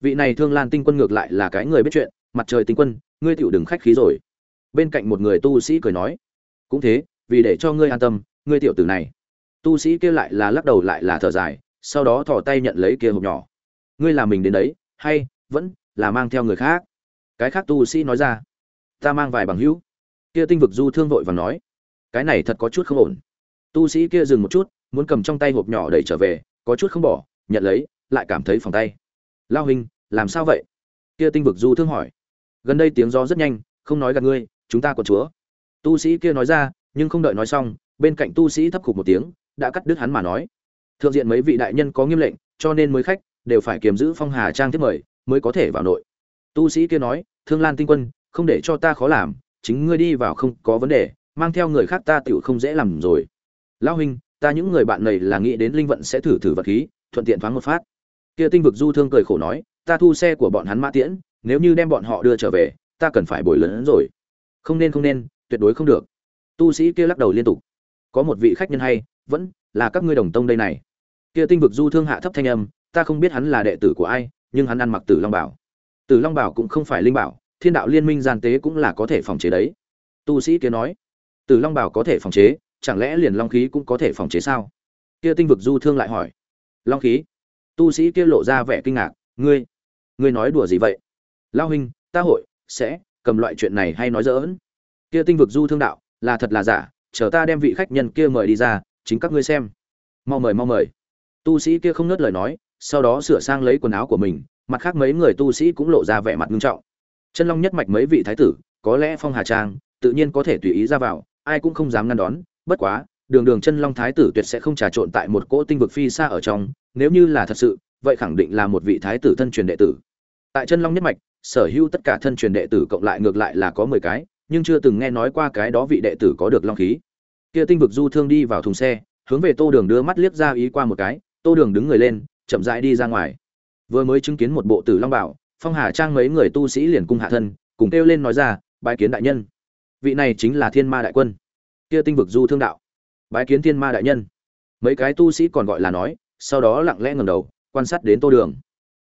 vị này thương lan tinh quân ngược lại là cái người biết chuyện, mặt trời tinh quân, ngươi tựu đừng khách khí rồi. Bên cạnh một người tu sĩ cười nói, cũng thế, vì để cho ngươi an tâm, ngươi tiểu tử này. Tu sĩ kia lại là lắc đầu lại là thở dài, sau đó thò tay nhận lấy kia hộp nhỏ. Ngươi là mình đến đấy, hay, vẫn là mang theo người khác? Cái khác tu sĩ nói ra, ta mang vài bằng hữu. Kia tinh vực du thương vội và nói, cái này thật có chút không ổn. Tu sĩ kia dừng một chút, muốn cầm trong tay hộp nhỏ đẩy trở về, có chút không bỏ, nhận lấy, lại cảm thấy phòng tay lao hình làm sao vậy? Kia tinh vực du thương hỏi. Gần đây tiếng gió rất nhanh, không nói gạt ngươi, chúng ta còn chúa. Tu sĩ kia nói ra, nhưng không đợi nói xong, bên cạnh tu sĩ thấp khục một tiếng, đã cắt đứt hắn mà nói. Thượng diện mấy vị đại nhân có nghiêm lệnh, cho nên mới khách, đều phải kiềm giữ phong hà trang thiết mời, mới có thể vào nội. Tu sĩ kia nói, thương lan tinh quân, không để cho ta khó làm, chính ngươi đi vào không có vấn đề, mang theo người khác ta tựu không dễ làm rồi. Lão huynh, ta những người bạn này là nghĩ đến linh vận sẽ thử thử vật khí, thuận tiện thoáng một phát kia tinh vực du thương cười khổ nói, ta thu xe của bọn hắn mã tiễn, nếu như đem bọn họ đưa trở về, ta cần phải bồi lớn rồi. Không nên không nên, tuyệt đối không được. Tu sĩ kia lắc đầu liên tục. Có một vị khách nhân hay, vẫn là các ngươi đồng tông đây này. Kia tinh vực du thương hạ thấp thanh âm, ta không biết hắn là đệ tử của ai, nhưng hắn ăn mặc tử long bảo. Tử long bảo cũng không phải linh bảo, thiên đạo liên minh gian tế cũng là có thể phòng chế đấy. Tu sĩ kia nói, tử long bảo có thể phòng chế, chẳng lẽ liền long khí cũng có thể phòng chế sao? Kia tinh vực du thương lại hỏi, long khí? Tu sĩ kia lộ ra vẻ kinh ngạc, ngươi ngươi nói đùa gì vậy? Lao huynh, ta hội, sẽ, cầm loại chuyện này hay nói dỡn kia tinh vực du thương đạo, là thật là giả, chờ ta đem vị khách nhân kia mời đi ra, chính các ngươi xem. Mau mời mau mời. Tu sĩ kia không nớt lời nói, sau đó sửa sang lấy quần áo của mình, mặt khác mấy người tu sĩ cũng lộ ra vẻ mặt nghiêm trọng. Chân long nhất mạch mấy vị thái tử, có lẽ phong hà trang, tự nhiên có thể tùy ý ra vào, ai cũng không dám ngăn đón, bất quá đường đường chân long thái tử tuyệt sẽ không trà trộn tại một cỗ tinh vực phi xa ở trong, nếu như là thật sự, vậy khẳng định là một vị thái tử thân truyền đệ tử. Tại chân long nhất mạch, sở hữu tất cả thân truyền đệ tử cộng lại ngược lại là có mười cái, nhưng chưa từng nghe nói qua cái đó vị đệ tử có được long khí. Kia tinh vực du thương đi vào thùng xe, hướng về tô đường đưa mắt liếc ra ý qua một cái, tô đường đứng người lên, chậm rãi đi ra ngoài. Vừa mới chứng kiến một bộ tử long bảo, phong hà trang mấy người tu sĩ liền cung hạ thân, cùng kêu lên nói ra, bái kiến đại nhân. Vị này chính là thiên ma đại quân. Kia tinh vực du thương đạo bái kiến thiên ma đại nhân. Mấy cái tu sĩ còn gọi là nói, sau đó lặng lẽ ngầm đầu, quan sát đến tô đường.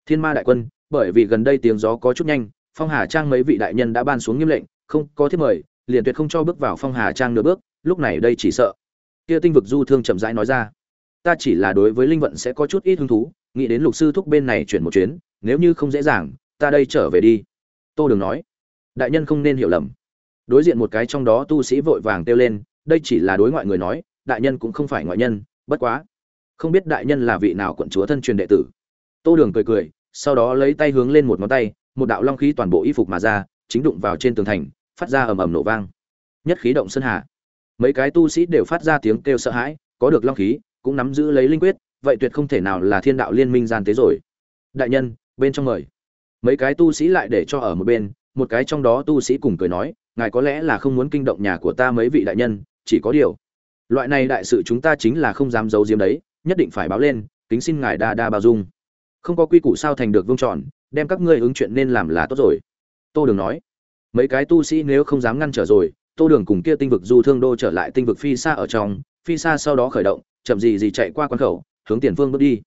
Thiên ma đại quân, bởi vì gần đây tiếng gió có chút nhanh, phong hà trang mấy vị đại nhân đã ban xuống nghiêm lệnh, không có thiết mời, liền tuyệt không cho bước vào phong hà trang nửa bước, lúc này đây chỉ sợ. Kia tinh vực du thương chậm rãi nói ra, ta chỉ là đối với linh vận sẽ có chút ít hứng thú, nghĩ đến lục sư thúc bên này chuyển một chuyến, nếu như không dễ dàng, ta đây trở về đi. Tô đường nói. Đại nhân không nên hiểu lầm. Đối diện một cái trong đó tu sĩ vội vàng kêu lên, đây chỉ là đối ngoại người nói đại nhân cũng không phải ngoại nhân, bất quá. Không biết đại nhân là vị nào quận chúa thân truyền đệ tử. Tô đường cười cười, sau đó lấy tay hướng lên một ngón tay, một đạo long khí toàn bộ y phục mà ra, chính đụng vào trên tường thành, phát ra ầm ầm nổ vang. Nhất khí động sơn hà. Mấy cái tu sĩ đều phát ra tiếng kêu sợ hãi, có được long khí, cũng nắm giữ lấy linh quyết, vậy tuyệt không thể nào là thiên đạo liên minh gian tế rồi. Đại nhân, bên trong mời. Mấy cái tu sĩ lại để cho ở một bên, một cái trong đó tu sĩ cùng cười nói, ngài có lẽ là không muốn kinh động nhà của ta mấy vị đại nhân, chỉ có điều loại này đại sự chúng ta chính là không dám giấu giếm đấy, nhất định phải báo lên, kính xin ngài đa đa bao dung. Không có quy củ sao thành được vương tròn đem các ngươi ứng chuyện nên làm là tốt rồi. Tô đường nói. Mấy cái tu sĩ nếu không dám ngăn trở rồi, tô đường cùng kia tinh vực du thương đô trở lại tinh vực phi xa ở trong, phi xa sau đó khởi động, chậm gì gì chạy qua quan khẩu, hướng tiền phương bước đi.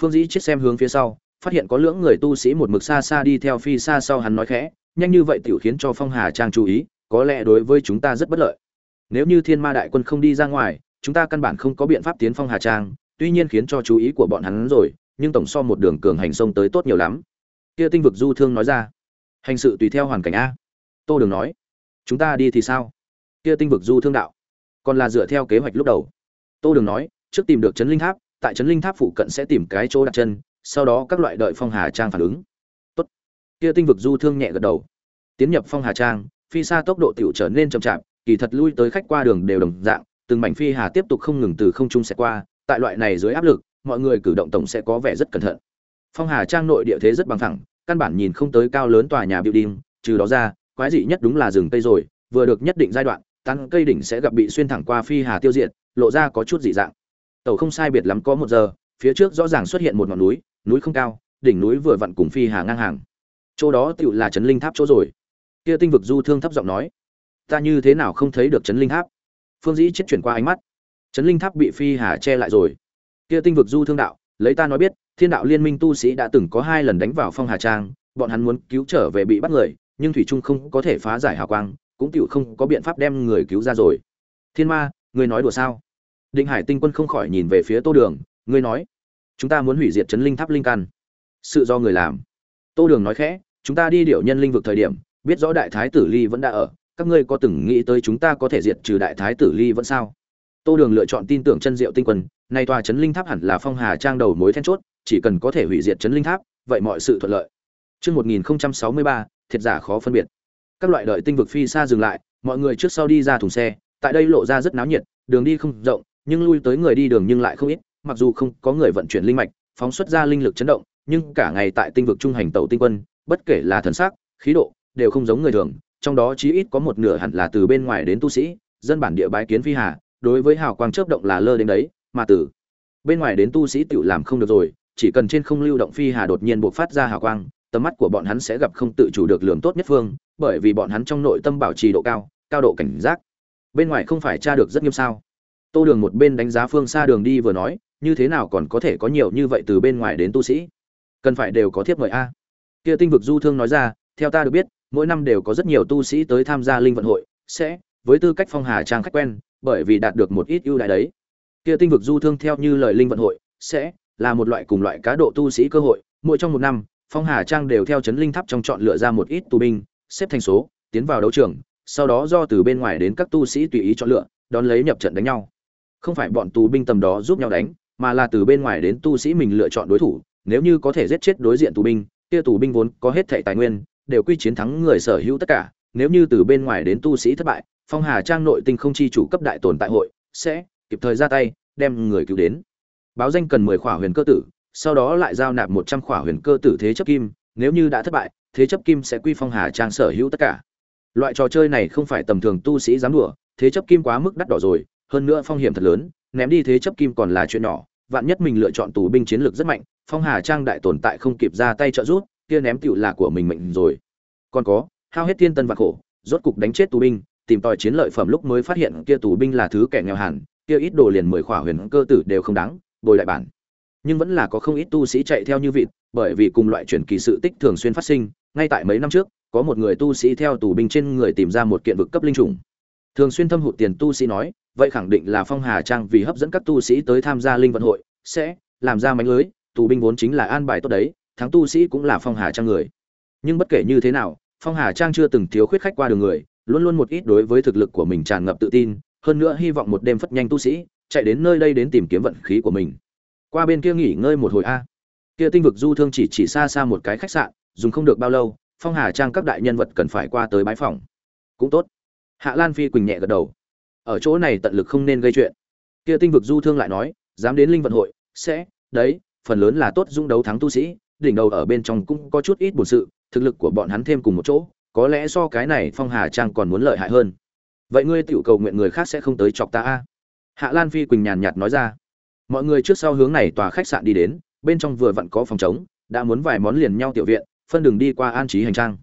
Phương dĩ chết xem hướng phía sau, phát hiện có lưỡng người tu sĩ một mực xa xa đi theo phi xa sau hắn nói khẽ, nhanh như vậy tiểu khiến cho phong hà trang chú ý, có lẽ đối với chúng ta rất bất lợi nếu như thiên ma đại quân không đi ra ngoài, chúng ta căn bản không có biện pháp tiến phong hà trang, tuy nhiên khiến cho chú ý của bọn hắn rồi, nhưng tổng so một đường cường hành sông tới tốt nhiều lắm. Kia tinh vực du thương nói ra. Hành sự tùy theo hoàn cảnh a. Tô đường nói. Chúng ta đi thì sao? Kia tinh vực du thương đạo. Còn là dựa theo kế hoạch lúc đầu. Tô đường nói. Trước tìm được trấn linh tháp, tại trấn linh tháp phụ cận sẽ tìm cái chỗ đặt chân, sau đó các loại đợi phong hà trang phản ứng. Tốt. Kia tinh vực du thương nhẹ gật đầu. Tiến nhập phong hà trang, phi xa tốc độ tiểu trở nên chậm chạp kỳ thật lui tới khách qua đường đều đồng dạng từng mảnh phi hà tiếp tục không ngừng từ không trung sẽ qua tại loại này dưới áp lực mọi người cử động tổng sẽ có vẻ rất cẩn thận. Phong hà trang nội địa thế rất bằng phẳng, căn bản nhìn không tới cao lớn tòa nhà building trừ đó ra quái dị nhất đúng là rừng cây rồi vừa được nhất định giai đoạn tăng cây đỉnh sẽ gặp bị xuyên thẳng qua phi hà tiêu diệt lộ ra có chút dị dạng. Tàu không sai biệt lắm có một giờ phía trước rõ ràng xuất hiện một ngọn núi núi không cao đỉnh núi vừa vặn cùng phi hà ngang hàng. Chỗ đó tựu là trấn linh tháp chỗ rồi. Kia tinh vực du thương thấp giọng nói ta như thế nào không thấy được trấn linh tháp? Phương dĩ chết chuyển qua ánh mắt. Trấn linh tháp bị phi hà che lại rồi. Kia tinh vực du thương đạo, lấy ta nói biết, thiên đạo liên minh tu sĩ đã từng có hai lần đánh vào phong hà trang, bọn hắn muốn cứu trở về bị bắt người, nhưng thủy trung không có thể phá giải hào quang, cũng tựu không có biện pháp đem người cứu ra rồi. Thiên ma, ngươi nói đùa sao? Định hải tinh quân không khỏi nhìn về phía tô đường, ngươi nói, chúng ta muốn hủy diệt chấn linh tháp linh căn. Sự do người làm. Tô đường nói khẽ, chúng ta đi điệu nhân linh vực thời điểm, biết rõ đại thái tử ly vẫn đã ở các ngươi có từng nghĩ tới chúng ta có thể diệt trừ đại thái tử ly vẫn sao tô đường lựa chọn tin tưởng chân diệu tinh quân nay tòa chấn linh tháp hẳn là phong hà trang đầu mối then chốt chỉ cần có thể hủy diệt chấn linh tháp vậy mọi sự thuận lợi Trước 1063, thiệt giả khó phân biệt. Các loại đợi tinh vực phi xa dừng lại, mọi người trước sau đi ra thùng xe, tại đây lộ ra rất náo nhiệt, đường đi không rộng, nhưng lui tới người đi đường nhưng lại không ít, mặc dù không có người vận chuyển linh mạch, phóng xuất ra linh lực chấn động, nhưng cả ngày tại tinh vực trung hành tẩu tinh quân, bất kể là thần sắc, khí độ, đều không giống người thường, trong đó chí ít có một nửa hẳn là từ bên ngoài đến tu sĩ, dân bản địa bái kiến phi hà, đối với hào quang chớp động là lơ đến đấy, mà từ bên ngoài đến tu sĩ tiểu làm không được rồi, chỉ cần trên không lưu động phi hà đột nhiên bộc phát ra hào quang, tầm mắt của bọn hắn sẽ gặp không tự chủ được lường tốt nhất phương, bởi vì bọn hắn trong nội tâm bảo trì độ cao, cao độ cảnh giác. Bên ngoài không phải tra được rất nghiêm sao? Tô Đường một bên đánh giá phương xa đường đi vừa nói, như thế nào còn có thể có nhiều như vậy từ bên ngoài đến tu sĩ? Cần phải đều có thiếp mời a. Kia Tinh vực Du Thương nói ra, theo ta được biết, mỗi năm đều có rất nhiều tu sĩ tới tham gia linh vận hội, sẽ với tư cách phong hà trang khách quen, bởi vì đạt được một ít ưu đãi đấy. Kia Tinh vực Du Thương theo như lời linh vận hội, sẽ là một loại cùng loại cá độ tu sĩ cơ hội, mỗi trong một năm, phong hà trang đều theo chấn linh tháp trong chọn lựa ra một ít tù binh xếp thành số tiến vào đấu trường sau đó do từ bên ngoài đến các tu sĩ tùy ý chọn lựa đón lấy nhập trận đánh nhau không phải bọn tù binh tầm đó giúp nhau đánh mà là từ bên ngoài đến tu sĩ mình lựa chọn đối thủ nếu như có thể giết chết đối diện tù binh kia tù binh vốn có hết thảy tài nguyên đều quy chiến thắng người sở hữu tất cả nếu như từ bên ngoài đến tu sĩ thất bại phong hà trang nội tinh không chi chủ cấp đại tồn tại hội sẽ kịp thời ra tay đem người cứu đến báo danh cần mười khỏa huyền cơ tử sau đó lại giao nạp một trăm khỏa huyền cơ tử thế chấp kim, nếu như đã thất bại, thế chấp kim sẽ quy phong Hà Trang sở hữu tất cả. Loại trò chơi này không phải tầm thường tu sĩ dám đùa, thế chấp kim quá mức đắt đỏ rồi, hơn nữa phong hiểm thật lớn, ném đi thế chấp kim còn là chuyện nhỏ, vạn nhất mình lựa chọn tù binh chiến lược rất mạnh, phong Hà Trang đại tồn tại không kịp ra tay trợ giúp, kia ném tiểu là của mình mệnh rồi. Còn có, hao hết thiên tân và khổ, rốt cục đánh chết tù binh, tìm tòi chiến lợi phẩm lúc mới phát hiện kia tù binh là thứ kẻ nghèo hẳn, kia ít đồ liền mười khỏa huyền cơ tử đều không đáng, bồi đại bản. Nhưng vẫn là có không ít tu sĩ chạy theo như vịt bởi vì cùng loại chuyển kỳ sự tích thường xuyên phát sinh ngay tại mấy năm trước có một người tu sĩ theo tù binh trên người tìm ra một kiện vực cấp linh trùng. Thường xuyên thâm hụt tiền tu sĩ nói vậy khẳng định là phong hà trang vì hấp dẫn các tu sĩ tới tham gia linh vận hội sẽ làm ra mánh lưới tù binh vốn chính là an bài tốt đấy thắng tu sĩ cũng là phong hà trang người. Nhưng bất kể như thế nào, phong hà trang chưa từng thiếu khuyết khách qua đường người, luôn luôn một ít đối với thực lực của mình tràn ngập tự tin, hơn nữa hy vọng một đêm phất nhanh tu sĩ, chạy đến nơi đây đến tìm kiếm vận khí của mình. Qua bên kia nghỉ ngơi một hồi a. Kia tinh vực du thương chỉ chỉ xa xa một cái khách sạn, dùng không được bao lâu, phong hà trang các đại nhân vật cần phải qua tới bãi phòng. Cũng tốt. Hạ lan phi quỳnh nhẹ gật đầu. Ở chỗ này tận lực không nên gây chuyện. Kia tinh vực du thương lại nói, dám đến linh vận hội, sẽ, đấy, phần lớn là tốt dung đấu thắng tu sĩ đỉnh đầu ở bên trong cũng có chút ít buồn sự, thực lực của bọn hắn thêm cùng một chỗ, có lẽ so cái này phong hà trang còn muốn lợi hại hơn. Vậy ngươi tiểu cầu nguyện người khác sẽ không tới chọc ta a? Hạ lan phi quỳnh nhàn nhạt nói ra. Mọi người trước sau hướng này tòa khách sạn đi đến, bên trong vừa vặn có phòng trống, đã muốn vài món liền nhau tiểu viện, phân đường đi qua an trí hành trang.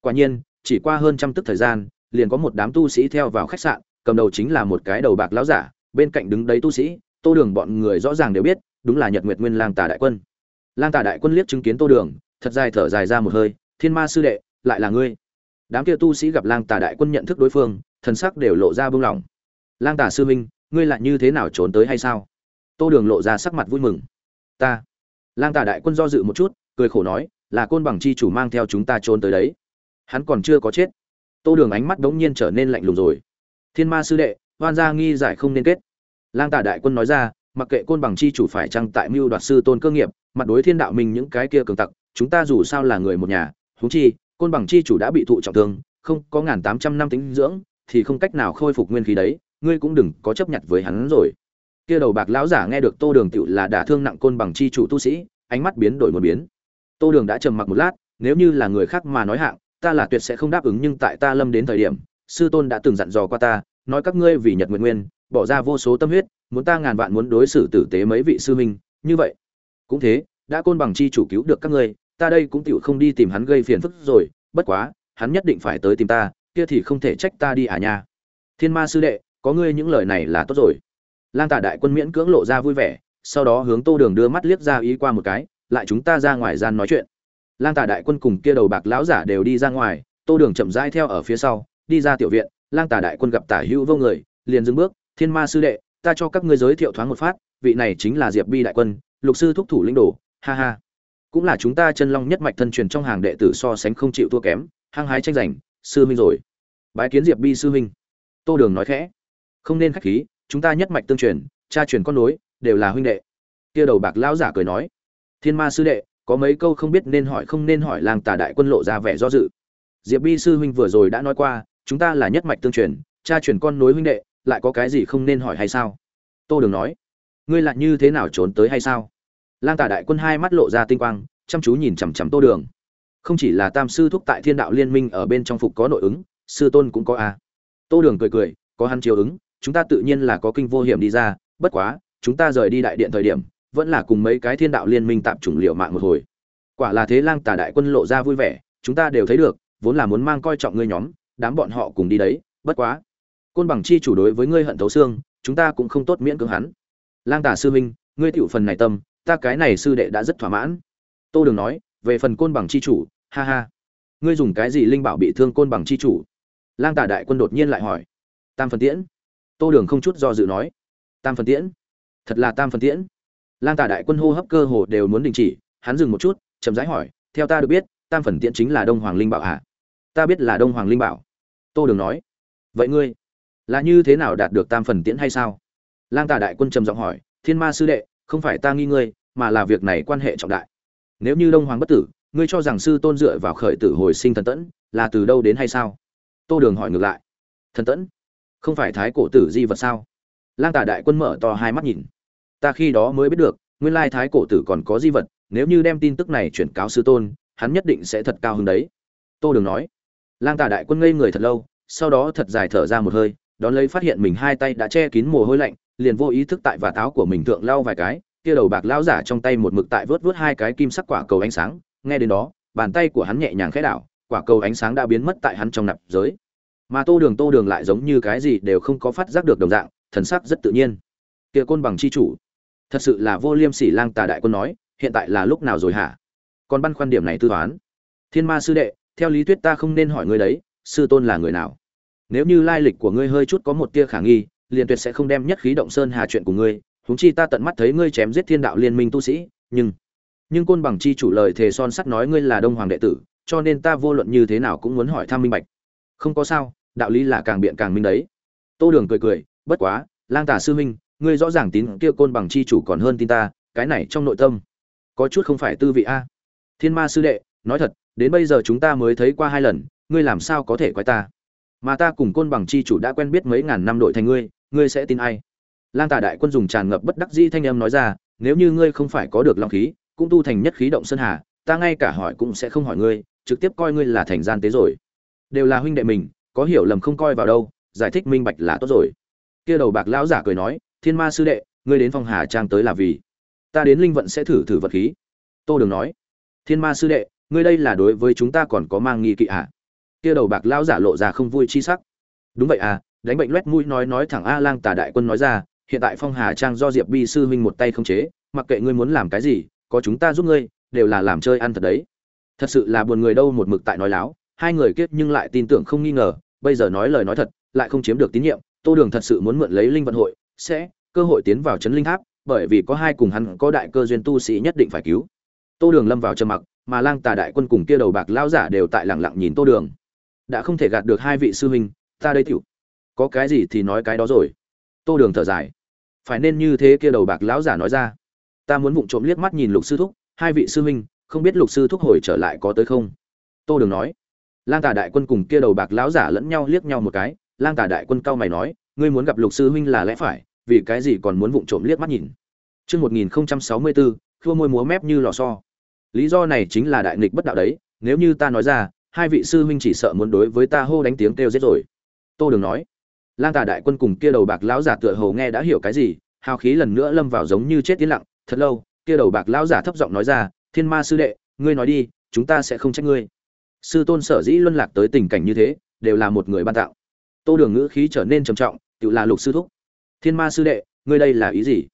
Quả nhiên, chỉ qua hơn trăm tức thời gian, liền có một đám tu sĩ theo vào khách sạn, cầm đầu chính là một cái đầu bạc lão giả, bên cạnh đứng đấy tu sĩ, tô đường bọn người rõ ràng đều biết, đúng là nhật nguyệt nguyên lang tà đại quân lang tà đại quân liếc chứng kiến tô đường, thật dài thở dài ra một hơi, thiên ma sư đệ, lại là ngươi? Đám kia tu sĩ gặp lang tà đại quân nhận thức đối phương, thần sắc đều lộ ra bừng lòng. lang tà sư minh ngươi lại như thế nào trốn tới hay sao? Tô đường lộ ra sắc mặt vui mừng. Ta? Lang tà đại quân do dự một chút, cười khổ nói, là côn bằng chi chủ mang theo chúng ta trốn tới đấy. Hắn còn chưa có chết. Tô đường ánh mắt bỗng nhiên trở nên lạnh lùng rồi. Thiên ma sư đệ, oan gia nghi giải không nên kết. Lang tà đại quân nói ra mặc kệ côn bằng chi chủ phải chăng tại mưu đoạt sư tôn cơ nghiệp, mặt đối thiên đạo mình những cái kia cường tặc, chúng ta dù sao là người một nhà húng chi, côn bằng chi chủ đã bị thụ trọng thương, không có ngàn tám trăm năm tính dưỡng, thì không cách nào khôi phục nguyên khí đấy, ngươi cũng đừng có chấp nhận với hắn rồi. Kia đầu bạc lão giả nghe được tô đường tựu là đả thương nặng côn bằng chi chủ tu sĩ, ánh mắt biến đổi một biến. Tô đường đã trầm mặc một lát, nếu như là người khác mà nói hạng, ta là tuyệt sẽ không đáp ứng nhưng tại ta lâm đến thời điểm, sư tôn đã từng dặn dò qua ta, nói các ngươi vì nhật nguyện nguyên bỏ ra vô số tâm huyết, muốn ta ngàn vạn muốn đối xử tử tế mấy vị sư minh như vậy. Cũng thế, đã côn bằng chi chủ cứu được các ngươi, ta đây cũng tựu không đi tìm hắn gây phiền phức rồi, bất quá, hắn nhất định phải tới tìm ta, kia thì không thể trách ta đi à nha. Thiên ma sư đệ, có ngươi những lời này là tốt rồi. Lang Tả đại quân miễn cưỡng lộ ra vui vẻ, sau đó hướng tô đường đưa mắt liếc ra ý qua một cái, lại chúng ta ra ngoài gian nói chuyện. Lang tả đại quân cùng kia đầu bạc lão giả đều đi ra ngoài, tô đường chậm rãi theo ở phía sau, đi ra tiểu viện, lang tả đại quân gặp tả hữu vô người, liền dừng bước thiên ma sư đệ, ta cho các ngươi giới thiệu thoáng một phát, vị này chính là diệp bi đại quân, lục sư thúc thủ lĩnh đồ, ha ha. Cũng là chúng ta chân long nhất mạch thân truyền trong hàng đệ tử so sánh không chịu thua kém, hăng hái tranh giành, sư huynh rồi. Bái kiến diệp bi sư huynh. Tô đường nói khẽ. Không nên khách khí, chúng ta nhất mạch tương truyền, cha truyền con nối, đều là huynh đệ. Kia đầu bạc lão giả cười nói. Thiên ma sư đệ, có mấy câu không biết nên hỏi không nên hỏi làng tà đại quân lộ ra vẻ do dự. Diệp bi sư huynh vừa rồi đã nói qua, chúng ta là nhất mạch tương truyền, cha truyền con nối huynh đệ lại có cái gì không nên hỏi hay sao? Tô đường nói, ngươi lại như thế nào trốn tới hay sao? Lang Tả đại quân hai mắt lộ ra tinh quang, chăm chú nhìn chằm chằm tô đường. Không chỉ là tam sư thúc tại thiên đạo liên minh ở bên trong phục có nội ứng, sư tôn cũng có a. À. tô đường cười cười, có hắn chiều ứng, chúng ta tự nhiên là có kinh vô hiểm đi ra, bất quá, chúng ta rời đi đại điện thời điểm, vẫn là cùng mấy cái thiên đạo liên minh tạm chủng liệu mạng một hồi. Quả là thế lang Tả đại quân lộ ra vui vẻ, chúng ta đều thấy được, vốn là muốn mang coi trọng ngươi nhóm, đám bọn họ cùng đi đấy, bất quá côn bằng chi chủ đối với ngươi hận thấu xương, chúng ta cũng không tốt miễn cưỡng hắn. Lang tả sư minh ngươi tiểu phần này tâm, ta cái này sư đệ đã rất thỏa mãn. Tô đường nói, về phần côn bằng chi chủ, ha ha. Ngươi dùng cái gì linh bảo bị thương côn bằng chi chủ? Lang tả đại quân đột nhiên lại hỏi. Tam phần tiễn. Tô đường không chút do dự nói. Tam phần tiễn. Thật là tam phần tiễn. Lang tả đại quân hô hấp cơ hồ đều muốn đình chỉ, hắn dừng một chút, chậm rãi hỏi, theo ta được biết, tam phần tiễn chính là đông hoàng linh bảo hả? Ta biết là đông hoàng linh bảo. Tô đường nói. Vậy ngươi là như thế nào đạt được tam phần tiễn hay sao? Lang tà đại quân trầm giọng hỏi, thiên ma sư đệ, không phải ta nghi ngươi, mà là việc này quan hệ trọng đại. Nếu như đông hoàng bất tử, ngươi cho rằng sư tôn dựa vào khởi tử hồi sinh thần tẫn, là từ đâu đến hay sao? Tô đường hỏi ngược lại, thần tẫn? Không phải thái cổ tử di vật sao? Lang tả đại quân mở to hai mắt nhìn, ta khi đó mới biết được, nguyên lai thái cổ tử còn có di vật, nếu như đem tin tức này chuyển cáo sư tôn, hắn nhất định sẽ thật cao hơn đấy. Tô đường nói, lang tả đại quân ngây người thật lâu, sau đó thật dài thở ra một hơi đón lấy phát hiện mình hai tay đã che kín mồ hôi lạnh, liền vô ý thức tại và táo của mình thượng lau vài cái, kia đầu bạc lão giả trong tay một mực tại vớt vớt hai cái kim sắc quả cầu ánh sáng, nghe đến đó, bàn tay của hắn nhẹ nhàng khẽ đảo, quả cầu ánh sáng đã biến mất tại hắn trong nạp giới. Mà tô đường tô đường lại giống như cái gì đều không có phát giác được đồng dạng, thần sắc rất tự nhiên. Kia côn bằng chi chủ, thật sự là vô liêm sỉ lang tà đại quân nói, hiện tại là lúc nào rồi hả? Còn băn khoăn điểm này tư toán. Thiên ma sư đệ, theo lý thuyết ta không nên hỏi ngươi đấy, sư tôn là người nào? Nếu như lai lịch của ngươi hơi chút có một tia khả nghi liền tuyệt sẽ không đem nhất khí động sơn hà chuyện của ngươi huống chi ta tận mắt thấy ngươi chém giết thiên đạo liên minh tu sĩ nhưng nhưng côn bằng chi chủ lời thề son sắt nói ngươi là đông hoàng đệ tử cho nên ta vô luận như thế nào cũng muốn hỏi thăm minh bạch. Không có sao đạo lý là càng biện càng minh đấy. Tô đường cười cười bất quá lang tả sư minh, ngươi rõ ràng tín kia côn bằng chi chủ còn hơn tin ta cái này trong nội tâm có chút không phải tư vị a. Thiên ma sư đệ nói thật đến bây giờ chúng ta mới thấy qua hai lần ngươi làm sao có thể quay ta? Mà ta cùng côn bằng chi chủ đã quen biết mấy ngàn năm đội thành ngươi ngươi sẽ tin ai? Lang tả đại quân dùng tràn ngập bất đắc dĩ thanh âm nói ra, nếu như ngươi không phải có được long khí, cũng tu thành nhất khí động sơn hà, ta ngay cả hỏi cũng sẽ không hỏi ngươi, trực tiếp coi ngươi là thành gian tế rồi. Đều là huynh đệ mình, có hiểu lầm không coi vào đâu, giải thích minh bạch là tốt rồi. Kia đầu bạc lão giả cười nói, thiên ma sư đệ, ngươi đến phong hà trang tới là vì? Ta đến linh vận sẽ thử thử vật khí. Tô đường nói, thiên ma sư đệ, ngươi đây là đối với chúng ta còn có mang nghi kỵ ạ à? Kia đầu bạc lão giả lộ ra không vui chi sắc. Đúng vậy à đánh bệnh loét mũi nói nói thẳng a lang tà đại quân nói ra, hiện tại phong hà trang do diệp bi sư huynh một tay không chế, mặc kệ ngươi muốn làm cái gì, có chúng ta giúp ngươi, đều là làm chơi ăn thật đấy. Thật sự là buồn người đâu một mực tại nói láo, hai người kết nhưng lại tin tưởng không nghi ngờ, bây giờ nói lời nói thật, lại không chiếm được tín nhiệm, tô đường thật sự muốn mượn lấy linh vận hội, sẽ, cơ hội tiến vào trấn linh tháp, bởi vì có hai cùng hắn, có đại cơ duyên tu sĩ nhất định phải cứu. Tô đường lâm vào trầm mặc, mà lang tà đại quân cùng kia đầu bạc lao giả đều tại lặng lặng nhìn tô đường đã không thể gạt được hai vị sư huynh ta đây tiểu. Có cái gì thì nói cái đó rồi. Tô đường thở dài. Phải nên như thế kia đầu bạc lão giả nói ra. Ta muốn vụng trộm liếc mắt nhìn lục sư thúc hai vị sư huynh không biết lục sư thúc hồi trở lại có tới không? Tô đường nói. Lang tà đại quân cùng kia đầu bạc lão giả lẫn nhau liếc nhau một cái lang tà đại quân cao mày nói ngươi muốn gặp lục sư huynh là lẽ phải vì cái gì còn muốn vụng trộm liếc mắt nhìn? Trước 1064, khua môi múa mép như lò xo. Lý do này chính là đại nghịch bất đạo đấy, nếu như ta nói ra, hai vị sư huynh chỉ sợ muốn đối với ta hô đánh tiếng kêu giết rồi. Tô Đường nói. Lang Tà đại quân cùng kia đầu bạc lão giả tựa hồ nghe đã hiểu cái gì, hào khí lần nữa lâm vào giống như chết tiến lặng, thật lâu, kia đầu bạc lão giả thấp giọng nói ra, "Thiên Ma sư đệ, ngươi nói đi, chúng ta sẽ không trách ngươi." Sư tôn sở dĩ luân lạc tới tình cảnh như thế, đều là một người ban tạo. Tô Đường ngữ khí trở nên trầm trọng, tự là Lục sư thúc. "Thiên Ma sư đệ, ngươi đây là ý gì?"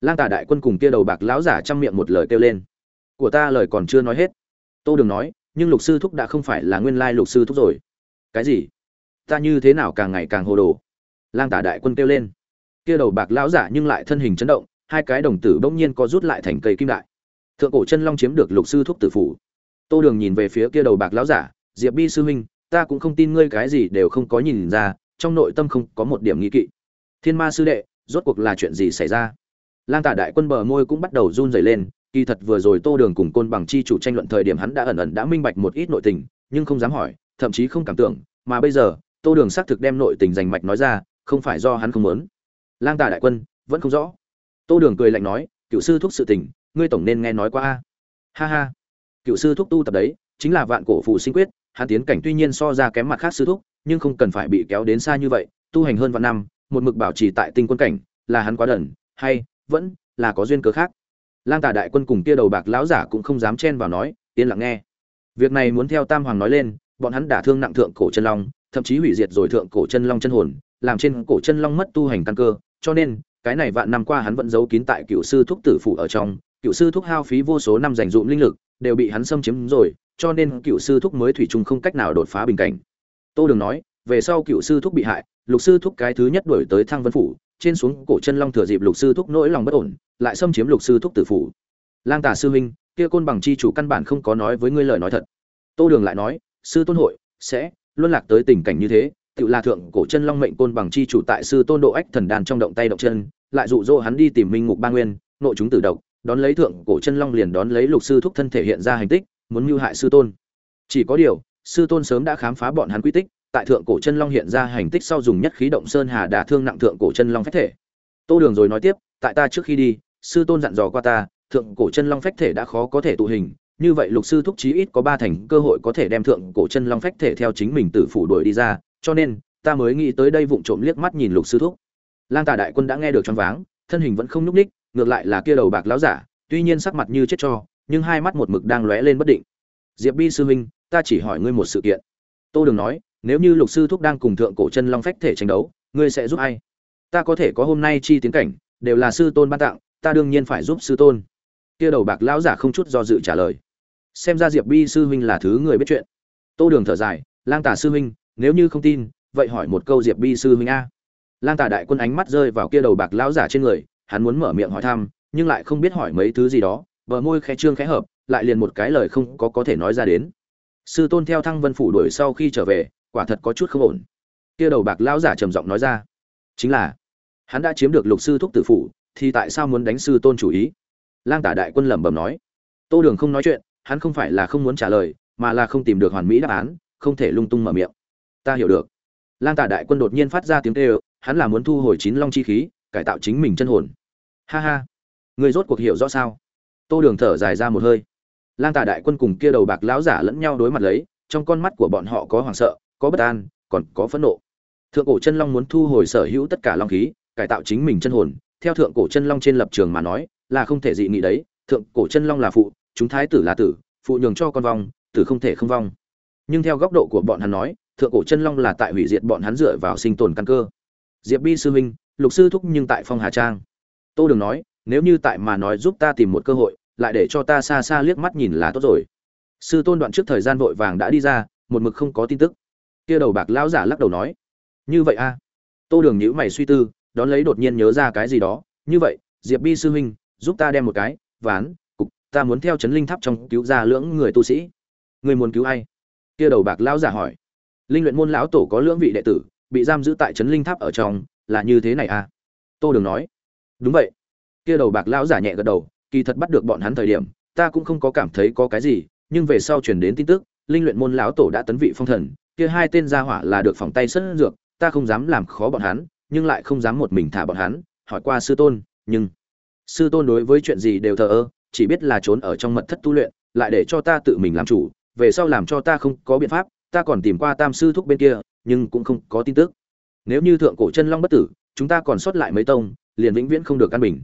Lang Tà đại quân cùng kia đầu bạc lão giả trăm miệng một lời kêu lên. của ta lời còn chưa nói hết tô đường nói nhưng lục sư thúc đã không phải là nguyên lai lục sư thúc rồi. Cái gì? Ta như thế nào càng ngày càng hồ đồ? Lang tả đại quân kêu lên. Kia đầu bạc lão giả nhưng lại thân hình chấn động, hai cái đồng tử bỗng nhiên có rút lại thành cây kim đại. Thượng cổ chân long chiếm được lục sư thúc tử phủ. Tô đường nhìn về phía kia đầu bạc lão giả, diệp bi sư huynh, ta cũng không tin ngươi cái gì đều không có nhìn ra, trong nội tâm không có một điểm nghi kỵ. Thiên ma sư đệ, rốt cuộc là chuyện gì xảy ra? Lang tả đại quân bờ môi cũng bắt đầu run rẩy lên kỳ thật vừa rồi tô đường cùng côn bằng chi chủ tranh luận thời điểm hắn đã ẩn ẩn đã minh bạch một ít nội tình, nhưng không dám hỏi, thậm chí không cảm tưởng, mà bây giờ, tô đường xác thực đem nội tình giành mạch nói ra, không phải do hắn không muốn. Lang tà đại quân, vẫn không rõ. Tô đường cười lạnh nói, cựu sư thúc sự tình, ngươi tổng nên nghe nói qua a. Ha ha. Cựu sư thúc tu tập đấy, chính là vạn cổ phụ sinh quyết, hắn tiến cảnh tuy nhiên so ra kém mặt khác sư thúc, nhưng không cần phải bị kéo đến xa như vậy, tu hành hơn vạn năm, một mực bảo trì tại tinh quân cảnh, là hắn quá đần, hay, vẫn là có duyên cớ khác lang tả đại quân cùng kia đầu bạc lão giả cũng không dám chen vào nói, yên lặng nghe. Việc này muốn theo tam hoàng nói lên, bọn hắn đả thương nặng thượng cổ chân long, thậm chí hủy diệt rồi thượng cổ chân long chân hồn, làm trên cổ chân long mất tu hành căn cơ. Cho nên, cái này vạn năm qua hắn vẫn giấu kín tại cựu sư thúc tử phủ ở trong. Cựu sư thúc hao phí vô số năm dành dụm linh lực, đều bị hắn xâm chiếm rồi, cho nên cựu sư thúc mới thủy chung không cách nào đột phá bình cảnh. Tô đường nói, về sau cựu sư thúc bị hại, lục sư thúc cái thứ nhất đuổi tới thăng vân phủ trên xuống cổ chân long thừa dịp lục sư thúc nỗi lòng bất ổn, lại xâm chiếm lục sư thúc tử phủ. Lang tả sư huynh, kia côn bằng chi chủ căn bản không có nói với ngươi lời nói thật. Tô đường lại nói, sư tôn hội, sẽ luân lạc tới tình cảnh như thế, tự là thượng cổ chân long mệnh côn bằng chi chủ tại sư tôn độ ách thần đàn trong động tay động chân, lại dụ dỗ hắn đi tìm minh ngục ba nguyên nội chúng tử độc, đón lấy thượng cổ chân long liền đón lấy lục sư thúc thân thể hiện ra hành tích, muốn mưu hại sư tôn. Chỉ có điều, sư tôn sớm đã khám phá bọn hắn quy tích tại thượng cổ chân long hiện ra hành tích sau dùng nhất khí động sơn hà đả thương nặng thượng cổ chân long phách thể. Tô đường rồi nói tiếp, tại ta trước khi đi, sư tôn dặn dò qua ta, thượng cổ chân long phách thể đã khó có thể tụ hình, như vậy lục sư thúc chí ít có ba thành cơ hội có thể đem thượng cổ chân long phách thể theo chính mình tự phủ đuổi đi ra, cho nên, ta mới nghĩ tới đây vụng trộm liếc mắt nhìn lục sư thúc. Lang tà đại quân đã nghe được choáng váng, thân hình vẫn không nhúc ních, ngược lại là kia đầu bạc láo giả, tuy nhiên sắc mặt như chết cho, nhưng hai mắt một mực đang lóe lên bất định. Diệp bi sư huynh, ta chỉ hỏi ngươi một sự kiện. Tô đường nói nếu như lục sư thúc đang cùng thượng cổ chân long phách thể tranh đấu, ngươi sẽ giúp ai? Ta có thể có hôm nay chi tiến cảnh, đều là sư tôn ban tặng, ta đương nhiên phải giúp sư tôn. Kia đầu bạc lão giả không chút do dự trả lời. Xem ra diệp bi sư huynh là thứ người biết chuyện. Tô đường thở dài, lang tả sư huynh, nếu như không tin, vậy hỏi một câu diệp bi sư huynh a. Lang tả đại quân ánh mắt rơi vào kia đầu bạc lão giả trên người, hắn muốn mở miệng hỏi thăm, nhưng lại không biết hỏi mấy thứ gì đó, bờ môi khẽ trương khẽ hợp, lại liền một cái lời không có có thể nói ra đến. Sư tôn theo thăng vân phủ đuổi sau khi trở về quả thật có chút không ổn. Kia đầu bạc lão giả trầm giọng nói ra, chính là, hắn đã chiếm được lục sư thúc tử phủ, thì tại sao muốn đánh sư tôn chủ ý? Lang tả đại quân lẩm bẩm nói. Tô đường không nói chuyện, hắn không phải là không muốn trả lời, mà là không tìm được hoàn mỹ đáp án, không thể lung tung mở miệng. Ta hiểu được. Lang tả đại quân đột nhiên phát ra tiếng kêu, hắn là muốn thu hồi chín long chi khí, cải tạo chính mình chân hồn. Ha ha. Người rốt cuộc hiểu rõ sao? Tô đường thở dài ra một hơi. Lang tả đại quân cùng kia đầu bạc lão giả lẫn nhau đối mặt lấy, trong con mắt của bọn họ có hoảng sợ có bất an, còn có phẫn nộ. Thượng cổ chân long muốn thu hồi sở hữu tất cả long khí, cải tạo chính mình chân hồn. Theo thượng cổ chân long trên lập trường mà nói, là không thể dị nghị đấy. Thượng cổ chân long là phụ, chúng thái tử là tử, phụ nhường cho con vong, tử không thể không vong. Nhưng theo góc độ của bọn hắn nói, thượng cổ chân long là tại hủy diệt bọn hắn dựa vào sinh tồn căn cơ. Diệp bi sư huynh, lục sư thúc nhưng tại phong hà trang. Tô đường nói, nếu như tại mà nói giúp ta tìm một cơ hội, lại để cho ta xa xa liếc mắt nhìn là tốt rồi. Sư tôn đoạn trước thời gian vội vàng đã đi ra, một mực không có tin tức kia đầu bạc lão giả lắc đầu nói, như vậy a à? tô đường nhữ mày suy tư, đón lấy đột nhiên nhớ ra cái gì đó, như vậy, diệp bi sư huynh, giúp ta đem một cái, ván, cục, ta muốn theo chấn linh tháp trong cứu ra lưỡng người tu sĩ. Người muốn cứu ai? Kia đầu bạc lão giả hỏi. Linh luyện môn lão tổ có lưỡng vị đệ tử, bị giam giữ tại chấn linh tháp ở trong, là như thế này à? Tô đường nói. Đúng vậy. Kia đầu bạc lão giả nhẹ gật đầu, kỳ thật bắt được bọn hắn thời điểm, ta cũng không có cảm thấy có cái gì, nhưng về sau truyền đến tin tức, linh luyện môn lão tổ đã tấn vị phong thần kia hai tên gia hỏa là được phòng tay sân dược, ta không dám làm khó bọn hắn, nhưng lại không dám một mình thả bọn hắn, hỏi qua sư tôn, nhưng sư tôn đối với chuyện gì đều thờ ơ, chỉ biết là trốn ở trong mật thất tu luyện, lại để cho ta tự mình làm chủ, về sau làm cho ta không có biện pháp, ta còn tìm qua tam sư thúc bên kia, nhưng cũng không có tin tức. Nếu như thượng cổ chân long bất tử, chúng ta còn sót lại mấy tông, liền vĩnh viễn không được căn bình.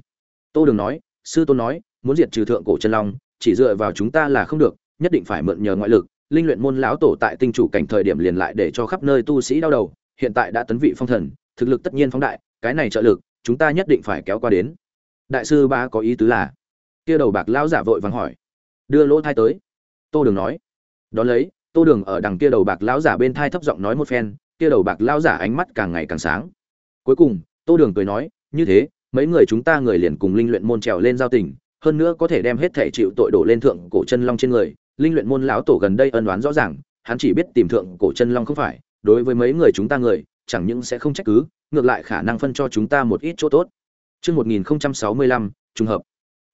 Tô đường nói, sư tôn nói, muốn diệt trừ thượng cổ chân long, chỉ dựa vào chúng ta là không được, nhất định phải mượn nhờ ngoại lực linh luyện môn lão tổ tại tinh chủ cảnh thời điểm liền lại để cho khắp nơi tu sĩ đau đầu, hiện tại đã tấn vị phong thần, thực lực tất nhiên phóng đại, cái này trợ lực, chúng ta nhất định phải kéo qua đến. Đại sư ba có ý tứ là, kia đầu bạc lão giả vội vàng hỏi, đưa lỗ thai tới. Tô đường nói đó lấy, tô đường ở đằng kia đầu bạc lão giả bên thai thấp giọng nói một phen, kia đầu bạc lão giả ánh mắt càng ngày càng sáng. Cuối cùng, tô đường cười nói, như thế, mấy người chúng ta người liền cùng linh luyện môn trèo lên giao tình, hơn nữa có thể đem hết thể chịu tội đổ lên thượng cổ chân long trên người linh luyện môn lão tổ gần đây ân đoán rõ ràng hắn chỉ biết tìm thượng cổ chân long không phải đối với mấy người chúng ta người chẳng những sẽ không trách cứ ngược lại khả năng phân cho chúng ta một ít chỗ tốt Trước 1065, trùng hợp.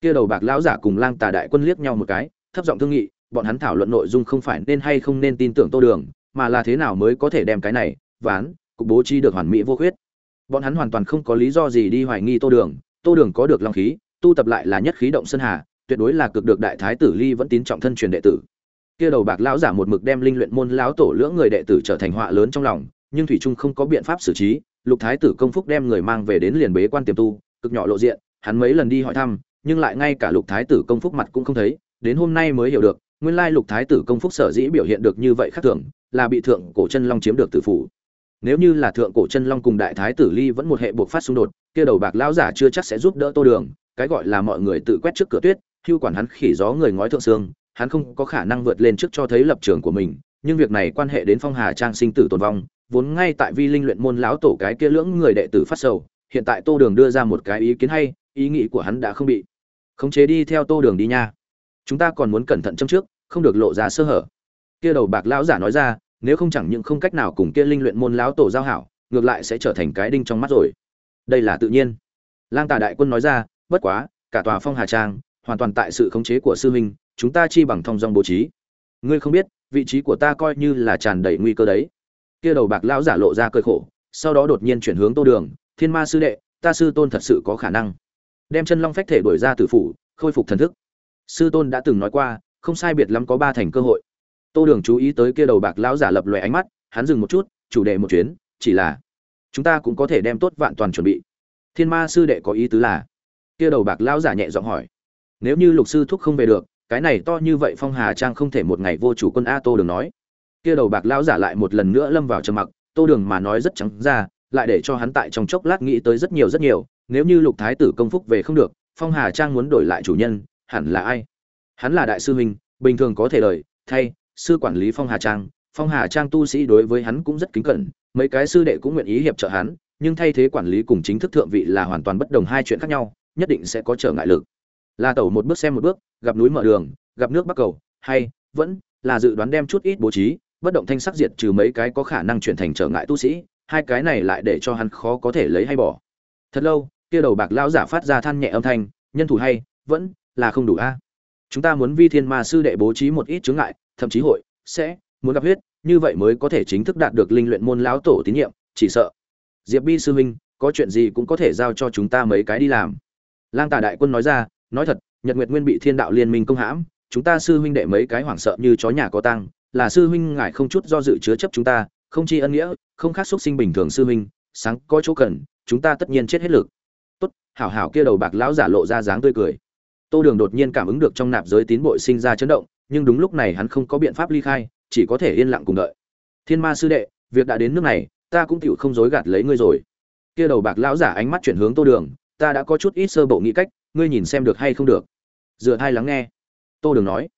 Kia đầu bạc lão giả cùng lang tà đại quân liếc nhau một cái, thấp giọng thương nghị, bọn hắn thảo luận nội dung không phải nên hay không nên tin tưởng Tô Đường, mà là thế nào mới có thể đem cái này, ván, cục bố trí được hoàn mỹ vô khuyết. Bọn hắn hoàn toàn không có lý do gì đi hoài nghi Tô Đường, Tô Đường có được long khí, tu tập lại là nhất khí động sơn hà, tuyệt đối là cực được đại thái tử Ly vẫn tín trọng thân truyền đệ tử. Kia đầu bạc lão giả một mực đem linh luyện môn lão tổ lưỡng người đệ tử trở thành họa lớn trong lòng, nhưng thủy trung không có biện pháp xử trí, Lục thái tử công phúc đem người mang về đến liền bế quan tiềm tu, cực nhỏ lộ diện, hắn mấy lần đi hỏi thăm, nhưng lại ngay cả Lục thái tử công phúc mặt cũng không thấy, đến hôm nay mới hiểu được, nguyên lai Lục thái tử công phúc sở dĩ biểu hiện được như vậy khác thường, là bị thượng cổ chân long chiếm được tử phủ. Nếu như là thượng cổ chân long cùng đại thái tử Ly vẫn một hệ buộc phát xung đột, kia đầu bạc lão giả chưa chắc sẽ giúp đỡ Tô Đường, cái gọi là mọi người tự quét trước cửa tuyết, hưu quản hắn khỉ gió người ngói thượng sương hắn không có khả năng vượt lên trước cho thấy lập trường của mình, nhưng việc này quan hệ đến Phong Hà Trang sinh tử tồn vong, vốn ngay tại vi linh luyện môn lão tổ cái kia lưỡng người đệ tử phát sầu, hiện tại Tô Đường đưa ra một cái ý kiến hay, ý nghĩ của hắn đã không bị khống chế đi theo Tô Đường đi nha. Chúng ta còn muốn cẩn thận trong trước, không được lộ ra sơ hở. Kia đầu bạc lão giả nói ra, nếu không chẳng những không cách nào cùng kia linh luyện môn lão tổ giao hảo, ngược lại sẽ trở thành cái đinh trong mắt rồi. Đây là tự nhiên. Lang Tà đại quân nói ra, bất quá, cả tòa Phong Hà Trang hoàn toàn tại sự khống chế của sư huynh, chúng ta chi bằng thông dong bố trí. Ngươi không biết, vị trí của ta coi như là tràn đầy nguy cơ đấy. Kia đầu bạc lão giả lộ ra cơi khổ sau đó đột nhiên chuyển hướng tô đường thiên ma sư đệ ta sư tôn thật sự có khả năng. Đem chân long phách thể đuổi ra từ phủ khôi phục thần thức. Sư tôn đã từng nói qua không sai biệt lắm có ba thành cơ hội. Tô đường chú ý tới kia đầu bạc lão giả lập loè ánh mắt hắn dừng một chút chủ đề một chuyến chỉ là chúng ta cũng có thể đem tốt vạn toàn chuẩn bị. Thiên ma sư đệ có ý tứ là kia đầu bạc lão giả nhẹ giọng hỏi nếu như lục sư thúc không về được, cái này to như vậy phong hà trang không thể một ngày vô chủ quân a tô đường nói. Kia đầu bạc lão giả lại một lần nữa lâm vào trầm mặc, tô đường mà nói rất trắng ra, lại để cho hắn tại trong chốc lát nghĩ tới rất nhiều rất nhiều, nếu như lục thái tử công phúc về không được, phong hà trang muốn đổi lại chủ nhân, hẳn là ai? Hắn là đại sư huynh, bình thường có thể lời, thay, sư quản lý phong hà trang, phong hà trang tu sĩ đối với hắn cũng rất kính cẩn, mấy cái sư đệ cũng nguyện ý hiệp trợ hắn, nhưng thay thế quản lý cùng chính thức thượng vị là hoàn toàn bất đồng hai chuyện khác nhau, nhất định sẽ có trở ngại lực là tẩu một bước xem một bước, gặp núi mở đường, gặp nước bắc cầu, hay vẫn là dự đoán đem chút ít bố trí, bất động thanh sắc diệt trừ mấy cái có khả năng chuyển thành trở ngại tu sĩ, hai cái này lại để cho hắn khó có thể lấy hay bỏ. Thật lâu, kia đầu bạc lão giả phát ra than nhẹ âm thanh, nhân thủ hay vẫn là không đủ a. Chúng ta muốn vi thiên ma sư đệ bố trí một ít chướng ngại, thậm chí hội sẽ muốn gặp huyết, như vậy mới có thể chính thức đạt được linh luyện môn lão tổ tín nhiệm, chỉ sợ. Diệp bi sư huynh, có chuyện gì cũng có thể giao cho chúng ta mấy cái đi làm. Lang tà đại quân nói ra nói thật, nhật nguyệt nguyên bị thiên đạo liên minh công hãm, chúng ta sư huynh đệ mấy cái hoảng sợ như chó nhà có tăng là sư huynh ngài không chút do dự chứa chấp chúng ta, không chi ân nghĩa, không khác xúc sinh bình thường sư huynh, sáng có chỗ cần, chúng ta tất nhiên chết hết lực. Tốt, hảo hảo kia đầu bạc lão giả lộ ra dáng tươi cười. Tô đường đột nhiên cảm ứng được trong nạp giới tín bội sinh ra chấn động, nhưng đúng lúc này hắn không có biện pháp ly khai, chỉ có thể yên lặng cùng đợi. Thiên ma sư đệ, việc đã đến nước này, ta cũng tựu không dối gạt lấy ngươi rồi. Kia đầu bạc lão giả ánh mắt chuyển hướng tô đường, ta đã có chút ít sơ bộ nghĩ cách ngươi nhìn xem được hay không được. Dựa hai lắng nghe. Tô đường nói.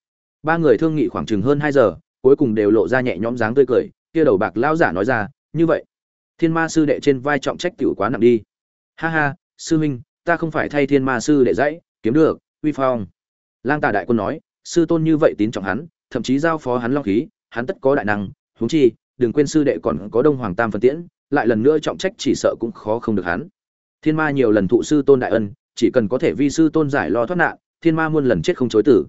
Ba người thương nghị khoảng chừng hơn hai giờ, cuối cùng đều lộ ra nhẹ nhõm dáng tươi cười, kia đầu bạc lão giả nói ra, như vậy, thiên ma sư đệ trên vai trọng trách tiểu quá nặng đi. Ha ha, sư huynh, ta không phải thay thiên ma sư đệ dãy kiếm được, uy phong. Lang tà đại quân nói, sư tôn như vậy tín trọng hắn, thậm chí giao phó hắn long khí, hắn tất có đại năng, huống chi, đừng quên sư đệ còn có đông hoàng tam phân tiễn, lại lần nữa trọng trách chỉ sợ cũng khó không được hắn. Thiên ma nhiều lần thụ sư tôn đại ân chỉ cần có thể vi sư tôn giải lo thoát nạn, thiên ma muôn lần chết không chối tử.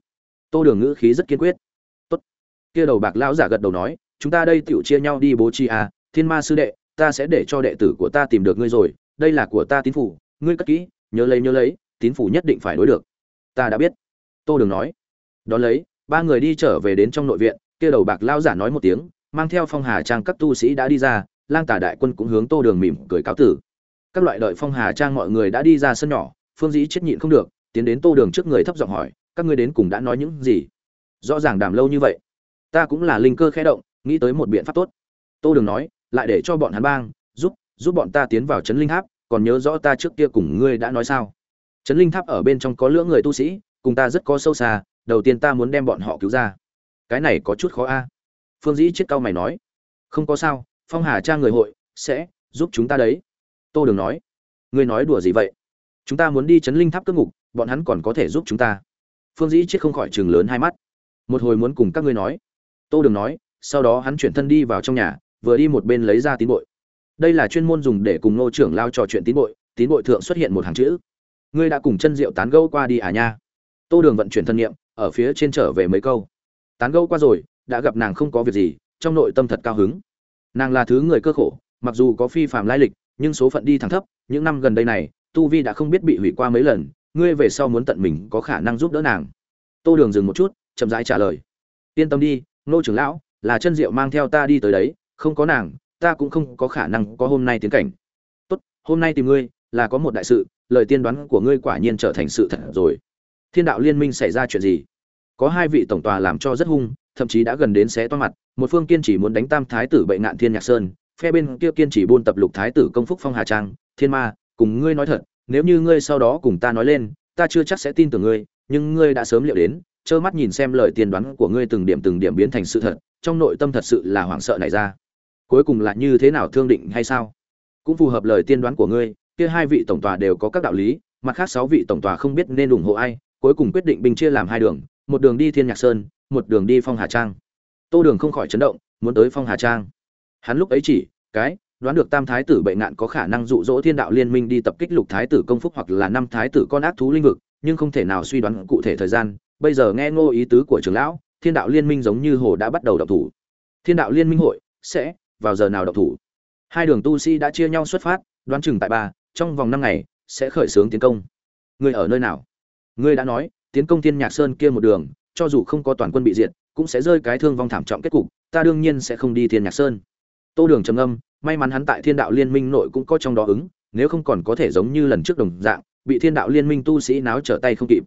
Tô đường ngữ khí rất kiên quyết. Tốt. Kia đầu bạc lão giả gật đầu nói, chúng ta đây tựu chia nhau đi bố trí à thiên ma sư đệ, ta sẽ để cho đệ tử của ta tìm được ngươi rồi, đây là của ta tín phủ, ngươi cất kỹ, nhớ lấy nhớ lấy, tín phủ nhất định phải đối được. Ta đã biết. Tô đường nói. Đón lấy, ba người đi trở về đến trong nội viện, kia đầu bạc lão giả nói một tiếng, mang theo phong hà trang các tu sĩ đã đi ra, lang tà đại quân cũng hướng tô đường mỉm cười cáo tử. Các loại đợi phong hà trang mọi người đã đi ra sân nhỏ phương dĩ chết nhịn không được, tiến đến tô đường trước người thấp giọng hỏi, các ngươi đến cùng đã nói những gì? Rõ ràng đàm lâu như vậy, ta cũng là linh cơ khẽ động, nghĩ tới một biện pháp tốt. Tô đường nói, lại để cho bọn hắn bang, giúp giúp bọn ta tiến vào trấn linh tháp, còn nhớ rõ ta trước kia cùng ngươi đã nói sao? Trấn linh tháp ở bên trong có lưỡng người tu sĩ, cùng ta rất có sâu xa, đầu tiên ta muốn đem bọn họ cứu ra. Cái này có chút khó a. Phương dĩ chết cao mày nói, không có sao, phong hà cha người hội sẽ giúp chúng ta đấy. Tô đường nói, ngươi nói đùa gì vậy? Chúng ta muốn đi chấn linh tháp cướp ngục, bọn hắn còn có thể giúp chúng ta. Phương dĩ chết không khỏi trường lớn hai mắt. Một hồi muốn cùng các ngươi nói. Tô đường nói, sau đó hắn chuyển thân đi vào trong nhà, vừa đi một bên lấy ra tín bội. Đây là chuyên môn dùng để cùng nô trưởng lao trò chuyện tín bội tín bội thượng xuất hiện một hàng chữ. Ngươi đã cùng chân rượu tán gẫu qua đi à nha? Tô đường vận chuyển thân nhiệm ở phía trên trở về mấy câu. Tán gẫu qua rồi, đã gặp nàng không có việc gì, trong nội tâm thật cao hứng. Nàng là thứ người cơ khổ, mặc dù có phi phàm lai lịch, nhưng số phận đi thẳng thấp, những năm gần đây này tu vi đã không biết bị hủy qua mấy lần, ngươi về sau muốn tận mình có khả năng giúp đỡ nàng. Tô đường dừng một chút, chậm rãi trả lời. Yên tâm đi nô trưởng lão, là chân diệu mang theo ta đi tới đấy, không có nàng, ta cũng không có khả năng có hôm nay tiến cảnh. Tốt, hôm nay tìm ngươi, là có một đại sự, lời tiên đoán của ngươi quả nhiên trở thành sự thật rồi. Thiên đạo liên minh xảy ra chuyện gì? Có hai vị tổng tòa làm cho rất hung, thậm chí đã gần đến xé toa mặt, một phương kiên chỉ muốn đánh tam thái tử bệnh ngạn thiên nhạc sơn, phe bên kia kiên chỉ buôn tập lục thái tử công phúc phong hà trang, thiên ma cùng ngươi nói thật, nếu như ngươi sau đó cùng ta nói lên, ta chưa chắc sẽ tin tưởng ngươi, nhưng ngươi đã sớm liệu đến, trơ mắt nhìn xem lời tiên đoán của ngươi từng điểm từng điểm biến thành sự thật, trong nội tâm thật sự là hoảng sợ này ra. Cuối cùng là như thế nào thương định hay sao? Cũng phù hợp lời tiên đoán của ngươi, kia hai vị tổng tòa đều có các đạo lý, mặt khác sáu vị tổng tòa không biết nên ủng hộ ai, cuối cùng quyết định binh chia làm hai đường, một đường đi thiên nhạc sơn, một đường đi phong hà trang. Tô đường không khỏi chấn động, muốn tới phong hà trang. Hắn lúc ấy chỉ, cái đoán được tam thái tử bệ nạn có khả năng dụ dỗ thiên đạo liên minh đi tập kích lục thái tử công phúc hoặc là năm thái tử con ác thú linh vực, nhưng không thể nào suy đoán cụ thể thời gian. Bây giờ nghe ngô ý tứ của trưởng lão, thiên đạo liên minh giống như hồ đã bắt đầu đọc thủ. Thiên đạo liên minh hội sẽ vào giờ nào đọc thủ? Hai đường tu sĩ đã chia nhau xuất phát, đoán chừng tại ba, trong vòng năm ngày sẽ khởi xướng tiến công. Ngươi ở nơi nào? Ngươi đã nói, tiến công thiên nhạc sơn kia một đường, cho dù không có toàn quân bị diệt, cũng sẽ rơi cái thương vong thảm trọng kết cục, ta đương nhiên sẽ không đi thiên nhạc sơn. Tô đường trầm âm may mắn hắn tại thiên đạo liên minh nội cũng có trong đó ứng, nếu không còn có thể giống như lần trước đồng dạng, bị thiên đạo liên minh tu sĩ náo trở tay không kịp.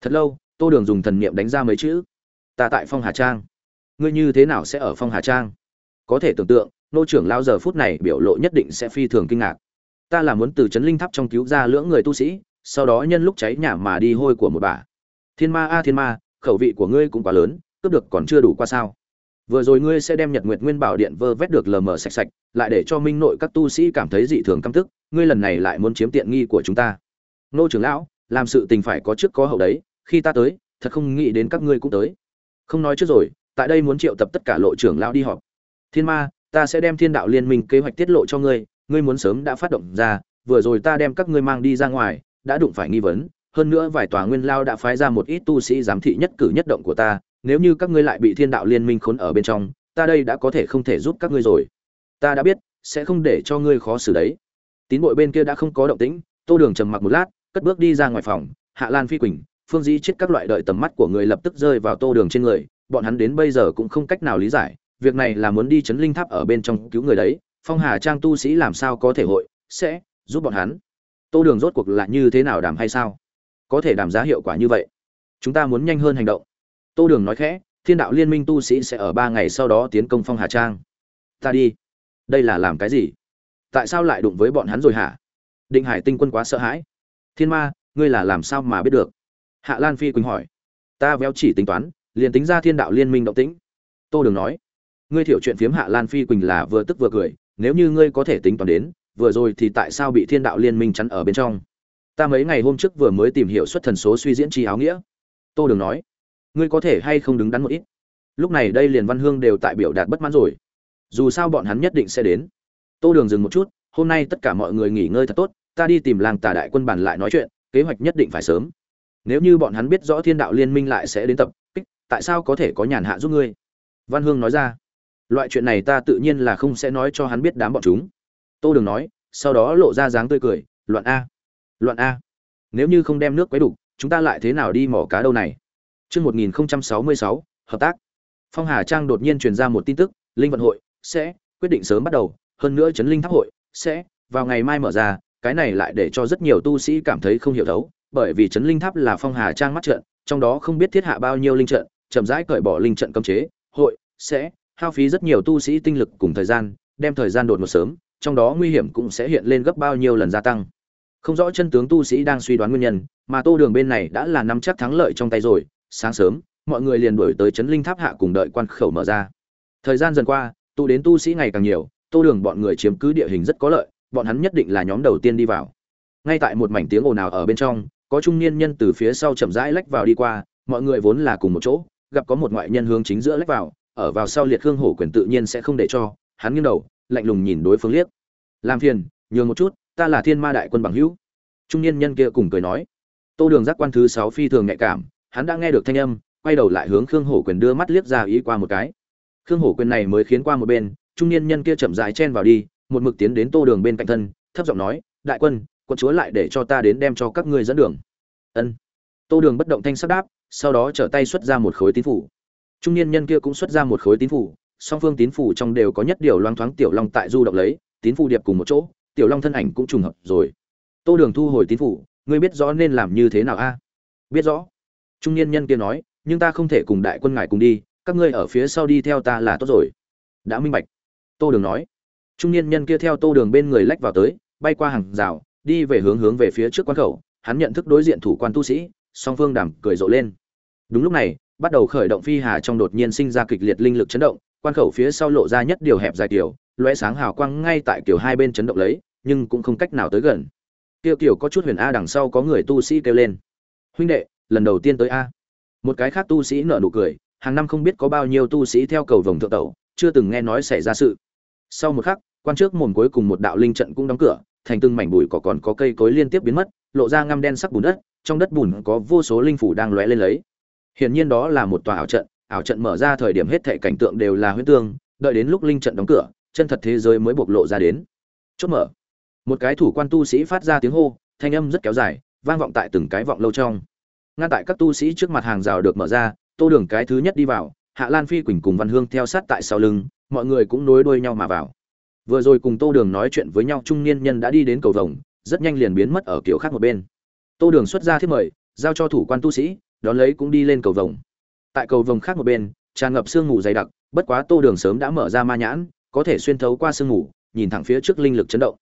Thật lâu, tô đường dùng thần niệm đánh ra mấy chữ. Ta tại phong hà trang. Ngươi như thế nào sẽ ở phong hà trang? Có thể tưởng tượng, nô trưởng lao giờ phút này biểu lộ nhất định sẽ phi thường kinh ngạc. Ta là muốn từ c linh tháp trong cứu ra lưỡng người tu sĩ, sau đó nhân lúc cháy nhà mà đi hôi của một bà. Thiên ma a à, thiên ma, khẩu vị của ngươi cũng quá lớn, cướp được còn chưa đủ qua sao? Vừa rồi ngươi sẽ đem nhật nguyệt nguyên bảo điện vơ vét được lờ mờ sạch sạch, lại để cho minh nội các tu sĩ cảm thấy dị thường căm tức, ngươi lần này lại muốn chiếm tiện nghi của chúng ta. Nô trưởng lão, làm sự tình phải có trước có hậu đấy, khi ta tới, thật không nghĩ đến các ngươi cũng tới. Không nói trước rồi, tại đây muốn triệu tập tất cả lộ trưởng lão đi họp. Thiên ma, ta sẽ đem thiên đạo liên minh kế hoạch tiết lộ cho ngươi ngươi muốn sớm đã phát động ra, vừa rồi ta đem các ngươi mang đi ra ngoài, đã đụng phải nghi vấn, hơn nữa vài tòa nguyên lao đã phái ra một ít tu sĩ giám thị nhất cử nhất động của ta nếu như các ngươi lại bị thiên đạo liên minh khốn ở bên trong, ta đây đã có thể không thể giúp các ngươi rồi. Ta đã biết, sẽ không để cho ngươi khó xử đấy. Tín bội bên kia đã không có động tĩnh, tô đường trầm mặc một lát, cất bước đi ra ngoài phòng, hạ lan phi quỳnh, phương dĩ chết các loại đợi tầm mắt của người lập tức rơi vào tô đường trên người, bọn hắn đến bây giờ cũng không cách nào lý giải, việc này là muốn đi chấn linh tháp ở bên trong cứu người đấy, phong hà trang tu sĩ làm sao có thể hội, sẽ giúp bọn hắn. Tô đường rốt cuộc là như thế nào đảm hay sao? Có thể đảm giá hiệu quả như vậy. Chúng ta muốn nhanh hơn hành động tô đường nói khẽ, thiên đạo liên minh tu sĩ sẽ ở ba ngày sau đó tiến công phong hà trang. Ta đi. Đây là làm cái gì? Tại sao lại đụng với bọn hắn rồi hả? Định hải tinh quân quá sợ hãi. Thiên ma, ngươi là làm sao mà biết được? Hạ lan phi quỳnh hỏi. Ta véo chỉ tính toán, liền tính ra thiên đạo liên minh động tĩnh. Tô đường nói. Ngươi thiểu chuyện phiếm hạ lan phi quỳnh là vừa tức vừa cười, nếu như ngươi có thể tính toán đến, vừa rồi thì tại sao bị thiên đạo liên minh chắn ở bên trong? Ta mấy ngày hôm trước vừa mới tìm hiểu xuất thần số suy diễn chi áo nghĩa. Tô đường nói ngươi có thể hay không đứng đắn một ít. Lúc này đây liền văn hương đều tại biểu đạt bất mãn rồi. Dù sao bọn hắn nhất định sẽ đến. Tô đường dừng một chút, hôm nay tất cả mọi người nghỉ ngơi thật tốt, ta đi tìm làng tà đại quân bản lại nói chuyện, kế hoạch nhất định phải sớm. Nếu như bọn hắn biết rõ thiên đạo liên minh lại sẽ đến tập kích, tại sao có thể có nhàn hạ giúp ngươi? Văn hương nói ra. Loại chuyện này ta tự nhiên là không sẽ nói cho hắn biết đám bọn chúng. Tô đường nói, sau đó lộ ra dáng tươi cười, loạn a loạn a. Nếu như không đem nước quấy đục chúng ta lại thế nào đi mỏ cá đâu này? Chương 1066, hợp tác. Phong Hà Trang đột nhiên truyền ra một tin tức, Linh vận hội sẽ quyết định sớm bắt đầu, hơn nữa Trấn linh tháp hội sẽ vào ngày mai mở ra, cái này lại để cho rất nhiều tu sĩ cảm thấy không hiểu thấu, bởi vì Trấn linh tháp là Phong Hà Trang mắt trận, trong đó không biết thiết hạ bao nhiêu linh trận, chậm rãi cởi bỏ linh trận cấm chế, hội sẽ hao phí rất nhiều tu sĩ tinh lực cùng thời gian, đem thời gian đột một sớm, trong đó nguy hiểm cũng sẽ hiện lên gấp bao nhiêu lần gia tăng. Không rõ chân tướng tu sĩ đang suy đoán nguyên nhân, mà Tô Đường bên này đã là nắm chắc thắng lợi trong tay rồi, sáng sớm, mọi người liền đuổi tới trấn linh tháp hạ cùng đợi quan khẩu mở ra. Thời gian dần qua, tụ đến tu sĩ ngày càng nhiều, tô đường bọn người chiếm cứ địa hình rất có lợi, bọn hắn nhất định là nhóm đầu tiên đi vào. Ngay tại một mảnh tiếng ồn ào ở bên trong, có trung niên nhân từ phía sau chậm rãi lách vào đi qua, mọi người vốn là cùng một chỗ, gặp có một ngoại nhân hướng chính giữa lách vào, ở vào sau liệt hương hổ quyền tự nhiên sẽ không để cho, hắn nghiêng đầu, lạnh lùng nhìn đối phương liếc. Làm phiền, nhường một chút, ta là thiên ma đại quân bằng hữu. Trung niên nhân kia cùng cười nói. Tô đường giác quan thứ sáu phi thường nhạy cảm hắn đã nghe được thanh âm, quay đầu lại hướng khương hổ quyền đưa mắt liếc ra ý qua một cái. Khương hổ quyền này mới khiến qua một bên, trung niên nhân kia chậm rãi chen vào đi, một mực tiến đến tô đường bên cạnh thân, thấp giọng nói, đại quân quân chúa lại để cho ta đến đem cho các ngươi dẫn đường. Ân. Tô đường bất động thanh sắc đáp, sau đó trở tay xuất ra một khối tín phủ. Trung niên nhân kia cũng xuất ra một khối tín phủ, song phương tín phủ trong đều có nhất điều loang thoáng tiểu long tại du động lấy, tín phủ điệp cùng một chỗ, tiểu long thân ảnh cũng trùng hợp rồi. Tô đường thu hồi tín phủ, ngươi biết rõ nên làm như thế nào a? Biết rõ trung niên nhân kia nói, nhưng ta không thể cùng đại quân ngài cùng đi, các ngươi ở phía sau đi theo ta là tốt rồi. Đã minh bạch. Tô đường nói. Trung niên nhân kia theo tô đường bên người lách vào tới, bay qua hàng rào, đi về hướng hướng về phía trước quan khẩu. Hắn nhận thức đối diện thủ quan tu sĩ, song phương đàm cười rộ lên. Đúng lúc này, bắt đầu khởi động phi hà trong đột nhiên sinh ra kịch liệt linh lực chấn động, quan khẩu phía sau lộ ra nhất điều hẹp dài kiểu loé sáng hào quang ngay tại kiểu hai bên chấn động lấy, nhưng cũng không cách nào tới gần. Tiêu kiểu có chút huyền a đằng sau có người tu sĩ kêu lên. Huynh đệ lần đầu tiên tới a. Một cái khác tu sĩ nở nụ cười, hàng năm không biết có bao nhiêu tu sĩ theo cầu vồng thượng tẩu, chưa từng nghe nói xảy ra sự. Sau một khắc, quan trước mồm cuối cùng một đạo linh trận cũng đóng cửa, thành từng mảnh bụi cỏ còn có cây cối liên tiếp biến mất, lộ ra ngăm đen sắc bùn đất, trong đất bùn có vô số linh phủ đang lóe lên lấy. Hiển nhiên đó là một tòa ảo trận ảo trận mở ra thời điểm hết thảy cảnh tượng đều là huyễn tương, đợi đến lúc linh trận đóng cửa, chân thật thế giới mới bộc lộ ra đến. Chốt mở. Một cái thủ quan tu sĩ phát ra tiếng hô, thanh âm rất kéo dài, vang vọng tại từng cái vọng lâu trong ngăn tại các tu sĩ trước mặt hàng rào được mở ra, tô đường cái thứ nhất đi vào, hạ lan phi quỳnh cùng văn hương theo sát tại sau lưng, mọi người cũng nối đuôi nhau mà vào. Vừa rồi cùng tô đường nói chuyện với nhau, trung niên nhân đã đi đến cầu vồng, rất nhanh liền biến mất ở kiểu khác một bên. Tô đường xuất ra thiết mời, giao cho thủ quan tu sĩ, đón lấy cũng đi lên cầu vồng. Tại cầu vồng khác một bên, tràn ngập sương mù dày đặc, bất quá tô đường sớm đã mở ra ma nhãn, có thể xuyên thấu qua sương mù, nhìn thẳng phía trước linh lực chấn động.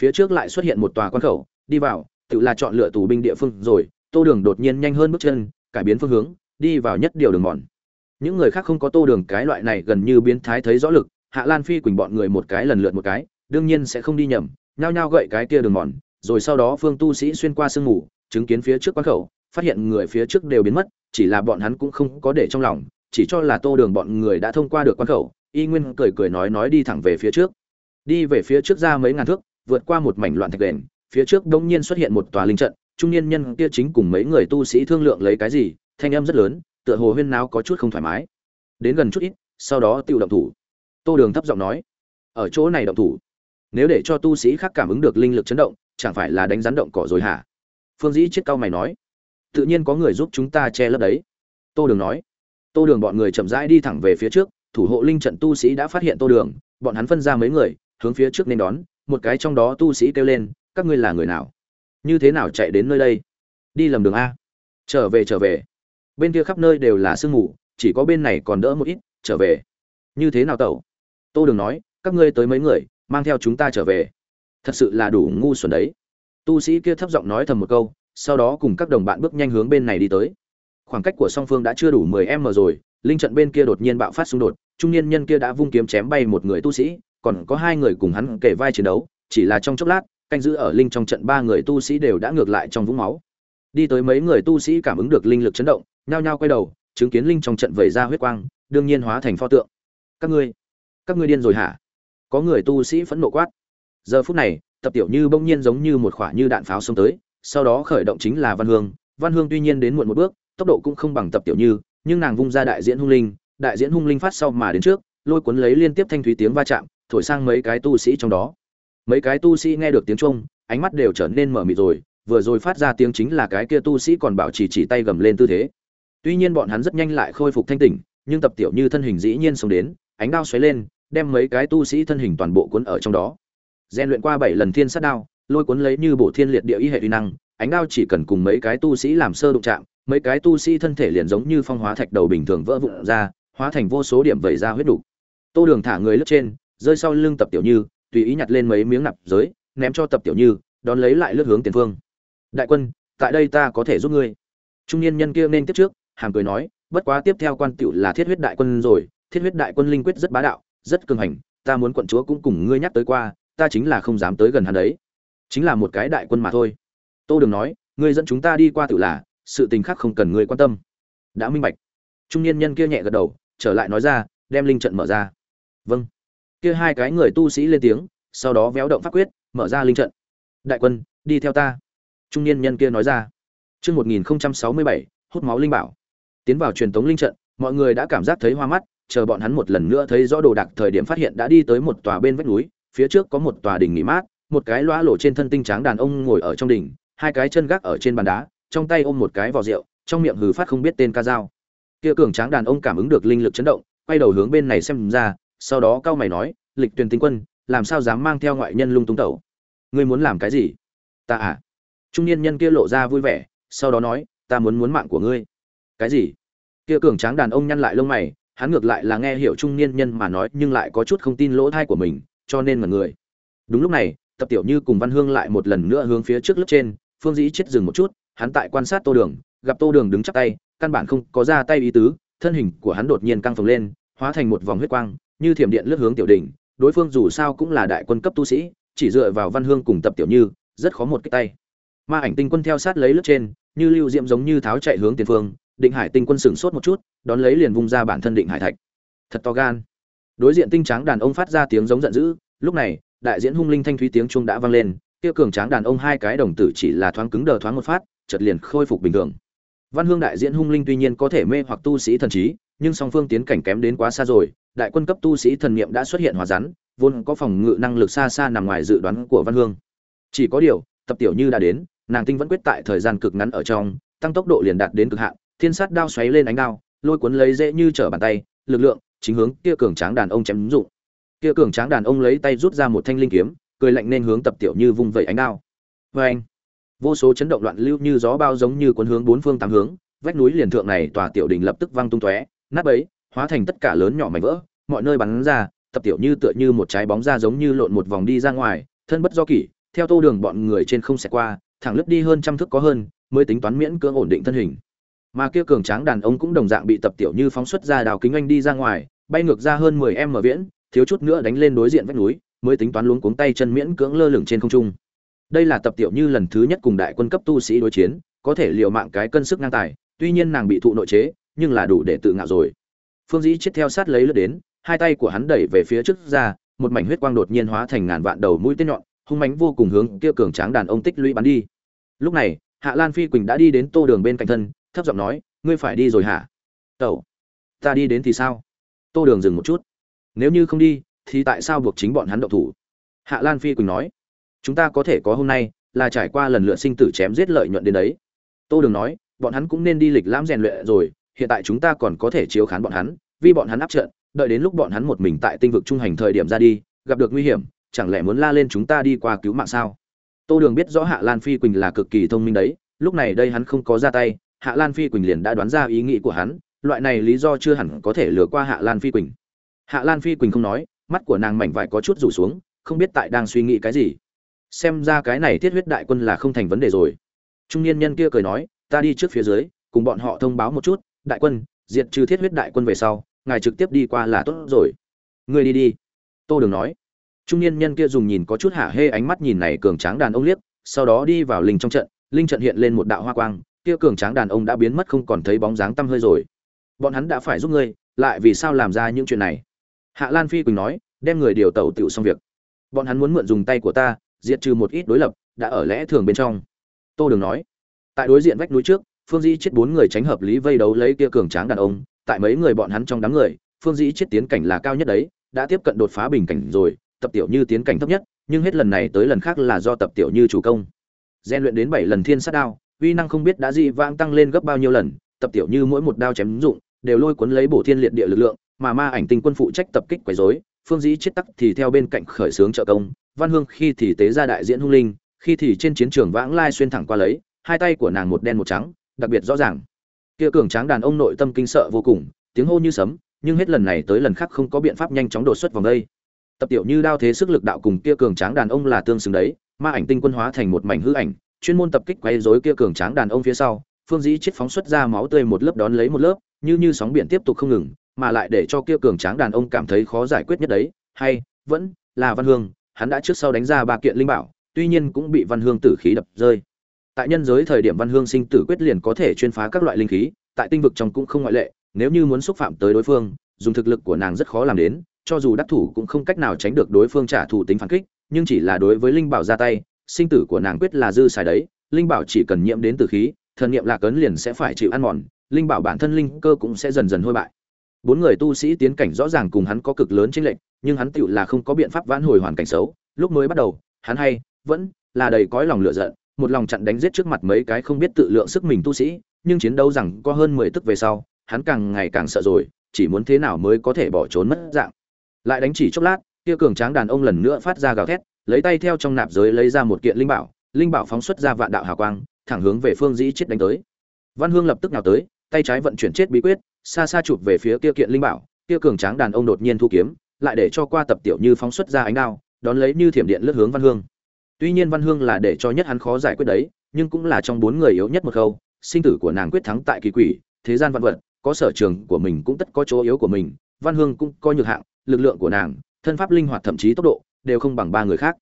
Phía trước lại xuất hiện một tòa quan khẩu, đi vào, tự là chọn lựa tù binh địa phương rồi tô đường đột nhiên nhanh hơn bước chân, cải biến phương hướng, đi vào nhất điều đường mòn. Những người khác không có tô đường, cái loại này gần như biến thái thấy rõ lực, hạ lan phi quỳnh bọn người một cái lần lượt một cái, đương nhiên sẽ không đi nhầm, nhao nhao gậy cái kia đường mòn, rồi sau đó phương tu sĩ xuyên qua sương mù, chứng kiến phía trước quán khẩu, phát hiện người phía trước đều biến mất, chỉ là bọn hắn cũng không có để trong lòng, chỉ cho là tô đường bọn người đã thông qua được quán khẩu, y nguyên cười cười nói nói đi thẳng về phía trước. Đi về phía trước ra mấy ngàn thước, vượt qua một mảnh loạn thạch đền, phía trước đông nhiên xuất hiện một tòa linh trận trung niên nhân kia chính cùng mấy người tu sĩ thương lượng lấy cái gì, thanh âm rất lớn, tựa hồ huyên náo có chút không thoải mái. Đến gần chút ít, sau đó tự động thủ. Tô đường thấp giọng nói, ở chỗ này động thủ? Nếu để cho tu sĩ khác cảm ứng được linh lực chấn động, chẳng phải là đánh rắn động cỏ rồi hả? Phương dĩ chết cao mày nói, tự nhiên có người giúp chúng ta che lấp đấy. Tô đường nói. Tô đường bọn người chậm rãi đi thẳng về phía trước, thủ hộ linh trận tu sĩ đã phát hiện tô đường, bọn hắn phân ra mấy người, hướng phía trước nên đón, một cái trong đó tu sĩ kêu lên, các ngươi là người nào? Như thế nào chạy đến nơi đây? Đi lầm đường a. Trở về trở về. Bên kia khắp nơi đều là sương mù, chỉ có bên này còn đỡ một ít, trở về. Như thế nào tẩu? Tô đường nói, các ngươi tới mấy người, mang theo chúng ta trở về. Thật sự là đủ ngu xuẩn đấy. Tu sĩ kia thấp giọng nói thầm một câu, sau đó cùng các đồng bạn bước nhanh hướng bên này đi tới. Khoảng cách của song phương đã chưa đủ mười m rồi, linh trận bên kia đột nhiên bạo phát xung đột, trung niên nhân kia đã vung kiếm chém bay một người tu sĩ, còn có hai người cùng hắn kể vai chiến đấu, chỉ là trong chốc lát canh giữ ở linh trong trận ba người tu sĩ đều đã ngược lại trong vũng máu. Đi tới mấy người tu sĩ cảm ứng được linh lực chấn động, nhao nhao quay đầu, chứng kiến linh trong trận vẩy ra huyết quang, đương nhiên hóa thành pho tượng. Các ngươi các ngươi điên rồi hả? Có người tu sĩ phẫn nộ quát. Giờ phút này, tập tiểu như bỗng nhiên giống như một quả như đạn pháo xông tới, sau đó khởi động chính là văn hương. Văn hương tuy nhiên đến muộn một bước, tốc độ cũng không bằng tập tiểu như, nhưng nàng vung ra đại diễn hung linh, đại diễn hung linh phát sau mà đến trước, lôi cuốn lấy liên tiếp thanh thúy tiếng va chạm, thổi sang mấy cái tu sĩ trong đó mấy cái tu sĩ nghe được tiếng trung ánh mắt đều trở nên mở mịt rồi vừa rồi phát ra tiếng chính là cái kia tu sĩ còn bảo trì chỉ, chỉ tay gầm lên tư thế tuy nhiên bọn hắn rất nhanh lại khôi phục thanh tỉnh nhưng tập tiểu như thân hình dĩ nhiên xông đến ánh đao xoáy lên đem mấy cái tu sĩ thân hình toàn bộ cuốn ở trong đó rèn luyện qua bảy lần thiên sát đao lôi cuốn lấy như bộ thiên liệt địa y hệ uy năng ánh đao chỉ cần cùng mấy cái tu sĩ làm sơ đụng chạm mấy cái tu sĩ thân thể liền giống như phong hóa thạch đầu bình thường vỡ vụn ra hóa thành vô số điểm vẩy ra huyết đủ. tô đường thả người lướt trên rơi sau lưng tập tiểu như tùy ý nhặt lên mấy miếng nạp giới, ném cho tập tiểu như, đón lấy lại lướt hướng tiền phương. Đại quân, tại đây ta có thể giúp ngươi. Trung niên nhân kia nên tiếp trước, hàm cười nói, bất quá tiếp theo quan tiểu là thiết huyết đại quân rồi, thiết huyết đại quân linh quyết rất bá đạo, rất cường hành, ta muốn quận chúa cũng cùng ngươi nhắc tới qua, ta chính là không dám tới gần hắn đấy. Chính là một cái đại quân mà thôi. Tô đường nói, ngươi dẫn chúng ta đi qua tự là, sự tình khác không cần ngươi quan tâm. Đã minh bạch. Trung niên nhân kia nhẹ gật đầu, trở lại nói ra, đem linh trận mở ra. Vâng kia hai cái người tu sĩ lên tiếng, sau đó véo động pháp quyết, mở ra linh trận. Đại quân, đi theo ta. Trung niên nhân kia nói ra. Chương một nghìn sáu mươi bảy, hút máu linh bảo. Tiến vào truyền thống linh trận, mọi người đã cảm giác thấy hoa mắt, chờ bọn hắn một lần nữa thấy rõ đồ đạc thời điểm phát hiện đã đi tới một tòa bên vách núi, phía trước có một tòa đình nghỉ mát, một cái loa lộ trên thân tinh tráng đàn ông ngồi ở trong đỉnh hai cái chân gác ở trên bàn đá, trong tay ôm một cái vò rượu, trong miệng hừ phát không biết tên ca dao. Kia cường tráng đàn ông cảm ứng được linh lực chấn động, quay đầu hướng bên này xem ra sau đó cao mày nói, lịch tuyển tinh quân, làm sao dám mang theo ngoại nhân lung tung tẩu? Ngươi muốn làm cái gì? Ta à. Trung niên nhân kia lộ ra vui vẻ, sau đó nói, ta muốn muốn mạng của ngươi. Cái gì? Kia cường tráng đàn ông nhăn lại lông mày, hắn ngược lại là nghe hiểu trung niên nhân mà nói, nhưng lại có chút không tin lỗ thai của mình, cho nên mà người. Đúng lúc này, tập tiểu như cùng văn hương lại một lần nữa hướng phía trước lớp trên, phương dĩ chết dừng một chút, hắn tại quan sát tô đường, gặp tô đường đứng chắp tay, căn bản không có ra tay ý tứ, thân hình của hắn đột nhiên căng phồng lên, hóa thành một vòng huyết quang như thiểm điện lướt hướng tiểu đỉnh, đối phương dù sao cũng là đại quân cấp tu sĩ, chỉ dựa vào văn hương cùng tập tiểu như, rất khó một cái tay. Ma ảnh tinh quân theo sát lấy lướt trên, như lưu diệm giống như tháo chạy hướng tiền phương, định hải tinh quân sửng sốt một chút, đón lấy liền vung ra bản thân định hải thạch. Thật to gan. Đối diện tinh tráng đàn ông phát ra tiếng giống giận dữ, lúc này, đại diễn hung linh thanh thúy tiếng chuông đã vang lên, kia cường tráng đàn ông hai cái đồng tử chỉ là thoáng cứng đờ thoáng một phát, chợt liền khôi phục bình thường. Văn hương đại diễn hung linh tuy nhiên có thể mê hoặc tu sĩ thần trí, nhưng song phương tiến cảnh kém đến quá xa rồi đại quân cấp tu sĩ thần niệm đã xuất hiện hòa rắn, vốn có phòng ngự năng lực xa xa nằm ngoài dự đoán của văn hương. Chỉ có điều, tập tiểu như đã đến, nàng tinh vẫn quyết tại thời gian cực ngắn ở trong, tăng tốc độ liền đạt đến cực hạn, thiên sát đao xoáy lên ánh đao, lôi cuốn lấy dễ như trở bàn tay, lực lượng, chính hướng kia cường tráng đàn ông chém dụng. Kia cường tráng đàn ông lấy tay rút ra một thanh linh kiếm, cười lạnh nên hướng tập tiểu như vung vẩy ánh đao. Oeng! vô số chấn động loạn lưu như gió bao giống như cuốn hướng bốn phương tám hướng, vách núi liền thượng này tòa tiểu đình lập tức vang tung tóe, nát bấy hóa thành tất cả lớn nhỏ mảnh vỡ, mọi nơi bắn ra, tập tiểu như tựa như một trái bóng ra giống như lộn một vòng đi ra ngoài, thân bất do kỷ, theo tô đường bọn người trên không sẽ qua, thẳng lướt đi hơn trăm thước có hơn, mới tính toán miễn cưỡng ổn định thân hình. Mà kia cường tráng đàn ông cũng đồng dạng bị tập tiểu như phóng xuất ra đào kính anh đi ra ngoài, bay ngược ra hơn mười em mở viễn, thiếu chút nữa đánh lên đối diện vách núi, mới tính toán luống cuống tay chân miễn cưỡng lơ lửng trên không trung. Đây là tập tiểu như lần thứ nhất cùng đại quân cấp tu sĩ đối chiến, có thể liều mạng cái cân sức ngang tài, tuy nhiên nàng bị thụ nội chế, nhưng là đủ để tự ngạo rồi phương dĩ chết theo sát lấy lướt đến, hai tay của hắn đẩy về phía trước ra, một mảnh huyết quang đột nhiên hóa thành ngàn vạn đầu mũi tên nhọn, hung mãnh vô cùng hướng kia cường tráng đàn ông tích lũy bắn đi. Lúc này, hạ lan phi quỳnh đã đi đến tô đường bên cạnh thân, thấp giọng nói, ngươi phải đi rồi hả? Tẩu, ta đi đến thì sao? Tô đường dừng một chút. Nếu như không đi, thì tại sao buộc chính bọn hắn động thủ? Hạ lan phi quỳnh nói. Chúng ta có thể có hôm nay là trải qua lần lượt sinh tử chém giết lợi nhuận đến đấy. Tô đường nói, bọn hắn cũng nên đi lịch lãm rèn luyện rồi hiện tại chúng ta còn có thể chiếu khán bọn hắn, vì bọn hắn áp trận, đợi đến lúc bọn hắn một mình tại tinh vực trung hành thời điểm ra đi, gặp được nguy hiểm, chẳng lẽ muốn la lên chúng ta đi qua cứu mạng sao? Tô đường biết rõ hạ lan phi quỳnh là cực kỳ thông minh đấy, lúc này đây hắn không có ra tay, hạ lan phi quỳnh liền đã đoán ra ý nghĩ của hắn, loại này lý do chưa hẳn có thể lừa qua hạ lan phi quỳnh. Hạ lan phi quỳnh không nói, mắt của nàng mảnh vải có chút rủ xuống, không biết tại đang suy nghĩ cái gì. Xem ra cái này thiết huyết đại quân là không thành vấn đề rồi. Trung niên nhân kia cười nói, ta đi trước phía dưới, cùng bọn họ thông báo một chút đại quân, diệt trừ thiết huyết đại quân về sau, ngài trực tiếp đi qua là tốt rồi. Ngươi đi đi. Tô đường nói. Trung niên nhân kia dùng nhìn có chút hả hê ánh mắt nhìn này cường tráng đàn ông liếc, sau đó đi vào linh trong trận, linh trận hiện lên một đạo hoa quang, kia cường tráng đàn ông đã biến mất không còn thấy bóng dáng tăm hơi rồi. Bọn hắn đã phải giúp ngươi, lại vì sao làm ra những chuyện này? Hạ lan phi quỳnh nói, đem người điều tàu tựu xong việc. Bọn hắn muốn mượn dùng tay của ta, diệt trừ một ít đối lập, đã ở lẽ thường bên trong. Tô đường nói. Tại đối diện vách núi trước phương dĩ chết bốn người tránh hợp lý vây đấu lấy kia cường tráng đàn ông, tại mấy người bọn hắn trong đám người, phương dĩ chết tiến cảnh là cao nhất đấy, đã tiếp cận đột phá bình cảnh rồi, tập tiểu như tiến cảnh thấp nhất, nhưng hết lần này tới lần khác là do tập tiểu như chủ công. Gian luyện đến bảy lần thiên sát đao, uy năng không biết đã dị vãng tăng lên gấp bao nhiêu lần, tập tiểu như mỗi một đao chém dụng, đều lôi cuốn lấy bổ thiên liệt địa lực lượng, mà ma ảnh tinh quân phụ trách tập kích quấy rối, phương dĩ chết tắc thì theo bên cạnh khởi xướng trợ công, văn hương khi thì tế ra đại diễn hung linh, khi thì trên chiến trường vãng lai xuyên thẳng qua lấy, hai tay của nàng một đen một trắng đặc biệt rõ ràng. Kia cường tráng đàn ông nội tâm kinh sợ vô cùng, tiếng hô như sấm, nhưng hết lần này tới lần khác không có biện pháp nhanh chóng đột xuất vòng đây. Tập tiểu như đao thế sức lực đạo cùng kia cường tráng đàn ông là tương xứng đấy, ma ảnh tinh quân hóa thành một mảnh hư ảnh, chuyên môn tập kích quấy rối kia cường tráng đàn ông phía sau, phương dĩ chết phóng xuất ra máu tươi một lớp đón lấy một lớp, như như sóng biển tiếp tục không ngừng, mà lại để cho kia cường tráng đàn ông cảm thấy khó giải quyết nhất đấy, hay, vẫn là văn hương, hắn đã trước sau đánh ra ba kiện linh bảo, tuy nhiên cũng bị văn hương tử khí đập rơi tại nhân giới thời điểm văn hương sinh tử quyết liền có thể chuyên phá các loại linh khí, tại tinh vực trong cũng không ngoại lệ, nếu như muốn xúc phạm tới đối phương, dùng thực lực của nàng rất khó làm đến, cho dù đắc thủ cũng không cách nào tránh được đối phương trả thù tính phản kích, nhưng chỉ là đối với linh bảo ra tay, sinh tử của nàng quyết là dư xài đấy, linh bảo chỉ cần nhiễm đến từ khí, thần niệm lạc ấn liền sẽ phải chịu ăn mòn, linh bảo bản thân linh cơ cũng sẽ dần dần hôi bại. Bốn người tu sĩ tiến cảnh rõ ràng cùng hắn có cực lớn chênh lệch, nhưng hắn tựu là không có biện pháp vãn hồi hoàn cảnh xấu, lúc mới bắt đầu, hắn hay vẫn là đầy cõi lòng lửa giận một lòng chặn đánh giết trước mặt mấy cái không biết tự lượng sức mình tu sĩ, nhưng chiến đấu rằng có hơn mười tức về sau, hắn càng ngày càng sợ rồi, chỉ muốn thế nào mới có thể bỏ trốn mất dạng. Lại đánh chỉ chốc lát, kia cường tráng đàn ông lần nữa phát ra gào thét, lấy tay theo trong nạp giới lấy ra một kiện linh bảo linh bảo phóng xuất ra vạn đạo hào quang, thẳng hướng về phương dĩ chết đánh tới. Văn hương lập tức nào tới, tay trái vận chuyển chết bí quyết, xa xa chụp về phía kia kiện linh bảo, kia cường tráng đàn ông đột nhiên thu kiếm, lại để cho qua tập tiểu như phóng xuất ra ánh đao, đón lấy như thiểm điện lướt hướng văn hương tuy nhiên văn hương là để cho nhất hắn khó giải quyết đấy, nhưng cũng là trong bốn người yếu nhất một khâu. Sinh tử của nàng quyết thắng tại kỳ quỷ, thế gian văn vật, có sở trường của mình cũng tất có chỗ yếu của mình. Văn hương cũng coi nhược hạng, lực lượng của nàng, thân pháp linh hoạt thậm chí tốc độ, đều không bằng ba người khác.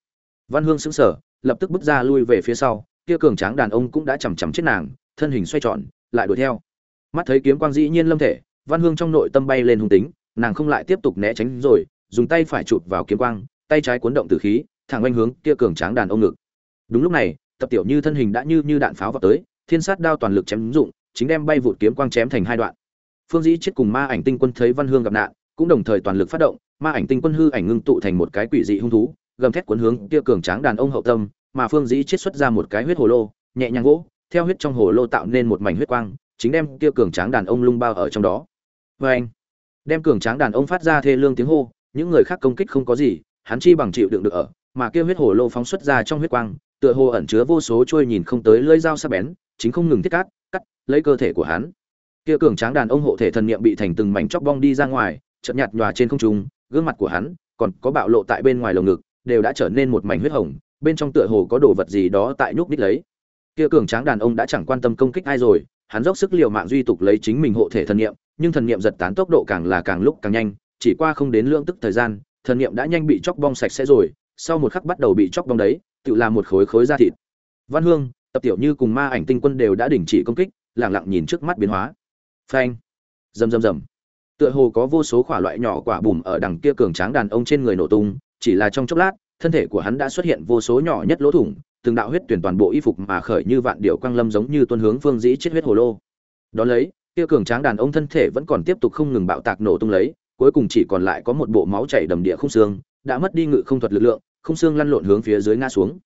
Văn hương sững sờ, lập tức bước ra lui về phía sau. Kia cường tráng đàn ông cũng đã chầm chầm chết nàng, thân hình xoay tròn, lại đuổi theo. Mắt thấy kiếm quang dĩ nhiên lâm thể, văn hương trong nội tâm bay lên hung tính, nàng không lại tiếp tục né tránh rồi, dùng tay phải chụp vào kiếm quang, tay trái cuốn động tử khí thẳng anh hướng kia cường tráng đàn ông ngực. Đúng lúc này, tập tiểu như thân hình đã như như đạn pháo vào tới, thiên sát đao toàn lực chém dụng, chính đem bay vụt kiếm quang chém thành hai đoạn. Phương dĩ chết cùng ma ảnh tinh quân thấy văn hương gặp nạn, cũng đồng thời toàn lực phát động, ma ảnh tinh quân hư ảnh ngưng tụ thành một cái quỷ dị hung thú, gầm thét cuốn hướng kia cường tráng đàn ông hậu tâm, mà phương dĩ chết xuất ra một cái huyết hồ lô, nhẹ nhàng gỗ, theo huyết trong hồ lô tạo nên một mảnh huyết quang, chính đem kia cường tráng đàn ông lung bao ở trong đó. Vê anh, đem cường tráng đàn ông phát ra thê lương tiếng hô, những người khác công kích không có gì, hắn chi bằng chịu đựng được ở mà kia huyết hồ lô phóng xuất ra trong huyết quang, tựa hồ ẩn chứa vô số trôi nhìn không tới lưỡi dao sắc bén, chính không ngừng thiết cắt cắt, lấy cơ thể của hắn. Kia cường tráng đàn ông hộ thể thần niệm bị thành từng mảnh chóc bong đi ra ngoài, chợt nhạt nhòa trên không trung, gương mặt của hắn, còn có bạo lộ tại bên ngoài lồng ngực, đều đã trở nên một mảnh huyết hồng, bên trong tựa hồ có đồ vật gì đó tại nhúc nhích lấy. Kia cường tráng đàn ông đã chẳng quan tâm công kích ai rồi, hắn dốc sức liều mạng duy tục lấy chính mình hộ thể thần niệm, nhưng thần niệm giật tán tốc độ càng là càng lúc càng nhanh, chỉ qua không đến lượng tức thời gian, thần niệm đã nhanh bị chóc bong sạch sẽ rồi sau một khắc bắt đầu bị chóc bong đấy, tự làm một khối khối da thịt. Văn hương, tập tiểu như cùng ma ảnh tinh quân đều đã đình chỉ công kích lẳng lặng nhìn trước mắt biến hóa. Phanh. Rầm rầm rầm. Tựa hồ có vô số quả loại nhỏ quả bùm ở đằng kia cường tráng đàn ông trên người nổ tung, chỉ là trong chốc lát, thân thể của hắn đã xuất hiện vô số nhỏ nhất lỗ thủng, từng đạo huyết tuyển toàn bộ y phục mà khởi như vạn điệu quang lâm giống như tuân hướng phương dĩ chết huyết hồ lô. Đó lấy, kia cường tráng đàn ông thân thể vẫn còn tiếp tục không ngừng bạo tạc nổ tung lấy, cuối cùng chỉ còn lại có một bộ máu chảy đầm địa không xương đã mất đi ngự không thuật lực lượng, không xương lăn lộn hướng phía dưới ngã xuống.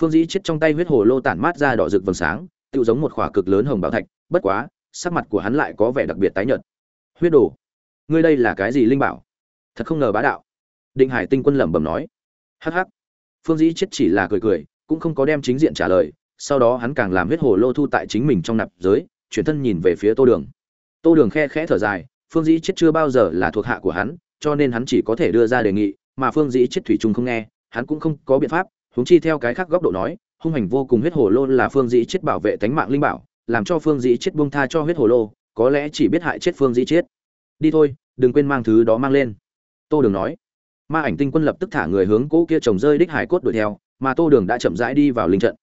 Phương dĩ chết trong tay huyết hồ lô tản mát ra đỏ rực vầng sáng tự giống một khỏa cực lớn hồng bảo thạch, bất quá, sắc mặt của hắn lại có vẻ đặc biệt tái nhợt. Huyết đồ, ngươi đây là cái gì linh bảo? Thật không ngờ bá đạo. Định hải tinh quân lẩm bẩm nói. Hắc hắc. Phương dĩ chết chỉ là cười cười, cũng không có đem chính diện trả lời, sau đó hắn càng làm huyết hồ lô thu tại chính mình trong nạp giới, chuyển thân nhìn về phía tô đường. Tô đường khe khẽ thở dài, phương dĩ chết chưa bao giờ là thuộc hạ của hắn, cho nên hắn chỉ có thể đưa ra đề nghị mà phương dĩ chết thủy Trung không nghe, hắn cũng không có biện pháp, huống chi theo cái khác góc độ nói, hung hành vô cùng huyết hồ lô là phương dĩ chết bảo vệ tánh mạng linh bảo, làm cho phương dĩ chết buông tha cho huyết hồ lô, có lẽ chỉ biết hại chết phương dĩ chết. Đi thôi, đừng quên mang thứ đó mang lên. Tô đường nói. Ma ảnh tinh quân lập tức thả người hướng cỗ kia trồng rơi đích hải cốt đuổi theo, mà tô đường đã chậm rãi đi vào linh trận.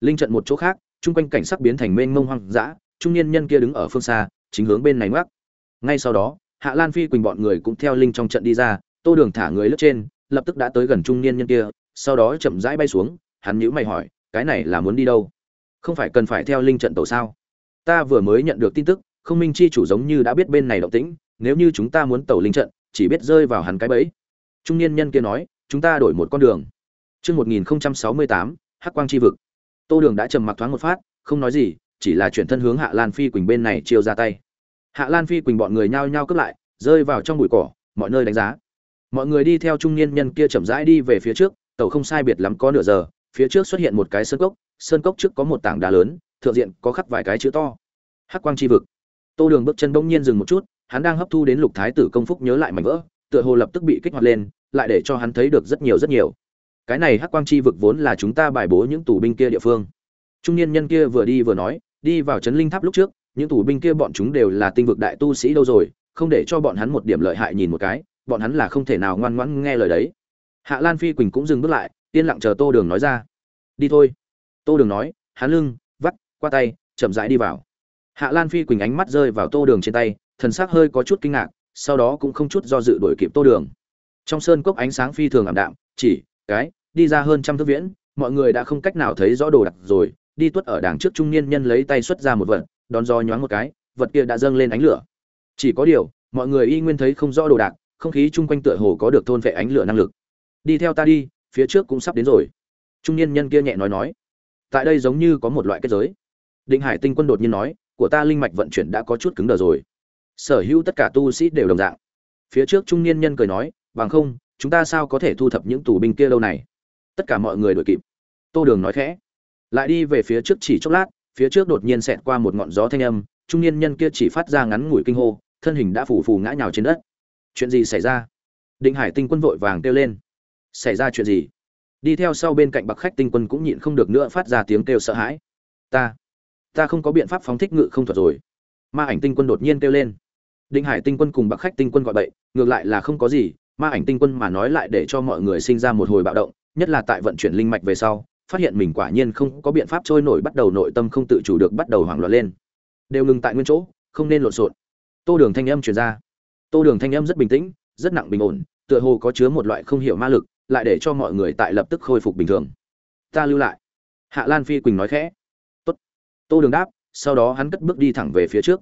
Linh trận một chỗ khác, chung quanh cảnh sắc biến thành mênh mông hoang dã, trung niên nhân kia đứng ở phương xa, chính hướng bên này ngoắc. Ngay sau đó, hạ lan phi quỳnh bọn người cũng theo linh trong trận đi ra tô đường thả người lướt trên lập tức đã tới gần trung niên nhân kia sau đó chậm rãi bay xuống hắn nhữ mày hỏi cái này là muốn đi đâu không phải cần phải theo linh trận tổ sao ta vừa mới nhận được tin tức không minh chi chủ giống như đã biết bên này động tĩnh nếu như chúng ta muốn tàu linh trận chỉ biết rơi vào hắn cái bẫy trung niên nhân kia nói chúng ta đổi một con đường Trước 1068, Hắc Quang Chi Vực. Tô Đường đã trầm mặc thoáng một phát, không nói gì, chỉ là chuyển thân hướng Hạ Lan Phi Quỳnh bên này chiêu ra tay. Hạ Lan Phi Quỳnh bọn người nhao nhao cướp lại, rơi vào trong bụi cỏ, mọi nơi đánh giá. Mọi người đi theo trung niên nhân kia chậm rãi đi về phía trước, tàu không sai biệt lắm có nửa giờ, phía trước xuất hiện một cái sơn cốc, sơn cốc trước có một tảng đá lớn, thượng diện có khắc vài cái chữ to. Hắc Quang Chi Vực. Tô Đường bước chân bỗng nhiên dừng một chút, hắn đang hấp thu đến Lục Thái tử công phúc nhớ lại mảnh vỡ, tựa hồ lập tức bị kích hoạt lên, lại để cho hắn thấy được rất nhiều rất nhiều. Cái này Hắc Quang Chi vực vốn là chúng ta bài bố những tù binh kia địa phương. Trung niên nhân kia vừa đi vừa nói, đi vào trấn linh tháp lúc trước những tù binh kia bọn chúng đều là tinh vực đại tu sĩ đâu rồi không để cho bọn hắn một điểm lợi hại nhìn một cái bọn hắn là không thể nào ngoan ngoãn nghe lời đấy. Hạ lan phi quỳnh cũng dừng bước lại, yên lặng chờ tô đường nói ra. Đi thôi. Tô đường nói, hắn lưng, vắt, qua tay, chậm rãi đi vào. Hạ lan phi quỳnh ánh mắt rơi vào tô đường trên tay, thần sắc hơi có chút kinh ngạc, sau đó cũng không chút do dự đổi kịp tô đường. Trong sơn cốc ánh sáng phi thường ảm đạm, chỉ cái, đi ra hơn trăm thước viễn, mọi người đã không cách nào thấy rõ đồ đạc rồi, đi tuất ở đằng trước trung niên nhân lấy tay xuất ra một vật, đón do nhoáng một cái, vật kia đã dâng lên ánh lửa. Chỉ có điều, mọi người y nguyên thấy không rõ đồ đạc không khí chung quanh tựa hồ có được thôn vệ ánh lửa năng lực. Đi theo ta đi, phía trước cũng sắp đến rồi. Trung niên nhân kia nhẹ nói nói. Tại đây giống như có một loại kết giới. Định hải tinh quân đột nhiên nói, của ta linh mạch vận chuyển đã có chút cứng đờ rồi. Sở hữu tất cả tu sĩ đều đồng dạng. Phía trước trung niên nhân cười nói, bằng không, chúng ta sao có thể thu thập những tù binh kia lâu này? Tất cả mọi người đuổi kịp. Tô đường nói khẽ. Lại đi về phía trước chỉ chốc lát, phía trước đột nhiên xẹt qua một ngọn gió thanh âm, trung niên nhân kia chỉ phát ra ngắn ngủi kinh hô, thân hình đã phủ phù ngã nhào trên đất chuyện gì xảy ra? Định hải tinh quân vội vàng kêu lên. Xảy ra chuyện gì? Đi theo sau bên cạnh bạc khách tinh quân cũng nhịn không được nữa phát ra tiếng kêu sợ hãi. Ta ta không có biện pháp phóng thích ngự không thuật rồi. Ma ảnh tinh quân đột nhiên kêu lên. Định hải tinh quân cùng bạc khách tinh quân gọi bậy, ngược lại là không có gì. Ma ảnh tinh quân mà nói lại để cho mọi người sinh ra một hồi bạo động, nhất là tại vận chuyển linh mạch về sau, phát hiện mình quả nhiên không có biện pháp trôi nổi bắt đầu nội tâm không tự chủ được bắt đầu hoảng loạn lên. Đều ngừng tại nguyên chỗ, không nên lộn xộn. Tô đường thanh âm truyền ra tô đường thanh âm rất bình tĩnh, rất nặng bình ổn, tựa hồ có chứa một loại không hiểu ma lực, lại để cho mọi người tại lập tức khôi phục bình thường. Ta lưu lại. Hạ lan phi quỳnh nói khẽ. Tốt. Tô đường đáp, sau đó hắn cất bước đi thẳng về phía trước.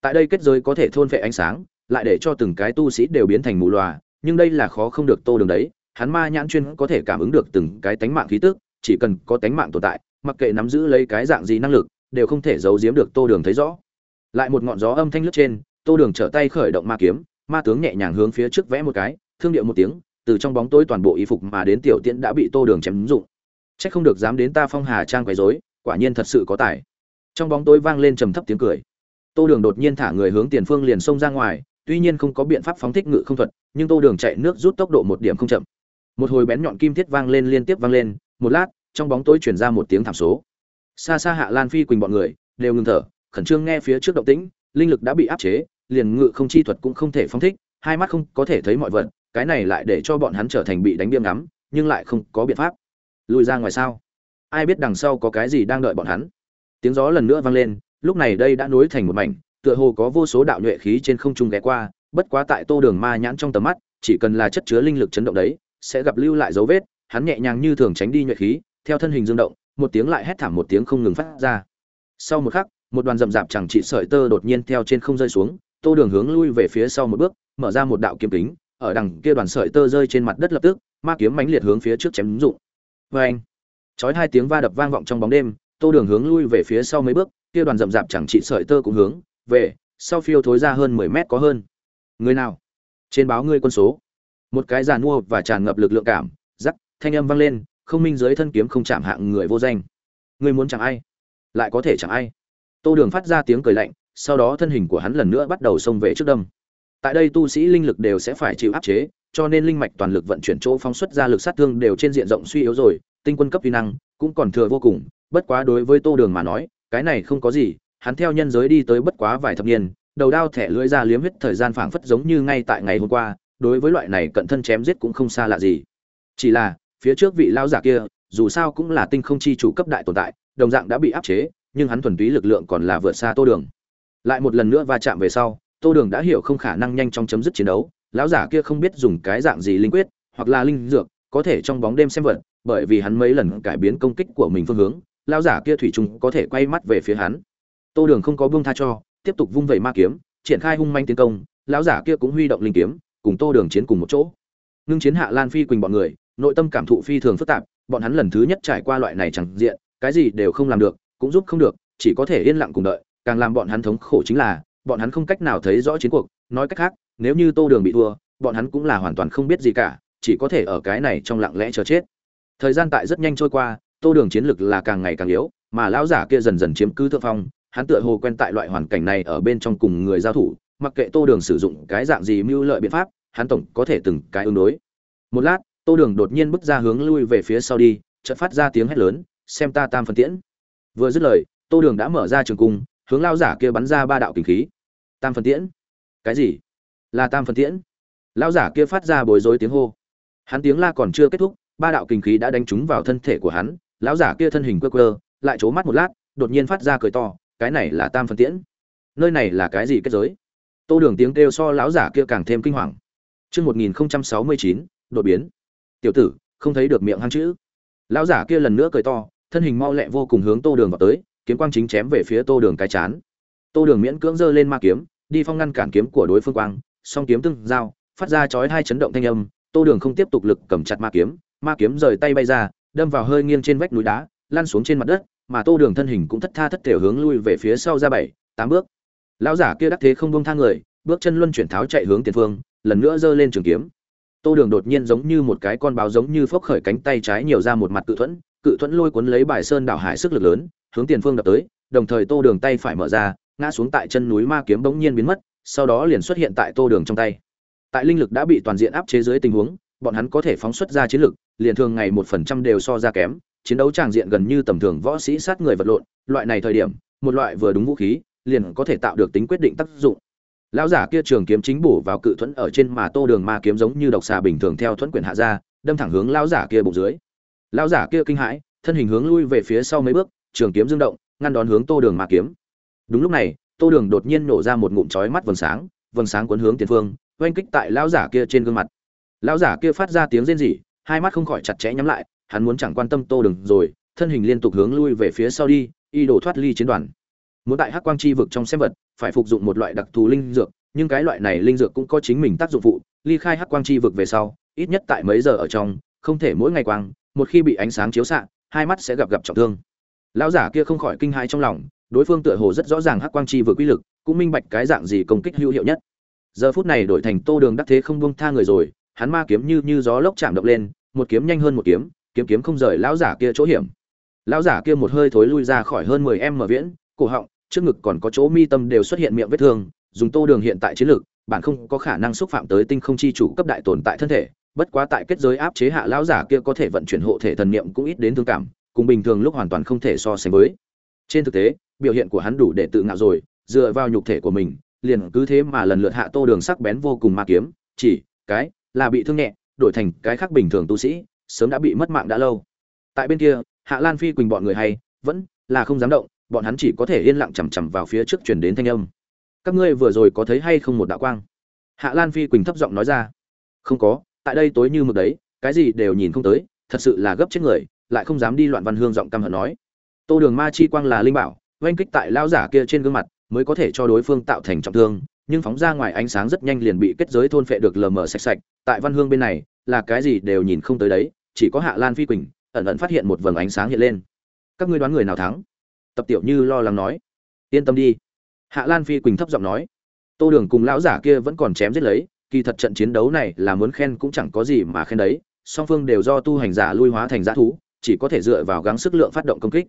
Tại đây kết giới có thể thôn vệ ánh sáng, lại để cho từng cái tu sĩ đều biến thành mù loà, nhưng đây là khó không được tô đường đấy, hắn ma nhãn chuyên có thể cảm ứng được từng cái tánh mạng khí tức, chỉ cần có tánh mạng tồn tại, mặc kệ nắm giữ lấy cái dạng gì năng lực, đều không thể giấu giếm được tô đường thấy rõ. Lại một ngọn gió âm thanh lướt trên tô đường trở tay khởi động ma kiếm, ma tướng nhẹ nhàng hướng phía trước vẽ một cái, thương điệu một tiếng, từ trong bóng tối toàn bộ y phục mà đến tiểu tiễn đã bị tô đường chém dụng. Chắc không được dám đến ta phong hà trang quấy rối, quả nhiên thật sự có tài. Trong bóng tối vang lên trầm thấp tiếng cười. Tô đường đột nhiên thả người hướng tiền phương liền xông ra ngoài, tuy nhiên không có biện pháp phóng thích ngự không thuật, nhưng tô đường chạy nước rút tốc độ một điểm không chậm. Một hồi bén nhọn kim thiết vang lên liên tiếp vang lên, một lát, trong bóng tối truyền ra một tiếng thảm số. Xa xa hạ lan phi quỳnh bọn người, đều ngừng thở, khẩn trương nghe phía trước động tĩnh, linh lực đã bị áp chế liền ngự không chi thuật cũng không thể phóng thích, hai mắt không có thể thấy mọi vật, cái này lại để cho bọn hắn trở thành bị đánh biêm ngắm, nhưng lại không có biện pháp. Lùi ra ngoài sao? Ai biết đằng sau có cái gì đang đợi bọn hắn? Tiếng gió lần nữa vang lên, lúc này đây đã nối thành một mảnh, tựa hồ có vô số đạo nhuệ khí trên không trung ghé qua, bất quá tại tô đường ma nhãn trong tầm mắt, chỉ cần là chất chứa linh lực chấn động đấy, sẽ gặp lưu lại dấu vết, hắn nhẹ nhàng như thường tránh đi nhuệ khí, theo thân hình dương động, một tiếng lại hét thảm một tiếng không ngừng phát ra. Sau một khắc, một đoàn rậm rạp chẳng trị sợi tơ đột nhiên theo trên không rơi xuống tô đường hướng lui về phía sau một bước, mở ra một đạo kiếm kính, ở đằng kia đoàn sợi tơ rơi trên mặt đất lập tức, ma kiếm mãnh liệt hướng phía trước chém dụng. Vê anh chói hai tiếng va đập vang vọng trong bóng đêm, tô đường hướng lui về phía sau mấy bước, kia đoàn rậm rạp chẳng trị sợi tơ cũng hướng về sau phiêu thối ra hơn mười mét có hơn. Người nào? Trên báo ngươi quân số. Một cái giàn mua và tràn ngập lực lượng cảm giắc thanh âm vang lên, không minh giới thân kiếm không chạm hạng người vô danh. Ngươi muốn chẳng ai? Lại có thể chẳng ai? Tô đường phát ra tiếng cười lạnh sau đó thân hình của hắn lần nữa bắt đầu xông về trước đâm. Tại đây tu sĩ linh lực đều sẽ phải chịu áp chế, cho nên linh mạch toàn lực vận chuyển chỗ phóng xuất ra lực sát thương đều trên diện rộng suy yếu rồi, tinh quân cấp vi năng cũng còn thừa vô cùng, bất quá đối với tô đường mà nói, cái này không có gì, hắn theo nhân giới đi tới bất quá vài thập niên, đầu đao thẻ lưỡi ra liếm huyết thời gian phảng phất giống như ngay tại ngày hôm qua, đối với loại này cận thân chém giết cũng không xa lạ gì. Chỉ là, phía trước vị lao giả kia, dù sao cũng là tinh không chi chủ cấp đại tồn tại, đồng dạng đã bị áp chế, nhưng hắn thuần túy lực lượng còn là vượt xa tô đường lại một lần nữa va chạm về sau, tô đường đã hiểu không khả năng nhanh chóng chấm dứt chiến đấu, lão giả kia không biết dùng cái dạng gì linh quyết, hoặc là linh dược, có thể trong bóng đêm xem vật, bởi vì hắn mấy lần cải biến công kích của mình phương hướng, lão giả kia thủy chung có thể quay mắt về phía hắn. Tô đường không có buông tha cho, tiếp tục vung vẩy ma kiếm, triển khai hung manh tiến công, lão giả kia cũng huy động linh kiếm, cùng tô đường chiến cùng một chỗ. Ngưng chiến hạ lan phi quỳnh bọn người, nội tâm cảm thụ phi thường phức tạp, bọn hắn lần thứ nhất trải qua loại này chẳng diện, cái gì đều không làm được, cũng giúp không được, chỉ có thể yên lặng cùng đợi càng làm bọn hắn thống khổ chính là, bọn hắn không cách nào thấy rõ chiến cuộc. Nói cách khác, nếu như tô đường bị thua, bọn hắn cũng là hoàn toàn không biết gì cả, chỉ có thể ở cái này trong lặng lẽ chờ chết. Thời gian tại rất nhanh trôi qua, tô đường chiến lực là càng ngày càng yếu, mà lão giả kia dần dần chiếm cứ thượng phong, hắn tựa hồ quen tại loại hoàn cảnh này ở bên trong cùng người giao thủ, mặc kệ tô đường sử dụng cái dạng gì mưu lợi biện pháp, hắn tổng có thể từng cái ứng đối. Một lát, tô đường đột nhiên bước ra hướng lui về phía sau đi, chợt phát ra tiếng hét lớn, xem ta tam phân tiễn. Vừa dứt lời, tô đường đã mở ra trường cung hướng lao giả kia bắn ra ba đạo kinh khí. Tam phần tiễn. Cái gì? Là tam phần tiễn. Lao giả kia phát ra bối rối tiếng hô. Hắn tiếng la còn chưa kết thúc ba đạo kinh khí đã đánh trúng vào thân thể của hắn lão giả kia thân hình quơ quơ lại trố mắt một lát đột nhiên phát ra cười to cái này là tam phần tiễn. Nơi này là cái gì kết giới? Tô đường tiếng kêu so lão giả kia càng thêm kinh hoàng. Chương 1069, đột biến. Tiểu tử, không thấy được miệng hăng chữ. Lão giả kia lần nữa cười to, thân hình mau lẹ vô cùng hướng Tô Đường vào tới, kiếm quang chính chém về phía Tô Đường cái chán. Tô Đường miễn cưỡng giơ lên ma kiếm, đi phong ngăn cản kiếm của đối phương quang, song kiếm tương giao, phát ra chói hai chấn động thanh âm, Tô Đường không tiếp tục lực cầm chặt ma kiếm, ma kiếm rời tay bay ra, đâm vào hơi nghiêng trên vách núi đá, lăn xuống trên mặt đất, mà Tô Đường thân hình cũng thất tha thất thể hướng lui về phía sau ra bảy, tám bước. Lão giả kia đắc thế không buông tha người, bước chân luân chuyển tháo chạy hướng tiền phương, lần nữa giơ lên trường kiếm tô đường đột nhiên giống như một cái con báo giống như phốc khởi cánh tay trái nhiều ra một mặt cự thuẫn cự thuẫn lôi cuốn lấy bài sơn đảo hải sức lực lớn hướng tiền phương đập tới, đồng thời tô đường tay phải mở ra, ngã xuống tại chân núi ma kiếm bỗng nhiên biến mất, sau đó liền xuất hiện tại tô đường trong tay. Tại linh lực đã bị toàn diện áp chế dưới tình huống, bọn hắn có thể phóng xuất ra chiến lực, liền thường ngày một phần trăm đều so ra kém, chiến đấu tràng diện gần như tầm thường võ sĩ sát người vật lộn, loại này thời điểm, một loại vừa đúng vũ khí, liền có thể tạo được tính quyết định tác dụng. Lão giả kia trường kiếm chính bổ vào cự thuẫn ở trên mà tô đường ma kiếm giống như độc xà bình thường theo thuẫn quyền hạ ra, đâm thẳng hướng lão giả kia bụng dưới. Lão giả kia kinh hãi, thân hình hướng lui về phía sau mấy bước trường kiếm dương động, ngăn đón hướng tô đường mà kiếm. Đúng lúc này, tô đường đột nhiên nổ ra một ngụm chói mắt vầng sáng vầng sáng cuốn hướng tiền phương, oanh kích tại lão giả kia trên gương mặt. Lão giả kia phát ra tiếng rên rỉ, hai mắt không khỏi chặt chẽ nhắm lại, hắn muốn chẳng quan tâm tô đường rồi, thân hình liên tục hướng lui về phía sau đi, y đổ thoát ly chiến đoàn. Muốn tại hắc quang chi vực trong xem vật, phải phục dụng một loại đặc thù linh dược, nhưng cái loại này linh dược cũng có chính mình tác dụng phụ, ly khai hắc quang chi vực về sau, ít nhất tại mấy giờ ở trong, không thể mỗi ngày quang, một khi bị ánh sáng chiếu xạ, hai mắt sẽ gặp gặp trọng thương lão giả kia không khỏi kinh hãi trong lòng, đối phương tựa hồ rất rõ ràng hắc quang chi vừa quy lực, cũng minh bạch cái dạng gì công kích hữu hiệu nhất. Giờ phút này đổi thành tô đường đắc thế không buông tha người rồi, hắn ma kiếm như như gió lốc chạm động lên, một kiếm nhanh hơn một kiếm kiếm kiếm không rời lão giả kia chỗ hiểm. Lão giả kia một hơi thối lui ra khỏi hơn mười em mở viễn, cổ họng, trước ngực còn có chỗ mi tâm đều xuất hiện miệng vết thương, dùng tô đường hiện tại chiến lược bản không có khả năng xúc phạm tới tinh không chi chủ cấp đại tồn tại thân thể, bất quá tại kết giới áp chế hạ lão giả kia có thể vận chuyển hộ thể thần niệm cũng ít đến thương cảm cùng bình thường lúc hoàn toàn không thể so sánh với. Trên thực tế, biểu hiện của hắn đủ để tự ngạo rồi, dựa vào nhục thể của mình, liền cứ thế mà lần lượt hạ tô đường sắc bén vô cùng ma kiếm, chỉ, cái, là bị thương nhẹ, đổi thành cái khác bình thường tu sĩ, sớm đã bị mất mạng đã lâu. Tại bên kia, hạ lan phi quỳnh bọn người hay, vẫn là không dám động, bọn hắn chỉ có thể yên lặng chằm chằm vào phía trước truyền đến thanh âm. Các ngươi vừa rồi có thấy hay không một đạo quang? Hạ lan phi quỳnh thấp giọng nói ra. Không có, tại đây tối như mực đấy, cái gì đều nhìn không tới, thật sự là gấp chết người lại không dám đi loạn văn hương giọng căm hận nói. Tô đường ma chi quang là linh bảo, oanh kích tại lao giả kia trên gương mặt, mới có thể cho đối phương tạo thành trọng thương, nhưng phóng ra ngoài ánh sáng rất nhanh liền bị kết giới thôn phệ được lờ mờ sạch sạch, tại văn hương bên này, là cái gì đều nhìn không tới đấy, chỉ có hạ lan phi quỳnh, ẩn ẩn phát hiện một vầng ánh sáng hiện lên. Các ngươi đoán người nào thắng? Tập tiểu như lo lắng nói. Yên tâm đi. Hạ lan phi quỳnh thấp giọng nói. Tô đường cùng lão giả kia vẫn còn chém giết lấy, kỳ thật trận chiến đấu này là muốn khen cũng chẳng có gì mà khen đấy, song phương đều do tu hành giả lui hóa thành g thú chỉ có thể dựa vào gắng sức lượng phát động công kích.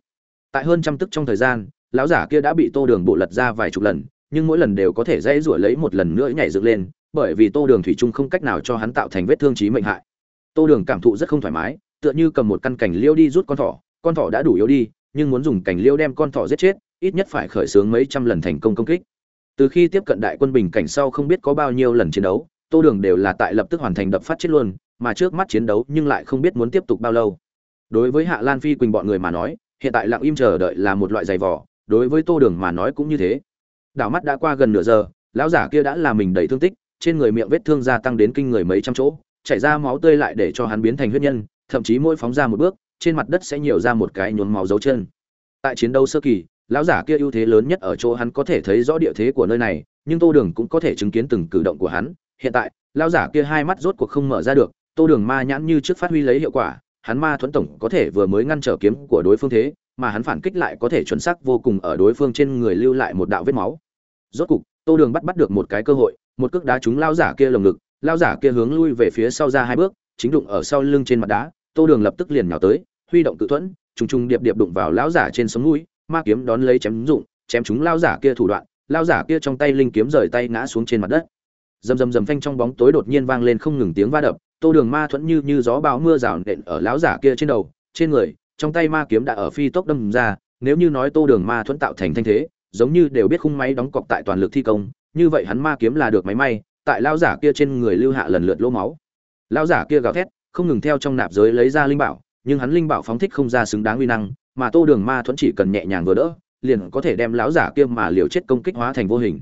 Tại hơn trăm tức trong thời gian, lão giả kia đã bị tô đường bộ lật ra vài chục lần, nhưng mỗi lần đều có thể dãy rủa lấy một lần nữa nhảy dựng lên, bởi vì tô đường thủy chung không cách nào cho hắn tạo thành vết thương trí mệnh hại. Tô đường cảm thụ rất không thoải mái, tựa như cầm một căn cảnh liêu đi rút con thỏ con thỏ đã đủ yếu đi, nhưng muốn dùng cảnh liêu đem con thỏ giết chết, ít nhất phải khởi xướng mấy trăm lần thành công công kích. Từ khi tiếp cận đại quân bình cảnh sau không biết có bao nhiêu lần chiến đấu, tô đường đều là tại lập tức hoàn thành đập phát chết luôn, mà trước mắt chiến đấu nhưng lại không biết muốn tiếp tục bao lâu đối với hạ lan phi quỳnh bọn người mà nói, hiện tại lặng im chờ đợi là một loại giày vỏ đối với tô đường mà nói cũng như thế. Đảo mắt đã qua gần nửa giờ, lão giả kia đã làm mình đầy thương tích, trên người miệng vết thương gia tăng đến kinh người mấy trăm chỗ, chảy ra máu tươi lại để cho hắn biến thành huyết nhân, thậm chí mỗi phóng ra một bước, trên mặt đất sẽ nhiều ra một cái nhuốm máu dấu chân. Tại chiến đấu sơ kỳ, lão giả kia ưu thế lớn nhất ở chỗ hắn có thể thấy rõ địa thế của nơi này, nhưng tô đường cũng có thể chứng kiến từng cử động của hắn. Hiện tại, lão giả kia hai mắt rốt cuộc không mở ra được, tô đường ma nhãn như trước phát huy lấy hiệu quả hắn ma thuẫn tổng có thể vừa mới ngăn trở kiếm của đối phương thế, mà hắn phản kích lại có thể chuẩn xác vô cùng ở đối phương trên người lưu lại một đạo vết máu. Rốt cục, tô đường bắt bắt được một cái cơ hội, một cước đá trúng lao giả kia lồng ngực, lao giả kia hướng lui về phía sau ra hai bước, chính đụng ở sau lưng trên mặt đá, tô đường lập tức liền nhào tới, huy động tự thuẫn, trùng trùng điệp điệp đụng vào lão giả trên sống mũi, ma kiếm đón lấy chém dụng, chém chúng lao giả kia thủ đoạn, lao giả kia trong tay linh kiếm rời tay ngã xuống trên mặt đất. Rầm rầm rầm phanh trong bóng tối đột nhiên vang lên không ngừng tiếng va đập tô đường ma thuẫn như như gió bão mưa rào nện ở lão giả kia trên đầu, trên người, trong tay ma kiếm đã ở phi tốc đâm ra, nếu như nói tô đường ma thuẫn tạo thành thanh thế, giống như đều biết khung máy đóng cọc tại toàn lực thi công, như vậy hắn ma kiếm là được máy may, tại lao giả kia trên người lưu hạ lần lượt lỗ máu. Lao giả kia gào thét, không ngừng theo trong nạp giới lấy ra linh bảo, nhưng hắn linh bảo phóng thích không ra xứng đáng uy năng, mà tô đường ma thuẫn chỉ cần nhẹ nhàng vừa đỡ, liền có thể đem lão giả kia mà liều chết công kích hóa thành vô hình.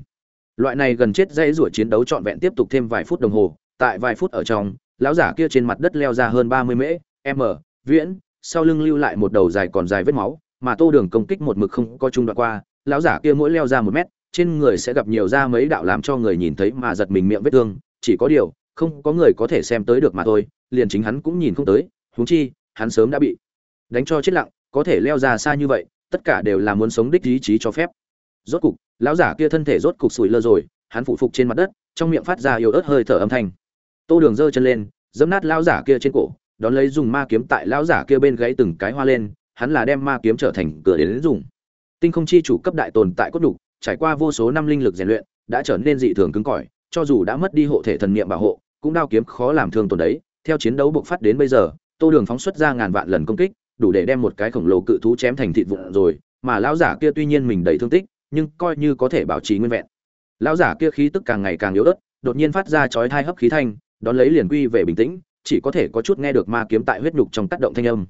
Loại này gần chết dây rủa chiến đấu trọn vẹn tiếp tục thêm vài phút đồng hồ, tại vài phút ở trong lão giả kia trên mặt đất leo ra hơn ba mươi mễ, m, viễn, sau lưng lưu lại một đầu dài còn dài vết máu, mà tô đường công kích một mực không có trung đoạn qua, lão giả kia mỗi leo ra một mét, trên người sẽ gặp nhiều da mấy đạo làm cho người nhìn thấy mà giật mình miệng vết thương, chỉ có điều, không có người có thể xem tới được mà thôi, liền chính hắn cũng nhìn không tới, huống chi, hắn sớm đã bị đánh cho chết lặng, có thể leo ra xa như vậy, tất cả đều là muốn sống đích ý chí cho phép. Rốt cục, lão giả kia thân thể rốt cục sủi lơ rồi, hắn phụ phục trên mặt đất, trong miệng phát ra yếu ớt hơi thở âm thanh tô đường giơ chân lên dẫm nát lão giả kia trên cổ, đón lấy dùng ma kiếm tại lão giả kia bên gãy từng cái hoa lên, hắn là đem ma kiếm trở thành cửa đến dùng. Tinh không chi chủ cấp đại tồn tại cốt đủ trải qua vô số năm linh lực rèn luyện, đã trở nên dị thường cứng cỏi, cho dù đã mất đi hộ thể thần niệm bảo hộ, cũng đao kiếm khó làm thương tổn đấy. Theo chiến đấu bộc phát đến bây giờ, tô đường phóng xuất ra ngàn vạn lần công kích, đủ để đem một cái khổng lồ cự thú chém thành thịt vụn rồi, mà lão giả kia tuy nhiên mình đầy thương tích, nhưng coi như có thể bảo trì nguyên vẹn. Lão giả kia khí tức càng ngày càng yếu ớt, đột nhiên phát ra chói thai hấp khí thanh đón lấy liền quy về bình tĩnh, chỉ có thể có chút nghe được ma kiếm tại huyết nhục trong tác động thanh âm.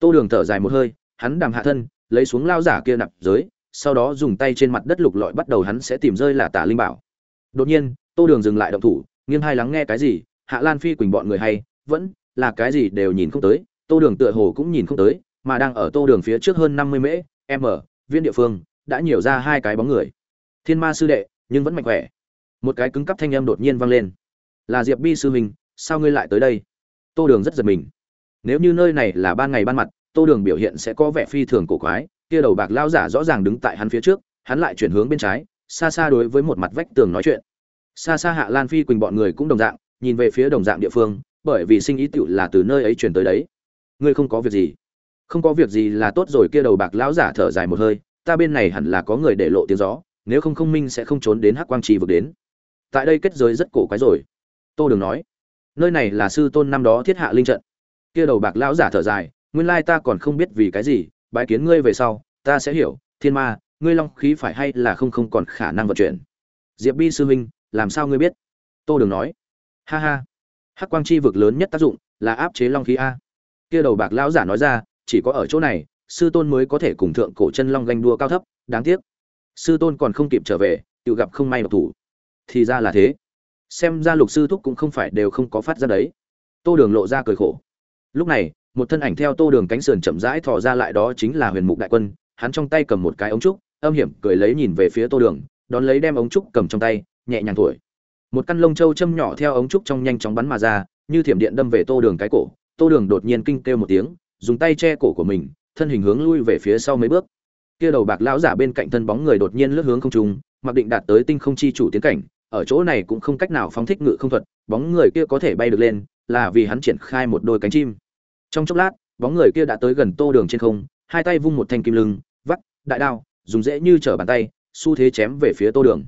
Tô đường thở dài một hơi, hắn đàm hạ thân, lấy xuống lao giả kia nạp giới, sau đó dùng tay trên mặt đất lục lọi bắt đầu hắn sẽ tìm rơi là tả linh bảo. Đột nhiên, tô đường dừng lại động thủ, nghiêng hai lắng nghe cái gì, hạ lan phi quỳnh bọn người hay, vẫn là cái gì đều nhìn không tới, tô đường tựa hồ cũng nhìn không tới, mà đang ở tô đường phía trước hơn năm mươi mễ, m, viên địa phương, đã nhiều ra hai cái bóng người. Thiên ma sư đệ, nhưng vẫn mạnh khỏe. Một cái cứng cắp thanh âm đột nhiên vang lên là diệp bi sư huynh, sao ngươi lại tới đây? Tô đường rất giật mình. Nếu như nơi này là ban ngày ban mặt, tô đường biểu hiện sẽ có vẻ phi thường cổ quái, kia đầu bạc lao giả rõ ràng đứng tại hắn phía trước, hắn lại chuyển hướng bên trái, xa xa đối với một mặt vách tường nói chuyện. Xa xa hạ lan phi quỳnh bọn người cũng đồng dạng, nhìn về phía đồng dạng địa phương, bởi vì sinh ý tựu là từ nơi ấy chuyển tới đấy. Ngươi không có việc gì. Không có việc gì là tốt rồi, kia đầu bạc lão giả thở dài một hơi, ta bên này hẳn là có người để lộ tiếng gió, nếu không không minh sẽ không trốn đến hắc quang trì vực đến. Tại đây kết giới rất cổ quái rồi tô đường nói, nơi này là sư tôn năm đó thiết hạ linh trận. Kia đầu bạc lão giả thở dài, nguyên lai ta còn không biết vì cái gì, bái kiến ngươi về sau, ta sẽ hiểu, thiên ma, ngươi long khí phải hay là không không còn khả năng vận chuyển. Diệp bi sư huynh, làm sao ngươi biết? Tô đường nói, ha ha, hắc quang chi vực lớn nhất tác dụng là áp chế long khí a. Kia đầu bạc lão giả nói ra, chỉ có ở chỗ này, sư tôn mới có thể cùng thượng cổ chân long ganh đua cao thấp, đáng tiếc, sư tôn còn không kịp trở về, tự gặp không may độc thủ. Thì ra là thế xem ra lục sư thúc cũng không phải đều không có phát ra đấy. Tô đường lộ ra cười khổ. Lúc này, một thân ảnh theo tô đường cánh sườn chậm rãi thò ra lại đó chính là huyền mục đại quân. Hắn trong tay cầm một cái ống trúc, âm hiểm cười lấy nhìn về phía tô đường, đón lấy đem ống trúc cầm trong tay, nhẹ nhàng thổi. Một căn lông châu châm nhỏ theo ống trúc trong nhanh chóng bắn mà ra, như thiểm điện đâm về tô đường cái cổ. Tô đường đột nhiên kinh kêu một tiếng, dùng tay che cổ của mình, thân hình hướng lui về phía sau mấy bước. Kia đầu bạc lão giả bên cạnh thân bóng người đột nhiên lướt hướng không trung, mặc định đạt tới tinh không chi chủ tiến cảnh ở chỗ này cũng không cách nào phóng thích ngự không thuật, bóng người kia có thể bay được lên, là vì hắn triển khai một đôi cánh chim. Trong chốc lát, bóng người kia đã tới gần tô đường trên không, hai tay vung một thanh kim lưng, vắt, đại đao, dùng dễ như trở bàn tay, xu thế chém về phía tô đường.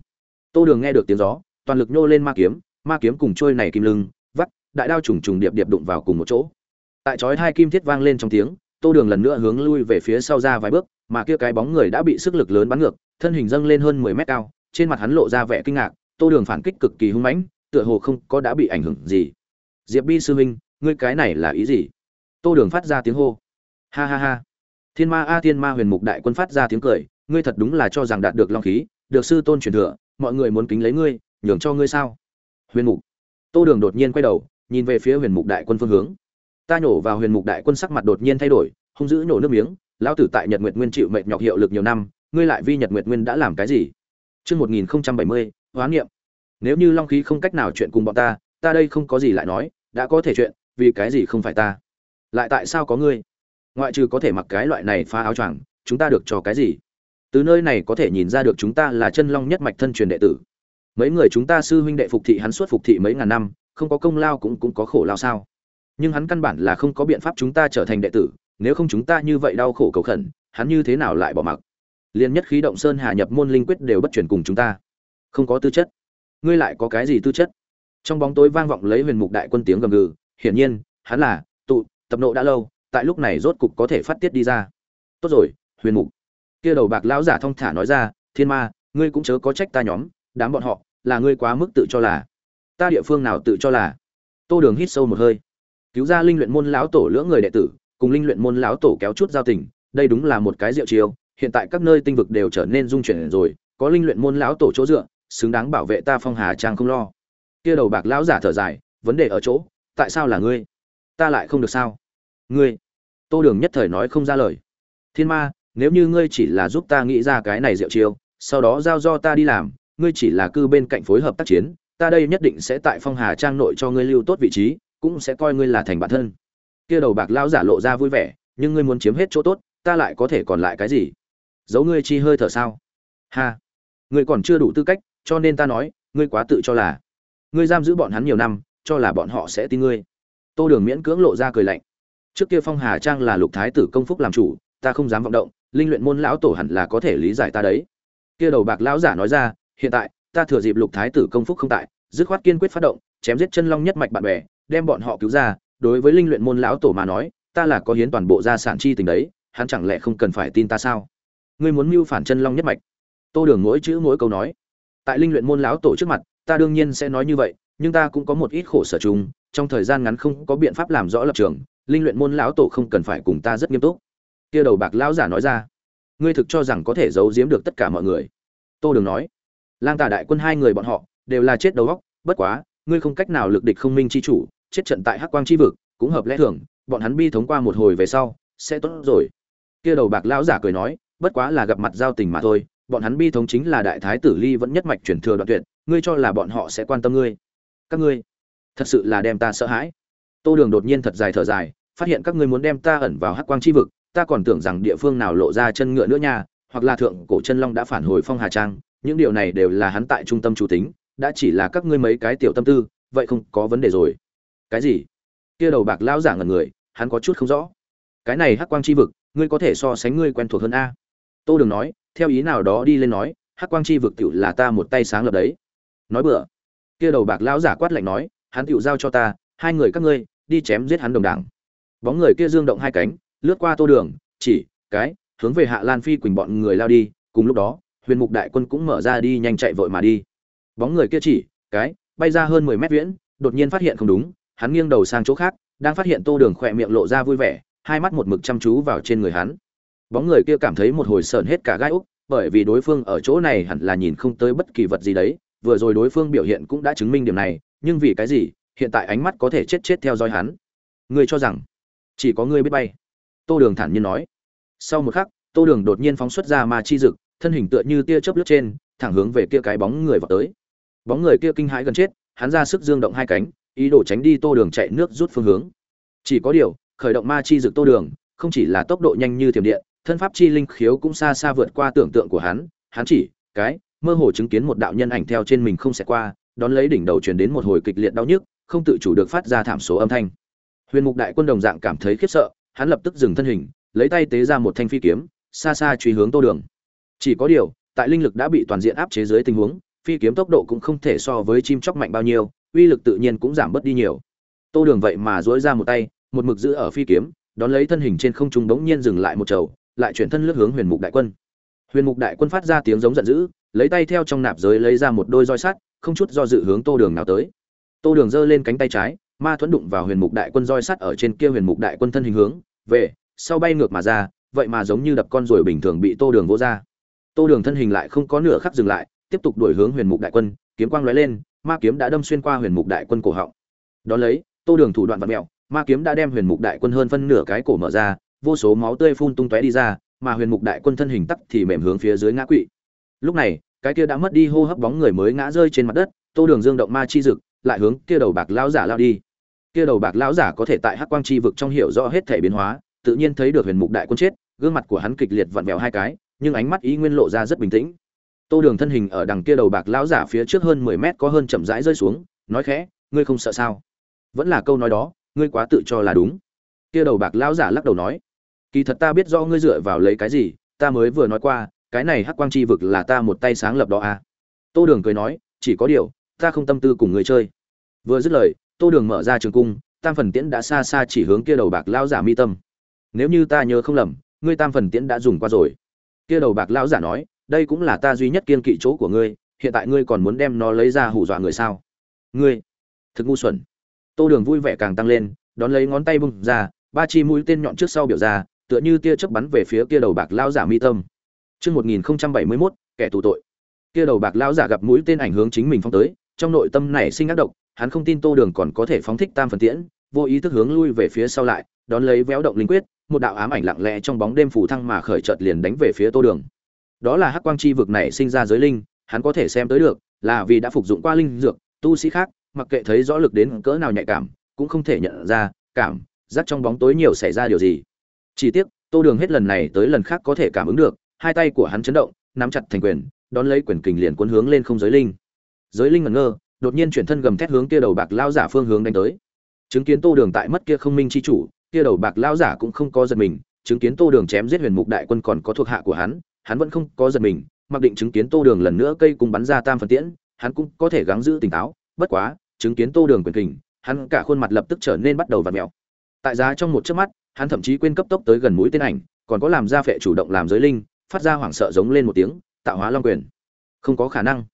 Tô đường nghe được tiếng gió, toàn lực nhô lên ma kiếm ma kiếm cùng trôi này kim lưng, vắt, đại đao trùng trùng điệp điệp đụng vào cùng một chỗ. Tại chói hai kim thiết vang lên trong tiếng, tô đường lần nữa hướng lui về phía sau ra vài bước, mà kia cái bóng người đã bị sức lực lớn bắn ngược, thân hình dâng lên hơn mười mét cao, trên mặt hắn lộ ra vẻ kinh ngạc tô đường phản kích cực kỳ hung mãnh tựa hồ không có đã bị ảnh hưởng gì. Diệp bi sư huynh ngươi cái này là ý gì? Tô đường phát ra tiếng hô. Ha ha ha. Thiên ma a thiên ma huyền mục đại quân phát ra tiếng cười ngươi thật đúng là cho rằng đạt được long khí được sư tôn truyền thừa mọi người muốn kính lấy ngươi nhường cho ngươi sao? Huyền mục. Tô đường đột nhiên quay đầu nhìn về phía huyền mục đại quân phương hướng. Ta nhổ vào huyền mục đại quân sắc mặt đột nhiên thay đổi hung dữ nhổ nước miếng lão tử tại nhật nguyệt nguyên chịu mệnh nhọc hiệu lực nhiều năm ngươi lại vi nhật nguyệt nguyên đã làm cái gì? Trước 1070, hoán nghiệm. Nếu như long khí không cách nào chuyện cùng bọn ta, ta đây không có gì lại nói, đã có thể chuyện, vì cái gì không phải ta? Lại tại sao có ngươi? Ngoại trừ có thể mặc cái loại này phá áo choàng, chúng ta được cho cái gì? Từ nơi này có thể nhìn ra được chúng ta là chân long nhất mạch thân truyền đệ tử. Mấy người chúng ta sư huynh đệ phục thị hắn suốt phục thị mấy ngàn năm, không có công lao cũng cũng có khổ lao sao? Nhưng hắn căn bản là không có biện pháp chúng ta trở thành đệ tử, nếu không chúng ta như vậy đau khổ cầu khẩn, hắn như thế nào lại bỏ mặc? Liên nhất khí động sơn hà nhập môn linh quyết đều bất chuyển cùng chúng ta không có tư chất. Ngươi lại có cái gì tư chất? Trong bóng tối vang vọng lấy huyền mục đại quân tiếng gầm gừ, hiển nhiên, hắn là tụ, tập nộ đã lâu, tại lúc này rốt cục có thể phát tiết đi ra. Tốt rồi, huyền mục. Kia đầu bạc lão giả thong thả nói ra, thiên ma, ngươi cũng chớ có trách ta nhóm, đám bọn họ, là ngươi quá mức tự cho là. Ta địa phương nào tự cho là? Tô đường hít sâu một hơi. Cứu ra linh luyện môn lão tổ lưỡng người đệ tử, cùng linh luyện môn lão tổ kéo chút giao tình, đây đúng là một cái diệu chiêu, hiện tại các nơi tinh vực đều trở nên dung chuyển rồi, có linh luyện môn lão tổ chỗ dựa xứng đáng bảo vệ ta phong hà trang không lo. Kia đầu bạc lão giả thở dài, vấn đề ở chỗ, tại sao là ngươi? Ta lại không được sao? Ngươi? Tô đường nhất thời nói không ra lời. Thiên ma, nếu như ngươi chỉ là giúp ta nghĩ ra cái này diệu chiêu, sau đó giao do ta đi làm, ngươi chỉ là cư bên cạnh phối hợp tác chiến, ta đây nhất định sẽ tại phong hà trang nội cho ngươi lưu tốt vị trí, cũng sẽ coi ngươi là thành bản thân. Kia đầu bạc lão giả lộ ra vui vẻ, nhưng ngươi muốn chiếm hết chỗ tốt, ta lại có thể còn lại cái gì? Giấu ngươi chi hơi thở sao? Ha, ngươi còn chưa đủ tư cách cho nên ta nói, ngươi quá tự cho là, ngươi giam giữ bọn hắn nhiều năm, cho là bọn họ sẽ tin ngươi. Tô đường miễn cưỡng lộ ra cười lạnh. Trước kia phong hà trang là lục thái tử công phúc làm chủ, ta không dám vọng động, linh luyện môn lão tổ hẳn là có thể lý giải ta đấy. Kia đầu bạc lão giả nói ra, hiện tại, ta thừa dịp lục thái tử công phúc không tại, dứt khoát kiên quyết phát động, chém giết chân long nhất mạch bạn bè, đem bọn họ cứu ra, đối với linh luyện môn lão tổ mà nói, ta là có hiến toàn bộ gia sản chi tình đấy, hắn chẳng lẽ không cần phải tin ta sao? Ngươi muốn mưu phản chân long nhất mạch? Tô đường mỗi chữ mỗi câu nói tại linh luyện môn lão tổ trước mặt, ta đương nhiên sẽ nói như vậy, nhưng ta cũng có một ít khổ sở chung, trong thời gian ngắn không có biện pháp làm rõ lập trường, linh luyện môn lão tổ không cần phải cùng ta rất nghiêm túc. Kia đầu bạc lão giả nói ra. Ngươi thực cho rằng có thể giấu giếm được tất cả mọi người? Tô đường nói. Lang tà đại quân hai người bọn họ, đều là chết đầu góc bất quá, ngươi không cách nào lực địch không minh chi chủ, chết trận tại hắc quang chi vực, cũng hợp lẽ thường, bọn hắn bi thống qua một hồi về sau, sẽ tốt rồi. Kia đầu bạc lão giả cười nói, bất quá là gặp mặt giao tình mà thôi bọn hắn bi thống chính là đại thái tử ly vẫn nhất mạch chuyển thừa đoạn tuyệt, ngươi cho là bọn họ sẽ quan tâm ngươi. Các ngươi, thật sự là đem ta sợ hãi. Tô đường đột nhiên thật dài thở dài, phát hiện các ngươi muốn đem ta ẩn vào hắc quang chi vực, ta còn tưởng rằng địa phương nào lộ ra chân ngựa nữa nha, hoặc là thượng cổ chân long đã phản hồi phong hà trang, những điều này đều là hắn tại trung tâm chủ tính, đã chỉ là các ngươi mấy cái tiểu tâm tư, vậy không có vấn đề rồi. Cái gì? Kia đầu bạc lão giả ngẩn người, hắn có chút không rõ. Cái này hắc quang chi vực, ngươi có thể so sánh ngươi quen thuộc hơn a? Tô đường nói theo ý nào đó đi lên nói, hắc quang chi vực tựu là ta một tay sáng lập đấy. Nói bừa. Kia đầu bạc lão giả quát lạnh nói, hắn tựu giao cho ta, hai người các ngươi, đi chém giết hắn đồng đảng. Bóng người kia dương động hai cánh, lướt qua tô đường, chỉ, cái, hướng về hạ lan phi quỳnh bọn người lao đi, cùng lúc đó, huyền mục đại quân cũng mở ra đi nhanh chạy vội mà đi. Bóng người kia chỉ, cái, bay ra hơn mười mét viễn, đột nhiên phát hiện không đúng, hắn nghiêng đầu sang chỗ khác, đang phát hiện tô đường khỏe miệng lộ ra vui vẻ, hai mắt một mực chăm chú vào trên người hắn bóng người kia cảm thấy một hồi sờn hết cả gai úc, bởi vì đối phương ở chỗ này hẳn là nhìn không tới bất kỳ vật gì đấy, vừa rồi đối phương biểu hiện cũng đã chứng minh điểm này, nhưng vì cái gì, hiện tại ánh mắt có thể chết chết theo dõi hắn. Ngươi cho rằng, chỉ có ngươi biết bay. Tô đường thản nhiên nói. Sau một khắc, tô đường đột nhiên phóng xuất ra ma chi dực, thân hình tựa như tia chớp lướt trên, thẳng hướng về kia cái bóng người vào tới. Bóng người kia kinh hãi gần chết, hắn ra sức dương động hai cánh, ý đồ tránh đi tô đường chạy nước rút phương hướng. Chỉ có điều, khởi động ma chi dực tô đường, không chỉ là tốc độ nhanh như thiểm điện thân pháp chi linh khiếu cũng xa xa vượt qua tưởng tượng của hắn hắn chỉ cái mơ hồ chứng kiến một đạo nhân ảnh theo trên mình không sẽ qua đón lấy đỉnh đầu truyền đến một hồi kịch liệt đau nhức không tự chủ được phát ra thảm số âm thanh. Huyền mục đại quân đồng dạng cảm thấy khiếp sợ hắn lập tức dừng thân hình lấy tay tế ra một thanh phi kiếm xa xa truy hướng tô đường. Chỉ có điều tại linh lực đã bị toàn diện áp chế dưới tình huống phi kiếm tốc độ cũng không thể so với chim chóc mạnh bao nhiêu uy lực tự nhiên cũng giảm bớt đi nhiều. Tô đường vậy mà duỗi ra một tay một mực giữ ở phi kiếm đón lấy thân hình trên không trung bỗng nhiên dừng lại một trầu, lại chuyển thân lướt hướng huyền mục đại quân. Huyền mục đại quân phát ra tiếng giống giận dữ, lấy tay theo trong nạp giới lấy ra một đôi roi sắt, không chút do dự hướng tô đường nào tới. Tô đường giơ lên cánh tay trái, ma thuẫn đụng vào huyền mục đại quân roi sắt ở trên kia huyền mục đại quân thân hình hướng, về, sau bay ngược mà ra, vậy mà giống như đập con ruồi bình thường bị tô đường vỗ ra. Tô đường thân hình lại không có nửa khắc dừng lại, tiếp tục đuổi hướng huyền mục đại quân, kiếm quang lóe lên, ma kiếm đã đâm xuyên qua huyền mục đại quân cổ họng. Đón lấy, tô đường thủ đoạn vật mẹo, ma kiếm đã đem huyền mục đại quân hơn phân nửa cái cổ mở ra vô số máu tươi phun tung tóe đi ra, mà huyền mục đại quân thân hình tắc thì mềm hướng phía dưới ngã quỵ. Lúc này, cái kia đã mất đi hô hấp bóng người mới ngã rơi trên mặt đất, tô đường dương động ma chi dực, lại hướng kia đầu bạc lão giả lao đi. Kia đầu bạc lão giả có thể tại hắc quang chi vực trong hiểu rõ hết thể biến hóa, tự nhiên thấy được huyền mục đại quân chết, gương mặt của hắn kịch liệt vặn vẹo hai cái, nhưng ánh mắt ý nguyên lộ ra rất bình tĩnh. Tô đường thân hình ở đằng kia đầu bạc lão giả phía trước hơn mười mét có hơn chậm rãi rơi xuống, nói khẽ, ngươi không sợ sao? Vẫn là câu nói đó, ngươi quá tự cho là đúng. Kia đầu bạc lão giả lắc đầu nói kỳ thật ta biết rõ ngươi dựa vào lấy cái gì, ta mới vừa nói qua, cái này hắc quang chi vực là ta một tay sáng lập đó à. Tô đường cười nói, chỉ có điều, ta không tâm tư cùng người chơi. Vừa dứt lời, tô đường mở ra trường cung, tam phần tiễn đã xa xa chỉ hướng kia đầu bạc lão giả mi tâm. Nếu như ta nhớ không lầm, ngươi tam phần tiễn đã dùng qua rồi. Kia đầu bạc lão giả nói, đây cũng là ta duy nhất kiên kỵ chỗ của ngươi, hiện tại ngươi còn muốn đem nó lấy ra hù dọa người sao? Ngươi, thực ngu xuẩn. Tô đường vui vẻ càng tăng lên, đón lấy ngón tay bung ra, ba chi mũi tên nhọn trước sau biểu ra tựa như tia chớp bắn về phía kia đầu bạc lão giả mi tâm Chương 1071, kẻ tù tội. Kia đầu bạc lão giả gặp mũi tên ảnh hướng chính mình phóng tới, trong nội tâm này sinh ác độc, hắn không tin Tô Đường còn có thể phóng thích tam phần tiễn, vô ý thức hướng lui về phía sau lại, đón lấy véo động linh quyết, một đạo ám ảnh lặng lẽ trong bóng đêm phủ thăng mà khởi chợt liền đánh về phía Tô Đường. Đó là hắc quang chi vực này sinh ra giới linh, hắn có thể xem tới được, là vì đã phục dụng qua linh dược, tu sĩ khác, mặc kệ thấy rõ lực đến cỡ nào nhạy cảm, cũng không thể nhận ra, cảm giác trong bóng tối nhiều xảy ra điều gì. Chỉ tiếc, Tô Đường hết lần này tới lần khác có thể cảm ứng được, hai tay của hắn chấn động, nắm chặt thành quyền, đón lấy quyền kình liền cuốn hướng lên không giới linh. Giới linh ngẩn ngơ, đột nhiên chuyển thân gầm thét hướng kia đầu bạc lao giả phương hướng đánh tới. Chứng kiến Tô Đường tại mất kia không minh chi chủ, kia đầu bạc lao giả cũng không có giật mình, chứng kiến Tô Đường chém giết Huyền Mục đại quân còn có thuộc hạ của hắn, hắn vẫn không có giật mình, mặc định chứng kiến Tô Đường lần nữa cây cùng bắn ra tam phần tiễn, hắn cũng có thể gắng giữ tỉnh táo, bất quá, chứng kiến Tô Đường quyền kình, hắn cả khuôn mặt lập tức trở nên bắt đầu vặn mẹo Tại giá trong một chớp mắt, hắn thậm chí quên cấp tốc tới gần mũi tên ảnh, còn có làm ra phệ chủ động làm giới linh, phát ra hoảng sợ giống lên một tiếng tạo hóa long quyền. Không có khả năng.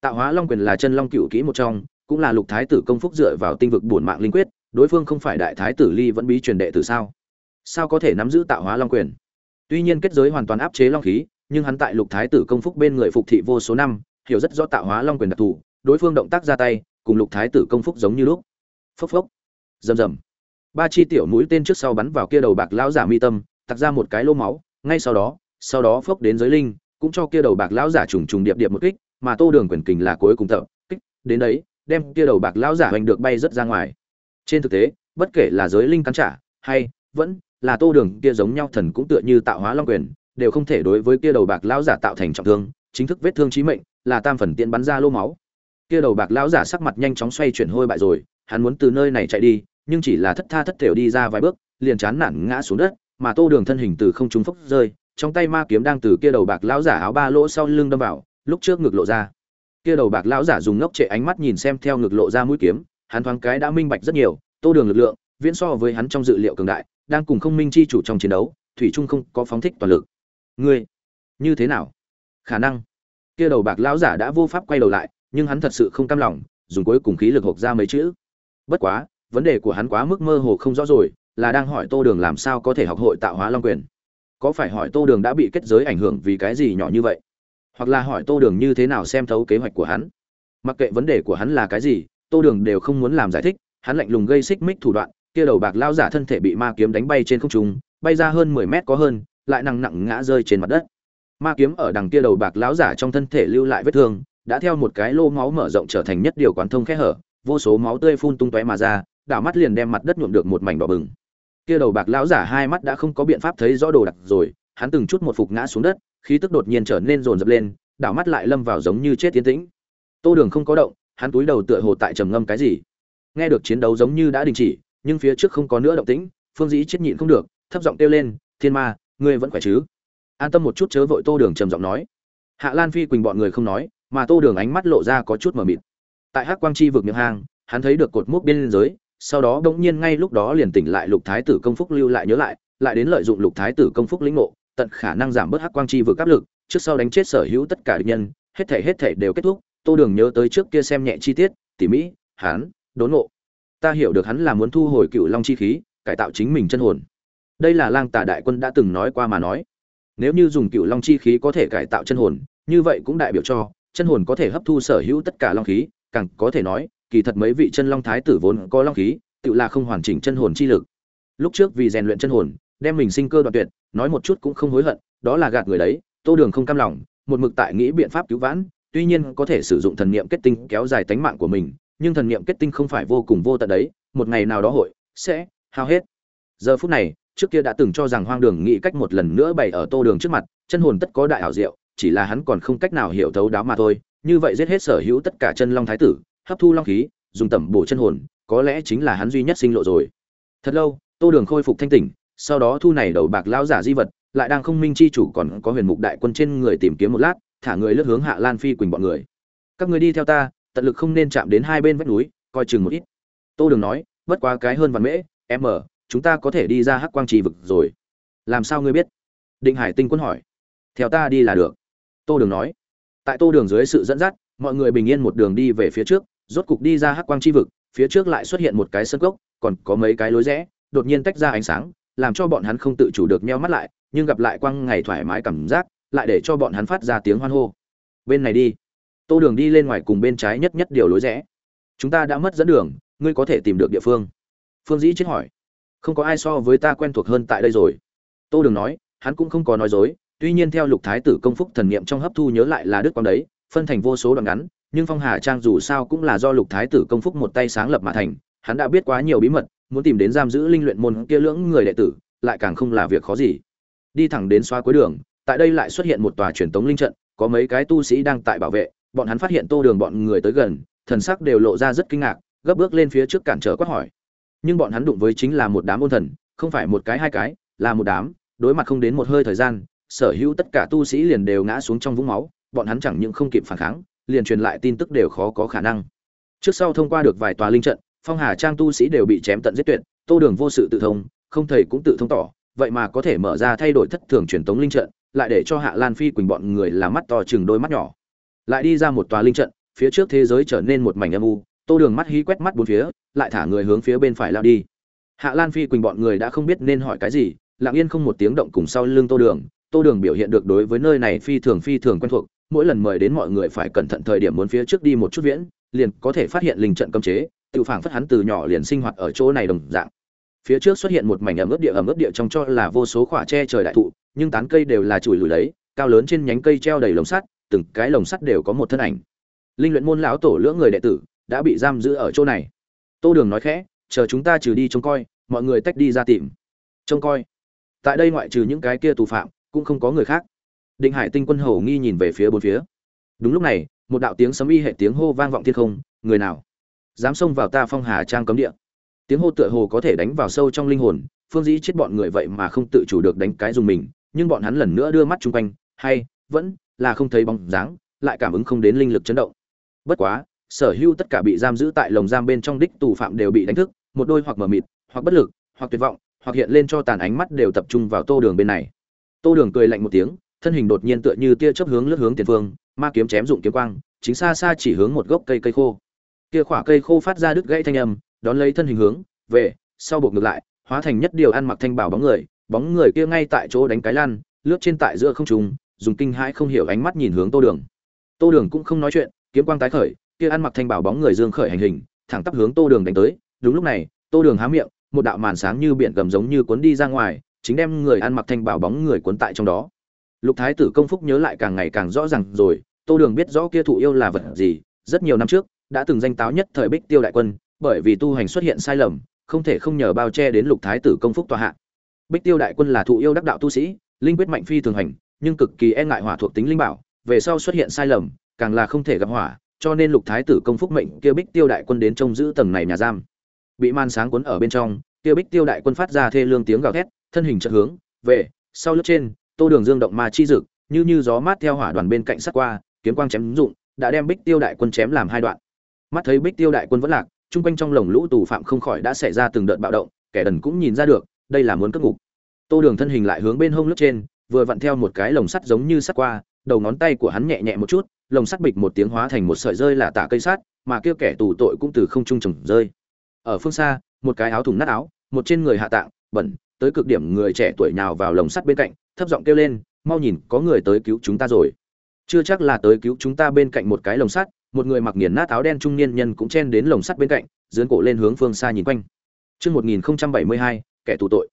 Tạo hóa long quyền là chân long cựu kỹ một trong cũng là lục thái tử công phúc dựa vào tinh vực bổn mạng linh quyết đối phương không phải đại thái tử ly vẫn bí truyền đệ tử sao? Sao có thể nắm giữ tạo hóa long quyền? Tuy nhiên kết giới hoàn toàn áp chế long khí nhưng hắn tại lục thái tử công phúc bên người phục thị vô số năm hiểu rất rõ tạo hóa long quyền đặc thù đối phương động tác ra tay cùng lục thái tử công phúc giống như lúc. Phốc phốc. Rầm rầm ba chi tiểu mũi tên trước sau bắn vào kia đầu bạc lão giả mi tâm tặc ra một cái lô máu ngay sau đó sau đó phốc đến giới linh, cũng cho kia đầu bạc lão giả trùng trùng điệp điệp một kích, mà Tô Đường quyền kình là cuối cùng tập kích, đến đấy, đem kia đầu bạc lão giả hoành được bay rất ra ngoài. Trên thực tế, bất kể là giới linh cắn trả, hay vẫn là Tô Đường kia giống nhau thần cũng tựa như tạo hóa long quyền, đều không thể đối với kia đầu bạc lão giả tạo thành trọng thương, chính thức vết thương chí mệnh, là tam phần tiện bắn ra lô máu. Kia đầu bạc lão giả sắc mặt nhanh chóng xoay chuyển hôi bại rồi, hắn muốn từ nơi này chạy đi, nhưng chỉ là thất tha thất thểu đi ra vài bước, liền chán nản ngã xuống đất, mà Tô Đường thân hình từ không trung phốc rơi, trong tay ma kiếm đang từ kia đầu bạc lão giả áo ba lỗ sau lưng đâm vào, lúc trước ngực lộ ra. Kia đầu bạc lão giả dùng ngốc trệ ánh mắt nhìn xem theo ngực lộ ra mũi kiếm, hắn thoáng cái đã minh bạch rất nhiều, Tô Đường lực lượng, viễn so với hắn trong dự liệu cường đại, đang cùng Không Minh chi chủ trong chiến đấu, thủy trung không có phóng thích toàn lực. Ngươi, như thế nào? Khả năng. Kia đầu bạc lão giả đã vô pháp quay đầu lại, nhưng hắn thật sự không cam lòng, dùng cuối cùng khí lực hộc ra mấy chữ. Bất quá, vấn đề của hắn quá mức mơ hồ không rõ rồi, là đang hỏi Tô Đường làm sao có thể học hội tạo hóa long quyền. Có phải hỏi tô đường đã bị kết giới ảnh hưởng vì cái gì nhỏ như vậy? Hoặc là hỏi tô đường như thế nào xem thấu kế hoạch của hắn? Mặc kệ vấn đề của hắn là cái gì tô đường đều không muốn làm giải thích hắn lạnh lùng gây xích mích thủ đoạn kia đầu bạc lao giả thân thể bị ma kiếm đánh bay trên không trung bay ra hơn mười mét có hơn lại nặng nặng ngã rơi trên mặt đất. Ma kiếm ở đằng kia đầu bạc lão giả trong thân thể lưu lại vết thương đã theo một cái lô máu mở rộng trở thành nhất điều quán thông khe hở vô số máu tươi phun tung tóe mà ra đảo mắt liền đem mặt đất nhuộm được một mảnh đỏ bừng. Kia đầu bạc lão giả hai mắt đã không có biện pháp thấy rõ đồ đặc rồi, hắn từng chút một phục ngã xuống đất, khí tức đột nhiên trở nên rồn rập lên, đảo mắt lại lâm vào giống như chết tiến tĩnh. Tô đường không có động, hắn túi đầu tựa hồ tại trầm ngâm cái gì. Nghe được chiến đấu giống như đã đình chỉ, nhưng phía trước không có nữa động tĩnh, phương dĩ chết nhịn không được, thấp giọng kêu lên, thiên ma, ngươi vẫn khỏe chứ? An tâm một chút chớ vội, tô đường trầm giọng nói. Hạ lan phi quỳnh bọn người không nói, mà tô đường ánh mắt lộ ra có chút mờ mịt. Tại hắc quang chi vực miệng hang, hắn thấy được cột mốc bên giới sau đó đống nhiên ngay lúc đó liền tỉnh lại lục thái tử công phúc lưu lại nhớ lại lại đến lợi dụng lục thái tử công phúc lĩnh ngộ, tận khả năng giảm bớt hắc quang chi vượt áp lực, trước sau đánh chết sở hữu tất cả địch nhân, hết thể hết thể đều kết thúc, tô đường nhớ tới trước kia xem nhẹ chi tiết, tỉ mỹ hán, đốn ngộ. Ta hiểu được hắn là muốn thu hồi cựu long chi khí, cải tạo chính mình chân hồn. Đây là lang tả đại quân đã từng nói qua mà nói. Nếu như dùng cựu long chi khí có thể cải tạo chân hồn, như vậy cũng đại biểu cho, chân hồn có thể hấp thu sở hữu tất cả long khí, càng có thể nói kỳ thật mấy vị chân long thái tử vốn có long khí, tự là không hoàn chỉnh chân hồn chi lực. Lúc trước vì rèn luyện chân hồn, đem mình sinh cơ đoạn tuyệt, nói một chút cũng không hối hận, đó là gạt người đấy, Tô Đường không cam lòng, một mực tại nghĩ biện pháp cứu vãn, tuy nhiên có thể sử dụng thần niệm kết tinh kéo dài tánh mạng của mình, nhưng thần niệm kết tinh không phải vô cùng vô tận đấy, một ngày nào đó hội sẽ hao hết. Giờ phút này, trước kia đã từng cho rằng hoang đường nghĩ cách một lần nữa bày ở Tô Đường trước mặt, chân hồn tất có đại hảo diệu, chỉ là hắn còn không cách nào hiểu thấu đáo mà thôi, như vậy giết hết sở hữu tất cả chân long thái tử, hấp thu long khí, dùng tẩm bổ chân hồn, có lẽ chính là hắn duy nhất sinh lộ rồi. Thật lâu, tô đường khôi phục thanh tỉnh, sau đó thu này đầu bạc lao giả di vật, lại đang không minh chi chủ còn có huyền mục đại quân trên người tìm kiếm một lát, thả người lướt hướng hạ lan phi quỳnh bọn người. Các người đi theo ta, tận lực không nên chạm đến hai bên vách núi, coi chừng một ít. Tô đường nói, bất quá cái hơn văn mễ, em ở chúng ta có thể đi ra hắc quang trì vực rồi. Làm sao ngươi biết? Định hải tinh quân hỏi. Theo ta đi là được. Tô đường nói. Tại tô đường dưới sự dẫn dắt, mọi người bình yên một đường đi về phía trước rốt cục đi ra hắc quang chi vực, phía trước lại xuất hiện một cái sân cốc, còn có mấy cái lối rẽ, đột nhiên tách ra ánh sáng, làm cho bọn hắn không tự chủ được meo mắt lại, nhưng gặp lại quang ngày thoải mái cảm giác, lại để cho bọn hắn phát ra tiếng hoan hô. Bên này đi. Tô đường đi lên ngoài cùng bên trái nhất nhất điều lối rẽ. Chúng ta đã mất dẫn đường, ngươi có thể tìm được địa phương. Phương dĩ chết hỏi. Không có ai so với ta quen thuộc hơn tại đây rồi. Tô đường nói, hắn cũng không có nói dối, tuy nhiên theo lục thái tử công phúc thần niệm trong hấp thu nhớ lại là đức quang đấy, phân thành vô số đoạn ngắn nhưng phong hà trang dù sao cũng là do lục thái tử công phúc một tay sáng lập mà thành, hắn đã biết quá nhiều bí mật, muốn tìm đến giam giữ linh luyện môn kia lưỡng người đệ tử, lại càng không là việc khó gì. Đi thẳng đến xoa cuối đường, tại đây lại xuất hiện một tòa truyền tống linh trận, có mấy cái tu sĩ đang tại bảo vệ, bọn hắn phát hiện tô đường bọn người tới gần, thần sắc đều lộ ra rất kinh ngạc, gấp bước lên phía trước cản trở quát hỏi. Nhưng bọn hắn đụng với chính là một đám ôn thần, không phải một cái hai cái, là một đám, đối mặt không đến một hơi thời gian, sở hữu tất cả tu sĩ liền đều ngã xuống trong vũng máu, bọn hắn chẳng những không kịp phản kháng liền truyền lại tin tức đều khó có khả năng. Trước sau thông qua được vài tòa linh trận, phong hà trang tu sĩ đều bị chém tận giết tuyệt, tô đường vô sự tự thông, không thầy cũng tự thông tỏ, vậy mà có thể mở ra thay đổi thất thường truyền tống linh trận, lại để cho hạ lan phi quỳnh bọn người là mắt to chừng đôi mắt nhỏ. Lại đi ra một tòa linh trận, phía trước thế giới trở nên một mảnh âm u, tô đường mắt hí quét mắt bốn phía, lại thả người hướng phía bên phải lao đi. Hạ lan phi quỳnh bọn người đã không biết nên hỏi cái gì, lặng yên không một tiếng động cùng sau lưng tô đường tô đường biểu hiện được đối với nơi này phi thường phi thường quen thuộc mỗi lần mời đến mọi người phải cẩn thận thời điểm muốn phía trước đi một chút viễn, liền có thể phát hiện linh trận cấm chế, tự phảng phất hắn từ nhỏ liền sinh hoạt ở chỗ này đồng dạng. Phía trước xuất hiện một mảnh ẩm ướt địa, ẩm ướt địa trong cho là vô số khỏa tre trời đại thụ, nhưng tán cây đều là chùi lùi lấy, cao lớn trên nhánh cây treo đầy lồng sắt, từng cái lồng sắt đều có một thân ảnh. Linh luyện môn lão tổ lưỡng người đệ tử đã bị giam giữ ở chỗ này. Tô đường nói khẽ, chờ chúng ta trừ đi trông coi, mọi người tách đi ra tìm. Trông coi. Tại đây ngoại trừ những cái kia tù phạm, cũng không có người khác định hải tinh quân hầu nghi nhìn về phía bốn phía. Đúng lúc này, một đạo tiếng sấm y hệ tiếng hô vang vọng thiên không, người nào? Dám xông vào ta phong hà trang cấm địa. Tiếng hô tựa hồ có thể đánh vào sâu trong linh hồn, phương dĩ chết bọn người vậy mà không tự chủ được đánh cái dùng mình, nhưng bọn hắn lần nữa đưa mắt chung quanh, hay, vẫn là không thấy bóng dáng, lại cảm ứng không đến linh lực chấn động. Bất quá, sở hữu tất cả bị giam giữ tại lồng giam bên trong đích tù phạm đều bị đánh thức, một đôi hoặc mờ mịt, hoặc bất lực, hoặc tuyệt vọng, hoặc hiện lên cho tàn ánh mắt đều tập trung vào tô đường bên này. Tô đường cười lạnh một tiếng thân hình đột nhiên tựa như tia chớp hướng lướt hướng tiền phương ma kiếm chém dụng kiếm quang chính xa xa chỉ hướng một gốc cây cây khô. Kia khỏa cây khô phát ra đứt gãy thanh âm đón lấy thân hình hướng về sau buộc ngược lại hóa thành nhất điều ăn mặc thanh bảo bóng người bóng người kia ngay tại chỗ đánh cái lăn, lướt trên tại giữa không trung dùng kinh hãi không hiểu ánh mắt nhìn hướng tô đường. Tô đường cũng không nói chuyện kiếm quang tái khởi kia ăn mặc thanh bảo bóng người dương khởi hành hình thẳng tắp hướng tô đường đánh tới. Đúng lúc này tô đường há miệng một đạo màn sáng như biển gầm giống như cuốn đi ra ngoài chính đem người ăn mặc thanh bảo bóng người cuốn tại trong đó lục thái tử công phúc nhớ lại càng ngày càng rõ ràng rồi, tô đường biết rõ kia thụ yêu là vật gì, rất nhiều năm trước, đã từng danh táo nhất thời bích tiêu đại quân, bởi vì tu hành xuất hiện sai lầm, không thể không nhờ bao che đến lục thái tử công phúc tòa hạ. Bích tiêu đại quân là thụ yêu đắc đạo tu sĩ, linh quyết mạnh phi thường hành, nhưng cực kỳ e ngại hỏa thuộc tính linh bảo, về sau xuất hiện sai lầm, càng là không thể gặp hỏa, cho nên lục thái tử công phúc mệnh kia bích tiêu đại quân đến trông giữ tầng này nhà giam. Bị man sáng cuốn ở bên trong, kia bích tiêu đại quân phát ra thê lương tiếng gào thét, thân hình chợt hướng về, sau lớp trên tô đường dương động ma chi dực, như như gió mát theo hỏa đoàn bên cạnh sát qua, kiếm quang chém dụng, đã đem bích tiêu đại quân chém làm hai đoạn. Mắt thấy bích tiêu đại quân vẫn lạc, chung quanh trong lồng lũ tù phạm không khỏi đã xảy ra từng đợt bạo động, kẻ đần cũng nhìn ra được, đây là muốn cất ngục. Tô đường thân hình lại hướng bên hông lớp trên, vừa vặn theo một cái lồng sắt giống như sắt qua, đầu ngón tay của hắn nhẹ nhẹ một chút, lồng sắt bịch một tiếng hóa thành một sợi rơi là tả cây sát mà kia kẻ tù tội cũng từ không trung trồng rơi. Ở phương xa, một cái áo thùng nát áo, một trên người hạ tạng, bẩn, tới cực điểm người trẻ tuổi nào vào lồng sắt bên cạnh thấp giọng kêu lên mau nhìn có người tới cứu chúng ta rồi chưa chắc là tới cứu chúng ta bên cạnh một cái lồng sắt một người mặc nghiền nát áo đen trung niên nhân cũng chen đến lồng sắt bên cạnh dướn cổ lên hướng phương xa nhìn quanh Trước 1072, kẻ tù tội.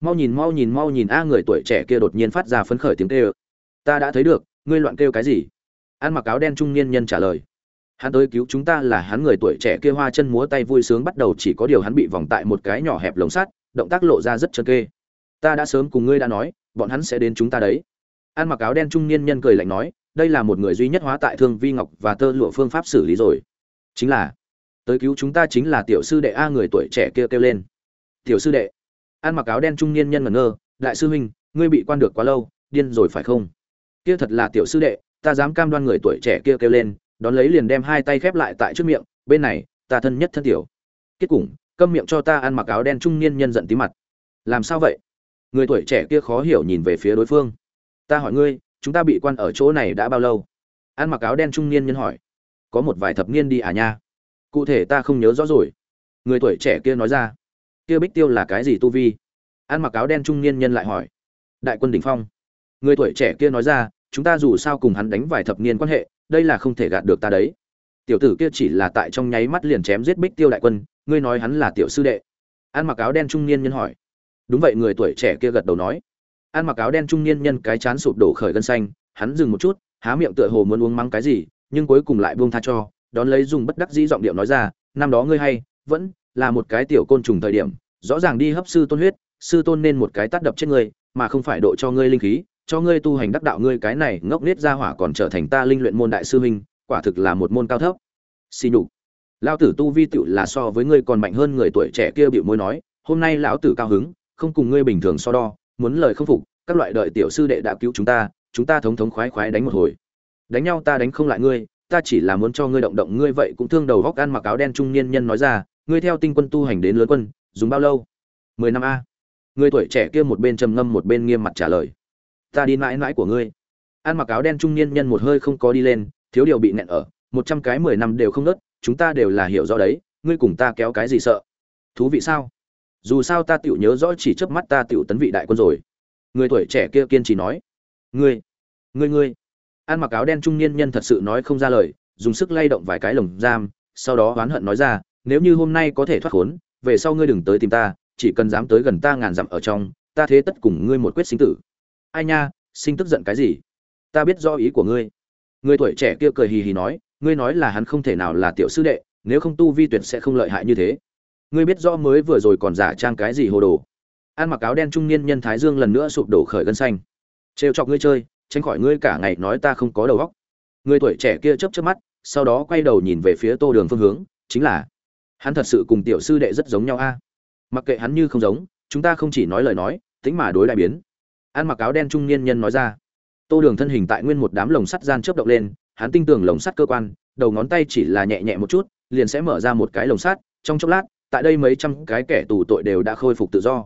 Mau nhìn mau nhìn mau nhìn a người tuổi trẻ kia đột nhiên phát ra phấn khởi tiếng kêu. Ta đã thấy được, ngươi loạn kêu cái gì? An mặc áo đen trung niên nhân trả lời. Hắn tới cứu chúng ta là hắn người tuổi trẻ kia hoa chân múa tay vui sướng bắt đầu chỉ có điều hắn bị vòng tại một cái nhỏ hẹp lồng sắt, động tác lộ ra rất chân kê. Ta đã sớm cùng ngươi đã nói, bọn hắn sẽ đến chúng ta đấy. An mặc áo đen trung niên nhân cười lạnh nói, đây là một người duy nhất hóa tại thương vi ngọc và tơ lụa phương pháp xử lý rồi. Chính là tới cứu chúng ta chính là tiểu sư đệ a người tuổi trẻ kia kêu, kêu lên. Tiểu sư đệ. Ăn mặc áo đen trung niên nhân ngẩn ngơ đại sư huynh ngươi bị quan được quá lâu điên rồi phải không? Kia thật là tiểu sư đệ ta dám cam đoan người tuổi trẻ kia kêu, kêu lên đón lấy liền đem hai tay khép lại tại trước miệng bên này ta thân nhất thân tiểu. Kết củng câm miệng cho ta ăn mặc áo đen trung niên nhân giận tí mặt. Làm sao vậy? Người tuổi trẻ kia khó hiểu nhìn về phía đối phương. Ta hỏi ngươi, chúng ta bị quan ở chỗ này đã bao lâu? Ăn mặc áo đen trung niên nhân hỏi. Có một vài thập niên đi à nha. Cụ thể ta không nhớ rõ rồi. Người tuổi trẻ kia nói ra. Kia bích tiêu là cái gì tu vi? Ăn mặc áo đen trung niên nhân lại hỏi. Đại quân đỉnh phong. Người tuổi trẻ kia nói ra, chúng ta dù sao cùng hắn đánh vài thập niên quan hệ, đây là không thể gạt được ta đấy. Tiểu tử kia chỉ là tại trong nháy mắt liền chém giết bích tiêu đại quân, ngươi nói hắn là tiểu sư đệ. Ăn mặc áo đen trung niên nhân hỏi đúng vậy, người tuổi trẻ kia gật đầu nói. Ăn mặc áo đen trung niên nhân cái chán sụp đổ khởi gân xanh, hắn dừng một chút, há miệng tựa hồ muốn uống mắng cái gì, nhưng cuối cùng lại buông tha cho, đón lấy dùng bất đắc dĩ giọng điệu nói ra, năm đó ngươi hay, vẫn là một cái tiểu côn trùng thời điểm, rõ ràng đi hấp sư tôn huyết, sư tôn nên một cái tát đập chết ngươi, mà không phải độ cho ngươi linh khí, cho ngươi tu hành đắc đạo ngươi cái này ngốc nết ra hỏa còn trở thành ta linh luyện môn đại sư huynh, quả thực là một môn cao thấp. Xì nhục. Lão tử tu vi tựu là so với ngươi còn mạnh hơn người tuổi trẻ kia bịu môi nói, hôm nay lão tử cao hứng không cùng ngươi bình thường so đo, muốn lời không phục, các loại đợi tiểu sư đệ đã cứu chúng ta chúng ta thống thống khoái khoái đánh một hồi. Đánh nhau ta đánh không lại ngươi, ta chỉ là muốn cho ngươi động động ngươi vậy cũng thương đầu góc ăn mặc áo đen trung niên nhân nói ra, ngươi theo tinh quân tu hành đến lớn quân, dùng bao lâu? Mười năm a. Người tuổi trẻ kia một bên trầm ngâm một bên nghiêm mặt trả lời. Ta đi mãi mãi của ngươi. Ăn mặc áo đen trung niên nhân một hơi không có đi lên, thiếu điều bị nẹn ở, một trăm cái mười năm đều không nớt, chúng ta đều là hiểu rõ đấy, ngươi cùng ta kéo cái gì sợ? Thú vị sao? Dù sao ta tựu nhớ rõ chỉ chớp mắt ta tựu tấn vị đại quân rồi. Người tuổi trẻ kia kiên trì nói. Ngươi ngươi ngươi. Ăn mặc áo đen trung niên nhân thật sự nói không ra lời, dùng sức lay động vài cái lồng giam, sau đó oán hận nói ra, nếu như hôm nay có thể thoát khốn, về sau ngươi đừng tới tìm ta, chỉ cần dám tới gần ta ngàn dặm ở trong, ta thế tất cùng ngươi một quyết sinh tử. Ai nha, sinh tức giận cái gì? Ta biết do ý của ngươi. Người tuổi trẻ kia cười hì hì nói, ngươi nói là hắn không thể nào là tiểu sư đệ, nếu không tu vi tuyệt sẽ không lợi hại như thế ngươi biết rõ mới vừa rồi còn giả trang cái gì hồ đồ. Ăn mặc áo đen trung niên nhân thái dương lần nữa sụp đổ khởi gân xanh. Trêu chọc ngươi chơi, tránh khỏi ngươi cả ngày nói ta không có đầu óc. Người tuổi trẻ kia chớp chớp mắt, sau đó quay đầu nhìn về phía tô đường phương hướng, chính là, hắn thật sự cùng tiểu sư đệ rất giống nhau a. Mặc kệ hắn như không giống, chúng ta không chỉ nói lời nói, tính mà đối đại biến. Ăn mặc áo đen trung niên nhân nói ra. Tô đường thân hình tại nguyên một đám lồng sắt gian chớp động lên, hắn tin tưởng lồng sắt cơ quan, đầu ngón tay chỉ là nhẹ nhẹ một chút, liền sẽ mở ra một cái lồng sắt, trong chốc lát tại đây mấy trăm cái kẻ tù tội đều đã khôi phục tự do.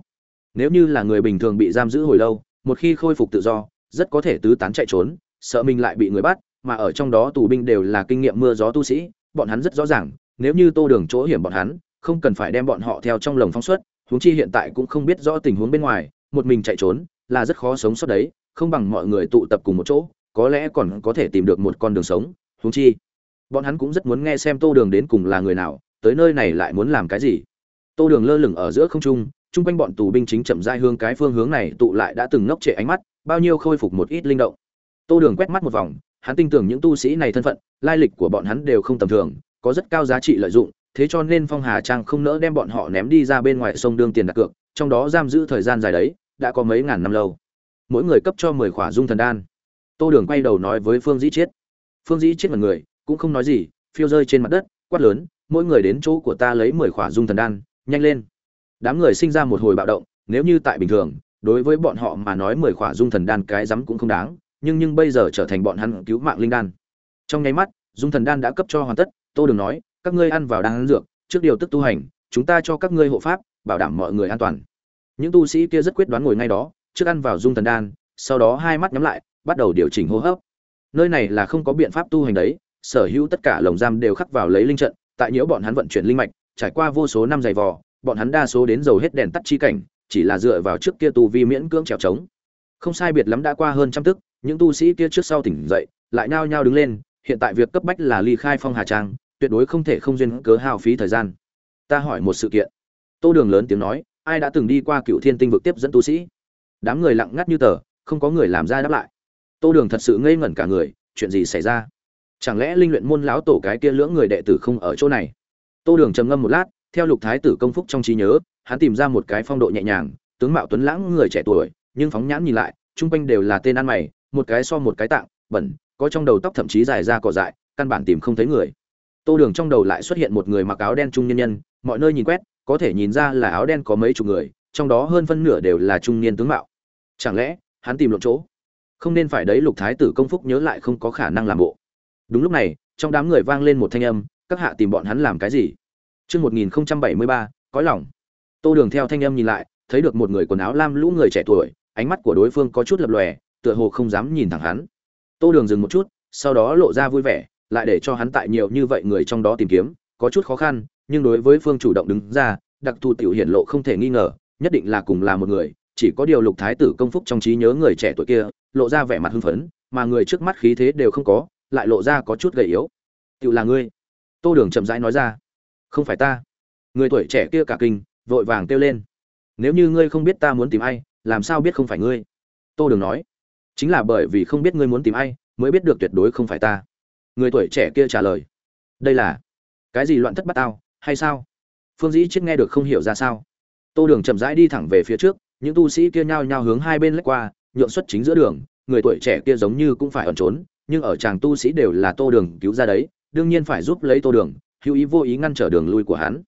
Nếu như là người bình thường bị giam giữ hồi lâu, một khi khôi phục tự do, rất có thể tứ tán chạy trốn, sợ mình lại bị người bắt, mà ở trong đó tù binh đều là kinh nghiệm mưa gió tu sĩ, bọn hắn rất rõ ràng, nếu như tô đường chỗ hiểm bọn hắn, không cần phải đem bọn họ theo trong lồng phóng xuất, huống chi hiện tại cũng không biết rõ tình huống bên ngoài, một mình chạy trốn, là rất khó sống sót đấy, không bằng mọi người tụ tập cùng một chỗ, có lẽ còn có thể tìm được một con đường sống, huống chi, bọn hắn cũng rất muốn nghe xem tô đường đến cùng là người nào tới nơi này lại muốn làm cái gì? Tô đường lơ lửng ở giữa không trung, chung quanh bọn tù binh chính chậm rãi hướng cái phương hướng này tụ lại đã từng ngốc trệ ánh mắt, bao nhiêu khôi phục một ít linh động. Tô đường quét mắt một vòng, hắn tin tưởng những tu sĩ này thân phận, lai lịch của bọn hắn đều không tầm thường, có rất cao giá trị lợi dụng, thế cho nên phong hà trang không nỡ đem bọn họ ném đi ra bên ngoài sông đương tiền đặt cược, trong đó giam giữ thời gian dài đấy, đã có mấy ngàn năm lâu. Mỗi người cấp cho mười khỏa dung thần đan. Tô đường quay đầu nói với phương dĩ chiết. Phương dĩ chiết mật người, cũng không nói gì, phiêu rơi trên mặt đất, quát lớn mỗi người đến chỗ của ta lấy mười khỏa dung thần đan, nhanh lên. Đám người sinh ra một hồi bạo động, nếu như tại bình thường, đối với bọn họ mà nói mười khỏa dung thần đan cái rắm cũng không đáng, nhưng nhưng bây giờ trở thành bọn hắn cứu mạng linh đan. Trong nháy mắt, dung thần đan đã cấp cho hoàn tất, tô đường nói, các ngươi ăn vào đan dược, trước điều tức tu hành, chúng ta cho các ngươi hộ pháp, bảo đảm mọi người an toàn. Những tu sĩ kia rất quyết đoán ngồi ngay đó, trước ăn vào dung thần đan, sau đó hai mắt nhắm lại, bắt đầu điều chỉnh hô hấp. Nơi này là không có biện pháp tu hành đấy, sở hữu tất cả lồng giam đều khắc vào lấy linh trận tại nhiễu bọn hắn vận chuyển linh mạch, trải qua vô số năm dày vò, bọn hắn đa số đến dầu hết đèn tắt chi cảnh, chỉ là dựa vào trước kia tu vi miễn cưỡng trèo trống. Không sai biệt lắm đã qua hơn trăm tức, những tu sĩ kia trước sau tỉnh dậy, lại nhao nhao đứng lên, hiện tại việc cấp bách là ly khai phong hà trang, tuyệt đối không thể không duyên cớ hao phí thời gian. Ta hỏi một sự kiện. Tô đường lớn tiếng nói, ai đã từng đi qua cựu thiên tinh vực tiếp dẫn tu sĩ? Đám người lặng ngắt như tờ, không có người làm ra đáp lại. Tô đường thật sự ngây ngẩn cả người, chuyện gì xảy ra? Chẳng lẽ linh luyện môn lão tổ cái kia lưỡng người đệ tử không ở chỗ này? Tô đường trầm ngâm một lát, theo lục thái tử công phúc trong trí nhớ, hắn tìm ra một cái phong độ nhẹ nhàng, tướng mạo tuấn lãng người trẻ tuổi, nhưng phóng nhãn nhìn lại, chung quanh đều là tên ăn mày, một cái so một cái tạng, bẩn, có trong đầu tóc thậm chí dài ra cỏ dại, căn bản tìm không thấy người. Tô đường trong đầu lại xuất hiện một người mặc áo đen trung nhân nhân, mọi nơi nhìn quét, có thể nhìn ra là áo đen có mấy chục người, trong đó hơn phân nửa đều là trung niên tướng mạo. Chẳng lẽ, hắn tìm lộn chỗ? Không nên phải đấy, lục thái tử công phúc nhớ lại không có khả năng làm bộ đúng lúc này, trong đám người vang lên một thanh âm, các hạ tìm bọn hắn làm cái gì? Chương một nghìn bảy mươi ba, cõi lòng. Tô đường theo thanh âm nhìn lại, thấy được một người quần áo lam lũ người trẻ tuổi, ánh mắt của đối phương có chút lập lòe, tựa hồ không dám nhìn thẳng hắn. Tô đường dừng một chút, sau đó lộ ra vui vẻ, lại để cho hắn tại nhiều như vậy người trong đó tìm kiếm, có chút khó khăn, nhưng đối với phương chủ động đứng ra, đặc thù tiểu hiển lộ không thể nghi ngờ, nhất định là cùng là một người, chỉ có điều lục thái tử công phúc trong trí nhớ người trẻ tuổi kia, lộ ra vẻ mặt hưng phấn, mà người trước mắt khí thế đều không có lại lộ ra có chút gầy yếu. Tự là ngươi. Tô đường chậm rãi nói ra. Không phải ta. Người tuổi trẻ kia cả kinh, vội vàng kêu lên. Nếu như ngươi không biết ta muốn tìm ai, làm sao biết không phải ngươi? Tô đường nói. Chính là bởi vì không biết ngươi muốn tìm ai, mới biết được tuyệt đối không phải ta. Người tuổi trẻ kia trả lời. Đây là cái gì loạn thất bát tao, hay sao? Phương dĩ chết nghe được không hiểu ra sao. Tô đường chậm rãi đi thẳng về phía trước, những tu sĩ kia nhao nhao hướng hai bên lách qua, nhượng xuất chính giữa đường, người tuổi trẻ kia giống như cũng phải ẩn trốn nhưng ở chàng tu sĩ đều là tô đường cứu ra đấy đương nhiên phải giúp lấy tô đường hữu ý vô ý ngăn trở đường lui của hắn.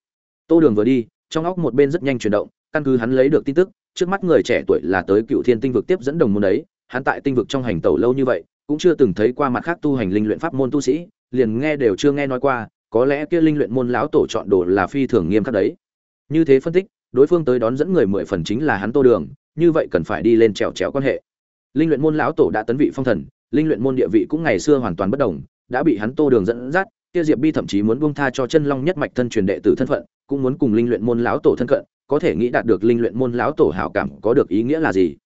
Tô đường vừa đi trong óc một bên rất nhanh chuyển động căn cứ hắn lấy được tin tức trước mắt người trẻ tuổi là tới cựu thiên tinh vực tiếp dẫn đồng môn ấy, hắn tại tinh vực trong hành tẩu lâu như vậy cũng chưa từng thấy qua mặt khác tu hành linh luyện pháp môn tu sĩ liền nghe đều chưa nghe nói qua có lẽ kia linh luyện môn lão tổ chọn đồ là phi thường nghiêm khắc đấy. Như thế phân tích đối phương tới đón dẫn người mười phần chính là hắn tô đường như vậy cần phải đi lên trèo trèo quan hệ. Linh luyện môn lão tổ đã tấn vị phong thần linh luyện môn địa vị cũng ngày xưa hoàn toàn bất đồng, đã bị hắn tô đường dẫn dắt, kia diệp bi thậm chí muốn buông tha cho chân long nhất mạch thân truyền đệ tử thân phận, cũng muốn cùng linh luyện môn lão tổ thân cận, có thể nghĩ đạt được linh luyện môn lão tổ hảo cảm có được ý nghĩa là gì.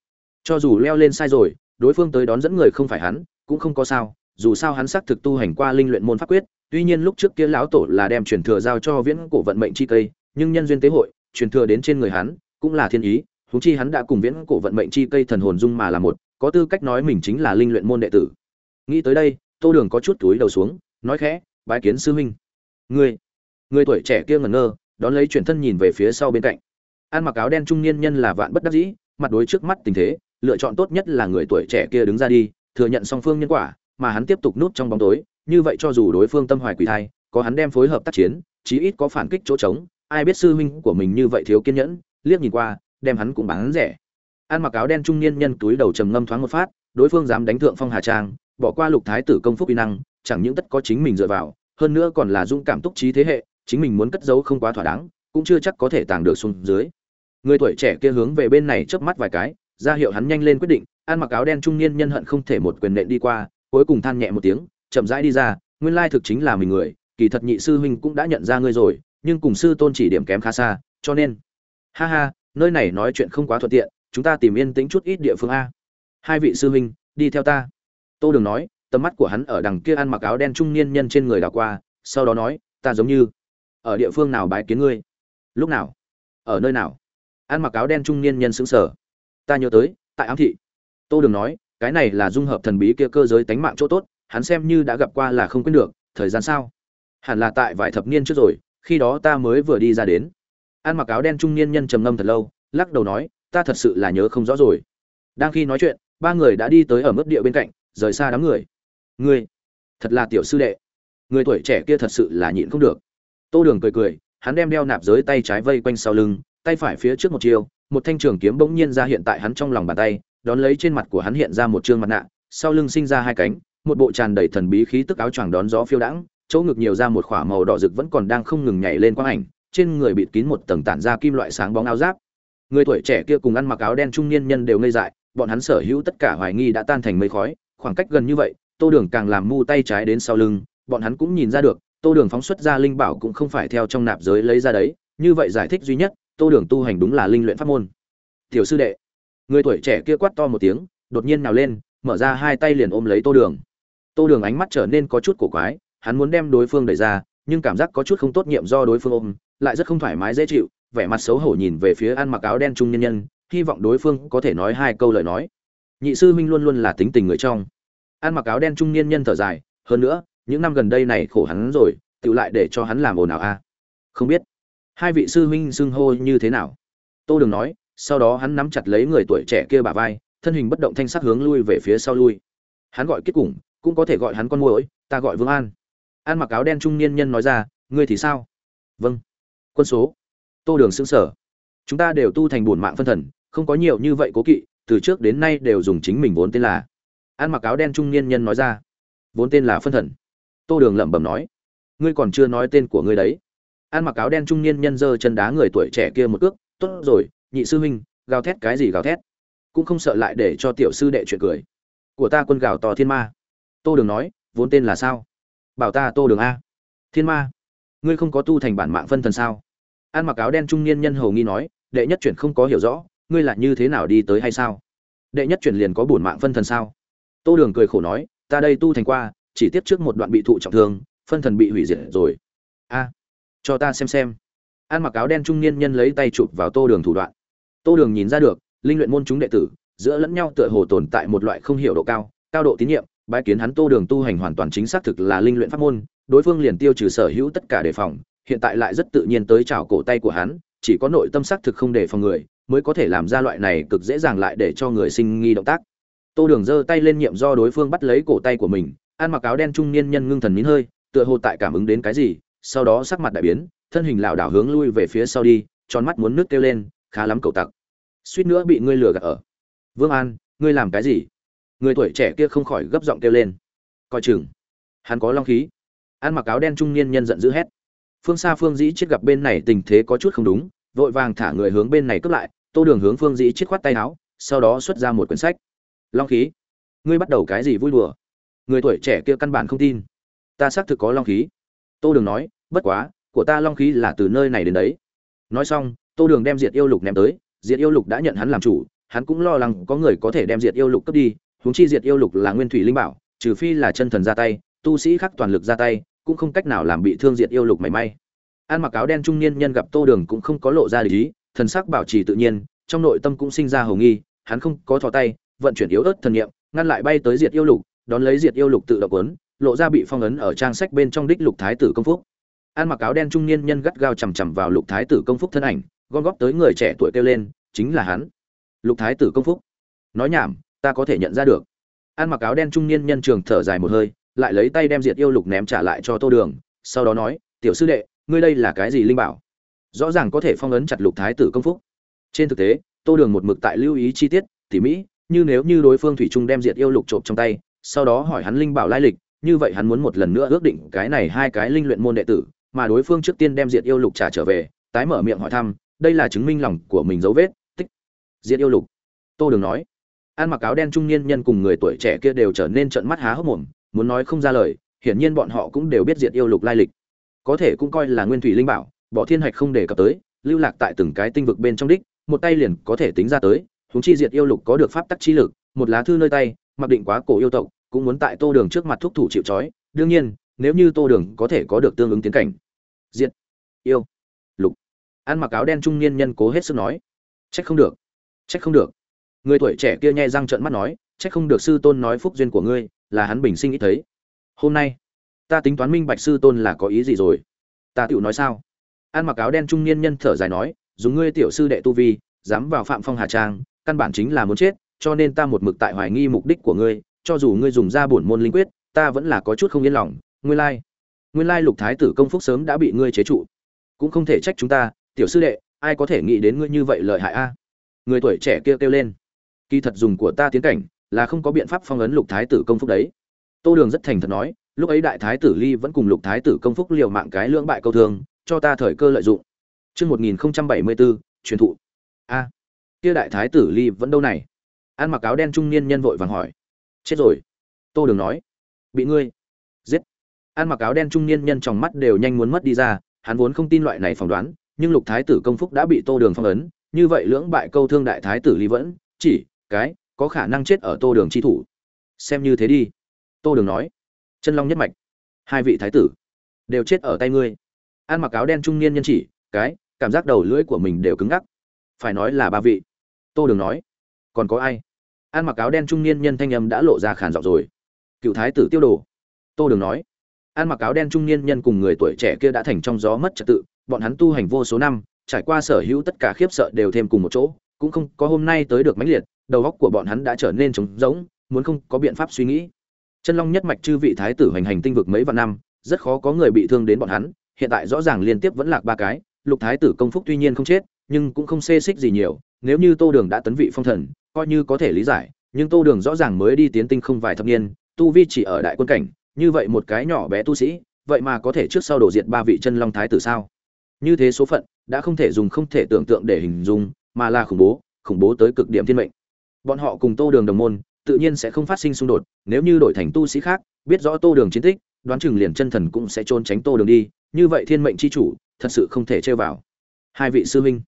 Cho dù leo lên sai rồi, đối phương tới đón dẫn người không phải hắn, cũng không có sao, dù sao hắn xác thực tu hành qua linh luyện môn pháp quyết, tuy nhiên lúc trước kia lão tổ là đem truyền thừa giao cho viễn cổ vận mệnh chi cây, nhưng nhân duyên tế hội, truyền thừa đến trên người hắn, cũng là thiên ý, huống chi hắn đã cùng viễn cổ vận mệnh chi cây thần hồn dung mà là một có tư cách nói mình chính là linh luyện môn đệ tử. Nghĩ tới đây, tô đường có chút túi đầu xuống, nói khẽ, bái kiến sư huynh. Người người tuổi trẻ kia ngẩn ngơ, đón lấy chuyển thân nhìn về phía sau bên cạnh. Ăn mặc áo đen trung niên nhân là vạn bất đắc dĩ, mặt đối trước mắt tình thế, lựa chọn tốt nhất là người tuổi trẻ kia đứng ra đi, thừa nhận song phương nhân quả, mà hắn tiếp tục núp trong bóng tối, như vậy cho dù đối phương tâm hoài quỷ thai, có hắn đem phối hợp tác chiến, chí ít có phản kích chỗ trống, ai biết sư huynh của mình như vậy thiếu kiên nhẫn, liếc nhìn qua, đem hắn cũng bán rẻ ăn mặc áo đen trung niên nhân túi đầu trầm ngâm thoáng một phát, đối phương dám đánh thượng phong hà trang, bỏ qua lục thái tử công phúc uy năng, chẳng những tất có chính mình dựa vào, hơn nữa còn là dung cảm túc trí thế hệ, chính mình muốn cất giấu không quá thỏa đáng, cũng chưa chắc có thể tàng được xuống dưới. Người tuổi trẻ kia hướng về bên này chớp mắt vài cái, ra hiệu hắn nhanh lên quyết định ăn mặc áo đen trung niên nhân hận không thể một quyền nện đi qua, cuối cùng than nhẹ một tiếng, chậm rãi đi ra, nguyên lai thực chính là mình người, kỳ thật nhị sư huynh cũng đã nhận ra ngươi rồi, nhưng cùng sư tôn chỉ điểm kém khá xa, cho nên, ha ha, nơi này nói chuyện không quá thuận tiện chúng ta tìm yên tĩnh chút ít địa phương a. Hai vị sư huynh, đi theo ta. Tô đường nói, tầm mắt của hắn ở đằng kia ăn mặc áo đen trung niên nhân trên người đảo qua, sau đó nói, ta giống như ở địa phương nào bái kiến ngươi? Lúc nào? Ở nơi nào? Ăn mặc áo đen trung niên nhân xứng sở ta nhớ tới, tại ám thị. Tô đường nói, cái này là dung hợp thần bí kia cơ giới tánh mạng chỗ tốt, hắn xem như đã gặp qua là không quên được, thời gian sao? Hẳn là tại vài thập niên trước rồi, khi đó ta mới vừa đi ra đến. Ăn mặc áo đen trung niên nhân trầm ngâm thật lâu, lắc đầu nói ta thật sự là nhớ không rõ rồi. Đang khi nói chuyện, ba người đã đi tới ở mức địa bên cạnh, rời xa đám người. Ngươi, thật là tiểu sư đệ. Người tuổi trẻ kia thật sự là nhịn không được. Tô đường cười cười, hắn đem đeo nạp giới tay trái vây quanh sau lưng, tay phải phía trước một chiều một thanh trường kiếm bỗng nhiên ra hiện tại hắn trong lòng bàn tay, đón lấy trên mặt của hắn hiện ra một trương mặt nạ, sau lưng sinh ra hai cánh, một bộ tràn đầy thần bí khí tức áo choàng đón gió phiêu đãng, chỗ ngực nhiều ra một khỏa màu đỏ rực vẫn còn đang không ngừng nhảy lên quang ảnh, trên người bịt kín một tầng tản ra kim loại sáng bóng áo giáp người tuổi trẻ kia cùng ăn mặc áo đen trung niên nhân đều ngây dại, bọn hắn sở hữu tất cả hoài nghi đã tan thành mây khói, khoảng cách gần như vậy, tô đường càng làm mu tay trái đến sau lưng, bọn hắn cũng nhìn ra được, tô đường phóng xuất ra linh bảo cũng không phải theo trong nạp giới lấy ra đấy, như vậy giải thích duy nhất, tô đường tu hành đúng là linh luyện pháp môn. Tiểu sư đệ, người tuổi trẻ kia quát to một tiếng, đột nhiên nào lên, mở ra hai tay liền ôm lấy tô đường. Tô đường ánh mắt trở nên có chút cổ quái, hắn muốn đem đối phương đẩy ra, nhưng cảm giác có chút không tốt nhiệm do đối phương ôm, lại rất không thoải mái dễ chịu vẻ mặt xấu hổ nhìn về phía ăn mặc áo đen trung nhân nhân, hy vọng đối phương có thể nói hai câu lời nói. Nhị sư huynh luôn luôn là tính tình người trong. Ăn mặc áo đen trung niên nhân thở dài, hơn nữa, những năm gần đây này khổ hắn rồi tự lại để cho hắn làm ồn ào a. Không biết, hai vị sư huynh xưng hô như thế nào? Tô đường nói, sau đó hắn nắm chặt lấy người tuổi trẻ kia bả vai, thân hình bất động thanh sắc hướng lui về phía sau lui. Hắn gọi kết củng, cũng có thể gọi hắn con muỗi, ta gọi vương an. An mặc áo đen trung niên nhân nói ra, ngươi thì sao? Vâng. Quân số? Tô đường xứng sở chúng ta đều tu thành bổn mạng phân thần, không có nhiều như vậy cố kỵ, từ trước đến nay đều dùng chính mình vốn tên là. An mặc áo đen trung niên nhân nói ra. Vốn tên là phân thần. Tô đường lẩm bẩm nói. Ngươi còn chưa nói tên của ngươi đấy. An mặc áo đen trung niên nhân giơ chân đá người tuổi trẻ kia một cước. Tốt rồi, nhị sư huynh, gào thét cái gì gào thét? Cũng không sợ lại để cho tiểu sư đệ chuyện cười. Của ta quân gào to thiên ma. Tô đường nói, vốn tên là sao? Bảo ta tô đường a. Thiên ma. Ngươi không có tu thành bản mạng phân thần sao? Ăn mặc áo đen trung niên nhân hầu nghi nói, đệ nhất chuyển không có hiểu rõ, ngươi là như thế nào đi tới hay sao? Đệ nhất chuyển liền có bổn mạng phân thần sao? Tô đường cười khổ nói, ta đây tu thành qua, chỉ tiếp trước một đoạn bị thụ trọng thương, phân thần bị hủy diệt rồi. A, cho ta xem xem. Ăn mặc áo đen trung niên nhân lấy tay chụp vào tô đường thủ đoạn. Tô đường nhìn ra được, linh luyện môn chúng đệ tử, giữa lẫn nhau tựa hồ tồn tại một loại không hiểu độ cao cao độ tín nhiệm, bái kiến hắn tô đường tu hành hoàn toàn chính xác thực là linh luyện pháp môn, đối phương liền tiêu trừ sở hữu tất cả đề phòng hiện tại lại rất tự nhiên tới chảo cổ tay của hắn, chỉ có nội tâm sắc thực không để phòng người, mới có thể làm ra loại này cực dễ dàng lại để cho người sinh nghi động tác. Tô đường giơ tay lên nhiệm do đối phương bắt lấy cổ tay của mình, ăn mặc áo đen trung niên nhân ngưng thần nín hơi, tựa hồ tại cảm ứng đến cái gì, sau đó sắc mặt đại biến, thân hình lảo đảo hướng lui về phía sau đi, tròn mắt muốn nước kêu lên, khá lắm cậu tặc. Suýt nữa bị ngươi lừa gạt ở. Vương an, ngươi làm cái gì? Người tuổi trẻ kia không khỏi gấp giọng kêu lên. Coi chừng, hắn có long khí. Ăn mặc áo đen trung niên nhân giận dữ hét phương xa phương dĩ chết gặp bên này tình thế có chút không đúng, vội vàng thả người hướng bên này cướp lại, tô đường hướng phương dĩ chết khoát tay áo, sau đó xuất ra một quyển sách. Long khí. Ngươi bắt đầu cái gì vui đùa? Người tuổi trẻ kia căn bản không tin. Ta xác thực có long khí. Tô đường nói, bất quá, của ta long khí là từ nơi này đến đấy. Nói xong, tô đường đem diệt yêu lục ném tới, diệt yêu lục đã nhận hắn làm chủ, hắn cũng lo lắng có người có thể đem diệt yêu lục cướp đi, huống chi diệt yêu lục là nguyên thủy linh bảo, trừ phi là chân thần ra tay, tu sĩ khác toàn lực ra tay cũng không cách nào làm bị thương diệt yêu lục mảy may. An mặc áo đen trung niên nhân gặp tô đường cũng không có lộ ra lý, thần sắc bảo trì tự nhiên, trong nội tâm cũng sinh ra hầu nghi, hắn không có thò tay, vận chuyển yếu ớt thần niệm, ngăn lại bay tới diệt yêu lục, đón lấy diệt yêu lục tự động ấn lộ ra bị phong ấn ở trang sách bên trong đích lục thái tử công phúc. An mặc áo đen trung niên nhân gắt gao chằm chằm vào lục thái tử công phúc thân ảnh, gom góp tới người trẻ tuổi kêu lên, chính là hắn. Lục thái tử công phúc. Nói nhảm, ta có thể nhận ra được. An mặc áo đen trung niên nhân trường thở dài một hơi lại lấy tay đem diệt yêu lục ném trả lại cho tô đường, sau đó nói, tiểu sư đệ, ngươi đây là cái gì linh bảo? Rõ ràng có thể phong ấn chặt lục thái tử công phúc. Trên thực tế, tô đường một mực tại lưu ý chi tiết, tỉ mỹ như nếu như đối phương thủy trung đem diệt yêu lục trộm trong tay, sau đó hỏi hắn linh bảo lai lịch, như vậy hắn muốn một lần nữa ước định cái này hai cái linh luyện môn đệ tử, mà đối phương trước tiên đem diệt yêu lục trả trở về, tái mở miệng hỏi thăm, đây là chứng minh lòng của mình dấu vết, tích, diệt yêu lục. Tô đường nói. Ăn mặc áo đen trung niên nhân cùng người tuổi trẻ kia đều trở nên trợn mắt há hốc mồm muốn nói không ra lời, hiển nhiên bọn họ cũng đều biết diệt yêu lục lai lịch. Có thể cũng coi là nguyên thủy linh bảo, bỏ thiên hạch không đề cập tới, lưu lạc tại từng cái tinh vực bên trong đích, một tay liền có thể tính ra tới, huống chi diệt yêu lục có được pháp tắc chi lực, một lá thư nơi tay, mặc định quá cổ yêu tộc, cũng muốn tại tô đường trước mặt thúc thủ chịu trói, đương nhiên, nếu như tô đường có thể có được tương ứng tiến cảnh. Diệt yêu lục. Ăn mặc áo đen trung niên nhân cố hết sức nói, trách không được, trách không được. Người tuổi trẻ kia nhẹ răng trợn mắt nói, trách không được sư tôn nói phúc duyên của ngươi là hắn bình sinh ít thấy. Hôm nay ta tính toán minh bạch sư tôn là có ý gì rồi. Ta tựu nói sao? Ăn mặc áo đen trung niên nhân thở dài nói dùng ngươi tiểu sư đệ tu vi dám vào phạm phong hà trang căn bản chính là muốn chết cho nên ta một mực tại hoài nghi mục đích của ngươi cho dù ngươi dùng ra bổn môn linh quyết ta vẫn là có chút không yên lòng. Nguyên lai nguyên lai lục thái tử công phúc sớm đã bị ngươi chế trụ. Cũng không thể trách chúng ta tiểu sư đệ ai có thể nghĩ đến ngươi như vậy lợi hại a? Người tuổi trẻ kia kêu, kêu lên. Kỳ thật dùng của ta tiến cảnh là không có biện pháp phong ấn lục thái tử công phúc đấy. Tô đường rất thành thật nói, lúc ấy đại thái tử ly vẫn cùng lục thái tử công phúc liều mạng cái lưỡng bại câu thương, cho ta thời cơ lợi dụng. Chương một nghìn bảy mươi bốn truyền thụ. A, kia đại thái tử ly vẫn đâu này? Ăn mặc áo đen trung niên nhân vội vàng hỏi. Chết rồi. Tô đường nói. Bị ngươi. Giết. Ăn mặc áo đen trung niên nhân trong mắt đều nhanh muốn mất đi ra, hắn vốn không tin loại này phỏng đoán, nhưng lục thái tử công phúc đã bị tô đường phong ấn, như vậy lưỡng bại câu thương đại thái tử ly vẫn, chỉ, cái có khả năng chết ở tô đường chi thủ. Xem như thế đi. Tô đường nói. Chân long nhất mạch. Hai vị thái tử. Đều chết ở tay ngươi. Ăn mặc áo đen trung niên nhân chỉ, cái, cảm giác đầu lưỡi của mình đều cứng ngắc. Phải nói là ba vị. Tô đường nói. Còn có ai? Ăn mặc áo đen trung niên nhân thanh âm đã lộ ra khản giọng rồi. Cựu thái tử tiêu đồ. Tô đường nói. Ăn mặc áo đen trung niên nhân cùng người tuổi trẻ kia đã thành trong gió mất trật tự, bọn hắn tu hành vô số năm, trải qua sở hữu tất cả khiếp sợ đều thêm cùng một chỗ cũng không có hôm nay tới được mãnh liệt, đầu óc của bọn hắn đã trở nên trống rỗng, muốn không có biện pháp suy nghĩ. Chân long nhất mạch chư vị thái tử hoành hành tinh vực mấy vạn năm, rất khó có người bị thương đến bọn hắn, hiện tại rõ ràng liên tiếp vẫn lạc ba cái, lục thái tử công phúc tuy nhiên không chết, nhưng cũng không xê xích gì nhiều, nếu như tô đường đã tấn vị phong thần, coi như có thể lý giải, nhưng tô đường rõ ràng mới đi tiến tinh không vài thập niên, tu vi chỉ ở đại quân cảnh, như vậy một cái nhỏ bé tu sĩ, vậy mà có thể trước sau đổ diệt ba vị chân long thái tử sao? Như thế số phận, đã không thể dùng không thể tưởng tượng để hình dung mà là khủng bố khủng bố tới cực điểm thiên mệnh. Bọn họ cùng tô đường đồng môn, tự nhiên sẽ không phát sinh xung đột, nếu như đổi thành tu sĩ khác, biết rõ tô đường chiến tích, đoán chừng liền chân thần cũng sẽ trôn tránh tô đường đi, như vậy thiên mệnh c h i chủ, thật sự không thể chơi vào. Hai vị sư huynh,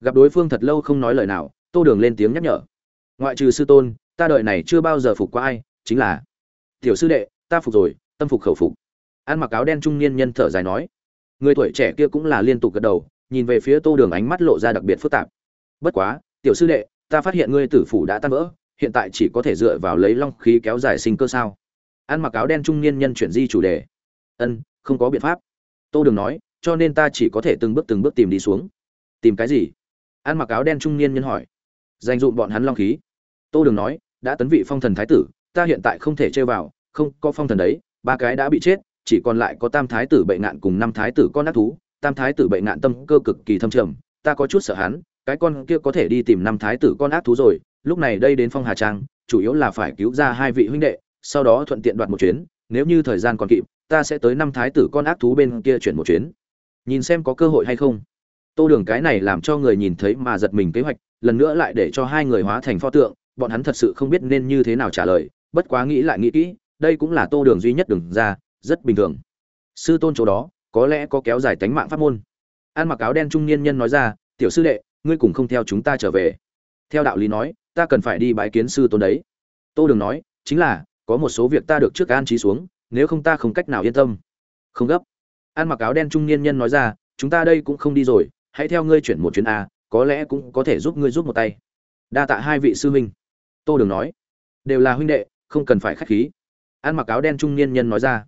gặp đối phương thật lâu không nói lời nào, tô đường lên tiếng nhắc nhở. Ngoại trừ sư tôn, ta đợi này chưa bao giờ phục qua ai, chính là tiểu sư đệ, ta phục rồi, tâm phục khẩu phục. Ăn mặc áo đen trung niên nhân thở dài nói. Người tuổi trẻ kia cũng là liên tục gật đầu, nhìn về phía tô đường ánh mắt lộ ra đặc biệt phức tạp bất quá, tiểu sư đệ, ta phát hiện ngươi tử phủ đã tan vỡ, hiện tại chỉ có thể dựa vào lấy long khí kéo dài sinh cơ sao? Ăn mặc áo đen trung niên nhân chuyển di chủ đề. Ân, không có biện pháp. Tô đường nói, cho nên ta chỉ có thể từng bước từng bước tìm đi xuống. Tìm cái gì? Ăn mặc áo đen trung niên nhân hỏi. Dành dụm bọn hắn long khí. Tô đường nói, đã tấn vị phong thần thái tử, ta hiện tại không thể chơi vào, không có phong thần đấy, ba cái đã bị chết, chỉ còn lại có tam thái tử bệnh nạn cùng năm thái tử con ác thú. Tam thái tử bệnh nạn tâm cơ cực kỳ thâm trầm, ta có chút sợ hắn cái con kia có thể đi tìm năm thái tử con ác thú rồi, lúc này đây đến phong hà trang, chủ yếu là phải cứu ra hai vị huynh đệ, sau đó thuận tiện đoạt một chuyến, nếu như thời gian còn kịp, ta sẽ tới năm thái tử con ác thú bên kia chuyển một chuyến. Nhìn xem có cơ hội hay không. Tô đường cái này làm cho người nhìn thấy mà giật mình kế hoạch, lần nữa lại để cho hai người hóa thành pho tượng, bọn hắn thật sự không biết nên như thế nào trả lời, bất quá nghĩ lại nghĩ kỹ, đây cũng là tô đường duy nhất đường ra, rất bình thường. Sư tôn chỗ đó, có lẽ có kéo dài tánh mạng pháp môn. An mặc áo đen trung niên nhân nói ra, tiểu sư đệ ngươi cùng không theo chúng ta trở về. Theo đạo lý nói, ta cần phải đi bái kiến sư tôn đấy. Tô đường nói, chính là, có một số việc ta được trước an trí xuống, nếu không ta không cách nào yên tâm. Không gấp. An mặc áo đen trung niên nhân nói ra, chúng ta đây cũng không đi rồi, hãy theo ngươi chuyển một chuyến a, có lẽ cũng có thể giúp ngươi giúp một tay. Đa tạ hai vị sư huynh. Tô đường nói, đều là huynh đệ, không cần phải khách khí. An mặc áo đen trung niên nhân nói ra,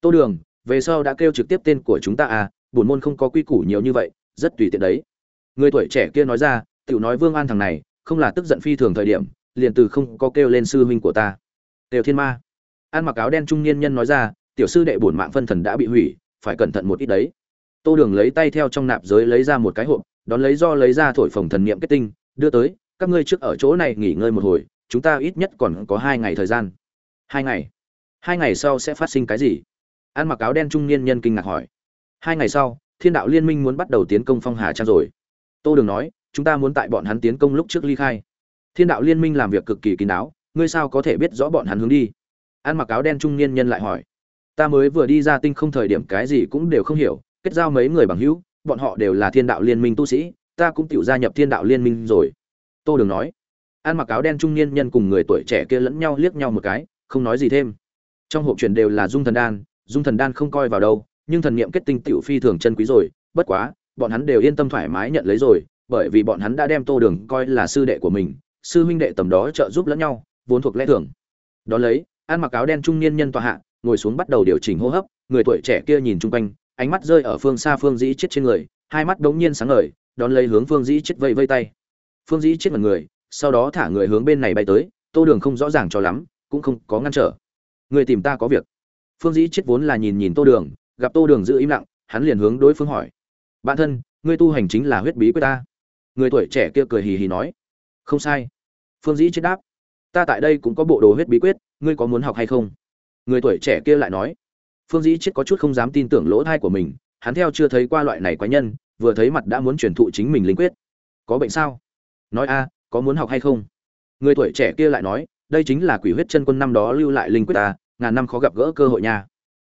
tô đường, về sau đã kêu trực tiếp tên của chúng ta à bổn môn không có quy củ nhiều như vậy, rất tùy tiện đấy người tuổi trẻ kia nói ra, tiểu nói vương an thằng này, không là tức giận phi thường thời điểm, liền từ không có kêu lên sư huynh của ta. Đều thiên ma. An mặc áo đen trung niên nhân nói ra, tiểu sư đệ bổn mạng phân thần đã bị hủy, phải cẩn thận một ít đấy. Tô đường lấy tay theo trong nạp giới lấy ra một cái hộp, đón lấy do lấy ra thổi phồng thần niệm kết tinh, đưa tới, các ngươi trước ở chỗ này nghỉ ngơi một hồi, chúng ta ít nhất còn có hai ngày thời gian. Hai ngày? Hai ngày sau sẽ phát sinh cái gì? An mặc áo đen trung niên nhân kinh ngạc hỏi. Hai ngày sau, thiên đạo liên minh muốn bắt đầu tiến công phong hà trang rồi tô đường nói, chúng ta muốn tại bọn hắn tiến công lúc trước ly khai. Thiên đạo liên minh làm việc cực kỳ kín đáo, ngươi sao có thể biết rõ bọn hắn hướng đi? An mặc áo đen trung niên nhân lại hỏi, ta mới vừa đi ra tinh không thời điểm cái gì cũng đều không hiểu, kết giao mấy người bằng hữu, bọn họ đều là thiên đạo liên minh tu sĩ, ta cũng tự gia nhập thiên đạo liên minh rồi. Tô đường nói. An mặc áo đen trung niên nhân cùng người tuổi trẻ kia lẫn nhau liếc nhau một cái, không nói gì thêm. Trong hộp truyền đều là dung thần đan, dung thần đan không coi vào đâu, nhưng thần niệm kết tinh tiểu phi thường chân quý rồi, bất quá bọn hắn đều yên tâm thoải mái nhận lấy rồi, bởi vì bọn hắn đã đem tô đường coi là sư đệ của mình, sư huynh đệ tầm đó trợ giúp lẫn nhau, vốn thuộc lẽ thường. Đón lấy, ăn mặc áo đen trung niên nhân tòa hạ, ngồi xuống bắt đầu điều chỉnh hô hấp, người tuổi trẻ kia nhìn chung quanh, ánh mắt rơi ở phương xa phương dĩ chết trên người, hai mắt đống nhiên sáng ngời, đón lấy hướng phương dĩ chết vây vây tay. Phương dĩ chết một người, sau đó thả người hướng bên này bay tới, tô đường không rõ ràng cho lắm, cũng không có ngăn trở. Người tìm ta có việc. Phương dĩ chết vốn là nhìn nhìn tô đường, gặp tô đường giữ im lặng, hắn liền hướng đối phương hỏi bạn thân, ngươi tu hành chính là huyết bí quyết ta. Người tuổi trẻ kia cười hì hì nói. Không sai. Phương dĩ chết đáp. Ta tại đây cũng có bộ đồ huyết bí quyết, ngươi có muốn học hay không? Người tuổi trẻ kia lại nói. Phương dĩ chết có chút không dám tin tưởng lỗ thai của mình, hắn theo chưa thấy qua loại này quái nhân, vừa thấy mặt đã muốn truyền thụ chính mình linh quyết. Có bệnh sao? Nói a, có muốn học hay không? Người tuổi trẻ kia lại nói, đây chính là quỷ huyết chân quân năm đó lưu lại linh quyết ta, ngàn năm khó gặp gỡ cơ hội nha.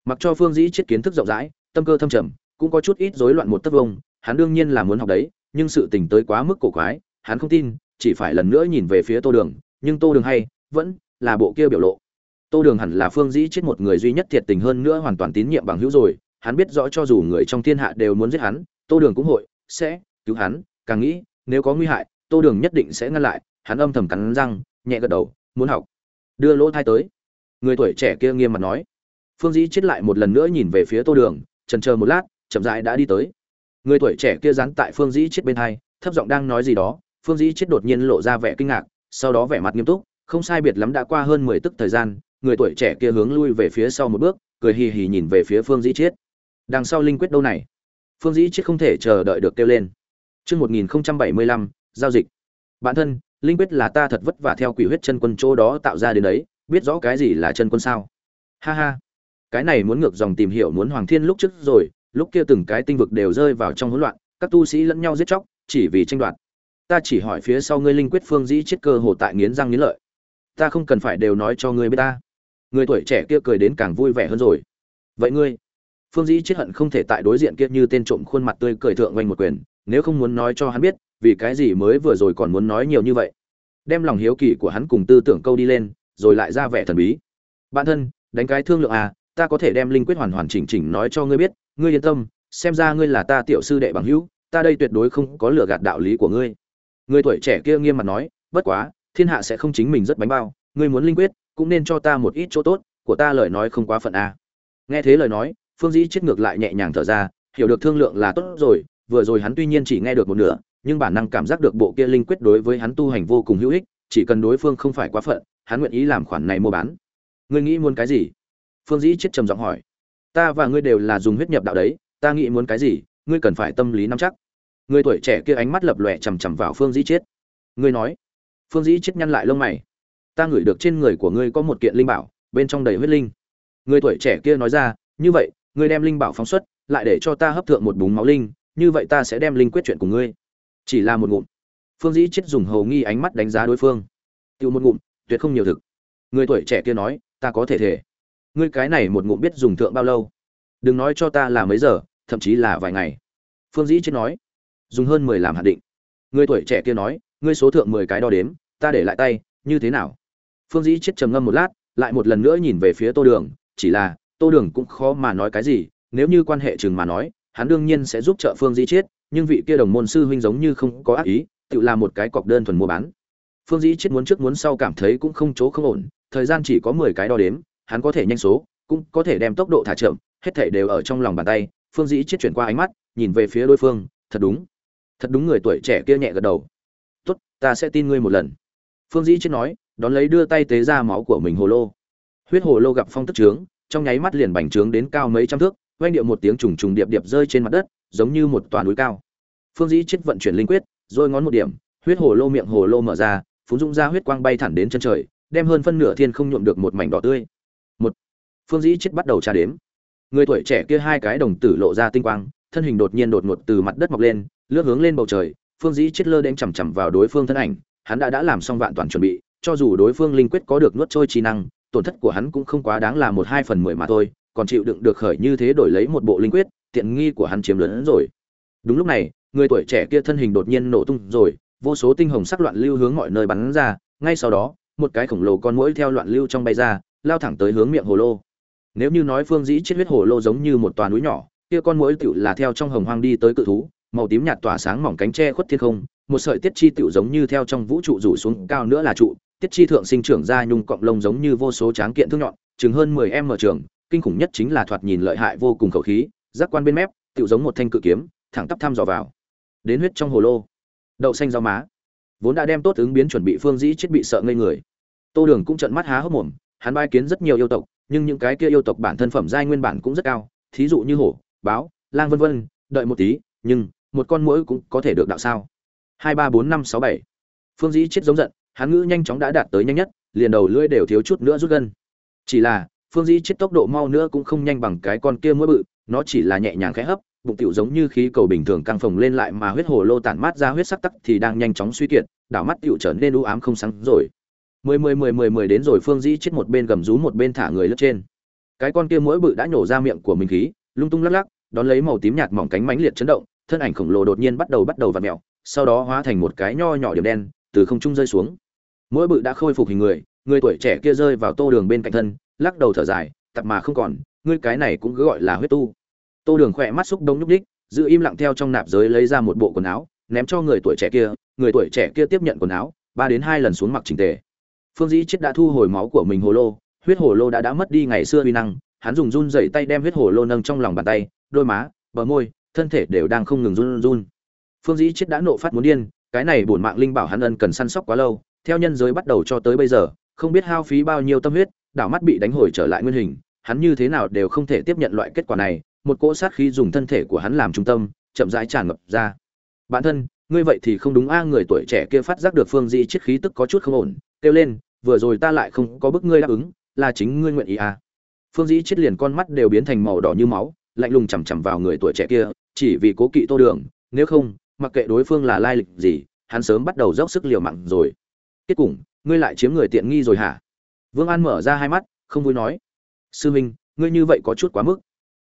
Mặc cho phương dĩ chết kiến thức rộng rãi, tâm cơ thâm trầm cũng có chút ít rối loạn một tấc vông, hắn đương nhiên là muốn học đấy, nhưng sự tình tới quá mức cổ quái, hắn không tin, chỉ phải lần nữa nhìn về phía tô đường, nhưng tô đường hay, vẫn là bộ kia biểu lộ. Tô đường hẳn là phương dĩ chết một người duy nhất thiệt tình hơn nữa hoàn toàn tín nhiệm bằng hữu rồi, hắn biết rõ cho dù người trong thiên hạ đều muốn giết hắn, tô đường cũng hội, sẽ cứu hắn, càng nghĩ, nếu có nguy hại, tô đường nhất định sẽ ngăn lại, hắn âm thầm cắn răng, nhẹ gật đầu, muốn học. Đưa lỗ thai tới. Người tuổi trẻ kia nghiêm mặt nói. Phương dĩ chết lại một lần nữa nhìn về phía tô đường trần chờ một lát chậm rãi đã đi tới người tuổi trẻ kia dán tại phương dĩ chết bên hai thấp giọng đang nói gì đó phương dĩ chết đột nhiên lộ ra vẻ kinh ngạc sau đó vẻ mặt nghiêm túc không sai biệt lắm đã qua hơn mười tức thời gian người tuổi trẻ kia hướng lui về phía sau một bước cười hì hì nhìn về phía phương dĩ chết đằng sau linh quyết đâu này phương dĩ chết không thể chờ đợi được kêu lên Trước 1075, giao dịch. Bản thân, linh quyết là ta thật vất vả theo quỷ huyết chân quân chỗ đó tạo ra đến đấy, biết rõ cái gì là chân quân sao? Ha ha. Cái này muốn ngược dòng tìm hiểu muốn Hoàng Thiên lúc trước rồi, lúc kia từng cái tinh vực đều rơi vào trong hỗn loạn, các tu sĩ lẫn nhau giết chóc, chỉ vì tranh đoạt. Ta chỉ hỏi phía sau ngươi linh quyết phương dĩ chết cơ hồ tại nghiến răng nghiến lợi. ta không cần phải đều nói cho ngươi biết ta người tuổi trẻ kia cười đến càng vui vẻ hơn rồi vậy ngươi phương dĩ chết hận không thể tại đối diện kia như tên trộm khuôn mặt tươi cười thượng quanh một quyền nếu không muốn nói cho hắn biết vì cái gì mới vừa rồi còn muốn nói nhiều như vậy đem lòng hiếu kỳ của hắn cùng tư tưởng câu đi lên rồi lại ra vẻ thần bí bạn thân đánh cái thương lượng à ta có thể đem linh quyết hoàn hoàn chỉnh chỉnh nói cho ngươi biết ngươi yên tâm, xem ra ngươi là ta tiểu sư đệ bằng hữu, ta đây tuyệt đối không có lừa gạt đạo lý của ngươi. Người tuổi trẻ kia nghiêm mặt nói, bất quá, thiên hạ sẽ không chính mình rất bánh bao, ngươi muốn linh quyết, cũng nên cho ta một ít chỗ tốt, của ta lời nói không quá phận à. nghe thế lời nói, phương dĩ chết ngược lại nhẹ nhàng thở ra, hiểu được thương lượng là tốt rồi, vừa rồi hắn tuy nhiên chỉ nghe được một nửa, nhưng bản năng cảm giác được bộ kia linh quyết đối với hắn tu hành vô cùng hữu ích, chỉ cần đối phương không phải quá phận, hắn nguyện ý làm khoản này mua bán. Ngươi nghĩ muốn cái gì? Phương dĩ chết trầm giọng hỏi ta và ngươi đều là dùng huyết nhập đạo đấy, ta nghĩ muốn cái gì, ngươi cần phải tâm lý nắm chắc. Người tuổi trẻ kia ánh mắt lập lòe chằm chằm vào phương dĩ chết ngươi nói, phương dĩ chết nhăn lại lông mày. Ta ngửi được trên người của ngươi có một kiện linh bảo, bên trong đầy huyết linh. Người tuổi trẻ kia nói ra, như vậy, ngươi đem linh bảo phóng xuất, lại để cho ta hấp thượng một búng máu linh, như vậy ta sẽ đem linh quyết chuyện của ngươi. Chỉ là một ngụm. Phương dĩ chết dùng hầu nghi ánh mắt đánh giá đối phương. Tiêu một ngụm, tuyệt không nhiều thực. Người tuổi trẻ kia nói, ta có thể thể ngươi cái này một ngụm biết dùng thượng bao lâu? Đừng nói cho ta là mấy giờ, thậm chí là vài ngày. Phương dĩ chết nói. Dùng hơn mười làm hạn định. Người tuổi trẻ kia nói, ngươi số thượng mười cái đo đếm, ta để lại tay, như thế nào? Phương dĩ chết trầm ngâm một lát, lại một lần nữa nhìn về phía tô đường, chỉ là, tô đường cũng khó mà nói cái gì, nếu như quan hệ chừng mà nói, hắn đương nhiên sẽ giúp trợ phương dĩ chết, nhưng vị kia đồng môn sư huynh giống như không có ác ý, tự làm một cái cọc đơn thuần mua bán. Phương dĩ chết muốn trước muốn sau cảm thấy cũng không chỗ không ổn, thời gian chỉ có mười cái đo đếm hắn có thể nhanh số, cũng có thể đem tốc độ thả chậm, hết thảy đều ở trong lòng bàn tay. Phương dĩ chết chuyển qua ánh mắt, nhìn về phía đối phương, thật đúng. Thật đúng người tuổi trẻ kia nhẹ gật đầu. Tốt, ta sẽ tin ngươi một lần. Phương dĩ chết nói, đón lấy đưa tay tế ra máu của mình hồ lô. Huyết hồ lô gặp phong tức trướng, trong nháy mắt liền bành trướng đến cao mấy trăm thước oanh điệu một tiếng trùng trùng điệp điệp rơi trên mặt đất, giống như một tòa núi cao. Phương dĩ chết vận chuyển linh quyết rồi ngón một điểm, huyết hồ lô miệng hồ lô mở ra, phun dũng ra huyết quang bay thẳng đến chân trời, đem hơn phân nửa thiên không nhuộm được một mảnh đỏ tươi phương dĩ chết bắt đầu tra đếm. Người tuổi trẻ kia hai cái đồng tử lộ ra tinh quang, thân hình đột nhiên đột ngột từ mặt đất mọc lên, lướt hướng lên bầu trời, phương dĩ chết lơ đen chằm chằm vào đối phương thân ảnh, hắn đã đã làm xong vạn toàn chuẩn bị, cho dù đối phương linh quyết có được nuốt trôi trí năng, tổn thất của hắn cũng không quá đáng là một hai phần mười mà thôi, còn chịu đựng được khởi như thế đổi lấy một bộ linh quyết, tiện nghi của hắn chiếm lớn hơn rồi. Đúng lúc này, người tuổi trẻ kia thân hình đột nhiên nổ tung rồi, vô số tinh hồng sắc loạn lưu hướng mọi nơi bắn ra, ngay sau đó, một cái khổng lồ con mũi theo loạn lưu trong bay ra, lao thẳng tới hướng miệng hồ lô nếu như nói phương dĩ chết huyết hồ lô giống như một toàn núi nhỏ, kia con muỗi tựu là theo trong hồng hoang đi tới cự thú, màu tím nhạt tỏa sáng mỏng cánh tre khuất thiên không, một sợi tiết chi tựu giống như theo trong vũ trụ rủ xuống cao nữa là trụ, tiết chi thượng sinh trưởng ra nhung cọng lông giống như vô số tráng kiện thước nhọn, chừng hơn mười em mở trường, kinh khủng nhất chính là thoạt nhìn lợi hại vô cùng khẩu khí, giác quan bên mép tựu giống một thanh cự kiếm, thẳng tắp thăm dò vào. Đến huyết trong hồ lô. Đậu xanh rau má. Vốn đã đem tốt ứng biến chuẩn bị phương dĩ chết bị sợ ngây người. Tô đường cũng trận mắt há hốc mồm, hắn bai kiến rất nhiều yêu tộc nhưng những cái kia yêu tộc bản thân phẩm giai nguyên bản cũng rất cao, thí dụ như hổ, báo, lang vân vân, đợi một tí, nhưng một con muỗi cũng có thể được đạo sao? Hai, ba, bốn, năm, sáu, bảy. Phương dĩ chết giống giận, hắn ngữ nhanh chóng đã đạt tới nhanh nhất, liền đầu lưỡi đều thiếu chút nữa rút gân. Chỉ là, phương dĩ chết tốc độ mau nữa cũng không nhanh bằng cái con kia muỗi bự, nó chỉ là nhẹ nhàng khẽ hấp, bụng tiểu giống như khí cầu bình thường căng phồng lên lại mà huyết hồ lô tản mát ra huyết sắc tắc thì đang nhanh chóng suy kiệt, đảo mắt tiểu trở nên u ám không sáng rồi mười mười mười mười mười đến rồi phương dĩ chết một bên gầm rú một bên thả người lướt trên. Cái con kia mũi bự đã nhổ ra miệng của mình khí, lung tung lắc lắc, đón lấy màu tím nhạt mỏng cánh mánh liệt chấn động, thân ảnh khổng lồ đột nhiên bắt đầu bắt đầu vặn mèo, sau đó hóa thành một cái nho nhỏ điểm đen, từ không trung rơi xuống. Mũi bự đã khôi phục hình người người tuổi trẻ kia rơi vào tô đường bên cạnh thân, lắc đầu thở dài, tập mà không còn, ngươi cái này cũng cứ gọi là huyết tu. Tô đường khỏe mắt xúc đông nhúc đích giữ im lặng theo trong nạp giới lấy ra một bộ quần áo, ném cho người tuổi trẻ kia, người tuổi trẻ kia tiếp nhận quần áo, ba đến hai lần xuống mặc trình tề phương dĩ chết đã thu hồi máu của mình hồ lô, huyết hồ lô đã đã mất đi ngày xưa uy năng, hắn dùng run dậy tay đem huyết hồ lô nâng trong lòng bàn tay, đôi má, bờ môi, thân thể đều đang không ngừng run run phương dĩ chết đã nộ phát muốn điên, cái này bổn mạng linh bảo hắn ân cần săn sóc quá lâu, theo nhân giới bắt đầu cho tới bây giờ, không biết hao phí bao nhiêu tâm huyết, đảo mắt bị đánh hồi trở lại nguyên hình, hắn như thế nào đều không thể tiếp nhận loại kết quả này, một cỗ sát khí dùng thân thể của hắn làm trung tâm, chậm rãi tràn ngập ra. Bản thân, ngươi vậy thì không đúng a, người tuổi trẻ kia phát giác được phương Dĩ chiết khí tức có chút không ổn kêu lên vừa rồi ta lại không có bức ngươi đáp ứng là chính ngươi nguyện ý à? Phương dĩ chết liền con mắt đều biến thành màu đỏ như máu lạnh lùng chằm chằm vào người tuổi trẻ kia chỉ vì cố kỵ tô đường nếu không mặc kệ đối phương là lai lịch gì hắn sớm bắt đầu dốc sức liều mạng rồi. Kết cùng ngươi lại chiếm người tiện nghi rồi hả? Vương an mở ra hai mắt không vui nói sư Minh, ngươi như vậy có chút quá mức.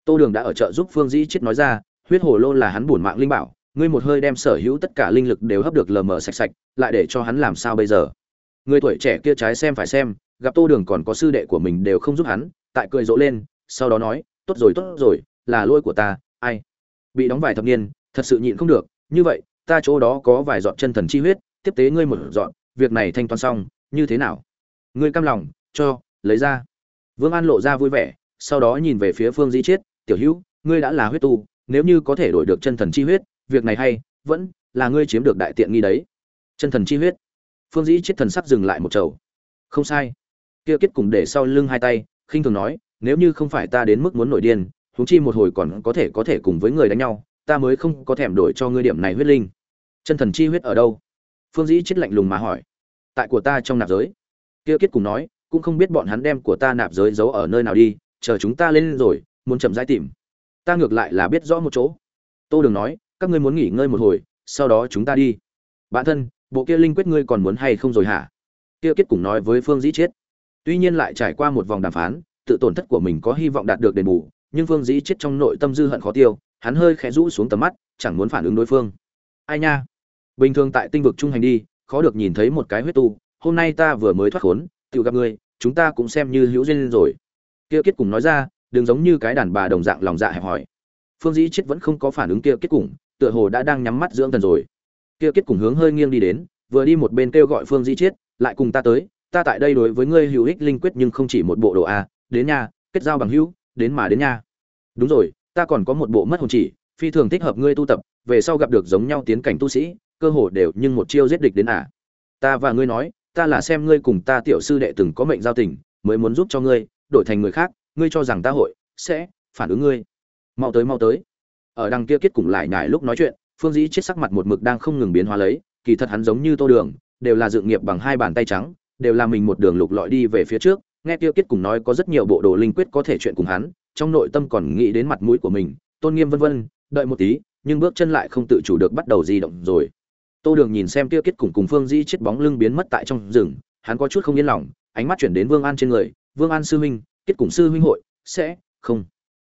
Tô đường đã ở chợ giúp phương dĩ chết nói ra huyết hồ lô là hắn bổn mạng linh bảo ngươi một hơi đem sở hữu tất cả linh lực đều hấp được lờ mờ sạch sạch lại để cho hắn làm sao bây giờ? Người tuổi trẻ kia trái xem phải xem, gặp tô đường còn có sư đệ của mình đều không giúp hắn, tại cười rộ lên, sau đó nói, tốt rồi tốt rồi, là lỗi của ta, ai? Bị đóng vài thập niên, thật sự nhịn không được, như vậy, ta chỗ đó có vài dọn chân thần chi huyết, tiếp tế ngươi một dọn việc này thanh toán xong, như thế nào? Ngươi cam lòng, cho, lấy ra. Vương an lộ ra vui vẻ, sau đó nhìn về phía phương di chiết, tiểu hữu, ngươi đã là huyết tu, nếu như có thể đổi được chân thần chi huyết, việc này hay, vẫn là ngươi chiếm được đại tiện nghi đấy. Chân thần chi huyết phương dĩ chết thần sắc dừng lại một chầu. Không sai. Kia kết cùng để sau lưng hai tay, khinh thường nói, nếu như không phải ta đến mức muốn nổi điên, huống chi một hồi còn có thể có thể cùng với người đánh nhau, ta mới không có thèm đổi cho ngươi điểm này huyết linh. Chân thần chi huyết ở đâu? Phương dĩ chết lạnh lùng mà hỏi. Tại của ta trong nạp giới. Kia kết cùng nói, cũng không biết bọn hắn đem của ta nạp giới giấu ở nơi nào đi, chờ chúng ta lên rồi, muốn chậm rãi tìm. Ta ngược lại là biết rõ một chỗ. Tô đường nói, các ngươi muốn nghỉ ngơi một hồi, sau đó chúng ta đi. Bạn thân bộ kia linh quyết ngươi còn muốn hay không rồi hả? Kia kết cùng nói với phương dĩ chết. Tuy nhiên lại trải qua một vòng đàm phán, tự tổn thất của mình có hy vọng đạt được đền bù, nhưng phương dĩ chết trong nội tâm dư hận khó tiêu, hắn hơi khẽ rũ xuống tầm mắt, chẳng muốn phản ứng đối phương. Ai nha? Bình thường tại tinh vực trung hành đi, khó được nhìn thấy một cái huyết tu, hôm nay ta vừa mới thoát khốn, tự gặp ngươi, chúng ta cũng xem như hữu duyên rồi. Kia kết cùng nói ra, đừng giống như cái đàn bà đồng dạng lòng dạ hẹp hòi. Phương dĩ chết vẫn không có phản ứng kia kết cùng tựa hồ đã đang nhắm mắt dưỡng thần rồi kia kết cùng hướng hơi nghiêng đi đến vừa đi một bên kêu gọi phương di chiết, lại cùng ta tới ta tại đây đối với ngươi hữu ích linh quyết nhưng không chỉ một bộ đồ a đến nha kết giao bằng hữu đến mà đến nha đúng rồi ta còn có một bộ mất hồn chỉ phi thường thích hợp ngươi tu tập về sau gặp được giống nhau tiến cảnh tu sĩ cơ hồ đều nhưng một chiêu giết địch đến à. Ta và ngươi nói ta là xem ngươi cùng ta tiểu sư đệ từng có mệnh giao tình mới muốn giúp cho ngươi đổi thành người khác ngươi cho rằng ta hội sẽ phản ứng ngươi. Mau tới mau tới. Ở đằng kia kết cùng lại nhải lúc nói chuyện phương dĩ chết sắc mặt một mực đang không ngừng biến hóa lấy, kỳ thật hắn giống như tô đường, đều là dự nghiệp bằng hai bàn tay trắng, đều là mình một đường lục lọi đi về phía trước, nghe Tiêu kết cùng nói có rất nhiều bộ đồ linh quyết có thể chuyện cùng hắn, trong nội tâm còn nghĩ đến mặt mũi của mình, tôn nghiêm vân vân, đợi một tí, nhưng bước chân lại không tự chủ được bắt đầu di động rồi. Tô đường nhìn xem Tiêu kết cùng cùng phương Dĩ chết bóng lưng biến mất tại trong rừng, hắn có chút không yên lòng, ánh mắt chuyển đến vương an trên người, vương an sư huynh kết cùng sư huynh hội, sẽ không.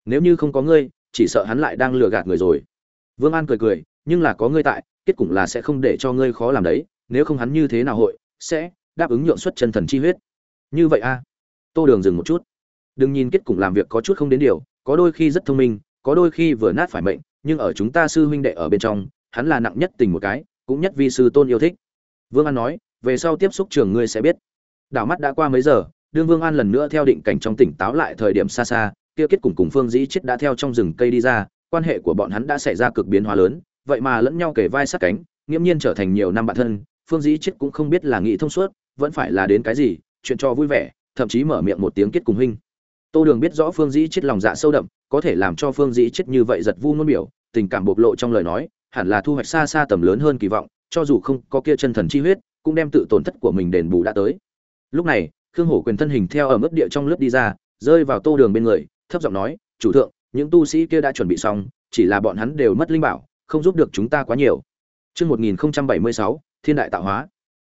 Nếu như không có ngươi, chỉ sợ hắn lại đang lừa gạt người rồi. Vương an cười cười nhưng là có ngươi tại, kết cục là sẽ không để cho ngươi khó làm đấy, nếu không hắn như thế nào hội, sẽ đáp ứng nhượng xuất chân thần chi huyết. Như vậy a. Tô đường dừng một chút. Đừng nhìn kết cục làm việc có chút không đến điều, có đôi khi rất thông minh, có đôi khi vừa nát phải mệnh, nhưng ở chúng ta sư huynh đệ ở bên trong, hắn là nặng nhất tình một cái, cũng nhất vì sư tôn yêu thích. Vương an nói, về sau tiếp xúc trường ngươi sẽ biết. Đảo mắt đã qua mấy giờ, đương vương an lần nữa theo định cảnh trong tỉnh táo lại thời điểm xa xa, kia kết cùng cùng phương dĩ chết đã theo trong rừng cây đi ra, quan hệ của bọn hắn đã xảy ra cực biến hóa lớn vậy mà lẫn nhau kể vai sát cánh, nghiễm nhiên trở thành nhiều năm bạn thân, phương dĩ chết cũng không biết là nghĩ thông suốt, vẫn phải là đến cái gì, chuyện cho vui vẻ, thậm chí mở miệng một tiếng kết cùng huynh. Tô đường biết rõ phương dĩ chết lòng dạ sâu đậm, có thể làm cho phương dĩ chết như vậy giật vu ngôn biểu, tình cảm bộc lộ trong lời nói, hẳn là thu hoạch xa xa tầm lớn hơn kỳ vọng, cho dù không có kia chân thần chi huyết, cũng đem tự tổn thất của mình đền bù đã tới. Lúc này, khương hổ quyền thân hình theo ở mức địa trong lớp đi ra, rơi vào tô đường bên người, thấp giọng nói, chủ thượng, những tu sĩ kia đã chuẩn bị xong, chỉ là bọn hắn đều mất linh bảo không giúp được chúng ta quá nhiều Chương 1076, Thiên đại tạo hóa.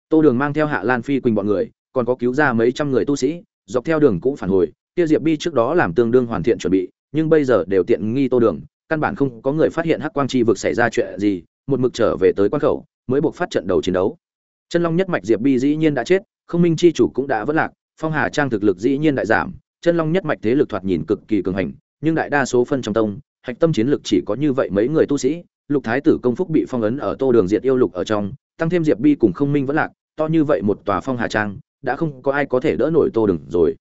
Tô Đường mang theo Hạ Lan Phi Quỳnh bọn người, còn có cứu ra mấy trăm người tu sĩ, dọc theo đường cũng phản hồi, kia Diệp Bi trước đó làm tương đương hoàn thiện chuẩn bị, nhưng bây giờ đều tiện nghi Tô Đường, căn bản không có người phát hiện Hắc Quang Chi vực xảy ra chuyện gì, một mực trở về tới quan khẩu, mới buộc phát trận đầu chiến đấu. Chân Long nhất mạch Diệp Bi dĩ nhiên đã chết, Không Minh chi chủ cũng đã vỡ lạc, Phong Hà Trang thực lực dĩ nhiên đại giảm, Chân Long nhất mạch thế lực thoạt nhìn cực kỳ cường hành, nhưng đại đa số phân trong tông, hạch tâm chiến lực chỉ có như vậy mấy người tu sĩ, lục thái tử công phúc bị phong ấn ở tô đường diệt yêu lục ở trong, tăng thêm diệp bi cùng không minh vẫn lạc, to như vậy một tòa phong hà trang, đã không có ai có thể đỡ nổi tô đường rồi.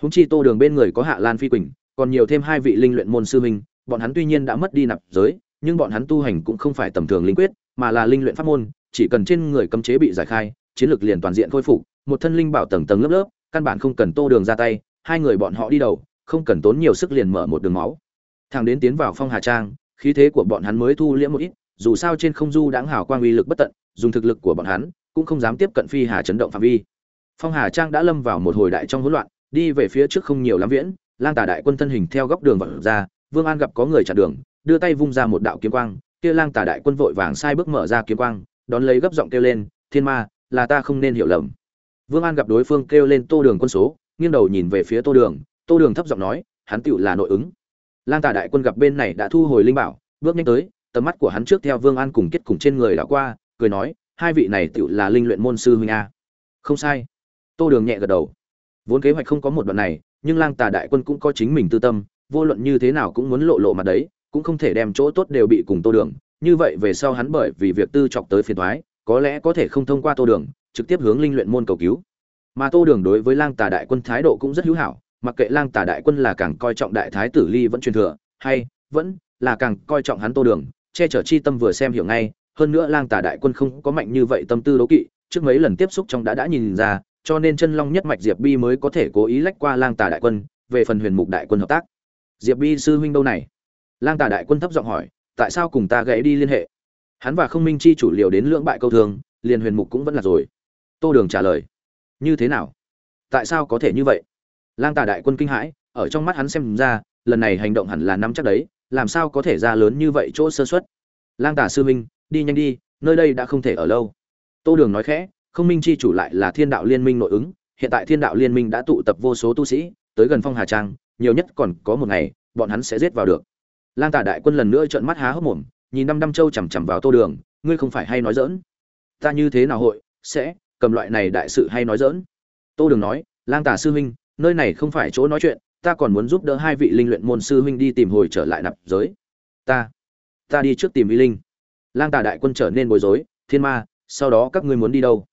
Húng chi tô đường bên người có hạ lan phi quỳnh, còn nhiều thêm hai vị linh luyện môn sư minh bọn hắn tuy nhiên đã mất đi nạp giới, nhưng bọn hắn tu hành cũng không phải tầm thường linh quyết, mà là linh luyện pháp môn, chỉ cần trên người cấm chế bị giải khai, chiến lược liền toàn diện khôi phục, một thân linh bảo tầng tầng lớp lớp, căn bản không cần tô đường ra tay, hai người bọn họ đi đầu, không cần tốn nhiều sức liền mở một đường máu. Thằng đến tiến vào phong hà trang khí thế của bọn hắn mới thu liễm một ít, dù sao trên không du đãng hào quang uy lực bất tận, dùng thực lực của bọn hắn, cũng không dám tiếp cận phi hà chấn động phạm vi. Phong hà trang đã lâm vào một hồi đại trong hỗn loạn, đi về phía trước không nhiều lắm viễn, lang Tả đại quân thân hình theo góc đường vận ra, vương an gặp có người chặn đường, đưa tay vung ra một đạo kiếm quang, kia lang Tả đại quân vội vàng sai bước mở ra kiếm quang, đón lấy gấp giọng kêu lên, thiên ma, là ta không nên hiểu lầm. Vương an gặp đối phương kêu lên tô đường quân số, nghiêng đầu nhìn về phía tô đường tô đường thấp giọng nói, hắn tựu là nội ứng lang tà đại quân gặp bên này đã thu hồi linh bảo, bước nhanh tới, tầm mắt của hắn trước theo vương an cùng kết cùng trên người đã qua, cười nói, hai vị này tựu là linh luyện môn sư huynh a. Không sai. Tô đường nhẹ gật đầu. Vốn kế hoạch không có một đoạn này, nhưng lang tà đại quân cũng có chính mình tư tâm, vô luận như thế nào cũng muốn lộ lộ mặt đấy, cũng không thể đem chỗ tốt đều bị cùng tô đường. Như vậy về sau hắn bởi vì việc tư chọc tới phiền thoái có lẽ có thể không thông qua tô đường, trực tiếp hướng linh luyện môn cầu cứu. Mà tô đường đối với lang tà đại quân thái độ cũng rất hữu hảo mặc kệ lang tả đại quân là càng coi trọng đại thái tử ly vẫn truyền thừa, hay vẫn là càng coi trọng hắn tô đường, che chở chi tâm vừa xem hiểu ngay, hơn nữa lang tả đại quân không có mạnh như vậy tâm tư đố kỵ, trước mấy lần tiếp xúc trong đã đã nhìn ra, cho nên chân long nhất mạch diệp bi mới có thể cố ý lách qua lang tả đại quân, về phần huyền mục đại quân hợp tác. Diệp bi sư huynh đâu này? Lang tả đại quân thấp giọng hỏi, tại sao cùng ta gãy đi liên hệ? Hắn và không minh chi chủ liều đến lưỡng bại câu thường liền huyền mục cũng vẫn là rồi. Tô đường trả lời, như thế nào? Tại sao có thể như vậy? Lang tà đại quân kinh hãi, ở trong mắt hắn xem ra, lần này hành động hẳn là nắm chắc đấy, làm sao có thể ra lớn như vậy chỗ sơ xuất lang tà sư minh đi nhanh đi, nơi đây đã không thể ở lâu. Tô đường nói khẽ, không minh chi chủ lại là thiên đạo liên minh nội ứng, hiện tại thiên đạo liên minh đã tụ tập vô số tu sĩ, tới gần phong hà trang, nhiều nhất còn có một ngày, bọn hắn sẽ giết vào được. Lang tà đại quân lần nữa trợn mắt há hốc mồm, nhìn năm năm châu chằm chằm vào tô đường, ngươi không phải hay nói dỡn ta như thế nào hội, sẽ, cầm loại này đại sự hay nói dỡn tô đường nói, lang tà sư huynh nơi này không phải chỗ nói chuyện, ta còn muốn giúp đỡ hai vị linh luyện môn sư huynh đi tìm hồi trở lại nạp giới. Ta ta đi trước tìm vi linh. Lang tà đại quân trở nên bối rối, thiên ma, sau đó các ngươi muốn đi đâu?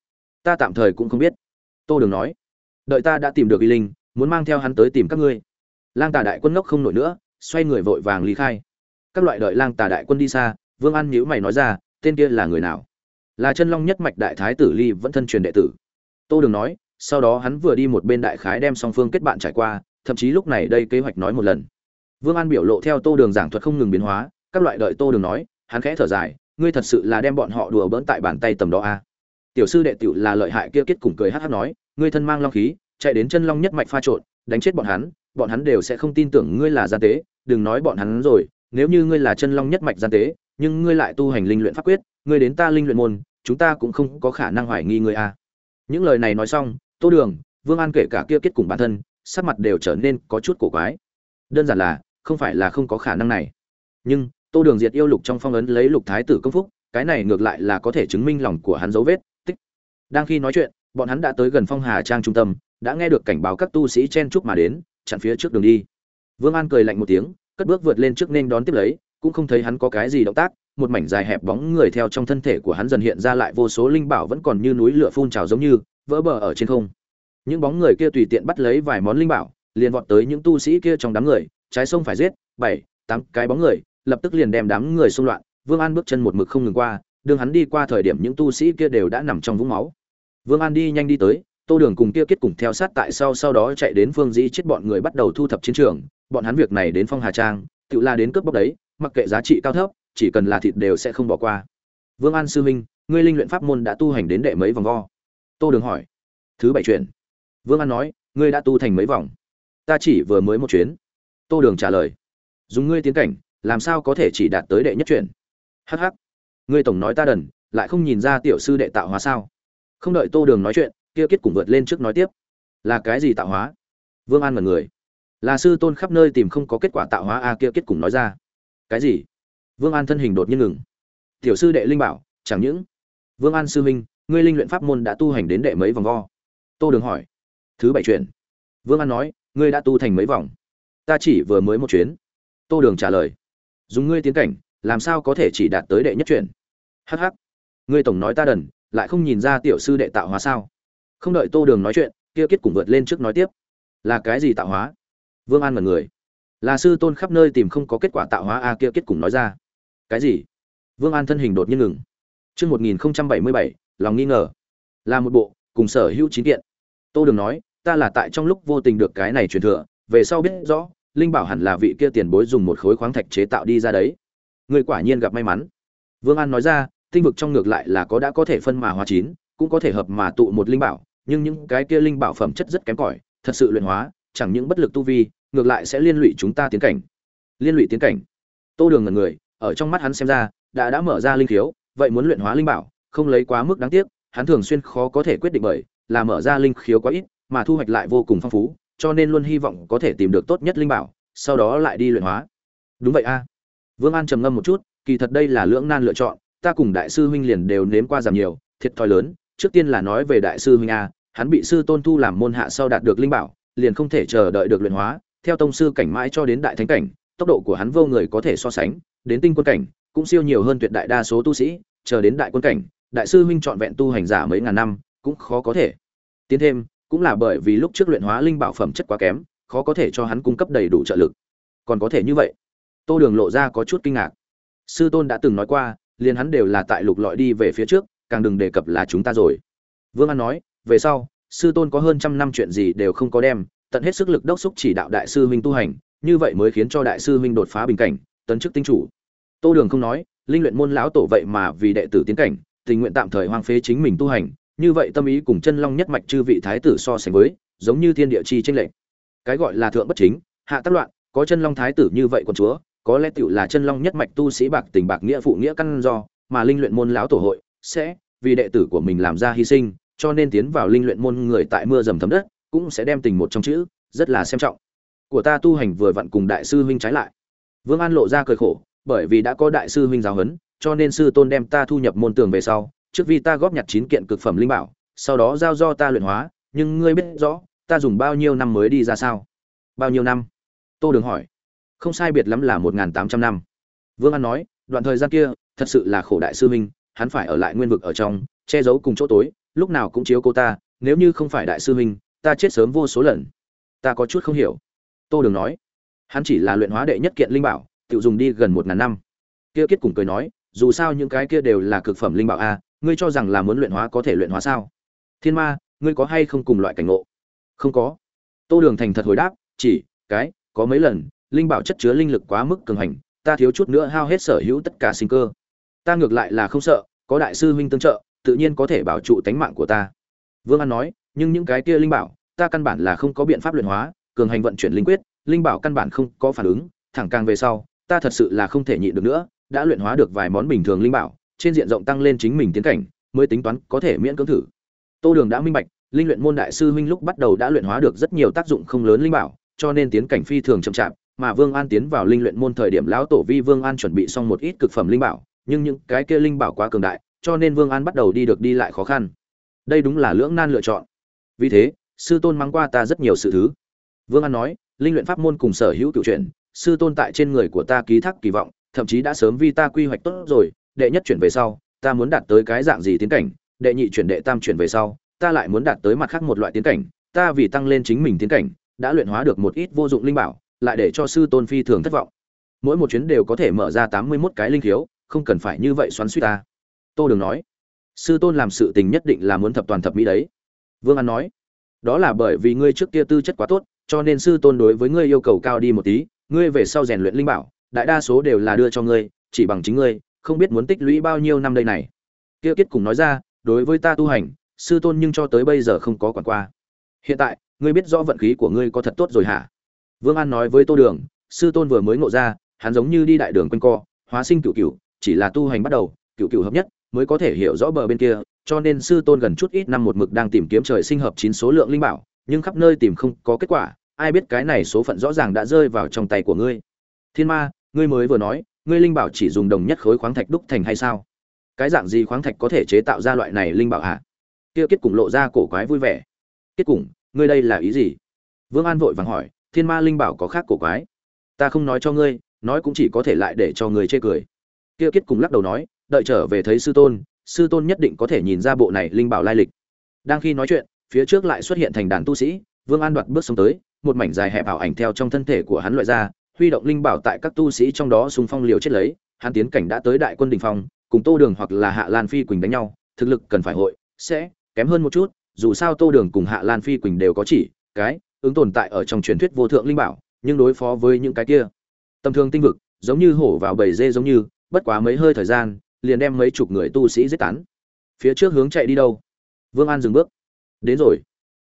Ta tạm thời cũng không biết. Tô đường nói, đợi ta đã tìm được vi linh, muốn mang theo hắn tới tìm các ngươi. Lang tà đại quân ngốc không nổi nữa, xoay người vội vàng lý khai. Các loại đợi lang tà đại quân đi xa, vương an nhữ mày nói ra, tên kia là người nào? Là chân long nhất mạch đại thái tử ly vẫn thân truyền đệ tử. Tô đường nói sau đó hắn vừa đi một bên đại khái đem song phương kết bạn trải qua, thậm chí lúc này đây kế hoạch nói một lần vương an biểu lộ theo tô đường giảng thuật không ngừng biến hóa, các loại đợi tô đường nói, hắn khẽ thở dài, ngươi thật sự là đem bọn họ đùa bỡn tại bàn tay tầm đó a à. tiểu sư đệ tiểu là lợi hại kia kết cùng cười hát hát nói, ngươi thân mang long khí, chạy đến chân long nhất mạch pha trộn, đánh chết bọn hắn bọn hắn đều sẽ không tin tưởng ngươi là gian tế, đừng nói bọn hắn rồi, nếu như ngươi là chân long nhất mạch gian tế, nhưng ngươi lại tu hành linh luyện pháp quyết, ngươi đến ta linh luyện môn, chúng ta cũng không có khả năng hoài nghi ngươi a những lời này nói xong tô đường, vương an kể cả kia kết cùng bản thân, sắc mặt đều trở nên có chút cổ quái. Đơn giản là, không phải là không có khả năng này. Nhưng, tô đường diệt yêu lục trong phong ấn lấy lục thái tử công phúc, cái này ngược lại là có thể chứng minh lòng của hắn dấu vết, tích. Đang khi nói chuyện, bọn hắn đã tới gần phong hà trang trung tâm, đã nghe được cảnh báo các tu sĩ chen chúc mà đến, chặn phía trước đường đi. Vương an cười lạnh một tiếng, cất bước vượt lên trước nên đón tiếp lấy, cũng không thấy hắn có cái gì động tác, một mảnh dài hẹp bóng người theo trong thân thể của hắn dần hiện ra lại vô số linh bảo vẫn còn như núi lửa phun trào giống như vỡ bờ ở trên không. Những bóng người kia tùy tiện bắt lấy vài món linh bảo, liền vọt tới những tu sĩ kia trong đám người, trái sông phải giết, bảy, tám cái bóng người, lập tức liền đem đám người xung loạn. Vương an bước chân một mực không ngừng qua, đường hắn đi qua thời điểm những tu sĩ kia đều đã nằm trong vũng máu. Vương an đi nhanh đi tới, tô đường cùng kia kết cùng theo sát tại sau sau đó chạy đến phương dĩ chết bọn người bắt đầu thu thập chiến trường. Bọn hắn việc này đến phong hà trang, tự la đến cướp bóc đấy, mặc kệ giá trị cao thấp, chỉ cần là thịt đều sẽ không bỏ qua. Vương an sư huynh, ngươi linh luyện pháp môn đã tu hành đến đệ mấy vòng vo? Tô đường hỏi. Thứ bảy chuyện. Vương an nói, ngươi đã tu thành mấy vòng? Ta chỉ vừa mới một chuyến. Tô đường trả lời. Dùng ngươi tiến cảnh, làm sao có thể chỉ đạt tới đệ nhất chuyện? Hh ngươi tổng nói ta đần, lại không nhìn ra tiểu sư đệ tạo hóa sao? Không đợi tô đường nói chuyện, kia kết cùng vượt lên trước nói tiếp. Là cái gì tạo hóa? Vương an mật người. Là sư tôn khắp nơi tìm không có kết quả tạo hóa a, kia kết cùng nói ra. Cái gì? Vương an thân hình đột nhiên ngừng. Tiểu sư đệ linh bảo, chẳng những. Vương an sư huynh ngươi linh luyện pháp môn đã tu hành đến đệ mấy vòng vo? Tô đường hỏi. Thứ bảy chuyện. Vương an nói, ngươi đã tu thành mấy vòng? Ta chỉ vừa mới một chuyến. Tô đường trả lời. Dùng ngươi tiến cảnh, làm sao có thể chỉ đạt tới đệ nhất chuyện? Hh ngươi tổng nói ta đần, lại không nhìn ra tiểu sư đệ tạo hóa sao? Không đợi tô đường nói chuyện, kia kết cùng vượt lên trước nói tiếp. Là cái gì tạo hóa? Vương an mật người. Là sư tôn khắp nơi tìm không có kết quả tạo hóa a, kia kết cùng nói ra. Cái gì? Vương an thân hình đột nhiên ngừng. Chương một nghìn bảy mươi bảy lòng nghi ngờ. Là một bộ, cùng sở hữu chín kiện. Tô đường nói, ta là tại trong lúc vô tình được cái này truyền thừa, về sau biết rõ, linh bảo hẳn là vị kia tiền bối dùng một khối khoáng thạch chế tạo đi ra đấy. Người quả nhiên gặp may mắn. Vương an nói ra, tinh vực trong ngược lại là có đã có thể phân mà hóa chín, cũng có thể hợp mà tụ một linh bảo, nhưng những cái kia linh bảo phẩm chất rất kém cỏi, thật sự luyện hóa, chẳng những bất lực tu vi, ngược lại sẽ liên lụy chúng ta tiến cảnh. Liên lụy tiến cảnh. Tô đường ngần người, ở trong mắt hắn xem ra, đã đã mở ra linh khiếu, vậy muốn luyện hóa linh bảo không lấy quá mức đáng tiếc, hắn thường xuyên khó có thể quyết định bởi, là mở ra linh khiếu quá ít, mà thu hoạch lại vô cùng phong phú, cho nên luôn hy vọng có thể tìm được tốt nhất linh bảo, sau đó lại đi luyện hóa. Đúng vậy a. Vương an trầm ngâm một chút, kỳ thật đây là lưỡng nan lựa chọn, ta cùng đại sư huynh liền đều nếm qua giảm nhiều, thiệt thòi lớn, trước tiên là nói về đại sư huynh a, hắn bị sư tôn thu làm môn hạ sau đạt được linh bảo, liền không thể chờ đợi được luyện hóa, theo tông sư cảnh mãi cho đến đại thánh cảnh, tốc độ của hắn vô người có thể so sánh, đến tinh quân cảnh, cũng siêu nhiều hơn tuyệt đại đa số tu sĩ, chờ đến đại quân cảnh đại sư huynh trọn vẹn tu hành giả mấy ngàn năm, cũng khó có thể. Tiến thêm, cũng là bởi vì lúc trước luyện hóa linh bảo phẩm chất quá kém, khó có thể cho hắn cung cấp đầy đủ trợ lực. Còn có thể như vậy. Tô đường lộ ra có chút kinh ngạc. Sư tôn đã từng nói qua, liền hắn đều là tại lục lọi đi về phía trước, càng đừng đề cập là chúng ta rồi. Vương an nói, về sau, sư tôn có hơn trăm năm chuyện gì đều không có đem, tận hết sức lực đốc xúc chỉ đạo đại sư huynh tu hành, như vậy mới khiến cho đại sư huynh đột phá bình cảnh, tấn chức tinh chủ. Tô đường không nói, linh luyện môn lão tổ vậy mà vì đệ tử tiến cảnh tình nguyện tạm thời hoang phế chính mình tu hành, như vậy tâm ý cùng chân long nhất mạch chư vị thái tử so sánh với, giống như thiên địa chi chênh lệch. Cái gọi là thượng bất chính, hạ tác loạn, có chân long thái tử như vậy con chúa, có lẽ tiểu là chân long nhất mạch tu sĩ bạc tình bạc nghĩa phụ nghĩa căn do, mà linh luyện môn lão tổ hội sẽ vì đệ tử của mình làm ra hy sinh, cho nên tiến vào linh luyện môn người tại mưa dầm thấm đất cũng sẽ đem tình một trong chữ, rất là xem trọng. Của ta tu hành vừa vặn cùng đại sư huynh trái lại. Vương an lộ ra cười khổ, bởi vì đã có đại sư huynh giáo huấn cho nên sư tôn đem ta thu nhập môn tường về sau, trước vì ta góp nhặt chín kiện cực phẩm linh bảo, sau đó giao do ta luyện hóa, nhưng ngươi biết rõ, ta dùng bao nhiêu năm mới đi ra sao? Bao nhiêu năm? Tô đường hỏi. Không sai biệt lắm là một n tám trăm năm. Vương an nói, đoạn thời gian kia, thật sự là khổ đại sư huynh, hắn phải ở lại nguyên vực ở trong, che giấu cùng chỗ tối, lúc nào cũng chiếu cô ta, nếu như không phải đại sư huynh, ta chết sớm vô số lần. Ta có chút không hiểu. Tô đường nói, hắn chỉ là luyện hóa đệ nhất kiện linh bảo, tự dùng đi gần một ngàn năm. Kia kết cùng cười nói dù sao những cái kia đều là cực phẩm linh bảo a, ngươi cho rằng là muốn luyện hóa có thể luyện hóa sao? Thiên ma, ngươi có hay không cùng loại cảnh ngộ? Không có. Tô đường thành thật hồi đáp, chỉ, cái, có mấy lần, linh bảo chất chứa linh lực quá mức cường hành, ta thiếu chút nữa hao hết sở hữu tất cả sinh cơ. Ta ngược lại là không sợ, có đại sư huynh tương trợ, tự nhiên có thể bảo trụ tánh mạng của ta. Vương an nói, nhưng những cái kia linh bảo, ta căn bản là không có biện pháp luyện hóa, cường hành vận chuyển linh quyết, linh bảo căn bản không có phản ứng, thẳng càng về sau, ta thật sự là không thể nhịn được nữa đã luyện hóa được vài món bình thường linh bảo, trên diện rộng tăng lên chính mình tiến cảnh, mới tính toán có thể miễn cưỡng thử. Tô đường đã minh bạch, linh luyện môn đại sư huynh lúc bắt đầu đã luyện hóa được rất nhiều tác dụng không lớn linh bảo, cho nên tiến cảnh phi thường chậm chạp, mà vương an tiến vào linh luyện môn thời điểm lão tổ vi vương an chuẩn bị xong một ít cực phẩm linh bảo, nhưng những cái kia linh bảo quá cường đại, cho nên vương an bắt đầu đi được đi lại khó khăn. Đây đúng là lưỡng nan lựa chọn. Vì thế, sư tôn mang qua ta rất nhiều sự thứ. Vương an nói, linh luyện pháp môn cùng sở hữu tiểu truyện, sư tôn tại trên người của ta ký thác kỳ vọng thậm chí đã sớm vi ta quy hoạch tốt rồi đệ nhất chuyển về sau ta muốn đạt tới cái dạng gì tiến cảnh đệ nhị chuyển đệ tam chuyển về sau ta lại muốn đạt tới mặt khác một loại tiến cảnh ta vì tăng lên chính mình tiến cảnh đã luyện hóa được một ít vô dụng linh bảo lại để cho sư tôn phi thường thất vọng. Mỗi một chuyến đều có thể mở ra tám mươi mốt cái linh thiếu, không cần phải như vậy xoắn xuýt ta. Tô đường nói. Sư tôn làm sự tình nhất định là muốn thập toàn thập mỹ đấy. Vương an nói. Đó là bởi vì ngươi trước kia tư chất quá tốt cho nên sư tôn đối với ngươi yêu cầu cao đi một tí ngươi về sau rèn luyện linh bảo đại đa số đều là đưa cho ngươi, chỉ bằng chính ngươi, không biết muốn tích lũy bao nhiêu năm đây này. Kia kết cùng nói ra, đối với ta tu hành, sư tôn nhưng cho tới bây giờ không có quản qua. Hiện tại, ngươi biết rõ vận khí của ngươi có thật tốt rồi hả? Vương an nói với tô đường, sư tôn vừa mới ngộ ra, hắn giống như đi đại đường quanh co, hóa sinh cựu cựu chỉ là tu hành bắt đầu cựu cựu hợp nhất, mới có thể hiểu rõ bờ bên kia, cho nên sư tôn gần chút ít năm một mực đang tìm kiếm trời sinh hợp chín số lượng linh bảo, nhưng khắp nơi tìm không có kết quả, ai biết cái này số phận rõ ràng đã rơi vào trong tay của ngươi. Thiên ma ngươi mới vừa nói, ngươi linh bảo chỉ dùng đồng nhất khối khoáng thạch đúc thành hay sao? Cái dạng gì khoáng thạch có thể chế tạo ra loại này linh bảo hả? Kia kết cùng lộ ra cổ quái vui vẻ. Kết cùng, ngươi đây là ý gì? Vương an vội vàng hỏi, thiên ma linh bảo có khác cổ quái? Ta không nói cho ngươi, nói cũng chỉ có thể lại để cho người chê cười. Kia kết cùng lắc đầu nói, đợi trở về thấy sư tôn sư tôn nhất định có thể nhìn ra bộ này linh bảo lai lịch. Đang khi nói chuyện, phía trước lại xuất hiện thành đàn tu sĩ, vương an đoạt bước xuống tới, một mảnh dài hẹp ảo ảnh theo trong thân thể của hắn loại ra huy động linh bảo tại các tu sĩ trong đó xung phong liều chết lấy, hắn tiến cảnh đã tới đại quân đỉnh phong, cùng tô đường hoặc là hạ lan phi quỳnh đánh nhau, thực lực cần phải hội sẽ kém hơn một chút, dù sao tô đường cùng hạ lan phi quỳnh đều có chỉ, cái ứng tồn tại ở trong truyền thuyết vô thượng linh bảo, nhưng đối phó với những cái kia tầm thường tinh vực, giống như hổ vào bầy dê giống như, bất quá mấy hơi thời gian, liền đem mấy chục người tu sĩ giết tán. Phía trước hướng chạy đi đâu? Vương an dừng bước. Đến rồi.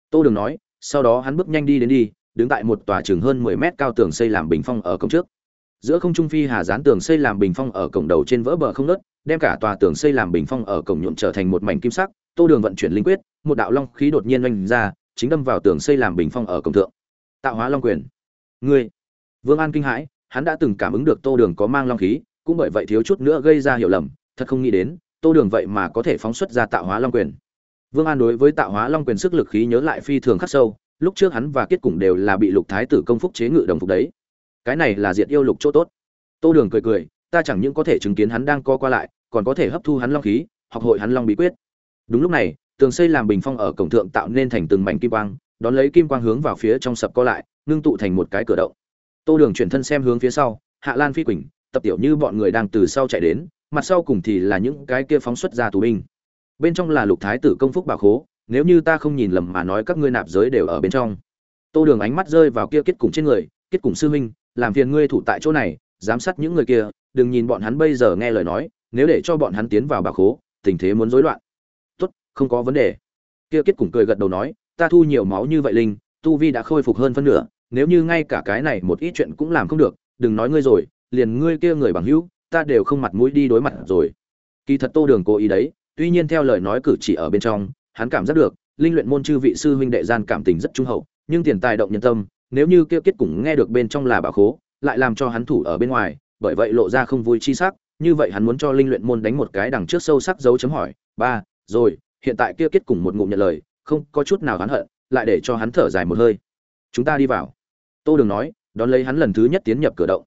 Tô đường nói, sau đó hắn bước nhanh đi đến đi đứng tại một tòa trường hơn mười mét cao tường xây làm bình phong ở cổng trước. Giữa không trung phi hà dán tường xây làm bình phong ở cổng đầu trên vỡ bờ không ngớt, đem cả tòa tường xây làm bình phong ở cổng nhuộm trở thành một mảnh kim sắc tô đường vận chuyển linh quyết một đạo long khí đột nhiên oanh ra chính đâm vào tường xây làm bình phong ở cổng thượng. Tạo hóa long quyền. Ngươi. Vương an kinh hãi hắn đã từng cảm ứng được tô đường có mang long khí cũng bởi vậy thiếu chút nữa gây ra hiểu lầm thật không nghĩ đến tô đường vậy mà có thể phóng xuất ra tạo hóa long quyền. Vương an đối với tạo hóa long quyền sức lực khí nhớ lại phi thường khắc sâu lúc trước hắn và kết cùng đều là bị lục thái tử công phúc chế ngự đồng phục đấy. Cái này là diệt yêu lục chỗ tốt. Tô đường cười cười, ta chẳng những có thể chứng kiến hắn đang co qua lại, còn có thể hấp thu hắn long khí, học hội hắn long bí quyết. Đúng lúc này, tường xây làm bình phong ở cổng thượng tạo nên thành từng mảnh kim quang, đón lấy kim quang hướng vào phía trong sập co lại, ngưng tụ thành một cái cửa động. Tô đường chuyển thân xem hướng phía sau, hạ lan phi quỳnh, tập tiểu như bọn người đang từ sau chạy đến, mặt sau cùng thì là những cái kia phóng xuất ra tù binh. Bên trong là lục thái tử công phúc bảo khố nếu như ta không nhìn lầm mà nói các ngươi nạp giới đều ở bên trong. Tô đường ánh mắt rơi vào kia kết cùng trên người, kết cùng sư huynh, làm phiền ngươi thủ tại chỗ này, giám sát những người kia, đừng nhìn bọn hắn bây giờ nghe lời nói, nếu để cho bọn hắn tiến vào bảo khố, tình thế muốn rối loạn. Tốt, không có vấn đề. Kia kết cùng cười gật đầu nói, ta thu nhiều máu như vậy linh, tu vi đã khôi phục hơn phân nửa, nếu như ngay cả cái này một ít chuyện cũng làm không được, đừng nói ngươi rồi, liền ngươi kia người bằng hữu, ta đều không mặt mũi đi đối mặt rồi. Kỳ thật tô đường cố ý đấy, tuy nhiên theo lời nói cử chỉ ở bên trong hắn cảm giác được, linh luyện môn chư vị sư huynh đệ gian cảm tình rất trung hậu, nhưng tiền tài động nhân tâm, nếu như kia kết cũng nghe được bên trong là bảo khố, lại làm cho hắn thủ ở bên ngoài, bởi vậy lộ ra không vui chi sắc, như vậy hắn muốn cho linh luyện môn đánh một cái đằng trước sâu sắc dấu chấm hỏi, ba, rồi, hiện tại kia kết cùng một ngụm nhận lời, không có chút nào hắn hận, lại để cho hắn thở dài một hơi. Chúng ta đi vào. Tô đường nói, đón lấy hắn lần thứ nhất tiến nhập cửa động.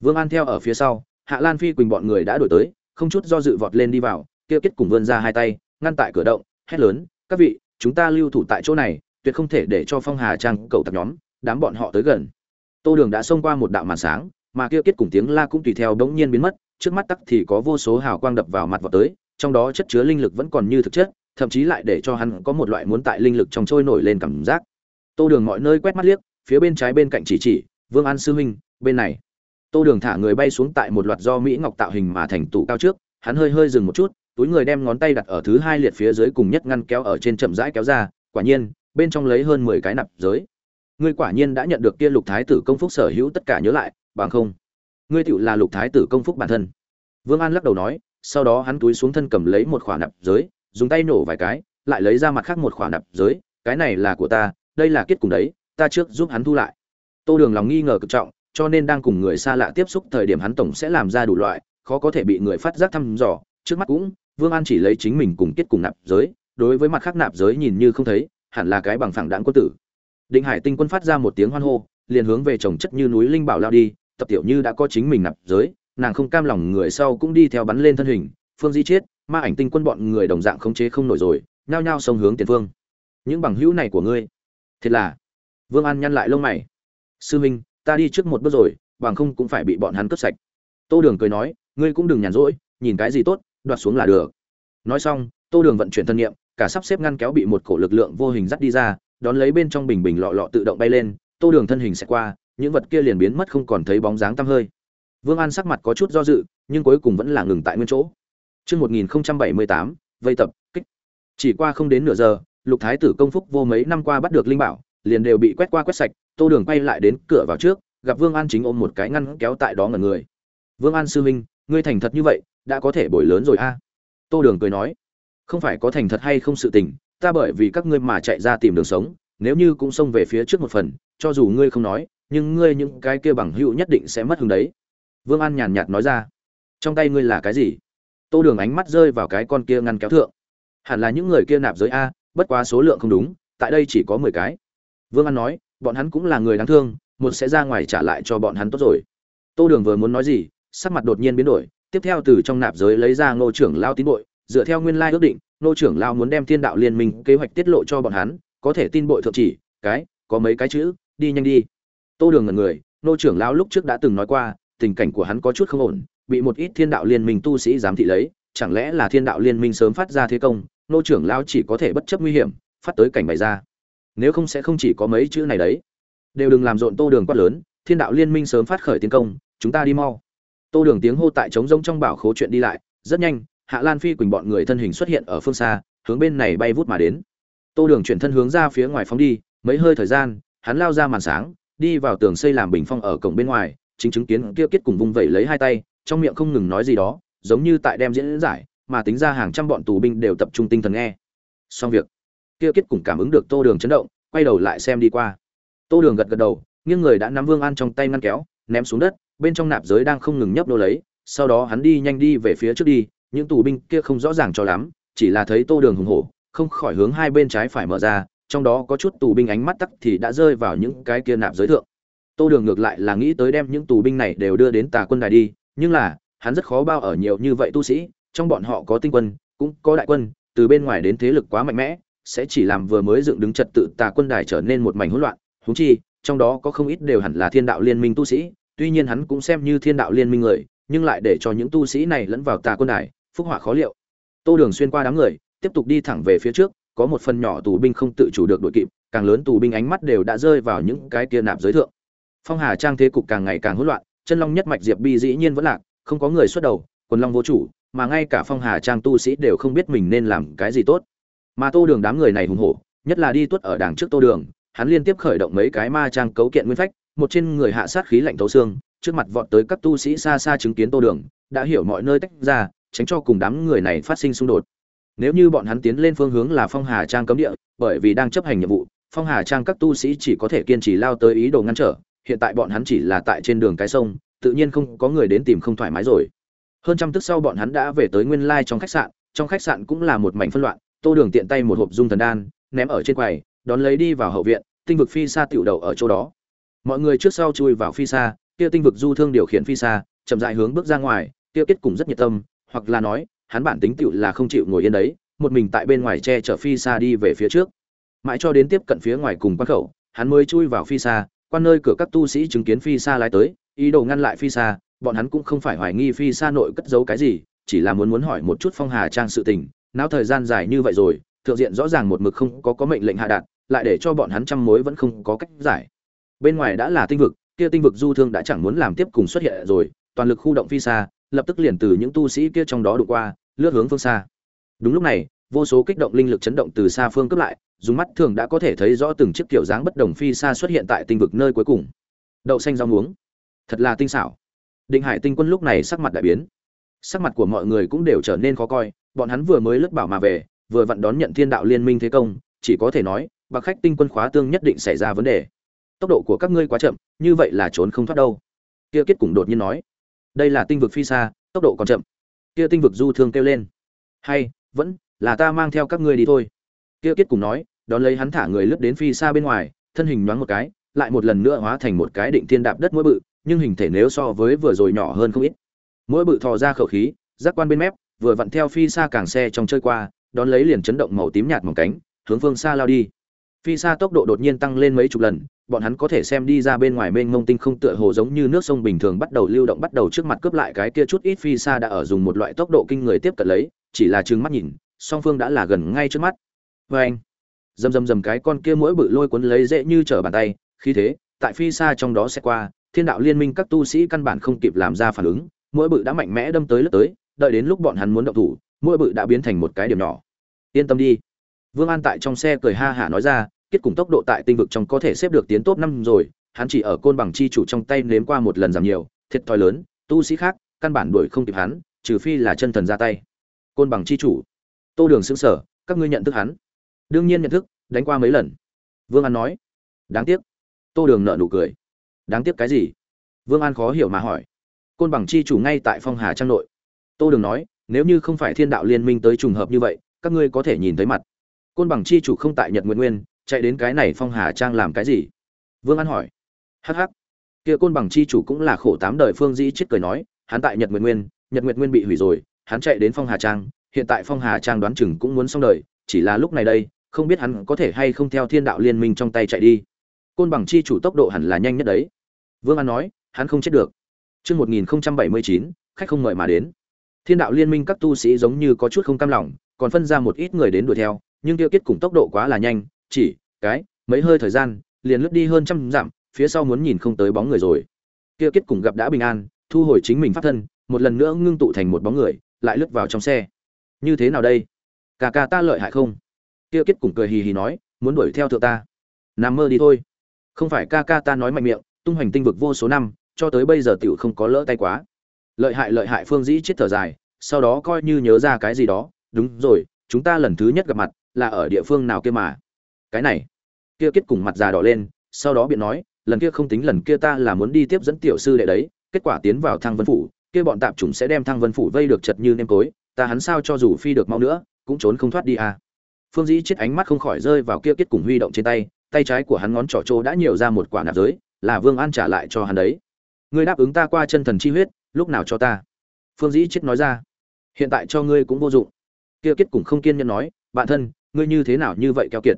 Vương an theo ở phía sau, hạ lan phi quỳnh bọn người đã đổi tới, không chút do dự vọt lên đi vào, kia kết cùng vươn ra hai tay, ngăn tại cửa động hét lớn, các vị, chúng ta lưu thủ tại chỗ này, tuyệt không thể để cho phong hà trang cầu tặc nhóm, đám bọn họ tới gần. Tô đường đã xông qua một đạo màn sáng, mà kia kết cùng tiếng la cũng tùy theo đống nhiên biến mất, trước mắt tắc thì có vô số hào quang đập vào mặt vào tới, trong đó chất chứa linh lực vẫn còn như thực chất, thậm chí lại để cho hắn có một loại muốn tại linh lực trong trôi nổi lên cảm giác. Tô đường mọi nơi quét mắt liếc, phía bên trái bên cạnh chỉ chỉ, vương an sư huynh, bên này. Tô đường thả người bay xuống tại một loạt do mỹ ngọc tạo hình mà thành tủ cao trước, hắn hơi hơi dừng một chút túi người đem ngón tay đặt ở thứ hai liệt phía dưới cùng nhất ngăn kéo ở trên chậm rãi kéo ra, quả nhiên, bên trong lấy hơn mười cái nạp giới. Ngươi quả nhiên đã nhận được kia lục thái tử công phúc sở hữu tất cả nhớ lại, bằng không, ngươi tựu là lục thái tử công phúc bản thân. Vương an lắc đầu nói, sau đó hắn túi xuống thân cầm lấy một khoản nạp giới, dùng tay nổ vài cái, lại lấy ra mặt khác một khoản nạp giới, cái này là của ta, đây là kết cùng đấy, ta trước giúp hắn thu lại. Tô đường lòng nghi ngờ cực trọng, cho nên đang cùng người xa lạ tiếp xúc thời điểm hắn tổng sẽ làm ra đủ loại, khó có thể bị người phát giác thăm dò, trước mắt cũng vương an chỉ lấy chính mình cùng kết cùng nạp giới, đối với mặt khác nạp giới nhìn như không thấy, hẳn là cái bằng phẳng đạn quân tử. Định hải tinh quân phát ra một tiếng hoan hô, liền hướng về chồng chất như núi linh bảo lao đi, tập tiểu như đã có chính mình nạp giới, nàng không cam lòng người sau cũng đi theo bắn lên thân hình, phương di chết, ma ảnh tinh quân bọn người đồng dạng khống chế không nổi rồi, nhao nhao xông hướng tiền phương những bằng hữu này của ngươi thật là. Vương an nhăn lại lông mày. Sư minh, ta đi trước một bước rồi, bằng không cũng phải bị bọn hắn cướp sạch. Tô đường cười nói, ngươi cũng đừng nhàn rỗi, nhìn cái gì tốt đoạt xuống là được nói xong tô đường vận chuyển thân nhiệm cả sắp xếp ngăn kéo bị một cổ lực lượng vô hình dắt đi ra đón lấy bên trong bình bình lọ lọ tự động bay lên tô đường thân hình sẽ qua những vật kia liền biến mất không còn thấy bóng dáng tăm hơi vương an sắc mặt có chút do dự nhưng cuối cùng vẫn là ngừng tại nguyên chỗ Chương 1078, vây tập, kích. Chỉ qua không đến nửa giờ, Lục Thái tử công phúc vô mấy năm qua bắt được linh bảo, liền đều bị quét qua quét sạch, Tô Đường quay lại đến cửa vào trước, gặp Vương An chính ôm một cái ngăn kéo tại đó ngẩn người. "Vương An sư huynh, ngươi thành thật như vậy, đã có thể bồi lớn rồi a?" Tô Đường cười nói, "Không phải có thành thật hay không sự tình, ta bởi vì các ngươi mà chạy ra tìm đường sống, nếu như cũng xông về phía trước một phần, cho dù ngươi không nói, nhưng ngươi những cái kia bằng hữu nhất định sẽ mất hứng đấy." Vương An nhàn nhạt nói ra, "Trong tay ngươi là cái gì?" tô đường ánh mắt rơi vào cái con kia ngăn kéo thượng hẳn là những người kia nạp giới a bất quá số lượng không đúng tại đây chỉ có mười cái vương an nói bọn hắn cũng là người đáng thương một sẽ ra ngoài trả lại cho bọn hắn tốt rồi tô đường vừa muốn nói gì sắc mặt đột nhiên biến đổi tiếp theo từ trong nạp giới lấy ra ngô trưởng lao tín bội, dựa theo nguyên lai ước định, ngô trưởng lao muốn đem thiên đạo liên minh kế hoạch tiết lộ cho bọn hắn, có thể tin bội thượng chỉ, cái, có mấy cái chữ, đi nhanh đi. Tô đường ngần người, ngô trưởng lao lúc trước đã từng nói qua, tình cảnh của hắn có chút không ổn, bị một ít thiên đạo liên minh tu sĩ giám thị lấy, chẳng lẽ là thiên đạo liên minh sớm phát ra thế công, Ngô trưởng lao chỉ có thể bất chấp nguy hiểm, phát tới cảnh bày ra. Nếu không sẽ không chỉ có mấy chữ này đấy. Đều đừng làm rộn tô đường quát lớn, thiên đạo liên minh sớm phát khởi tiến công, chúng ta đi mau tô đường tiếng hô tại trống rông trong bảo khố chuyện đi lại, rất nhanh, hạ lan phi quỳnh bọn người thân hình xuất hiện ở phương xa, hướng bên này bay vút mà đến. Tô đường chuyển thân hướng ra phía ngoài phóng đi, mấy hơi thời gian, hắn lao ra màn sáng, đi vào tường xây làm bình phong ở cổng bên ngoài, chính chứng kiến kia kết cùng vung vẩy lấy hai tay, trong miệng không ngừng nói gì đó, giống như tại đem diễn giải, mà tính ra hàng trăm bọn tù binh đều tập trung tinh thần nghe. Xong việc, kia kết cùng cảm ứng được tô đường chấn động, quay đầu lại xem đi qua. Tô đường gật gật đầu, nghiêng người đã nắm vương an trong tay ngăn kéo, ném xuống đất bên trong nạp giới đang không ngừng nhấp nô lấy, sau đó hắn đi nhanh đi về phía trước đi, những tù binh kia không rõ ràng cho lắm, chỉ là thấy tô đường hùng hổ, không khỏi hướng hai bên trái phải mở ra, trong đó có chút tù binh ánh mắt tắc thì đã rơi vào những cái kia nạp giới thượng. Tô đường ngược lại là nghĩ tới đem những tù binh này đều đưa đến tà quân đài đi, nhưng là, hắn rất khó bao ở nhiều như vậy tu sĩ, trong bọn họ có tinh quân, cũng có đại quân, từ bên ngoài đến thế lực quá mạnh mẽ, sẽ chỉ làm vừa mới dựng đứng trật tự tà quân đài trở nên một mảnh hỗn loạn. Húng chi, trong đó có không ít đều hẳn là thiên đạo liên minh tu sĩ tuy nhiên hắn cũng xem như thiên đạo liên minh người, nhưng lại để cho những tu sĩ này lẫn vào tà quân đài, phúc họa khó liệu. Tô đường xuyên qua đám người, tiếp tục đi thẳng về phía trước, có một phần nhỏ tù binh không tự chủ được đội kịp, càng lớn tù binh ánh mắt đều đã rơi vào những cái kia nạp giới thượng. Phong hà trang thế cục càng ngày càng hỗn loạn, chân long nhất mạch diệp bi dĩ nhiên vẫn lạc, không có người xuất đầu, quần long vô chủ, mà ngay cả phong hà trang tu sĩ đều không biết mình nên làm cái gì tốt. Mà tô đường đám người này hùng hổ, nhất là đi tuất ở đảng trước tô đường, hắn liên tiếp khởi động mấy cái ma trang cấu kiện nguyên phách một trên người hạ sát khí lạnh thấu xương, trước mặt vọt tới các tu sĩ xa xa chứng kiến tô đường, đã hiểu mọi nơi tách ra, tránh cho cùng đám người này phát sinh xung đột. Nếu như bọn hắn tiến lên phương hướng là phong hà trang cấm địa, bởi vì đang chấp hành nhiệm vụ, phong hà trang các tu sĩ chỉ có thể kiên trì lao tới ý đồ ngăn trở, hiện tại bọn hắn chỉ là tại trên đường cái sông, tự nhiên không có người đến tìm không thoải mái rồi. Hơn trăm tức sau bọn hắn đã về tới nguyên lai trong khách sạn, trong khách sạn cũng là một mảnh phân loạn, tô đường tiện tay một hộp dung thần đan, ném ở trên quầy, đón lấy đi vào hậu viện, tinh vực phi xa tiểu đầu ở chỗ đó mọi người trước sau chui vào phi xa, kia tinh vực du thương điều khiển phi xa, chậm dại hướng bước ra ngoài, kia kết cùng rất nhiệt tâm, hoặc là nói, hắn bản tính tựu là không chịu ngồi yên đấy, một mình tại bên ngoài che chở phi xa đi về phía trước. Mãi cho đến tiếp cận phía ngoài cùng quan khẩu, hắn mới chui vào phi xa, quan nơi cửa các tu sĩ chứng kiến phi xa lái tới, ý đồ ngăn lại phi xa, bọn hắn cũng không phải hoài nghi phi xa nội cất giấu cái gì, chỉ là muốn muốn hỏi một chút phong hà trang sự tình. Não thời gian dài như vậy rồi, thượng diện rõ ràng một mực không có có mệnh lệnh hạ đạt, lại để cho bọn hắn trăm mối vẫn không có cách giải bên ngoài đã là tinh vực, kia tinh vực du thương đã chẳng muốn làm tiếp cùng xuất hiện rồi, toàn lực khu động phi xa, lập tức liền từ những tu sĩ kia trong đó đụng qua, lướt hướng phương xa. Đúng lúc này, vô số kích động linh lực chấn động từ xa phương cấp lại, dùng mắt thường đã có thể thấy rõ từng chiếc kiểu dáng bất đồng phi xa xuất hiện tại tinh vực nơi cuối cùng. Đậu xanh rau muống. Thật là tinh xảo. Định hải tinh quân lúc này sắc mặt đại biến. Sắc mặt của mọi người cũng đều trở nên khó coi, bọn hắn vừa mới lướt bảo mà về, vừa vặn đón nhận thiên đạo liên minh thế công, chỉ có thể nói, bạc khách tinh quân khóa tương nhất định xảy ra vấn đề tốc độ của các ngươi quá chậm, như vậy là trốn không thoát đâu. Kia kết cùng đột nhiên nói, đây là tinh vực phi xa, tốc độ còn chậm. Kia tinh vực du thương kêu lên, hay, vẫn là ta mang theo các ngươi đi thôi. Kia kết cùng nói, đón lấy hắn thả người lướt đến phi xa bên ngoài, thân hình nhoáng một cái, lại một lần nữa hóa thành một cái định thiên đạp đất mỗi bự, nhưng hình thể nếu so với vừa rồi nhỏ hơn không ít. Mỗi bự thò ra khẩu khí, giác quan bên mép, vừa vặn theo phi xa càng xe trong chơi qua, đón lấy liền chấn động màu tím nhạt mỏng cánh, hướng phương xa lao đi phi xa tốc độ đột nhiên tăng lên mấy chục lần, bọn hắn có thể xem đi ra bên ngoài mênh mông tinh không tựa hồ giống như nước sông bình thường bắt đầu lưu động bắt đầu trước mặt cướp lại cái kia chút ít phi xa đã ở dùng một loại tốc độ kinh người tiếp cận lấy, chỉ là trừng mắt nhìn, song phương đã là gần ngay trước mắt. Vê anh, dầm dầm dầm cái con kia mỗi bự lôi cuốn lấy dễ như trở bàn tay khi thế, tại phi xa trong đó sẽ qua, thiên đạo liên minh các tu sĩ căn bản không kịp làm ra phản ứng, mỗi bự đã mạnh mẽ đâm tới lướt tới, đợi đến lúc bọn hắn muốn động thủ, mỗi bự đã biến thành một cái điểm nhỏ. Yên tâm đi vương an tại trong xe cười ha hả nói ra, kết cùng tốc độ tại tinh vực trong có thể xếp được tiến top năm rồi, hắn chỉ ở côn bằng chi chủ trong tay nếm qua một lần giảm nhiều, thiệt thòi lớn, tu sĩ khác, căn bản đuổi không kịp hắn, trừ phi là chân thần ra tay. Côn bằng chi chủ. Tô đường sững sở các ngươi nhận thức hắn? Đương nhiên nhận thức, đánh qua mấy lần. Vương an nói. Đáng tiếc. Tô đường nợ nụ cười. Đáng tiếc cái gì? Vương an khó hiểu mà hỏi. Côn bằng chi chủ ngay tại phong hà trang nội. Tô đường nói, nếu như không phải thiên đạo liên minh tới trùng hợp như vậy, các ngươi có thể nhìn thấy mặt côn bằng chi chủ không tại nhật nguyện nguyên chạy đến cái này phong hà trang làm cái gì? Vương an hỏi. Hắc hắc. Kia côn bằng chi chủ cũng là khổ tám đời phương dĩ chết cười nói hắn tại nhật nguyện nguyên nhật nguyện nguyên bị hủy rồi hắn chạy đến phong hà trang hiện tại phong hà trang đoán chừng cũng muốn xong đời chỉ là lúc này đây không biết hắn có thể hay không theo thiên đạo liên minh trong tay chạy đi. Côn bằng chi chủ tốc độ hẳn là nhanh nhất đấy. Vương an nói hắn không chết được. Trước 1079, khách không mời mà đến. Thiên đạo liên minh các tu sĩ giống như có chút không cam lòng, còn phân ra một ít người đến đuổi theo, nhưng tiêu kết cùng tốc độ quá là nhanh, chỉ cái mấy hơi thời gian, liền lướt đi hơn trăm dặm, phía sau muốn nhìn không tới bóng người rồi. Kia kết cùng gặp đã bình an, thu hồi chính mình pháp thân, một lần nữa ngưng tụ thành một bóng người, lại lướt vào trong xe. Như thế nào đây? Cả cà ta lợi hại không? Kia kết cùng cười hì hì nói, muốn đuổi theo thượng ta. Nằm mơ đi thôi. Không phải ca ca ta nói mạnh miệng, tung hoành tinh vực vô số năm, cho tới bây giờ tiểu không có lỡ tay quá lợi hại lợi hại phương dĩ chết thở dài sau đó coi như nhớ ra cái gì đó đúng rồi chúng ta lần thứ nhất gặp mặt là ở địa phương nào kia mà? Cái này. Kia kết cùng mặt già đỏ lên, sau đó biện nói, lần kia không tính lần kia ta là muốn đi tiếp dẫn tiểu sư đệ đấy, kết quả tiến vào thăng vân phủ, kia bọn tạp chủng sẽ đem thăng vân phủ vây được chật như nêm tối ta hắn sao cho dù phi được mau nữa, cũng trốn không thoát đi à. Phương dĩ chết ánh mắt không khỏi rơi vào kia kết cùng huy động trên tay tay trái của hắn ngón trỏ trô đã nhiều ra một quả nạp giới, là vương an trả lại cho hắn đấy. Ngươi đáp ứng ta qua chân thần chi huyết, lúc nào cho ta? Phương dĩ chết nói ra. Hiện tại cho ngươi cũng vô dụng. Kia kết cùng không kiên nhẫn nói, bạn thân ngươi như thế nào như vậy keo kiệt?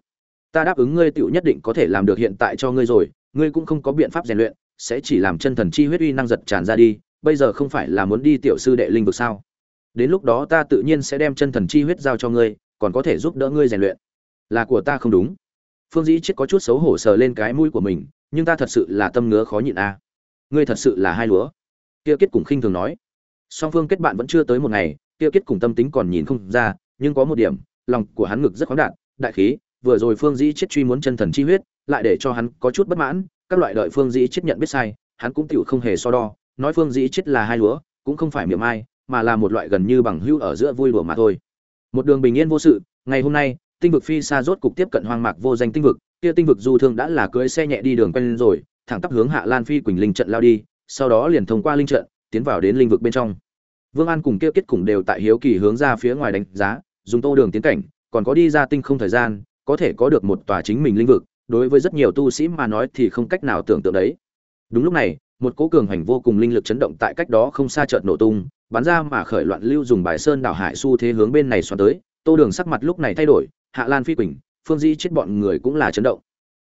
Ta đáp ứng ngươi tựu nhất định có thể làm được hiện tại cho ngươi rồi, ngươi cũng không có biện pháp rèn luyện, sẽ chỉ làm chân thần chi huyết uy năng giật tràn ra đi, bây giờ không phải là muốn đi tiểu sư đệ linh vực sao? Đến lúc đó ta tự nhiên sẽ đem chân thần chi huyết giao cho ngươi, còn có thể giúp đỡ ngươi rèn luyện. Là của ta không đúng. Phương dĩ chết có chút xấu hổ sờ lên cái mũi của mình, nhưng ta thật sự là tâm ngứa khó nhịn a. À. ngươi thật sự là hai lúa kia kết cùng khinh thường nói. Song phương kết bạn vẫn chưa tới một ngày kia kết cùng tâm tính còn nhìn không ra, nhưng có một điểm lòng của hắn ngực rất khoáng đạt, đại khí, vừa rồi phương dĩ chết truy muốn chân thần chi huyết, lại để cho hắn có chút bất mãn, các loại đợi phương dĩ chết nhận biết sai, hắn cũng tựu không hề so đo, nói phương dĩ chết là hai lúa, cũng không phải miệng ai, mà là một loại gần như bằng hữu ở giữa vui đùa mà thôi. Một đường bình yên vô sự, ngày hôm nay, tinh vực phi xa rốt cục tiếp cận hoang mạc vô danh tinh vực, kia tinh vực du thương đã là cưỡi xe nhẹ đi đường quen rồi, thẳng tắp hướng hạ lan phi quỳnh linh trận lao đi, sau đó liền thông qua linh trận, tiến vào đến linh vực bên trong. Vương an cùng kia kết cùng đều tại hiếu kỳ hướng ra phía ngoài đánh giá dùng tô đường tiến cảnh, còn có đi ra tinh không thời gian, có thể có được một tòa chính mình linh vực, đối với rất nhiều tu sĩ mà nói thì không cách nào tưởng tượng đấy. Đúng lúc này, một cỗ cường hành vô cùng linh lực chấn động tại cách đó không xa chợt nổ tung, bắn ra mà khởi loạn lưu dùng bài sơn đảo hải xu thế hướng bên này xoắn tới, tô đường sắc mặt lúc này thay đổi, hạ lan phi quỳnh, phương di chết bọn người cũng là chấn động.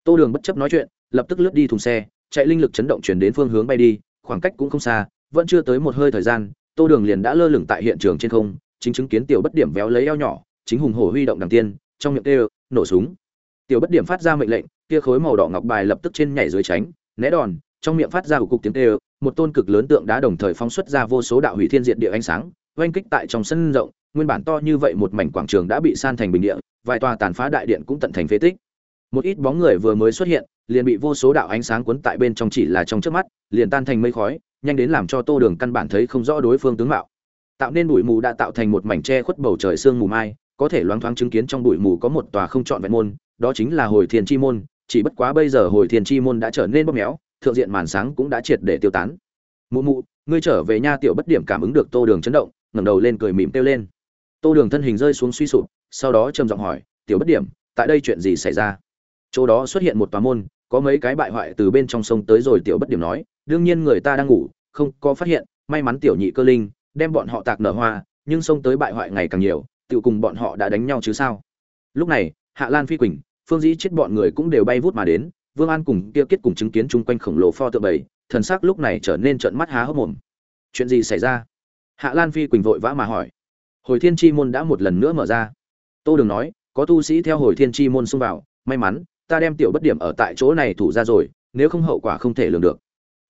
Tô đường bất chấp nói chuyện, lập tức lướt đi thùng xe, chạy linh lực chấn động chuyển đến phương hướng bay đi, khoảng cách cũng không xa, vẫn chưa tới một hơi thời gian, tô đường liền đã lơ lửng tại hiện trường trên không chính chứng kiến tiểu bất điểm véo lấy eo nhỏ, chính hùng hổ huy động đằng tiên, trong miệng kêu, nổ súng. Tiểu bất điểm phát ra mệnh lệnh, kia khối màu đỏ ngọc bài lập tức trên nhảy dưới tránh, né đòn, trong miệng phát ra của cục tiếng kêu, một tôn cực lớn tượng đá đồng thời phóng xuất ra vô số đạo hủy thiên diện địa ánh sáng, oanh kích tại trong sân rộng, nguyên bản to như vậy một mảnh quảng trường đã bị san thành bình địa, vài tòa tàn phá đại điện cũng tận thành phế tích. Một ít bóng người vừa mới xuất hiện, liền bị vô số đạo ánh sáng cuốn tại bên trong chỉ là trong trước mắt, liền tan thành mây khói, nhanh đến làm cho tô đường căn bản thấy không rõ đối phương tướng mạo tạo nên bụi mù đã tạo thành một mảnh tre khuất bầu trời sương mù mai, có thể loáng thoáng chứng kiến trong bụi mù có một tòa không trọn vẹn môn, đó chính là hồi thiên chi môn, chỉ bất quá bây giờ hồi thiên chi môn đã trở nên bóp méo, thượng diện màn sáng cũng đã triệt để tiêu tán. Mụ mụ, ngươi trở về nha, tiểu bất điểm cảm ứng được tô đường chấn động, ngẩng đầu lên cười mỉm kêu lên. Tô đường thân hình rơi xuống suy sụp, sau đó trầm giọng hỏi, tiểu bất điểm, tại đây chuyện gì xảy ra? Chỗ đó xuất hiện một tòa môn, có mấy cái bại hoại từ bên trong sông tới rồi tiểu bất điểm nói, đương nhiên người ta đang ngủ, không có phát hiện, may mắn tiểu nhị cơ linh đem bọn họ tạc nở hoa, nhưng sông tới bại hoại ngày càng nhiều tự cùng bọn họ đã đánh nhau chứ sao? Lúc này, hạ lan phi quỳnh, phương dĩ chết bọn người cũng đều bay vút mà đến, vương an cùng kia kết cùng chứng kiến chung quanh khổng lồ pho tượng bầy, thần sắc lúc này trở nên trợn mắt há hốc mồm. Chuyện gì xảy ra? Hạ lan phi quỳnh vội vã mà hỏi. Hồi thiên chi môn đã một lần nữa mở ra. Tô đường nói, có tu sĩ theo hồi thiên chi môn xông vào, may mắn, ta đem tiểu bất điểm ở tại chỗ này thủ ra rồi, nếu không hậu quả không thể lường được.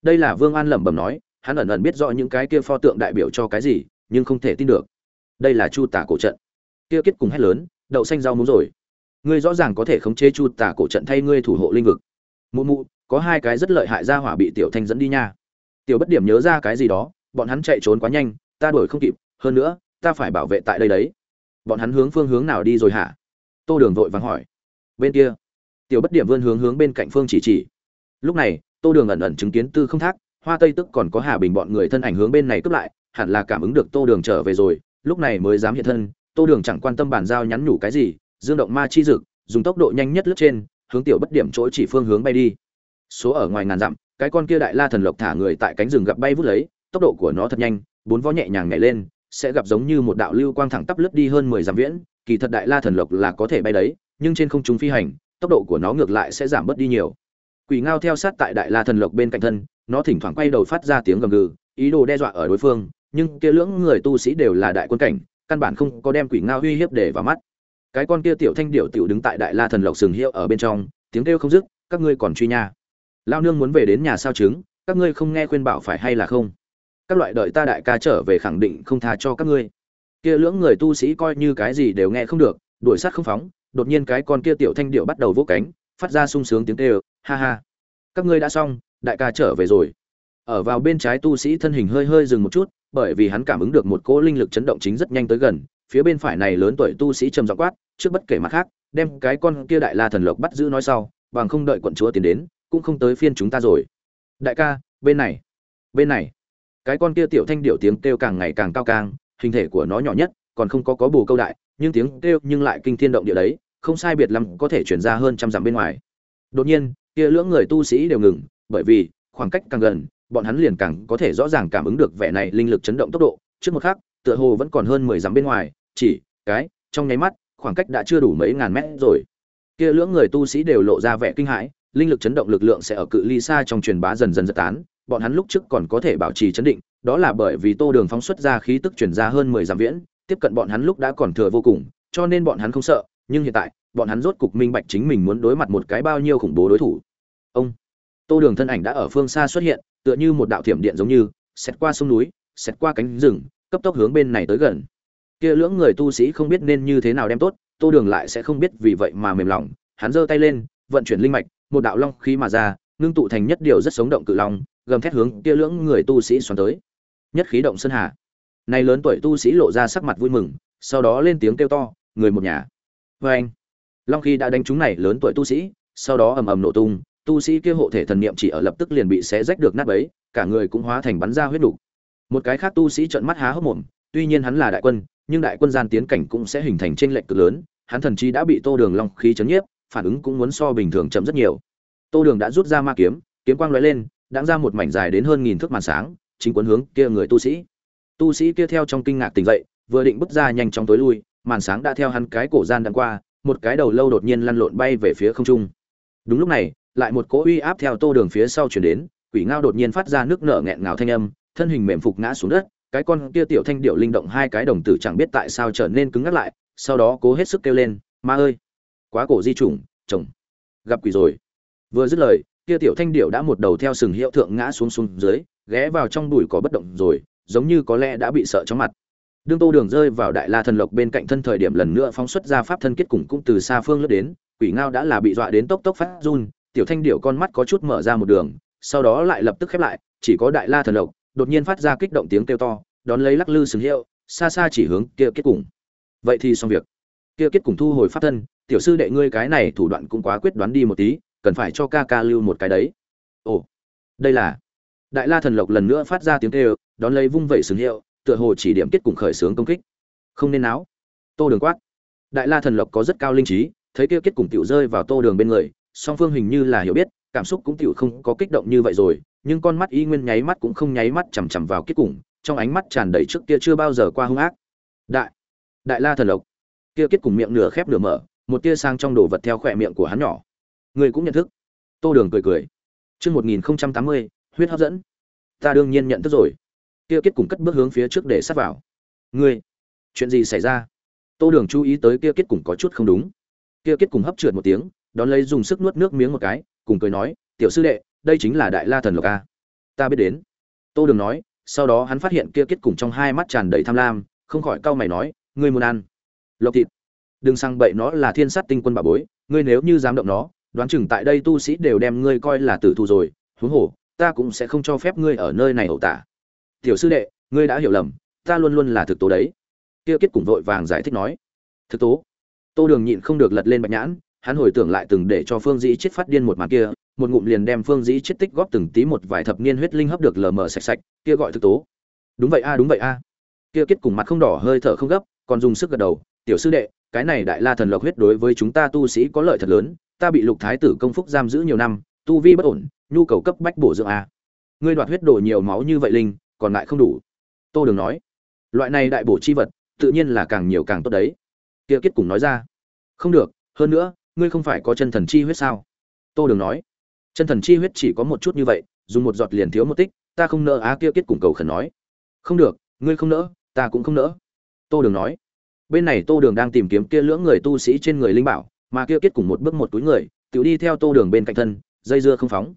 Đây là vương an lẩm bẩm nói hắn ẩn ẩn biết rõ những cái kia pho tượng đại biểu cho cái gì, nhưng không thể tin được. Đây là chu tả cổ trận. Kia kết cùng hét lớn, đậu xanh rau muống rồi. Ngươi rõ ràng có thể khống chế chu tả cổ trận thay ngươi thủ hộ linh vực. Mụ mụ, có hai cái rất lợi hại ra hỏa bị tiểu thanh dẫn đi nha. Tiểu bất điểm nhớ ra cái gì đó, bọn hắn chạy trốn quá nhanh, ta đuổi không kịp, hơn nữa, ta phải bảo vệ tại đây đấy. Bọn hắn hướng phương hướng nào đi rồi hả? Tô đường vội vàng hỏi. Bên kia. Tiểu bất điểm vươn hướng hướng bên cạnh phương chỉ chỉ. Lúc này, tô đường ẩn ẩn chứng kiến tư không thác hoa tây tức còn có hà bình bọn người thân ảnh hướng bên này cướp lại, hẳn là cảm ứng được tô đường trở về rồi, lúc này mới dám hiện thân. Tô đường chẳng quan tâm bàn giao nhắn nhủ cái gì, dương động ma chi dực, dùng tốc độ nhanh nhất lướt trên, hướng tiểu bất điểm chỗ chỉ phương hướng bay đi. Số ở ngoài ngàn dặm, cái con kia đại la thần lộc thả người tại cánh rừng gặp bay vút lấy, tốc độ của nó thật nhanh, bốn vó nhẹ nhàng nhảy lên, sẽ gặp giống như một đạo lưu quang thẳng tắp lướt đi hơn mười dặm viễn, kỳ thật đại la thần lộc là có thể bay đấy, nhưng trên không trung phi hành, tốc độ của nó ngược lại sẽ giảm bớt đi nhiều. Quỷ ngao theo sát tại đại la thần lộc bên cạnh thân nó thỉnh thoảng quay đầu phát ra tiếng gầm gừ, ý đồ đe dọa ở đối phương, nhưng kia lưỡng người tu sĩ đều là đại quân cảnh, căn bản không có đem quỷ ngao uy hiếp để vào mắt. Cái con kia tiểu thanh điệu tiểu đứng tại đại la thần lộc sừng hiệu ở bên trong, tiếng kêu không dứt, các ngươi còn truy nha. Lao nương muốn về đến nhà sao trứng? các ngươi không nghe khuyên bảo phải hay là không? Các loại đợi ta đại ca trở về khẳng định không tha cho các ngươi. Kia lưỡng người tu sĩ coi như cái gì đều nghe không được, đuổi sát không phóng, đột nhiên cái con kia tiểu thanh điệu bắt đầu vỗ cánh, phát ra sung sướng tiếng kêu, ha ha, các ngươi đã xong đại ca trở về rồi. Ở vào bên trái tu sĩ thân hình hơi hơi dừng một chút, bởi vì hắn cảm ứng được một cỗ linh lực chấn động chính rất nhanh tới gần, phía bên phải này lớn tuổi tu sĩ trầm giọng quát, trước bất kể mặt khác, đem cái con kia đại la thần lộc bắt giữ nói sau, bằng không đợi quận chúa tiến đến, cũng không tới phiên chúng ta rồi. Đại ca, bên này bên này. Cái con kia tiểu thanh điệu tiếng kêu càng ngày càng cao càng, hình thể của nó nhỏ nhất, còn không có có bù câu đại, nhưng tiếng kêu nhưng lại kinh thiên động địa đấy, không sai biệt lắm có thể chuyển ra hơn trăm dặm bên ngoài. Đột nhiên, kia lưỡng người tu sĩ đều ngừng bởi vì, khoảng cách càng gần, bọn hắn liền càng có thể rõ ràng cảm ứng được vẻ này linh lực chấn động tốc độ. Trước một khắc, tựa hồ vẫn còn hơn mười dặm bên ngoài, chỉ, cái, trong nháy mắt, khoảng cách đã chưa đủ mấy ngàn mét rồi. Kia lưỡng người tu sĩ đều lộ ra vẻ kinh hãi, linh lực chấn động lực lượng sẽ ở cự ly xa trong truyền bá dần dần giật tán. Bọn hắn lúc trước còn có thể bảo trì chấn định, đó là bởi vì tô đường phóng xuất ra khí tức truyền ra hơn mười dặm viễn, tiếp cận bọn hắn lúc đã còn thừa vô cùng, cho nên bọn hắn không sợ, nhưng hiện tại, bọn hắn rốt cục minh bạch chính mình muốn đối mặt một cái bao nhiêu khủng bố đối thủ. Ông! Tô đường thân ảnh đã ở phương xa xuất hiện, tựa như một đạo thiểm điện giống như xét qua sông núi xét qua cánh rừng, cấp tốc hướng bên này tới gần. Kia lưỡng người tu sĩ không biết nên như thế nào đem tốt, tô đường lại sẽ không biết vì vậy mà mềm lòng, hắn giơ tay lên, vận chuyển linh mạch, một đạo long khí mà ra, ngưng tụ thành nhất điều rất sống động cự long, gầm thét hướng kia lưỡng người tu sĩ xoắn tới. Nhất khí động sơn hà. Nay lớn tuổi tu sĩ lộ ra sắc mặt vui mừng, sau đó lên tiếng kêu to, người một nhà. Vê anh long khí đã đánh trúng này lớn tuổi tu sĩ, sau đó ầm ầm nổ tung tu sĩ kia hộ thể thần niệm chỉ ở lập tức liền bị xé rách được nát bấy, cả người cũng hóa thành bắn ra huyết đủ. một cái khác tu sĩ trợn mắt há hốc mồm, tuy nhiên hắn là đại quân, nhưng đại quân gian tiến cảnh cũng sẽ hình thành trên lệch cực lớn, hắn thần chí đã bị tô đường long khí chấn nhiếp, phản ứng cũng muốn so bình thường chậm rất nhiều. Tô đường đã rút ra ma kiếm kiếm quang lóe lên đãng ra một mảnh dài đến hơn nghìn thước màn sáng, chính cuốn hướng kia người tu sĩ. Tu sĩ kia theo trong kinh ngạc tỉnh dậy, vừa định bước ra nhanh chóng tối lui, màn sáng đã theo hắn cái cổ gian đằng qua, một cái đầu lâu đột nhiên lăn lộn bay về phía không trung. Đúng lúc này lại một cỗ uy áp theo tô đường phía sau chuyển đến, quỷ ngao đột nhiên phát ra nước nở nghẹn ngào thanh âm, thân hình mềm phục ngã xuống đất, cái con kia tiểu thanh điệu linh động hai cái đồng tử chẳng biết tại sao trở nên cứng ngắc lại, sau đó cố hết sức kêu lên, ma ơi, quá cổ di chủng, chồng, gặp quỷ rồi. Vừa dứt lời, kia tiểu thanh điệu đã một đầu theo sừng hiệu thượng ngã xuống xuống dưới, ghé vào trong bụi có bất động rồi, giống như có lẽ đã bị sợ chóng mặt. Đương tô đường rơi vào đại la thần lộc bên cạnh thân thời điểm lần nữa phóng xuất ra pháp thân kết cùng cũng từ xa phương lướt đến, quỷ ngao đã là bị dọa đến tốc tốc phát run tiểu thanh điệu con mắt có chút mở ra một đường, sau đó lại lập tức khép lại, chỉ có đại la thần lộc, đột nhiên phát ra kích động tiếng kêu to, đón lấy lắc lư sừng hiệu, xa xa chỉ hướng kia kết cùng. Vậy thì xong việc. Kia kết cùng thu hồi pháp thân, tiểu sư đệ ngươi cái này thủ đoạn cũng quá quyết đoán đi một tí, cần phải cho ca ca lưu một cái đấy. Ồ, đây là. Đại la thần lộc lần nữa phát ra tiếng kêu, đón lấy vung vẩy sừng hiệu, tựa hồ chỉ điểm kết cùng khởi xướng công kích. Không nên náo. Tô đường quát. Đại la thần lộc có rất cao linh trí, thấy kia kết cùng tiểu rơi vào tô đường bên người song phương hình như là hiểu biết, cảm xúc cũng tiểu không có kích động như vậy rồi, nhưng con mắt y nguyên nháy mắt cũng không nháy mắt chằm chằm vào kết cùng trong ánh mắt tràn đầy trước kia chưa bao giờ qua hung ác. Đại đại la thần lộc. Kia kết cùng miệng nửa khép nửa mở, một tia sang trong đồ vật theo khỏe miệng của hắn nhỏ. Người cũng nhận thức. Tô đường cười cười. Chương một nghìn tám mươi, huyết hấp dẫn. Ta đương nhiên nhận thức rồi. Kia kết cùng cất bước hướng phía trước để sát vào. Ngươi, chuyện gì xảy ra? Tô đường chú ý tới kia kết cùng có chút không đúng. Kia kết cùng hấp trượt một tiếng đón lấy dùng sức nuốt nước miếng một cái, cùng cười nói, tiểu sư đệ, đây chính là đại la thần lộc a. Ta biết đến. Tô đường nói, sau đó hắn phát hiện kia kết cùng trong hai mắt tràn đầy tham lam, không khỏi cau mày nói, ngươi muốn ăn lộc thịt? Đừng sang bậy nó là thiên sát tinh quân bà bối, ngươi nếu như dám động nó, đoán chừng tại đây tu sĩ đều đem ngươi coi là tử thù rồi, huống hồ, ta cũng sẽ không cho phép ngươi ở nơi này ẩu tả. Tiểu sư đệ, ngươi đã hiểu lầm, ta luôn luôn là thực tố đấy. Kia kết cùng vội vàng giải thích nói. Thực tố? Tô đường nhịn không được lật lên bạch nhãn hắn hồi tưởng lại từng để cho phương dĩ chết phát điên một màn kia, một ngụm liền đem phương dĩ chết tích góp từng tí một vài thập niên huyết linh hấp được lờ mờ sạch sạch, kia gọi thực tố. Đúng vậy a, đúng vậy a. Kia kết cùng mặt không đỏ, hơi thở không gấp, còn dùng sức gật đầu, tiểu sư đệ, cái này đại la thần lộc huyết đối với chúng ta tu sĩ có lợi thật lớn, ta bị lục thái tử công phúc giam giữ nhiều năm, tu vi bất ổn, nhu cầu cấp bách bổ dưỡng a. Ngươi đoạt huyết đổ nhiều máu như vậy linh, còn lại không đủ. Tô đường nói. Loại này đại bổ chi vật, tự nhiên là càng nhiều càng tốt đấy. Kia kết cùng nói ra. Không được, hơn nữa ngươi không phải có chân thần chi huyết sao? Tô đường nói. Chân thần chi huyết chỉ có một chút như vậy, dùng một giọt liền thiếu một tích, ta không nỡ á kia kết cùng cầu khẩn nói. Không được, ngươi không nỡ, ta cũng không nỡ. Tô đường nói. Bên này tô đường đang tìm kiếm kia lưỡng người tu sĩ trên người linh bảo, mà kia kết cùng một bước một túi người, tự đi theo tô đường bên cạnh thân, dây dưa không phóng.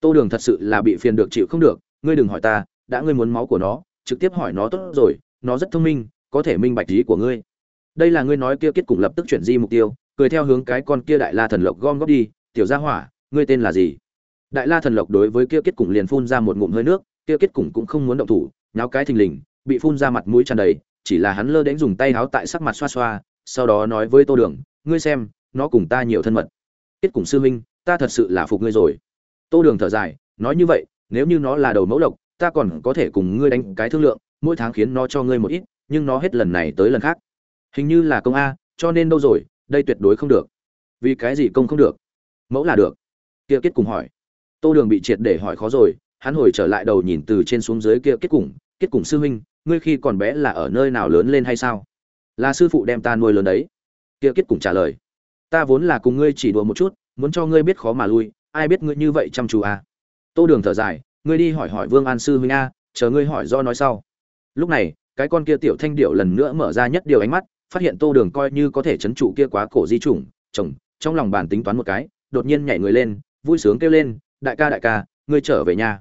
Tô đường thật sự là bị phiền được chịu không được, ngươi đừng hỏi ta, đã ngươi muốn máu của nó, trực tiếp hỏi nó tốt rồi, nó rất thông minh, có thể minh bạch ý của ngươi. Đây là ngươi nói kia kết cùng lập tức chuyển di mục tiêu cười theo hướng cái con kia đại la thần lộc gom góp đi, tiểu gia hỏa, ngươi tên là gì? Đại la thần lộc đối với kia kết cùng liền phun ra một ngụm hơi nước, kia kết củng cũng không muốn động thủ, nháo cái thình lình, bị phun ra mặt mũi tràn đầy, chỉ là hắn lơ đến dùng tay háo tại sắc mặt xoa xoa, sau đó nói với tô đường, ngươi xem, nó cùng ta nhiều thân mật. Kết củng sư huynh, ta thật sự là phục ngươi rồi. Tô đường thở dài, nói như vậy, nếu như nó là đầu mẫu lộc, ta còn có thể cùng ngươi đánh cái thương lượng, mỗi tháng khiến nó cho ngươi một ít, nhưng nó hết lần này tới lần khác. Hình như là công a, cho nên đâu rồi đây tuyệt đối không được. Vì cái gì công không được? Mẫu là được. Kia kết cùng hỏi. Tô đường bị triệt để hỏi khó rồi, hắn hồi trở lại đầu nhìn từ trên xuống dưới kia kết cùng kết cùng sư huynh, ngươi khi còn bé là ở nơi nào lớn lên hay sao? Là sư phụ đem ta nuôi lớn đấy. Kia kết cùng trả lời. Ta vốn là cùng ngươi chỉ đùa một chút, muốn cho ngươi biết khó mà lui, ai biết ngươi như vậy chăm chú à. tô đường thở dài, ngươi đi hỏi hỏi vương an sư huynh a, chờ ngươi hỏi do nói sau. Lúc này, cái con kia tiểu thanh điệu lần nữa mở ra nhất điều ánh mắt phát hiện tô đường coi như có thể chấn trụ kia quá cổ di chủng, chồng, trong lòng bàn tính toán một cái, đột nhiên nhảy người lên, vui sướng kêu lên, đại ca đại ca, ngươi trở về nhà.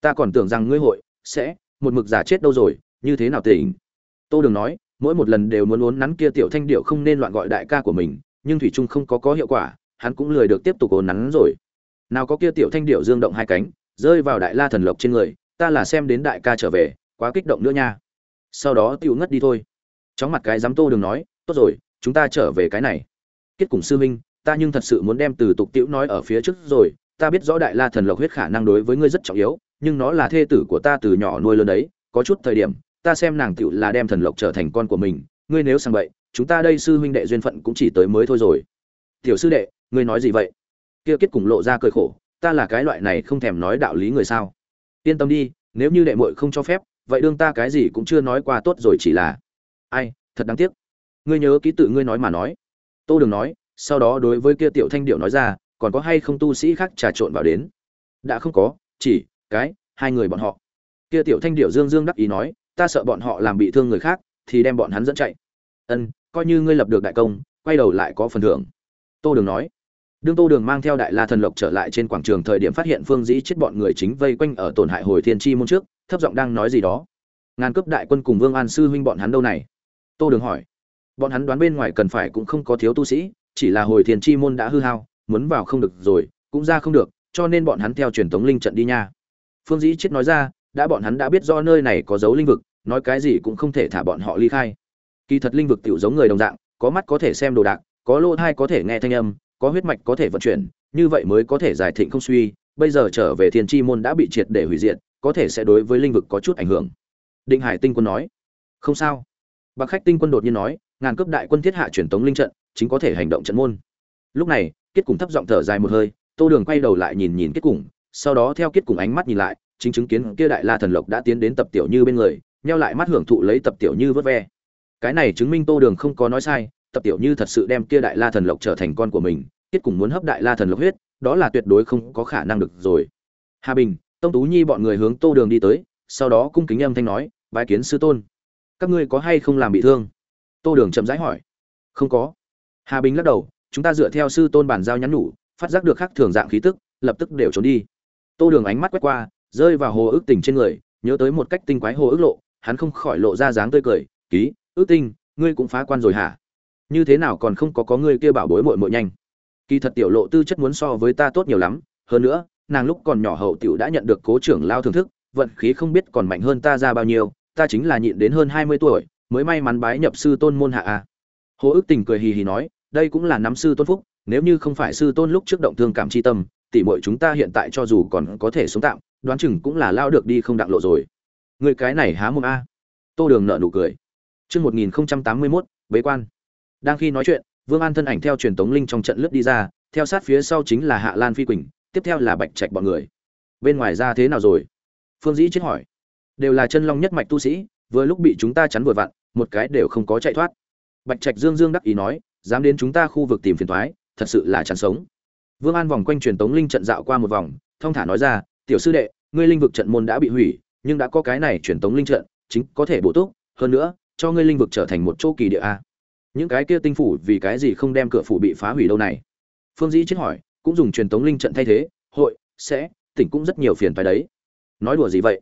Ta còn tưởng rằng ngươi hội sẽ một mực giả chết đâu rồi, như thế nào tỉnh? Tô đường nói, mỗi một lần đều muốn uốn nắn kia tiểu thanh điệu không nên loạn gọi đại ca của mình, nhưng thủy trung không có có hiệu quả, hắn cũng lười được tiếp tục ồn nắn rồi. Nào có kia tiểu thanh điệu dương động hai cánh, rơi vào đại la thần lộc trên người, ta là xem đến đại ca trở về, quá kích động nữa nha. Sau đó tiểu ngất đi thôi chóng mặt cái dám tô đường nói, tốt rồi, chúng ta trở về cái này. Kết cùng sư minh ta nhưng thật sự muốn đem từ tục tiểu nói ở phía trước rồi, ta biết rõ đại la thần lộc huyết khả năng đối với ngươi rất trọng yếu, nhưng nó là thê tử của ta từ nhỏ nuôi lớn đấy, có chút thời điểm, ta xem nàng tiểu là đem thần lộc trở thành con của mình, ngươi nếu sang vậy chúng ta đây sư huynh đệ duyên phận cũng chỉ tới mới thôi rồi. Tiểu sư đệ, ngươi nói gì vậy? Kia kết cùng lộ ra cười khổ, ta là cái loại này không thèm nói đạo lý người sao? Yên tâm đi, nếu như đệ muội không cho phép, vậy đương ta cái gì cũng chưa nói qua tốt rồi chỉ là ai, thật đáng tiếc. Ngươi nhớ ký tự ngươi nói mà nói. Tô đường nói, sau đó đối với kia tiểu thanh điệu nói ra, còn có hay không tu sĩ khác trà trộn vào đến? Đã không có, chỉ, cái, hai người bọn họ. Kia tiểu thanh điệu dương dương đắc ý nói, ta sợ bọn họ làm bị thương người khác, thì đem bọn hắn dẫn chạy. Ân, coi như ngươi lập được đại công, quay đầu lại có phần thưởng. Tô đường nói. Đương tô đường mang theo đại la thần lộc trở lại trên quảng trường thời điểm phát hiện phương dĩ chết bọn người chính vây quanh ở tổn hại hồi thiên chi môn trước, thấp giọng đang nói gì đó. Ngàn cấp đại quân cùng vương an sư huynh bọn hắn đâu này? Tô đường hỏi. Bọn hắn đoán bên ngoài cần phải cũng không có thiếu tu sĩ, chỉ là hồi thiên chi môn đã hư hao, muốn vào không được rồi, cũng ra không được, cho nên bọn hắn theo truyền thống linh trận đi nha. Phương dĩ chết nói ra, đã bọn hắn đã biết do nơi này có dấu linh vực, nói cái gì cũng không thể thả bọn họ ly khai. Kỳ thật linh vực tiểu giống người đồng dạng, có mắt có thể xem đồ đạc, có lỗ thai có thể nghe thanh âm, có huyết mạch có thể vận chuyển, như vậy mới có thể giải thịnh không suy, bây giờ trở về thiên chi môn đã bị triệt để hủy diệt, có thể sẽ đối với linh vực có chút ảnh hưởng. Định hải tinh quân nói. Không sao bạc khách tinh quân đột nhiên nói, ngàn cấp đại quân thiết hạ truyền tống linh trận, chính có thể hành động trận môn. Lúc này kết cùng thấp giọng thở dài một hơi, tô đường quay đầu lại nhìn nhìn kết cùng, sau đó theo kết cùng ánh mắt nhìn lại, chính chứng kiến kia đại la thần lộc đã tiến đến tập tiểu như bên người, nheo lại mắt hưởng thụ lấy tập tiểu như vớt ve. Cái này chứng minh tô đường không có nói sai, tập tiểu như thật sự đem kia đại la thần lộc trở thành con của mình kết cùng muốn hấp đại la thần lộc huyết, đó là tuyệt đối không có khả năng được rồi. Hà bình, tông tú nhi bọn người hướng tô đường đi tới, sau đó cung kính âm thanh nói, bái kiến sư tôn các ngươi có hay không làm bị thương? Tô đường chậm rãi hỏi. Không có. Hà bình lắc đầu, chúng ta dựa theo sư tôn bản giao nhắn nhủ, phát giác được khắc thường dạng khí tức, lập tức đều trốn đi. Tô đường ánh mắt quét qua, rơi vào hồ ước tình trên người, nhớ tới một cách tinh quái hồ ước lộ, hắn không khỏi lộ ra dáng tươi cười, ký, ước tinh, ngươi cũng phá quan rồi hả? Như thế nào còn không có có ngươi kia bảo bối muội muội nhanh? Kỳ thật tiểu lộ tư chất muốn so với ta tốt nhiều lắm, hơn nữa, nàng lúc còn nhỏ hậu tiểu đã nhận được cố trưởng lao thưởng thức, vận khí không biết còn mạnh hơn ta ra bao nhiêu ta chính là nhịn đến hơn hai mươi tuổi mới may mắn bái nhập sư tôn môn hạ a hồ ước tình cười hì hì nói đây cũng là nắm sư tôn phúc nếu như không phải sư tôn lúc trước động thương cảm chi tâm tỉ muội chúng ta hiện tại cho dù còn có thể sống tạm đoán chừng cũng là lao được đi không đặng lộ rồi người cái này há mồm a tô đường nợ nụ cười Trước 1081, bế quan. Đang khi nói chuyện, Vương An thân ảnh theo truyền tống linh trong trận lướt đi ra, theo sát phía sau chính là Hạ Lan Phi Quỳnh, tiếp theo là Bạch Trạch bọn người. Bên ngoài ra thế nào rồi? Phương Dĩ chết hỏi. Đều là chân long nhất mạch tu sĩ, vừa lúc bị chúng ta chắn vừa vặn, một cái đều không có chạy thoát. Bạch Trạch Dương Dương đắc ý nói, dám đến chúng ta khu vực tìm phiền toái, thật sự là chắn sống. Vương An vòng quanh truyền tống linh trận dạo qua một vòng, thông thả nói ra, "Tiểu sư đệ, ngươi linh vực trận môn đã bị hủy, nhưng đã có cái này truyền tống linh trận, chính có thể bổ túc, hơn nữa, cho ngươi linh vực trở thành một chỗ kỳ địa a." những cái kia tinh phủ vì cái gì không đem cửa phủ bị phá hủy đâu này phương dĩ chết hỏi cũng dùng truyền tống linh trận thay thế hội sẽ tỉnh cũng rất nhiều phiền phải đấy nói đùa gì vậy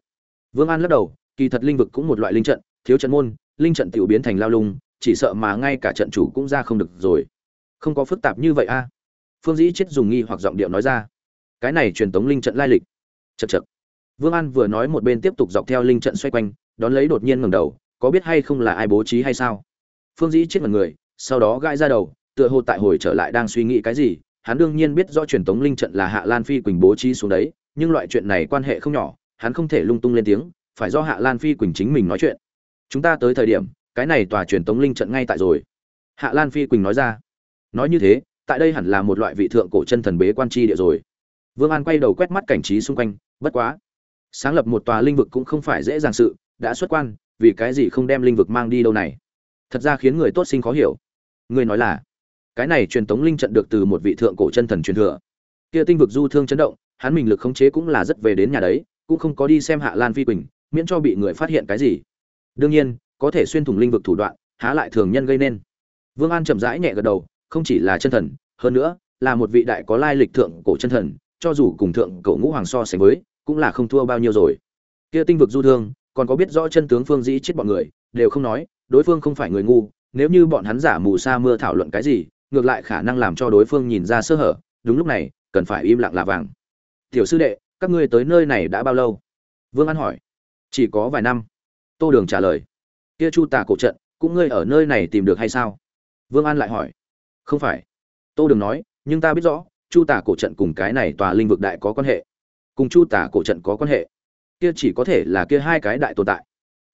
vương an lắc đầu, kỳ thật linh vực cũng một loại linh trận, thiếu trận môn, linh trận tiểu biến thành lao lung, chỉ sợ mà ngay cả trận chủ cũng ra không được rồi. Không có phức tạp như vậy a. Phương dĩ chết dùng nghi hoặc giọng điệu nói ra. Cái này truyền tống linh trận lai lịch. Chậc chậc. vương an vừa nói một bên tiếp tục dọc theo linh trận xoay quanh, đón lấy đột nhiên ngẩng đầu, có biết hay không là ai bố trí hay sao? Phương dĩ chết một người, sau đó gãi ra đầu, tựa hồ tại hồi trở lại đang suy nghĩ cái gì, hắn đương nhiên biết rõ truyền tống linh trận là hạ lan phi quỳnh bố trí xuống đấy, nhưng loại chuyện này quan hệ không nhỏ hắn không thể lung tung lên tiếng, phải do hạ lan phi quỳnh chính mình nói chuyện. Chúng ta tới thời điểm, cái này tòa truyền tống linh trận ngay tại rồi. Hạ lan phi quỳnh nói ra. Nói như thế, tại đây hẳn là một loại vị thượng cổ chân thần bế quan tri địa rồi. Vương an quay đầu quét mắt cảnh trí xung quanh, bất quá, sáng lập một tòa linh vực cũng không phải dễ dàng sự, đã xuất quan, vì cái gì không đem linh vực mang đi đâu này? Thật ra khiến người tốt sinh khó hiểu. Người nói là, cái này truyền tống linh trận được từ một vị thượng cổ chân thần truyền thừa. Kia tinh vực du thương chấn động, hắn mình lực khống chế cũng là rất về đến nhà đấy cũng không có đi xem hạ lan phi quỳnh, miễn cho bị người phát hiện cái gì. Đương nhiên, có thể xuyên thủng linh vực thủ đoạn, há lại thường nhân gây nên. Vương an chậm rãi nhẹ gật đầu, không chỉ là chân thần, hơn nữa, là một vị đại có lai lịch thượng cổ chân thần, cho dù cùng thượng cổ ngũ hoàng so sánh với, cũng là không thua bao nhiêu rồi. Kia tinh vực du thương, còn có biết rõ chân tướng phương dĩ chết bọn người, đều không nói, đối phương không phải người ngu, nếu như bọn hắn giả mù sa mưa thảo luận cái gì, ngược lại khả năng làm cho đối phương nhìn ra sơ hở, đúng lúc này, cần phải im lặng là vàng. Tiểu sư đệ các ngươi tới nơi này đã bao lâu? Vương an hỏi. Chỉ có vài năm. Tô đường trả lời. Kia chu tà cổ trận, cũng ngươi ở nơi này tìm được hay sao? Vương an lại hỏi. Không phải. Tô đường nói, nhưng ta biết rõ, chu tà cổ trận cùng cái này tòa linh vực đại có quan hệ. Cùng chu tà cổ trận có quan hệ. Kia chỉ có thể là kia hai cái đại tồn tại.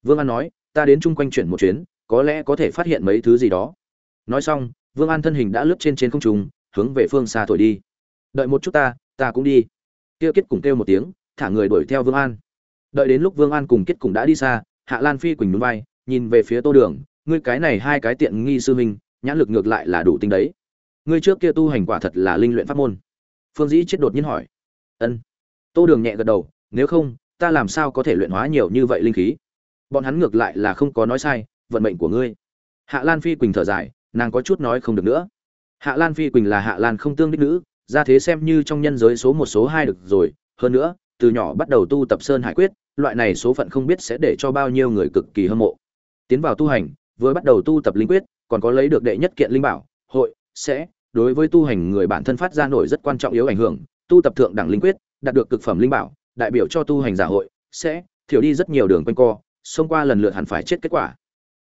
Vương an nói, ta đến chung quanh chuyển một chuyến, có lẽ có thể phát hiện mấy thứ gì đó. Nói xong, vương an thân hình đã lướt trên trên không trung, hướng về phương xa thổi đi. Đợi một chút ta ta cũng đi kia kết cùng kêu một tiếng, thả người đuổi theo vương an. Đợi đến lúc vương an cùng kết cùng đã đi xa, hạ lan phi quỳnh núi vai, nhìn về phía tô đường, ngươi cái này hai cái tiện nghi sư huynh, nhãn lực ngược lại là đủ tinh đấy. Ngươi trước kia tu hành quả thật là linh luyện pháp môn. Phương dĩ chết đột nhiên hỏi. Ân. Tô đường nhẹ gật đầu, nếu không, ta làm sao có thể luyện hóa nhiều như vậy linh khí? Bọn hắn ngược lại là không có nói sai, vận mệnh của ngươi. Hạ lan phi quỳnh thở dài, nàng có chút nói không được nữa. Hạ lan phi quỳnh là hạ lan không tương đích nữ ra thế xem như trong nhân giới số một số hai được rồi. Hơn nữa, từ nhỏ bắt đầu tu tập sơn hải quyết, loại này số phận không biết sẽ để cho bao nhiêu người cực kỳ hâm mộ. Tiến vào tu hành, vừa bắt đầu tu tập linh quyết, còn có lấy được đệ nhất kiện linh bảo, hội, sẽ, đối với tu hành người bản thân phát ra nổi rất quan trọng yếu ảnh hưởng. Tu tập thượng đẳng linh quyết, đạt được cực phẩm linh bảo, đại biểu cho tu hành giả hội, sẽ, thiểu đi rất nhiều đường quanh co, xông qua lần lượt hẳn phải chết kết quả.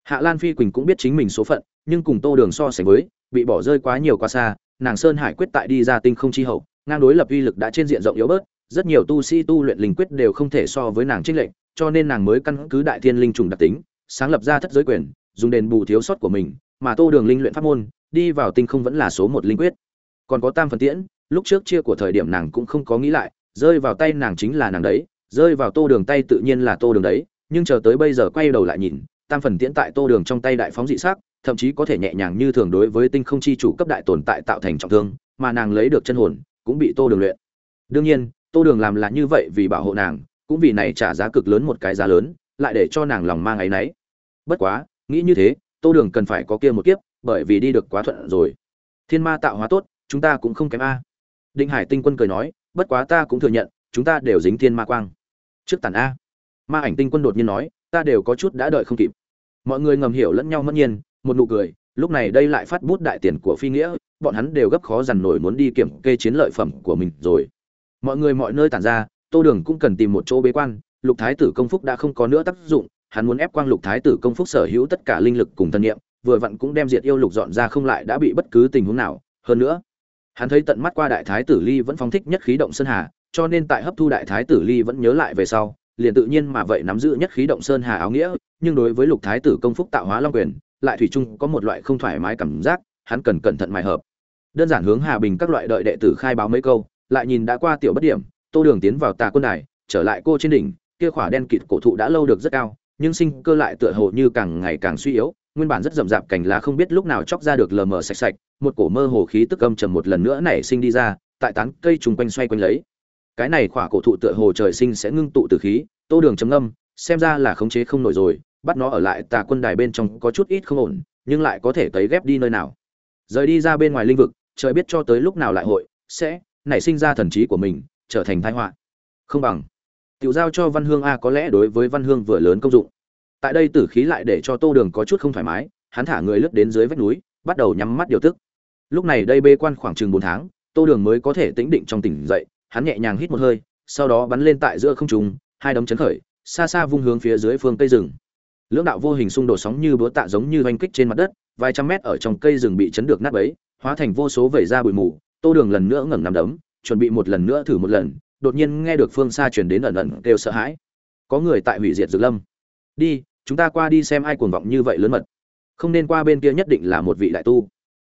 Hạ lan phi quỳnh cũng biết chính mình số phận, nhưng cùng tô đường so sánh với, bị bỏ rơi quá nhiều quá xa nàng sơn hải quyết tại đi ra tinh không chi hậu, ngang đối lập uy lực đã trên diện rộng yếu bớt, rất nhiều tu sĩ tu luyện linh quyết đều không thể so với nàng trích lệnh cho nên nàng mới căn cứ đại thiên linh trùng đặc tính, sáng lập ra thất giới quyền, dùng đền bù thiếu sót của mình, mà tô đường linh luyện pháp môn, đi vào tinh không vẫn là số một linh quyết. Còn có tam phần tiễn, lúc trước chia của thời điểm nàng cũng không có nghĩ lại, rơi vào tay nàng chính là nàng đấy, rơi vào tô đường tay tự nhiên là tô đường đấy, nhưng chờ tới bây giờ quay đầu lại nhìn, tam phần tiễn tại tô đường trong tay đại phóng dị sắc thậm chí có thể nhẹ nhàng như thường đối với tinh không chi chủ cấp đại tồn tại tạo thành trọng thương, mà nàng lấy được chân hồn, cũng bị tô đường luyện. Đương nhiên, tô đường làm là như vậy vì bảo hộ nàng, cũng vì này trả giá cực lớn một cái giá lớn, lại để cho nàng lòng mang ấy nấy. bất quá, nghĩ như thế, tô đường cần phải có kia một kiếp, bởi vì đi được quá thuận rồi. Thiên ma tạo hóa tốt, chúng ta cũng không kém a. Định hải tinh quân cười nói, bất quá ta cũng thừa nhận, chúng ta đều dính thiên ma quang. Trước tàn a. Ma ảnh tinh quân đột nhiên nói, ta đều có chút đã đợi không kịp. Mọi người ngầm hiểu lẫn nhau mất nhiên một nụ cười, lúc này đây lại phát bút đại tiền của phi nghĩa, bọn hắn đều gấp khó dằn nổi muốn đi kiểm kê chiến lợi phẩm của mình rồi. Mọi người mọi nơi tản ra, tô đường cũng cần tìm một chỗ bế quan, lục thái tử công phúc đã không có nữa tác dụng, hắn muốn ép quang lục thái tử công phúc sở hữu tất cả linh lực cùng thân nhiệm vừa vặn cũng đem diệt yêu lục dọn ra không lại đã bị bất cứ tình huống nào. Hơn nữa, hắn thấy tận mắt qua đại thái tử ly vẫn phóng thích nhất khí động sơn hà, cho nên tại hấp thu đại thái tử ly vẫn nhớ lại về sau, liền tự nhiên mà vậy nắm giữ nhất khí động sơn hà áo nghĩa, nhưng đối với lục thái tử công phúc tạo hóa long quyền lại thủy chung có một loại không thoải mái cảm giác, hắn cần cẩn thận mài hợp. Đơn giản hướng hà bình các loại đợi đệ tử khai báo mấy câu, lại nhìn đã qua tiểu bất điểm, tô đường tiến vào tà quân đài, trở lại cô trên đỉnh, kia khỏa đen kịt cổ thụ đã lâu được rất cao, nhưng sinh cơ lại tựa hồ như càng ngày càng suy yếu, nguyên bản rất rậm rạp cành lá không biết lúc nào chóc ra được lờ mờ sạch sạch, một cổ mơ hồ khí tức âm trầm một lần nữa nảy sinh đi ra, tại tán cây trùng quanh xoay quanh lấy. Cái này khỏa cổ thụ tựa hồ trời sinh sẽ ngưng tụ từ khí, tô đường chấm âm xem ra là khống chế không nổi rồi bắt nó ở lại tà quân đài bên trong có chút ít không ổn, nhưng lại có thể tấy ghép đi nơi nào. Rời đi ra bên ngoài linh vực, trời biết cho tới lúc nào lại hội, sẽ nảy sinh ra thần trí của mình, trở thành thái họa. Không bằng, tiểu giao cho văn hương a có lẽ đối với văn hương vừa lớn công dụng. Tại đây tử khí lại để cho tô đường có chút không thoải mái, hắn thả người lướt đến dưới vách núi, bắt đầu nhắm mắt điều tức. Lúc này đây bê quan khoảng chừng bốn tháng, tô đường mới có thể tĩnh định trong tỉnh dậy, hắn nhẹ nhàng hít một hơi, sau đó bắn lên tại giữa không trung, hai đấm chấn khởi, xa xa vung hướng phía dưới phương cây rừng lưỡng đạo vô hình xung đột sóng như búa tạ giống như oanh kích trên mặt đất, vài trăm mét ở trong cây rừng bị chấn được nát bấy, hóa thành vô số vẩy ra bụi mù, tô đường lần nữa ngẩng nằm đấm, chuẩn bị một lần nữa thử một lần, đột nhiên nghe được phương xa truyền đến ẩn ẩn kêu sợ hãi. Có người tại hủy diệt dược lâm. Đi, chúng ta qua đi xem ai cuồng vọng như vậy lớn mật. Không nên qua bên kia nhất định là một vị đại tu.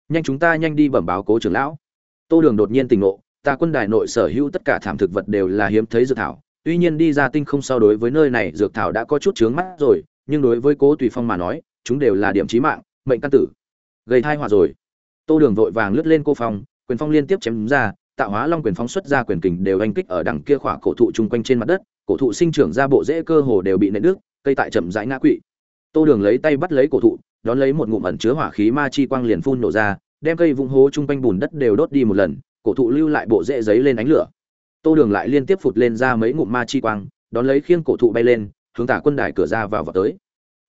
Nhanh chúng ta nhanh đi bẩm báo cố trưởng lão. Tô đường đột nhiên tình ngộ, ta quân đài nội sở hữu tất cả thảm thực vật đều là hiếm thấy dược thảo, tuy nhiên đi ra tinh không so đối với nơi này, dược thảo đã có chút chướng mắt rồi nhưng đối với cố tùy phong mà nói, chúng đều là điểm chí mạng, mệnh căn tử. Gây thai họa rồi. Tô đường vội vàng lướt lên cô phong, quyền phong liên tiếp chém ra, tạo hóa long quyền phóng xuất ra quyền kình đều anh kích ở đằng kia khỏa cổ thụ chung quanh trên mặt đất, cổ thụ sinh trưởng ra bộ rễ cơ hồ đều bị nện nước cây tại chậm rãi ngã quỵ. Tô đường lấy tay bắt lấy cổ thụ, đón lấy một ngụm ẩn chứa hỏa khí ma chi quang liền phun nổ ra, đem cây vung hố chung quanh bùn đất đều đốt đi một lần, cổ thụ lưu lại bộ rễ giấy lên ánh lửa. Tô đường lại liên tiếp phụt lên ra mấy ngụm ma chi quang, đón lấy khiêng cổ thụ bay lên hướng tả quân đài cửa ra vào vào tới.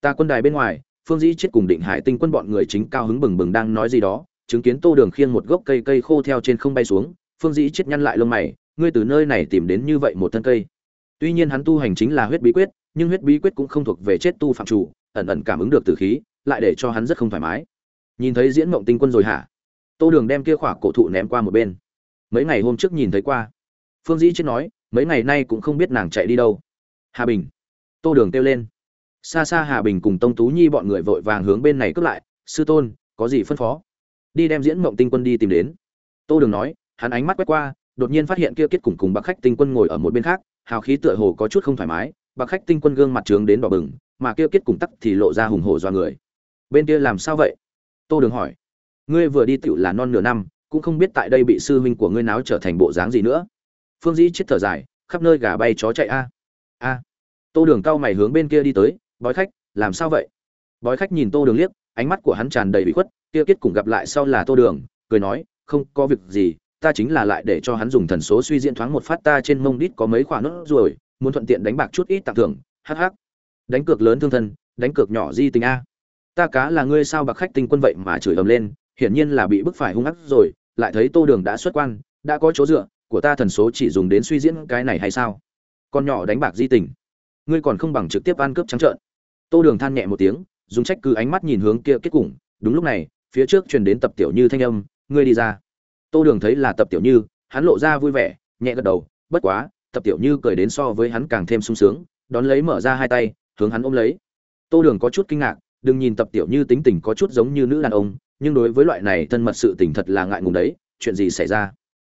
Ta quân đài bên ngoài, phương dĩ chết cùng định hải tinh quân bọn người chính cao hứng bừng bừng đang nói gì đó, chứng kiến tô đường khiêng một gốc cây cây khô theo trên không bay xuống, phương dĩ chết nhăn lại lông mày, ngươi từ nơi này tìm đến như vậy một thân cây. Tuy nhiên hắn tu hành chính là huyết bí quyết, nhưng huyết bí quyết cũng không thuộc về chết tu phạm chủ, ẩn ẩn cảm ứng được từ khí, lại để cho hắn rất không thoải mái. Nhìn thấy diễn mộng tinh quân rồi hả? Tô đường đem kia khỏa cổ thụ ném qua một bên. Mấy ngày hôm trước nhìn thấy qua. Phương dĩ chết nói, mấy ngày nay cũng không biết nàng chạy đi đâu. Hà bình tô đường kêu lên. Xa xa hà bình cùng tông tú nhi bọn người vội vàng hướng bên này cướp lại. Sư tôn, có gì phân phó? Đi đem diễn mộng tinh quân đi tìm đến. Tô đường nói, hắn ánh mắt quét qua, đột nhiên phát hiện kia kết cùng cùng bạc khách tinh quân ngồi ở một bên khác, hào khí tựa hồ có chút không thoải mái, bạc khách tinh quân gương mặt trướng đến đỏ bừng, mà kia kết cùng tắc thì lộ ra hùng hổ do người. Bên kia làm sao vậy? Tô đường hỏi. Ngươi vừa đi tựu là non nửa năm, cũng không biết tại đây bị sư huynh của ngươi náo trở thành bộ dáng gì nữa. Phương dĩ chết thở dài, khắp nơi gà bay chó chạy a. A tô đường cao mày hướng bên kia đi tới, bói khách, làm sao vậy? Bói khách nhìn tô đường liếc, ánh mắt của hắn tràn đầy bị khuất, kia kết cùng gặp lại sau là tô đường, cười nói, không có việc gì, ta chính là lại để cho hắn dùng thần số suy diễn thoáng một phát, ta trên mông đít có mấy khoản nốt rồi muốn thuận tiện đánh bạc chút ít tặng thưởng hh đánh cược lớn thương thân, đánh cược nhỏ di tình a. Ta cá là ngươi sao bạc khách tinh quân vậy mà chửi ầm lên, hiển nhiên là bị bức phải hung ác rồi, lại thấy tô đường đã xuất quan, đã có chỗ dựa, của ta thần số chỉ dùng đến suy diễn cái này hay sao? Con nhỏ đánh bạc di tình ngươi còn không bằng trực tiếp ăn cướp trắng trợn. Tô đường than nhẹ một tiếng dùng trách cứ ánh mắt nhìn hướng kia kết củng. Đúng lúc này phía trước truyền đến tập tiểu như thanh âm ngươi đi ra. Tô đường thấy là tập tiểu như hắn lộ ra vui vẻ nhẹ gật đầu bất quá tập tiểu như cười đến so với hắn càng thêm sung sướng đón lấy mở ra hai tay hướng hắn ôm lấy. Tô đường có chút kinh ngạc đừng nhìn tập tiểu như tính tình có chút giống như nữ đàn ông nhưng đối với loại này thân mật sự tình thật là ngại ngùng đấy chuyện gì xảy ra?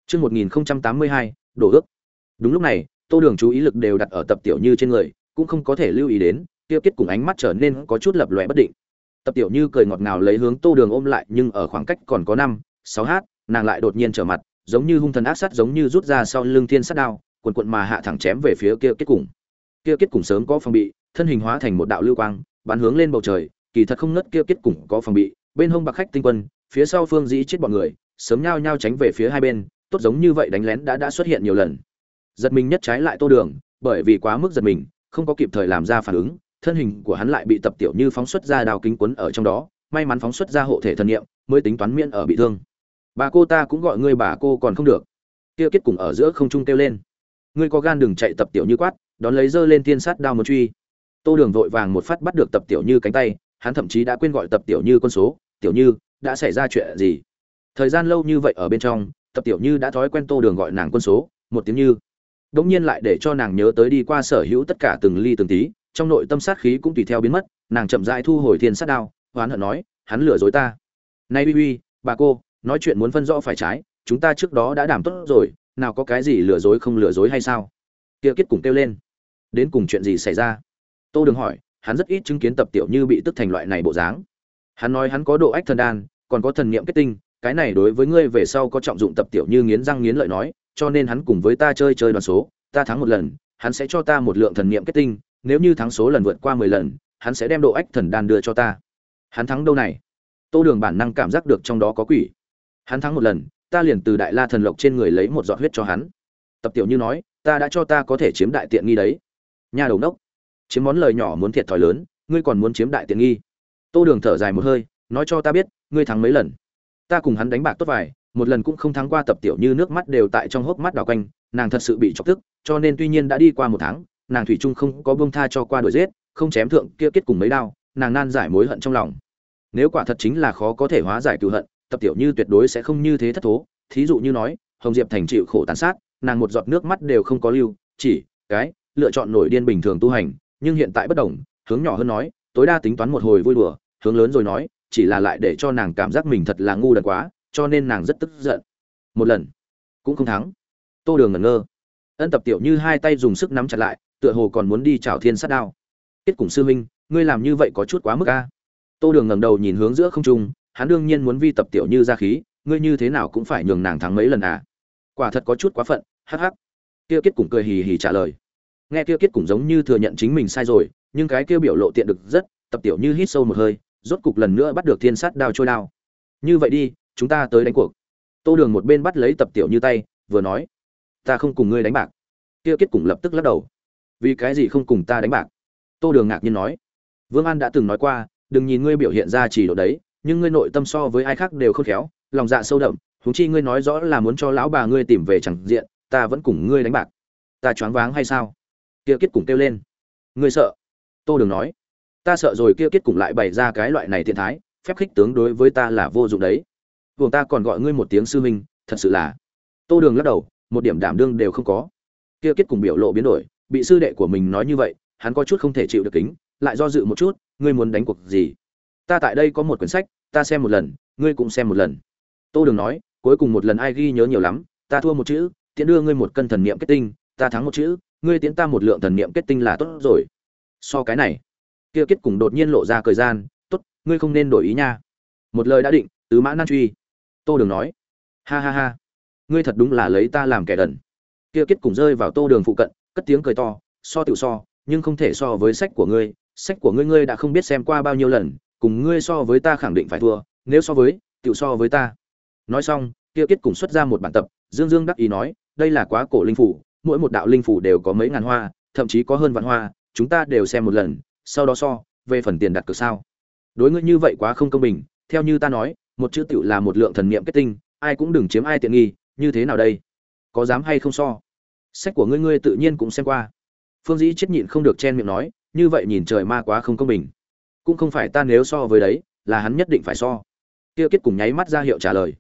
Trước 1082, đổ ước. Đúng lúc này, Tô Đường chú ý lực đều đặt ở tập tiểu như trên người, cũng không có thể lưu ý đến, tiêu kết cùng ánh mắt trở nên có chút lập lòe bất định. Tập tiểu như cười ngọt ngào lấy hướng Tô Đường ôm lại, nhưng ở khoảng cách còn có năm, sáu h, nàng lại đột nhiên trở mặt, giống như hung thần ác sát giống như rút ra sau lưng thiên sát đao, cuộn cuộn mà hạ thẳng chém về phía kia kết cùng. Kia kết cùng sớm có phòng bị, thân hình hóa thành một đạo lưu quang, bắn hướng lên bầu trời, kỳ thật không ngất kia kết cùng có phòng bị, bên hông bạc khách tinh quân, phía sau phương dĩ chết bọn người, sớm nhao nhao tránh về phía hai bên, tốt giống như vậy đánh lén đã đã xuất hiện nhiều lần. Giật mình nhất trái lại Tô Đường, bởi vì quá mức giật mình, không có kịp thời làm ra phản ứng, thân hình của hắn lại bị tập tiểu như phóng xuất ra đào kính quấn ở trong đó, may mắn phóng xuất ra hộ thể thần niệm, mới tính toán miễn ở bị thương. Bà cô ta cũng gọi ngươi bà cô còn không được. Kia kết cùng ở giữa không trung kêu lên. Ngươi có gan đừng chạy tập tiểu như quát, đón lấy dơ lên tiên sát đao một truy. Tô Đường vội vàng một phát bắt được tập tiểu như cánh tay, hắn thậm chí đã quên gọi tập tiểu như con số, "Tiểu Như, đã xảy ra chuyện gì?" Thời gian lâu như vậy ở bên trong, tập tiểu Như đã thói quen Tô Đường gọi nàng quân số, một tiếng như. Đống nhiên lại để cho nàng nhớ tới đi qua sở hữu tất cả từng ly từng tí, trong nội tâm sát khí cũng tùy theo biến mất, nàng chậm rãi thu hồi thiên sát đao, hoán hận nói, "Hắn lừa dối ta." "Này uy uy, bà cô, nói chuyện muốn phân rõ phải trái, chúng ta trước đó đã đảm tốt rồi, nào có cái gì lừa dối không lừa dối hay sao?" Kia kết cùng kêu lên. "Đến cùng chuyện gì xảy ra?" Tô Đường hỏi, hắn rất ít chứng kiến tập tiểu như bị tức thành loại này bộ dáng hắn nói hắn có độ ách thần đan còn có thần niệm kết tinh cái này đối với ngươi về sau có trọng dụng tập tiểu như nghiến răng nghiến lợi nói cho nên hắn cùng với ta chơi chơi đoàn số, ta thắng một lần, hắn sẽ cho ta một lượng thần niệm kết tinh, nếu như thắng số lần vượt qua mười lần, hắn sẽ đem độ ách thần đan đưa cho ta. Hắn thắng đâu này? Tô đường bản năng cảm giác được trong đó có quỷ. Hắn thắng một lần, ta liền từ đại la thần lộc trên người lấy một giọt huyết cho hắn. Tập tiểu như nói, ta đã cho ta có thể chiếm đại tiện nghi đấy. Nhà đầu nốc, chiếm món lời nhỏ muốn thiệt thòi lớn, ngươi còn muốn chiếm đại tiện nghi. Tô đường thở dài một hơi, nói cho ta biết, ngươi thắng mấy lần. Ta cùng hắn đánh bạc tốt vài một lần cũng không thắng qua tập tiểu như nước mắt đều tại trong hốc mắt đỏ quanh, nàng thật sự bị chọc tức, cho nên tuy nhiên đã đi qua một tháng, nàng thủy trung không có bông tha cho qua đuổi giết, không chém thượng kia kết cùng mấy đao, nàng nan giải mối hận trong lòng. Nếu quả thật chính là khó có thể hóa giải cựu hận, tập tiểu như tuyệt đối sẽ không như thế thất thố, thí dụ như nói, hồng diệp thành chịu khổ tàn sát, nàng một giọt nước mắt đều không có lưu, chỉ cái lựa chọn nổi điên bình thường tu hành, nhưng hiện tại bất đồng, hướng nhỏ hơn nói, tối đa tính toán một hồi vui đùa, hướng lớn rồi nói, chỉ là lại để cho nàng cảm giác mình thật là ngu đần quá cho nên nàng rất tức giận. Một lần, cũng không thắng. Tô đường ngẩn ngơ. Ân tập tiểu như hai tay dùng sức nắm chặt lại, tựa hồ còn muốn đi chào thiên sát đao. Kết cùng sư huynh, ngươi làm như vậy có chút quá mức a. Tô đường ngẩng đầu nhìn hướng giữa không trung, hắn đương nhiên muốn vi tập tiểu như ra khí, ngươi như thế nào cũng phải nhường nàng thắng mấy lần à. Quả thật có chút quá phận, hắc hắc. Kia kết cùng cười hì hì trả lời. Nghe kia kết cùng giống như thừa nhận chính mình sai rồi, nhưng cái kia biểu lộ tiện được rất, tập tiểu như hít sâu một hơi, rốt cục lần nữa bắt được thiên sát đao trôi đao. Như vậy đi chúng ta tới đánh cuộc. Tô đường một bên bắt lấy tập tiểu như tay, vừa nói, ta không cùng ngươi đánh bạc. Kia kết cùng lập tức lắc đầu. Vì cái gì không cùng ta đánh bạc? Tô đường ngạc nhiên nói, vương an đã từng nói qua, đừng nhìn ngươi biểu hiện ra chỉ độ đấy, nhưng ngươi nội tâm so với ai khác đều khôn khéo, lòng dạ sâu đậm, huống chi ngươi nói rõ là muốn cho lão bà ngươi tìm về chẳng diện, ta vẫn cùng ngươi đánh bạc. Ta choáng váng hay sao? Kia kết cùng kêu lên. Ngươi sợ? Tô đường nói. Ta sợ rồi, kia kết cùng lại bày ra cái loại này thiện thái, phép khích tướng đối với ta là vô dụng đấy buồng ta còn gọi ngươi một tiếng sư minh thật sự là. Tô đường lắc đầu, một điểm đảm đương đều không có. Kia kết cùng biểu lộ biến đổi, bị sư đệ của mình nói như vậy, hắn có chút không thể chịu được kính, lại do dự một chút, ngươi muốn đánh cuộc gì? Ta tại đây có một quyển sách, ta xem một lần, ngươi cũng xem một lần. Tô đường nói, cuối cùng một lần ai ghi nhớ nhiều lắm, ta thua một chữ tiễn đưa ngươi một cân thần niệm kết tinh, ta thắng một chữ, ngươi tiễn ta một lượng thần niệm kết tinh là tốt rồi. So cái này, kia kết cùng đột nhiên lộ ra thời gian, tốt, ngươi không nên đổi ý nha. Một lời đã định, tứ mã nan truy tô đường nói. Ha ha ha. Ngươi thật đúng là lấy ta làm kẻ đần. Kia kết cùng rơi vào tô đường phụ cận, cất tiếng cười to, so tự so, nhưng không thể so với sách của ngươi. Sách của ngươi ngươi đã không biết xem qua bao nhiêu lần, cùng ngươi so với ta khẳng định phải thua, nếu so với tự so với ta. Nói xong, kia kết cùng xuất ra một bản tập, dương dương đắc ý nói, đây là quá cổ linh phủ, mỗi một đạo linh phủ đều có mấy ngàn hoa, thậm chí có hơn vạn hoa, chúng ta đều xem một lần, sau đó so, về phần tiền đặt cược sao? Đối ngươi như vậy quá không công bình, theo như ta nói một chữ tiểu là một lượng thần niệm kết tinh, ai cũng đừng chiếm ai tiện nghi, như thế nào đây? Có dám hay không so? Sách của ngươi ngươi tự nhiên cũng xem qua. Phương dĩ chết nhịn không được chen miệng nói, như vậy nhìn trời ma quá không công bình. Cũng không phải ta nếu so với đấy, là hắn nhất định phải so. Kia kết cùng nháy mắt ra hiệu trả lời.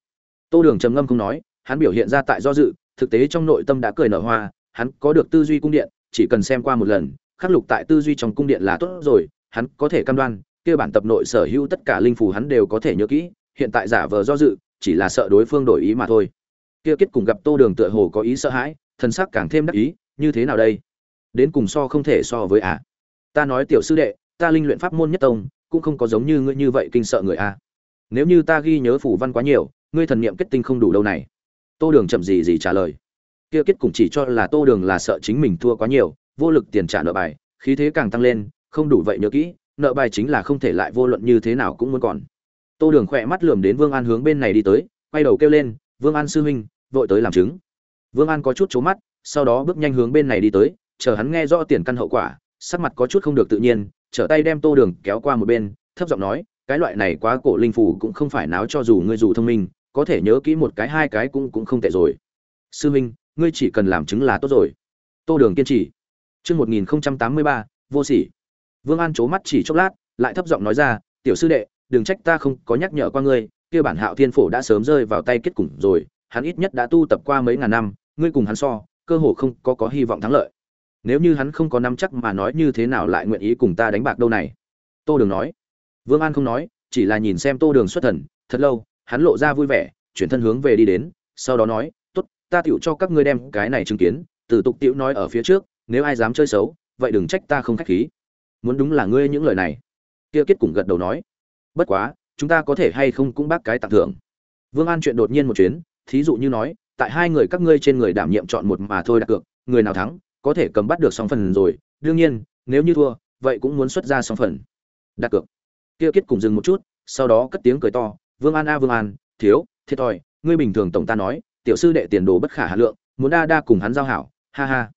Tô đường trầm ngâm không nói, hắn biểu hiện ra tại do dự, thực tế trong nội tâm đã cười nở hoa, hắn có được tư duy cung điện, chỉ cần xem qua một lần, khắc lục tại tư duy trong cung điện là tốt rồi, hắn có thể cam đoan, kia bản tập nội sở hữu tất cả linh phù hắn đều có thể nhớ kỹ hiện tại giả vờ do dự, chỉ là sợ đối phương đổi ý mà thôi. Kia kết cùng gặp tô đường tựa hồ có ý sợ hãi thân sắc càng thêm đắc ý, như thế nào đây? Đến cùng so không thể so với à? Ta nói tiểu sư đệ, ta linh luyện pháp môn nhất tông, cũng không có giống như ngươi như vậy kinh sợ người a nếu như ta ghi nhớ phủ văn quá nhiều, ngươi thần niệm kết tinh không đủ đâu này. Tô đường chậm gì gì trả lời. Kia kết cùng chỉ cho là tô đường là sợ chính mình thua quá nhiều, vô lực tiền trả nợ bài, khí thế càng tăng lên, không đủ vậy nhớ kỹ, nợ bài chính là không thể lại vô luận như thế nào cũng muốn còn tô đường khỏe mắt lườm đến vương an hướng bên này đi tới, quay đầu kêu lên, vương an sư huynh, vội tới làm chứng. Vương an có chút trố mắt, sau đó bước nhanh hướng bên này đi tới, chờ hắn nghe rõ tiền căn hậu quả, sắc mặt có chút không được tự nhiên, trở tay đem tô đường kéo qua một bên, thấp giọng nói, cái loại này quá cổ linh phủ cũng không phải náo cho dù ngươi dù thông minh, có thể nhớ kỹ một cái hai cái cũng cũng không tệ rồi. Sư huynh, ngươi chỉ cần làm chứng là tốt rồi. Tô đường kiên trì. Chương một nghìn tám mươi ba, vô sỉ. Vương an c mắt chỉ chốc lát, lại thấp giọng nói ra, tiểu sư đệ đừng trách ta không có nhắc nhở qua ngươi kia bản hạo thiên phổ đã sớm rơi vào tay kết cùng rồi hắn ít nhất đã tu tập qua mấy ngàn năm ngươi cùng hắn so cơ hồ không có có hy vọng thắng lợi. Nếu như hắn không có nắm chắc mà nói như thế nào lại nguyện ý cùng ta đánh bạc đâu này? Tô đường nói. Vương an không nói chỉ là nhìn xem tô đường xuất thần thật lâu hắn lộ ra vui vẻ chuyển thân hướng về đi đến sau đó nói tốt, ta tiểu cho các ngươi đem cái này chứng kiến từ tục tiểu nói ở phía trước nếu ai dám chơi xấu vậy đừng trách ta không khách khí. Muốn đúng là ngươi những lời này. Kia kết cùng gật đầu nói bất quá, chúng ta có thể hay không cũng bác cái tặng thưởng. Vương an chuyện đột nhiên một chuyến, thí dụ như nói, tại hai người các ngươi trên người đảm nhiệm chọn một mà thôi đặt cược, người nào thắng, có thể cầm bắt được song phần rồi. Đương nhiên, nếu như thua, vậy cũng muốn xuất ra song phần. Đặt cược. Kia kết cùng dừng một chút, sau đó cất tiếng cười to, vương an a, vương an, thiếu, thiệt thòi, ngươi bình thường tổng ta nói, tiểu sư đệ tiền đồ bất khả hà lượng, muốn đa đa cùng hắn giao hảo, ha ha.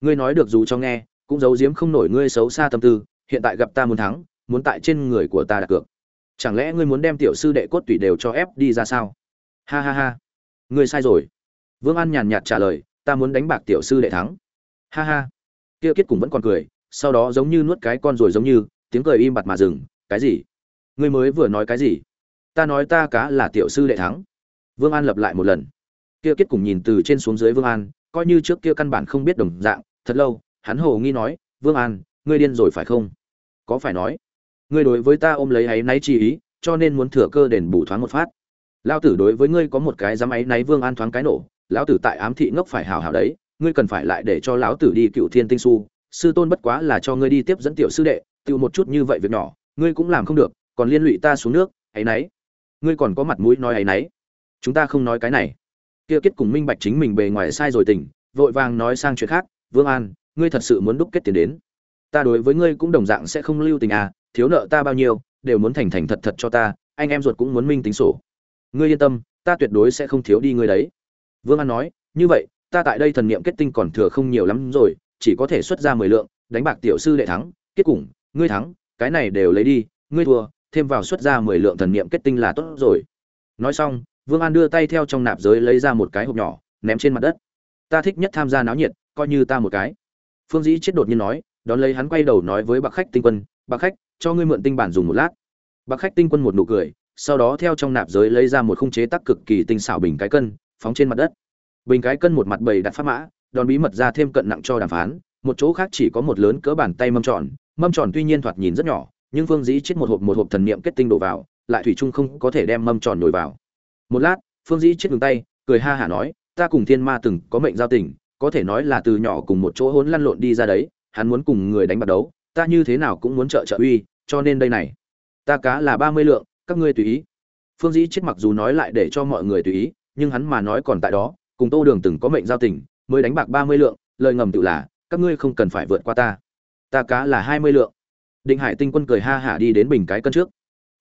Ngươi nói được dù cho nghe, cũng giấu giếm không nổi ngươi xấu xa tâm tư, hiện tại gặp ta muốn thắng, muốn tại trên người của ta đặt cược chẳng lẽ ngươi muốn đem tiểu sư đệ cốt tủy đều cho ép đi ra sao? Ha ha ha. Ngươi sai rồi. Vương an nhàn nhạt trả lời, ta muốn đánh bạc tiểu sư đệ thắng. Ha ha. Kia kết cùng vẫn còn cười, sau đó giống như nuốt cái con rồi giống như, tiếng cười im bặt mà dừng, cái gì? Ngươi mới vừa nói cái gì? Ta nói ta cá là tiểu sư đệ thắng. Vương an lập lại một lần. Kia kết cùng nhìn từ trên xuống dưới vương an, coi như trước kia căn bản không biết đồng dạng, thật lâu, hắn hồ nghi nói, vương an, ngươi điên rồi phải không? Có phải nói ngươi đối với ta ôm lấy áy náy chi ý, cho nên muốn thừa cơ đền bù thoáng một phát. Lao tử đối với ngươi có một cái dám áy náy vương an thoáng cái nổ, lão tử tại ám thị ngốc phải hào hào đấy, ngươi cần phải lại để cho lão tử đi cựu thiên tinh su. Sư tôn bất quá là cho ngươi đi tiếp dẫn tiểu sư đệ tự một chút như vậy việc nhỏ, ngươi cũng làm không được, còn liên lụy ta xuống nước, áy náy. Ngươi còn có mặt mũi nói áy náy. Chúng ta không nói cái này. Kia kết cùng minh bạch chính mình bề ngoài sai rồi tình, vội vàng nói sang chuyện khác, vương an, ngươi thật sự muốn đúc kết tiền đến. Ta đối với ngươi cũng đồng dạng sẽ không lưu tình à thiếu nợ ta bao nhiêu, đều muốn thành thành thật thật cho ta, anh em ruột cũng muốn minh tính sổ. Ngươi yên tâm, ta tuyệt đối sẽ không thiếu đi ngươi đấy. Vương an nói, như vậy, ta tại đây thần niệm kết tinh còn thừa không nhiều lắm rồi, chỉ có thể xuất ra mười lượng, đánh bạc tiểu sư đệ thắng, kết cục ngươi thắng, cái này đều lấy đi, ngươi thua, thêm vào xuất ra mười lượng thần niệm kết tinh là tốt rồi. Nói xong, vương an đưa tay theo trong nạp giới lấy ra một cái hộp nhỏ, ném trên mặt đất. Ta thích nhất tham gia náo nhiệt, coi như ta một cái. Phương dĩ chết đột nhiên nói đón lấy hắn quay đầu nói với bạc khách tinh quân, bạc khách, cho ngươi mượn tinh bản dùng một lát. Bạc khách tinh quân một nụ cười, sau đó theo trong nạp giới lấy ra một khung chế tác cực kỳ tinh xảo bình cái cân, phóng trên mặt đất. Bình cái cân một mặt bầy đặt pháp mã, đòn bí mật ra thêm cận nặng cho đàm phán, một chỗ khác chỉ có một lớn cỡ bàn tay mâm tròn mâm tròn tuy nhiên thoạt nhìn rất nhỏ, nhưng phương dĩ chết một hộp một hộp thần niệm kết tinh đổ vào, lại thủy chung không có thể đem mâm tròn nhồi vào. Một lát, phương dĩ chết ngừng tay, cười ha hả nói, ta cùng thiên ma từng có mệnh giao tình, có thể nói là từ nhỏ cùng một chỗ hỗn lăn lộn đi ra đấy hắn muốn cùng người đánh bạc đấu, ta như thế nào cũng muốn trợ trợ uy, cho nên đây này. Ta cá là ba mươi lượng, các ngươi tùy ý. Phương dĩ chết mặc dù nói lại để cho mọi người tùy ý, nhưng hắn mà nói còn tại đó, cùng tô đường từng có mệnh giao tình, mới đánh bạc ba mươi lượng, lời ngầm tự là, các ngươi không cần phải vượt qua ta. Ta cá là hai mươi lượng. Định hải tinh quân cười ha hả đi đến bình cái cân trước.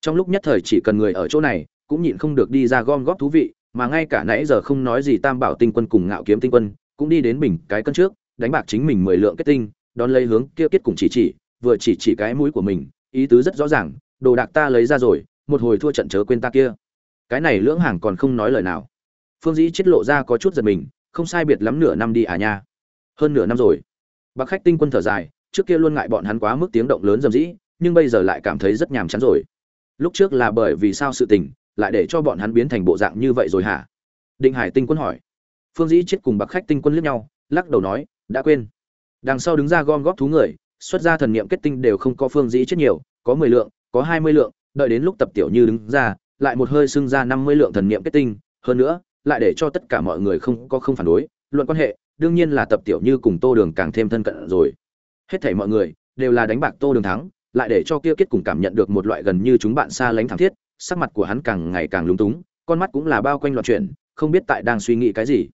Trong lúc nhất thời chỉ cần người ở chỗ này, cũng nhịn không được đi ra gom góp thú vị, mà ngay cả nãy giờ không nói gì tam bảo tinh quân cùng ngạo kiếm tinh quân, cũng đi đến bình cái cân trước, đánh bạc chính mình mười lượng kết tinh đón lấy hướng kia kết cùng chỉ chỉ, vừa chỉ chỉ cái mũi của mình, ý tứ rất rõ ràng, đồ đạc ta lấy ra rồi, một hồi thua trận chớ quên ta kia. Cái này lưỡng hàng còn không nói lời nào. Phương dĩ chết lộ ra có chút giật mình, không sai biệt lắm nửa năm đi à nha. Hơn nửa năm rồi. Bác khách tinh quân thở dài, trước kia luôn ngại bọn hắn quá mức tiếng động lớn dầm dĩ, nhưng bây giờ lại cảm thấy rất nhàm chán rồi. Lúc trước là bởi vì sao sự tình, lại để cho bọn hắn biến thành bộ dạng như vậy rồi hả? Định hải tinh quân hỏi. Phương dĩ chết cùng bạc khách tinh quân liếc nhau, lắc đầu nói, đã quên đằng sau đứng ra gom góp thú người, xuất ra thần niệm kết tinh đều không có phương dĩ chết nhiều, có mười lượng, có hai mươi lượng, đợi đến lúc tập tiểu như đứng ra, lại một hơi xưng ra năm mươi lượng thần niệm kết tinh. Hơn nữa, lại để cho tất cả mọi người không có không phản đối, luận quan hệ, đương nhiên là tập tiểu như cùng tô đường càng thêm thân cận rồi. Hết thảy mọi người đều là đánh bạc tô đường thắng, lại để cho kia kết cùng cảm nhận được một loại gần như chúng bạn xa lánh thảm thiết, sắc mặt của hắn càng ngày càng lúng túng, con mắt cũng là bao quanh loạn chuyển, không biết tại đang suy nghĩ cái gì.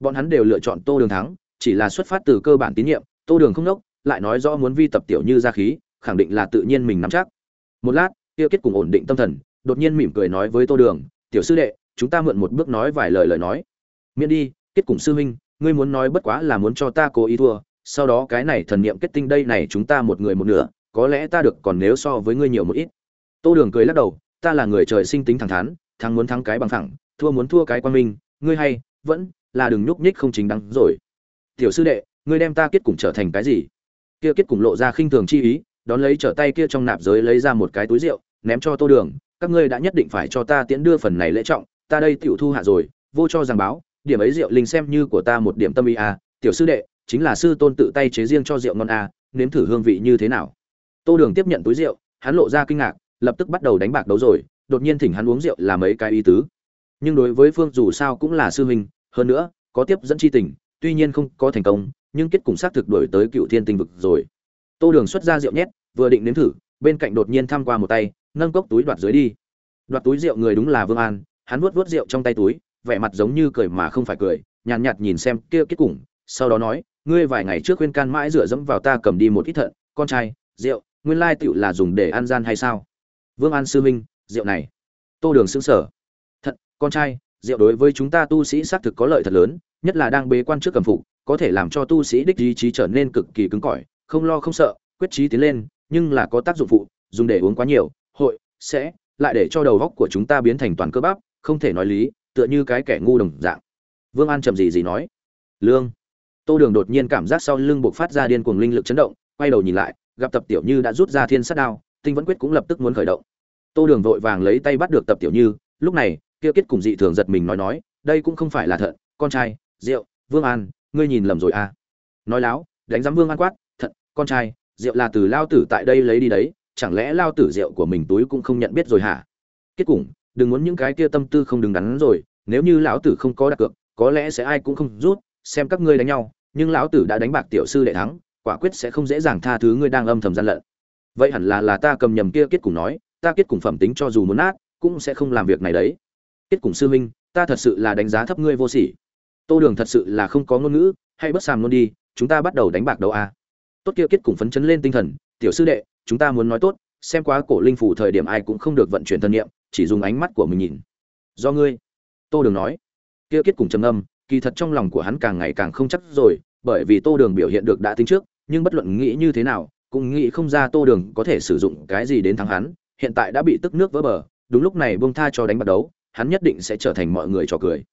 Bọn hắn đều lựa chọn tô đường thắng, chỉ là xuất phát từ cơ bản tín nhiệm tô đường không nốc, lại nói rõ muốn vi tập tiểu như ra khí, khẳng định là tự nhiên mình nắm chắc. Một lát, Tiêu kết cùng ổn định tâm thần, đột nhiên mỉm cười nói với tô đường, tiểu sư đệ, chúng ta mượn một bước nói vài lời lời nói. Miễn đi kết cùng sư huynh, ngươi muốn nói bất quá là muốn cho ta cố ý thua, sau đó cái này thần niệm kết tinh đây này chúng ta một người một nửa, có lẽ ta được còn nếu so với ngươi nhiều một ít. Tô đường cười lắc đầu, ta là người trời sinh tính thẳng thắn, thắng muốn thắng cái bằng thẳng thua muốn thua cái quan minh, ngươi hay vẫn là đừng nhúc nhích không chính đáng rồi. Tiểu sư đệ ngươi đem ta kết cùng trở thành cái gì kia kết cùng lộ ra khinh thường chi ý đón lấy trở tay kia trong nạp giới lấy ra một cái túi rượu ném cho tô đường các ngươi đã nhất định phải cho ta tiễn đưa phần này lễ trọng ta đây tiểu thu hạ rồi vô cho rằng báo điểm ấy rượu linh xem như của ta một điểm tâm ý a à. tiểu sư đệ chính là sư tôn tự tay chế riêng cho rượu ngon a à, nếm thử hương vị như thế nào tô đường tiếp nhận túi rượu hắn lộ ra kinh ngạc lập tức bắt đầu đánh bạc đấu rồi đột nhiên thỉnh hắn uống rượu là mấy cái ý tứ nhưng đối với phương dù sao cũng là sư huynh hơn nữa có tiếp dẫn chi tình tuy nhiên không có thành công nhưng kết cùng xác thực đổi tới cựu thiên tinh vực rồi. Tô đường xuất ra rượu nhét vừa định nếm thử bên cạnh đột nhiên tham qua một tay nâng cốc túi đoạt dưới đi. Đoạt túi rượu người đúng là vương an hắn vuốt vuốt rượu trong tay túi vẻ mặt giống như cười mà không phải cười nhàn nhạt, nhạt nhìn xem kia kết cùng sau đó nói ngươi vài ngày trước khuyên can mãi rửa dẫm vào ta cầm đi một ít thận con trai rượu nguyên lai tựu là dùng để ăn gian hay sao? Vương an sư minh rượu này. Tô đường xứng sở thật con trai rượu đối với chúng ta tu sĩ xác thực có lợi thật lớn nhất là đang bế quan trước cầm phụ có thể làm cho tu sĩ đích ý chí trở nên cực kỳ cứng cỏi, không lo không sợ, quyết chí tiến lên, nhưng là có tác dụng phụ, dùng để uống quá nhiều, hội, sẽ, lại để cho đầu óc của chúng ta biến thành toàn cơ bắp, không thể nói lý, tựa như cái kẻ ngu đồng dạng. Vương an trầm gì gì nói. Lương. Tô đường đột nhiên cảm giác sau lưng bộc phát ra điên cuồng linh lực chấn động, quay đầu nhìn lại, gặp tập tiểu như đã rút ra thiên sát đao, tinh vẫn quyết cũng lập tức muốn khởi động. Tô đường vội vàng lấy tay bắt được tập tiểu như, lúc này, kia kết cùng dị thường giật mình nói nói, đây cũng không phải là thận, con trai, rượu, vương an ngươi nhìn lầm rồi à. Nói láo, đánh giám vương an quát, thận, con trai, rượu là từ lao tử tại đây lấy đi đấy, chẳng lẽ lao tử rượu của mình túi cũng không nhận biết rồi hả? Kết cùng đừng muốn những cái kia tâm tư không đứng đắn rồi, nếu như lão tử không có đặt cược, có lẽ sẽ ai cũng không rút, xem các ngươi đánh nhau, nhưng lão tử đã đánh bạc tiểu sư đệ thắng, quả quyết sẽ không dễ dàng tha thứ ngươi đang âm thầm gian lận. Vậy hẳn là là ta cầm nhầm kia kết cùng nói, ta kết cùng phẩm tính cho dù muốn nát, cũng sẽ không làm việc này đấy. Kết cùng sư minh ta thật sự là đánh giá thấp ngươi vô sỉ tô đường thật sự là không có ngôn ngữ, hay bất sàm luôn đi, chúng ta bắt đầu đánh bạc đâu a tốt kia kết cùng phấn chấn lên tinh thần, tiểu sư đệ, chúng ta muốn nói tốt, xem quá cổ linh phủ thời điểm ai cũng không được vận chuyển thân nhiệm chỉ dùng ánh mắt của mình nhìn. Do ngươi, tô đường nói. Kia kết cùng trầm âm kỳ thật trong lòng của hắn càng ngày càng không chắc rồi, bởi vì tô đường biểu hiện được đã tính trước, nhưng bất luận nghĩ như thế nào, cũng nghĩ không ra tô đường có thể sử dụng cái gì đến thắng hắn, hiện tại đã bị tức nước vỡ bờ, đúng lúc này bông tha cho đánh bắt đấu, hắn nhất định sẽ trở thành mọi người trò cười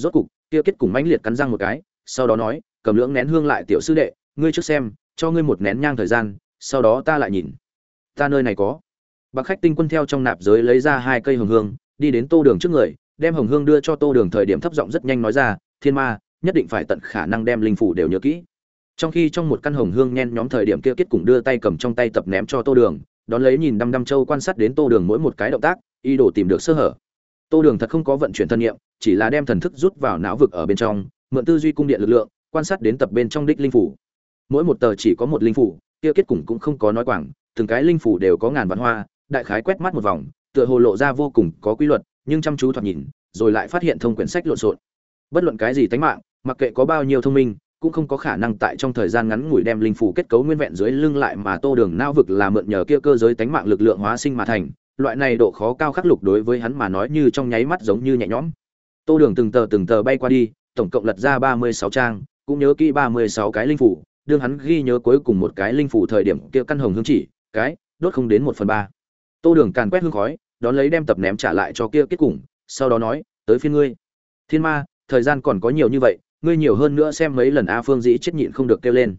rốt cục kia kết cùng mãnh liệt cắn răng một cái, sau đó nói, cầm lưỡng nén hương lại, tiểu sư đệ, ngươi trước xem, cho ngươi một nén nhang thời gian, sau đó ta lại nhìn. Ta nơi này có. Bạc khách tinh quân theo trong nạp giới lấy ra hai cây hồng hương, đi đến tô đường trước người, đem hồng hương đưa cho tô đường thời điểm thấp giọng rất nhanh nói ra, thiên ma, nhất định phải tận khả năng đem linh phủ đều nhớ kỹ. Trong khi trong một căn hồng hương nhen nhóm thời điểm kia kết cùng đưa tay cầm trong tay tập ném cho tô đường, đón lấy nhìn đăm đăm châu quan sát đến tô đường mỗi một cái động tác, ý đồ tìm được sơ hở tô đường thật không có vận chuyển thân nghiệm, chỉ là đem thần thức rút vào não vực ở bên trong mượn tư duy cung điện lực lượng quan sát đến tập bên trong đích linh phủ. Mỗi một tờ chỉ có một linh phủ kia kết cùng cũng không có nói quảng từng cái linh phủ đều có ngàn vạn hoa đại khái quét mắt một vòng tựa hồ lộ ra vô cùng có quy luật nhưng chăm chú thoạt nhìn rồi lại phát hiện thông quyển sách lộn xộn. Bất luận cái gì tánh mạng mặc kệ có bao nhiêu thông minh cũng không có khả năng tại trong thời gian ngắn ngủi đem linh phủ kết cấu nguyên vẹn dưới lưng lại mà tô đường não vực là mượn nhờ kia cơ giới tánh mạng lực lượng hóa sinh mà thành loại này độ khó cao khắc lục đối với hắn mà nói như trong nháy mắt giống như nhẹ nhõm. Tô đường từng tờ từng tờ bay qua đi, tổng cộng lật ra ba mươi sáu trang, cũng nhớ kỹ ba mươi sáu cái linh phủ, đương hắn ghi nhớ cuối cùng một cái linh phủ thời điểm kia căn hồng hương chỉ, cái, đốt không đến một phần ba. Tô đường càn quét hương khói, đón lấy đem tập ném trả lại cho kia kết cùng, sau đó nói, tới phiên ngươi. Thiên ma, thời gian còn có nhiều như vậy, ngươi nhiều hơn nữa xem mấy lần a phương dĩ chết nhịn không được kêu lên.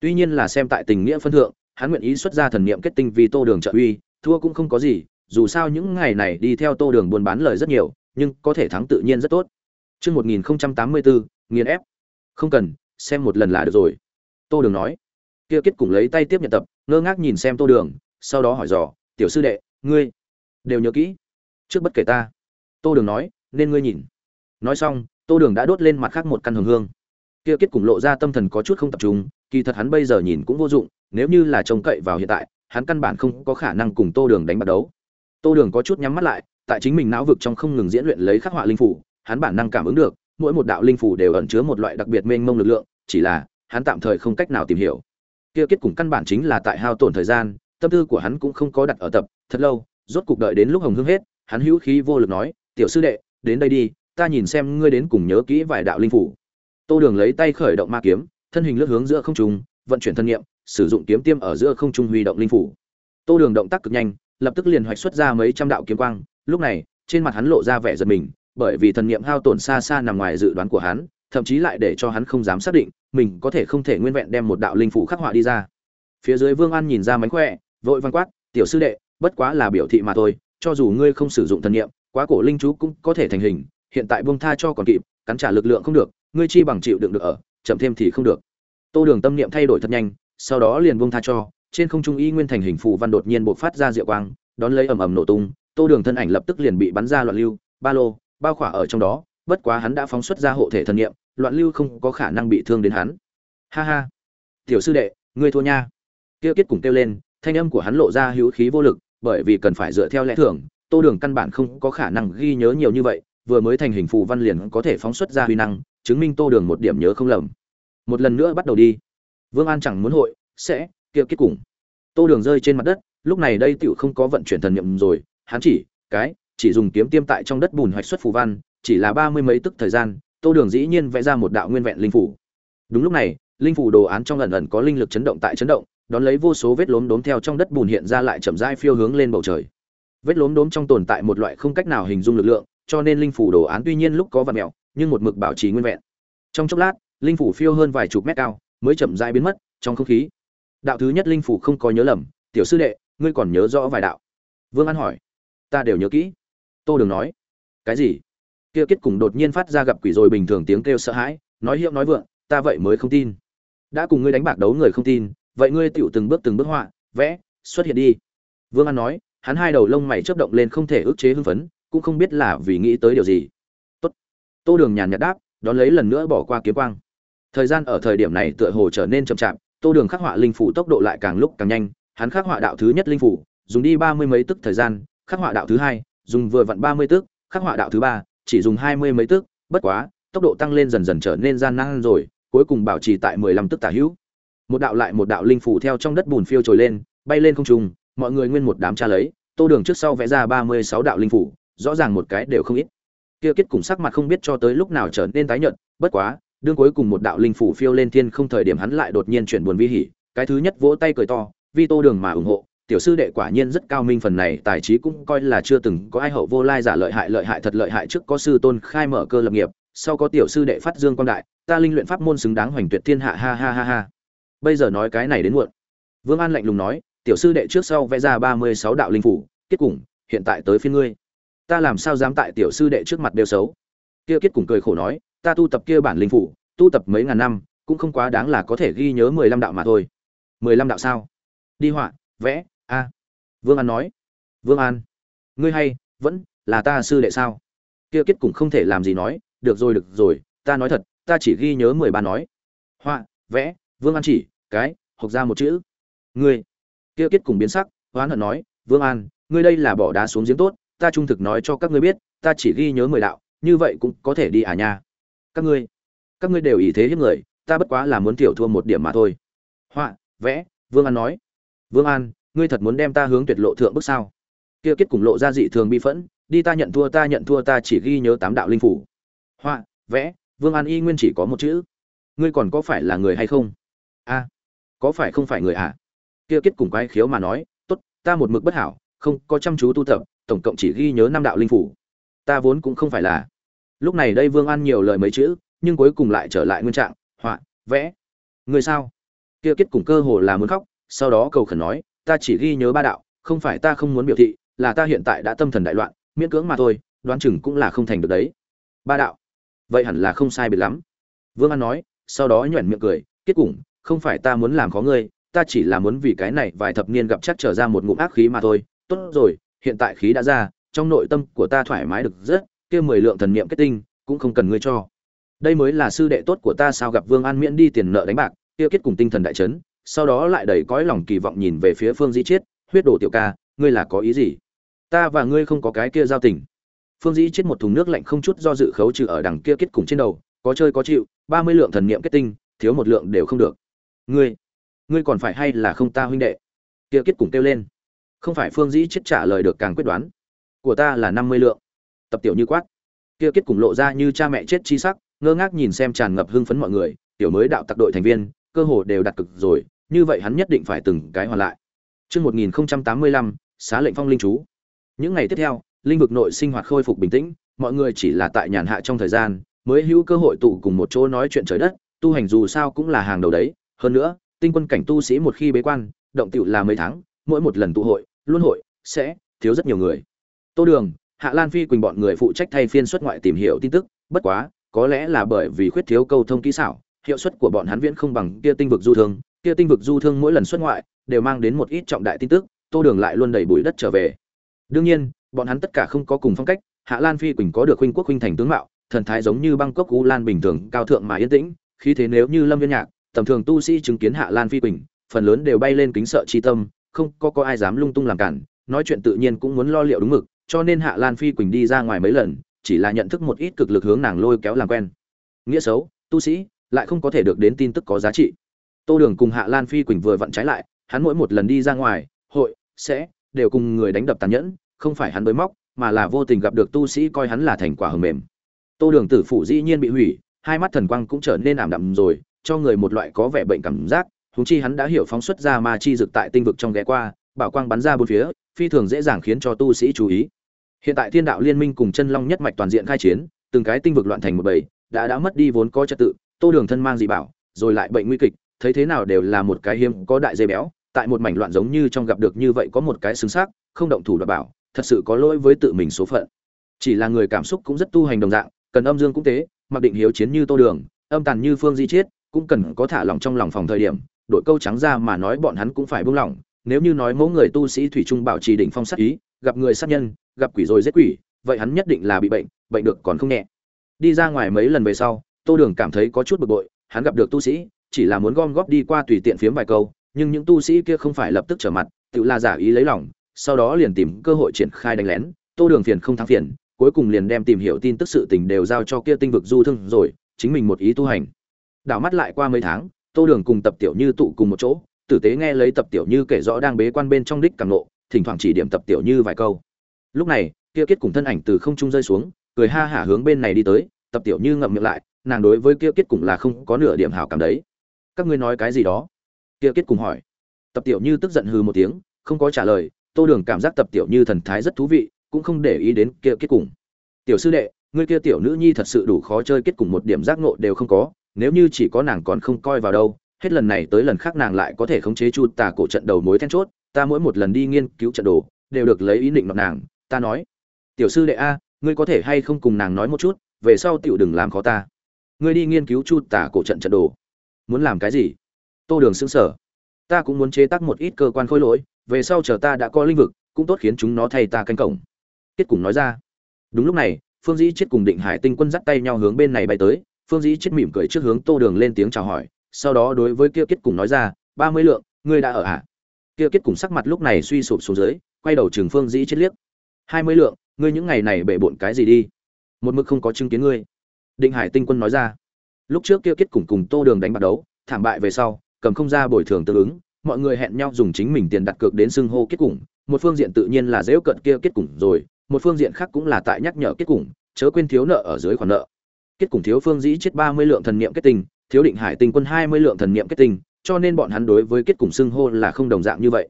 Tuy nhiên là xem tại tình nghĩa phân thượng, hắn nguyện ý xuất ra thần niệm kết tinh vì tô đường trợ uy, thua cũng không có gì dù sao những ngày này đi theo tô đường buôn bán lời rất nhiều nhưng có thể thắng tự nhiên rất tốt Trước 1084, nghiền ép. Không cần, xem một lần là được rồi. Tô Đường nói. Kia kết cùng lấy tay tiếp nhận tập, ngơ ngác nhìn xem Tô Đường, sau đó hỏi dò, "Tiểu sư đệ, ngươi đều nhớ kỹ?" Trước bất kể ta. Tô Đường nói, "Nên ngươi nhìn." Nói xong, Tô Đường đã đốt lên mặt khác một căn hồng hương. Kia kết cùng lộ ra tâm thần có chút không tập trung, kỳ thật hắn bây giờ nhìn cũng vô dụng, nếu như là trông cậy vào hiện tại, hắn căn bản không có khả năng cùng Tô Đường đánh bắt đấu. Tô Đường có chút nhắm mắt lại, tại chính mình não vực trong không ngừng diễn luyện lấy khắc họa linh phủ, hắn bản năng cảm ứng được, mỗi một đạo linh phủ đều ẩn chứa một loại đặc biệt mênh mông lực lượng, chỉ là hắn tạm thời không cách nào tìm hiểu. Kia kết cùng căn bản chính là tại hao tổn thời gian, tâm tư của hắn cũng không có đặt ở tập, thật lâu, rốt cục đợi đến lúc hồng hương hết, hắn hữu khí vô lực nói, "Tiểu sư đệ, đến đây đi, ta nhìn xem ngươi đến cùng nhớ kỹ vài đạo linh phủ." Tô Đường lấy tay khởi động ma kiếm, thân hình lướt hướng giữa không trung, vận chuyển thân niệm, sử dụng kiếm tiêm ở giữa không trung huy động linh phủ. Tô Đường động tác cực nhanh, lập tức liền hoạch xuất ra mấy trăm đạo kiếm quang, lúc này, trên mặt hắn lộ ra vẻ giật mình, bởi vì thần niệm hao tổn xa xa nằm ngoài dự đoán của hắn, thậm chí lại để cho hắn không dám xác định, mình có thể không thể nguyên vẹn đem một đạo linh phủ khắc họa đi ra. Phía dưới Vương An nhìn ra mánh khỏe, vội vang quát, "Tiểu sư đệ, bất quá là biểu thị mà thôi, cho dù ngươi không sử dụng thần niệm, quá cổ linh chú cũng có thể thành hình, hiện tại buông tha cho còn kịp, cắn trả lực lượng không được, ngươi chi bằng chịu đựng được ở, chậm thêm thì không được." Tô Đường tâm niệm thay đổi thật nhanh, sau đó liền buông tha cho, trên không trung y nguyên thành hình phù văn đột nhiên bộc phát ra diệu quang, đón lấy ầm ầm nổ tung, Tô Đường thân ảnh lập tức liền bị bắn ra loạn lưu, ba lô, bao khỏa ở trong đó, bất quá hắn đã phóng xuất ra hộ thể thần niệm, loạn lưu không có khả năng bị thương đến hắn. Ha ha, tiểu sư đệ, ngươi thua nha. Kiêu Kiệt cùng kêu lên, thanh âm của hắn lộ ra hữu khí vô lực, bởi vì cần phải dựa theo lẽ thường, Tô Đường căn bản không có khả năng ghi nhớ nhiều như vậy, vừa mới thành hình phù văn liền có thể phóng xuất ra huy năng, chứng minh Tô Đường một điểm nhớ không lầm. Một lần nữa bắt đầu đi. Vương An chẳng muốn hội, sẽ, kia kết cùng. Tô Đường rơi trên mặt đất, lúc này đây tiểu không có vận chuyển thần niệm rồi, hắn chỉ, cái, chỉ dùng kiếm tiêm tại trong đất bùn hoạch xuất phù văn, chỉ là ba mươi mấy tức thời gian, Tô Đường dĩ nhiên vẽ ra một đạo nguyên vẹn linh phủ. Đúng lúc này, linh phủ đồ án trong ẩn ẩn có linh lực chấn động tại chấn động, đón lấy vô số vết lốm đốm theo trong đất bùn hiện ra lại chậm rãi phiêu hướng lên bầu trời. Vết lốm đốm trong tồn tại một loại không cách nào hình dung lực lượng, cho nên linh phủ đồ án tuy nhiên lúc có vật mèo, nhưng một mực bảo trì nguyên vẹn. Trong chốc lát, linh phủ phiêu hơn vài chục mét cao mới chậm rãi biến mất trong không khí đạo thứ nhất linh phủ không có nhớ lầm, tiểu sư đệ, ngươi còn nhớ rõ vài đạo. Vương an hỏi. Ta đều nhớ kỹ. Tô đường nói. Cái gì? Kia kết cùng đột nhiên phát ra gặp quỷ rồi bình thường tiếng kêu sợ hãi, nói hiệu nói vượng, ta vậy mới không tin. Đã cùng ngươi đánh bạc đấu người không tin, vậy ngươi tựu từng bước từng bước họa, vẽ, xuất hiện đi. Vương an nói, hắn hai đầu lông mày chớp động lên không thể ức chế hưng phấn, cũng không biết là vì nghĩ tới điều gì. Tốt. Tô đường nhàn nhạt đáp, đón lấy lần nữa bỏ qua kiếm quang. Thời gian ở thời điểm này tựa hồ trở nên chậm chạp tô đường khắc họa linh phủ tốc độ lại càng lúc càng nhanh, hắn khắc họa đạo thứ nhất linh phủ, dùng đi ba mươi mấy tức thời gian, khắc họa đạo thứ hai, dùng vừa vặn ba mươi tức, khắc họa đạo thứ ba, chỉ dùng hai mươi mấy tức, bất quá, tốc độ tăng lên dần dần trở nên gian nan rồi, cuối cùng bảo trì tại mười lăm tức tả hữu. Một đạo lại một đạo linh phủ theo trong đất bùn phiêu trồi lên, bay lên không trung, mọi người nguyên một đám tra lấy, tô đường trước sau vẽ ra ba mươi sáu đạo linh phủ, rõ ràng một cái đều không ít. Kia kết cùng sắc mặt không biết cho tới lúc nào trở nên tái nhợt, bất quá đương cuối cùng một đạo linh phủ phiêu lên thiên không thời điểm hắn lại đột nhiên chuyển buồn vi hỉ, cái thứ nhất vỗ tay cười to, vi tô đường mà ủng hộ, tiểu sư đệ quả nhiên rất cao minh phần này, tài trí cũng coi là chưa từng có ai hậu vô lai giả lợi hại lợi hại thật lợi hại trước có sư tôn khai mở cơ lập nghiệp, sau có tiểu sư đệ phát dương quang đại, ta linh luyện pháp môn xứng đáng hoành tuyệt thiên hạ, ha ha ha ha. Bây giờ nói cái này đến muộn. Vương an lạnh lùng nói, tiểu sư đệ trước sau vẽ ra ba mươi sáu đạo linh phủ, kết cùng, hiện tại tới phiên ngươi. Ta làm sao dám tại tiểu sư đệ trước mặt đều xấu? Kia kết cùng cười khổ nói ta tu tập kia bản linh phủ, tu tập mấy ngàn năm, cũng không quá đáng là có thể ghi nhớ mười lăm đạo mà thôi. Mười lăm đạo sao? Đi họa, vẽ, a. Vương an nói. Vương an, ngươi hay, vẫn là ta sư đệ sao? Kia kết cũng không thể làm gì nói, được rồi được rồi, ta nói thật, ta chỉ ghi nhớ mười ba nói. Họa, vẽ, vương an chỉ, cái, học ra một chữ. Ngươi, kia kết cùng biến sắc, hoán hận nói, vương an, ngươi đây là bỏ đá xuống giếng tốt, ta trung thực nói cho các ngươi biết, ta chỉ ghi nhớ mười đạo, như vậy cũng có thể đi à nha các ngươi các ngươi đều ý thế hiếp người, ta bất quá là muốn tiểu thua một điểm mà thôi. Họa, vẽ, vương an nói. Vương an, ngươi thật muốn đem ta hướng tuyệt lộ thượng bước sao? Kia kết cùng lộ ra dị thường bi phẫn, đi ta nhận thua, ta nhận thua, ta chỉ ghi nhớ tám đạo linh phủ. Họa, vẽ, vương an y nguyên chỉ có một chữ. Ngươi còn có phải là người hay không? A có phải không phải người à? Kia kết cùng quái khiếu mà nói, tốt, ta một mực bất hảo, không có chăm chú tu tập, tổng cộng chỉ ghi nhớ năm đạo linh phủ. Ta vốn cũng không phải là lúc này đây vương an nhiều lời mấy chữ, nhưng cuối cùng lại trở lại nguyên trạng, họa, vẽ. Người sao? Kia kết cùng cơ hồ là muốn khóc, sau đó cầu khẩn nói, ta chỉ ghi nhớ ba đạo, không phải ta không muốn biểu thị, là ta hiện tại đã tâm thần đại loạn, miễn cưỡng mà thôi, đoán chừng cũng là không thành được đấy. Ba đạo. Vậy hẳn là không sai biệt lắm. Vương an nói, sau đó nhoẻn miệng cười kết cùng không phải ta muốn làm khó ngươi, ta chỉ là muốn vì cái này vài thập niên gặp chắc trở ra một ngụm ác khí mà thôi. Tốt rồi, hiện tại khí đã ra, trong nội tâm của ta thoải mái được rất kia mười lượng thần niệm kết tinh, cũng không cần ngươi cho. Đây mới là sư đệ tốt của ta sao gặp vương an miễn đi tiền nợ đánh bạc, kia kết cùng tinh thần đại chấn, sau đó lại đầy cõi lòng kỳ vọng nhìn về phía phương dĩ chiết, huyết đổ tiểu ca, ngươi là có ý gì? Ta và ngươi không có cái kia giao tình. Phương dĩ chết một thùng nước lạnh không chút do dự khấu trừ ở đằng kia kết cùng trên đầu, có chơi có chịu, ba mươi lượng thần niệm kết tinh, thiếu một lượng đều không được. Ngươi ngươi còn phải hay là không ta huynh đệ? Kia kết cùng kêu lên. Không phải phương dĩ chết trả lời được càng quyết đoán. Của ta là năm mươi lượng tập tiểu như quát kia kết cùng lộ ra như cha mẹ chết chi sắc ngơ ngác nhìn xem tràn ngập hưng phấn mọi người tiểu mới đạo tặc đội thành viên cơ hồ đều đặt cực rồi như vậy hắn nhất định phải từng cái hoàn lại Trước 1085, xá lệnh phong linh chú. Những ngày tiếp theo, linh vực nội sinh hoạt khôi phục bình tĩnh, mọi người chỉ là tại nhàn hạ trong thời gian, mới hữu cơ hội tụ cùng một chỗ nói chuyện trời đất, tu hành dù sao cũng là hàng đầu đấy, hơn nữa, tinh quân cảnh tu sĩ một khi bế quan, động tiểu là mấy tháng, mỗi một lần tụ hội, luân hội sẽ thiếu rất nhiều người. Tô Đường, Hạ Lan Phi Quỳnh bọn người phụ trách thay phiên xuất ngoại tìm hiểu tin tức, bất quá, có lẽ là bởi vì khuyết thiếu câu thông kỹ xảo, hiệu suất của bọn hắn viễn không bằng kia tinh vực du thương, kia tinh vực du thương mỗi lần xuất ngoại đều mang đến một ít trọng đại tin tức, Tô Đường lại luôn đầy bụi đất trở về. Đương nhiên, bọn hắn tất cả không có cùng phong cách, Hạ Lan Phi Quỳnh có được huynh quốc huynh thành tướng mạo, thần thái giống như băng u lan bình thường, cao thượng mà yên tĩnh, khí thế nếu như Lâm Viên Nhạc, tầm thường tu sĩ chứng kiến Hạ Lan Phi Quỳnh, phần lớn đều bay lên kính sợ chi tâm, không có có ai dám lung tung làm cản, nói chuyện tự nhiên cũng muốn lo liệu đúng mực, cho nên Hạ Lan Phi Quỳnh đi ra ngoài mấy lần, chỉ là nhận thức một ít cực lực hướng nàng lôi kéo làm quen. Nghĩa xấu, tu sĩ lại không có thể được đến tin tức có giá trị. Tô Đường cùng Hạ Lan Phi Quỳnh vừa vặn trái lại, hắn mỗi một lần đi ra ngoài, hội sẽ đều cùng người đánh đập tàn nhẫn, không phải hắn bới móc, mà là vô tình gặp được tu sĩ coi hắn là thành quả hờm mềm. Tô Đường tử phủ dĩ nhiên bị hủy, hai mắt thần quang cũng trở nên ảm đạm rồi, cho người một loại có vẻ bệnh cảm giác, huống chi hắn đã hiểu phóng xuất ra ma chi dực tại tinh vực trong ghé qua, bảo quang bắn ra bốn phía, phi thường dễ dàng khiến cho tu sĩ chú ý. Hiện tại Thiên đạo liên minh cùng chân long nhất mạch toàn diện khai chiến, từng cái tinh vực loạn thành một bầy, đã đã mất đi vốn có trật tự, tô đường thân mang dị bảo rồi lại bệnh nguy kịch thấy thế nào đều là một cái hiếm có đại dây béo tại một mảnh loạn giống như trong gặp được như vậy có một cái xứng xác không động thủ đoạt bảo thật sự có lỗi với tự mình số phận. Chỉ là người cảm xúc cũng rất tu hành đồng dạng cần âm dương cũng tế mặc định hiếu chiến như tô đường âm tàn như phương di chiết cũng cần có thả lỏng trong lòng phòng thời điểm đội câu trắng ra mà nói bọn hắn cũng phải buông lỏng nếu như nói mỗi người tu sĩ thủy trung bảo trì đỉnh phong sát ý gặp người sát nhân gặp quỷ rồi giết quỷ, vậy hắn nhất định là bị bệnh bệnh được còn không nhẹ. Đi ra ngoài mấy lần về sau, tô đường cảm thấy có chút bực bội, hắn gặp được tu sĩ, chỉ là muốn gom góp đi qua tùy tiện phiếm vài câu, nhưng những tu sĩ kia không phải lập tức trở mặt, tự là giả ý lấy lòng, sau đó liền tìm cơ hội triển khai đánh lén, tô đường phiền không thắng phiền, cuối cùng liền đem tìm hiểu tin tức sự tình đều giao cho kia tinh vực du thương rồi, chính mình một ý tu hành. Đảo mắt lại qua mấy tháng, tô đường cùng tập tiểu như tụ cùng một chỗ, tử tế nghe lấy tập tiểu như kể rõ đang bế quan bên trong đích càng nộ thỉnh thoảng chỉ điểm tập tiểu như vài câu lúc này, kia kết cùng thân ảnh từ không trung rơi xuống, cười ha hả hướng bên này đi tới, tập tiểu như ngậm miệng lại, nàng đối với kia kết cùng là không có nửa điểm hảo cảm đấy. Các ngươi nói cái gì đó? Kia kết cùng hỏi. Tập tiểu như tức giận hừ một tiếng, không có trả lời, tô đường cảm giác tập tiểu như thần thái rất thú vị, cũng không để ý đến kia kết cùng. Tiểu sư đệ, ngươi kia tiểu nữ nhi thật sự đủ khó chơi kết cùng một điểm giác ngộ đều không có, nếu như chỉ có nàng còn không coi vào đâu, hết lần này tới lần khác nàng lại có thể khống chế chu tà cổ trận đầu mối then chốt, ta mỗi một lần đi nghiên cứu trận đồ, đều được lấy ý định nọ nàng ta nói. Tiểu sư đệ a, ngươi có thể hay không cùng nàng nói một chút, về sau tiểu đừng làm khó ta. Ngươi đi nghiên cứu chu tả cổ trận trận đồ. Muốn làm cái gì? Tô đường xứng sở ta cũng muốn chế tác một ít cơ quan khôi lỗi, về sau chờ ta đã có linh vực, cũng tốt khiến chúng nó thay ta canh cổng. Kết cùng nói ra. Đúng lúc này, phương dĩ chết cùng định hải tinh quân dắt tay nhau hướng bên này bay tới. Phương dĩ chết mỉm cười trước hướng tô đường lên tiếng chào hỏi, sau đó đối với kia kết cùng nói ra, ba mươi lượng, ngươi đã ở ạ à? kia kết cùng sắc mặt lúc này suy sụp xuống dưới, quay đầu chừng phương dĩ chết liếc hai mươi lượng, ngươi những ngày này bể bộn cái gì đi? Một mực không có chứng kiến ngươi. Định hải tinh quân nói ra. Lúc trước kia kết cùng cùng tô đường đánh bạc đấu, thảm bại về sau, cầm không ra bồi thường tương ứng, mọi người hẹn nhau dùng chính mình tiền đặt cược đến xưng hô kết cùng. Một phương diện tự nhiên là dễu cận kia kết cùng rồi, một phương diện khác cũng là tại nhắc nhở kết cùng, chớ quên thiếu nợ ở dưới khoản nợ. Kết cùng thiếu phương dĩ chết ba mươi lượng thần niệm kết tinh thiếu định hải tinh quân hai mươi lượng thần niệm kết tinh cho nên bọn hắn đối với kết cùng xưng hô là không đồng dạng như vậy.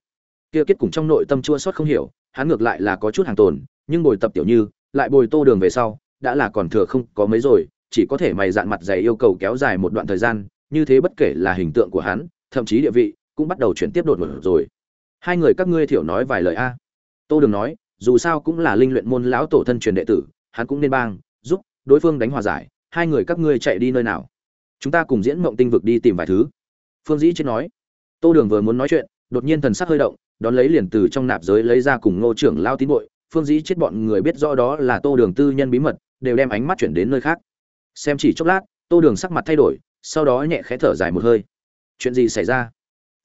Kia kết cùng trong nội tâm chua xót không hiểu hắn ngược lại là có chút hàng tồn, nhưng bồi tập tiểu như, lại bồi tô đường về sau, đã là còn thừa không có mấy rồi, chỉ có thể mày dạn mặt dày yêu cầu kéo dài một đoạn thời gian, như thế bất kể là hình tượng của hắn, thậm chí địa vị, cũng bắt đầu chuyển tiếp đột ngột rồi. Hai người các ngươi thiểu nói vài lời a. Tô đường nói, dù sao cũng là linh luyện môn lão tổ thân truyền đệ tử, hắn cũng nên bang, giúp đối phương đánh hòa giải, hai người các ngươi chạy đi nơi nào. Chúng ta cùng diễn mộng tinh vực đi tìm vài thứ. Phương dĩ chết nói. Tô đường vừa muốn nói chuyện, đột nhiên thần sắc hơi động đón lấy liền từ trong nạp giới lấy ra cùng ngô trưởng lao tín bội, phương dĩ chết bọn người biết rõ đó là tô đường tư nhân bí mật, đều đem ánh mắt chuyển đến nơi khác. Xem chỉ chốc lát, tô đường sắc mặt thay đổi, sau đó nhẹ khẽ thở dài một hơi. Chuyện gì xảy ra?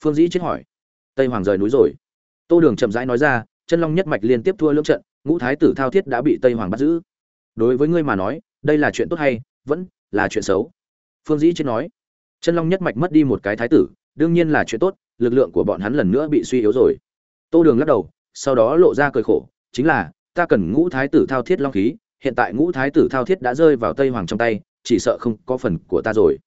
Phương dĩ chết hỏi. Tây hoàng rời núi rồi. Tô đường chậm rãi nói ra, chân long nhất mạch liên tiếp thua lưỡng trận, ngũ thái tử thao thiết đã bị tây hoàng bắt giữ. Đối với ngươi mà nói, đây là chuyện tốt hay, vẫn là chuyện xấu? Phương dĩ chết nói. Chân long nhất mạch mất đi một cái thái tử, đương nhiên là chuyện tốt, lực lượng của bọn hắn lần nữa bị suy yếu rồi tô đường lắc đầu, sau đó lộ ra cười khổ, chính là, ta cần ngũ thái tử thao thiết long khí, hiện tại ngũ thái tử thao thiết đã rơi vào tây hoàng trong tay, chỉ sợ không có phần của ta rồi.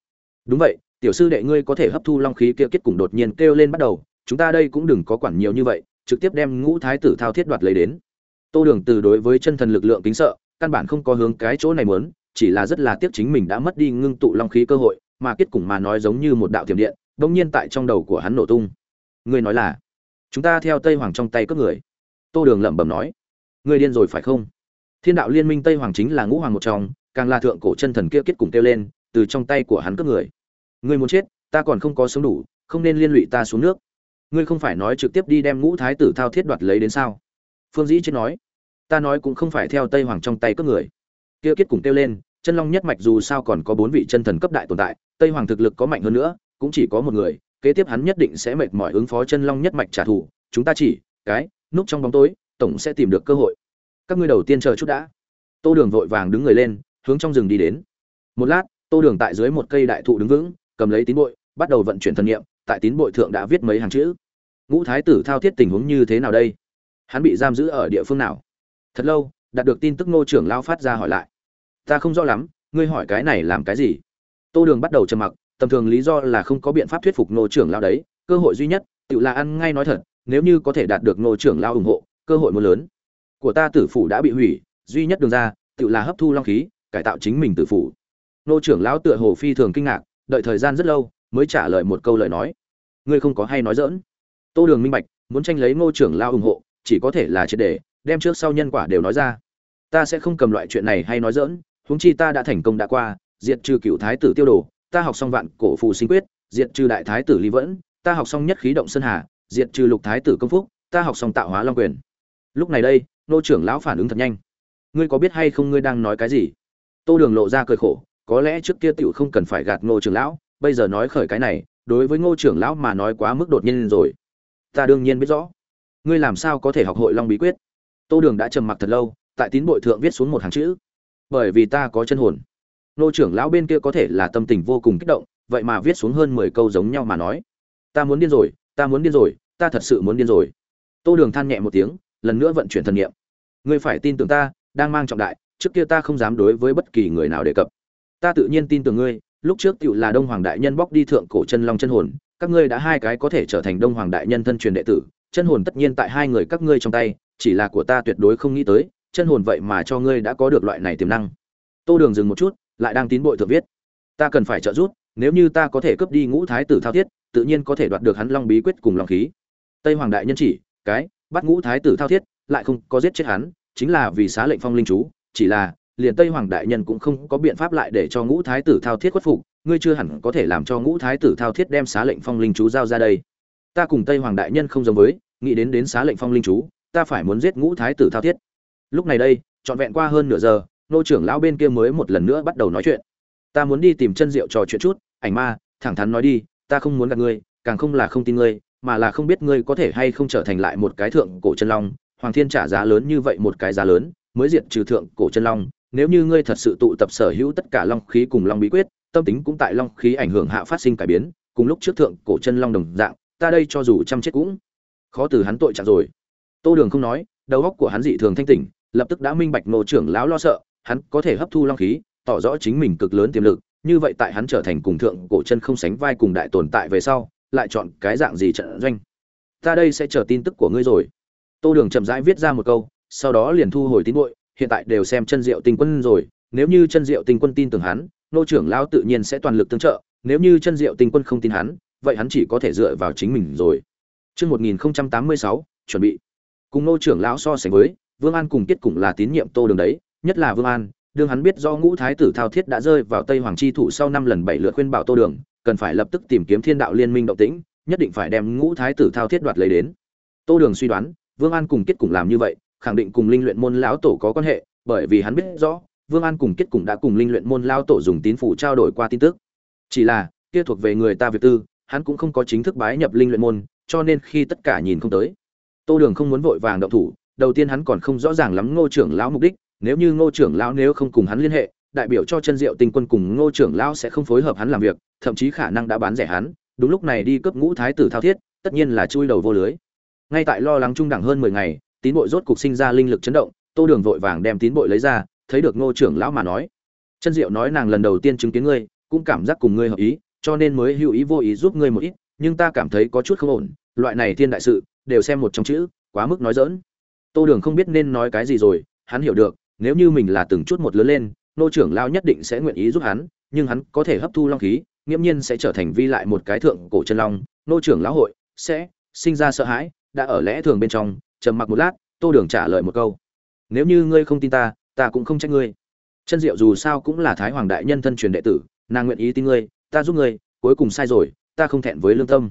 Đúng vậy, tiểu sư đệ ngươi có thể hấp thu long khí kia kết cùng đột nhiên kêu lên bắt đầu, chúng ta đây cũng đừng có quản nhiều như vậy, trực tiếp đem ngũ thái tử thao thiết đoạt lấy đến. Tô đường từ đối với chân thần lực lượng kính sợ, căn bản không có hướng cái chỗ này muốn, chỉ là rất là tiếc chính mình đã mất đi ngưng tụ long khí cơ hội, mà kết cùng mà nói giống như một đạo thiểm điện bỗng nhiên tại trong đầu của hắn nổ tung. Ngươi nói là? Chúng ta theo tây hoàng trong tay cướp người. Tô đường lẩm bẩm nói người điên rồi phải không? Thiên đạo liên minh tây hoàng chính là ngũ hoàng một trong, càng là thượng cổ chân thần kia kết cùng kêu lên, từ trong tay của hắn cướp người. Người muốn chết, ta còn không có sống đủ, không nên liên lụy ta xuống nước. Ngươi không phải nói trực tiếp đi đem ngũ thái tử thao thiết đoạt lấy đến sao? Phương dĩ chết nói, ta nói cũng không phải theo tây hoàng trong tay cướp người. Kia kết cùng kêu lên, chân long nhất mạch dù sao còn có bốn vị chân thần cấp đại tồn tại, tây hoàng thực lực có mạnh hơn nữa, cũng chỉ có một người kế tiếp hắn nhất định sẽ mệt mỏi ứng phó chân long nhất mạch trả thù, chúng ta chỉ, cái, núp trong bóng tối, tổng sẽ tìm được cơ hội. Các ngươi đầu tiên chờ chút đã. Tô đường vội vàng đứng người lên, hướng trong rừng đi đến. Một lát, tô đường tại dưới một cây đại thụ đứng vững, cầm lấy tín bội, bắt đầu vận chuyển thần nhiệm tại tín bội thượng đã viết mấy hàng chữ. Ngũ thái tử thao thiết tình huống như thế nào đây? Hắn bị giam giữ ở địa phương nào? Thật lâu, đạt được tin tức ngô trưởng lao phát ra hỏi lại. Ta không rõ lắm, ngươi hỏi cái này làm cái gì? Tô đường bắt đầu trầm mặc tầm thường lý do là không có biện pháp thuyết phục nô trưởng lao đấy, cơ hội duy nhất, tự là ăn ngay nói thật, nếu như có thể đạt được nô trưởng lao ủng hộ, cơ hội mưa lớn. Của ta tử phủ đã bị hủy, duy nhất đường ra, tự là hấp thu long khí, cải tạo chính mình tử phủ. Nô trưởng lão tựa hồ phi thường kinh ngạc, đợi thời gian rất lâu, mới trả lời một câu lời nói. Ngươi không có hay nói dỡn tô đường minh bạch, muốn tranh lấy ngô trưởng lao ủng hộ, chỉ có thể là triệt để, đem trước sau nhân quả đều nói ra. Ta sẽ không cầm loại chuyện này hay nói dỡn huống chi ta đã thành công đã qua, diệt trừ cựu thái tử tiêu đồ ta học xong vạn cổ phù sinh quyết, diệt trừ đại thái tử lý vẫn, ta học xong nhất khí động sơn hà, diệt trừ lục thái tử công phúc, ta học xong tạo hóa long quyền. Lúc này đây, nô trưởng lão phản ứng thật nhanh. Ngươi có biết hay không ngươi đang nói cái gì? Tô đường lộ ra cười khổ, có lẽ trước kia tiểu không cần phải gạt ngô trưởng lão, bây giờ nói khởi cái này, đối với ngô trưởng lão mà nói quá mức đột nhiên rồi. Ta đương nhiên biết rõ. Ngươi làm sao có thể học hội long bí quyết? Tô đường đã trầm mặc thật lâu, tại tín bội thượng viết xuống một hàng chữ. Bởi vì ta có chân hồn nô trưởng lão bên kia có thể là tâm tình vô cùng kích động, vậy mà viết xuống hơn mười câu giống nhau mà nói. Ta muốn điên rồi, ta muốn điên rồi, ta thật sự muốn điên rồi. Tô đường than nhẹ một tiếng, lần nữa vận chuyển thần nghiệm ngươi phải tin tưởng ta, đang mang trọng đại, trước kia ta không dám đối với bất kỳ người nào đề cập. Ta tự nhiên tin tưởng ngươi, lúc trước tựu là đông hoàng đại nhân bóc đi thượng cổ chân long chân hồn, các ngươi đã hai cái có thể trở thành đông hoàng đại nhân thân truyền đệ tử, chân hồn tất nhiên tại hai người các ngươi trong tay, chỉ là của ta tuyệt đối không nghĩ tới, chân hồn vậy mà cho ngươi đã có được loại này tiềm năng. Tô đường dừng một chút lại đang tín bội thượng viết. Ta cần phải trợ giúp, nếu như ta có thể cướp đi ngũ thái tử thao thiết, tự nhiên có thể đoạt được hắn long bí quyết cùng long khí. Tây hoàng đại nhân chỉ, cái, bắt ngũ thái tử thao thiết, lại không có giết chết hắn, chính là vì xá lệnh phong linh chú, chỉ là, liền tây hoàng đại nhân cũng không có biện pháp lại để cho ngũ thái tử thao thiết khuất phục, ngươi chưa hẳn có thể làm cho ngũ thái tử thao thiết đem xá lệnh phong linh chú giao ra đây. Ta cùng tây hoàng đại nhân không giống với, nghĩ đến đến xá lệnh phong linh chú, ta phải muốn giết ngũ thái tử thao thiết. Lúc này đây, trọn vẹn qua hơn nửa giờ nô trưởng lão bên kia mới một lần nữa bắt đầu nói chuyện. Ta muốn đi tìm chân rượu trò chuyện chút, ảnh ma, thẳng thắn nói đi, ta không muốn gặp ngươi, càng không là không tin ngươi, mà là không biết ngươi có thể hay không trở thành lại một cái thượng cổ chân long. Hoàng thiên trả giá lớn như vậy một cái giá lớn, mới diệt trừ thượng cổ chân long. Nếu như ngươi thật sự tụ tập sở hữu tất cả long khí cùng long bí quyết, tâm tính cũng tại long khí ảnh hưởng hạ phát sinh cải biến, cùng lúc trước thượng cổ chân long đồng dạng, ta đây cho dù chăm chết cũng khó từ hắn tội trạng rồi. Tô đường không nói, đầu óc của hắn dị thường thanh tỉnh, lập tức đã minh bạch nô trưởng lão lo sợ hắn có thể hấp thu long khí tỏ rõ chính mình cực lớn tiềm lực như vậy tại hắn trở thành cùng thượng cổ chân không sánh vai cùng đại tồn tại về sau lại chọn cái dạng gì trận doanh? Ta đây sẽ chờ tin tức của ngươi rồi. Tô đường chậm rãi viết ra một câu sau đó liền thu hồi tín bội hiện tại đều xem chân diệu tinh quân rồi nếu như chân diệu tinh quân tin tưởng hắn nô trưởng lão tự nhiên sẽ toàn lực tương trợ nếu như chân diệu tinh quân không tin hắn vậy hắn chỉ có thể dựa vào chính mình rồi. Chương 1086, chuẩn bị. Cùng nô trưởng lão so sánh với, Vương An cùng kết cùng là tín nhiệm Tô Đường đấy, nhất là Vương An, đương hắn biết do Ngũ Thái tử Thao Thiết đã rơi vào Tây Hoàng chi thủ sau năm lần bảy lượt khuyên bảo Tô Đường, cần phải lập tức tìm kiếm Thiên Đạo Liên Minh động tĩnh, nhất định phải đem Ngũ Thái tử Thao Thiết đoạt lấy đến. Tô Đường suy đoán, Vương An cùng kết cùng làm như vậy, khẳng định cùng Linh Luyện môn lão tổ có quan hệ, bởi vì hắn biết rõ, Vương An cùng kết cùng đã cùng Linh Luyện môn lão tổ dùng tín phủ trao đổi qua tin tức. Chỉ là, kia thuộc về người ta việc tư, hắn cũng không có chính thức bái nhập Linh Luyện môn, cho nên khi tất cả nhìn không tới. Tô Đường không muốn vội vàng động thủ, đầu tiên hắn còn không rõ ràng lắm Ngô trưởng lão mục đích, nếu như Ngô trưởng lão nếu không cùng hắn liên hệ, đại biểu cho chân diệu tinh quân cùng Ngô trưởng lão sẽ không phối hợp hắn làm việc, thậm chí khả năng đã bán rẻ hắn, đúng lúc này đi cướp ngũ thái tử thao thiết, tất nhiên là chui đầu vô lưới. Ngay tại lo lắng trung đẳng hơn mười ngày, tín bội rốt cục sinh ra linh lực chấn động, Tô Đường vội vàng đem tín bội lấy ra, thấy được Ngô trưởng lão mà nói: "Chân Diệu nói nàng lần đầu tiên chứng kiến ngươi, cũng cảm giác cùng ngươi hợp ý, cho nên mới hữu ý vô ý giúp ngươi một ít, nhưng ta cảm thấy có chút không ổn, loại này thiên đại sự, đều xem một trong chữ, quá mức nói dỡn." Tô Đường không biết nên nói cái gì rồi, hắn hiểu được, nếu như mình là từng chút một lớn lên, nô trưởng lão nhất định sẽ nguyện ý giúp hắn, nhưng hắn có thể hấp thu long khí, nghiễm nhiên sẽ trở thành vi lại một cái thượng cổ chân long, nô trưởng lão hội sẽ sinh ra sợ hãi, đã ở lẽ thường bên trong, trầm mặc một lát, Tô Đường trả lời một câu: "Nếu như ngươi không tin ta, ta cũng không trách ngươi. Chân Diệu dù sao cũng là Thái Hoàng đại nhân thân truyền đệ tử, nàng nguyện ý tin ngươi, ta giúp ngươi, cuối cùng sai rồi, ta không thẹn với lương tâm.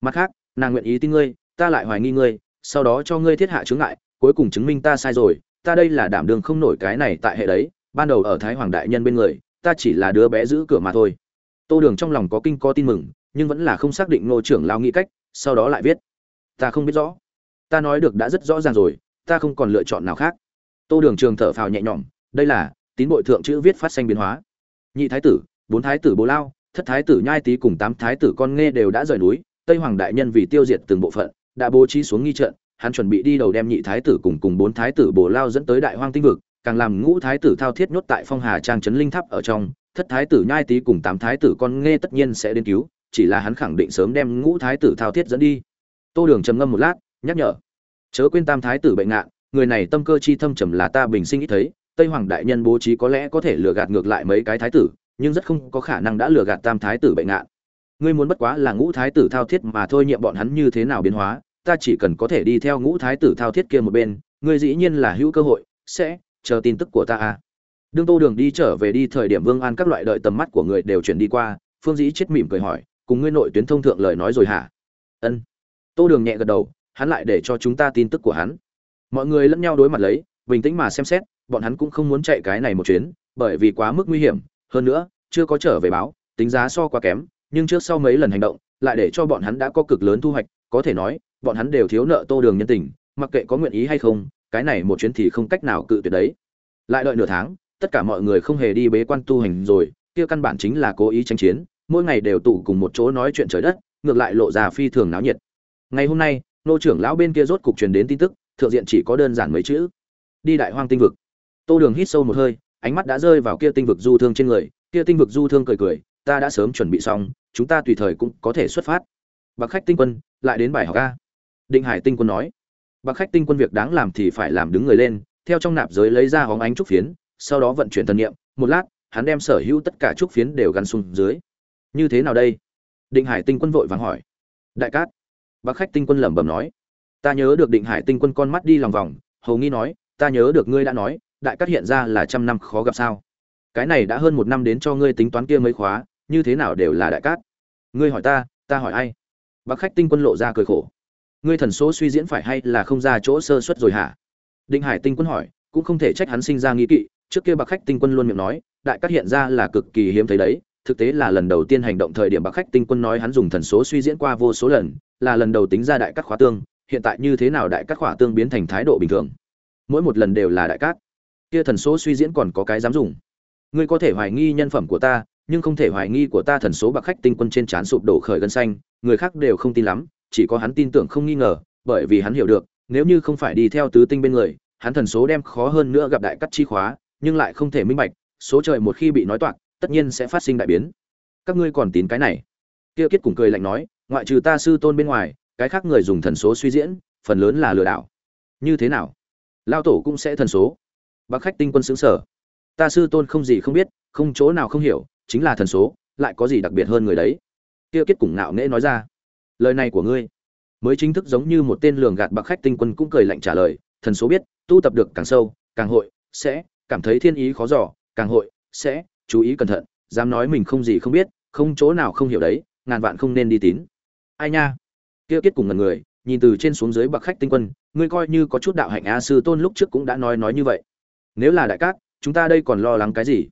Mặt khác, nàng nguyện ý tin ngươi, ta lại hoài nghi ngươi, sau đó cho ngươi thiết hạ chướng ngại, cuối cùng chứng minh ta sai rồi, ta đây là đảm đương không nổi cái này tại hệ đấy, ban đầu ở Thái Hoàng đại nhân bên người, ta chỉ là đứa bé giữ cửa mà thôi." Tô Đường trong lòng có kinh có tin mừng, nhưng vẫn là không xác định Ngô trưởng lao nghĩ cách, sau đó lại viết: "Ta không biết rõ. Ta nói được đã rất rõ ràng rồi, ta không còn lựa chọn nào khác." Tô Đường trường thở phào nhẹ nhõm, đây là tín bội thượng chữ viết phát sinh biến hóa. Nhị thái tử, bốn thái tử Bố Lao, thất thái tử Nhai Tý cùng tám thái tử Con Nghe đều đã rời núi, Tây Hoàng đại nhân vì tiêu diệt từng bộ phận, đã bố trí xuống nghi trận, hắn chuẩn bị đi đầu đem nhị thái tử cùng cùng bốn thái tử bổ Lao dẫn tới Đại Hoang tinh vực, càng làm ngũ thái tử thao thiết nhốt tại Phong Hà Trang trấn linh tháp ở trong, thất thái tử Nhai Tý cùng tám thái tử Con Nghe tất nhiên sẽ đến cứu, chỉ là hắn khẳng định sớm đem ngũ thái tử thao thiết dẫn đi. Tô Đường trầm ngâm một lát, nhắc nhở: "Chớ quên tam thái tử bệnh ngạn, người này tâm cơ chi thâm trầm là ta bình sinh ít thấy tây hoàng đại nhân bố trí có lẽ có thể lừa gạt ngược lại mấy cái thái tử nhưng rất không có khả năng đã lừa gạt tam thái tử bệnh ngạn ngươi muốn bất quá là ngũ thái tử thao thiết mà thôi nhiệm bọn hắn như thế nào biến hóa ta chỉ cần có thể đi theo ngũ thái tử thao thiết kia một bên, ngươi dĩ nhiên là hữu cơ hội, sẽ chờ tin tức của ta à. Đương tô đường đi trở về đi thời điểm vương an các loại đợi tầm mắt của người đều chuyển đi qua, phương dĩ chết mỉm cười hỏi, cùng ngươi nội tuyến thông thượng lời nói rồi hả? Ân. Tô đường nhẹ gật đầu, hắn lại để cho chúng ta tin tức của hắn. Mọi người lẫn nhau đối mặt lấy, bình tĩnh mà xem xét, bọn hắn cũng không muốn chạy cái này một chuyến, bởi vì quá mức nguy hiểm. Hơn nữa, chưa có trở về báo, tính giá so quá kém, nhưng trước sau mấy lần hành động, lại để cho bọn hắn đã có cực lớn thu hoạch, có thể nói bọn hắn đều thiếu nợ tô đường nhân tình, mặc kệ có nguyện ý hay không, cái này một chuyến thì không cách nào cự tuyệt đấy. Lại đợi nửa tháng, tất cả mọi người không hề đi bế quan tu hành rồi, kia căn bản chính là cố ý tranh chiến, mỗi ngày đều tụ cùng một chỗ nói chuyện trời đất, ngược lại lộ ra phi thường náo nhiệt. Ngày hôm nay, nô trưởng lão bên kia rốt cục truyền đến tin tức, thượng diện chỉ có đơn giản mấy chữ. Đi đại hoang tinh vực. Tô đường hít sâu một hơi, ánh mắt đã rơi vào kia tinh vực du thương trên người, kia tinh vực du thương cười cười, ta đã sớm chuẩn bị xong, chúng ta tùy thời cũng có thể xuất phát. Bạc khách tinh quân, lại đến bài học ca định hải tinh quân nói Bác khách tinh quân việc đáng làm thì phải làm đứng người lên, theo trong nạp giới lấy ra hóng ánh trúc phiến, sau đó vận chuyển thần niệm, một lát, hắn đem sở hữu tất cả trúc phiến đều gắn xuống dưới. Như thế nào đây? Định hải tinh quân vội vàng hỏi. Đại cát. Bác khách tinh quân lẩm bẩm nói, ta nhớ được định hải tinh quân con mắt đi lòng vòng, hầu nghi nói, ta nhớ được ngươi đã nói, đại cát hiện ra là trăm năm khó gặp sao. Cái này đã hơn một năm đến cho ngươi tính toán kia mấy khóa, như thế nào đều là đại cát. Ngươi hỏi ta ta hỏi ai? Bác khách tinh quân lộ ra cười khổ ngươi thần số suy diễn phải hay là không ra chỗ sơ suất rồi hả? Định hải tinh quân hỏi, cũng không thể trách hắn sinh ra nghi kỵ, trước kia bạc khách tinh quân luôn miệng nói, đại cát hiện ra là cực kỳ hiếm thấy đấy, thực tế là lần đầu tiên hành động thời điểm bạc khách tinh quân nói hắn dùng thần số suy diễn qua vô số lần, là lần đầu tính ra đại cát khóa tương, hiện tại như thế nào đại cát khóa tương biến thành thái độ bình thường? Mỗi một lần đều là đại cát. Kia thần số suy diễn còn có cái dám dùng? Ngươi có thể hoài nghi nhân phẩm của ta, nhưng không thể hoài nghi của ta thần số bạc khách tinh quân trên trán sụp đổ khởi gân xanh, người khác đều không tin lắm chỉ có hắn tin tưởng không nghi ngờ, bởi vì hắn hiểu được, nếu như không phải đi theo tứ tinh bên người, hắn thần số đem khó hơn nữa gặp đại cắt chi khóa, nhưng lại không thể minh bạch, số trời một khi bị nói toạc, tất nhiên sẽ phát sinh đại biến. Các ngươi còn tín cái này? Kia kiết cùng cười lạnh nói, ngoại trừ ta sư tôn bên ngoài, cái khác người dùng thần số suy diễn, phần lớn là lừa đảo. Như thế nào? Lao tổ cũng sẽ thần số. Bác khách tinh quân sững sở ta sư tôn không gì không biết, không chỗ nào không hiểu, chính là thần số, lại có gì đặc biệt hơn người đấy? Kia Kiệt cùng ngạo nghễ nói ra lời này của ngươi. Mới chính thức giống như một tên lường gạt bạc khách tinh quân cũng cười lạnh trả lời, thần số biết, tu tập được càng sâu, càng hội, sẽ, cảm thấy thiên ý khó giỏ càng hội, sẽ, chú ý cẩn thận, dám nói mình không gì không biết, không chỗ nào không hiểu đấy, ngàn vạn không nên đi tín. Ai nha? Kia kết cùng ngần người, nhìn từ trên xuống dưới bậc khách tinh quân, ngươi coi như có chút đạo hạnh a sư tôn lúc trước cũng đã nói nói như vậy. Nếu là đại cát, chúng ta đây còn lo lắng cái gì?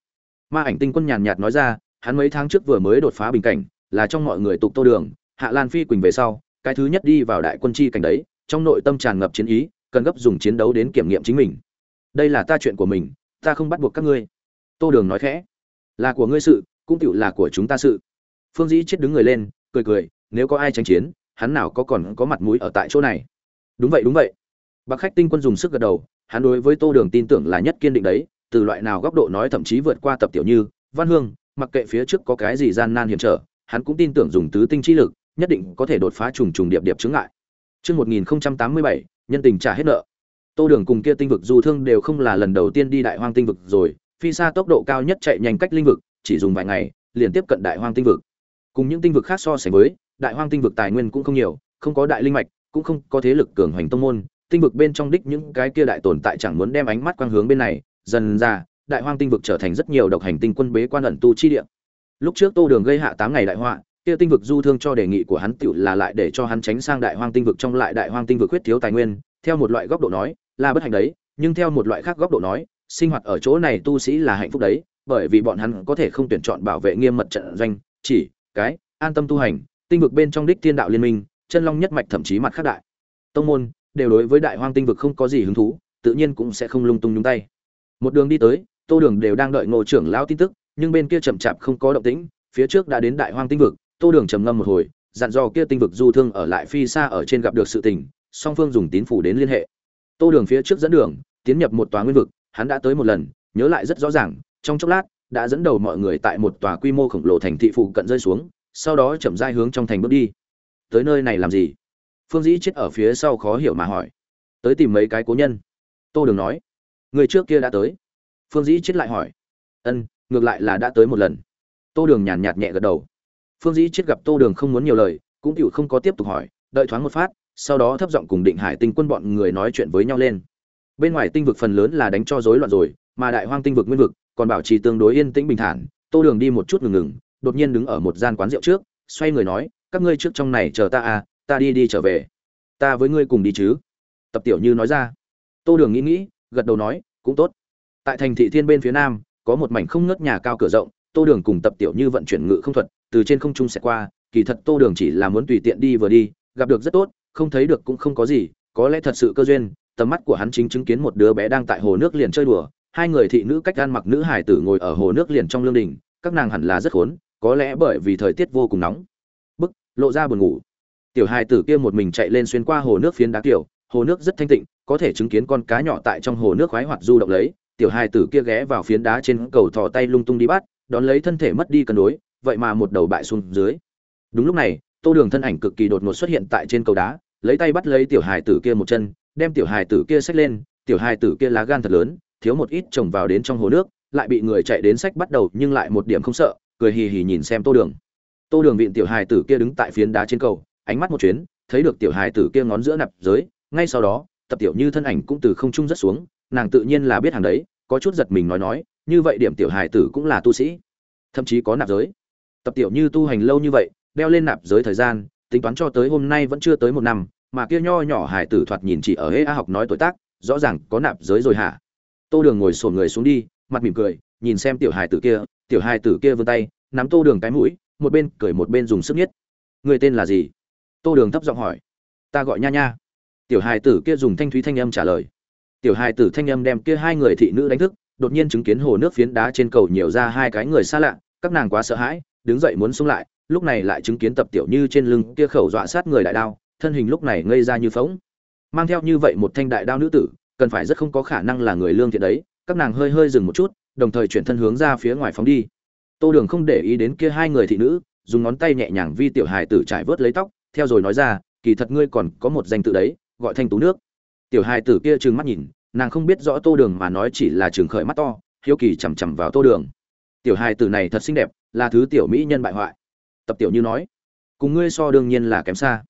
Ma ảnh tinh quân nhàn nhạt nói ra, hắn mấy tháng trước vừa mới đột phá bình cảnh, là trong mọi người tục tô đường hạ lan phi quỳnh về sau, cái thứ nhất đi vào đại quân chi cảnh đấy, trong nội tâm tràn ngập chiến ý, cần gấp dùng chiến đấu đến kiểm nghiệm chính mình. Đây là ta chuyện của mình, ta không bắt buộc các ngươi. Tô đường nói khẽ. Là của ngươi sự, cũng tựu là của chúng ta sự. Phương dĩ chết đứng người lên, cười cười, nếu có ai tranh chiến, hắn nào có còn có mặt mũi ở tại chỗ này. Đúng vậy đúng vậy. Bác khách tinh quân dùng sức gật đầu, hắn đối với tô đường tin tưởng là nhất kiên định đấy, từ loại nào góc độ nói thậm chí vượt qua tập tiểu như, văn hương, mặc kệ phía trước có cái gì gian nan hiểm trở, hắn cũng tin tưởng dùng tứ tinh chi lực nhất định có thể đột phá trùng trùng điệp điệp chướng ngại Chương 1087, nhân tình trả hết nợ. Tô Đường cùng kia tinh vực du thương đều không là lần đầu tiên đi đại hoang tinh vực rồi, phi xa tốc độ cao nhất chạy nhanh cách linh vực, chỉ dùng vài ngày, liền tiếp cận đại hoang tinh vực. Cùng những tinh vực khác so sánh với, đại hoang tinh vực tài nguyên cũng không nhiều, không có đại linh mạch, cũng không có thế lực cường hoành tông môn, tinh vực bên trong đích những cái kia đại tồn tại chẳng muốn đem ánh mắt quang hướng bên này, dần ra, đại hoang tinh vực trở thành rất nhiều độc hành tinh quân bế quan ẩn tu chi địa. Lúc trước Tô Đường gây hạ tám ngày đại họa, kia tinh vực du thương cho đề nghị của hắn tựu là lại để cho hắn tránh sang đại hoang tinh vực trong lại đại hoang tinh vực huyết thiếu tài nguyên, theo một loại góc độ nói, là bất hạnh đấy, nhưng theo một loại khác góc độ nói, sinh hoạt ở chỗ này tu sĩ là hạnh phúc đấy, bởi vì bọn hắn có thể không tuyển chọn bảo vệ nghiêm mật trận doanh, chỉ cái an tâm tu hành, tinh vực bên trong đích thiên đạo liên minh, chân long nhất mạch thậm chí mặt khác đại. Tông môn đều đối với đại hoang tinh vực không có gì hứng thú, tự nhiên cũng sẽ không lung tung nhúng tay. Một đường đi tới, Tô Đường đều đang đợi ngộ trưởng lão tin tức, nhưng bên kia chậm chạp không có động tĩnh, phía trước đã đến đại hoang tinh vực, Tô Đường trầm ngâm một hồi, dặn dò kia tinh vực du thương ở lại phi xa ở trên gặp được sự tình, song phương dùng tín phủ đến liên hệ. Tô Đường phía trước dẫn đường, tiến nhập một tòa nguyên vực, hắn đã tới một lần, nhớ lại rất rõ ràng, trong chốc lát, đã dẫn đầu mọi người tại một tòa quy mô khổng lồ thành thị phụ cận rơi xuống, sau đó chậm rãi hướng trong thành bước đi. Tới nơi này làm gì? Phương Dĩ chết ở phía sau khó hiểu mà hỏi. Tới tìm mấy cái cố nhân. Tô Đường nói. Người trước kia đã tới. Phương Dĩ chết lại hỏi. Ân, ngược lại là đã tới một lần. tô đường nhàn nhạt nhẹ gật đầu phương dĩ chết gặp tô đường không muốn nhiều lời, cũng chịu không có tiếp tục hỏi, đợi thoáng một phát, sau đó thấp giọng cùng định hải tinh quân bọn người nói chuyện với nhau lên. Bên ngoài tinh vực phần lớn là đánh cho rối loạn rồi, mà đại hoang tinh vực nguyên vực còn bảo trì tương đối yên tĩnh bình thản. Tô đường đi một chút ngừng ngừng, đột nhiên đứng ở một gian quán rượu trước, xoay người nói, các ngươi trước trong này chờ ta à ta đi đi trở về. Ta với ngươi cùng đi chứ. Tập tiểu như nói ra. Tô đường nghĩ nghĩ, gật đầu nói, cũng tốt. Tại thành thị thiên bên phía nam, có một mảnh không ngớt nhà cao cửa rộng tô đường cùng tập tiểu như vận chuyển ngự không thuật, từ trên không trung sẽ qua, kỳ thật tô đường chỉ là muốn tùy tiện đi vừa đi, gặp được rất tốt, không thấy được cũng không có gì, có lẽ thật sự cơ duyên, tầm mắt của hắn chính chứng kiến một đứa bé đang tại hồ nước liền chơi đùa, hai người thị nữ cách gan mặc nữ hải tử ngồi ở hồ nước liền trong lương đình, các nàng hẳn là rất khốn, có lẽ bởi vì thời tiết vô cùng nóng. Bức, lộ ra buồn ngủ. Tiểu hài tử kia một mình chạy lên xuyên qua hồ nước phiến đá kiểu hồ nước rất thanh tịnh, có thể chứng kiến con cá nhỏ tại trong hồ nước khoái hoạt du động lấy, tiểu hài tử kia ghé vào phiến đá trên cầu thò tay lung tung đi bắt đón lấy thân thể mất đi cân đối, vậy mà một đầu bại xuống dưới. Đúng lúc này, tô đường thân ảnh cực kỳ đột ngột xuất hiện tại trên cầu đá, lấy tay bắt lấy tiểu hài tử kia một chân, đem tiểu hài tử kia xách lên, tiểu hài tử kia lá gan thật lớn, thiếu một ít trồng vào đến trong hồ nước, lại bị người chạy đến sách bắt đầu nhưng lại một điểm không sợ, cười hì hì nhìn xem tô đường. Tô đường vịn tiểu hài tử kia đứng tại phiến đá trên cầu, ánh mắt một chuyến, thấy được tiểu hài tử kia ngón giữa nạp giới, ngay sau đó, tập tiểu như thân ảnh cũng từ không trung rất xuống, nàng tự nhiên là biết hàng đấy, có chút giật mình nói nói như vậy điểm tiểu hài tử cũng là tu sĩ. Thậm chí có nạp giới. Tập tiểu như tu hành lâu như vậy, đeo lên nạp giới thời gian, tính toán cho tới hôm nay vẫn chưa tới một năm, mà kia nho nhỏ hài tử thoạt nhìn chỉ ở hễ a học nói tuổi tác, rõ ràng có nạp giới rồi hả? Tô đường ngồi sổn người xuống đi, mặt mỉm cười, nhìn xem tiểu hài tử kia, tiểu hài tử kia vươn tay, nắm tô đường cái mũi, một bên cười một bên dùng sức nhất người tên là gì? Tô đường thấp giọng hỏi. Ta gọi nha nha. Tiểu hài tử kia dùng thanh thúy thanh âm trả lời. Tiểu hài tử thanh âm đem kia hai người thị nữ đánh thức đột nhiên chứng kiến hồ nước phiến đá trên cầu nhiều ra hai cái người xa lạ, các nàng quá sợ hãi, đứng dậy muốn xông lại, lúc này lại chứng kiến tập tiểu như trên lưng kia khẩu dọa sát người đại đao, thân hình lúc này ngây ra như phóng mang theo như vậy một thanh đại đao nữ tử, cần phải rất không có khả năng là người lương thiện đấy, các nàng hơi hơi dừng một chút, đồng thời chuyển thân hướng ra phía ngoài phóng đi. Tô đường không để ý đến kia hai người thị nữ, dùng ngón tay nhẹ nhàng vi tiểu hài tử trải vớt lấy tóc, theo rồi nói ra, kỳ thật ngươi còn có một danh tự đấy, gọi thanh tú nước. Tiểu hài tử kia trừng mắt nhìn nàng không biết rõ tô đường mà nói chỉ là trường khởi mắt to, hiếu kỳ chằm chằm vào tô đường. Tiểu hài tử này thật xinh đẹp, là thứ tiểu mỹ nhân bại hoại. Tập tiểu như nói, cùng ngươi so đương nhiên là kém xa.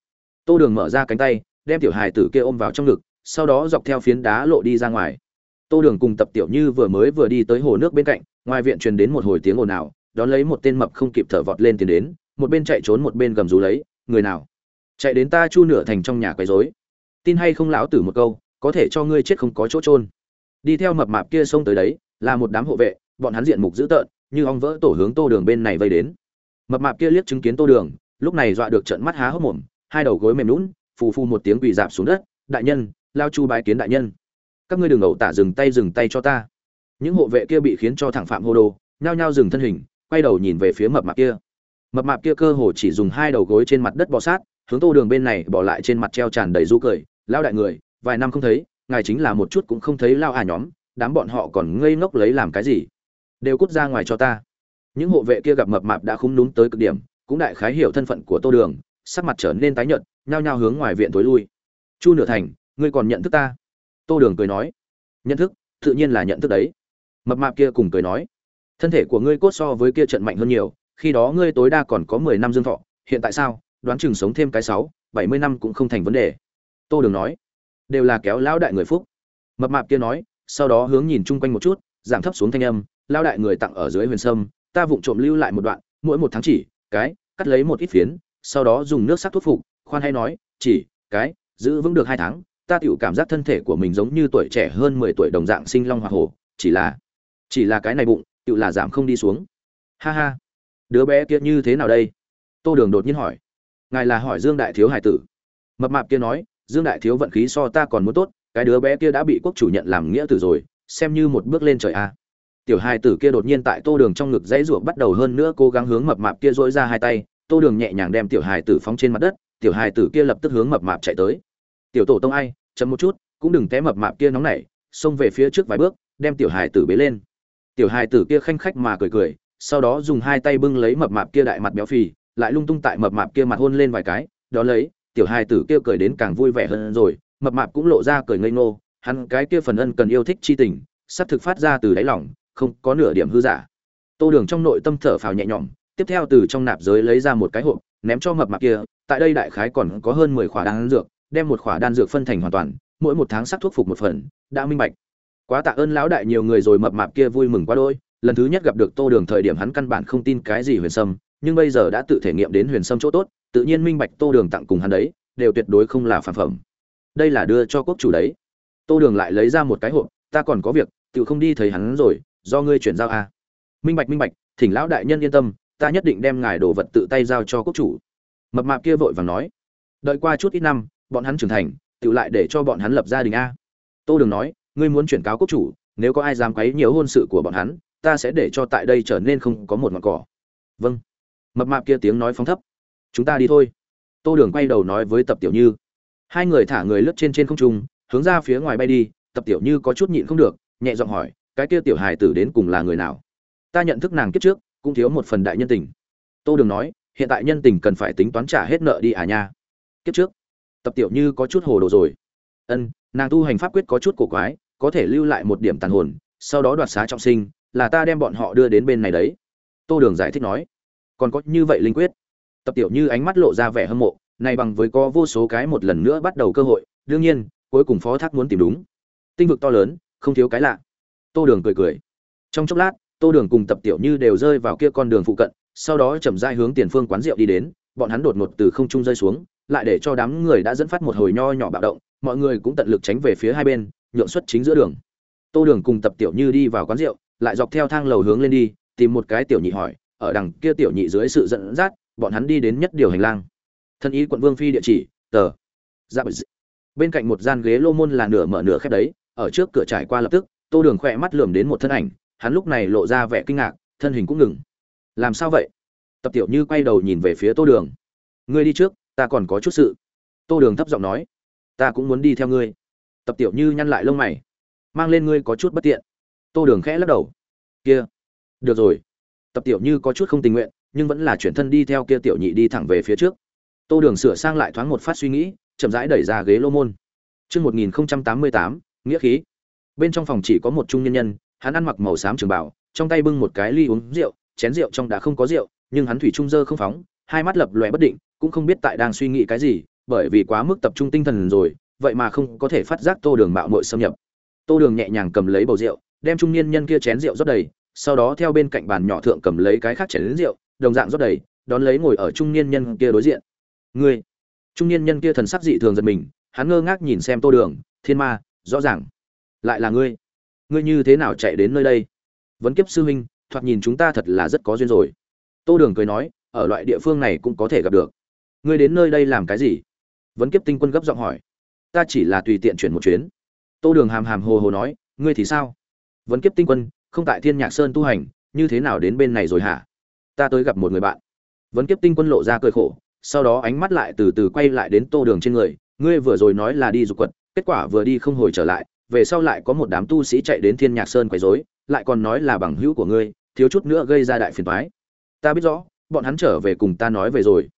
Tô đường mở ra cánh tay, đem tiểu hài tử kia ôm vào trong ngực, sau đó dọc theo phiến đá lộ đi ra ngoài. Tô đường cùng tập tiểu như vừa mới vừa đi tới hồ nước bên cạnh, ngoài viện truyền đến một hồi tiếng ồn ào, đón lấy một tên mập không kịp thở vọt lên tiến đến, một bên chạy trốn một bên gầm rú lấy, người nào? Chạy đến ta chu nửa thành trong nhà quấy rối. Tin hay không lão tử một câu có thể cho ngươi chết không có chỗ trôn đi theo mập mạp kia xông tới đấy, là một đám hộ vệ, bọn hắn diện mục dữ tợn, như ong vỡ tổ hướng tô đường bên này vây đến. Mập mạp kia liếc chứng kiến tô đường, lúc này dọa được trận mắt há hốc mồm, hai đầu gối mềm lún phù phù một tiếng quỳ dạp xuống đất, đại nhân, lao chu bái kiến đại nhân. Các ngươi đừng ẩu tả dừng tay dừng tay cho ta. Những hộ vệ kia bị khiến cho thẳng phạm hô đồ nhao nhao dừng thân hình, quay đầu nhìn về phía mập mạp kia. Mập mạp kia cơ hồ chỉ dùng hai đầu gối trên mặt đất bò sát, hướng tô đường bên này bỏ lại trên mặt treo tràn đầy du cười lao đại người vài năm không thấy, ngài chính là một chút cũng không thấy lao à nhóm, đám bọn họ còn ngây ngốc lấy làm cái gì? Đều cút ra ngoài cho ta. Những hộ vệ kia gặp mập mạp đã khung núm tới cực điểm, cũng đại khái hiểu thân phận của tô đường, sắc mặt trở nên tái nhợt, nhao nhao hướng ngoài viện tối lui. Chu nửa thành, ngươi còn nhận thức ta? Tô đường cười nói. Nhận thức, tự nhiên là nhận thức đấy. Mập mạp kia cùng cười nói. Thân thể của ngươi cốt so với kia trận mạnh hơn nhiều, khi đó ngươi tối đa còn có mười năm dương thọ, hiện tại sao? Đoán chừng sống thêm cái sáu, bảy mươi năm cũng không thành vấn đề. Tô đường nói đều là kéo lão đại người phúc. Mập mạp kia nói, sau đó hướng nhìn chung quanh một chút, giảm thấp xuống thanh âm, lão đại người tặng ở dưới huyền sâm, ta vụng trộm lưu lại một đoạn, mỗi một tháng chỉ, cái, cắt lấy một ít phiến, sau đó dùng nước sắc thuốc phục, khoan hay nói, chỉ, cái, giữ vững được hai tháng, ta tựu cảm giác thân thể của mình giống như tuổi trẻ hơn mười tuổi đồng dạng sinh long hoa hổ, chỉ là chỉ là cái này bụng tựu là giảm không đi xuống. Ha ha. Đứa bé kia như thế nào đây? Tô đường đột nhiên hỏi. Ngài là hỏi dương đại thiếu hải tử. Mập mạp kia nói dương đại thiếu vận khí so ta còn muốn tốt, cái đứa bé kia đã bị quốc chủ nhận làm nghĩa tử rồi, xem như một bước lên trời a tiểu hai tử kia đột nhiên tại tô đường trong ngực dãy ruộng bắt đầu hơn nữa cố gắng hướng mập mạp kia dỗi ra hai tay, tô đường nhẹ nhàng đem tiểu hài tử phóng trên mặt đất, tiểu hài tử kia lập tức hướng mập mạp chạy tới. Tiểu tổ tông ai, chậm một chút, cũng đừng té mập mạp kia nóng nảy, xông về phía trước vài bước, đem tiểu hài tử bế lên. Tiểu hài tử kia khanh khách mà cười cười, sau đó dùng hai tay bưng lấy mập mạp kia đại mặt béo phì, lại lung tung tại mập mạp kia mặt hôn lên vài cái đó lấy tiểu hài tử kia cười đến càng vui vẻ hơn rồi, mập mạp cũng lộ ra cười ngây ngô, hắn cái kia phần ân cần yêu thích chi tình, sắp thực phát ra từ đáy lòng, không có nửa điểm hư giả. Tô đường trong nội tâm thở phào nhẹ nhõm, tiếp theo từ trong nạp giới lấy ra một cái hộp, ném cho mập mạp kia, tại đây đại khái còn có hơn mười khỏa đan dược, đem một khỏa đan dược phân thành hoàn toàn, mỗi một tháng sắc thuốc phục một phần, đã minh bạch. Quá tạ ơn lão đại nhiều người rồi mập mạp kia vui mừng quá đôi lần thứ nhất gặp được tô đường thời điểm hắn căn bản không tin cái gì huyền sâm, nhưng bây giờ đã tự thể nghiệm đến huyền sâm chỗ tốt tự nhiên minh bạch tô đường tặng cùng hắn đấy, đều tuyệt đối không là phản phẩm. Đây là đưa cho quốc chủ đấy. Tô đường lại lấy ra một cái hộp, ta còn có việc tự không đi thấy hắn rồi, do ngươi chuyển giao a. À. minh bạch minh bạch, thỉnh lão đại nhân yên tâm, ta nhất định đem ngài đồ vật tự tay giao cho quốc chủ. Mập mạp kia vội vàng nói, đợi qua chút ít năm, bọn hắn trưởng thành tự lại để cho bọn hắn lập gia đình a. Tô đường nói, ngươi muốn chuyển cáo quốc chủ, nếu có ai dám quấy nhiều hôn sự của bọn hắn, ta sẽ để cho tại đây trở nên không có một ngọn cỏ. Vâng. Mập mạp kia tiếng nói phóng thấp chúng ta đi thôi. Tô đường quay đầu nói với tập tiểu như. Hai người thả người lướt trên trên không trung, hướng ra phía ngoài bay đi, tập tiểu như có chút nhịn không được, nhẹ giọng hỏi, cái kia tiểu hài tử đến cùng là người nào? Ta nhận thức nàng kiếp trước, cũng thiếu một phần đại nhân tình. Tô đường nói, hiện tại nhân tình cần phải tính toán trả hết nợ đi à nha. Kiếp trước? Tập tiểu như có chút hồ đồ rồi. Ân, nàng tu hành pháp quyết có chút cổ quái, có thể lưu lại một điểm tàn hồn, sau đó đoạt xá trọng sinh, là ta đem bọn họ đưa đến bên này đấy. Tô đường giải thích nói. Còn có như vậy linh quyết? Tập tiểu như ánh mắt lộ ra vẻ hâm mộ, này bằng với có vô số cái một lần nữa bắt đầu cơ hội, đương nhiên, cuối cùng phó thác muốn tìm đúng. Tinh vực to lớn, không thiếu cái lạ. Tô đường cười cười. Trong chốc lát, tô đường cùng tập tiểu như đều rơi vào kia con đường phụ cận, sau đó chậm rãi hướng tiền phương quán rượu đi đến, bọn hắn đột ngột từ không trung rơi xuống, lại để cho đám người đã dẫn phát một hồi nho nhỏ bạo động, mọi người cũng tận lực tránh về phía hai bên, nhượng xuất chính giữa đường. Tô đường cùng tập tiểu như đi vào quán rượu, lại dọc theo thang lầu hướng lên đi, tìm một cái tiểu nhị hỏi, ở đằng kia tiểu nhị dưới sự dẫn dắt bọn hắn đi đến nhất điều hành lang. Thân ý quận vương phi địa chỉ, tờ. Dạ bên cạnh một gian ghế lô môn là nửa mở nửa khép đấy, ở trước cửa trải qua lập tức, tô đường khỏe mắt lườm đến một thân ảnh, hắn lúc này lộ ra vẻ kinh ngạc, thân hình cũng ngừng. Làm sao vậy? Tập tiểu như quay đầu nhìn về phía tô đường. Ngươi đi trước, ta còn có chút sự. Tô đường thấp giọng nói. Ta cũng muốn đi theo ngươi. Tập tiểu như nhăn lại lông mày. Mang lên ngươi có chút bất tiện. Tô đường khẽ lắc đầu. Kia. Được rồi. Tập tiểu như có chút không tình nguyện nhưng vẫn là chuyển thân đi theo kia tiểu nhị đi thẳng về phía trước tô đường sửa sang lại thoáng một phát suy nghĩ chậm rãi đẩy ra ghế lô môn Trước 1088, nghĩa khí. Bên trong phòng chỉ có một trung nhân nhân, hắn ăn mặc màu xám trường bào, trong tay bưng một cái ly uống rượu, chén rượu trong đã không có rượu, nhưng hắn thủy trung dơ không phóng, hai mắt lập lòe bất định, cũng không biết tại đang suy nghĩ cái gì, bởi vì quá mức tập trung tinh thần rồi, vậy mà không có thể phát giác Tô Đường mạo muội xâm nhập. Tô Đường nhẹ nhàng cầm lấy bầu rượu, đem trung niên nhân kia chén rượu rót đầy, sau đó theo bên cạnh bàn nhỏ thượng cầm lấy cái khác chén rượu, đồng dạng rót đầy, đón lấy ngồi ở trung niên nhân kia đối diện. Ngươi, trung niên nhân kia thần sắc dị thường giật mình, hắn ngơ ngác nhìn xem Tô Đường, Thiên Ma, rõ ràng, lại là ngươi. Ngươi như thế nào chạy đến nơi đây? Vấn Kiếp sư huynh, thoạt nhìn chúng ta thật là rất có duyên rồi. Tô Đường cười nói, ở loại địa phương này cũng có thể gặp được. Ngươi đến nơi đây làm cái gì? Vấn Kiếp Tinh Quân gấp giọng hỏi. Ta chỉ là tùy tiện chuyển một chuyến. Tô Đường hàm hàm hồ hồ nói, ngươi thì sao? Vấn Kiếp Tinh Quân, không tại Thiên Nhạc Sơn tu hành, như thế nào đến bên này rồi hả? Ta tới gặp một người bạn. Vấn Kiếp Tinh Quân lộ ra cười khổ, sau đó ánh mắt lại từ từ quay lại đến Tô Đường trên người, ngươi vừa rồi nói là đi dục quật, kết quả vừa đi không hồi trở lại, về sau lại có một đám tu sĩ chạy đến Thiên Nhạc Sơn quấy rối, lại còn nói là bằng hữu của ngươi, thiếu chút nữa gây ra đại phiền toái. Ta biết rõ, bọn hắn trở về cùng ta nói về rồi.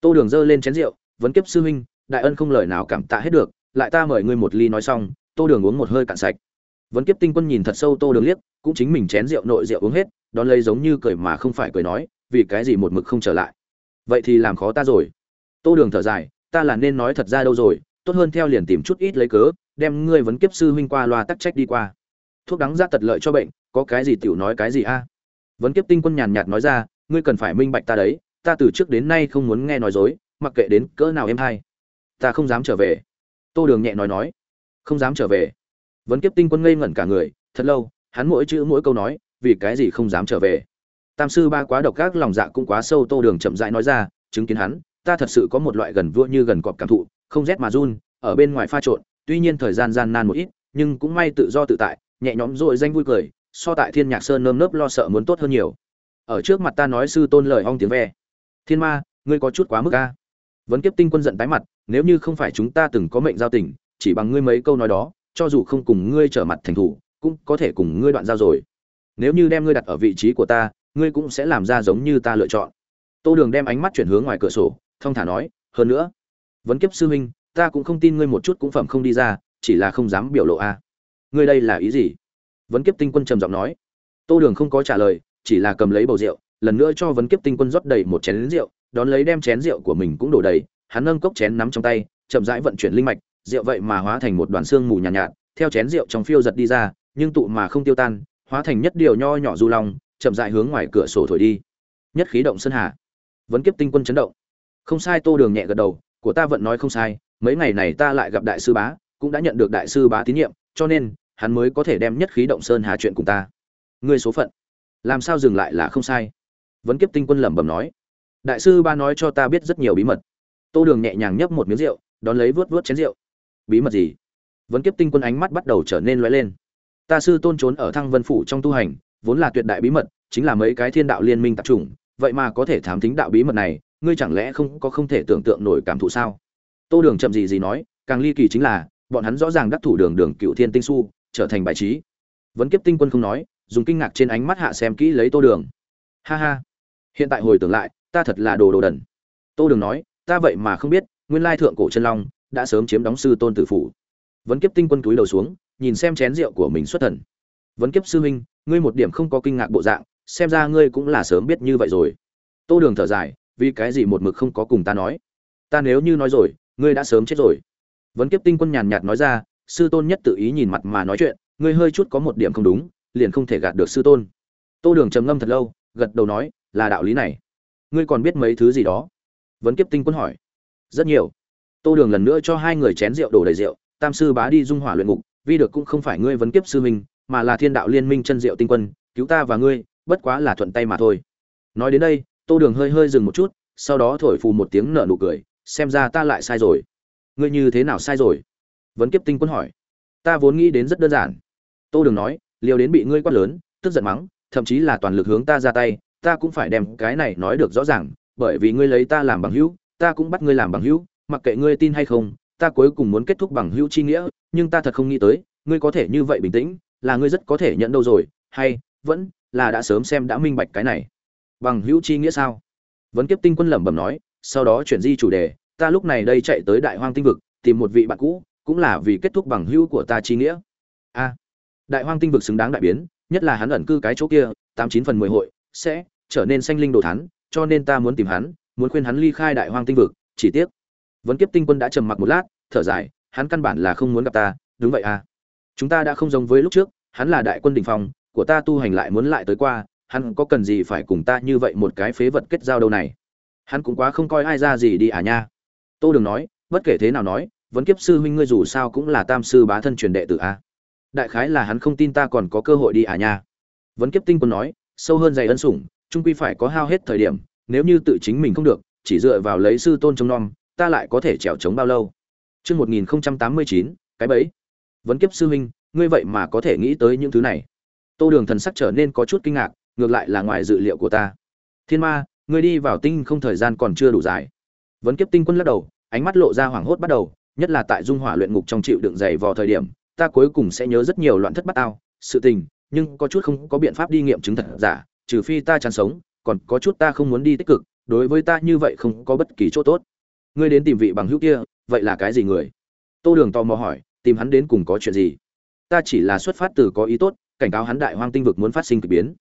Tô Đường giơ lên chén rượu, vấn kiếp sư huynh, đại ân không lời nào cảm tạ hết được, lại ta mời ngươi một ly nói xong, Tô Đường uống một hơi cạn sạch. Vấn kiếp tinh quân nhìn thật sâu Tô Đường liếc, cũng chính mình chén rượu nội rượu uống hết, đón lấy giống như cười mà không phải cười nói, vì cái gì một mực không trở lại. Vậy thì làm khó ta rồi. Tô Đường thở dài, ta là nên nói thật ra đâu rồi, tốt hơn theo liền tìm chút ít lấy cớ, đem ngươi vấn kiếp sư huynh qua loa tắc trách đi qua. Thuốc đắng ra tật lợi cho bệnh, có cái gì tiểu nói cái gì a? Vấn kiếp tinh quân nhàn nhạt nói ra, ngươi cần phải minh bạch ta đấy, ta từ trước đến nay không muốn nghe nói dối, mặc kệ đến cỡ nào em hay. Ta không dám trở về. Tô Đường nhẹ nói nói, không dám trở về. Vấn kiếp tinh quân ngây ngẩn cả người, thật lâu, hắn mỗi chữ mỗi câu nói, vì cái gì không dám trở về. Tam sư ba quá độc ác lòng dạ cũng quá sâu, Tô Đường chậm rãi nói ra, chứng kiến hắn, ta thật sự có một loại gần vua như gần cọp cảm thụ, không rét mà run, ở bên ngoài pha trộn, tuy nhiên thời gian gian nan một ít, nhưng cũng may tự do tự tại, nhẹ nhõm rồi danh vui cười, so tại Thiên Nhạc Sơn nơm nớp lo sợ muốn tốt hơn nhiều. Ở trước mặt ta nói sư tôn lời ong tiếng ve. Thiên Ma, ngươi có chút quá mức a. Vấn Kiếp Tinh Quân giận tái mặt, nếu như không phải chúng ta từng có mệnh giao tình, chỉ bằng ngươi mấy câu nói đó, cho dù không cùng ngươi trở mặt thành thủ, cũng có thể cùng ngươi đoạn giao rồi. Nếu như đem ngươi đặt ở vị trí của ta, ngươi cũng sẽ làm ra giống như ta lựa chọn. Tô Đường đem ánh mắt chuyển hướng ngoài cửa sổ, thong thả nói, hơn nữa, vấn kiếp sư huynh, ta cũng không tin ngươi một chút cũng phẩm không đi ra, chỉ là không dám biểu lộ a. Ngươi đây là ý gì? Vấn kiếp tinh quân trầm giọng nói. Tô Đường không có trả lời, chỉ là cầm lấy bầu rượu, lần nữa cho vấn kiếp tinh quân rót đầy một chén rượu đón lấy đem chén rượu của mình cũng đổ đầy hắn nâng cốc chén nắm trong tay chậm rãi vận chuyển linh mạch rượu vậy mà hóa thành một đoàn xương mù nhàn nhạt, nhạt theo chén rượu trong phiêu giật đi ra nhưng tụ mà không tiêu tan hóa thành nhất điều nho nhỏ du long, chậm rãi hướng ngoài cửa sổ thổi đi. Nhất khí động sơn hà. Vẫn kiếp tinh quân chấn động. Không sai, tô đường nhẹ gật đầu, của ta vẫn nói không sai, mấy ngày này ta lại gặp đại sư bá, cũng đã nhận được đại sư bá tín nhiệm, cho nên, hắn mới có thể đem nhất khí động sơn hà chuyện cùng ta. Ngươi số phận. Làm sao dừng lại là không sai? Vẫn kiếp tinh quân lẩm bẩm nói. Đại sư ba nói cho ta biết rất nhiều bí mật. Tô đường nhẹ nhàng nhấp một miếng rượu, đón lấy vớt vớt chén rượu. Bí mật gì? Vẫn kiếp tinh quân ánh mắt bắt đầu trở nên lóe lên ta sư tôn trốn ở thăng vân phủ trong tu hành, vốn là tuyệt đại bí mật, chính là mấy cái thiên đạo liên minh tập trung vậy mà có thể thám tính đạo bí mật này, ngươi chẳng lẽ không, có không thể tưởng tượng nổi cảm thụ sao? Tô đường chậm gì gì nói, càng ly kỳ chính là, bọn hắn rõ ràng đắc thủ đường đường cựu thiên tinh su, trở thành bài trí. Vấn kiếp tinh quân không nói, dùng kinh ngạc trên ánh mắt hạ xem kỹ lấy tô đường. Ha ha. Hiện tại hồi tưởng lại, ta thật là đồ đồ đần. Tô đường nói, ta vậy mà không biết, nguyên lai thượng cổ chân long, đã sớm chiếm đóng sư tôn tử phủ. Vấn kiếp tinh quân túi đầu xuống nhìn xem chén rượu của mình xuất thần. Vấn kiếp sư huynh, ngươi một điểm không có kinh ngạc bộ dạng, xem ra ngươi cũng là sớm biết như vậy rồi. Tô đường thở dài, vì cái gì một mực không có cùng ta nói? Ta nếu như nói rồi, ngươi đã sớm chết rồi. Vấn kiếp tinh quân nhàn nhạt nói ra, sư tôn nhất tự ý nhìn mặt mà nói chuyện, ngươi hơi chút có một điểm không đúng, liền không thể gạt được sư tôn. Tô đường trầm ngâm thật lâu, gật đầu nói, là đạo lý này. Ngươi còn biết mấy thứ gì đó? Vấn kiếp tinh quân hỏi. Rất nhiều. Tô đường lần nữa cho hai người chén rượu đổ đầy rượu, tam sư bá đi dung hỏa luyện ngục Vi được cũng không phải ngươi vấn kiếp sư huynh, mà là thiên đạo liên minh chân diệu tinh quân, cứu ta và ngươi, bất quá là thuận tay mà thôi. Nói đến đây, tô đường hơi hơi dừng một chút, sau đó thổi phù một tiếng nở nụ cười, xem ra ta lại sai rồi. Ngươi như thế nào sai rồi? Vấn kiếp tinh quân hỏi. Ta vốn nghĩ đến rất đơn giản. Tô đường nói, liều đến bị ngươi quát lớn, tức giận mắng, thậm chí là toàn lực hướng ta ra tay, ta cũng phải đem cái này nói được rõ ràng, bởi vì ngươi lấy ta làm bằng hữu, ta cũng bắt ngươi làm bằng hữu, mặc kệ ngươi tin hay không ta cuối cùng muốn kết thúc bằng hữu chi nghĩa nhưng ta thật không nghĩ tới ngươi có thể như vậy bình tĩnh là ngươi rất có thể nhận đâu rồi hay vẫn là đã sớm xem đã minh bạch cái này. Bằng hữu chi nghĩa sao? Vấn kiếp tinh quân lẩm bẩm nói sau đó chuyển di chủ đề ta lúc này đây chạy tới đại hoang tinh vực tìm một vị bạn cũ cũng là vì kết thúc bằng hữu của ta chi nghĩa. A đại hoang tinh vực xứng đáng đại biến nhất là hắn ẩn cư cái chỗ kia tám chín phần mười hội sẽ trở nên xanh linh đồ thán, cho nên ta muốn tìm hắn muốn khuyên hắn ly khai đại hoang tinh vực chỉ tiếc vấn kiếp tinh quân đã trầm mặc một lát, thở dài, hắn căn bản là không muốn gặp ta, đúng vậy à. Chúng ta đã không giống với lúc trước, hắn là đại quân đình phong, của ta tu hành lại muốn lại tới qua, hắn có cần gì phải cùng ta như vậy một cái phế vật kết giao đâu này? Hắn cũng quá không coi ai ra gì đi à nha. Tô đường nói, bất kể thế nào nói vấn kiếp sư huynh ngươi dù sao cũng là tam sư bá thân truyền đệ tử a đại khái là hắn không tin ta còn có cơ hội đi à nha. Vấn kiếp tinh quân nói, sâu hơn dày ân sủng, trung quy phải có hao hết thời điểm, nếu như tự chính mình không được, chỉ dựa vào lấy sư tôn trông nom ta lại có thể trèo trống bao lâu? Chương một nghìn tám mươi chín, cái bẫy. Vấn kiếp sư huynh, ngươi vậy mà có thể nghĩ tới những thứ này. Tô đường thần sắc trở nên có chút kinh ngạc, ngược lại là ngoài dự liệu của ta. Thiên ma, ngươi đi vào tinh không thời gian còn chưa đủ dài. Vấn kiếp tinh quân lắc đầu, ánh mắt lộ ra hoảng hốt bắt đầu, nhất là tại dung hỏa luyện ngục trong chịu đựng dày vò thời điểm, ta cuối cùng sẽ nhớ rất nhiều loạn thất bắt ao sự tình, nhưng có chút không có biện pháp đi nghiệm chứng thật giả, trừ phi ta chán sống, còn có chút ta không muốn đi tích cực, đối với ta như vậy không có bất kỳ chỗ tốt ngươi đến tìm vị bằng hữu kia, vậy là cái gì người? Tô đường tò mò hỏi, tìm hắn đến cùng có chuyện gì? Ta chỉ là xuất phát từ có ý tốt, cảnh cáo hắn đại hoang tinh vực muốn phát sinh k ỳ biến.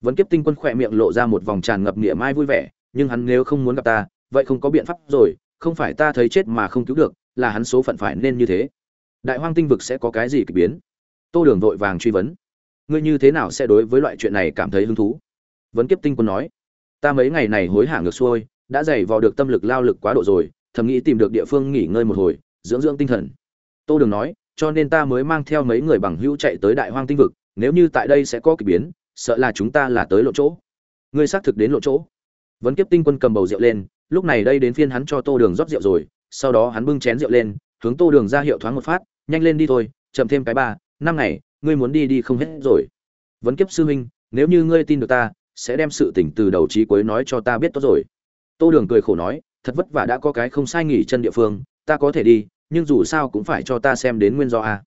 Vẫn kiếp tinh quân khỏe miệng lộ ra một vòng tràn ngập nghĩa mai vui vẻ, nhưng hắn nếu không muốn gặp ta, vậy không có biện pháp rồi, không phải ta thấy chết mà không cứu được, là hắn số phận phải nên như thế. Đại hoang tinh vực sẽ có cái gì k ỳ biến? Tô đường vội vàng truy vấn. Ngươi như thế nào sẽ đối với loại chuyện này cảm thấy hứng thú? Vẫn kiếp tinh quân nói. Ta mấy ngày này hối hả ngược xuôi, đã dày vò được tâm lực lao lực quá độ rồi thầm nghĩ tìm được địa phương nghỉ ngơi một hồi, dưỡng dưỡng tinh thần. Tô đường nói, cho nên ta mới mang theo mấy người bằng hữu chạy tới đại hoang tinh vực, nếu như tại đây sẽ có k ỳ biến, sợ là chúng ta là tới lộ chỗ. Ngươi xác thực đến lộ chỗ. Vẫn kiếp tinh quân cầm bầu rượu lên, lúc này đây đến phiên hắn cho tô đường rót rượu rồi, sau đó hắn bưng chén rượu lên, hướng tô đường ra hiệu thoáng một phát, nhanh lên đi thôi, chậm thêm cái ba, năm ngày, ngươi muốn đi đi không hết rồi. Vẫn kiếp sư huynh nếu như ngươi tin được ta, sẽ đem sự tỉnh từ đầu trí cuối nói cho ta biết tốt rồi. Tô đường cười khổ nói thật vất vả đã có cái không sai nghỉ chân địa phương, ta có thể đi, nhưng dù sao cũng phải cho ta xem đến nguyên do a.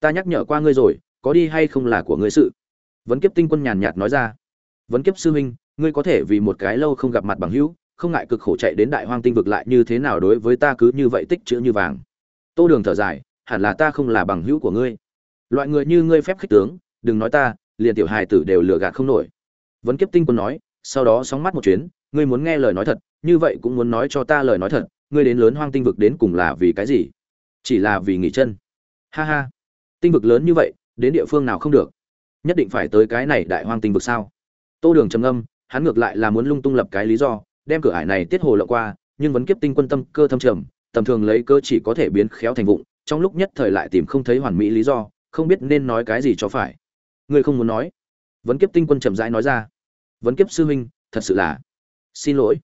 Ta nhắc nhở qua ngươi rồi, có đi hay không là của ngươi sự. Vấn kiếp tinh quân nhàn nhạt nói ra. Vấn kiếp sư huynh, ngươi có thể vì một cái lâu không gặp mặt bằng hữu, không ngại cực khổ chạy đến đại hoang tinh vực lại như thế nào đối với ta cứ như vậy tích chữ như vàng. Tô đường thở dài, hẳn là ta không là bằng hữu của ngươi. Loại người như ngươi phép khích tướng, đừng nói ta, liền tiểu hài tử đều lừa gạt không nổi. Vấn kiếp tinh quân nói, sau đó sóng mắt một chuyến, ngươi muốn nghe lời nói thật như vậy cũng muốn nói cho ta lời nói thật, ngươi đến lớn hoang tinh vực đến cùng là vì cái gì? Chỉ là vì nghỉ chân. Ha ha. Tinh vực lớn như vậy, đến địa phương nào không được? Nhất định phải tới cái này đại hoang tinh vực sao? Tô đường trầm âm hắn ngược lại là muốn lung tung lập cái lý do, đem cửa ải này tiết hồ lộng qua, nhưng vấn kiếp tinh quân tâm cơ thâm trầm, tầm thường lấy cơ chỉ có thể biến khéo thành vụng, trong lúc nhất thời lại tìm không thấy hoàn mỹ lý do, không biết nên nói cái gì cho phải. Ngươi không muốn nói? Vấn kiếp tinh quân chậm rãi nói ra. Vấn kiếp sư huynh, thật sự là xin lỗi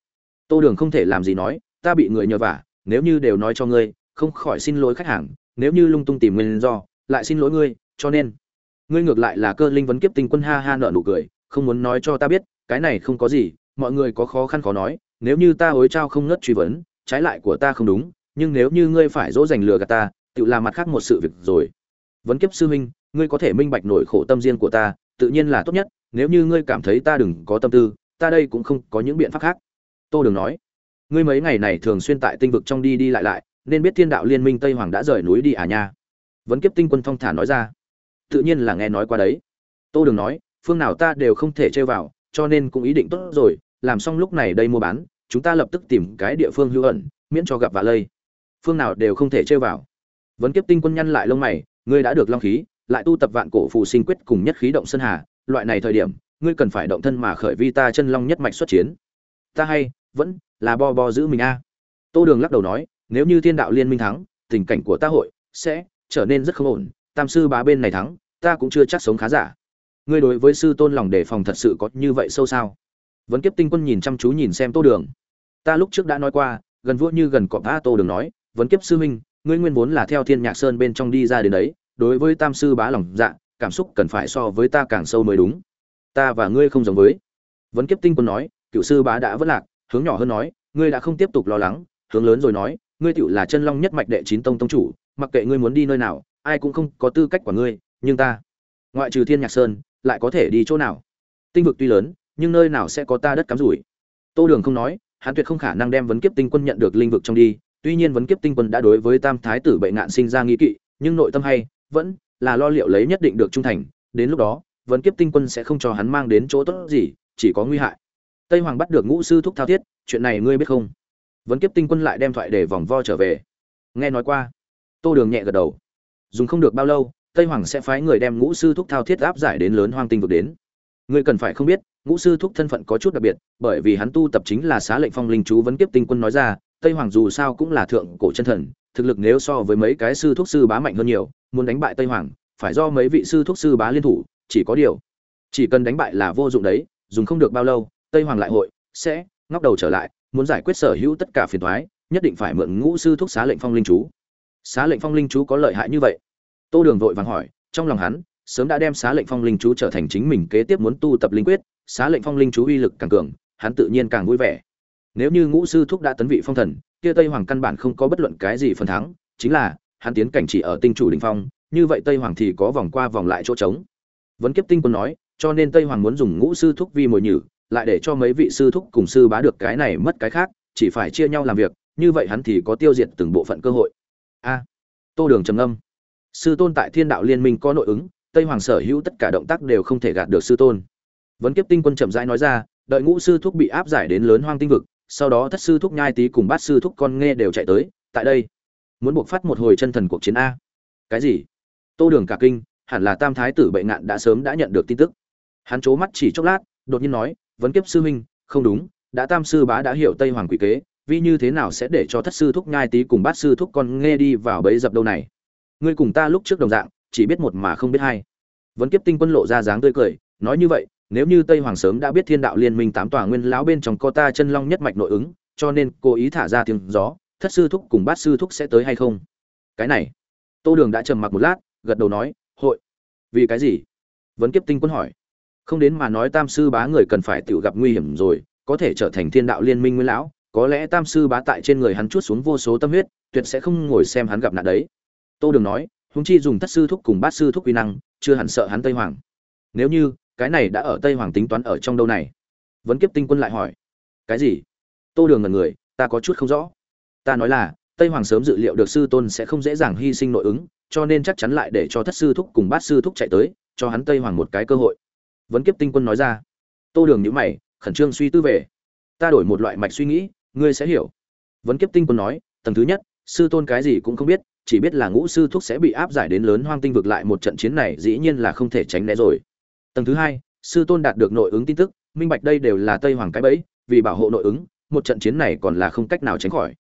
tô đường không thể làm gì nói, ta bị người nhờ vả, nếu như đều nói cho ngươi, không khỏi xin lỗi khách hàng, nếu như lung tung tìm nguyên do, lại xin lỗi ngươi, cho nên ngươi ngược lại là cơ linh vấn kiếp tinh quân ha ha nợ nụ cười, không muốn nói cho ta biết, cái này không có gì, mọi người có khó khăn khó nói, nếu như ta hối trao không ngất truy vấn, trái lại của ta không đúng, nhưng nếu như ngươi phải dỗ dành lừa gạt ta, tự làm mặt khác một sự việc rồi. Vấn kiếp sư huynh, ngươi có thể minh bạch nổi khổ tâm riêng của ta, tự nhiên là tốt nhất, nếu như ngươi cảm thấy ta đừng có tâm tư, ta đây cũng không có những biện pháp khác tô đường nói, ngươi mấy ngày này thường xuyên tại tinh vực trong đi đi lại lại, nên biết thiên đạo liên minh tây hoàng đã rời núi đi à nha. Vẫn kiếp tinh quân phong thả nói ra, tự nhiên là nghe nói qua đấy. Tô đường nói, phương nào ta đều không thể chơi vào, cho nên cũng ý định tốt rồi, làm xong lúc này đây mua bán, chúng ta lập tức tìm cái địa phương hữu ẩn, miễn cho gặp vạ lây. Phương nào đều không thể chơi vào. Vẫn kiếp tinh quân nhăn lại lông mày, ngươi đã được long khí, lại tu tập vạn cổ phù sinh quyết cùng nhất khí động sơn hà, loại này thời điểm, ngươi cần phải động thân mà khởi vi ta chân long nhất mạch xuất chiến. Ta hay vẫn là bo bo giữ mình a. Tô đường lắc đầu nói, nếu như thiên đạo liên minh thắng, tình cảnh của ta hội sẽ trở nên rất không ổn. Tam sư bá bên này thắng, ta cũng chưa chắc sống khá giả. Ngươi đối với sư tôn lòng đề phòng thật sự có như vậy sâu sao? Vẫn kiếp tinh quân nhìn chăm chú nhìn xem tô đường. Ta lúc trước đã nói qua, gần vua như gần cọp a tô đường nói vẫn kiếp sư huynh, ngươi nguyên vốn là theo thiên nhạc sơn bên trong đi ra đến đấy, đối với tam sư bá lòng dạ cảm xúc cần phải so với ta càng sâu mới đúng. Ta và ngươi không giống với. Vấn kiếp tinh quân nói, cựu sư bá đã vất lạc hướng nhỏ hơn nói, ngươi đã không tiếp tục lo lắng, hướng lớn rồi nói, ngươi tựu là chân long nhất mạch đệ chín tông tông chủ, mặc kệ ngươi muốn đi nơi nào, ai cũng không có tư cách của ngươi, nhưng ta, ngoại trừ thiên nhạc sơn, lại có thể đi chỗ nào? Tinh vực tuy lớn, nhưng nơi nào sẽ có ta đất cắm rủi? Tô đường không nói, hắn tuyệt không khả năng đem vấn kiếp tinh quân nhận được linh vực trong đi, tuy nhiên vấn kiếp tinh quân đã đối với tam thái tử bệnh ngạn sinh ra nghi kỵ, nhưng nội tâm hay, vẫn là lo liệu lấy nhất định được trung thành, đến lúc đó, vấn kiếp tinh quân sẽ không cho hắn mang đến chỗ tốt gì, chỉ có nguy hại tây hoàng bắt được ngũ sư thúc thao thiết, chuyện này ngươi biết không? Vấn kiếp tinh quân lại đem thoại để vòng vo trở về. Nghe nói qua. Tô đường nhẹ gật đầu. Dùng không được bao lâu, tây hoàng sẽ phái người đem ngũ sư thúc thao thiết áp giải đến lớn hoang tinh vực đến. Ngươi cần phải không biết, ngũ sư thúc thân phận có chút đặc biệt, bởi vì hắn tu tập chính là xá lệnh phong linh chú vấn kiếp tinh quân nói ra, tây hoàng dù sao cũng là thượng cổ chân thần, thực lực nếu so với mấy cái sư thúc sư bá mạnh hơn nhiều, muốn đánh bại tây hoàng, phải do mấy vị sư thúc sư bá liên thủ, chỉ có điều, chỉ cần đánh bại là vô dụng đấy, dùng không được bao lâu tây hoàng lại hội, sẽ ngóc đầu trở lại, muốn giải quyết sở hữu tất cả phiền toái, nhất định phải mượn ngũ sư thúc xá lệnh phong linh chú. Xá lệnh phong linh chú có lợi hại như vậy? Tô đường vội vàng hỏi, trong lòng hắn, sớm đã đem xá lệnh phong linh chú trở thành chính mình kế tiếp muốn tu tập linh quyết, xá lệnh phong linh chú uy lực càng cường, hắn tự nhiên càng vui vẻ. Nếu như ngũ sư thúc đã tấn vị phong thần, kia tây hoàng căn bản không có bất luận cái gì phần thắng, chính là, hắn tiến cảnh chỉ ở tinh chủ đình phong, như vậy tây hoàng thì có vòng qua vòng lại chỗ trống. Vấn kiếp tinh quân nói, cho nên tây hoàng muốn dùng ngũ sư thúc vi mồi nhử lại để cho mấy vị sư thúc cùng sư bá được cái này mất cái khác, chỉ phải chia nhau làm việc, như vậy hắn thì có tiêu diệt từng bộ phận cơ hội. A. À, Tô đường trầm âm sư tôn tại thiên đạo liên minh có nội ứng, tây hoàng sở hữu tất cả động tác đều không thể gạt được sư tôn. Vấn kiếp tinh quân chậm rãi nói ra, đợi ngũ sư thúc bị áp giải đến lớn hoang tinh vực, sau đó thất sư thúc nhai tý cùng bát sư thúc con nghe đều chạy tới, tại đây. Muốn buộc phát một hồi chân thần cuộc chiến a. Cái gì? Tô đường cả kinh, hẳn là tam thái tử bệnh nạn đã sớm đã nhận được tin tức. Hắn c mắt chỉ chốc lát, đột nhiên nói vấn kiếp sư huynh, không đúng, đã tam sư bá đã hiểu tây hoàng quỷ kế, vì như thế nào sẽ để cho thất sư thúc nhai tí cùng bát sư thúc con nghe đi vào bẫy dập đâu này? Ngươi cùng ta lúc trước đồng dạng, chỉ biết một mà không biết hai. Vấn kiếp tinh quân lộ ra dáng tươi cười, nói như vậy, nếu như tây hoàng sớm đã biết thiên đạo liên minh tám tòa nguyên lão bên trong co ta chân long nhất mạch nội ứng, cho nên cố ý thả ra tiếng gió, thất sư thúc cùng bát sư thúc sẽ tới hay không? Cái này, tô đường đã trầm mặc một lát, gật đầu nói, hội. Vì cái gì? Vấn kiếp tinh quân hỏi không đến mà nói tam sư bá người cần phải tự gặp nguy hiểm rồi, có thể trở thành thiên đạo liên minh nguyên lão, có lẽ tam sư bá tại trên người hắn chút xuống vô số tâm huyết, tuyệt sẽ không ngồi xem hắn gặp nạn đấy. Tô đường nói húng chi dùng thất sư thúc cùng bát sư thúc quy năng, chưa hẳn sợ hắn tây hoàng. Nếu như, cái này đã ở tây hoàng tính toán ở trong đâu này? Vấn kiếp tinh quân lại hỏi. Cái gì? Tô đường ngần người, ta có chút không rõ. Ta nói là, tây hoàng sớm dự liệu được sư tôn sẽ không dễ dàng hy sinh nội ứng, cho nên chắc chắn lại để cho thất sư thúc cùng bát sư thúc chạy tới, cho hắn tây hoàng một cái cơ hội vấn kiếp tinh quân nói ra. Tô đường nhữ mày, khẩn trương suy tư về. Ta đổi một loại mạch suy nghĩ, ngươi sẽ hiểu. Vấn kiếp tinh quân nói, tầng thứ nhất, sư tôn cái gì cũng không biết, chỉ biết là ngũ sư thúc sẽ bị áp giải đến lớn hoang tinh vực lại một trận chiến này, dĩ nhiên là không thể tránh né rồi. Tầng thứ hai, sư tôn đạt được nội ứng tin tức, minh bạch đây đều là tây hoàng cái bẫy, vì bảo hộ nội ứng, một trận chiến này còn là không cách nào tránh khỏi.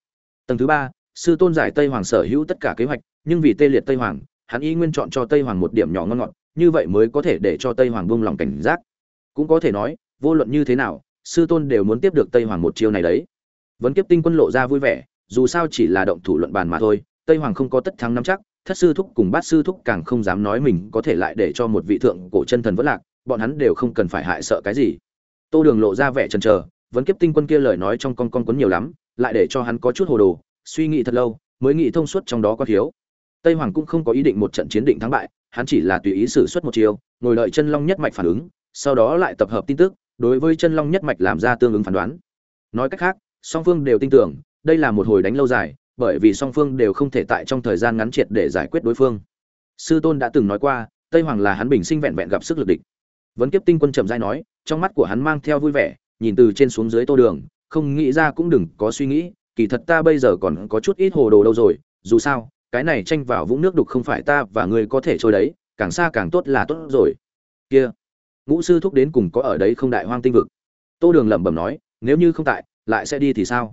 Tầng thứ ba, sư tôn giải tây hoàng sở hữu tất cả kế hoạch, nhưng vì tê liệt tây hoàng, hắn y nguyên chọn cho tây hoàng một điểm nhỏ ngon ngọt như vậy mới có thể để cho tây hoàng buông lòng cảnh giác. Cũng có thể nói, vô luận như thế nào, sư tôn đều muốn tiếp được tây hoàng một chiêu này đấy. Vấn kiếp tinh quân lộ ra vui vẻ, dù sao chỉ là động thủ luận bàn mà thôi, tây hoàng không có tất thắng nắm chắc, thất sư thúc cùng bát sư thúc càng không dám nói mình có thể lại để cho một vị thượng cổ chân thần vỡ lạc, bọn hắn đều không cần phải hại sợ cái gì. Tô đường lộ ra vẻ chần chờ vấn kiếp tinh quân kia lời nói trong con con quấn nhiều lắm, lại để cho hắn có chút hồ đồ, suy nghĩ thật lâu, mới nghĩ thông suốt trong đó có thiếu. Tây hoàng cũng không có ý định một trận chiến định thắng bại hắn chỉ là tùy ý sử xuất một chiều ngồi đợi chân long nhất mạch phản ứng, sau đó lại tập hợp tin tức, đối với chân long nhất mạch làm ra tương ứng phán đoán. Nói cách khác, song phương đều tin tưởng, đây là một hồi đánh lâu dài, bởi vì song phương đều không thể tại trong thời gian ngắn triệt để giải quyết đối phương. Sư tôn đã từng nói qua, tây hoàng là hắn bình sinh vẹn vẹn gặp sức lực địch. Vấn kiếp tinh quân trầm giai nói, trong mắt của hắn mang theo vui vẻ, nhìn từ trên xuống dưới tô đường, không nghĩ ra cũng đừng có suy nghĩ, kỳ thật ta bây giờ còn có chút ít hồ đồ đâu rồi, dù sao cái này tranh vào vũng nước đục không phải ta và ngươi có thể trôi đấy, càng xa càng tốt là tốt rồi. Kia, ngũ sư thúc đến cùng có ở đấy không đại hoang tinh vực? Tô đường lẩm bẩm nói, nếu như không tại, lại sẽ đi thì sao?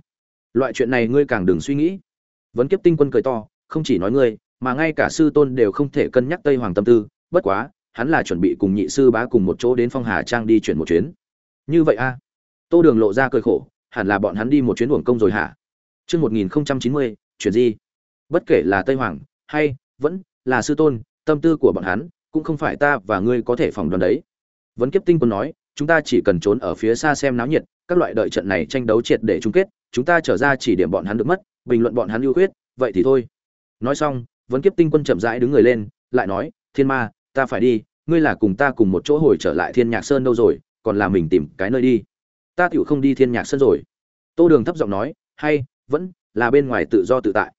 Loại chuyện này ngươi càng đừng suy nghĩ. Vấn kiếp tinh quân cười to, không chỉ nói ngươi, mà ngay cả sư tôn đều không thể cân nhắc tây hoàng tâm tư, bất quá, hắn là chuẩn bị cùng nhị sư bá cùng một chỗ đến phong hà trang đi chuyển một chuyến. Như vậy a? Tô đường lộ ra cười khổ, hẳn là bọn hắn đi một chuyến uổng công rồi hả? Chương một nghìn chín mươi, chuyển gì bất kể là tây hoàng, hay vẫn là sư tôn, tâm tư của bọn hắn cũng không phải ta và ngươi có thể phỏng đoán đấy. Vấn kiếp tinh quân nói, chúng ta chỉ cần trốn ở phía xa xem náo nhiệt, các loại đợi trận này tranh đấu triệt để chung kết, chúng ta trở ra chỉ điểm bọn hắn được mất, bình luận bọn hắn ưu khuyết, vậy thì thôi. Nói xong, vấn kiếp tinh quân chậm rãi đứng người lên, lại nói, thiên ma, ta phải đi, ngươi là cùng ta cùng một chỗ hồi trở lại thiên nhạc sơn đâu rồi, còn là mình tìm cái nơi đi. Ta tựu không đi thiên nhạc sơn rồi. Tô đường thấp giọng nói, hay, vẫn là bên ngoài tự do tự tại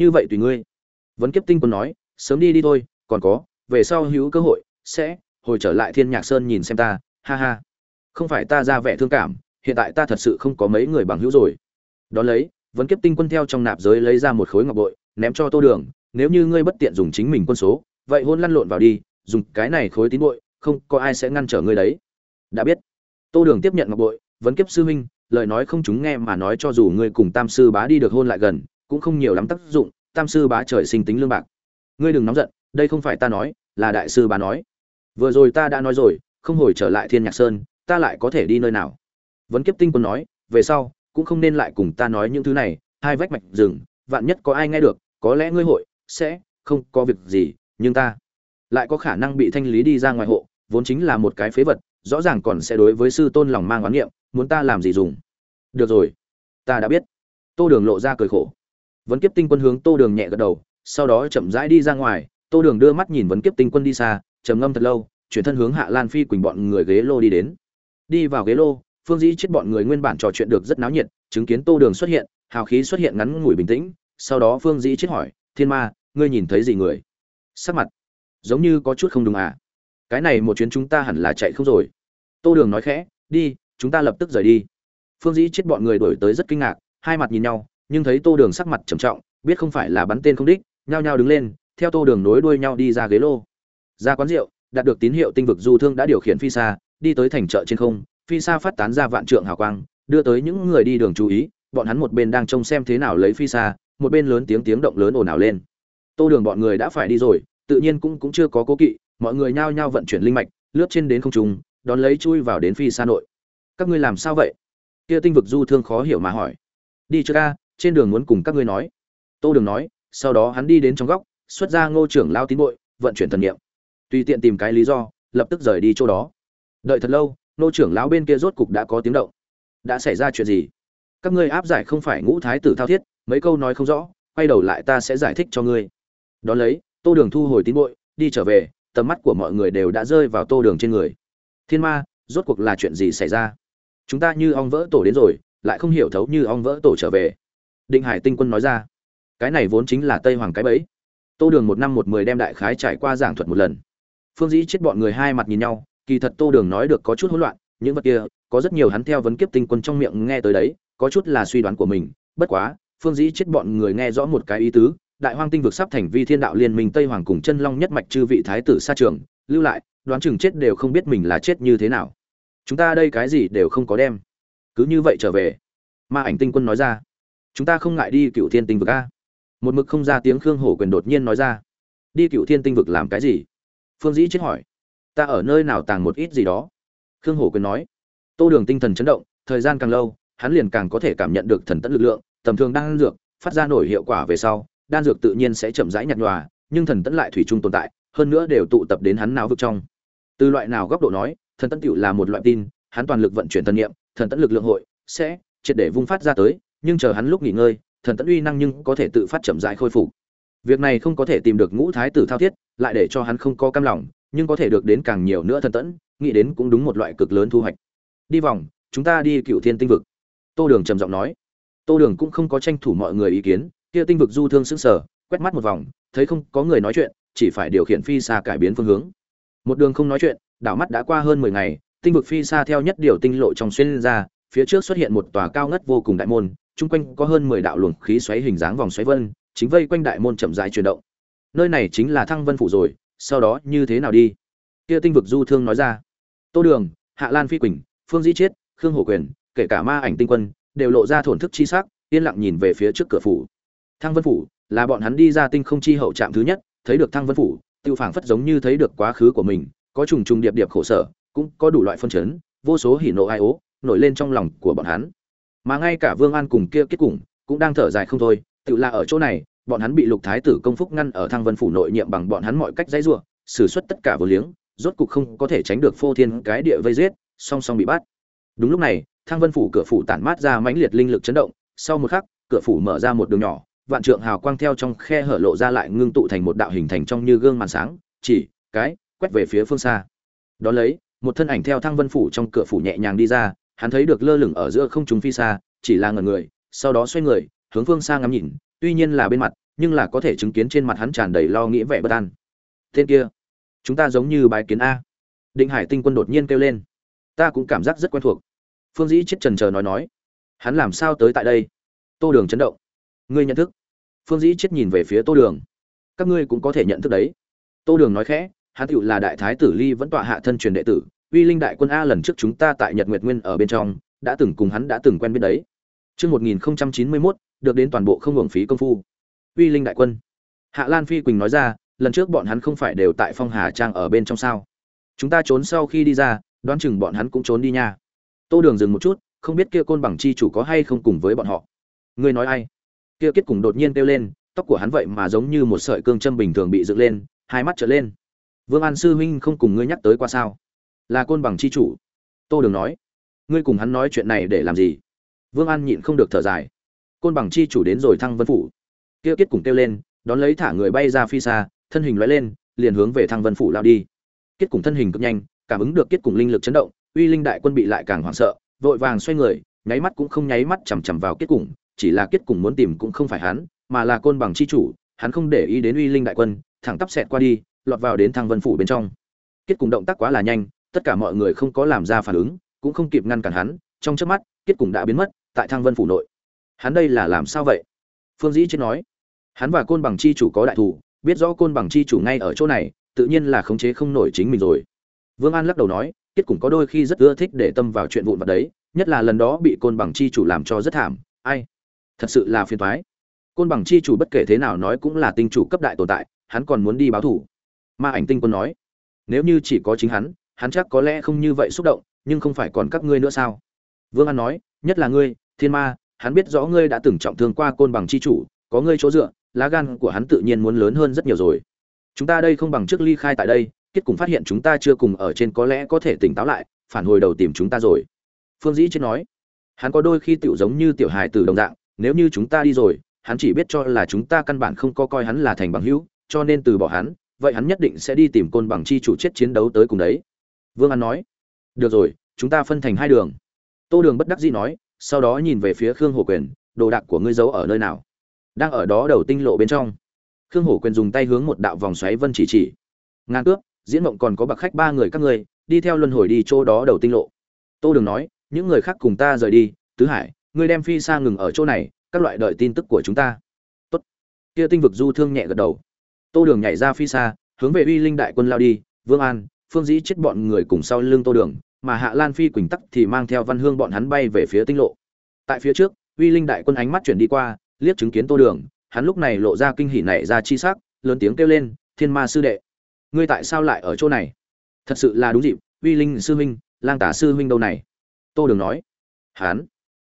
như vậy tùy ngươi. Vấn kiếp tinh quân nói, sớm đi đi thôi, còn có, về sau hữu cơ hội, sẽ, hồi trở lại thiên nhạc sơn nhìn xem ta, ha ha. Không phải ta ra vẻ thương cảm, hiện tại ta thật sự không có mấy người bằng hữu rồi. Đón lấy, vấn kiếp tinh quân theo trong nạp giới lấy ra một khối ngọc bội, ném cho tô đường, nếu như ngươi bất tiện dùng chính mình quân số, vậy hôn lăn lộn vào đi, dùng cái này khối tín bội, không có ai sẽ ngăn trở ngươi đấy. Đã biết. Tô đường tiếp nhận ngọc bội, vấn kiếp sư huynh lời nói không chúng nghe mà nói cho dù ngươi cùng tam sư bá đi được hôn lại gần cũng không nhiều lắm tác dụng, tam sư bá trời sinh tính lương bạc. Ngươi đừng nóng giận, đây không phải ta nói, là đại sư bá nói. Vừa rồi ta đã nói rồi, không hồi trở lại thiên nhạc sơn, ta lại có thể đi nơi nào? Vấn kiếp tinh quân nói, về sau, cũng không nên lại cùng ta nói những thứ này, hai vách mạch rừng, vạn nhất có ai nghe được, có lẽ ngươi hội, sẽ, không có việc gì, nhưng ta lại có khả năng bị thanh lý đi ra ngoài hộ, vốn chính là một cái phế vật, rõ ràng còn sẽ đối với sư tôn lòng mang oán niệm, muốn ta làm gì dùng? Được rồi, ta đã biết. Tô đường lộ ra cười khổ vấn kiếp tinh quân hướng tô đường nhẹ gật đầu, sau đó chậm rãi đi ra ngoài. Tô đường đưa mắt nhìn vấn kiếp tinh quân đi xa, trầm ngâm thật lâu, chuyển thân hướng hạ lan phi quỳnh bọn người ghế lô đi đến. Đi vào ghế lô, phương dĩ chết bọn người nguyên bản trò chuyện được rất náo nhiệt, chứng kiến tô đường xuất hiện, hào khí xuất hiện ngắn ngủi bình tĩnh. Sau đó phương dĩ chết hỏi, thiên ma, ngươi nhìn thấy gì người? Sắc mặt giống như có chút không đúng à? Cái này một chuyến chúng ta hẳn là chạy không rồi. Tô đường nói khẽ, đi, chúng ta lập tức rời đi. Phương dĩ chết bọn người đổi tới rất kinh ngạc, hai mặt nhìn nhau nhưng thấy tô đường sắc mặt trầm trọng, biết không phải là bắn tên không đích, nhao nhao đứng lên, theo tô đường nối đuôi nhau đi ra ghế lô. Ra quán rượu, đạt được tín hiệu tinh vực du thương đã điều khiển phi xa, đi tới thành chợ trên không, phi xa phát tán ra vạn trượng hào quang, đưa tới những người đi đường chú ý, bọn hắn một bên đang trông xem thế nào lấy phi xa, một bên lớn tiếng tiếng động lớn ồn ào lên. Tô đường bọn người đã phải đi rồi, tự nhiên cũng cũng chưa có cố kỵ, mọi người nhao nhao vận chuyển linh mạch, lướt trên đến không trung, đón lấy chui vào đến phi xa nội. Các ngươi làm sao vậy? Kia tinh vực du thương khó hiểu mà hỏi. Đi chưa ca trên đường muốn cùng các ngươi nói. Tô đường nói, sau đó hắn đi đến trong góc, xuất ra ngô trưởng lao tín bội, vận chuyển thần nghiệm tùy tiện tìm cái lý do, lập tức rời đi chỗ đó. Đợi thật lâu, ngô trưởng lão bên kia rốt cục đã có tiếng động. Đã xảy ra chuyện gì? Các ngươi áp giải không phải ngũ thái tử thao thiết, mấy câu nói không rõ, quay đầu lại ta sẽ giải thích cho ngươi. Đón lấy, tô đường thu hồi tín bội, đi trở về, tầm mắt của mọi người đều đã rơi vào tô đường trên người. Thiên ma, rốt cuộc là chuyện gì xảy ra? Chúng ta như ong vỡ tổ đến rồi, lại không hiểu thấu như ong vỡ tổ trở về định hải tinh quân nói ra. Cái này vốn chính là tây hoàng cái bẫy. Tô đường một năm một mười đem đại khái trải qua giảng thuật một lần. Phương dĩ chết bọn người hai mặt nhìn nhau, kỳ thật tô đường nói được có chút hỗn loạn, những vật kia, có rất nhiều hắn theo vấn kiếp tinh quân trong miệng nghe tới đấy, có chút là suy đoán của mình, bất quá, phương dĩ chết bọn người nghe rõ một cái ý tứ, đại hoang tinh vực sắp thành vi thiên đạo liên minh tây hoàng cùng chân long nhất mạch chư vị thái tử xa trường, lưu lại, đoán chừng chết đều không biết mình là chết như thế nào. Chúng ta đây cái gì đều không có đem. Cứ như vậy trở về. Ma ảnh tinh quân nói ra chúng ta không ngại đi cựu thiên tinh vực a. Một mực không ra tiếng khương hổ quyền đột nhiên nói ra. Đi cựu thiên tinh vực làm cái gì? Phương dĩ chết hỏi. Ta ở nơi nào tàng một ít gì đó? Khương hổ quyền nói. Tô đường tinh thần chấn động, thời gian càng lâu, hắn liền càng có thể cảm nhận được thần tẫn lực lượng, tầm thường đang dược, phát ra nổi hiệu quả về sau, đan dược tự nhiên sẽ chậm rãi nhạt nhòa, nhưng thần tẫn lại thủy chung tồn tại, hơn nữa đều tụ tập đến hắn não vực trong. Từ loại nào góc độ nói, thần tẫn tựu là một loại tin, hắn toàn lực vận chuyển thần niệm, thần tẫn lực lượng hội sẽ triệt để vung phát ra tới nhưng chờ hắn lúc nghỉ ngơi, thần tẫn uy năng nhưng có thể tự phát chậm rãi khôi phục. Việc này không có thể tìm được ngũ thái tử thao thiết, lại để cho hắn không có cam lòng, nhưng có thể được đến càng nhiều nữa thần tẫn, nghĩ đến cũng đúng một loại cực lớn thu hoạch. Đi vòng, chúng ta đi cựu thiên tinh vực. Tô đường trầm giọng nói. Tô đường cũng không có tranh thủ mọi người ý kiến, kia tinh vực du thương sững sờ, quét mắt một vòng, thấy không có người nói chuyện, chỉ phải điều khiển phi xa cải biến phương hướng. Một đường không nói chuyện, đảo mắt đã qua hơn mười ngày, tinh vực phi xa theo nhất điều tinh lộ trong xuyên ra, phía trước xuất hiện một tòa cao ngất vô cùng đại môn chung quanh có hơn mười đạo luồng khí xoáy hình dáng vòng xoáy vân, chính vây quanh đại môn chậm rãi chuyển động. Nơi này chính là thăng vân phủ rồi, sau đó như thế nào đi? Kia tinh vực du thương nói ra. Tô đường, hạ lan phi quỳnh, phương dĩ chiết, khương hổ quyền, kể cả ma ảnh tinh quân, đều lộ ra thổn thức chi sắc, yên lặng nhìn về phía trước cửa phủ. Thăng vân phủ, là bọn hắn đi ra tinh không chi hậu trạm thứ nhất, thấy được thăng vân phủ, tiêu phảng phất giống như thấy được quá khứ của mình, có trùng trùng điệp điệp khổ sở, cũng có đủ loại phân chấn, vô số hỉ nộ ai ố, nổi lên trong lòng của bọn hắn mà ngay cả vương an cùng kia kết cùng cũng đang thở dài không thôi, tự là ở chỗ này, bọn hắn bị lục thái tử công phúc ngăn ở thăng vân phủ nội nhiệm bằng bọn hắn mọi cách dãy rủa, xử suất tất cả vô liếng, rốt cục không có thể tránh được phô thiên cái địa vây giết, song song bị bắt. Đúng lúc này, thăng vân phủ cửa phủ tản mát ra mãnh liệt linh lực chấn động, sau một khắc, cửa phủ mở ra một đường nhỏ, vạn trượng hào quang theo trong khe hở lộ ra lại ngưng tụ thành một đạo hình thành trong như gương màn sáng, chỉ, cái, quét về phía phương xa. Đó lấy, một thân ảnh theo thăng vân phủ trong cửa phủ nhẹ nhàng đi ra hắn thấy được lơ lửng ở giữa không trung phi xa, chỉ là ngẩn người, sau đó xoay người, hướng phương xa ngắm nhìn, tuy nhiên là bên mặt, nhưng là có thể chứng kiến trên mặt hắn tràn đầy lo nghĩ vẻ bất an. Tên kia, chúng ta giống như bài kiến a. Định hải tinh quân đột nhiên kêu lên. Ta cũng cảm giác rất quen thuộc. Phương dĩ chết trần chờ nói nói. Hắn làm sao tới tại đây? Tô đường chấn động. Ngươi nhận thức. Phương dĩ chết nhìn về phía tô đường. Các ngươi cũng có thể nhận thức đấy. Tô đường nói khẽ, hắn tựu là đại thái tử ly vẫn tọa hạ thân truyền đệ tử uy linh đại quân a lần trước chúng ta tại nhật nguyệt nguyên ở bên trong đã từng cùng hắn đã từng quen biết đấy Chương 1091, được đến toàn bộ không hưởng phí công phu. Uy Linh đại quân. Hạ Lan Phi Quỳnh nói ra, lần trước bọn hắn không phải đều tại Phong Hà Trang ở bên trong sao? Chúng ta trốn sau khi đi ra, đoán chừng bọn hắn cũng trốn đi nha. Tô Đường dừng một chút, không biết kia côn bằng chi chủ có hay không cùng với bọn họ. Ngươi nói ai? Kia kết cùng đột nhiên kêu lên, tóc của hắn vậy mà giống như một sợi cương châm bình thường bị dựng lên, hai mắt trở lên. Vương An sư huynh không cùng ngươi nhắc tới qua sao? Là côn bằng chi chủ. Tô Đường nói, ngươi cùng hắn nói chuyện này để làm gì? Vương An nhịn không được thở dài. Côn bằng chi chủ đến rồi Thăng Vân phủ. Kia kết cùng kêu lên, đón lấy thả người bay ra phi xa, thân hình lóe lên, liền hướng về Thăng Vân phủ lao đi. Kết cùng thân hình cực nhanh, cảm ứng được kết cùng linh lực chấn động, uy linh đại quân bị lại càng hoảng sợ, vội vàng xoay người, nháy mắt cũng không nháy mắt chằm chằm vào kết cùng, chỉ là kết cùng muốn tìm cũng không phải hắn, mà là côn bằng chi chủ, hắn không để ý đến uy linh đại quân, thẳng tắp xẹt qua đi, lọt vào đến Thăng Vân phủ bên trong. Kết cùng động tác quá là nhanh, tất cả mọi người không có làm ra phản ứng, cũng không kịp ngăn cản hắn, trong chớp mắt, kết cùng đã biến mất, tại Thang vân phủ nội. Hắn đây là làm sao vậy? Phương dĩ chết nói. Hắn và côn bằng chi chủ có đại thủ biết rõ côn bằng chi chủ ngay ở chỗ này tự nhiên là khống chế không nổi chính mình rồi. Vương an lắc đầu nói kết cùng có đôi khi rất ưa thích để tâm vào chuyện vụn vặt đấy nhất là lần đó bị côn bằng chi chủ làm cho rất thảm ai? Thật sự là phiền toái. Côn bằng chi chủ bất kể thế nào nói cũng là tinh chủ cấp đại tồn tại hắn còn muốn đi báo thủ ma ảnh tinh quân nói nếu như chỉ có chính hắn hắn chắc có lẽ không như vậy xúc động, nhưng không phải còn các ngươi nữa sao? Vương an nói, nhất là ngươi, thiên ma, hắn biết rõ ngươi đã từng trọng thương qua côn bằng chi chủ, có ngươi chỗ dựa, lá gan của hắn tự nhiên muốn lớn hơn rất nhiều rồi. Chúng ta đây không bằng trước ly khai tại đây, kết cùng phát hiện chúng ta chưa cùng ở trên có lẽ có thể tỉnh táo lại, phản hồi đầu tìm chúng ta rồi. Phương dĩ chết nói, hắn có đôi khi tiểu giống như tiểu hài từ đồng dạng, nếu như chúng ta đi rồi, hắn chỉ biết cho là chúng ta căn bản không có coi hắn là thành bằng hữu, cho nên từ bỏ hắn, vậy hắn nhất định sẽ đi tìm côn bằng chi chủ chết chiến đấu tới cùng đấy vương an nói, được rồi, chúng ta phân thành hai đường. Tô đường bất đắc dĩ nói, sau đó nhìn về phía khương hổ quyền, đồ đạc của ngươi giấu ở nơi nào? Đang ở đó đầu tinh lộ bên trong. Khương hổ quyền dùng tay hướng một đạo vòng xoáy vân chỉ chỉ. Ngàn cướp, diễn mộng còn có bậc khách ba người các ngươi, đi theo luân hồi đi chỗ đó đầu tinh lộ. Tô đường nói, những người khác cùng ta rời đi, tứ hải, ngươi đem phi xa ngừng ở chỗ này, các loại đợi tin tức của chúng ta. Tốt. Kia tinh vực du thương nhẹ gật đầu. Tô đường nhảy ra phi xa, hướng về uy linh đại quân lao đi, vương an phương dĩ chết bọn người cùng sau lưng tô đường, mà hạ lan phi quỳnh tắc thì mang theo văn hương bọn hắn bay về phía tinh lộ. Tại phía trước, uy linh đại quân ánh mắt chuyển đi qua, liếc chứng kiến tô đường, hắn lúc này lộ ra kinh hỉ nảy ra chi sắc, lớn tiếng kêu lên, thiên ma sư đệ, ngươi tại sao lại ở chỗ này? Thật sự là đúng dịp, uy linh sư huynh, lang tả sư huynh đâu này? Tô đường nói. Hắn,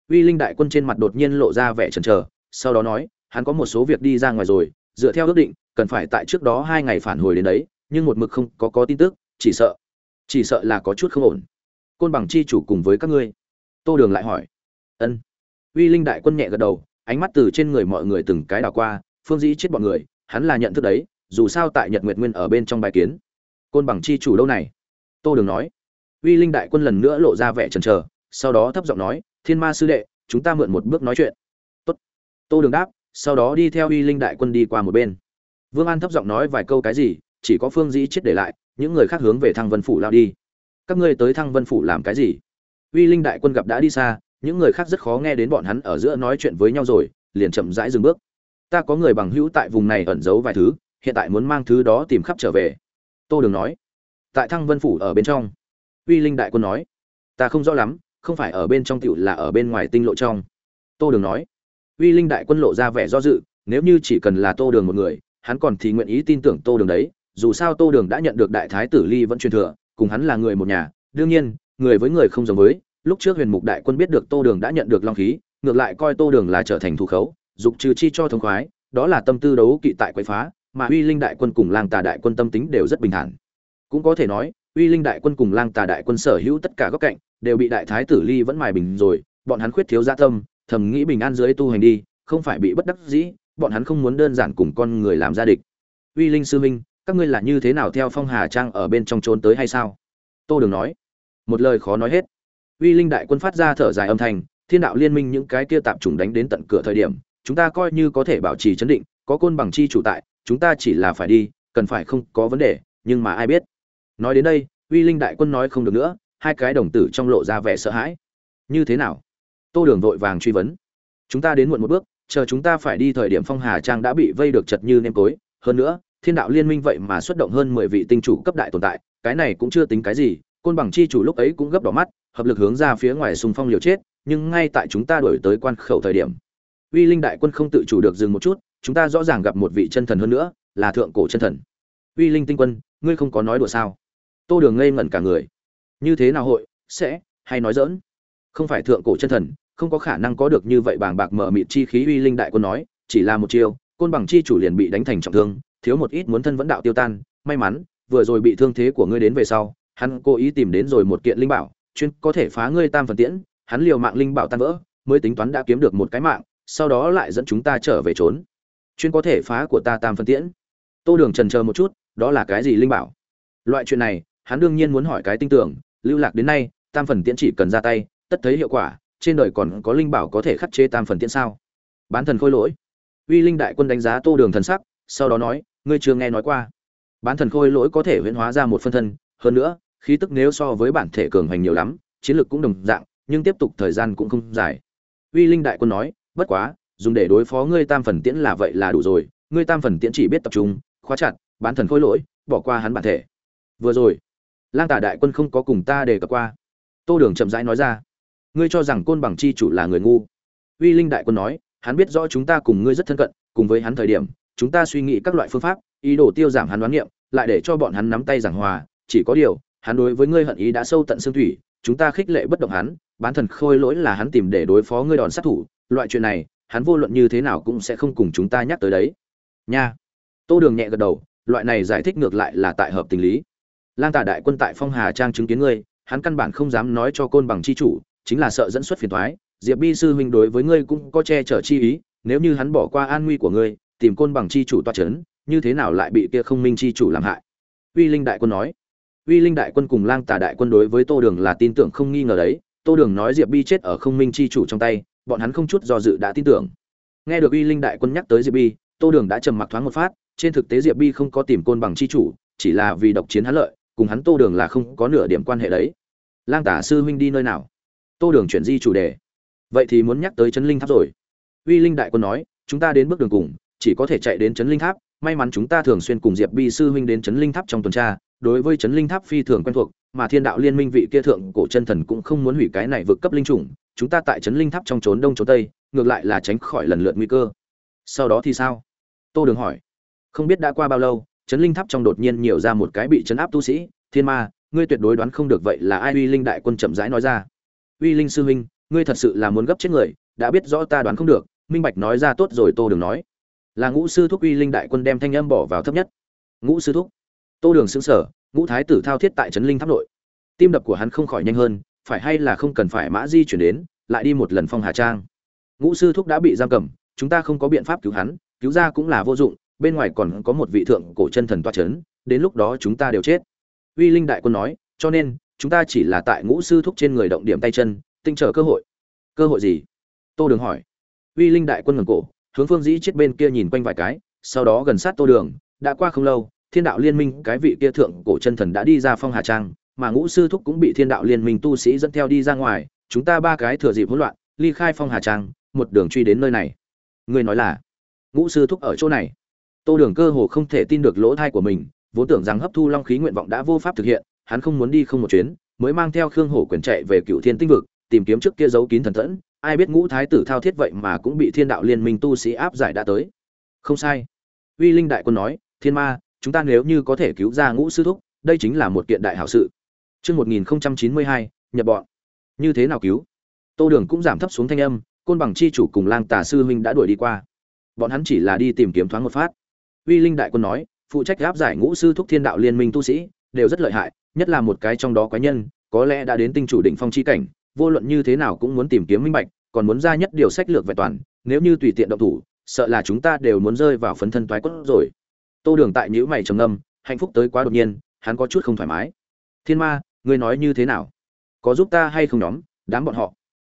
uy linh đại quân trên mặt đột nhiên lộ ra vẻ chần chờ, sau đó nói, hắn có một số việc đi ra ngoài rồi, dựa theo ước định, cần phải tại trước đó hai ngày phản hồi đến đấy, nhưng một mực không có có tin tức chỉ sợ chỉ sợ là có chút không ổn. Côn bằng chi chủ cùng với các ngươi. Tô đường lại hỏi. Ân. Uy linh đại quân nhẹ gật đầu, ánh mắt từ trên người mọi người từng cái đảo qua, phương dĩ chết bọn người, hắn là nhận thức đấy, dù sao tại nhật nguyệt nguyên ở bên trong bài kiến. Côn bằng chi chủ đâu này? Tô đường nói. Uy linh đại quân lần nữa lộ ra vẻ chần trờ sau đó thấp giọng nói, thiên ma sư đệ, chúng ta mượn một bước nói chuyện. Tốt. tô đường đáp, sau đó đi theo uy linh đại quân đi qua một bên. Vương an thấp giọng nói vài câu cái gì, chỉ có phương dĩ chết để lại những người khác hướng về thăng vân phủ lao đi. Các ngươi tới thăng vân phủ làm cái gì? Uy linh đại quân gặp đã đi xa, những người khác rất khó nghe đến bọn hắn ở giữa nói chuyện với nhau rồi, liền chậm rãi dừng bước. Ta có người bằng hữu tại vùng này ẩn giấu vài thứ, hiện tại muốn mang thứ đó tìm khắp trở về. Tô đường nói. Tại thăng vân phủ ở bên trong. Uy linh đại quân nói. Ta không rõ lắm, không phải ở bên trong tựu là ở bên ngoài tinh lộ trong. Tô đường nói. Uy linh đại quân lộ ra vẻ do dự, nếu như chỉ cần là tô đường một người, hắn còn thì nguyện ý tin tưởng tô đường đấy dù sao tô đường đã nhận được đại thái tử ly vẫn truyền thừa, cùng hắn là người một nhà. Đương nhiên, người với người không giống với, lúc trước huyền mục đại quân biết được tô đường đã nhận được long khí, ngược lại coi tô đường là trở thành thủ khấu, dục trừ chi cho thống khoái, đó là tâm tư đấu kỵ tại quậy phá, mà uy linh đại quân cùng lang tà đại quân tâm tính đều rất bình thản. Cũng có thể nói, uy linh đại quân cùng lang tà đại quân sở hữu tất cả góc cạnh, đều bị đại thái tử ly vẫn mài bình rồi, bọn hắn khuyết thiếu gia tâm, thầm nghĩ bình an dưới tu hành đi, không phải bị bất đắc dĩ, bọn hắn không muốn đơn giản cùng con người làm gia địch. Uy linh sư minh các ngươi là như thế nào theo phong hà trang ở bên trong trốn tới hay sao? Tô đường nói. Một lời khó nói hết. Uy linh đại quân phát ra thở dài âm thanh, thiên đạo liên minh những cái kia tạp chủng đánh đến tận cửa thời điểm, chúng ta coi như có thể bảo trì chấn định, có côn bằng chi chủ tại, chúng ta chỉ là phải đi, cần phải không có vấn đề, nhưng mà ai biết. Nói đến đây, uy linh đại quân nói không được nữa, hai cái đồng tử trong lộ ra vẻ sợ hãi. Như thế nào? Tô đường vội vàng truy vấn. Chúng ta đến muộn một bước, chờ chúng ta phải đi thời điểm phong hà trang đã bị vây được chật như nêm tối. Hơn nữa thiên đạo liên minh vậy mà xuất động hơn mười vị tinh chủ cấp đại tồn tại, cái này cũng chưa tính cái gì, côn bằng chi chủ lúc ấy cũng gấp đỏ mắt, hợp lực hướng ra phía ngoài xung phong liều chết, nhưng ngay tại chúng ta đổi tới quan khẩu thời điểm, uy linh đại quân không tự chủ được dừng một chút, chúng ta rõ ràng gặp một vị chân thần hơn nữa, là thượng cổ chân thần. Uy linh tinh quân, ngươi không có nói đùa sao? Tô đường ngây ngẩn cả người. Như thế nào hội, sẽ, hay nói dỡn không phải thượng cổ chân thần, không có khả năng có được như vậy bàng bạc mở mịt chi khí, uy linh đại quân nói, chỉ là một chiêu, côn bằng chi chủ liền bị đánh thành trọng thương thiếu một ít muốn thân vẫn đạo tiêu tan, may mắn, vừa rồi bị thương thế của ngươi đến về sau, hắn cố ý tìm đến rồi một kiện linh bảo, chuyên có thể phá ngươi tam phần tiễn, hắn liều mạng linh bảo tan vỡ, mới tính toán đã kiếm được một cái mạng, sau đó lại dẫn chúng ta trở về trốn. Chuyên có thể phá của ta tam phần tiễn. Tô đường trần chờ một chút, đó là cái gì linh bảo? Loại chuyện này, hắn đương nhiên muốn hỏi cái tinh tưởng, lưu lạc đến nay, tam phần tiễn chỉ cần ra tay, tất thấy hiệu quả, trên đời còn có linh bảo có thể khắc chế tam phần tiễn sao? Bán thần khôi lỗi. Uy linh đại quân đánh giá tô đường thần sắc sau đó nói, ngươi chưa nghe nói qua. Bán thần khôi lỗi có thể huyễn hóa ra một phân thân, hơn nữa, khí tức nếu so với bản thể cường hành nhiều lắm, chiến lược cũng đồng dạng, nhưng tiếp tục thời gian cũng không dài. Uy linh đại quân nói, bất quá, dùng để đối phó ngươi tam phần tiễn là vậy là đủ rồi, ngươi tam phần tiễn chỉ biết tập trung, khóa chặt, bán thần khôi lỗi, bỏ qua hắn bản thể. Vừa rồi, lang tả đại quân không có cùng ta đề cập qua. Tô đường chậm rãi nói ra, ngươi cho rằng côn bằng chi chủ là người ngu? Uy linh đại quân nói, hắn biết rõ chúng ta cùng ngươi rất thân cận, cùng với hắn thời điểm chúng ta suy nghĩ các loại phương pháp, ý đồ tiêu giảm hắn đoán niệm, lại để cho bọn hắn nắm tay giảng hòa, chỉ có điều, hắn đối với ngươi hận ý đã sâu tận xương thủy, chúng ta khích lệ bất động hắn, bán thần khôi lỗi là hắn tìm để đối phó ngươi đòn sát thủ, loại chuyện này, hắn vô luận như thế nào cũng sẽ không cùng chúng ta nhắc tới đấy. Nha. Tô đường nhẹ gật đầu, loại này giải thích ngược lại là tại hợp tình lý. Lang tả đại quân tại phong hà trang chứng kiến ngươi, hắn căn bản không dám nói cho côn bằng chi chủ, chính là sợ dẫn xuất phiền thoái diệp bi sư huynh đối với ngươi cũng có che chở chi ý, nếu như hắn bỏ qua an nguy của ngươi tìm côn bằng chi chủ toa c h ấ n như thế nào lại bị kia không minh chi chủ làm hại? Uy linh đại quân nói. Uy linh đại quân cùng lang tả đại quân đối với tô đường là tin tưởng không nghi ngờ đấy. Tô đường nói diệp bi chết ở không minh chi chủ trong tay, bọn hắn không chút do dự đã tin tưởng. Nghe được uy linh đại quân nhắc tới diệp bi, tô đường đã trầm mặc thoáng một phát, trên thực tế diệp bi không có tìm côn bằng chi chủ, chỉ là vì độc chiến hắn lợi, cùng hắn tô đường là không có nửa điểm quan hệ đấy. Lang tả sư huynh đi nơi nào? Tô đường chuyển di chủ đề. Vậy thì muốn nhắc tới trấn linh tháp rồi. Uy linh đại quân nói, chúng ta đến bước đường cùng chỉ có thể chạy đến trấn linh tháp. May mắn chúng ta thường xuyên cùng diệp bi sư huynh đến trấn linh tháp trong tuần tra, đối với trấn linh tháp phi thường quen thuộc, mà thiên đạo liên minh vị kia thượng cổ chân thần cũng không muốn hủy cái này vượt cấp linh chủng. Chúng ta tại trấn linh tháp trong trốn đông trốn tây, ngược lại là tránh khỏi lần lượt nguy cơ. Sau đó thì sao? Tô đường hỏi. Không biết đã qua bao lâu, trấn linh tháp trong đột nhiên nhiều ra một cái bị chấn áp tu sĩ. Thiên ma, ngươi tuyệt đối đoán không được vậy là ai uy linh đại quân chậm rãi nói ra. Uy linh sư huynh, ngươi thật sự là muốn gấp chết người, đã biết rõ ta đoán không được. Minh bạch nói ra tốt rồi, tô đường nói là ngũ sư thúc uy linh đại quân đem thanh âm bỏ vào thấp nhất. Ngũ sư thúc. Tô đường xứng sở ngũ thái tử thao thiết tại trấn linh tháp nội. Tim đập của hắn không khỏi nhanh hơn, phải hay là không cần phải mã di chuyển đến, lại đi một lần phong hà trang. Ngũ sư thúc đã bị giam cầm, chúng ta không có biện pháp cứu hắn, cứu ra cũng là vô dụng, bên ngoài còn có một vị thượng cổ chân thần toa c h ấ n đến lúc đó chúng ta đều chết. Uy linh đại quân nói, cho nên, chúng ta chỉ là tại ngũ sư thúc trên người động điểm tay chân, tinh trở cơ hội. Cơ hội gì? Tô đường hỏi. Uy linh đại quân ngầm cổ hướng phương dĩ chết bên kia nhìn quanh vài cái, sau đó gần sát tô đường, đã qua không lâu, thiên đạo liên minh, cái vị kia thượng cổ chân thần đã đi ra phong hà trang, mà ngũ sư thúc cũng bị thiên đạo liên minh tu sĩ dẫn theo đi ra ngoài, chúng ta ba cái thừa dịp hỗn loạn, ly khai phong hà trang, một đường truy đến nơi này. Người nói là, ngũ sư thúc ở chỗ này. Tô đường cơ hồ không thể tin được lỗ thai của mình, vốn tưởng rằng hấp thu long khí nguyện vọng đã vô pháp thực hiện, hắn không muốn đi không một chuyến, mới mang theo khương hổ quyền chạy về cựu thiên tinh vực, tìm kiếm trước kia giấu kín thần thẫn ai biết ngũ thái tử thao thiết vậy mà cũng bị thiên đạo liên minh tu sĩ áp giải đã tới không sai uy linh đại quân nói thiên ma chúng ta nếu như có thể cứu ra ngũ sư thúc đây chính là một kiện đại hảo sự Chương 1092, nhập bọn. Như thế nào cứu? Tô Đường cũng giảm thấp xuống thanh âm, côn bằng chi chủ cùng Lang Tà sư huynh đã đuổi đi qua. Bọn hắn chỉ là đi tìm kiếm thoáng một phát. Uy Linh đại quân nói, phụ trách áp giải ngũ sư thúc thiên đạo liên minh tu sĩ, đều rất lợi hại, nhất là một cái trong đó quái nhân, có lẽ đã đến tinh chủ định phong chi cảnh, vô luận như thế nào cũng muốn tìm kiếm minh bạch, còn muốn ra nhất điều sách lược vẹn toàn, nếu như tùy tiện động thủ, sợ là chúng ta đều muốn rơi vào phấn thân toái cốt rồi. Tô Đường tại nhíu mày trầm ngâm, hạnh phúc tới quá đột nhiên, hắn có chút không thoải mái. Thiên Ma, ngươi nói như thế nào có giúp ta hay không nhóm đám bọn họ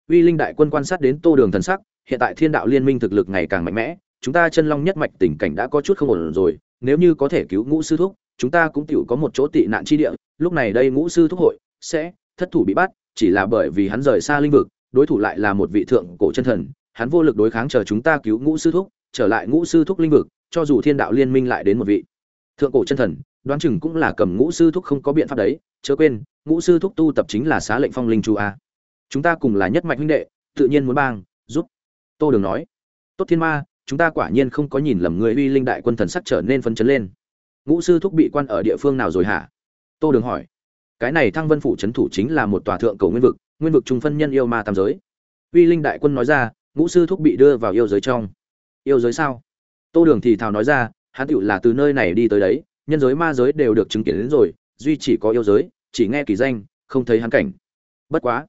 uy linh đại quân quan sát đến tô đường thần sắc hiện tại thiên đạo liên minh thực lực ngày càng mạnh mẽ chúng ta chân long nhất mạch tình cảnh đã có chút không ổn rồi nếu như có thể cứu ngũ sư thúc chúng ta cũng tiểu có một chỗ tị nạn chi địa lúc này đây ngũ sư thúc hội sẽ thất thủ bị bắt chỉ là bởi vì hắn rời xa linh vực, đối thủ lại là một vị thượng cổ chân thần, hắn vô lực đối kháng chờ chúng ta cứu ngũ sư thúc, trở lại ngũ sư thúc linh vực, cho dù thiên đạo liên minh lại đến một vị thượng cổ chân thần, đoán chừng cũng là cầm ngũ sư thúc không có biện pháp đấy, chớ quên, ngũ sư thúc tu tập chính là xá lệnh phong linh chu a. Chúng ta cùng là nhất mạch huynh đệ, tự nhiên muốn bang, giúp. Tô đường nói. Tốt thiên ma, chúng ta quả nhiên không có nhìn lầm người uy linh đại quân thần sắc trở nên phấn chấn lên. Ngũ sư thúc bị quan ở địa phương nào rồi hả? Tô đường hỏi cái này thăng vân phủ c h ấ n thủ chính là một tòa thượng cầu nguyên vực nguyên vực trung phân nhân yêu ma tam giới. Uy linh đại quân nói ra, ngũ sư thúc bị đưa vào yêu giới trong. Yêu giới sao? Tô đường thì thào nói ra, hắn tựu là từ nơi này đi tới đấy, nhân giới ma giới đều được chứng kiến đến rồi, duy chỉ có yêu giới, chỉ nghe kỳ danh, không thấy hắn cảnh. Bất quá.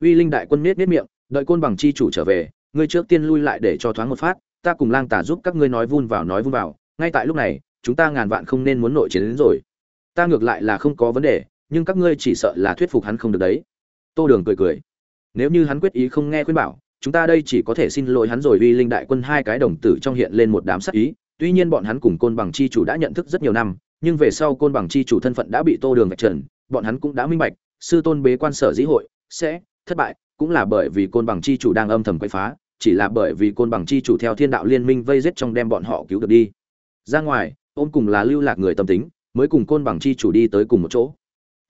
Uy linh đại quân miết miết miệng, đợi côn bằng chi chủ trở về, ngươi trước tiên lui lại để cho thoáng một phát, ta cùng lang tả giúp các ngươi nói vun vào nói vun vào, ngay tại lúc này, chúng ta ngàn vạn không nên muốn nội chiến đến rồi. Ta ngược lại là không có vấn đề nhưng các ngươi chỉ sợ là thuyết phục hắn không được đấy. Tô đường cười cười. Nếu như hắn quyết ý không nghe khuyên bảo, chúng ta đây chỉ có thể xin lỗi hắn rồi, vì linh đại quân hai cái đồng tử trong hiện lên một đám sắc ý. Tuy nhiên bọn hắn cùng côn bằng chi chủ đã nhận thức rất nhiều năm, nhưng về sau côn bằng chi chủ thân phận đã bị tô đường vạch trần, bọn hắn cũng đã minh bạch, sư tôn bế quan sở dĩ hội sẽ thất bại, cũng là bởi vì côn bằng chi chủ đang âm thầm quậy phá, chỉ là bởi vì côn bằng chi chủ theo thiên đạo liên minh vây giết trong đem bọn họ cứu được đi. Ra ngoài, ôm cùng là lưu lạc người tâm tính, mới cùng côn bằng chi chủ đi tới cùng một chỗ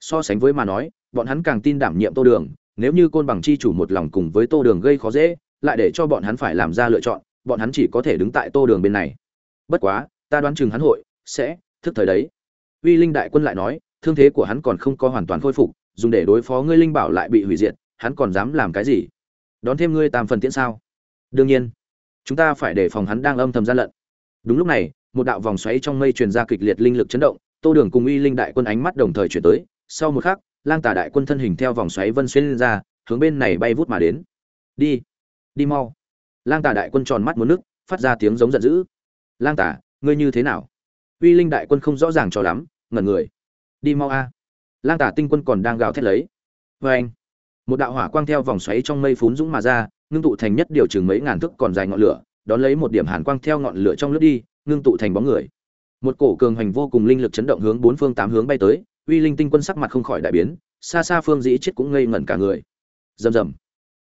so sánh với mà nói, bọn hắn càng tin đảm nhiệm tô đường, nếu như côn bằng chi chủ một lòng cùng với tô đường gây khó dễ, lại để cho bọn hắn phải làm ra lựa chọn, bọn hắn chỉ có thể đứng tại tô đường bên này. Bất quá, ta đoán chừng hắn hội sẽ thức thời đấy. Uy linh đại quân lại nói, thương thế của hắn còn không có hoàn toàn khôi phục, dùng để đối phó ngươi linh bảo lại bị hủy diệt, hắn còn dám làm cái gì? Đón thêm ngươi tam phần tiễn sao? Đương nhiên, chúng ta phải đề phòng hắn đang âm thầm gian lận. Đúng lúc này, một đạo vòng xoáy trong mây truyền ra kịch liệt linh lực chấn động, tô đường cùng uy linh đại quân ánh mắt đồng thời chuyển tới sau một khắc, lang tả đại quân thân hình theo vòng xoáy vân xuyên lên ra, hướng bên này bay vút mà đến. Đi đi mau. Lang tả đại quân tròn mắt muốn nước, phát ra tiếng giống giận dữ. Lang tả ngươi như thế nào? Uy linh đại quân không rõ ràng cho lắm, ngẩn người. Đi mau a. Lang tả tinh quân còn đang gào thét lấy. Vê anh. Một đạo hỏa quang theo vòng xoáy trong mây phún dũng mà ra, ngưng tụ thành nhất điều chừng mấy ngàn thước còn dài ngọn lửa, đón lấy một điểm hàn quang theo ngọn lửa trong lướt đi, ngưng tụ thành bóng người. Một cổ cường hành vô cùng linh lực chấn động hướng bốn phương tám hướng bay tới uy linh tinh quân sắc mặt không khỏi đại biến, xa xa phương dĩ chết cũng ngây ngẩn cả người. Rầm rầm.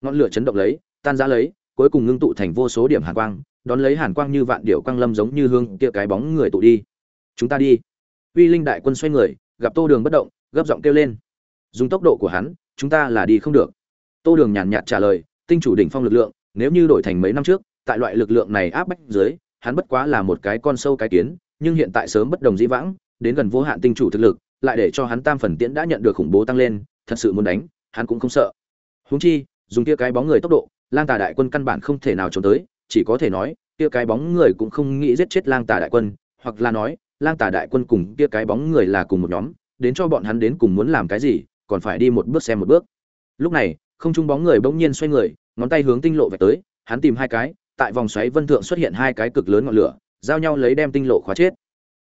Ngọn lửa chấn động lấy, tan ra lấy, cuối cùng ngưng tụ thành vô số điểm hàn quang, đón lấy hàn quang như vạn điệu quang lâm giống như hương kia cái bóng người tụ đi. Chúng ta đi. Uy linh đại quân xoay người, gặp tô đường bất động, gấp giọng kêu lên. Dùng tốc độ của hắn, chúng ta là đi không được. Tô đường nhàn nhạt trả lời, tinh chủ đỉnh phong lực lượng, nếu như đổi thành mấy năm trước, tại loại lực lượng này áp bách dưới, hắn bất quá là một cái con sâu cái kiến, nhưng hiện tại sớm bất đồng dĩ vãng, đến gần vô hạn tinh chủ thực lực lại để cho hắn tam phần tiễn đã nhận được khủng bố tăng lên, thật sự muốn đánh, hắn cũng không sợ. Huống chi, dùng kia cái bóng người tốc độ, lang tà đại quân căn bản không thể nào trốn tới, chỉ có thể nói, kia cái bóng người cũng không nghĩ giết chết lang tà đại quân, hoặc là nói, lang tà đại quân cùng kia cái bóng người là cùng một nhóm, đến cho bọn hắn đến cùng muốn làm cái gì, còn phải đi một bước xem một bước. Lúc này, không trung bóng người bỗng nhiên xoay người, ngón tay hướng tinh lộ về tới, hắn tìm hai cái, tại vòng xoáy vân thượng xuất hiện hai cái cực lớn ngọn lửa, giao nhau lấy đem tinh lộ khóa chết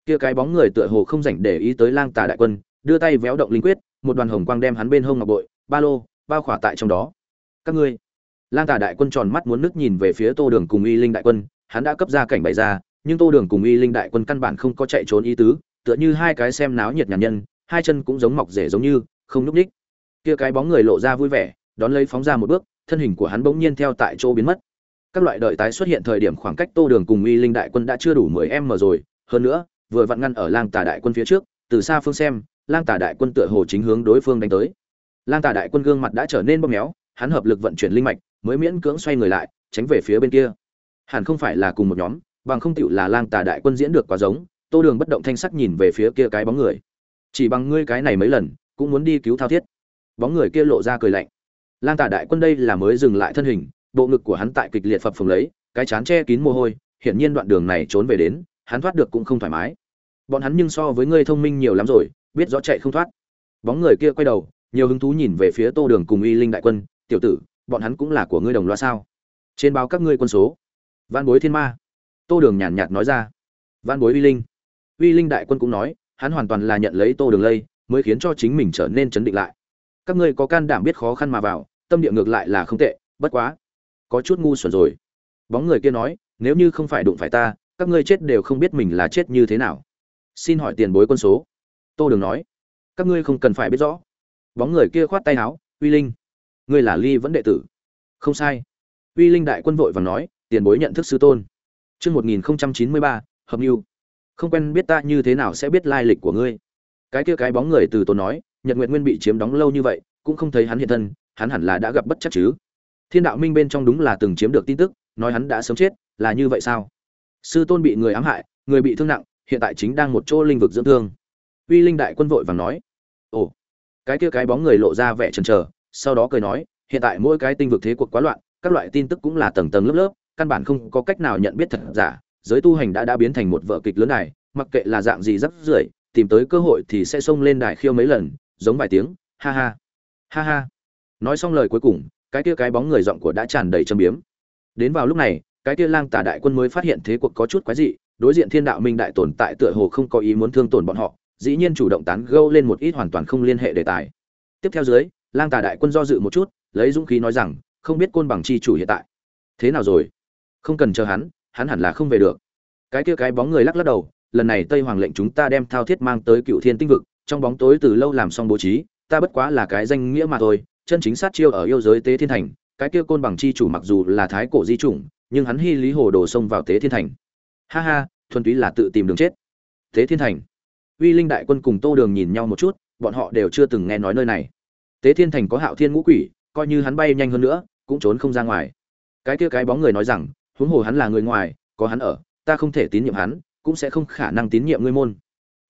kia cái bóng người tựa hồ không rảnh để ý tới lang tà đại quân, đưa tay véo động linh quyết, một đoàn hồng quang đem hắn bên hông ngọc bội, ba lô, bao khỏa tại trong đó. Các ngươi. Lang tà đại quân tròn mắt muốn nước nhìn về phía tô đường cùng y linh đại quân, hắn đã cấp ra cảnh bày ra, nhưng tô đường cùng y linh đại quân căn bản không có chạy trốn ý tứ, tựa như hai cái xem náo nhiệt nhàn nhân, hai chân cũng giống mọc rể giống như, không núp ních. Kia cái bóng người lộ ra vui vẻ, đón lấy phóng ra một bước, thân hình của hắn bỗng nhiên theo tại chỗ biến mất. Các loại đợi tái xuất hiện thời điểm khoảng cách tô đường cùng y linh đại quân đã chưa đủ mười m rồi, hơn nữa vừa vặn ngăn ở lang tà đại quân phía trước, từ xa phương xem, lang tà đại quân tựa hồ chính hướng đối phương đánh tới. Lang tà đại quân gương mặt đã trở nên bóp méo, hắn hợp lực vận chuyển linh mạch, mới miễn cưỡng xoay người lại, tránh về phía bên kia. Hẳn không phải là cùng một nhóm, bằng không tựu là lang tà đại quân diễn được quá giống, tô đường bất động thanh sắc nhìn về phía kia cái bóng người. Chỉ bằng ngươi cái này mấy lần, cũng muốn đi cứu thao thiết. Bóng người kia lộ ra cười lạnh. Lang tà đại quân đây là mới dừng lại thân hình, bộ ngực của hắn tại kịch liệt phập phồng lấy, cái chán che kín mồ hôi, hiển nhiên đoạn đường này trốn về đến, hắn thoát được cũng không thoải mái bọn hắn nhưng so với ngươi thông minh nhiều lắm rồi, biết rõ chạy không thoát. Bóng người kia quay đầu, nhiều hứng thú nhìn về phía tô đường cùng y linh đại quân, tiểu tử, bọn hắn cũng là của ngươi đồng loa sao? Trên báo các ngươi quân số. Văn bối thiên ma. Tô đường nhàn nhạt nói ra. Văn bối uy linh. Uy linh đại quân cũng nói, hắn hoàn toàn là nhận lấy tô đường lây, mới khiến cho chính mình trở nên chấn định lại. Các ngươi có can đảm biết khó khăn mà vào, tâm địa ngược lại là không tệ, bất quá, có chút ngu xuẩn rồi. Bóng người kia nói, nếu như không phải đụng phải ta, các ngươi chết đều không biết mình là chết như thế nào xin hỏi tiền bối quân số tô đường nói các ngươi không cần phải biết rõ bóng người kia khoát tay áo uy linh ngươi là ly vẫn đệ tử không sai uy linh đại quân vội và nói tiền bối nhận thức sư tôn Trước 1093, hợp mưu. Không quen biết ta như thế nào sẽ biết lai lịch của ngươi. Cái kia cái bóng người từ tôn nói, Nhật nguyện Nguyên bị chiếm đóng lâu như vậy, cũng không thấy hắn hiện thân, hắn hẳn là đã gặp bất chắc chứ. Thiên đạo minh bên trong đúng là từng chiếm được tin tức, nói hắn đã sớm chết, là như vậy sao? Sư tôn bị người ám hại, người bị thương nặng, hiện tại chính đang một chỗ linh vực dưỡng thương. Uy Linh đại quân vội vàng nói, "Ồ." Cái kia cái bóng người lộ ra vẻ chần chờ, sau đó cười nói, "Hiện tại mỗi cái tinh vực thế cuộc quá loạn, các loại tin tức cũng là tầng tầng lớp lớp, căn bản không có cách nào nhận biết thật giả giới tu hành đã đã biến thành một vở kịch lớn này mặc kệ là dạng gì rắc rưởi tìm tới cơ hội thì sẽ xông lên đài khiêu mấy lần giống vài tiếng ha ha ha ha nói xong lời cuối cùng cái kia cái bóng người giọng của đã tràn đầy châm biếm đến vào lúc này cái kia lang tà đại quân mới phát hiện thế cuộc có chút quái dị đối diện thiên đạo minh đại tồn tại tựa hồ không có ý muốn thương tổn bọn họ, dĩ nhiên chủ động tán gâu lên một ít hoàn toàn không liên hệ đề tài. Tiếp theo dưới, lang tà đại quân do dự một chút, lấy dũng khí nói rằng, không biết côn bằng chi chủ hiện tại thế nào rồi? Không cần chờ hắn hắn hẳn là không về được. Cái kia cái bóng người lắc lắc đầu, lần này tây hoàng lệnh chúng ta đem thao thiết mang tới cựu thiên tinh vực, trong bóng tối từ lâu làm xong bố trí, ta bất quá là cái danh nghĩa mà thôi, chân chính sát chiêu ở yêu giới tế thiên thành, cái kia côn bằng chi chủ mặc dù là thái cổ di chủng, nhưng hắn hy lý hồ đồ xông vào tế thiên thành ha ha, thuần túy là tự tìm đường chết. Tế thiên thành. Uy linh đại quân cùng tô đường nhìn nhau một chút, bọn họ đều chưa từng nghe nói nơi này. Tế thiên thành có hạo thiên ngũ quỷ, coi như hắn bay nhanh hơn nữa, cũng trốn không ra ngoài. Cái kia cái bóng người nói rằng, huống hồ hắn là người ngoài, có hắn ở, ta không thể tín nhiệm hắn, cũng sẽ không khả năng tín nhiệm ngươi môn.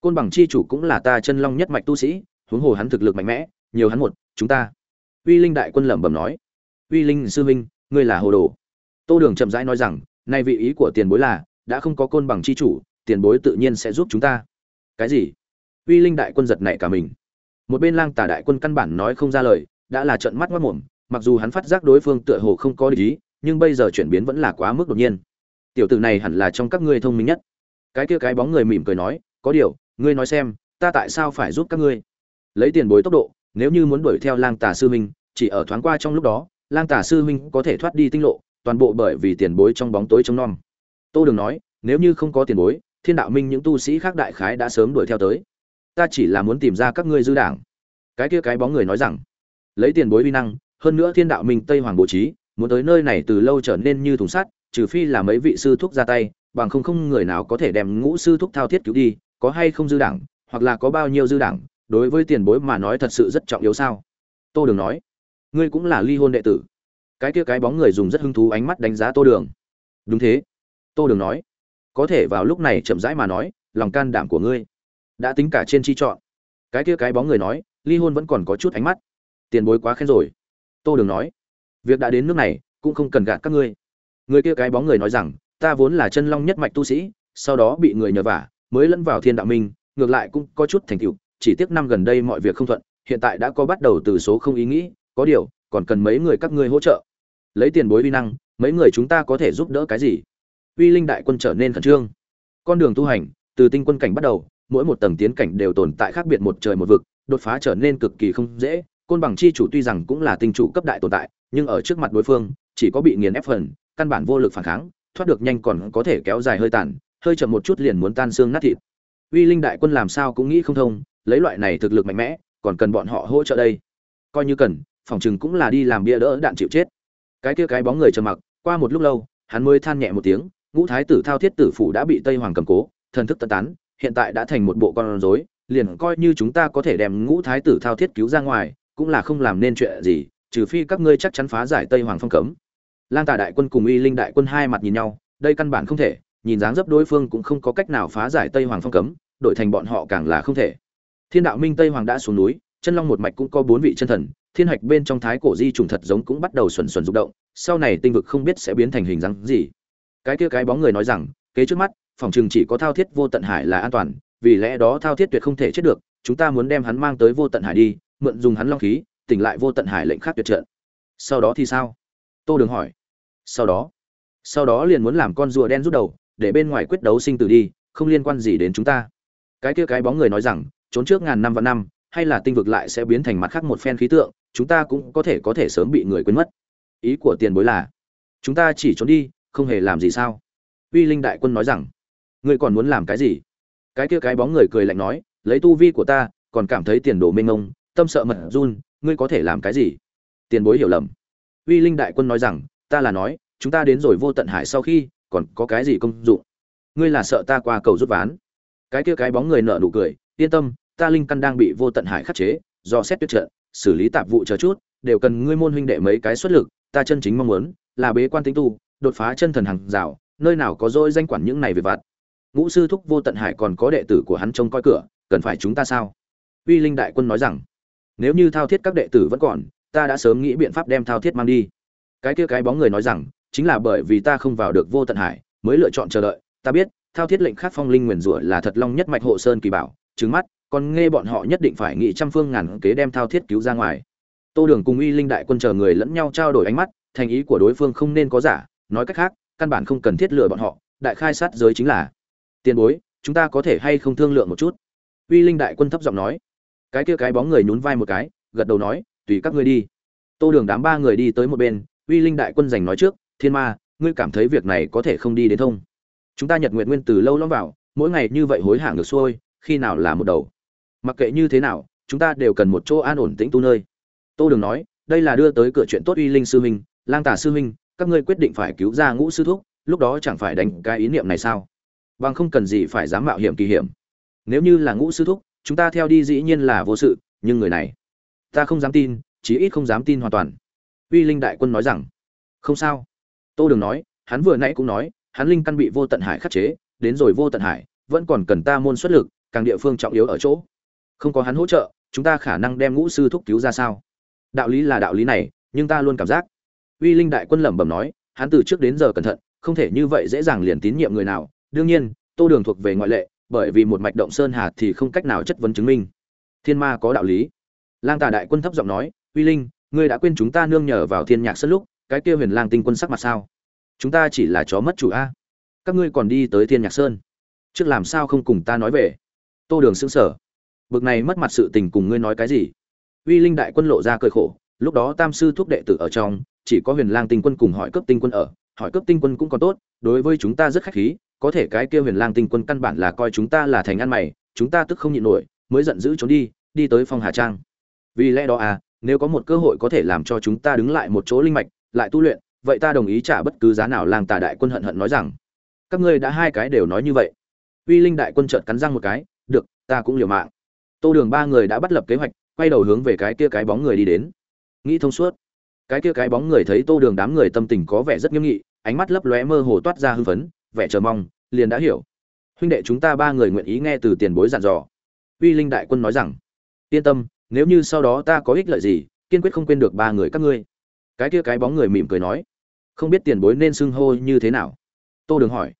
Côn bằng chi chủ cũng là ta chân long nhất mạch tu sĩ, huống hồ hắn thực lực mạnh mẽ, nhiều hắn một, chúng ta. Uy linh đại quân lẩm bẩm nói. Uy linh sư huynh, ngươi là hồ đồ. Tô đường chậm rãi nói rằng, nay vị ý của tiền bối là đã không có côn bằng chi chủ, tiền bối tự nhiên sẽ giúp chúng ta. Cái gì? Uy linh đại quân giật nảy cả mình. Một bên lang tả đại quân căn bản nói không ra lời, đã là trợn mắt mất mồm, mặc dù hắn phát giác đối phương tựa hồ không có lý, nhưng bây giờ chuyển biến vẫn là quá mức đột nhiên. Tiểu tử này hẳn là trong các ngươi thông minh nhất. Cái kia cái bóng người mỉm cười nói, có điều, ngươi nói xem, ta tại sao phải giúp các ngươi? Lấy tiền bối tốc độ, nếu như muốn đuổi theo lang tà sư minh chỉ ở thoáng qua trong lúc đó, lang tà sư minh có thể thoát đi tinh lộ, toàn bộ bởi vì tiền bối trong bóng tối trông nom tô đường nói, nếu như không có tiền bối, thiên đạo minh những tu sĩ khác đại khái đã sớm đuổi theo tới. Ta chỉ là muốn tìm ra các ngươi dư đảng. Cái kia cái bóng người nói rằng, lấy tiền bối vi năng, hơn nữa thiên đạo minh tây hoàng bố trí, muốn tới nơi này từ lâu trở nên như thùng sắt, trừ phi là mấy vị sư thúc ra tay, bằng không không người nào có thể đem ngũ sư thúc thao thiết cứu đi, có hay không dư đảng, hoặc là có bao nhiêu dư đảng, đối với tiền bối mà nói thật sự rất trọng yếu sao? Tô đường nói, ngươi cũng là ly hôn đệ tử. Cái kia cái bóng người dùng rất hứng thú ánh mắt đánh giá tô đường. Đúng thế tô đường nói, có thể vào lúc này chậm rãi mà nói, lòng can đảm của ngươi đã tính cả trên chi chọn. Cái kia cái bóng người nói, ly hôn vẫn còn có chút ánh mắt. Tiền bối quá khen rồi. Tô đường nói, việc đã đến nước này, cũng không cần gạt các ngươi. Người kia cái bóng người nói rằng, ta vốn là chân long nhất mạch tu sĩ, sau đó bị người nhờ vả, mới lẫn vào thiên đạo minh, ngược lại cũng có chút thành tựu, chỉ tiếc năm gần đây mọi việc không thuận, hiện tại đã có bắt đầu từ số không ý nghĩ, có điều, còn cần mấy người các ngươi hỗ trợ. Lấy tiền bối vi năng, mấy người chúng ta có thể giúp đỡ cái gì? Uy linh đại quân trở nên khẩn trương. Con đường tu hành, từ tinh quân cảnh bắt đầu, mỗi một tầng tiến cảnh đều tồn tại khác biệt một trời một vực, đột phá trở nên cực kỳ không dễ. Côn bằng chi chủ tuy rằng cũng là tinh chủ cấp đại tồn tại, nhưng ở trước mặt đối phương, chỉ có bị nghiền ép phần, căn bản vô lực phản kháng, thoát được nhanh còn có thể kéo dài hơi tàn, hơi chậm một chút liền muốn tan xương nát thịt. Uy linh đại quân làm sao cũng nghĩ không thông, lấy loại này thực lực mạnh mẽ, còn cần bọn họ hỗ trợ đây? Coi như cần, phòng chừng cũng là đi làm bia đỡ đạn chịu chết. Cái kia cái bóng người trầm mặc, qua một lúc lâu, hắn mới than nhẹ một tiếng ngũ thái tử thao thiết tử phủ đã bị tây hoàng cầm cố, thần thức tân tán, hiện tại đã thành một bộ con rối, liền coi như chúng ta có thể đem ngũ thái tử thao thiết cứu ra ngoài, cũng là không làm nên chuyện gì, trừ phi các ngươi chắc chắn phá giải tây hoàng phong cấm. Lang tà đại quân cùng Y linh đại quân hai mặt nhìn nhau, đây căn bản không thể, nhìn dáng dấp đối phương cũng không có cách nào phá giải tây hoàng phong cấm, đổi thành bọn họ càng là không thể. Thiên đạo minh tây hoàng đã xuống núi, chân long một mạch cũng có bốn vị chân thần, thiên hạch bên trong thái cổ di trùng thật giống cũng bắt đầu xuẩn xuẩn rụng động, sau này tinh vực không biết sẽ biến thành hình dáng gì cái kia cái bóng người nói rằng, kế trước mắt, phòng chừng chỉ có thao thiết vô tận hải là an toàn, vì lẽ đó thao thiết tuyệt không thể chết được, chúng ta muốn đem hắn mang tới vô tận hải đi, mượn dùng hắn long khí, tỉnh lại vô tận hải lệnh khác tuyệt trận sau đó thì sao? Tô đường hỏi. Sau đó. Sau đó liền muốn làm con rùa đen rút đầu, để bên ngoài quyết đấu sinh tử đi, không liên quan gì đến chúng ta. Cái kia cái bóng người nói rằng, trốn trước ngàn năm và năm, hay là tinh vực lại sẽ biến thành mặt khác một phen khí tượng, chúng ta cũng có thể có thể sớm bị người quên mất. Ý của tiền bối là, chúng ta chỉ trốn đi không hề làm gì sao? Uy linh đại quân nói rằng ngươi còn muốn làm cái gì? Cái kia cái bóng người cười lạnh nói lấy tu vi của ta còn cảm thấy tiền đồ mênh mông tâm sợ mật run ngươi có thể làm cái gì? Tiền bối hiểu lầm. Uy linh đại quân nói rằng ta là nói chúng ta đến rồi vô tận hải sau khi còn có cái gì công dụng? Ngươi là sợ ta qua cầu rút ván. Cái kia cái bóng người nở nụ cười yên tâm ta linh căn đang bị vô tận hải khắc chế do xét tuyết trợ, xử lý tạp vụ chờ chút đều cần ngươi môn huynh đệ mấy cái xuất lực ta chân chính mong muốn là bế quan tính tu đột phá chân thần hàng rào, nơi nào có dỗi danh quản những này về vặt. Ngũ sư thúc vô tận hải còn có đệ tử của hắn trông coi cửa, cần phải chúng ta sao? Uy linh đại quân nói rằng, nếu như thao thiết các đệ tử vẫn còn, ta đã sớm nghĩ biện pháp đem thao thiết mang đi. Cái kia cái bóng người nói rằng, chính là bởi vì ta không vào được vô tận hải, mới lựa chọn chờ đợi. Ta biết, thao thiết lệnh khắc phong linh nguyền rủa là thật long nhất mạch hộ sơn kỳ bảo, trứng mắt, còn nghe bọn họ nhất định phải nghị trăm phương ngàn kế đem thao thiết cứu ra ngoài. Tô đường cùng uy linh đại quân chờ người lẫn nhau trao đổi ánh mắt, thành ý của đối phương không nên có giả nói cách khác, căn bản không cần thiết lừa bọn họ, đại khai sát giới chính là. Tiền bối, chúng ta có thể hay không thương lượng một chút? Uy linh đại quân thấp giọng nói. Cái kia cái bóng người nhún vai một cái, gật đầu nói, tùy các ngươi đi. Tô đường đám ba người đi tới một bên, uy linh đại quân giành nói trước, thiên ma, ngươi cảm thấy việc này có thể không đi đến thông? Chúng ta nhật nguyện nguyên từ lâu lắm vào, mỗi ngày như vậy hối hả ngược xuôi, khi nào là một đầu? Mặc kệ như thế nào, chúng ta đều cần một chỗ an ổn tĩnh tu nơi. Tô đường nói, đây là đưa tới cửa chuyện tốt uy linh sư huynh, lang tả sư huynh các ngươi quyết định phải cứu ra ngũ sư thúc, lúc đó chẳng phải đánh cái ý niệm này sao? Bằng không cần gì phải dám mạo hiểm kỳ hiểm. Nếu như là ngũ sư thúc, chúng ta theo đi dĩ nhiên là vô sự, nhưng người này, ta không dám tin, chí ít không dám tin hoàn toàn. Uy linh đại quân nói rằng, không sao. Tô đường nói, hắn vừa nãy cũng nói, hắn linh căn bị vô tận hải khắc chế, đến rồi vô tận hải, vẫn còn cần ta môn xuất lực, càng địa phương trọng yếu ở chỗ. Không có hắn hỗ trợ, chúng ta khả năng đem ngũ sư thúc cứu ra sao? Đạo lý là đạo lý này, nhưng ta luôn cảm giác uy linh đại quân lẩm bẩm nói, hắn từ trước đến giờ cẩn thận, không thể như vậy dễ dàng liền tín nhiệm người nào. Đương nhiên, tô đường thuộc về ngoại lệ, bởi vì một mạch động sơn hà thì không cách nào chất vấn chứng minh. Thiên ma có đạo lý. Lang tà đại quân thấp giọng nói, uy linh, ngươi đã quên chúng ta nương nhờ vào thiên nhạc sân lúc, cái kia huyền lang tinh quân sắc mặt sao? Chúng ta chỉ là chó mất chủ a. Các ngươi còn đi tới thiên nhạc sơn. Trước làm sao không cùng ta nói về? Tô đường xứng sở bực này mất mặt sự tình cùng ngươi nói cái gì? Uy linh đại quân lộ ra cơi khổ, lúc đó tam sư thúc đệ tử ở trong chỉ có huyền lang tinh quân cùng hỏi cấp tinh quân ở, hỏi cấp tinh quân cũng còn tốt, đối với chúng ta rất khách khí, có thể cái kia huyền lang tinh quân căn bản là coi chúng ta là thành ăn mày, chúng ta tức không nhịn nổi, mới giận dữ trốn đi đi tới phong hà trang. Vì lẽ đó à nếu có một cơ hội có thể làm cho chúng ta đứng lại một chỗ linh mạch, lại tu luyện, vậy ta đồng ý trả bất cứ giá nào lang tà đại quân hận hận nói rằng, các ngươi đã hai cái đều nói như vậy. Uy linh đại quân trợn cắn răng một cái, được, ta cũng liều mạng. Tô đường ba người đã bắt lập kế hoạch, quay đầu hướng về cái kia cái bóng người đi đến. Nghĩ thông suốt cái kia cái bóng người thấy tô đường đám người tâm tình có vẻ rất nghiêm nghị, ánh mắt lấp lóe mơ hồ toát ra hưng phấn, vẻ chờ mong, liền đã hiểu. Huynh đệ chúng ta ba người nguyện ý nghe từ tiền bối dặn dò. Uy linh đại quân nói rằng, yên tâm, nếu như sau đó ta có ích lợi gì, kiên quyết không quên được ba người các ngươi. Cái kia cái bóng người mỉm cười nói, không biết tiền bối nên xưng hô như thế nào? Tô đường hỏi,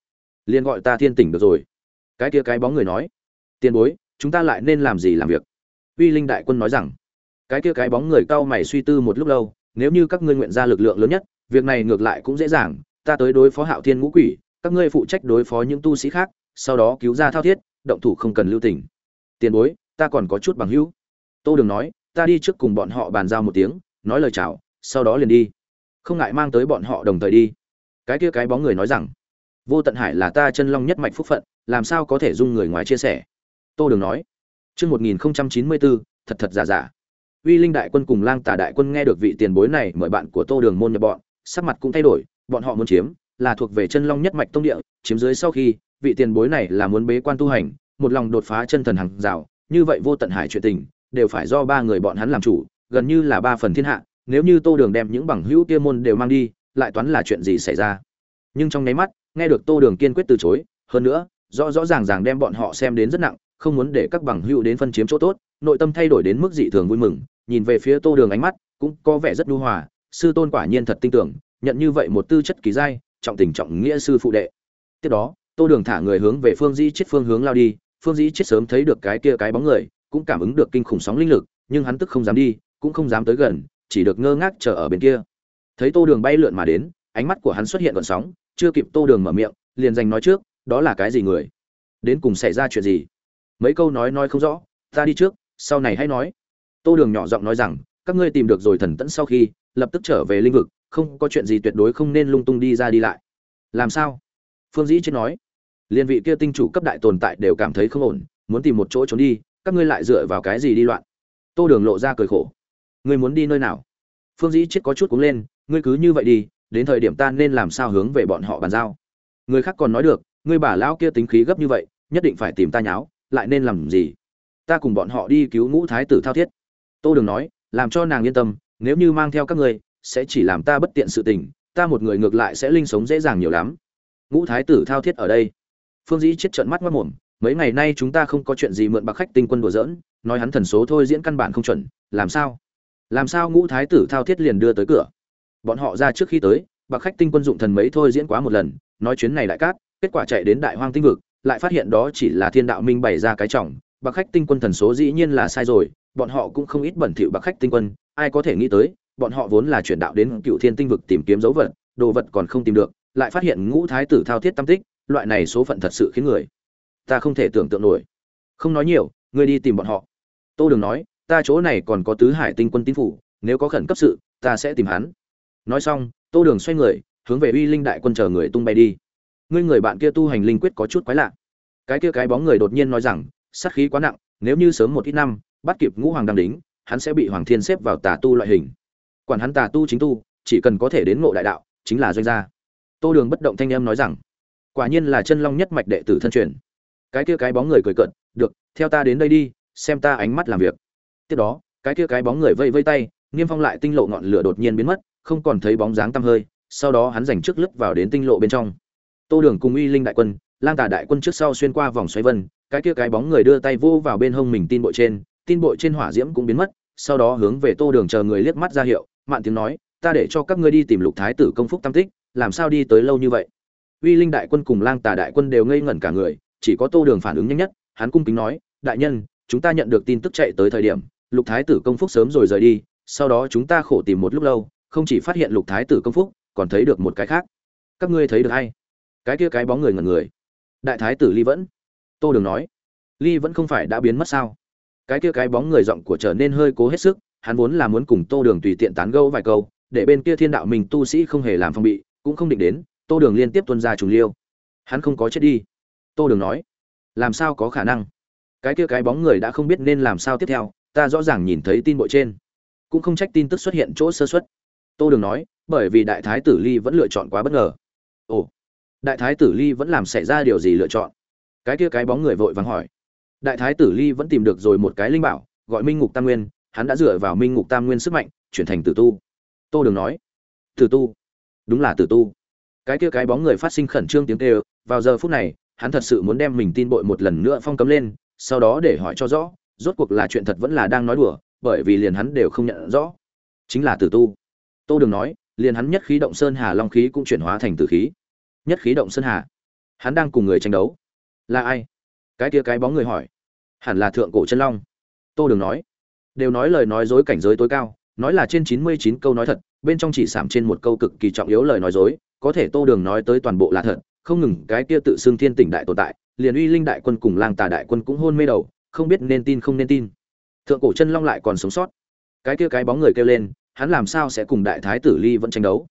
liền gọi ta thiên tỉnh được rồi. Cái kia cái bóng người nói, tiền bối, chúng ta lại nên làm gì làm việc? Uy linh đại quân nói rằng, cái kia cái bóng người cau mày suy tư một lúc lâu nếu như các ngươi nguyện ra lực lượng lớn nhất, việc này ngược lại cũng dễ dàng, ta tới đối phó hạo thiên ngũ quỷ, các ngươi phụ trách đối phó những tu sĩ khác, sau đó cứu ra thao thiết, động thủ không cần lưu tình. Tiền bối, ta còn có chút bằng hữu. Tô đường nói, ta đi trước cùng bọn họ bàn giao một tiếng, nói lời chào, sau đó liền đi. Không ngại mang tới bọn họ đồng thời đi. Cái kia cái bóng người nói rằng, vô tận hải là ta chân long nhất mạch phúc phận, làm sao có thể dung người ngoài chia sẻ? Tô đường nói, chương một nghìn chín mươi bốn, thật thật giả giả uy linh đại quân cùng lang tà đại quân nghe được vị tiền bối này mời bạn của tô đường môn nhập bọn, sắc mặt cũng thay đổi, bọn họ muốn chiếm, là thuộc về chân long nhất mạch tông địa, chiếm dưới sau khi, vị tiền bối này là muốn bế quan tu hành, một lòng đột phá chân thần hàng rào, như vậy vô tận hải chuyện tình, đều phải do ba người bọn hắn làm chủ, gần như là ba phần thiên hạ, nếu như tô đường đem những bằng hữu kia môn đều mang đi, lại toán là chuyện gì xảy ra? Nhưng trong nháy mắt, nghe được tô đường kiên quyết từ chối, hơn nữa, rõ rõ ràng ràng đem bọn họ xem đến rất nặng, không muốn để các bằng hữu đến phân chiếm chỗ tốt nội tâm thay đổi đến mức dị thường vui mừng, nhìn về phía tô đường ánh mắt cũng có vẻ rất nhu hòa, sư tôn quả nhiên thật tin tưởng, nhận như vậy một tư chất kỳ giai, trọng tình trọng nghĩa sư phụ đệ. Tiếp đó, tô đường thả người hướng về phương dĩ chết phương hướng lao đi, phương dĩ chết sớm thấy được cái kia cái bóng người, cũng cảm ứng được kinh khủng sóng linh lực, nhưng hắn tức không dám đi, cũng không dám tới gần, chỉ được ngơ ngác chờ ở bên kia. Thấy tô đường bay lượn mà đến, ánh mắt của hắn xuất hiện gợn sóng, chưa kịp tô đường mở miệng, liền giành nói trước, đó là cái gì người? Đến cùng xảy ra chuyện gì? Mấy câu nói nói không rõ, ta đi trước sau này hãy nói. Tô đường nhỏ giọng nói rằng, các ngươi tìm được rồi thần tẫn sau khi, lập tức trở về linh vực, không có chuyện gì tuyệt đối không nên lung tung đi ra đi lại. Làm sao? Phương dĩ chết nói. Liên vị kia tinh chủ cấp đại tồn tại đều cảm thấy không ổn, muốn tìm một chỗ trốn đi, các ngươi lại dựa vào cái gì đi loạn? Tô đường lộ ra cười khổ. Ngươi muốn đi nơi nào? Phương dĩ chết có chút cúng lên, ngươi cứ như vậy đi, đến thời điểm ta nên làm sao hướng về bọn họ bàn giao? Người khác còn nói được, ngươi bà lão kia tính khí gấp như vậy, nhất định phải tìm ta nháo, lại nên làm gì? Ta cùng bọn họ đi cứu ngũ thái tử thao thiết. Tô đường nói, làm cho nàng yên tâm, nếu như mang theo các ngươi, sẽ chỉ làm ta bất tiện sự tình, ta một người ngược lại sẽ linh sống dễ dàng nhiều lắm. Ngũ thái tử thao thiết ở đây. Phương dĩ chết trận mắt mất mồm mấy ngày nay chúng ta không có chuyện gì mượn bạc khách tinh quân đùa giỡn, nói hắn thần số thôi diễn căn bản không chuẩn, làm sao? Làm sao ngũ thái tử thao thiết liền đưa tới cửa? Bọn họ ra trước khi tới, bạc khách tinh quân dụng thần mấy thôi diễn quá một lần, nói chuyến này đại cát, kết quả chạy đến đại hoang tinh vực, lại phát hiện đó chỉ là thiên đạo minh bày ra cái trọng bạc khách tinh quân thần số dĩ nhiên là sai rồi, bọn họ cũng không ít bẩn thỉu bạc khách tinh quân, ai có thể nghĩ tới, bọn họ vốn là chuyển đạo đến cựu thiên tinh vực tìm kiếm dấu vật, đồ vật còn không tìm được, lại phát hiện ngũ thái tử thao thiết tam tích, loại này số phận thật sự khiến người ta không thể tưởng tượng nổi. Không nói nhiều, ngươi đi tìm bọn họ. Tô đường nói, ta chỗ này còn có tứ hải tinh quân tín phủ, nếu có khẩn cấp sự, ta sẽ tìm hắn. Nói xong, tô đường xoay người, hướng về uy linh đại quân chờ người tung bay đi. Ngươi người bạn kia tu hành linh quyết có chút quái lạ. Cái kia cái bóng người đột nhiên nói rằng sát khí quá nặng, nếu như sớm một ít năm, bắt kịp ngũ hoàng đăng đính, hắn sẽ bị hoàng thiên xếp vào tà tu loại hình. Quản hắn tà tu chính tu, chỉ cần có thể đến ngộ đại đạo, chính là doanh gia. Tô đường bất động thanh em nói rằng, quả nhiên là chân long nhất mạch đệ tử thân truyền. Cái kia cái bóng người cười cợt, được, theo ta đến đây đi, xem ta ánh mắt làm việc. Tiếp đó, cái kia cái bóng người vây vây tay, niêm phong lại tinh lộ ngọn lửa đột nhiên biến mất, không còn thấy bóng dáng tăm hơi, sau đó hắn giành trước lướt vào đến tinh lộ bên trong. Tô đường cùng uy linh đại quân, lang tà đại quân trước sau xuyên qua vòng xoáy vân cái kia cái bóng người đưa tay vô vào bên hông mình tin bội trên, tin bội trên hỏa diễm cũng biến mất, sau đó hướng về tô đường chờ người liếc mắt ra hiệu, mạn tiếng nói, ta để cho các ngươi đi tìm lục thái tử công phúc tam tích, làm sao đi tới lâu như vậy? Uy linh đại quân cùng lang tà đại quân đều ngây ngẩn cả người, chỉ có tô đường phản ứng nhanh nhất, hắn cung kính nói, đại nhân, chúng ta nhận được tin tức chạy tới thời điểm, lục thái tử công phúc sớm rồi rời đi, sau đó chúng ta khổ tìm một lúc lâu, không chỉ phát hiện lục thái tử công phúc, còn thấy được một cái khác. Các ngươi thấy được hay cái kia cái bóng người ngẩn người. Đại thái tử ly vẫn tô đường nói, ly vẫn không phải đã biến mất sao? Cái kia cái bóng người giọng của trở nên hơi cố hết sức, hắn vốn là muốn cùng tô đường tùy tiện tán gẫu vài câu, để bên kia thiên đạo mình tu sĩ không hề làm phong bị, cũng không định đến, tô đường liên tiếp tuân ra trùng liêu. Hắn không có chết đi. Tô đường nói, làm sao có khả năng? Cái kia cái bóng người đã không biết nên làm sao tiếp theo, ta rõ ràng nhìn thấy tin bội trên, cũng không trách tin tức xuất hiện chỗ sơ xuất tô đường nói, bởi vì đại thái tử ly vẫn lựa chọn quá bất ngờ. Ồ, đại thái tử ly vẫn làm xảy ra điều gì lựa chọn? Cái kia cái bóng người vội vàng hỏi. Đại thái tử ly vẫn tìm được rồi một cái linh bảo, gọi minh ngục tam nguyên, hắn đã dựa vào minh ngục tam nguyên sức mạnh, chuyển thành tử tu. Tô đường nói, tử tu? Đúng là tử tu. Cái kia cái bóng người phát sinh khẩn trương tiếng kêu, vào giờ phút này, hắn thật sự muốn đem mình tin bội một lần nữa phong cấm lên, sau đó để hỏi cho rõ, rốt cuộc là chuyện thật vẫn là đang nói đùa, bởi vì liền hắn đều không nhận rõ. Chính là tử tu. Tô đường nói, liền hắn nhất khí động sơn hà long khí cũng chuyển hóa thành tử khí. Nhất khí động sơn hà. Hắn đang cùng người tranh đấu là ai? Cái kia cái bóng người hỏi. Hẳn là thượng cổ chân long. Tô đường nói. Đều nói lời nói dối cảnh giới tối cao, nói là trên chín mươi chín câu nói thật, bên trong chỉ giảm trên một câu cực kỳ trọng yếu lời nói dối, có thể tô đường nói tới toàn bộ là thật, không ngừng cái kia tự xưng thiên tỉnh đại tồn tại, liền uy linh đại quân cùng lang tà đại quân cũng hôn mê đầu, không biết nên tin không nên tin. Thượng cổ chân long lại còn sống sót. Cái kia cái bóng người kêu lên, hắn làm sao sẽ cùng đại thái tử ly vẫn tranh đấu?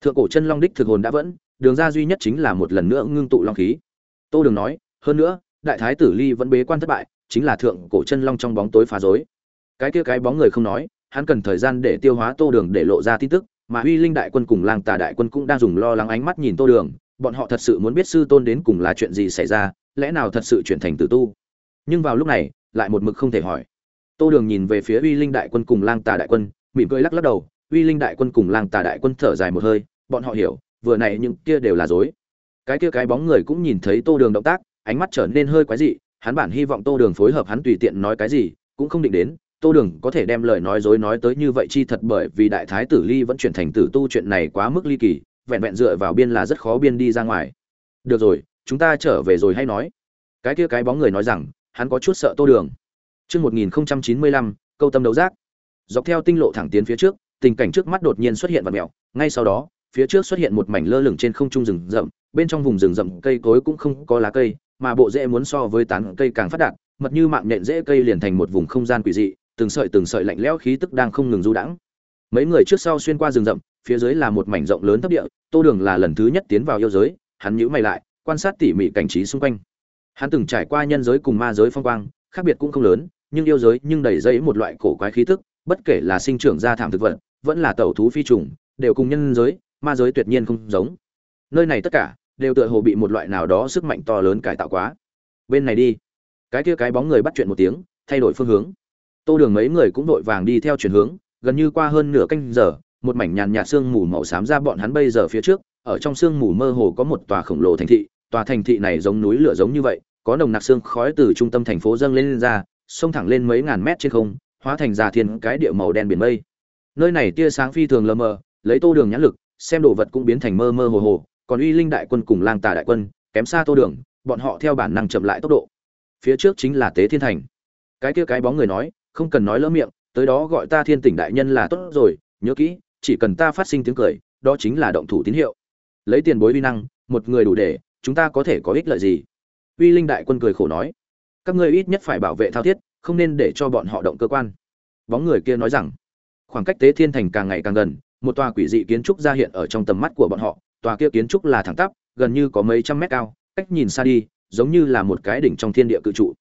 Thượng cổ chân long đích thực hồn đã vẫn, đường ra duy nhất chính là một lần nữa ngưng tụ long khí. Tô đường nói hơn nữa, đại thái tử ly vẫn bế quan thất bại, chính là thượng cổ chân long trong bóng tối phá rối. Cái kia cái bóng người không nói, hắn cần thời gian để tiêu hóa tô đường để lộ ra tin tức, mà uy linh đại quân cùng lang tà đại quân cũng đang dùng lo lắng ánh mắt nhìn tô đường, bọn họ thật sự muốn biết sư tôn đến cùng là chuyện gì xảy ra, lẽ nào thật sự chuyển thành tử tu. Nhưng vào lúc này, lại một mực không thể hỏi. Tô đường nhìn về phía uy linh đại quân cùng lang tà đại quân, mỉm cười lắc lắc đầu uy linh đại quân cùng lang tà đại quân thở dài một hơi, bọn họ hiểu, vừa này những kia đều là dối cái kia cái bóng người cũng nhìn thấy tô đường động tác ánh mắt trở nên hơi quái dị, hắn bản hy vọng tô đường phối hợp hắn tùy tiện nói cái gì, cũng không định đến, tô đường có thể đem lời nói dối nói tới như vậy chi thật bởi vì đại thái tử ly vẫn chuyển thành tử tu chuyện này quá mức ly kỳ, vẹn vẹn dựa vào biên là rất khó biên đi ra ngoài. Được rồi, chúng ta trở về rồi hay nói. Cái kia cái bóng người nói rằng, hắn có chút sợ tô đường. Chương một nghìn chín mươi lăm, câu tâm đấu giác. Dọc theo tinh lộ thẳng tiến phía trước, tình cảnh trước mắt đột nhiên xuất hiện vật mèo ngay sau đó, phía trước xuất hiện một mảnh lơ lửng trên không trung rừng rậm, bên trong vùng rừng rậm cây cối cũng không có lá cây mà bộ rễ muốn so với tán cây càng phát đạt, mật như mạng nhện rễ cây liền thành một vùng không gian quỷ dị, từng sợi từng sợi lạnh lẽo khí tức đang không ngừng du đãng. Mấy người trước sau xuyên qua rừng rậm, phía dưới là một mảnh rộng lớn thấp địa, tô đường là lần thứ nhất tiến vào yêu giới, hắn nhíu mày lại, quan sát tỉ mỉ cảnh trí xung quanh. Hắn từng trải qua nhân giới cùng ma giới phong quang, khác biệt cũng không lớn, nhưng yêu giới nhưng đầy dẫy một loại cổ quái khí tức, bất kể là sinh trưởng ra thảm thực vật, vẫn là tẩu thú phi trùng, đều cùng nhân giới, ma giới tuyệt nhiên không giống. Nơi này tất cả đều tựa hồ bị một loại nào đó sức mạnh to lớn cải tạo quá. Bên này đi. Cái kia cái bóng người bắt chuyện một tiếng thay đổi phương hướng. Tô đường mấy người cũng vội vàng đi theo chuyển hướng gần như qua hơn nửa canh giờ một mảnh nhàn nhạt sương mù màu xám ra bọn hắn bây giờ phía trước ở trong sương mù mơ hồ có một tòa khổng lồ thành thị tòa thành thị này giống núi lửa giống như vậy có nồng nặc sương khói từ trung tâm thành phố dâng lên, lên ra xông thẳng lên mấy ngàn mét trên không hóa thành già thiên cái địa màu đen biển mây. Nơi này tia sáng phi thường lờ mờ lấy tô đường nhãn lực xem đồ vật cũng biến thành mơ mơ hồ hồ còn uy linh đại quân cùng lang tà đại quân, kém xa tô đường, bọn họ theo bản năng chậm lại tốc độ. Phía trước chính là tế thiên thành. Cái kia cái bóng người nói, không cần nói lỡ miệng, tới đó gọi ta thiên tỉnh đại nhân là tốt rồi, nhớ kỹ, chỉ cần ta phát sinh tiếng cười, đó chính là động thủ tín hiệu. Lấy tiền bối vi năng, một người đủ để, chúng ta có thể có ích lợi gì? Uy linh đại quân cười khổ nói, các ngươi ít nhất phải bảo vệ thao thiết, không nên để cho bọn họ động cơ quan. Bóng người kia nói rằng, khoảng cách tế thiên thành càng ngày càng gần, một tòa quỷ dị kiến trúc ra hiện ở trong tầm mắt của bọn họ tòa kia kiến trúc là thẳng tắp, gần như có mấy trăm mét cao, cách nhìn xa đi, giống như là một cái đỉnh trong thiên địa cự trụ.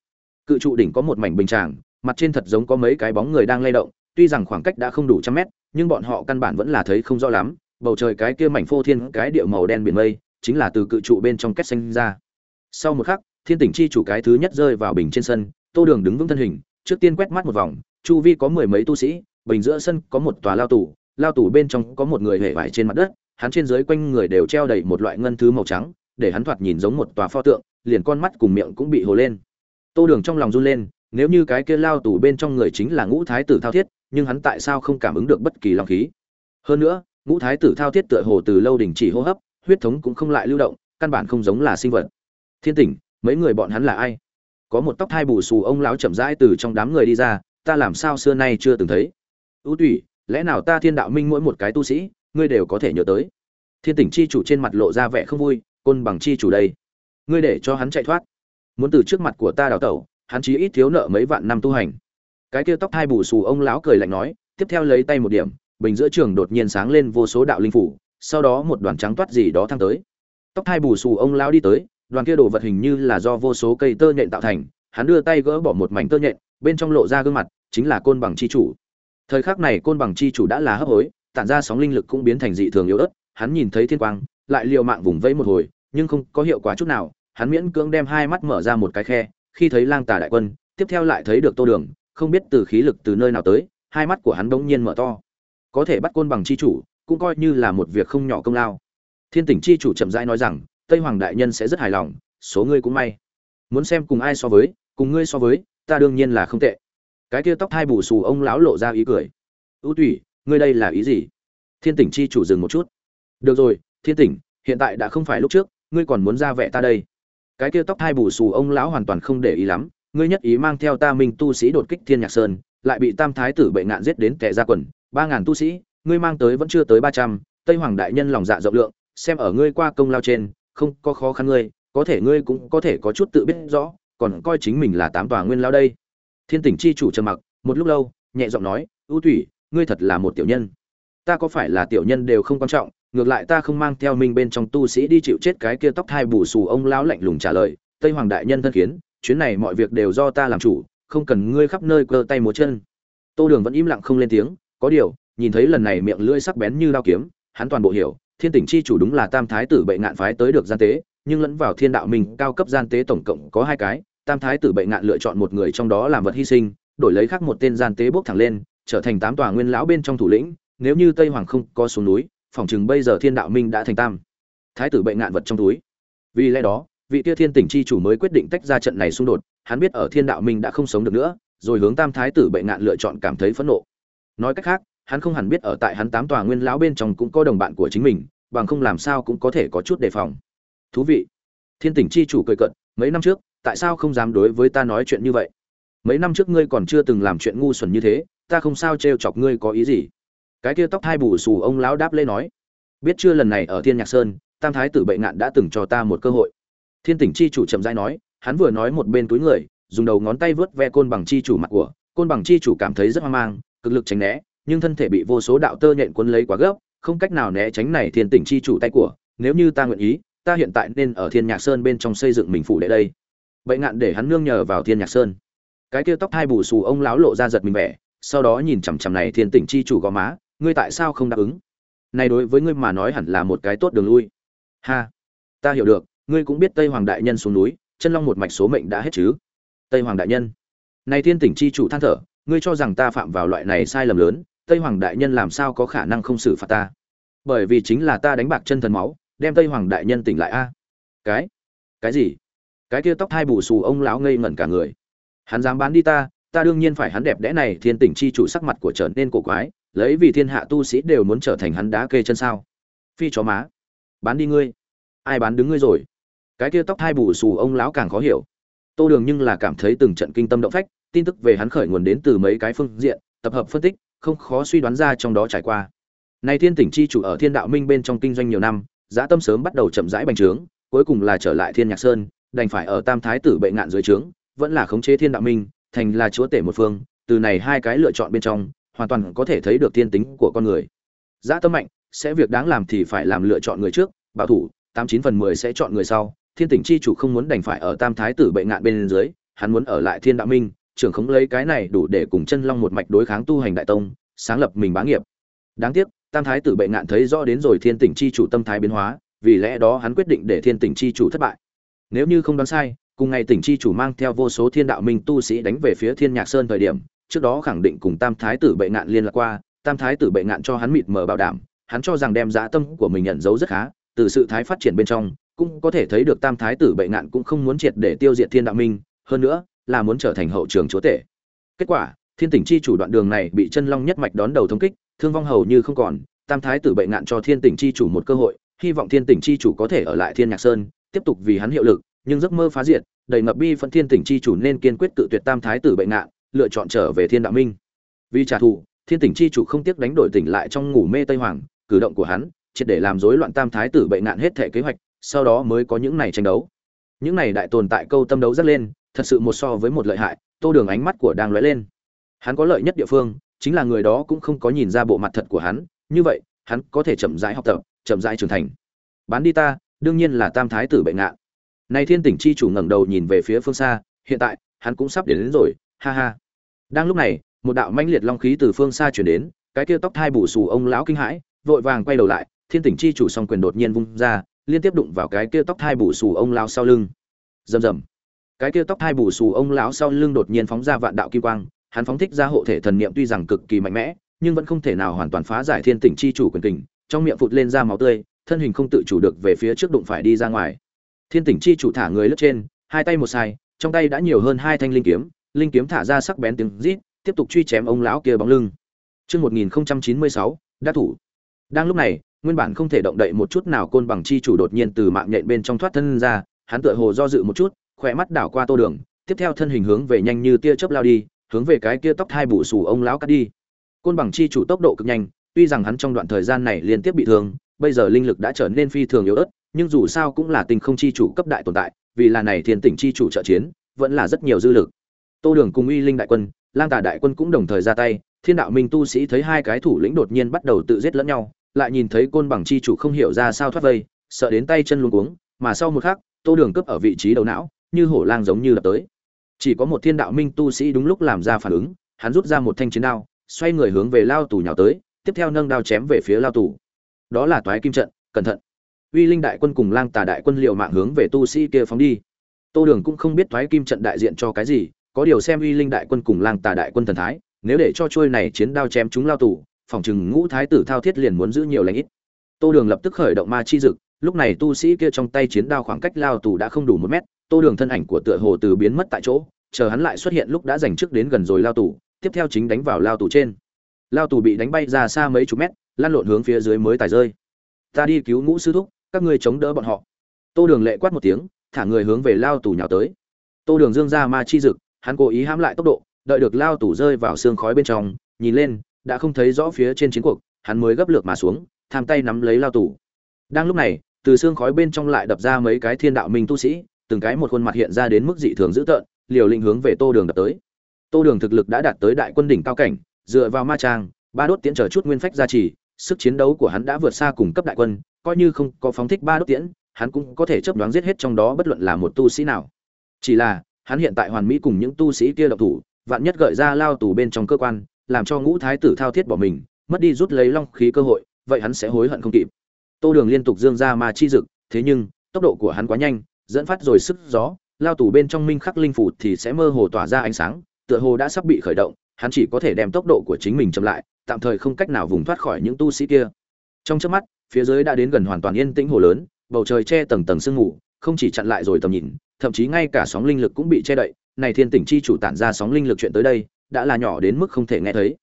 Cự trụ đỉnh có một mảnh bình tràng mặt trên thật giống có mấy cái bóng người đang lay động, tuy rằng khoảng cách đã không đủ trăm mét, nhưng bọn họ căn bản vẫn là thấy không rõ lắm, bầu trời cái kia mảnh phô thiên cái địa màu đen biển mây, chính là từ cự trụ bên trong kết xanh ra. Sau một khắc, thiên tỉnh chi chủ cái thứ nhất rơi vào bình trên sân, tô đường đứng vững thân hình, trước tiên quét mắt một vòng, chu vi có mười mấy tu sĩ, bình giữa sân có một tòa lao tủ lao tủ bên trong có một người hể vải trên mặt đất hắn trên dưới quanh người đều treo đầy một loại ngân thứ màu trắng, để hắn thoạt nhìn giống một tòa pho tượng, liền con mắt cùng miệng cũng bị hồ lên. Tô đường trong lòng run lên, nếu như cái kia lao tủ bên trong người chính là ngũ thái tử thao thiết, nhưng hắn tại sao không cảm ứng được bất kỳ long khí? Hơn nữa, ngũ thái tử thao thiết tựa hồ từ lâu đình chỉ hô hấp, huyết thống cũng không lại lưu động, căn bản không giống là sinh vật. Thiên tỉnh, mấy người bọn hắn là ai? Có một tóc thai bù xù ông lão chậm rãi từ trong đám người đi ra, ta làm sao xưa nay chưa từng thấy? Ưu tủy lẽ nào ta thiên đạo minh mỗi một cái tu sĩ ngươi đều có thể nhớ tới. Thiên tỉnh chi chủ trên mặt lộ ra vẻ không vui, côn bằng chi chủ đây, ngươi để cho hắn chạy thoát. Muốn từ trước mặt của ta đào tẩu, hắn chí ít thiếu nợ mấy vạn năm tu hành. Cái kia tóc hai bù xù ông lão cười lạnh nói, tiếp theo lấy tay một điểm, bình giữa trường đột nhiên sáng lên vô số đạo linh phủ, sau đó một đoàn trắng toát gì đó thăng tới. Tóc hai bù xù ông lão đi tới, đoàn kia đồ vật hình như là do vô số cây tơ nhện tạo thành, hắn đưa tay gỡ bỏ một mảnh tơ nhện, bên trong lộ ra gương mặt, chính là côn bằng chi chủ. Thời khắc này côn bằng chi chủ đã là hấp hối tản ra sóng linh lực cũng biến thành dị thường yếu ớt, hắn nhìn thấy thiên quang, lại liều mạng vùng vẫy một hồi, nhưng không có hiệu quả chút nào, hắn miễn cưỡng đem hai mắt mở ra một cái khe, khi thấy lang tà đại quân, tiếp theo lại thấy được tô đường, không biết từ khí lực từ nơi nào tới, hai mắt của hắn bỗng nhiên mở to. Có thể bắt côn bằng chi chủ, cũng coi như là một việc không nhỏ công lao. Thiên tỉnh chi chủ chậm rãi nói rằng, tây hoàng đại nhân sẽ rất hài lòng, số ngươi cũng may. Muốn xem cùng ai so với, cùng ngươi so với, ta đương nhiên là không tệ. Cái kia tóc hai bù xù ông lão lộ ra ý cười. "Ú tủy ngươi đây là ý gì? Thiên tỉnh chi chủ dừng một chút. Được rồi, thiên tỉnh, hiện tại đã không phải lúc trước, ngươi còn muốn ra vẻ ta đây. Cái kia tóc hai bù xù ông lão hoàn toàn không để ý lắm, ngươi nhất ý mang theo ta minh tu sĩ đột kích thiên nhạc sơn, lại bị tam thái tử bệnh ngạn giết đến tệ ra quần, ba ngàn tu sĩ, ngươi mang tới vẫn chưa tới ba trăm, tây hoàng đại nhân lòng dạ rộng lượng, xem ở ngươi qua công lao trên, không có khó khăn ngươi, có thể ngươi cũng có thể có chút tự biết rõ, còn coi chính mình là tám tòa nguyên lao đây. Thiên tỉnh chi chủ trầm mặc, một lúc lâu, nhẹ giọng nói, ưu thủy ngươi thật là một tiểu nhân. Ta có phải là tiểu nhân đều không quan trọng, ngược lại ta không mang theo mình bên trong tu sĩ đi chịu chết cái kia tóc thai bù xù ông lão lạnh lùng trả lời, tây hoàng đại nhân thân kiến, chuyến này mọi việc đều do ta làm chủ, không cần ngươi khắp nơi cơ tay múa chân. Tô đường vẫn im lặng không lên tiếng, có điều, nhìn thấy lần này miệng lưỡi sắc bén như lao kiếm, hắn toàn bộ hiểu, thiên tỉnh chi chủ đúng là tam thái tử bệ ngạn phái tới được gian tế, nhưng lẫn vào thiên đạo mình cao cấp gian tế tổng cộng có hai cái, tam thái tử bệ ngạn lựa chọn một người trong đó làm vật hy sinh, đổi lấy khác một tên gian tế bốc thẳng lên trở thành tám tòa nguyên lão bên trong thủ lĩnh, nếu như tây hoàng không có xuống núi, phỏng chừng bây giờ thiên đạo minh đã thành tam. Thái tử bệnh ngạn vật trong túi. Vì lẽ đó, vị tia thiên tỉnh chi chủ mới quyết định tách ra trận này xung đột, hắn biết ở thiên đạo minh đã không sống được nữa, rồi hướng tam thái tử bệnh ngạn lựa chọn cảm thấy phẫn nộ. Nói cách khác, hắn không hẳn biết ở tại hắn tám tòa nguyên lão bên trong cũng có đồng bạn của chính mình, bằng không làm sao cũng có thể có chút đề phòng. Thú vị. Thiên tỉnh chi chủ cười cận mấy năm trước, tại sao không dám đối với ta nói chuyện như vậy? Mấy năm trước ngươi còn chưa từng làm chuyện ngu xuẩn như thế ta không sao trêu chọc ngươi có ý gì? Cái kia tóc hai bù xù ông lão đáp lê nói, biết chưa lần này ở thiên nhạc sơn, tam thái tử bệ ngạn đã từng cho ta một cơ hội. Thiên tỉnh chi chủ chậm rãi nói, hắn vừa nói một bên túi người, dùng đầu ngón tay vớt ve côn bằng chi chủ mặt của, côn bằng chi chủ cảm thấy rất hoang mang, cực lực tránh né, nhưng thân thể bị vô số đạo tơ nhện cuốn lấy quá gấp, không cách nào né tránh này thiên tỉnh chi chủ tay của. Nếu như ta nguyện ý, ta hiện tại nên ở thiên nhạc sơn bên trong xây dựng mình phủ đệ đây. Bệ ngạn để hắn nương nhờ vào thiên nhạc sơn. Cái kia tóc hai bù xù ông lão lộ ra giật mình vẻ sau đó nhìn chằm chằm này thiên tỉnh chi chủ gò má, ngươi tại sao không đáp ứng? Này đối với ngươi mà nói hẳn là một cái tốt đường lui. Ha, ta hiểu được, ngươi cũng biết tây hoàng đại nhân xuống núi, chân long một mạch số mệnh đã hết chứ? Tây hoàng đại nhân. Này thiên tỉnh chi chủ than thở, ngươi cho rằng ta phạm vào loại này sai lầm lớn, tây hoàng đại nhân làm sao có khả năng không xử phạt ta? Bởi vì chính là ta đánh bạc chân thần máu, đem tây hoàng đại nhân tỉnh lại a. Cái? Cái gì? Cái kia tóc hai bù xù ông lão ngây ngẩn cả người. Hắn dám bán đi ta ta đương nhiên phải hắn đẹp đẽ này, thiên tỉnh chi chủ sắc mặt của trở nên cổ quái, lấy vì thiên hạ tu sĩ đều muốn trở thành hắn đá kê chân sao. Phi chó má, bán đi ngươi. Ai bán đứng ngươi rồi? Cái kia tóc hai bù xù ông lão càng khó hiểu. Tô đường nhưng là cảm thấy từng trận kinh tâm động phách, tin tức về hắn khởi nguồn đến từ mấy cái phương diện, tập hợp phân tích, không khó suy đoán ra trong đó trải qua. Này thiên tỉnh chi chủ ở thiên đạo minh bên trong kinh doanh nhiều năm dã tâm sớm bắt đầu chậm rãi bành trướng, cuối cùng là trở lại thiên nhạc sơn, đành phải ở tam thái tử bệ ngạn dưới trướng, vẫn là khống chế thiên đạo minh thành là chúa tể một phương, từ này hai cái lựa chọn bên trong, hoàn toàn có thể thấy được thiên tính của con người. Dã tâm mạnh, sẽ việc đáng làm thì phải làm lựa chọn người trước, bảo thủ, tám chín phần mười sẽ chọn người sau. Thiên tỉnh chi chủ không muốn đành phải ở tam thái tử bệ ngạn bên dưới, hắn muốn ở lại thiên đạo minh, trưởng khống lấy cái này đủ để cùng chân long một mạch đối kháng tu hành đại tông, sáng lập mình bá nghiệp. Đáng tiếc, tam thái tử bệ ngạn thấy rõ đến rồi thiên tỉnh chi chủ tâm thái biến hóa, vì lẽ đó hắn quyết định để thiên tỉnh chi chủ thất bại. Nếu như không đoán sai cùng ngày tỉnh chi chủ mang theo vô số thiên đạo minh tu sĩ đánh về phía thiên nhạc sơn thời điểm, trước đó khẳng định cùng tam thái tử bệ ngạn liên lạc qua, tam thái tử bệ ngạn cho hắn mịt mờ bảo đảm, hắn cho rằng đem Giá tâm của mình nhận dấu rất khá, từ sự thái phát triển bên trong, cũng có thể thấy được tam thái tử bệ ngạn cũng không muốn triệt để tiêu diệt thiên đạo minh, hơn nữa, là muốn trở thành hậu trường chúa tể. Kết quả, thiên tỉnh chi chủ đoạn đường này bị chân long nhất mạch đón đầu thống kích, thương vong hầu như không còn, tam thái tử bệ ngạn cho thiên tỉnh chi chủ một cơ hội, hy vọng thiên tỉnh chi chủ có thể ở lại thiên nhạc sơn, tiếp tục vì hắn hiệu lực nhưng giấc mơ phá diệt, đầy ngập bi phận thiên tỉnh chi chủ nên kiên quyết cự tuyệt tam thái tử bệnh nạn lựa chọn trở về thiên đạo minh. Vì trả thù, thiên tỉnh chi chủ không tiếc đánh đổi tỉnh lại trong ngủ mê tây hoàng, cử động của hắn, triệt để làm rối loạn tam thái tử bệnh nạn hết thể kế hoạch, sau đó mới có những này tranh đấu. Những này đại tồn tại câu tâm đấu rất lên, thật sự một so với một lợi hại, tô đường ánh mắt của đang lóe lên. Hắn có lợi nhất địa phương, chính là người đó cũng không có nhìn ra bộ mặt thật của hắn, như vậy, hắn có thể chậm rãi học tập, chậm rãi trưởng thành. Bán đi ta, đương nhiên là tam thái tử bệnh nạn nay thiên tỉnh chi chủ ngẩng đầu nhìn về phía phương xa hiện tại hắn cũng sắp đến, đến rồi ha ha. Đang lúc này một đạo mãnh liệt long khí từ phương xa truyền đến cái kia tóc thai bù xù ông lão kinh hãi vội vàng quay đầu lại thiên tỉnh chi chủ song quyền đột nhiên vung ra liên tiếp đụng vào cái kia tóc thai bù xù ông lão sau lưng. Rầm rầm. Cái kia tóc thai bù xù ông lão sau lưng đột nhiên phóng ra vạn đạo kim quang hắn phóng thích ra hộ thể thần niệm tuy rằng cực kỳ mạnh mẽ nhưng vẫn không thể nào hoàn toàn phá giải thiên tỉnh chi chủ quyền kình trong miệng phụt lên ra máu tươi thân hình không tự chủ được về phía trước đụng phải đi ra ngoài thiên tỉnh chi chủ thả người lướt trên hai tay một sai trong tay đã nhiều hơn hai thanh linh kiếm linh kiếm thả ra sắc bén tiếng rít tiếp tục truy chém ông lão kia bóng lưng Chương 1096, đã thủ. Đang lúc này, nguyên bản không thể động đậy một chút nào côn bằng chi chủ đột nhiên từ mạng nhện bên trong thoát thân ra, hắn tựa hồ do dự một chút, khỏe mắt đảo qua Tô Đường, tiếp theo thân hình hướng về nhanh như tia chớp lao đi, hướng về cái kia tóc hai bụ sù ông lão cắt đi. Côn bằng chi chủ tốc độ cực nhanh, tuy rằng hắn trong đoạn thời gian này liên tiếp bị thương, bây giờ linh lực đã trở nên phi thường yếu ớt, nhưng dù sao cũng là tình không chi chủ cấp đại tồn tại, vì là này thiên tỉnh chi chủ trợ chiến, vẫn là rất nhiều dư lực. Tô Đường cùng uy linh đại quân, lang tà đại quân cũng đồng thời ra tay, thiên đạo minh tu sĩ thấy hai cái thủ lĩnh đột nhiên bắt đầu tự giết lẫn nhau lại nhìn thấy côn bằng chi chủ không hiểu ra sao thoát vây sợ đến tay chân luống cuống mà sau một khắc tô đường cướp ở vị trí đầu não như hổ lang giống như lập tới. Chỉ có một thiên đạo minh tu sĩ đúng lúc làm ra phản ứng hắn rút ra một thanh chiến đao xoay người hướng về lao tù nhào tới tiếp theo nâng đao chém về phía lao tù. Đó là toái kim trận cẩn thận uy linh đại quân cùng lang tà đại quân liệu mạng hướng về tu sĩ kia phóng đi. Tô đường cũng không biết Thoái kim trận đại diện cho cái gì, có điều xem uy linh đại quân cùng lang tà đại quân thần thái, nếu để cho trôi này chiến đao chém chúng lao tù, phòng chừng ngũ thái tử thao thiết liền muốn giữ nhiều lãnh ít. Tô đường lập tức khởi động ma chi dực, lúc này tu sĩ kia trong tay chiến đao khoảng cách lao tù đã không đủ một mét, tô đường thân ảnh của tựa hồ từ biến mất tại chỗ, chờ hắn lại xuất hiện lúc đã giành trước đến gần rồi lao tù, tiếp theo chính đánh vào lao tù trên. Lao tù bị đánh bay ra xa mấy chục mét, lăn lộn hướng phía dưới mới tài rơi. Ta đi cứu ngũ sư thúc các ngươi chống đỡ bọn họ. Tô đường lệ quát một tiếng, thả người hướng về lao tù nhào tới. Tô đường dương ra ma chi dực, hắn cố ý hãm lại tốc độ, đợi được lao tủ rơi vào xương khói bên trong, nhìn lên, đã không thấy rõ phía trên chiến cuộc, hắn mới gấp lược mà xuống, tham tay nắm lấy lao tủ đang lúc này, từ xương khói bên trong lại đập ra mấy cái thiên đạo minh tu sĩ, từng cái một khuôn mặt hiện ra đến mức dị thường dữ tợn, liều lĩnh hướng về tô đường đập tới. Tô đường thực lực đã đạt tới đại quân đỉnh cao cảnh, dựa vào ma trang, ba đốt tiễn trở chút nguyên phách gia trì sức chiến đấu của hắn đã vượt xa cùng cấp đại quân, coi như không có phóng thích ba đốt tiễn, hắn cũng có thể chấp đoán giết hết trong đó bất luận là một tu sĩ nào. Chỉ là, hắn hiện tại hoàn mỹ cùng những tu sĩ kia độc thủ, vạn nhất gợi ra lao tù bên trong cơ quan, làm cho ngũ thái tử thao thiết bỏ mình, mất đi rút lấy long khí cơ hội, vậy hắn sẽ hối hận không kịp. Tô đường liên tục dương ra ma chi dực, thế nhưng, tốc độ của hắn quá nhanh, dẫn phát rồi sức gió, lao tù bên trong minh khắc linh phủ thì sẽ mơ hồ tỏa ra ánh sáng, tựa hồ đã sắp bị khởi động, hắn chỉ có thể đem tốc độ của chính mình chậm lại tạm thời không cách nào vùng thoát khỏi những tu sĩ kia. Trong trước mắt, phía dưới đã đến gần hoàn toàn yên tĩnh hồ lớn, bầu trời che tầng tầng sương mù, không chỉ chặn lại rồi tầm nhìn, thậm chí ngay cả sóng linh lực cũng bị che đậy. Này thiên tỉnh chi chủ tản ra sóng linh lực chuyện tới đây, đã là nhỏ đến mức không thể nghe thấy.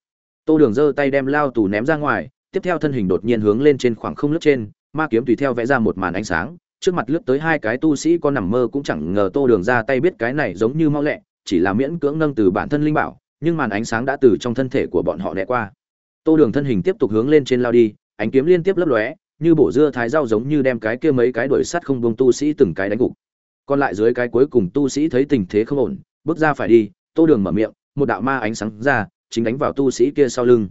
Tô đường giơ tay đem lao tù ném ra ngoài, tiếp theo thân hình đột nhiên hướng lên trên khoảng không lướt trên, ma kiếm tùy theo vẽ ra một màn ánh sáng, trước mặt lướt tới hai cái tu sĩ có nằm mơ cũng chẳng ngờ tô đường ra tay biết cái này giống như mau lẹ, chỉ là miễn cưỡng nâng từ bản thân linh bảo, nhưng màn ánh sáng đã từ trong thân thể của bọn họ lẹ qua tô đường thân hình tiếp tục hướng lên trên lao đi, ánh kiếm liên tiếp lấp lóe, như bổ dưa thái rau giống như đem cái kia mấy cái đuổi sắt không buông tu sĩ từng cái đánh gục. Còn lại dưới cái cuối cùng tu sĩ thấy tình thế không ổn, bước ra phải đi, tô đường mở miệng, một đạo ma ánh sáng ra, chính đánh vào tu sĩ kia sau lưng.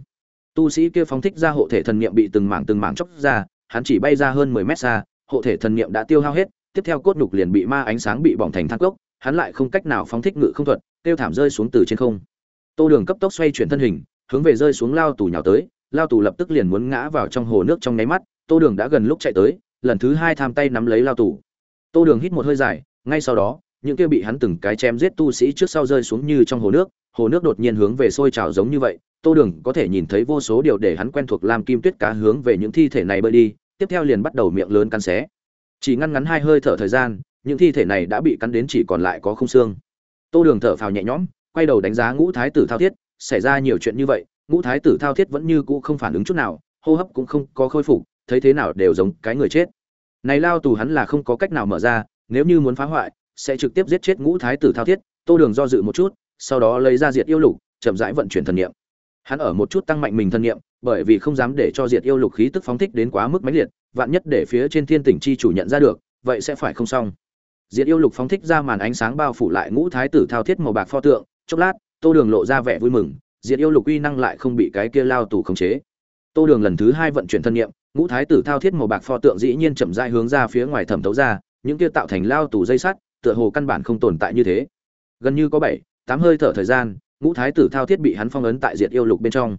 Tu sĩ kia phóng thích ra hộ thể thần niệm bị từng mảng từng mảng chóc ra, hắn chỉ bay ra hơn mười mét xa, hộ thể thần niệm đã tiêu hao hết, tiếp theo cốt nhục liền bị ma ánh sáng bị bỏng thành than cốc, hắn lại không cách nào phóng thích ngự không thuật, tiêu thảm rơi xuống từ trên không. Tô đường cấp tốc xoay chuyển thân hình hướng về rơi xuống lao tù nhào tới lao tù lập tức liền muốn ngã vào trong hồ nước trong nháy mắt tô đường đã gần lúc chạy tới lần thứ hai tham tay nắm lấy lao tù tô đường hít một hơi dài ngay sau đó những kia bị hắn từng cái chém giết tu sĩ trước sau rơi xuống như trong hồ nước, hồ nước đột nhiên hướng về sôi trào giống như vậy, Tô Đường có thể nhìn thấy vô số điều để hắn quen thuộc làm kim tuyết cá hướng về những thi thể này bơi đi, tiếp theo liền bắt đầu miệng lớn cắn xé. Chỉ ngăn ngắn hai hơi thở thời gian, những thi thể này đã bị cắn đến chỉ còn lại có không xương. Tô Đường thở phào nhẹ nhõm, quay đầu đánh giá Ngũ Thái tử Thao Thiết, xảy ra nhiều chuyện như vậy, Ngũ Thái tử Thao Thiết vẫn như cũ không phản ứng chút nào, hô hấp cũng không có khôi phục, thấy thế nào đều giống cái người chết. Này lao tù hắn là không có cách nào mở ra, nếu như muốn phá hoại, sẽ trực tiếp giết chết ngũ thái tử thao thiết tô đường do dự một chút sau đó lấy ra diệt yêu lục chậm rãi vận chuyển thần niệm hắn ở một chút tăng mạnh mình thần niệm bởi vì không dám để cho diệt yêu lục khí tức phóng thích đến quá mức mãnh liệt vạn nhất để phía trên thiên tỉnh chi chủ nhận ra được vậy sẽ phải không xong diệt yêu lục phóng thích ra màn ánh sáng bao phủ lại ngũ thái tử thao thiết màu bạc pho tượng chốc lát tô đường lộ ra vẻ vui mừng, diệt yêu lục uy năng lại không bị cái kia lao tù khống chế. Tô đường lần thứ hai vận chuyển thân niệm ngũ thái tử thao thiết màu bạc pho tượng dĩ nhiên chậm rãi hướng ra phía ngoài thẩm thấu ra, những kia tạo thành lao tù dây sắt, tựa hồ căn bản không tồn tại như thế. Gần như có bảy, tám hơi thở thời gian, ngũ thái tử thao thiết bị hắn phong ấn tại diệt yêu lục bên trong.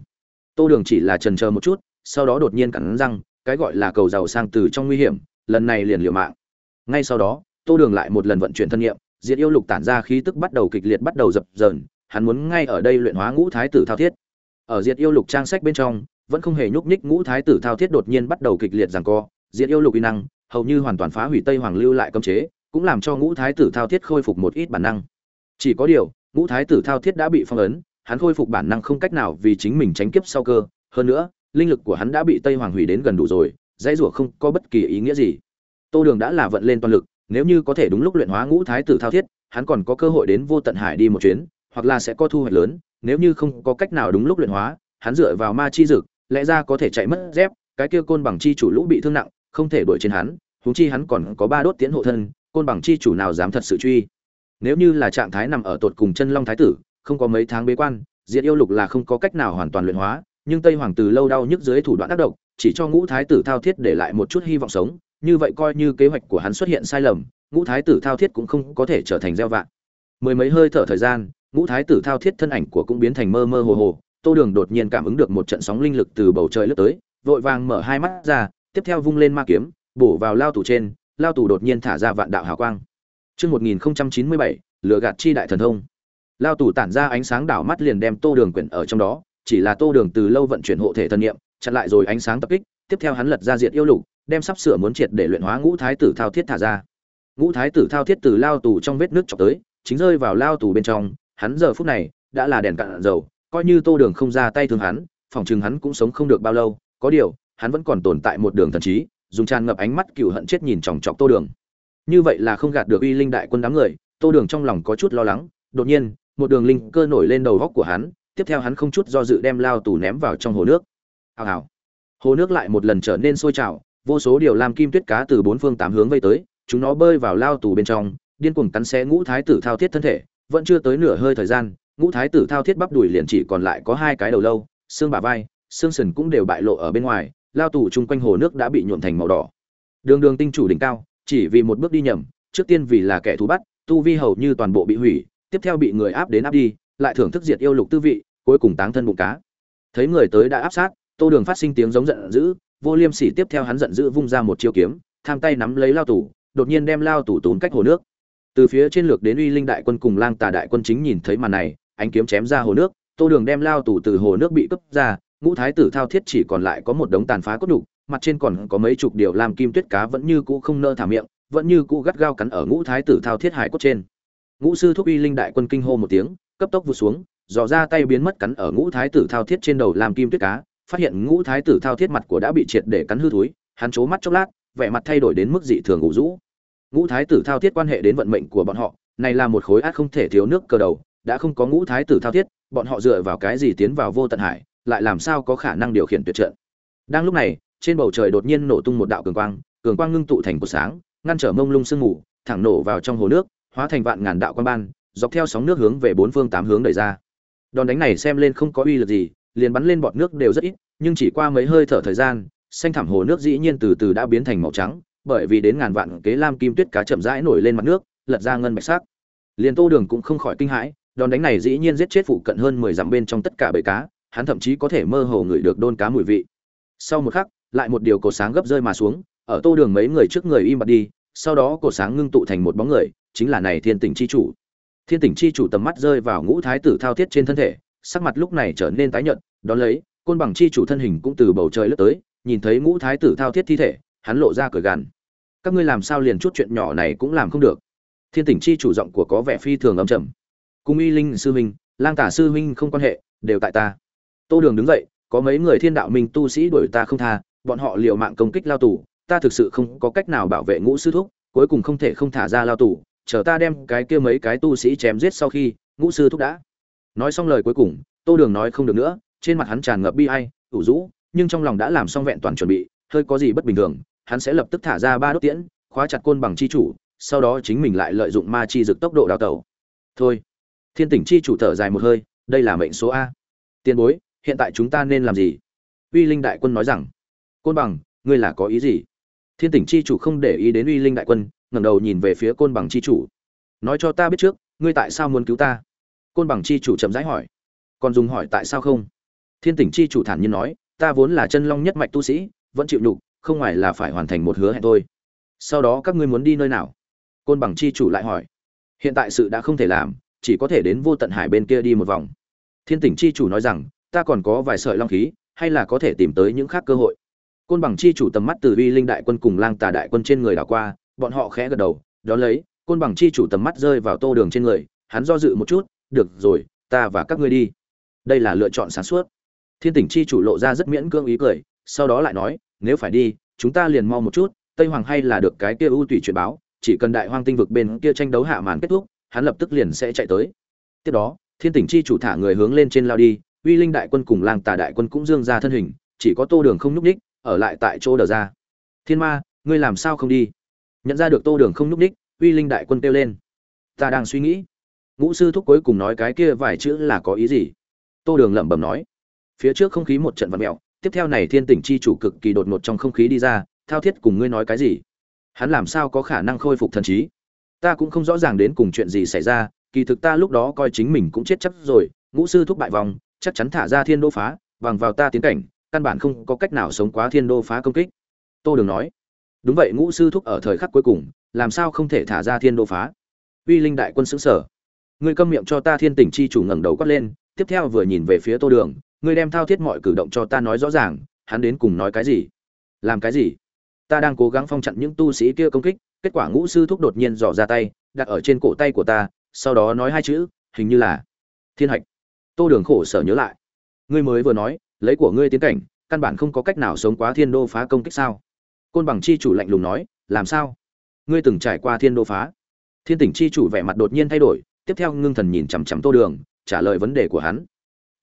Tô đường chỉ là trần chờ một chút, sau đó đột nhiên cắn răng, cái gọi là cầu giàu sang từ trong nguy hiểm, lần này liền liều mạng. Ngay sau đó, tô đường lại một lần vận chuyển thân nhiệm, diệt yêu lục tản ra khí tức bắt đầu kịch liệt bắt đầu dập dờn hắn muốn ngay ở đây luyện hóa ngũ thái tử thao thiết. Ở diệt yêu lục trang sách bên trong, vẫn không hề nhúc nhích ngũ thái tử thao thiết đột nhiên bắt đầu kịch liệt giằng co. Diệt yêu lục uy năng, hầu như hoàn toàn phá hủy tây hoàng lưu lại cấm chế, cũng làm cho ngũ thái tử thao thiết khôi phục một ít bản năng. Chỉ có điều, ngũ thái tử thao thiết đã bị phong ấn, hắn khôi phục bản năng không cách nào vì chính mình tránh kiếp sau cơ. Hơn nữa, linh lực của hắn đã bị tây hoàng hủy đến gần đủ rồi, dãy rủa không có bất kỳ ý nghĩa gì. Tô đường đã là vận lên toàn lực, nếu như có thể đúng lúc luyện hóa ngũ thái tử thao thiết, hắn còn có cơ hội đến vô tận hải đi một chuyến hoặc là sẽ có thu hoạch lớn, nếu như không có cách nào đúng lúc luyện hóa, hắn dựa vào ma chi dực, lẽ ra có thể chạy mất dép, cái kia côn bằng chi chủ lũ bị thương nặng, không thể đuổi trên hắn, huống chi hắn còn có ba đốt tiến hộ thân, côn bằng chi chủ nào dám thật sự truy. Nếu như là trạng thái nằm ở tột cùng chân long thái tử, không có mấy tháng bế quan, diệt yêu lục là không có cách nào hoàn toàn luyện hóa, nhưng tây hoàng từ lâu đau nhức dưới thủ đoạn tác động chỉ cho ngũ thái tử thao thiết để lại một chút hy vọng sống, như vậy coi như kế hoạch của hắn xuất hiện sai lầm, ngũ thái tử thao thiết cũng không có thể trở thành gieo vạn mười mấy hơi thở thời gian ngũ thái tử thao thiết thân ảnh của cũng biến thành mơ mơ hồ hồ tô đường đột nhiên cảm ứng được một trận sóng linh lực từ bầu trời lướt tới vội vàng mở hai mắt ra tiếp theo vung lên ma kiếm bổ vào lao tù trên lao tù đột nhiên thả ra vạn đạo hào quang Chương 1097, lửa gạt chi đại thần thông. Lao tù tản ra ánh sáng đảo mắt liền đem Tô Đường quyển ở trong đó, chỉ là Tô Đường từ lâu vận chuyển hộ thể thân niệm, chặn lại rồi ánh sáng tập kích, tiếp theo hắn lật ra diệt yêu lục, đem sắp sửa muốn triệt để luyện hóa ngũ thái tử thao thiết thả ra. Ngũ thái tử thao thiết từ lao tù trong vết nước chọc tới, chính rơi vào lao tù bên trong, hắn giờ phút này đã là đèn cạn dầu, coi như Tô Đường không ra tay thương hắn, phòng chừng hắn cũng sống không được bao lâu, có điều, hắn vẫn còn tồn tại một đường thần trí, dùng tràn ngập ánh mắt cựu hận chết nhìn chòng chọc Tô Đường. Như vậy là không gạt được uy linh đại quân đám người tô đường trong lòng có chút lo lắng đột nhiên một đường linh cơ nổi lên đầu góc của hắn tiếp theo hắn không chút do dự đem lao tù ném vào trong hồ nước. Hào hào. Hồ nước lại một lần trở nên sôi trào vô số điều làm kim tuyết cá từ bốn phương tám hướng vây tới chúng nó bơi vào lao tù bên trong điên cuồng cắn xé ngũ thái tử thao thiết thân thể vẫn chưa tới nửa hơi thời gian, ngũ thái tử thao thiết bắp đùi liền chỉ còn lại có hai cái đầu lâu, xương bả vai, xương sần cũng đều bại lộ ở bên ngoài, lao tù chung quanh hồ nước đã bị nhuộn thành màu đỏ. Đường đường tinh chủ đỉnh cao, chỉ vì một bước đi nhầm, trước tiên vì là kẻ thú bắt, tu vi hầu như toàn bộ bị hủy, tiếp theo bị người áp đến áp đi, lại thưởng thức diệt yêu lục tư vị, cuối cùng táng thân bụng cá. Thấy người tới đã áp sát, tô đường phát sinh tiếng giống giận dữ, vô liêm sỉ tiếp theo hắn giận dữ vung ra một chiêu kiếm, tham tay nắm lấy lao tủ đột nhiên đem lao tủ tốn cách hồ nước từ phía trên lược đến uy linh đại quân cùng lang tà đại quân chính nhìn thấy màn này, ánh kiếm chém ra hồ nước, tô đường đem lao tù từ hồ nước bị cướp ra, ngũ thái tử thao thiết chỉ còn lại có một đống tàn phá cốt đục mặt trên còn có mấy chục điều làm kim tuyết cá vẫn như cũ không nơ thả miệng, vẫn như cũ gắt gao cắn ở ngũ thái tử thao thiết hải cốt trên. Ngũ sư thúc uy linh đại quân kinh hô một tiếng, cấp tốc vụt xuống, dò ra tay biến mất cắn ở ngũ thái tử thao thiết trên đầu làm kim tuyết cá, phát hiện ngũ thái tử thao thiết mặt của đã bị triệt để cắn hư thúi hắn trố mắt chốc lát, vẻ mặt thay đổi đến mức dị thường ngủ rũ ngũ thái tử thao thiết quan hệ đến vận mệnh của bọn họ, này là một khối át không thể thiếu nước cờ đầu, đã không có ngũ thái tử thao thiết, bọn họ dựa vào cái gì tiến vào vô tận hải, lại làm sao có khả năng điều khiển tuyệt trận? Đang lúc này, trên bầu trời đột nhiên nổ tung một đạo cường quang cường quang ngưng tụ thành cột sáng, ngăn trở mông lung sương mù, thẳng nổ vào trong hồ nước, hóa thành vạn ngàn đạo quang ban, dọc theo sóng nước hướng về bốn phương tám hướng đẩy ra. Đòn đánh này xem lên không có uy lực gì, liền bắn lên bọt nước đều rất ít, nhưng chỉ qua mấy hơi thở thời gian, xanh thảm hồ nước dĩ nhiên từ từ đã biến thành màu trắng bởi vì đến ngàn vạn kế lam kim tuyết cá chậm rãi nổi lên mặt nước, lật ra ngân bạch sắc. Liền tô đường cũng không khỏi kinh hãi, đòn đánh này dĩ nhiên giết chết phụ cận hơn mười dặm bên trong tất cả bầy cá, hắn thậm chí có thể mơ hồ ngửi được đôn cá mùi vị. Sau một khắc, lại một điều cổ sáng gấp rơi mà xuống, ở tô đường mấy người trước người im bặt đi, sau đó cổ sáng ngưng tụ thành một bóng người, chính là này thiên tỉnh chi chủ. Thiên tỉnh chi chủ tầm mắt rơi vào ngũ thái tử thao thiết trên thân thể, sắc mặt lúc này trở nên tái nhợt, đón lấy, côn bằng chi chủ thân hình cũng từ bầu trời lướt tới, nhìn thấy ngũ thái tử thao thiết thi thể, hắn lộ ra cười gằn các ngươi làm sao liền chút chuyện nhỏ này cũng làm không được? Thiên tỉnh chi chủ giọng của có vẻ phi thường âm trầm. Cung y linh sư huynh, lang tả sư huynh không quan hệ, đều tại ta. Tô đường đứng dậy, có mấy người thiên đạo minh tu sĩ đuổi ta không tha, bọn họ liều mạng công kích lao tù, ta thực sự không có cách nào bảo vệ ngũ sư thúc, cuối cùng không thể không thả ra lao tù, chờ ta đem cái kia mấy cái tu sĩ chém giết sau khi, ngũ sư thúc đã. Nói xong lời cuối cùng, tô đường nói không được nữa, trên mặt hắn tràn ngập bi ai, ủ rũ, nhưng trong lòng đã làm xong vẹn toàn chuẩn bị, hơi có gì bất bình thường hắn sẽ lập tức thả ra ba đốt tiễn, khóa chặt côn bằng chi chủ, sau đó chính mình lại lợi dụng ma chi dực tốc độ đào tẩu. Thôi, thiên tỉnh chi chủ thở dài một hơi, đây là mệnh số a. Tiền bối, hiện tại chúng ta nên làm gì? Uy linh đại quân nói rằng, côn bằng, ngươi là có ý gì? Thiên tỉnh chi chủ không để ý đến uy linh đại quân, ngẩng đầu nhìn về phía côn bằng chi chủ. Nói cho ta biết trước, ngươi tại sao muốn cứu ta? Côn bằng chi chủ chậm rãi hỏi. Còn dùng hỏi tại sao không? Thiên tỉnh chi chủ thản nhiên nói, ta vốn là chân long nhất mạch tu sĩ, vẫn chịu nhục không ngoài là phải hoàn thành một hứa hẹn thôi. Sau đó các ngươi muốn đi nơi nào? Côn bằng chi chủ lại hỏi. Hiện tại sự đã không thể làm, chỉ có thể đến vô tận hải bên kia đi một vòng. Thiên tỉnh chi chủ nói rằng, ta còn có vài sợi long khí, hay là có thể tìm tới những khác cơ hội. Côn bằng chi chủ tầm mắt từ uy linh đại quân cùng lang tà đại quân trên người đảo qua, bọn họ khẽ gật đầu, đón lấy, côn bằng chi chủ tầm mắt rơi vào tô đường trên người, hắn do dự một chút, được rồi, ta và các ngươi đi. Đây là lựa chọn sáng suốt. Thiên tỉnh chi chủ lộ ra rất miễn cưỡng ý cười, sau đó lại nói nếu phải đi chúng ta liền mau một chút tây hoàng hay là được cái kia ưu tùy truyền báo chỉ cần đại hoang tinh vực bên kia tranh đấu hạ màn kết thúc hắn lập tức liền sẽ chạy tới. Tiếp đó thiên tỉnh chi chủ thả người hướng lên trên lao đi uy linh đại quân cùng lang tà đại quân cũng dương ra thân hình chỉ có tô đường không nhúc đích ở lại tại chỗ đờ ra. Thiên ma ngươi làm sao không đi? Nhận ra được tô đường không nhúc đích, uy linh đại quân kêu lên. Ta đang suy nghĩ. Ngũ sư thúc cuối cùng nói cái kia vài chữ là có ý gì? Tô đường lẩm bẩm nói. Phía trước không khí một trận vật mẹo tiếp theo này thiên tỉnh chi chủ cực kỳ đột ngột trong không khí đi ra, thao thiết cùng ngươi nói cái gì? Hắn làm sao có khả năng khôi phục thần trí? Ta cũng không rõ ràng đến cùng chuyện gì xảy ra, kỳ thực ta lúc đó coi chính mình cũng chết chắc rồi, ngũ sư thúc bại vòng chắc chắn thả ra thiên đô phá, bằng vào ta tiến cảnh, căn bản không có cách nào sống quá thiên đô phá công kích. Tô đường nói, đúng vậy, ngũ sư thúc ở thời khắc cuối cùng, làm sao không thể thả ra thiên đô phá? Uy linh đại quân xứng sở ngươi câm miệng cho ta thiên tỉnh chi chủ ngẩng đầu quát lên, tiếp theo vừa nhìn về phía tô đường ngươi đem thao thiết mọi cử động cho ta nói rõ ràng, hắn đến cùng nói cái gì? Làm cái gì? Ta đang cố gắng phong chặn những tu sĩ kia công kích, kết quả ngũ sư thúc đột nhiên dò ra tay, đặt ở trên cổ tay của ta, sau đó nói hai chữ, hình như là, thiên hạch. Tô đường khổ sở nhớ lại. Ngươi mới vừa nói, lấy của ngươi tiến cảnh, căn bản không có cách nào sống quá thiên đô phá công kích sao? Côn bằng chi chủ lạnh lùng nói, làm sao? Ngươi từng trải qua thiên đô phá? Thiên tỉnh chi chủ vẻ mặt đột nhiên thay đổi, tiếp theo ngưng thần nhìn chằm chằm tô đường, trả lời vấn đề của hắn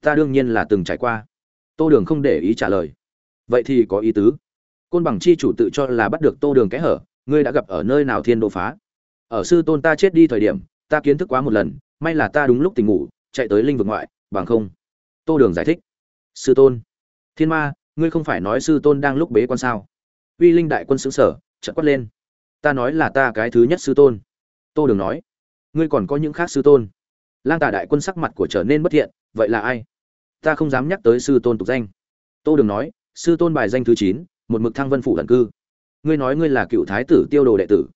ta đương nhiên là từng trải qua. Tô đường không để ý trả lời. Vậy thì có ý tứ. Côn bằng chi chủ tự cho là bắt được tô đường kẽ hở, ngươi đã gặp ở nơi nào thiên đô phá? Ở sư tôn ta chết đi thời điểm, ta kiến thức quá một lần, may là ta đúng lúc tỉnh ngủ, chạy tới linh vực ngoại, bằng không. Tô đường giải thích. Sư tôn. Thiên ma, ngươi không phải nói sư tôn đang lúc bế quan sao? Uy linh đại quân xứ sở chợt quát lên. Ta nói là ta cái thứ nhất sư tôn. Tô đường nói. Ngươi còn có những khác sư tôn? Lang tà đại quân sắc mặt của trở nên bất thiện, vậy là ai? Ta không dám nhắc tới sư tôn tục danh. Tô đường nói, sư tôn bài danh thứ chín, một mực thăng vân phủ lần cư. Ngươi nói ngươi là cựu thái tử tiêu đồ đệ tử.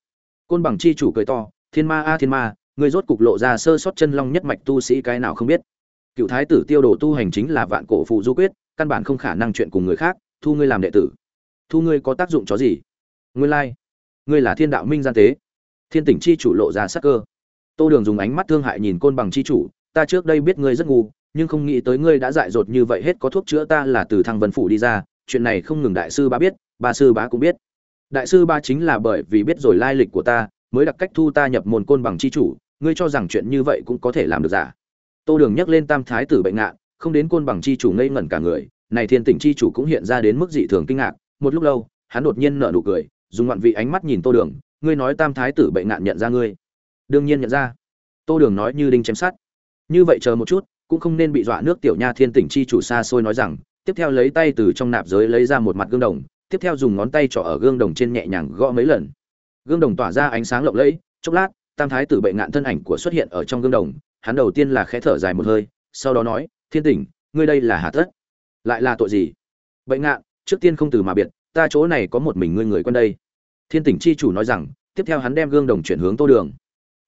Côn bằng chi chủ cười to, thiên ma a à, thiên ma, ngươi rốt cục lộ ra sơ sót chân long nhất mạch tu sĩ cái nào không biết. Cựu thái tử tiêu đồ tu hành chính là vạn cổ phụ du quyết, căn bản không khả năng chuyện cùng người khác, thu ngươi làm đệ tử. Thu ngươi có tác dụng chó gì? Ngươi lai、like. ngươi là thiên đạo minh gian tế. Thiên tỉnh chi chủ lộ ra sắc cơ tô đường dùng ánh mắt thương hại nhìn côn bằng chi chủ, ta trước đây biết ngươi rất ngu, nhưng không nghĩ tới ngươi đã dại dột như vậy hết có thuốc chữa ta là từ thăng vân phủ đi ra, chuyện này không ngừng đại sư ba biết ba sư bá cũng biết. Đại sư ba chính là bởi vì biết rồi lai lịch của ta, mới đặc cách thu ta nhập môn côn bằng chi chủ, ngươi cho rằng chuyện như vậy cũng có thể làm được giả? Tô đường nhắc lên tam thái tử bệnh ngạn, không đến côn bằng chi chủ ngây ngẩn cả người, này thiên tỉnh chi chủ cũng hiện ra đến mức dị thường kinh ngạc, một lúc lâu, hắn đột nhiên nở nụ cười, dùng ngoạn vị ánh mắt nhìn tô đường, ngươi nói tam thái tử bệnh nạn nhận ra ngươi đương nhiên nhận ra. Tô đường nói như đinh chém sát như vậy chờ một chút, cũng không nên bị dọa nước tiểu nha thiên tỉnh chi chủ xa xôi nói rằng, tiếp theo lấy tay từ trong nạp giới lấy ra một mặt gương đồng, tiếp theo dùng ngón tay trỏ ở gương đồng trên nhẹ nhàng gõ mấy lần. Gương đồng tỏa ra ánh sáng lộng lẫy, chốc lát, tam thái tử bệnh ngạn thân ảnh của xuất hiện ở trong gương đồng, hắn đầu tiên là khẽ thở dài một hơi, sau đó nói, thiên tỉnh, ngươi đây là hà tất lại là tội gì? Bệnh ngạn, trước tiên không từ mà biệt, ta chỗ này có một mình ngươi người quân đây. Thiên tỉnh chi chủ nói rằng, tiếp theo hắn đem gương đồng chuyển hướng tô đường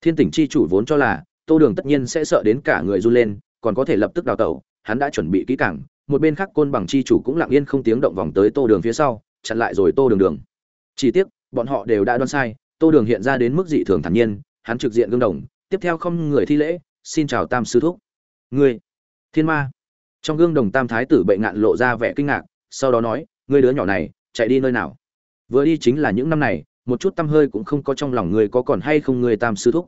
thiên tỉnh chi chủ vốn cho là, tô đường tất nhiên sẽ sợ đến cả người run lên, còn có thể lập tức đào tẩu, hắn đã chuẩn bị kỹ càng, một bên khác côn bằng chi chủ cũng lặng yên không tiếng động vòng tới tô đường phía sau, chặn lại rồi tô đường đường. Chỉ tiếc, bọn họ đều đã đoán sai, tô đường hiện ra đến mức dị thường thản nhiên, hắn trực diện gương đồng, tiếp theo không người thi lễ, xin chào tam sư thúc. Ngươi, thiên ma. Trong gương đồng tam thái tử bệnh ngạn lộ ra vẻ kinh ngạc, sau đó nói, ngươi đứa nhỏ này, chạy đi nơi nào? Vừa đi chính là những năm này một chút tâm hơi cũng không có trong lòng ngươi có còn hay không ngươi tam sư thúc.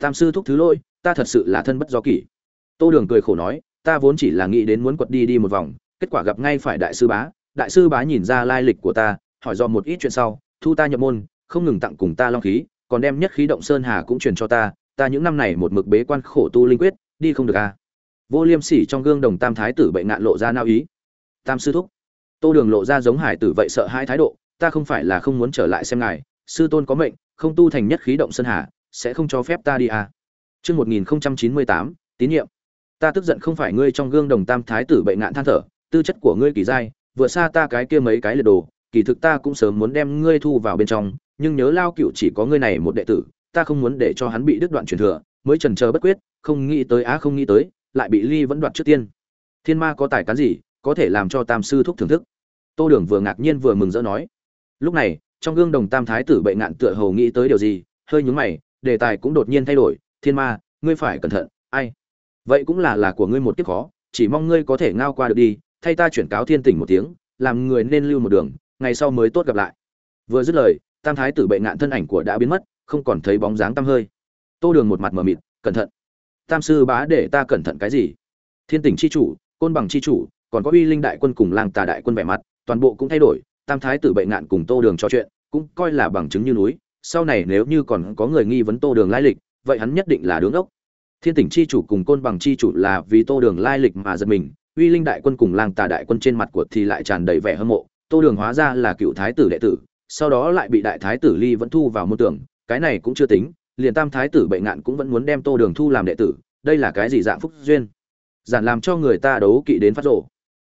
Tam sư thúc thứ lỗi, ta thật sự là thân bất do kỷ. Tô đường cười khổ nói, ta vốn chỉ là nghĩ đến muốn quật đi đi một vòng, kết quả gặp ngay phải đại sư bá. Đại sư bá nhìn ra lai lịch của ta, hỏi do một ít chuyện sau, thu ta nhập môn, không ngừng tặng cùng ta long khí, còn đem nhất khí động sơn hà cũng truyền cho ta. Ta những năm này một mực bế quan khổ tu linh quyết, đi không được à. Vô liêm sỉ trong gương đồng tam thái tử bệnh ngạn lộ ra nao ý. Tam sư thúc. Tô đường lộ ra giống hải tử vậy sợ hai thái độ ta không phải là không muốn trở lại xem ngài sư tôn có mệnh không tu thành nhất khí động sơn hà sẽ không cho phép ta đi à. Chương 1098, tín nhiệm. Ta tức giận không phải ngươi trong gương đồng tam thái tử bệnh ngạn than thở tư chất của ngươi kỳ giai vừa xa ta cái kia mấy cái liệt đồ kỳ thực ta cũng sớm muốn đem ngươi thu vào bên trong nhưng nhớ lao cựu chỉ có ngươi này một đệ tử ta không muốn để cho hắn bị đứt đoạn truyền thừa mới chần chờ bất quyết không nghĩ tới á không nghĩ tới lại bị ly vẫn đoạt trước tiên. Thiên ma có tài cán gì có thể làm cho tam sư thúc thưởng thức. Tô đường vừa ngạc nhiên vừa mừng rỡ nói lúc này, trong gương đồng tam thái tử bệ ngạn tựa hồ nghĩ tới điều gì, hơi nhúng mày, đề tài cũng đột nhiên thay đổi, thiên ma, ngươi phải cẩn thận, ai? Vậy cũng là là của ngươi một kiếp khó, chỉ mong ngươi có thể ngao qua được đi, thay ta chuyển cáo thiên tỉnh một tiếng, làm người nên lưu một đường, ngày sau mới tốt gặp lại. Vừa dứt lời, tam thái tử bệ ngạn thân ảnh của đã biến mất, không còn thấy bóng dáng tăm hơi. Tô đường một mặt mờ mịt, cẩn thận, tam sư bá để ta cẩn thận cái gì? Thiên tỉnh c h i chủ, côn bằng c h i chủ, còn có uy linh đại quân cùng lang tà đại quân vẻ mặt, toàn bộ cũng thay đổi tam thái tử bệnh ngạn cùng tô đường trò chuyện, cũng coi là bằng chứng như núi. Sau này nếu như còn có người nghi vấn tô đường lai lịch, vậy hắn nhất định là đứng ốc thiên tỉnh c h i chủ cùng côn bằng c h i chủ là vì tô đường lai lịch mà giật mình. Uy linh đại quân cùng lang tà đại quân trên mặt của thì lại tràn đầy vẻ hâm mộ. Tô đường hóa ra là cựu thái tử đệ tử, sau đó lại bị đại thái tử ly vẫn thu vào môn tưởng cái này cũng chưa tính, liền tam thái tử bệnh ngạn cũng vẫn muốn đem tô đường thu làm đệ tử. Đây là cái gì dạng phúc duyên? Giản làm cho người ta đấu kỵ đến phát rộ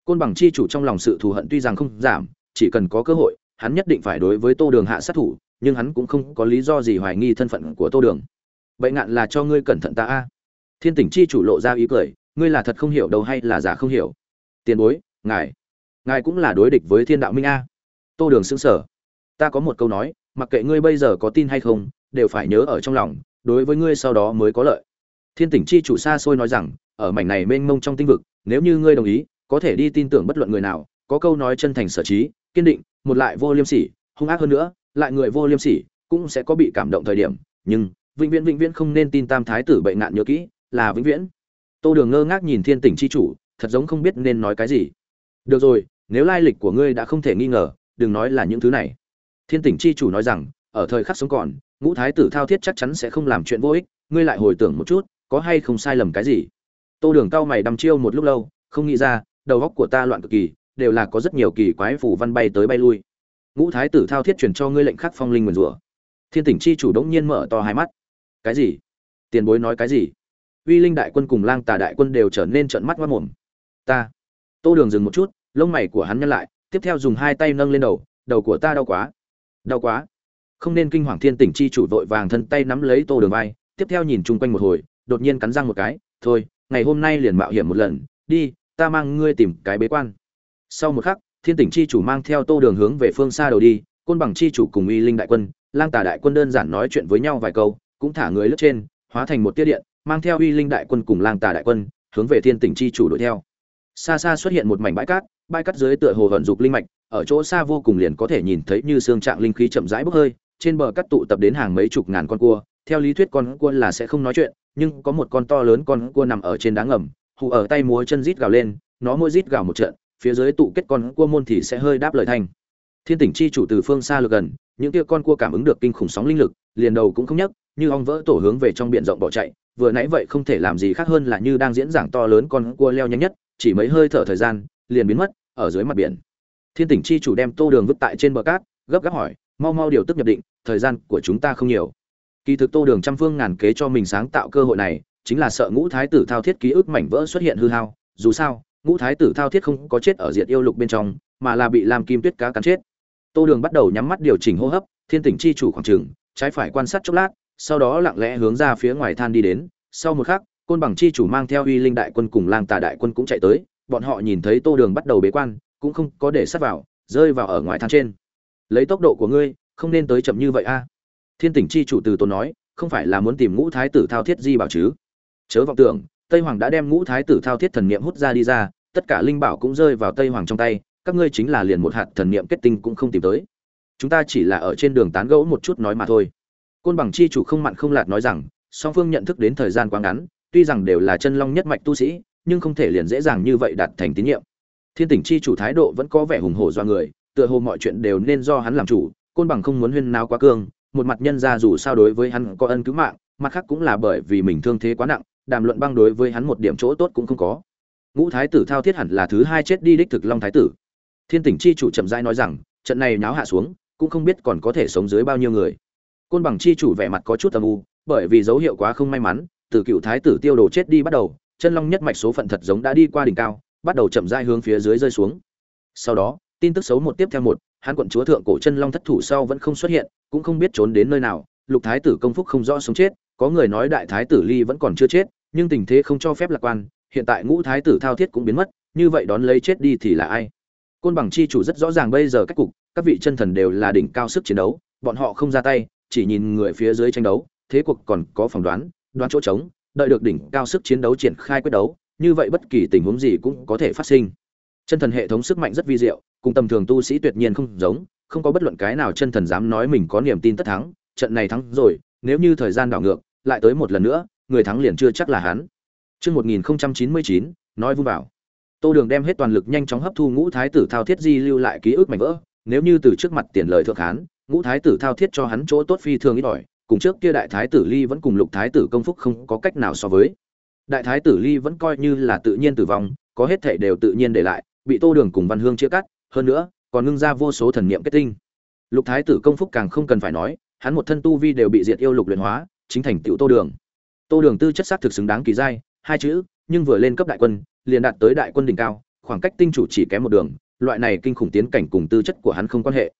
côn bằng chi chủ trong lòng sự thù hận tuy rằng không giảm chỉ cần có cơ hội, hắn nhất định phải đối với tô đường hạ sát thủ, nhưng hắn cũng không có lý do gì hoài nghi thân phận của tô đường. Bậy ngạn là cho ngươi cẩn thận ta a. Thiên tỉnh chi chủ lộ ra ý cười, ngươi là thật không hiểu đâu hay là giả không hiểu? Tiền bối, ngài ngài cũng là đối địch với thiên đạo minh a. Tô đường xứng sở ta có một câu nói, mặc kệ ngươi bây giờ có tin hay không, đều phải nhớ ở trong lòng, đối với ngươi sau đó mới có lợi. Thiên tỉnh chi chủ xa xôi nói rằng, ở mảnh này mênh mông trong tinh vực, nếu như ngươi đồng ý, có thể đi tin tưởng bất luận người nào, có câu nói chân thành sở trí kiên định, một lại vô liêm sỉ, hung ác hơn nữa, lại người vô liêm sỉ cũng sẽ có bị cảm động thời điểm, nhưng vĩnh viễn vĩnh viễn không nên tin tam thái tử bệnh nạn nhớ kỹ là vĩnh viễn. Tô đường ngơ ngác nhìn thiên tỉnh chi chủ, thật giống không biết nên nói cái gì. Được rồi, nếu lai lịch của ngươi đã không thể nghi ngờ, đừng nói là những thứ này. Thiên tỉnh chi chủ nói rằng, ở thời khắc sống còn, ngũ thái tử thao thiết chắc chắn sẽ không làm chuyện vô ích, ngươi lại hồi tưởng một chút, có hay không sai lầm cái gì? Tô đường cao mày đăm chiêu một lúc lâu, không nghĩ ra, đầu óc của ta loạn cực kỳ đều là có rất nhiều kỳ quái phủ văn bay tới bay lui. Ngũ thái tử thao thiết truyền cho ngươi lệnh khắc phong linh nguyền rủa. Thiên tỉnh chi chủ đống nhiên mở to hai mắt. Cái gì? Tiền bối nói cái gì? Uy linh đại quân cùng lang tà đại quân đều trở nên trợn mắt mất mồm. Ta. Tô đường dừng một chút, lông mày của hắn nhăn lại, tiếp theo dùng hai tay nâng lên đầu đầu của ta đau quá. Đau quá. Không nên kinh hoàng thiên tỉnh chi chủ vội vàng thân tay nắm lấy tô đường vai, tiếp theo nhìn chung quanh một hồi, đột nhiên cắn răng một cái, thôi, ngày hôm nay liền mạo hiểm một lần, đi, ta mang ngươi tìm cái bế quan sau một khắc, thiên tỉnh chi chủ mang theo tô đường hướng về phương xa đầu đi, côn bằng chi chủ cùng uy linh đại quân, lang tà đại quân đơn giản nói chuyện với nhau vài câu, cũng thả người lướt trên, hóa thành một tiết điện, mang theo uy linh đại quân cùng lang tà đại quân, hướng về thiên tỉnh chi chủ đuổi theo. Xa xa xuất hiện một mảnh bãi cát bãi cát dưới tựa hồ vận dục linh mạch, ở chỗ xa vô cùng liền có thể nhìn thấy như xương trạng linh khí chậm rãi bốc hơi, trên bờ cát tụ tập đến hàng mấy chục ngàn con cua, theo lý thuyết con cua là sẽ không nói chuyện, nhưng có một con to lớn con cua nằm ở trên đá ngầm, hù ở tay múa chân rít gào lên, nó môi rít gào một trận phía dưới tụ kết con cua môn thì sẽ hơi đáp lời thanh thiên tỉnh chi chủ từ phương xa lực gần, những kia con cua cảm ứng được kinh khủng sóng linh lực, liền đầu cũng không nhấc, như ong vỡ tổ hướng về trong biển rộng bỏ chạy. Vừa nãy vậy không thể làm gì khác hơn là như đang diễn giảng to lớn con cua leo nhanh nhất, chỉ mấy hơi thở thời gian, liền biến mất ở dưới mặt biển. Thiên tỉnh chi chủ đem tô đường vứt tại trên bờ cát, gấp gáp hỏi, mau mau điều tức nhập định, thời gian của chúng ta không nhiều. Kỳ thực tô đường trăm phương ngàn kế cho mình sáng tạo cơ hội này, chính là sợ ngũ thái tử thao thiết ký ức mảnh vỡ xuất hiện hư hao, dù sao ngũ thái tử thao thiết không có chết ở diệt yêu lục bên trong, mà là bị làm kim tuyết cá cắn chết. Tô đường bắt đầu nhắm mắt điều chỉnh hô hấp, thiên tỉnh chi chủ khoảng trừng trái phải quan sát chốc lát, sau đó lặng lẽ hướng ra phía ngoài than đi đến. Sau một khắc, côn bằng chi chủ mang theo uy linh đại quân cùng lang tà đại quân cũng chạy tới, bọn họ nhìn thấy tô đường bắt đầu bế quan, cũng không có để sát vào, rơi vào ở ngoài than trên. Lấy tốc độ của ngươi, không nên tới chậm như vậy a. Thiên tỉnh chi chủ từ tốn nói, không phải là muốn tìm ngũ thái tử thao thiết di bảo chứ? Chớ vọng tưởng tây hoàng đã đem ngũ thái tử thao thiết thần niệm hút ra đi ra, tất cả linh bảo cũng rơi vào tây hoàng trong tay, các ngươi chính là liền một hạt thần niệm kết tinh cũng không tìm tới. Chúng ta chỉ là ở trên đường tán gẫu một chút nói mà thôi. Côn bằng chi chủ không mặn không lạt nói rằng, song phương nhận thức đến thời gian quá ngắn, tuy rằng đều là chân long nhất mạch tu sĩ, nhưng không thể liền dễ dàng như vậy đạt thành tín nhiệm. Thiên tỉnh chi chủ thái độ vẫn có vẻ hùng hổ do người, tựa hồ mọi chuyện đều nên do hắn làm chủ, côn bằng không muốn huyên náo quá cương, một mặt nhân ra dù sao đối với hắn có ân cứu mạng, mặt khác cũng là bởi vì mình thương thế quá nặng đàm luận băng đối với hắn một điểm chỗ tốt cũng không có. Ngũ thái tử thao thiết hẳn là thứ hai chết đi đích thực long thái tử. Thiên tỉnh chi chủ chậm rãi nói rằng, trận này nháo hạ xuống, cũng không biết còn có thể sống dưới bao nhiêu người. Côn bằng chi chủ vẻ mặt có chút âm u, bởi vì dấu hiệu quá không may mắn, từ cựu thái tử tiêu đồ chết đi bắt đầu, chân long nhất mạch số phận thật giống đã đi qua đỉnh cao, bắt đầu chậm rãi hướng phía dưới rơi xuống. Sau đó, tin tức xấu một tiếp theo một hán quận chúa thượng cổ chân long thất thủ sau vẫn không xuất hiện, cũng không biết trốn đến nơi nào, lục thái tử công phúc không rõ sống chết, có người nói đại thái tử ly vẫn còn chưa chết nhưng tình thế không cho phép lạc quan, hiện tại ngũ thái tử thao thiết cũng biến mất, như vậy đón lấy chết đi thì là ai? Côn bằng chi chủ rất rõ ràng bây giờ cách cục, các vị chân thần đều là đỉnh cao sức chiến đấu, bọn họ không ra tay, chỉ nhìn người phía dưới tranh đấu, thế cuộc còn có phỏng đoán đoán chỗ trống, đợi được đỉnh cao sức chiến đấu triển khai quyết đấu, như vậy bất kỳ tình huống gì cũng có thể phát sinh. Chân thần hệ thống sức mạnh rất vi diệu, cùng tầm thường tu sĩ tuyệt nhiên không giống, không có bất luận cái nào chân thần dám nói mình có niềm tin tất thắng, trận này thắng rồi, nếu như thời gian đảo ngược, lại tới một lần nữa người thắng liền chưa chắc là hắn Chương 1099, nói vung vào. Tô Đường đem hết toàn lực nhanh chóng hấp thu ngũ thái tử thao thiết di lưu lại ký ức mảnh vỡ, nếu như từ trước mặt tiền lời thượng hán, ngũ thái tử thao thiết cho hắn chỗ tốt phi thường ít ỏi, cùng trước kia đại thái tử ly vẫn cùng lục thái tử công phúc không có cách nào so với. Đại thái tử ly vẫn coi như là tự nhiên tử vong, có hết thảy đều tự nhiên để lại, bị Tô Đường cùng Văn Hương chia cắt, hơn nữa, còn ngưng ra vô số thần niệm kết tinh. Lục thái tử công phúc càng không cần phải nói, hắn một thân tu vi đều bị diệt yêu lục luyện hóa, chính thành tiểu Tô Đường. Tô Đường tư chất sắc thực xứng đáng kỳ giai, hai chữ, nhưng vừa lên cấp đại quân, liền đạt tới đại quân đỉnh cao, khoảng cách tinh chủ chỉ kém một đường, loại này kinh khủng tiến cảnh cùng tư chất của hắn không quan hệ.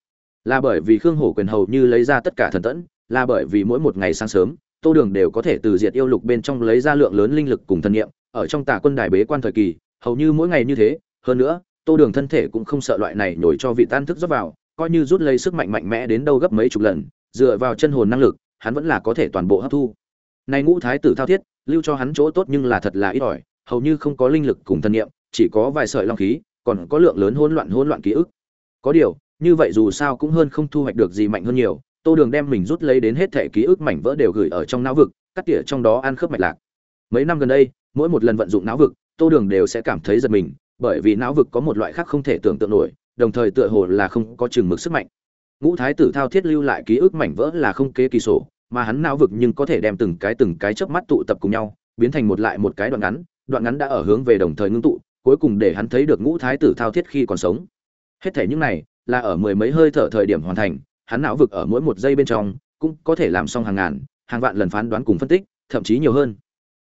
Là bởi vì Khương Hổ quyền hầu như lấy ra tất cả thần tẫn, là bởi vì mỗi một ngày sáng sớm, Tô Đường đều có thể từ diệt yêu lục bên trong lấy ra lượng lớn linh lực cùng thần niệm, ở trong tà quân đài bế quan thời kỳ, hầu như mỗi ngày như thế, hơn nữa, Tô Đường thân thể cũng không sợ loại này nhồi cho vị tan thức rót vào, coi như rút lấy sức mạnh mạnh mẽ đến đâu gấp mấy chục lần, dựa vào chân hồn năng lực, hắn vẫn là có thể toàn bộ hấp thu. Này ngũ thái tử thao thiết, lưu cho hắn chỗ tốt nhưng là thật là ít ỏi, hầu như không có linh lực cùng thân niệm, chỉ có vài sợi long khí, còn có lượng lớn hỗn loạn hỗn loạn ký ức. Có điều, như vậy dù sao cũng hơn không thu hoạch được gì mạnh hơn nhiều, Tô Đường đem mình rút lấy đến hết thể ký ức mảnh vỡ đều gửi ở trong não vực, cắt tỉa trong đó ăn khớp mạch lạc. Mấy năm gần đây, mỗi một lần vận dụng não vực, Tô Đường đều sẽ cảm thấy giật mình, bởi vì não vực có một loại khác không thể tưởng tượng nổi, đồng thời tựa hồ là không có chừng mực sức mạnh. Ngũ Thái tử thao thiết lưu lại ký ức mảnh vỡ là không kế kỳ sổ, mà hắn não vực nhưng có thể đem từng cái từng cái chớp mắt tụ tập cùng nhau, biến thành một lại một cái đoạn ngắn, đoạn ngắn đã ở hướng về đồng thời ngưng tụ, cuối cùng để hắn thấy được ngũ thái tử thao thiết khi còn sống. Hết thể những này là ở mười mấy hơi thở thời điểm hoàn thành, hắn não vực ở mỗi một giây bên trong cũng có thể làm xong hàng ngàn, hàng vạn lần phán đoán cùng phân tích, thậm chí nhiều hơn.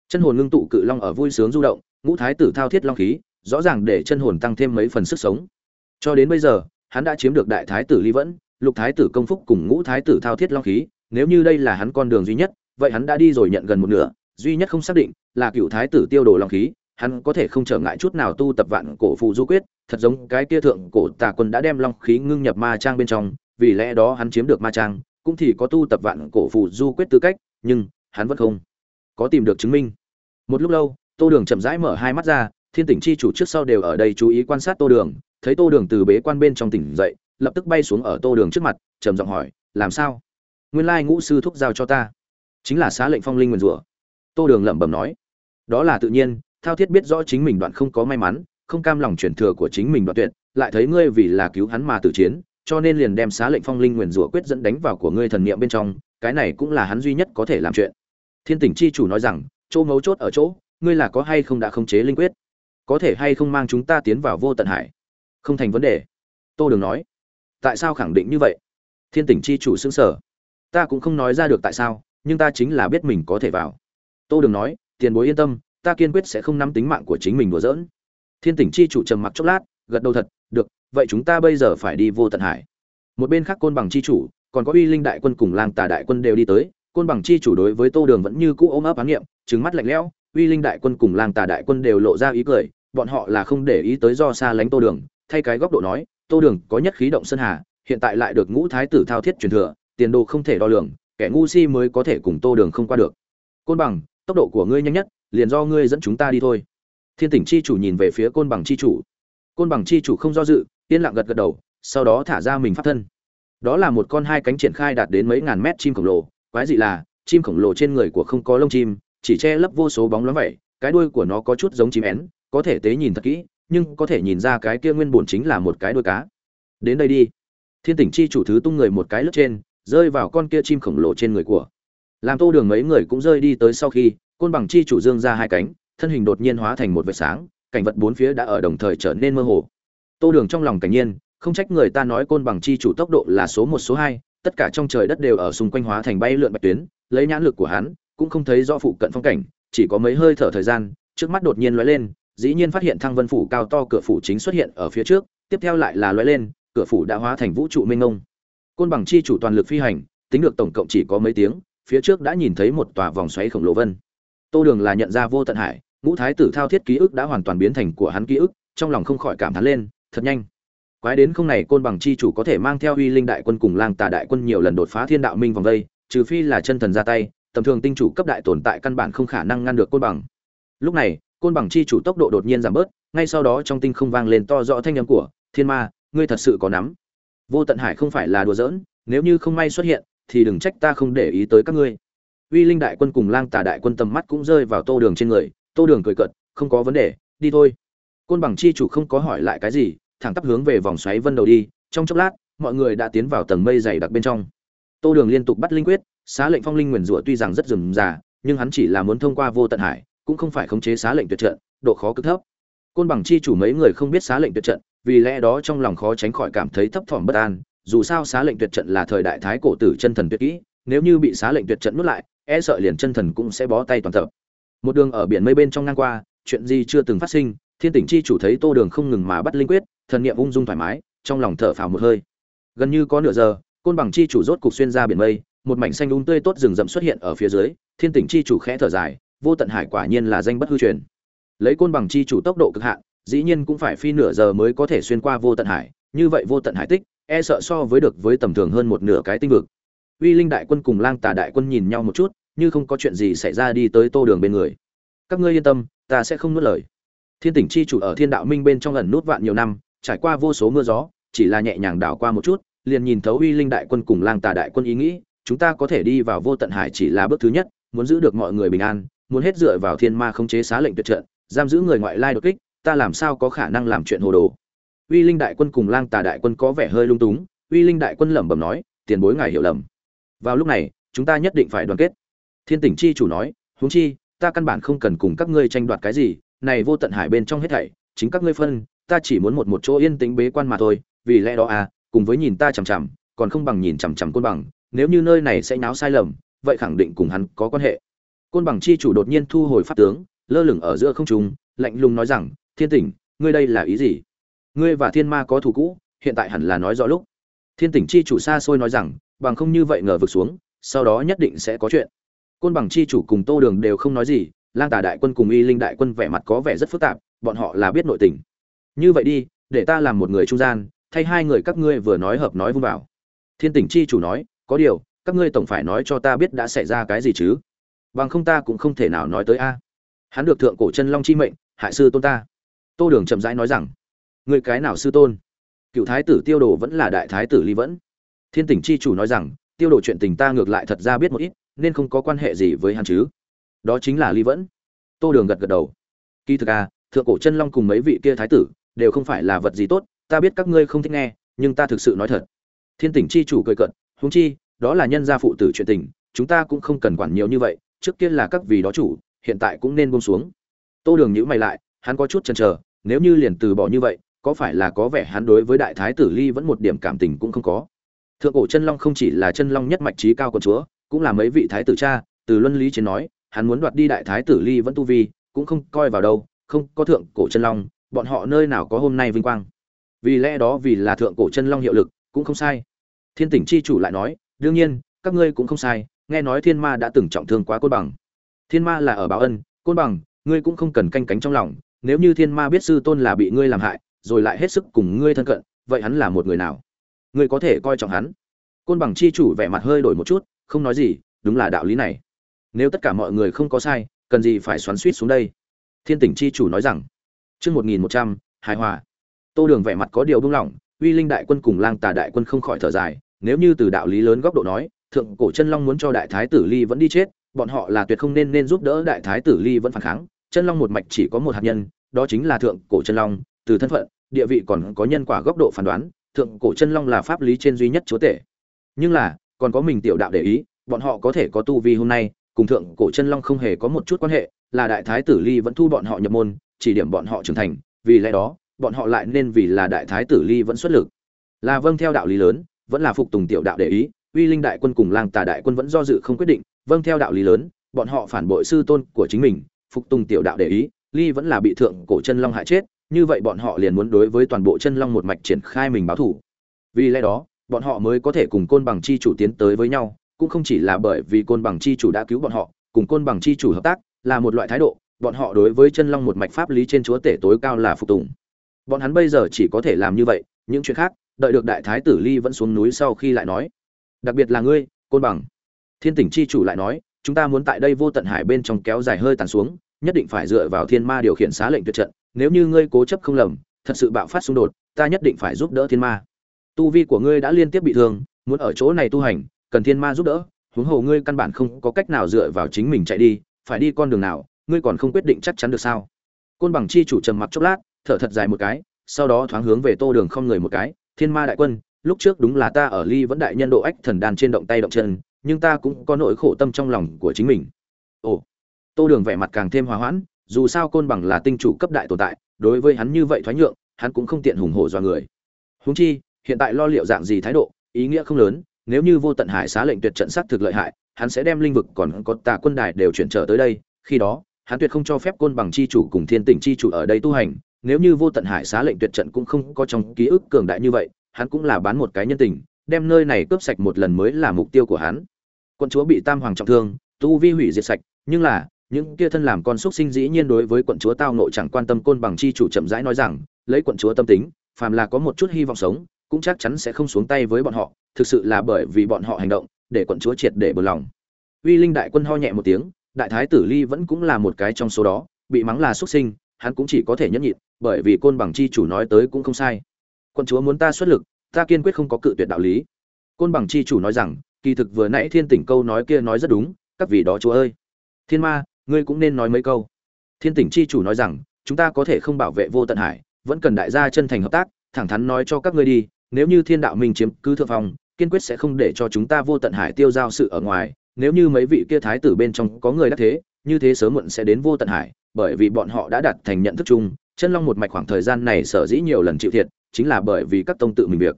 Chân hồn ngưng tụ cự long ở vui sướng du động, ngũ thái tử thao thiết long khí, rõ ràng để chân hồn tăng thêm mấy phần sức sống. Cho đến bây giờ, hắn đã chiếm được đại thái tử ly vẫn, lục thái tử công phúc cùng ngũ thái tử thao thiết long khí, nếu như đây là hắn con đường duy nhất, vậy hắn đã đi rồi nhận gần một nửa, duy nhất không xác định là cựu thái tử tiêu đồ long khí, hắn có thể không trở ngại chút nào tu tập vạn cổ phù du quyết, thật giống cái kia thượng cổ tà quân đã đem long khí ngưng nhập ma trang bên trong, vì lẽ đó hắn chiếm được ma trang, cũng thì có tu tập vạn cổ phù du quyết tư cách, nhưng hắn vẫn không có tìm được chứng minh. Một lúc lâu, Tô Đường chậm rãi mở hai mắt ra, Thiên Tỉnh chi chủ trước sau đều ở đây chú ý quan sát Tô Đường, thấy Tô Đường từ bế quan bên trong tỉnh dậy, lập tức bay xuống ở Tô Đường trước mặt, trầm giọng hỏi, "Làm sao?" Nguyên lai ngũ sư thúc giao cho ta, chính là xá lệnh phong linh nguyên rủa. Tô Đường lẩm bẩm nói, "Đó là tự nhiên, Thao Thiết biết rõ chính mình đoạn không có may mắn, không cam lòng chuyển thừa của chính mình đoạn tuyệt, lại thấy ngươi vì là cứu hắn mà tử chiến, cho nên liền đem xá lệnh phong linh nguyên rủa quyết dẫn đánh vào của ngươi thần niệm bên trong, cái này cũng là hắn duy nhất có thể làm chuyện." Thiên Tỉnh chi chủ nói rằng, chỗ mấu chốt ở chỗ, ngươi là có hay không đã khống chế linh quyết? Có thể hay không mang chúng ta tiến vào vô tận hải? Không thành vấn đề. Tô Đường nói. Tại sao khẳng định như vậy? Thiên Tỉnh chi chủ xương sở Ta cũng không nói ra được tại sao, nhưng ta chính là biết mình có thể vào. Tô Đường nói, tiền bối yên tâm, ta kiên quyết sẽ không nắm tính mạng của chính mình đùa giỡn. Thiên Tỉnh chi chủ trầm mặc chốc lát, gật đầu thật, được, vậy chúng ta bây giờ phải đi vô tận hải. Một bên khác côn bằng chi chủ, còn có uy linh đại quân cùng lang tà đại quân đều đi tới, côn bằng chi chủ đối với tô đường vẫn như cũ ôm ấp án nghiệm trứng mắt lạnh lẽo uy linh đại quân cùng lang tà đại quân đều lộ ra ý cười bọn họ là không để ý tới do xa lánh tô đường thay cái góc độ nói tô đường có nhất khí động sơn hà hiện tại lại được ngũ thái tử thao thiết truyền thừa tiền đồ không thể đo lường, kẻ ngu si mới có thể cùng tô đường không qua được. Côn bằng, tốc độ của ngươi nhanh nhất, liền do ngươi dẫn chúng ta đi thôi. Thiên tỉnh chi chủ nhìn về phía côn bằng chi chủ. Côn bằng chi chủ không do dự, yên lặng gật gật đầu, sau đó thả ra mình pháp thân. Đó là một con hai cánh triển khai đạt đến mấy ngàn mét chim khổng lồ, quái dị là, chim khổng lồ trên người của không có lông chim, chỉ che lấp vô số bóng loáng vậy, cái đuôi của nó có chút giống chim én, có thể tế nhìn thật kỹ, nhưng có thể nhìn ra cái kia nguyên bổn chính là một cái đuôi cá. Đến đây đi. Thiên tỉnh chi chủ thứ tung người một cái lướt trên rơi vào con kia chim khổng lồ trên người của. Làm tô đường mấy người cũng rơi đi tới sau khi, côn bằng chi chủ dương ra hai cánh, thân hình đột nhiên hóa thành một vệt sáng, cảnh vật bốn phía đã ở đồng thời trở nên mơ hồ. Tô đường trong lòng cảnh nhiên, không trách người ta nói côn bằng chi chủ tốc độ là số một, số hai, tất cả trong trời đất đều ở xung quanh hóa thành bay lượn bạch tuyến, lấy nhãn lực của hắn, cũng không thấy rõ phụ cận phong cảnh, chỉ có mấy hơi thở thời gian, trước mắt đột nhiên lóe lên, dĩ nhiên phát hiện thăng vân phủ cao to cửa phủ chính xuất hiện ở phía trước, tiếp theo lại là lóe lên, cửa phủ đã hóa thành vũ trụ mênh mông côn bằng chi chủ toàn lực phi hành, tính được tổng cộng chỉ có mấy tiếng, phía trước đã nhìn thấy một tòa vòng xoáy khổng lồ vân. Tô đường là nhận ra vô tận hải, ngũ thái tử thao thiết ký ức đã hoàn toàn biến thành của hắn ký ức, trong lòng không khỏi cảm thán lên, thật nhanh. Quái đến không này côn bằng chi chủ có thể mang theo uy linh đại quân cùng lang tà đại quân nhiều lần đột phá thiên đạo minh vòng đây, trừ phi là chân thần ra tay, tầm thường tinh chủ cấp đại tồn tại căn bản không khả năng ngăn được côn bằng. Lúc này, côn bằng chi chủ tốc độ đột nhiên giảm bớt, ngay sau đó trong tinh không vang lên to rõ thanh âm của, thiên ma, ngươi thật sự có nắm vô tận hải không phải là đùa giỡn, nếu như không may xuất hiện, thì đừng trách ta không để ý tới các ngươi. Uy linh đại quân cùng lang tà đại quân tầm mắt cũng rơi vào tô đường trên người, tô đường cười cợt, không có vấn đề, đi thôi. Côn bằng chi chủ không có hỏi lại cái gì, thẳng tắp hướng về vòng xoáy vân đầu đi, trong chốc lát, mọi người đã tiến vào tầng mây dày đặc bên trong. Tô đường liên tục bắt linh quyết, xá lệnh phong linh nguyền rủa tuy rằng rất rườm rà, nhưng hắn chỉ là muốn thông qua vô tận hải, cũng không phải khống chế xá lệnh tuyệt trận, độ khó cực thấp. Côn bằng chi chủ mấy người không biết xá lệnh tuyệt trận vì lẽ đó trong lòng khó tránh khỏi cảm thấy thấp thỏm bất an, dù sao xá lệnh tuyệt trận là thời đại thái cổ tử chân thần tuyệt kỹ, nếu như bị xá lệnh tuyệt trận nuốt lại e sợ liền chân thần cũng sẽ bó tay toàn tập. Một đường ở biển mây bên trong ngang qua, chuyện gì chưa từng phát sinh, thiên tỉnh chi chủ thấy tô đường không ngừng mà bắt linh quyết, thần niệm ung dung thoải mái, trong lòng thở phào một hơi. Gần như có nửa giờ, côn bằng chi chủ rốt cục xuyên ra biển mây, một mảnh xanh úng tươi tốt rừng rậm xuất hiện ở phía dưới, thiên tỉnh chi chủ khẽ thở dài, vô tận hải quả nhiên là danh bất hư truyền. Lấy côn bằng chi chủ tốc độ cực hạn dĩ nhiên cũng phải phi nửa giờ mới có thể xuyên qua vô tận hải, như vậy vô tận hải tích e sợ so với được với tầm thường hơn một nửa cái tinh vực. Uy linh đại quân cùng lang tà đại quân nhìn nhau một chút, như không có chuyện gì xảy ra đi tới tô đường bên người. Các ngươi yên tâm, ta sẽ không nuốt lời. Thiên tỉnh chi chủ ở thiên đạo minh bên trong ẩn nút vạn nhiều năm, trải qua vô số mưa gió, chỉ là nhẹ nhàng đảo qua một chút, liền nhìn thấu uy linh đại quân cùng lang tà đại quân ý nghĩ, chúng ta có thể đi vào vô tận hải chỉ là bước thứ nhất, muốn giữ được mọi người bình an, muốn hết dựa vào thiên ma không chế xá lệnh tuyệt trận giam giữ người ngoại lai đột kích ta làm sao có khả năng làm chuyện hồ đồ? Uy linh đại quân cùng lang tà đại quân có vẻ hơi lung túng, uy linh đại quân lẩm bẩm nói, tiền bối ngài hiểu lầm. Vào lúc này, chúng ta nhất định phải đoàn kết. Thiên tỉnh chi chủ nói, huống chi, ta căn bản không cần cùng các ngươi tranh đoạt cái gì, này vô tận hải bên trong hết thảy, chính các ngươi phân, ta chỉ muốn một một chỗ yên tĩnh bế quan mà thôi, vì lẽ đó à cùng với nhìn ta chằm chằm, còn không bằng nhìn chằm chằm côn bằng, nếu như nơi này sẽ náo sai lầm, vậy khẳng định cùng hắn có quan hệ. Côn bằng chi chủ đột nhiên thu hồi pháp tướng, lơ lửng ở giữa không trung, lạnh lùng nói rằng thiên tỉnh, ngươi đây là ý gì? Ngươi và thiên ma có thù cũ, hiện tại hẳn là nói rõ lúc. Thiên tỉnh chi chủ xa xôi nói rằng, bằng không như vậy ngờ vực xuống, sau đó nhất định sẽ có chuyện. Côn bằng chi chủ cùng tô đường đều không nói gì, lang tà đại quân cùng y linh đại quân vẻ mặt có vẻ rất phức tạp, bọn họ là biết nội tình. Như vậy đi, để ta làm một người trung gian, thay hai người các ngươi vừa nói hợp nói vung vào. Thiên tỉnh chi chủ nói, có điều, các ngươi tổng phải nói cho ta biết đã xảy ra cái gì chứ? Bằng không ta cũng không thể nào nói tới a. Hắn được thượng cổ chân long chi mệnh, hại sư tôn ta tô đường chậm rãi nói rằng, người cái nào sư tôn? Cựu thái tử tiêu đồ vẫn là đại thái tử ly vẫn. Thiên tỉnh chi chủ nói rằng, tiêu đồ chuyện tình ta ngược lại thật ra biết một ít, nên không có quan hệ gì với hắn chứ. Đó chính là ly vẫn. Tô đường gật gật đầu. Kỳ thực à thượng cổ chân long cùng mấy vị kia thái tử đều không phải là vật gì tốt, ta biết các ngươi không thích nghe, nhưng ta thực sự nói thật. Thiên tỉnh chi chủ cười cận huống chi, đó là nhân gia phụ tử chuyện tình, chúng ta cũng không cần quản nhiều như vậy, trước kia là các vị đó chủ, hiện tại cũng nên buông xuống. Tô đường nhữ mày lại, hắn có chút chần chờ nếu như liền từ bỏ như vậy, có phải là có vẻ hắn đối với đại thái tử ly vẫn một điểm cảm tình cũng không có? Thượng cổ chân long không chỉ là chân long nhất mạch trí cao con chúa, cũng là mấy vị thái tử cha, từ luân lý chiến nói, hắn muốn đoạt đi đại thái tử ly vẫn tu vi, cũng không coi vào đâu, không có thượng cổ chân long, bọn họ nơi nào có hôm nay vinh quang? Vì lẽ đó vì là thượng cổ chân long hiệu lực, cũng không sai. Thiên tỉnh chi chủ lại nói, đương nhiên, các ngươi cũng không sai, nghe nói thiên ma đã từng trọng thương quá côn bằng. Thiên ma là ở báo ân, côn bằng, ngươi cũng không cần canh cánh trong lòng nếu như thiên ma biết sư tôn là bị ngươi làm hại, rồi lại hết sức cùng ngươi thân cận, vậy hắn là một người nào? Ngươi có thể coi trọng hắn. Côn bằng chi chủ vẻ mặt hơi đổi một chút, không nói gì, đúng là đạo lý này. Nếu tất cả mọi người không có sai, cần gì phải xoắn suýt xuống đây? Thiên tỉnh chi chủ nói rằng, chương một nghìn một trăm, hài hòa. Tô đường vẻ mặt có điều buông lỏng, uy linh đại quân cùng lang tà đại quân không khỏi thở dài, nếu như từ đạo lý lớn góc độ nói, thượng cổ chân long muốn cho đại thái tử ly vẫn đi chết, bọn họ là tuyệt không nên nên giúp đỡ đại thái tử ly vẫn phản kháng chân long một mạch chỉ có một hạt nhân, đó chính là thượng cổ chân long, từ thân phận, địa vị còn có nhân quả góc độ phán đoán, thượng cổ chân long là pháp lý trên duy nhất chúa tể. Nhưng là, còn có mình tiểu đạo để ý, bọn họ có thể có tu vi hôm nay, cùng thượng cổ chân long không hề có một chút quan hệ, là đại thái tử ly vẫn thu bọn họ nhập môn, chỉ điểm bọn họ trưởng thành, vì lẽ đó, bọn họ lại nên vì là đại thái tử ly vẫn xuất lực. Là vâng theo đạo lý lớn, vẫn là phục tùng tiểu đạo để ý, uy linh đại quân cùng lang tà đại quân vẫn do dự không quyết định vâng theo đạo lý lớn, bọn họ phản bội sư tôn của chính mình phục tùng tiểu đạo để ý, ly vẫn là bị thượng cổ chân long hại chết, như vậy bọn họ liền muốn đối với toàn bộ chân long một mạch triển khai mình báo thủ. Vì lẽ đó, bọn họ mới có thể cùng côn bằng chi chủ tiến tới với nhau, cũng không chỉ là bởi vì côn bằng chi chủ đã cứu bọn họ, cùng côn bằng chi chủ hợp tác là một loại thái độ, bọn họ đối với chân long một mạch pháp lý trên chúa tể tối cao là phục tùng. Bọn hắn bây giờ chỉ có thể làm như vậy, những chuyện khác, đợi được đại thái tử ly vẫn xuống núi sau khi lại nói. Đặc biệt là ngươi, côn bằng. Thiên tỉnh chi chủ lại nói chúng ta muốn tại đây vô tận hải bên trong kéo dài hơi tàn xuống, nhất định phải dựa vào thiên ma điều khiển xá lệnh tuyệt trận, nếu như ngươi cố chấp không lầm, thật sự bạo phát xung đột, ta nhất định phải giúp đỡ thiên ma. Tu vi của ngươi đã liên tiếp bị thương, muốn ở chỗ này tu hành, cần thiên ma giúp đỡ, huống hồ ngươi căn bản không có cách nào dựa vào chính mình chạy đi, phải đi con đường nào, ngươi còn không quyết định chắc chắn được sao? Côn bằng chi chủ trầm mặc chốc lát, thở thật dài một cái, sau đó thoáng hướng về tô đường không người một cái, thiên ma đại quân, lúc trước đúng là ta ở ly vẫn đại nhân độ ách thần đàn trên động tay động chân nhưng ta cũng có nỗi khổ tâm trong lòng của chính mình. Ồ, tô đường vẻ mặt càng thêm hòa hoãn, dù sao côn bằng là tinh chủ cấp đại tồn tại, đối với hắn như vậy thoái nhượng, hắn cũng không tiện hùng hổ do người. Húng chi, hiện tại lo liệu dạng gì thái độ, ý nghĩa không lớn, nếu như vô tận hải xá lệnh tuyệt trận sát thực lợi hại, hắn sẽ đem linh vực còn có tà quân đài đều chuyển trở tới đây, khi đó, hắn tuyệt không cho phép côn bằng chi chủ cùng thiên tỉnh chi chủ ở đây tu hành, nếu như vô tận hải xá lệnh tuyệt trận cũng không có trong ký ức cường đại như vậy, hắn cũng là bán một cái nhân tình đem nơi này cướp sạch một lần mới là mục tiêu của hắn. Quận chúa bị tam hoàng trọng thương, tu vi hủy diệt sạch, nhưng là, những kia thân làm con xúc sinh dĩ nhiên đối với quận chúa tao nội chẳng quan tâm côn bằng chi chủ chậm rãi nói rằng, lấy quận chúa tâm tính, phàm là có một chút hy vọng sống, cũng chắc chắn sẽ không xuống tay với bọn họ, thực sự là bởi vì bọn họ hành động, để quận chúa triệt để bờ lòng. Uy linh đại quân ho nhẹ một tiếng, đại thái tử ly vẫn cũng là một cái trong số đó, bị mắng là xuất sinh, hắn cũng chỉ có thể nhẫn nhịn, bởi vì côn bằng chi chủ nói tới cũng không sai. Quận chúa muốn ta xuất lực ta kiên quyết không có cự tuyệt đạo lý. Côn bằng chi chủ nói rằng, kỳ thực vừa nãy thiên tỉnh câu nói kia nói rất đúng, các vị đó chúa ơi. Thiên ma, ngươi cũng nên nói mấy câu. Thiên tỉnh chi chủ nói rằng, chúng ta có thể không bảo vệ vô tận hải, vẫn cần đại gia chân thành hợp tác, thẳng thắn nói cho các ngươi đi, nếu như thiên đạo minh chiếm cứ thượng phong, kiên quyết sẽ không để cho chúng ta vô tận hải tiêu giao sự ở ngoài, nếu như mấy vị kia thái tử bên trong có người đắc thế, như thế sớm muộn sẽ đến vô tận hải, bởi vì bọn họ đã đạt thành nhận thức chung, chân long một mạch khoảng thời gian này sở dĩ nhiều lần chịu thiệt chính là bởi vì các tông tự mình việc.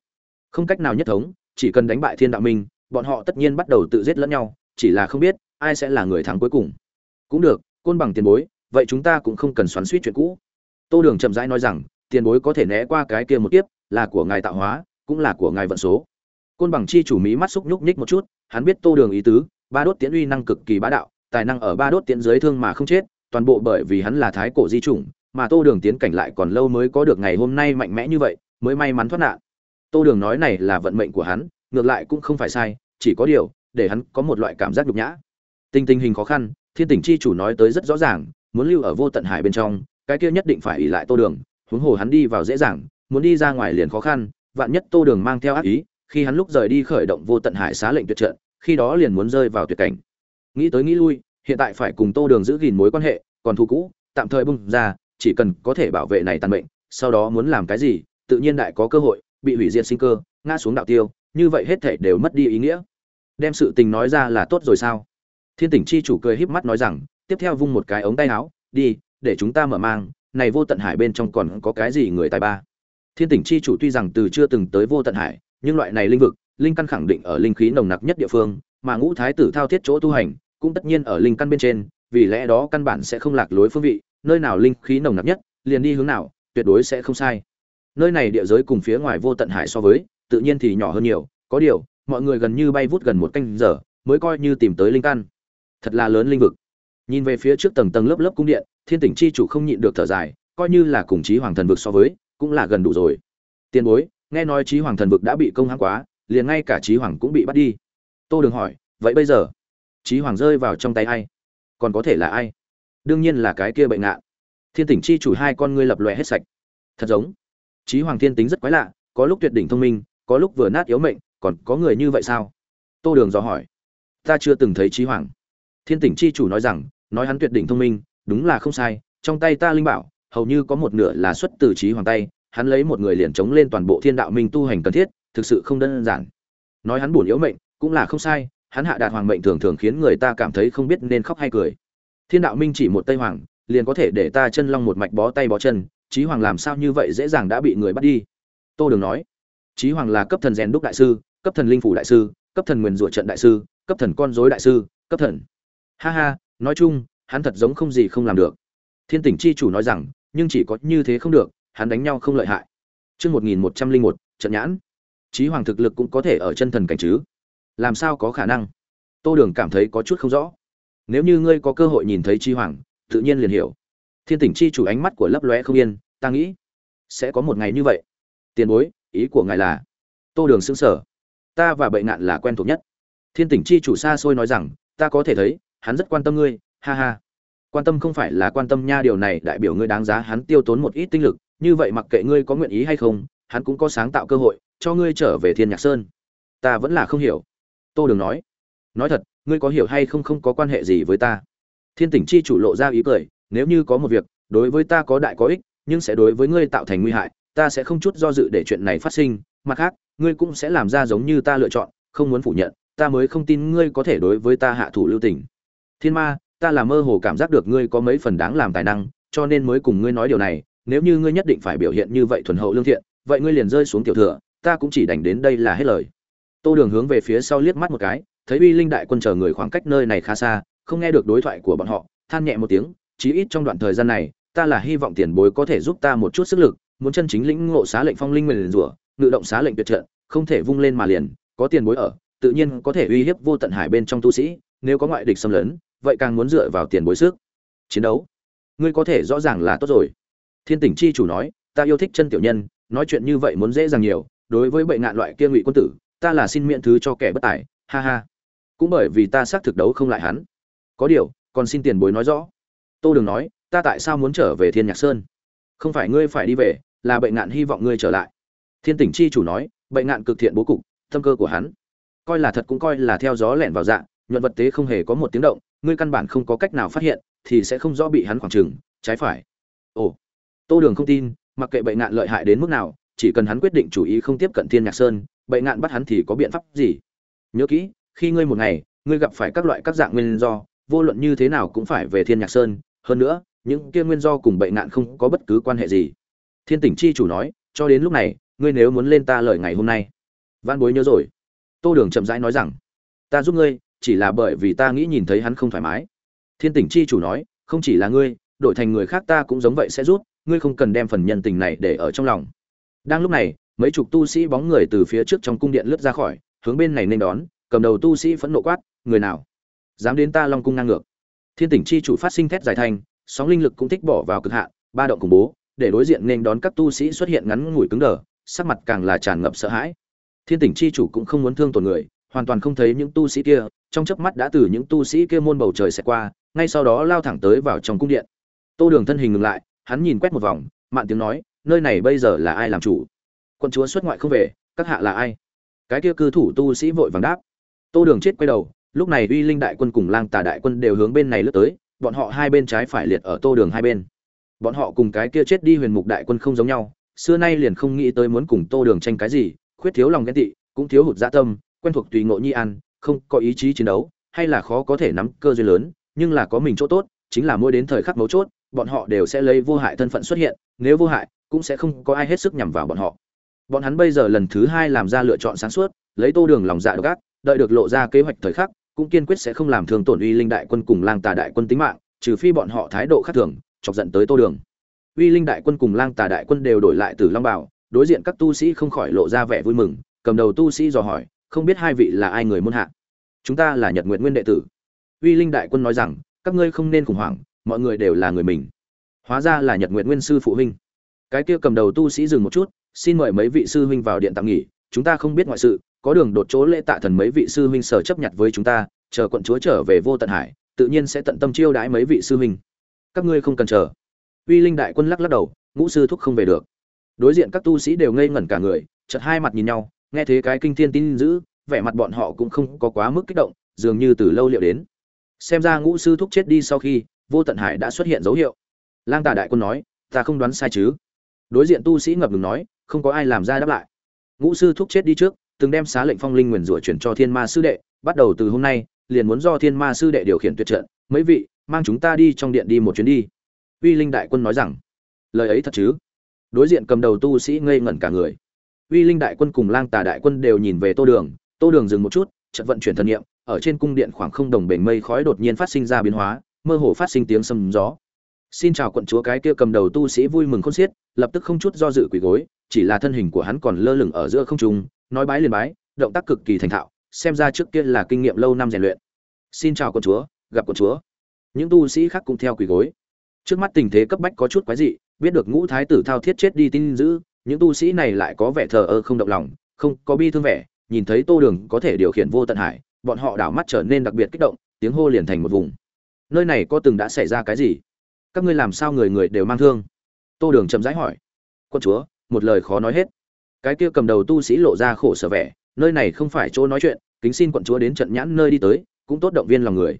Không cách nào nhất thống, chỉ cần đánh bại thiên đạo minh, bọn họ tất nhiên bắt đầu tự giết lẫn nhau, chỉ là không biết ai sẽ là người thắng cuối cùng. Cũng được, côn bằng tiền bối, vậy chúng ta cũng không cần xoắn suýt chuyện cũ. Tô đường chậm rãi nói rằng, tiền bối có thể né qua cái kia một kiếp, là của ngài tạo hóa, cũng là của ngài vận số. Côn bằng chi chủ mỹ mắt xúc nhúc nhích một chút, hắn biết tô đường ý tứ, ba đốt tiễn uy năng cực kỳ bá đạo, tài năng ở ba đốt tiễn dưới thương mà không chết, toàn bộ bởi vì hắn là thái cổ di chủng mà tô đường tiến cảnh lại còn lâu mới có được ngày hôm nay mạnh mẽ như vậy, mới may mắn thoát nạn. Tô đường nói này là vận mệnh của hắn, ngược lại cũng không phải sai, chỉ có điều, để hắn có một loại cảm giác nhục nhã. Tình tình hình khó khăn, thiên tỉnh chi chủ nói tới rất rõ ràng, muốn lưu ở vô tận hải bên trong, cái kia nhất định phải ỉ lại tô đường, huống hồ hắn đi vào dễ dàng, muốn đi ra ngoài liền khó khăn, vạn nhất tô đường mang theo ác ý, khi hắn lúc rời đi khởi động vô tận hải xá lệnh tuyệt trận, khi đó liền muốn rơi vào tuyệt cảnh. Nghĩ tới nghĩ lui, hiện tại phải cùng tô đường giữ gìn mối quan hệ, còn thu cũ, tạm thời bung ra chỉ cần có thể bảo vệ này tàn mệnh, sau đó muốn làm cái gì, tự nhiên đại có cơ hội, bị hủy diệt sinh cơ, ngã xuống đạo tiêu, như vậy hết thể đều mất đi ý nghĩa. Đem sự tình nói ra là tốt rồi sao? Thiên tỉnh chi chủ cười híp mắt nói rằng, tiếp theo vung một cái ống tay áo, đi, để chúng ta mở mang, này vô tận hải bên trong còn có cái gì người tài ba? Thiên tỉnh chi chủ tuy rằng từ chưa từng tới vô tận hải, nhưng loại này linh vực, linh căn khẳng định ở linh khí nồng nặc nhất địa phương, mà ngũ thái tử thao thiết chỗ tu hành, cũng tất nhiên ở linh căn bên trên, vì lẽ đó căn bản sẽ không lạc lối phương vị nơi nào linh khí nồng nặc nhất, liền đi hướng nào, tuyệt đối sẽ không sai. Nơi này địa giới cùng phía ngoài vô tận hải so với, tự nhiên thì nhỏ hơn nhiều. Có điều, mọi người gần như bay vút gần một canh giờ, mới coi như tìm tới linh căn. Thật là lớn linh vực. Nhìn về phía trước tầng tầng lớp lớp cung điện, thiên tỉnh chi chủ không nhịn được thở dài, coi như là cùng chí hoàng thần vực so với, cũng là gần đủ rồi. Tiền bối, nghe nói chí hoàng thần vực đã bị công hãm quá, liền ngay cả chí hoàng cũng bị bắt đi. Tô đường hỏi, vậy bây giờ? Chí hoàng rơi vào trong tay ai? Còn có thể là ai? Đương nhiên là cái kia bệnh ngạn. Thiên tỉnh chi chủ hai con ngươi lập lòe hết sạch. Thật giống. Chí hoàng thiên tính rất quái lạ, có lúc tuyệt đỉnh thông minh, có lúc vừa nát yếu mệnh, còn có người như vậy sao? Tô đường dò hỏi. Ta chưa từng thấy chí hoàng. Thiên tỉnh chi chủ nói rằng, nói hắn tuyệt đỉnh thông minh, đúng là không sai, trong tay ta linh bảo, hầu như có một nửa là xuất từ chí hoàng tay, hắn lấy một người liền chống lên toàn bộ thiên đạo minh tu hành cần thiết, thực sự không đơn giản. Nói hắn buồn yếu mệnh, cũng là không sai, hắn hạ đạt hoàng mệnh thường thường khiến người ta cảm thấy không biết nên khóc hay cười thiên đạo minh chỉ một tây hoàng liền có thể để ta chân long một mạch bó tay bó chân chí hoàng làm sao như vậy dễ dàng đã bị người bắt đi tô đường nói chí hoàng là cấp thần rèn đúc đại sư cấp thần linh phủ đại sư cấp thần nguyền rủa trận đại sư cấp thần con rối đại sư cấp thần ha ha nói chung hắn thật giống không gì không làm được thiên tỉnh chi chủ nói rằng nhưng chỉ có như thế không được hắn đánh nhau không lợi hại Chương 1101, trận nhãn. Chí hoàng thực lực cũng có thể ở chân thần cảnh chứ? Làm sao có khả năng? Tô Đường cảm thấy có chút không rõ. Nếu như ngươi có cơ hội nhìn thấy chi hoàng, tự nhiên liền hiểu. Thiên Tỉnh chi chủ ánh mắt của lấp lóe không yên, ta nghĩ sẽ có một ngày như vậy. Tiền bối, ý của ngài là? Tô Đường sững sở, Ta và Bệ Ngạn là quen thuộc nhất. Thiên Tỉnh chi chủ xa xôi nói rằng, ta có thể thấy, hắn rất quan tâm ngươi, ha ha. Quan tâm không phải là quan tâm nha, điều này đại biểu ngươi đáng giá hắn tiêu tốn một ít tinh lực, như vậy mặc kệ ngươi có nguyện ý hay không hắn cũng có sáng tạo cơ hội cho ngươi trở về thiên nhạc sơn ta vẫn là không hiểu tô đường nói nói thật ngươi có hiểu hay không không có quan hệ gì với ta? Thiên tỉnh chi chủ lộ ra ý cười, nếu như có một việc, đối với ta có đại có ích, nhưng sẽ đối với ngươi tạo thành nguy hại, ta sẽ không chút do dự để chuyện này phát sinh. Mặt khác, ngươi cũng sẽ làm ra giống như ta lựa chọn, không muốn phủ nhận, ta mới không tin ngươi có thể đối với ta hạ thủ lưu tình. Thiên ma, ta là mơ hồ cảm giác được ngươi có mấy phần đáng làm tài năng, cho nên mới cùng ngươi nói điều này. Nếu như ngươi nhất định phải biểu hiện như vậy thuần hậu lương thiện, vậy ngươi liền rơi xuống tiểu thừa, ta cũng chỉ đành đến đây là hết lời. Tô đường hướng về phía sau liếc mắt một cái thấy uy linh đại quân chờ người khoảng cách nơi này khá xa, không nghe được đối thoại của bọn họ, than nhẹ một tiếng, chí ít trong đoạn thời gian này, ta là hy vọng tiền bối có thể giúp ta một chút sức lực, muốn chân chính lĩnh ngộ xá lệnh phong linh nguyền rủa, ngự động xá lệnh tuyệt trận, không thể vung lên mà liền, có tiền bối ở, tự nhiên có thể uy hiếp vô tận hải bên trong tu sĩ, nếu có ngoại địch xâm lấn, vậy càng muốn dựa vào tiền bối sức chiến đấu. Ngươi có thể rõ ràng là tốt rồi. Thiên tỉnh chi chủ nói, ta yêu thích chân tiểu nhân, nói chuyện như vậy muốn dễ dàng nhiều, đối với bệnh ngạn loại kia ngụy quân tử, ta là xin miễn thứ cho kẻ bất tài ha ha. Cũng bởi vì ta xác thực đấu không lại hắn. Có điều còn xin tiền bối nói rõ. Tô đường nói ta tại sao muốn trở về thiên nhạc sơn? Không phải ngươi phải đi về là bệnh ngạn hy vọng ngươi trở lại. Thiên tỉnh chi chủ nói bệnh ngạn cực thiện bố cục tâm cơ của hắn. Coi là thật cũng coi là theo gió lẻn vào dạng nhuận vật tế không hề có một tiếng động ngươi căn bản không có cách nào phát hiện thì sẽ không rõ bị hắn khoảng trừng trái phải. Ồ. Tô Đường không tin, mặc kệ bệnh nạn lợi hại đến mức nào, chỉ cần hắn quyết định chủ ý không tiếp cận Thiên Nhạc Sơn, bệnh nạn bắt hắn thì có biện pháp gì? Nhớ kỹ, khi ngươi một ngày, ngươi gặp phải các loại các dạng nguyên do, vô luận như thế nào cũng phải về Thiên Nhạc Sơn, hơn nữa, những kia nguyên do cùng bệnh nạn không có bất cứ quan hệ gì. Thiên Tỉnh chi chủ nói, cho đến lúc này, ngươi nếu muốn lên ta lời ngày hôm nay, văn Bối nhớ rồi. Tô Đường chậm rãi nói rằng, ta giúp ngươi, chỉ là bởi vì ta nghĩ nhìn thấy hắn không thoải mái. Thiên Tỉnh chi chủ nói, không chỉ là ngươi, đổi thành người khác ta cũng giống vậy sẽ rút, ngươi không cần đem phần nhân tình này để ở trong lòng đang lúc này mấy chục tu sĩ bóng người từ phía trước trong cung điện lướt ra khỏi hướng bên này nên đón cầm đầu tu sĩ phẫn nộ quát người nào? Dám đến ta long cung ngang ngược? Thiên tỉnh chi chủ phát sinh thét giải thanh sóng linh lực cũng thích bỏ vào cực hạ, ba động cùng bố để đối diện nên đón các tu sĩ xuất hiện ngắn ngủi cứng đờ sắc mặt càng là tràn ngập sợ hãi. Thiên tỉnh chi chủ cũng không muốn thương tổn người hoàn toàn không thấy những tu sĩ kia trong chớp mắt đã từ những tu sĩ kia môn bầu trời xẹt qua ngay sau đó lao thẳng tới vào trong cung điện. Tô đường thân hình ngừng lại hắn nhìn quét một vòng mạn tiếng nói nơi này bây giờ là ai làm chủ? Quân chúa xuất ngoại không về các hạ là ai? Cái kia cư thủ tu sĩ vội vàng đáp. Tô đường chết quay đầu, lúc này uy linh đại quân cùng lang tà đại quân đều hướng bên này lướt tới, bọn họ hai bên trái phải liệt ở tô đường hai bên. Bọn họ cùng cái kia chết đi huyền mục đại quân không giống nhau, xưa nay liền không nghĩ tới muốn cùng tô đường tranh cái gì, khuyết thiếu lòng ghen tị, cũng thiếu hụt dạ tâm, quen thuộc tùy ngộ nhi ăn không có ý chí chiến đấu, hay là khó có thể nắm cơ duyên lớn, nhưng là có mình chỗ tốt, chính là mỗi đến thời khắc mấu chốt, bọn họ đều sẽ lấy vô hại thân phận xuất hiện, nếu vô hại, cũng sẽ không có ai hết sức nhằm vào bọn họ bọn hắn bây giờ lần thứ hai làm ra lựa chọn sáng suốt, lấy tô đường lòng dạ độc ác, đợi được lộ ra kế hoạch thời khắc, cũng kiên quyết sẽ không làm thương tổn uy linh đại quân cùng lang tà đại quân tính mạng, trừ phi bọn họ thái độ khác thường, chọc giận tới tô đường. Uy linh đại quân cùng lang tà đại quân đều đổi lại từ long bảo, đối diện các tu sĩ không khỏi lộ ra vẻ vui mừng, cầm đầu tu sĩ dò hỏi, không biết hai vị là ai người muôn hạ? Chúng ta là nhật nguyện nguyên đệ tử. Uy linh đại quân nói rằng, các ngươi không nên khủng hoảng, mọi người đều là người mình. Hóa ra là nhật nguyện nguyên sư phụ huynh. Cái kia cầm đầu tu sĩ dừng một chút xin mời mấy vị sư huynh vào điện tạm nghỉ, chúng ta không biết ngoại sự, có đường đột chỗ lễ tạ thần mấy vị sư huynh sở chấp nhận với chúng ta, chờ quận chúa trở về vô tận hải, tự nhiên sẽ tận tâm chiêu đãi mấy vị sư huynh. Các ngươi không cần chờ. Uy linh đại quân lắc lắc đầu, ngũ sư thúc không về được. Đối diện các tu sĩ đều ngây ngẩn cả người, chợt hai mặt nhìn nhau, nghe thế cái kinh thiên tin dữ, vẻ mặt bọn họ cũng không có quá mức kích động, dường như từ lâu liệu đến. Xem ra ngũ sư thúc chết đi sau khi, vô tận hải đã xuất hiện dấu hiệu. Lang tà đại quân nói, ta không đoán sai chứ đối diện tu sĩ ngập ngừng nói, không có ai làm ra đáp lại. Ngũ sư thúc chết đi trước, từng đem xá lệnh phong linh nguyền rủa chuyển cho thiên ma sư đệ, bắt đầu từ hôm nay, liền muốn do thiên ma sư đệ điều khiển tuyệt trận. Mấy vị, mang chúng ta đi trong điện đi một chuyến đi. Uy linh đại quân nói rằng. Lời ấy thật chứ? Đối diện cầm đầu tu sĩ ngây ngẩn cả người. Uy linh đại quân cùng lang tà đại quân đều nhìn về tô đường tô đường dừng một chút trận vận chuyển thần nghiệm ở trên cung điện khoảng không đồng bể mây khói đột nhiên phát sinh ra biến hóa, mơ hồ phát sinh tiếng sầm gió xin chào quận chúa cái kia cầm đầu tu sĩ vui mừng khôn xiết, lập tức không chút do dự quỳ gối, chỉ là thân hình của hắn còn lơ lửng ở giữa không trung, nói bái liền bái, động tác cực kỳ thành thạo, xem ra trước kia là kinh nghiệm lâu năm rèn luyện. Xin chào quận chúa, gặp quận chúa. Những tu sĩ khác cũng theo quỳ gối. Trước mắt tình thế cấp bách có chút quái dị, biết được ngũ thái tử thao thiết chết đi tin giữ những tu sĩ này lại có vẻ thờ ơ không động lòng, không, có bi thương vẻ, nhìn thấy tô đường có thể điều khiển vô tận hải, bọn họ đảo mắt trở nên đặc biệt kích động, tiếng hô liền thành một vùng. Nơi này có từng đã xảy ra cái gì? Các ngươi làm sao người người đều mang thương? Tô đường chậm rãi hỏi. Quân chúa, một lời khó nói hết. Cái kia cầm đầu tu sĩ lộ ra khổ sở vẻ, nơi này không phải chỗ nói chuyện, kính xin quận chúa đến trận nhãn nơi đi tới, cũng tốt động viên lòng người.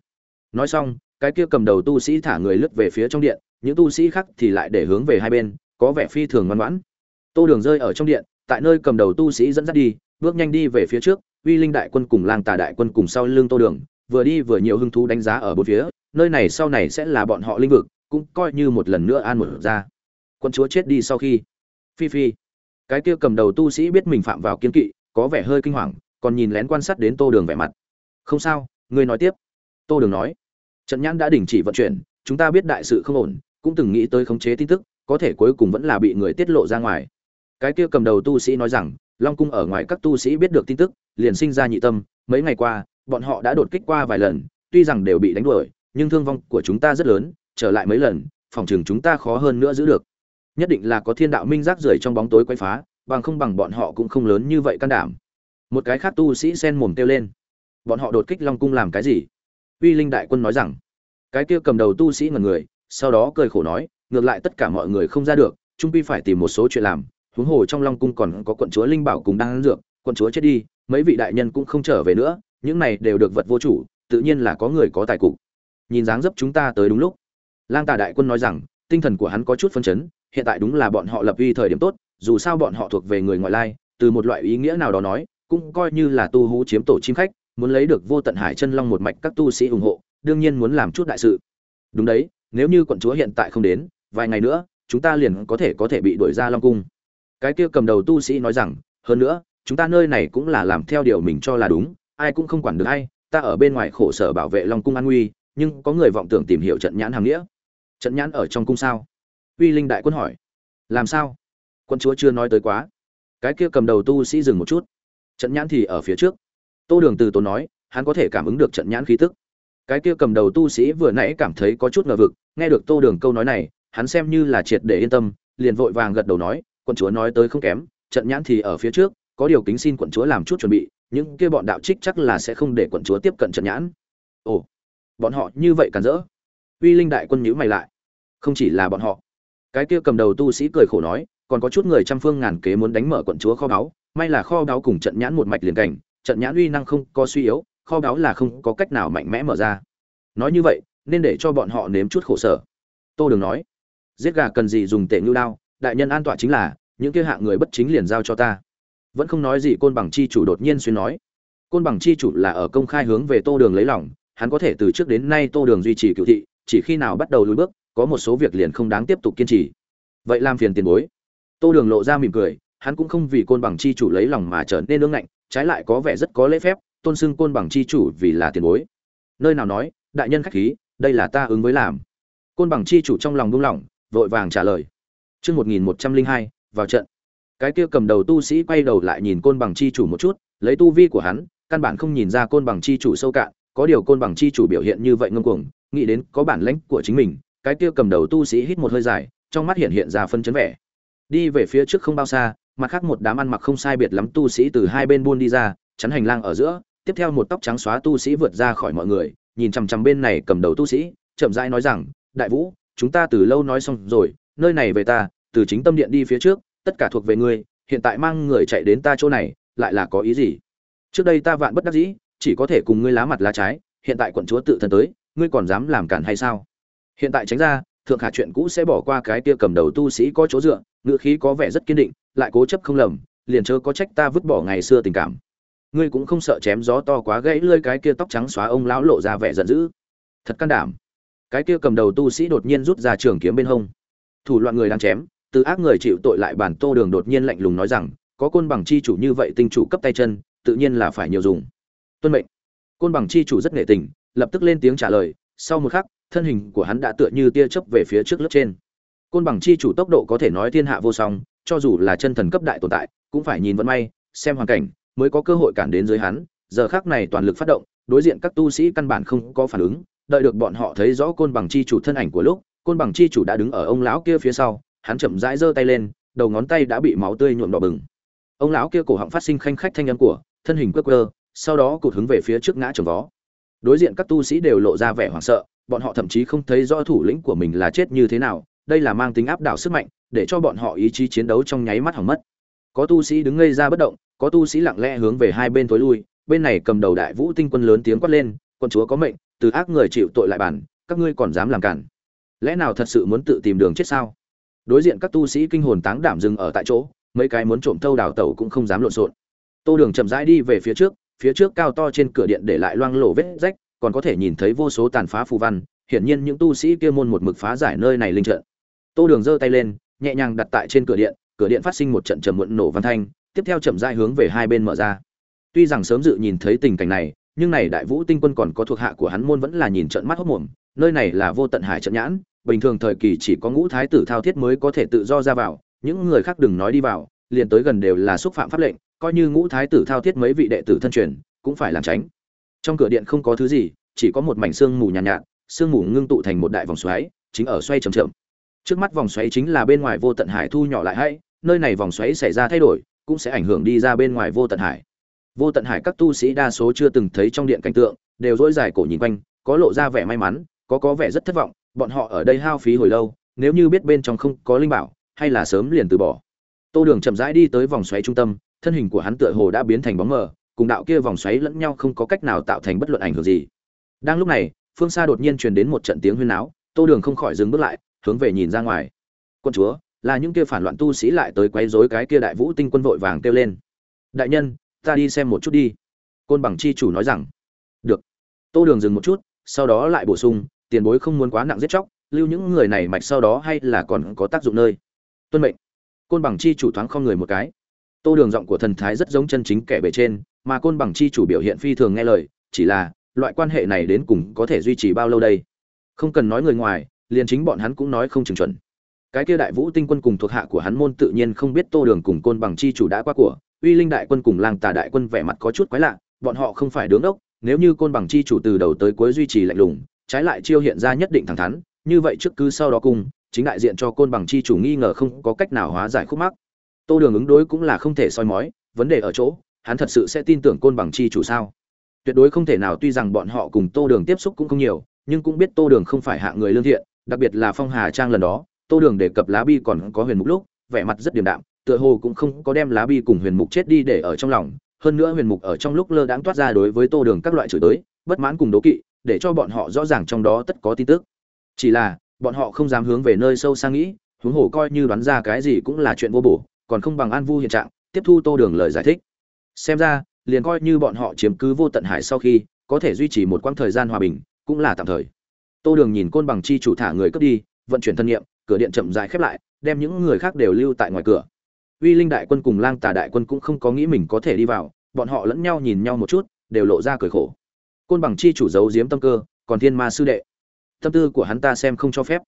Nói xong, cái kia cầm đầu tu sĩ thả người lướt về phía trong điện, những tu sĩ khác thì lại để hướng về hai bên, có vẻ phi thường ngoan ngoãn. Tô đường rơi ở trong điện, tại nơi cầm đầu tu sĩ dẫn dắt đi, bước nhanh đi về phía trước, uy linh đại quân cùng lang tà đại quân cùng sau lưng tô đường, vừa đi vừa nhiều hưng thú đánh giá ở bốn phía, nơi này sau này sẽ là bọn họ linh vực cũng coi như một lần nữa an một ra. Quân chúa chết đi sau khi, phi phi, cái kia cầm đầu tu sĩ biết mình phạm vào kiên kỵ, có vẻ hơi kinh hoàng, còn nhìn lén quan sát đến tô đường vẻ mặt. Không sao, ngươi nói tiếp. Tô đường nói, trận nhãn đã đình chỉ vận chuyển, chúng ta biết đại sự không ổn, cũng từng nghĩ tới khống chế tin tức, có thể cuối cùng vẫn là bị người tiết lộ ra ngoài. Cái kia cầm đầu tu sĩ nói rằng, long cung ở ngoài các tu sĩ biết được tin tức, liền sinh ra nhị tâm, mấy ngày qua, bọn họ đã đột kích qua vài lần, tuy rằng đều bị đánh đuổi, nhưng thương vong của chúng ta rất lớn trở lại mấy lần, phòng trường chúng ta khó hơn nữa giữ được. Nhất định là có thiên đạo minh rác rưởi trong bóng tối quay phá, bằng không bằng bọn họ cũng không lớn như vậy can đảm. Một cái khác tu sĩ sen mồm kêu lên. Bọn họ đột kích long cung làm cái gì? Uy linh đại quân nói rằng. Cái kia cầm đầu tu sĩ ngần người, sau đó cười khổ nói, ngược lại tất cả mọi người không ra được, trung pi phải tìm một số chuyện làm. Huống hồ trong long cung còn có quận chúa linh bảo cùng đang ăn dược, quận chúa chết đi, mấy vị đại nhân cũng không trở về nữa, những này đều được vật vô chủ, tự nhiên là có người có tài cục. Nhìn dáng dấp chúng ta tới đúng lúc lang tà đại quân nói rằng, tinh thần của hắn có chút phân chấn, hiện tại đúng là bọn họ lập uy thời điểm tốt, dù sao bọn họ thuộc về người ngoại lai, từ một loại ý nghĩa nào đó nói, cũng coi như là tu hú chiếm tổ chim khách, muốn lấy được vô tận hải chân long một mạch các tu sĩ ủng hộ, đương nhiên muốn làm chút đại sự. Đúng đấy, nếu như quận chúa hiện tại không đến, vài ngày nữa, chúng ta liền có thể có thể bị đuổi ra long cung. Cái kia cầm đầu tu sĩ nói rằng, hơn nữa, chúng ta nơi này cũng là làm theo điều mình cho là đúng, ai cũng không quản được ai, ta ở bên ngoài khổ sở bảo vệ long cung an nguy, nhưng có người vọng tưởng tìm hiểu trận nhãn hàng nghĩa trận nhãn ở trong cung sao? Uy linh đại quân hỏi. Làm sao? Quân chúa chưa nói tới quá. Cái kia cầm đầu tu sĩ dừng một chút. Trận nhãn thì ở phía trước. Tô đường từ tốn nói, hắn có thể cảm ứng được trận nhãn khí tức. Cái kia cầm đầu tu sĩ vừa nãy cảm thấy có chút ngờ vực, nghe được tô đường câu nói này, hắn xem như là triệt để yên tâm, liền vội vàng gật đầu nói, Quân chúa nói tới không kém, trận nhãn thì ở phía trước, có điều kính xin quận chúa làm chút chuẩn bị, những kia bọn đạo trích chắc là sẽ không để quận chúa tiếp cận trận nhãn. Ồ, bọn họ như vậy cản rỡ. Uy linh đại quân nhữ mày lại không chỉ là bọn họ. Cái kia cầm đầu tu sĩ cười khổ nói, còn có chút người trăm phương ngàn kế muốn đánh mở quận chúa kho báu, may là kho báu cùng trận nhãn một mạch liền cảnh, trận nhãn uy năng không có suy yếu, kho báu là không có cách nào mạnh mẽ mở ra. Nói như vậy, nên để cho bọn họ nếm chút khổ sở. Tô đường nói, giết gà cần gì dùng tệ ngưu đao, đại nhân an tọa chính là, những kia hạng người bất chính liền giao cho ta. Vẫn không nói gì côn bằng chi chủ đột nhiên xuyên nói. Côn bằng chi chủ là ở công khai hướng về tô đường lấy lòng, hắn có thể từ trước đến nay tô đường duy trì cựu thị, chỉ khi nào bắt đầu lùi bước có một số việc liền không đáng tiếp tục kiên trì. Vậy làm phiền tiền bối. Tô đường lộ ra mỉm cười, hắn cũng không vì côn bằng chi chủ lấy lòng mà trở nên nương ngạnh, trái lại có vẻ rất có lễ phép, tôn xưng côn bằng chi chủ vì là tiền bối. Nơi nào nói, đại nhân khách khí, đây là ta ứng với làm. Côn bằng chi chủ trong lòng buông lỏng, vội vàng trả lời. Chương một nghìn một trăm linh hai, vào trận. Cái kia cầm đầu tu sĩ quay đầu lại nhìn côn bằng chi chủ một chút, lấy tu vi của hắn, căn bản không nhìn ra côn bằng chi chủ sâu cạn, có điều côn bằng chi chủ biểu hiện như vậy ngông cuồng, nghĩ đến có bản lãnh của chính mình cái kia cầm đầu tu sĩ hít một hơi dài, trong mắt hiện hiện ra phân chấn vẻ. Đi về phía trước không bao xa, mặt khác một đám ăn mặc không sai biệt lắm tu sĩ từ hai bên buôn đi ra, chắn hành lang ở giữa, tiếp theo một tóc trắng xóa tu sĩ vượt ra khỏi mọi người, nhìn chằm chằm bên này cầm đầu tu sĩ, chậm rãi nói rằng, đại vũ, chúng ta từ lâu nói xong rồi, nơi này về ta, từ chính tâm điện đi phía trước, tất cả thuộc về ngươi, hiện tại mang người chạy đến ta chỗ này, lại là có ý gì? Trước đây ta vạn bất đắc dĩ, chỉ có thể cùng ngươi lá mặt lá trái, hiện tại quận chúa tự thân tới, ngươi còn dám làm cản hay sao? Hiện tại tránh ra, thượng hạ chuyện cũ sẽ bỏ qua cái tia cầm đầu tu sĩ có chỗ dựa ngựa khí có vẻ rất kiên định, lại cố chấp không lầm, liền chớ có trách ta vứt bỏ ngày xưa tình cảm. Ngươi cũng không sợ chém gió to quá gãy lơi cái kia tóc trắng xóa ông lão lộ ra vẻ giận dữ. Thật can đảm. Cái kia cầm đầu tu sĩ đột nhiên rút ra trường kiếm bên hông. Thủ loạn người đang chém, từ ác người chịu tội lại bản tô đường đột nhiên lạnh lùng nói rằng, có côn bằng chi chủ như vậy tinh chủ cấp tay chân, tự nhiên là phải nhiều dùng. Tuân mệnh. Côn bằng chi chủ rất nghệ tình, lập tức lên tiếng trả lời, sau một khắc thân hình của hắn đã tựa như tia chớp về phía trước lớp trên. Côn bằng chi chủ tốc độ có thể nói thiên hạ vô song, cho dù là chân thần cấp đại tồn tại, cũng phải nhìn vận may, xem hoàn cảnh, mới có cơ hội cản đến dưới hắn. Giờ khắc này toàn lực phát động, đối diện các tu sĩ căn bản không có phản ứng, đợi được bọn họ thấy rõ côn bằng chi chủ thân ảnh của lúc, côn bằng chi chủ đã đứng ở ông lão kia phía sau, hắn chậm rãi giơ tay lên, đầu ngón tay đã bị máu tươi nhuộm đỏ bừng. Ông lão kia cổ họng phát sinh khanh khách thanh âm của, thân hình quơ quơ, sau đó cụt hướng về phía trước ngã trồng vó. Đối diện các tu sĩ đều lộ ra vẻ hoảng sợ bọn họ thậm chí không thấy rõ thủ lĩnh của mình là chết như thế nào, đây là mang tính áp đảo sức mạnh, để cho bọn họ ý chí chiến đấu trong nháy mắt hỏng mất. Có tu sĩ đứng ngây ra bất động, có tu sĩ lặng lẽ hướng về hai bên tối lui, bên này cầm đầu đại vũ tinh quân lớn tiếng quát lên, quân chúa có mệnh, từ ác người chịu tội lại bản, các ngươi còn dám làm cản. Lẽ nào thật sự muốn tự tìm đường chết sao? Đối diện các tu sĩ kinh hồn táng đảm dừng ở tại chỗ, mấy cái muốn trộm thâu đào tẩu cũng không dám lộn xộn. Tô đường chậm rãi đi về phía trước phía trước cao to trên cửa điện để lại loang lổ vết rách còn có thể nhìn thấy vô số tàn phá phù văn, hiển nhiên những tu sĩ kia môn một mực phá giải nơi này linh trận. Tô đường giơ tay lên, nhẹ nhàng đặt tại trên cửa điện cửa điện phát sinh một trận trầm muộn nổ văn thanh, tiếp theo chậm rãi hướng về hai bên mở ra. Tuy rằng sớm dự nhìn thấy tình cảnh này, nhưng này đại vũ tinh quân còn có thuộc hạ của hắn môn vẫn là nhìn trận mắt hốc mồm, nơi này là vô tận hải trận nhãn, bình thường thời kỳ chỉ có ngũ thái tử thao thiết mới có thể tự do ra vào, những người khác đừng nói đi vào, liền tới gần đều là xúc phạm pháp lệnh, coi như ngũ thái tử thao thiết mấy vị đệ tử thân truyền, cũng phải làm tránh trong cửa điện không có thứ gì chỉ có một mảnh xương mù nhàn nhạt, nhạt sương mù ngưng tụ thành một đại vòng xoáy chính ở xoay chậm chậm. Trước mắt vòng xoáy chính là bên ngoài vô tận hải thu nhỏ lại hay nơi này vòng xoáy xảy ra thay đổi cũng sẽ ảnh hưởng đi ra bên ngoài vô tận hải. Vô tận hải các tu sĩ đa số chưa từng thấy trong điện cảnh tượng đều dỗi dài cổ nhìn quanh có lộ ra vẻ may mắn có có vẻ rất thất vọng bọn họ ở đây hao phí hồi lâu nếu như biết bên trong không có linh bảo hay là sớm liền từ bỏ. Tô đường chậm rãi đi tới vòng xoáy trung tâm thân hình của hắn tựa hồ đã biến thành bóng mờ cùng đạo kia vòng xoáy lẫn nhau không có cách nào tạo thành bất luận ảnh hưởng gì. Đang lúc này, phương xa đột nhiên truyền đến một trận tiếng huyên náo, tô đường không khỏi dừng bước lại, hướng về nhìn ra ngoài. Quân chúa, là những kia phản loạn tu sĩ lại tới quấy rối cái kia đại vũ tinh quân vội vàng kêu lên. Đại nhân, ta đi xem một chút đi. Côn bằng chi chủ nói rằng. Được. Tô đường dừng một chút, sau đó lại bổ sung, tiền bối không muốn quá nặng giết chóc, lưu những người này mạch sau đó hay là còn có tác dụng nơi. Tuân mệnh. Côn bằng chi chủ thoáng không người một cái. Tô đường giọng của thần thái rất giống chân chính kẻ bề trên mà côn bằng chi chủ biểu hiện phi thường nghe lời, chỉ là, loại quan hệ này đến cùng có thể duy trì bao lâu đây? Không cần nói người ngoài, liền chính bọn hắn cũng nói không chừng chuẩn. Cái kia đại vũ tinh quân cùng thuộc hạ của hắn môn tự nhiên không biết tô đường cùng côn bằng chi chủ đã qua của, uy linh đại quân cùng lang tà đại quân vẻ mặt có chút quái lạ, bọn họ không phải đứng ốc, nếu như côn bằng chi chủ từ đầu tới cuối duy trì lạnh lùng, trái lại chiêu hiện ra nhất định thẳng thắn, như vậy trước cứ sau đó cùng, chính đại diện cho côn bằng chi chủ nghi ngờ không có cách nào hóa giải khúc mắc. Tô đường ứng đối cũng là không thể soi mói, vấn đề ở chỗ hắn thật sự sẽ tin tưởng côn bằng chi chủ sao? Tuyệt đối không thể nào, tuy rằng bọn họ cùng tô đường tiếp xúc cũng không nhiều, nhưng cũng biết tô đường không phải hạ người lương thiện, đặc biệt là phong hà trang lần đó, tô đường đề cập lá bi còn có huyền mục lúc, vẻ mặt rất điềm đạm, tựa hồ cũng không có đem lá bi cùng huyền mục chết đi để ở trong lòng. Hơn nữa huyền mục ở trong lúc lơ đãng toát ra đối với tô đường các loại chửi tới bất mãn cùng đố kỵ, để cho bọn họ rõ ràng trong đó tất có tin tức. Chỉ là, bọn họ không dám hướng về nơi sâu xa nghĩ, huống hồ coi như đoán ra cái gì cũng là chuyện vô bổ, còn không bằng an vu hiện trạng, tiếp thu tô đường lời giải thích xem ra, liền coi như bọn họ chiếm cứ vô tận hải sau khi, có thể duy trì một quãng thời gian hòa bình, cũng là tạm thời. Tô đường nhìn côn bằng chi chủ thả người cướp đi, vận chuyển thân nhiệm, cửa điện chậm dài khép lại, đem những người khác đều lưu tại ngoài cửa. Uy linh đại quân cùng lang tà đại quân cũng không có nghĩ mình có thể đi vào, bọn họ lẫn nhau nhìn nhau một chút, đều lộ ra cười khổ. Côn bằng chi chủ giấu giếm tâm cơ, còn thiên ma sư đệ. Tâm tư của hắn ta xem không cho phép.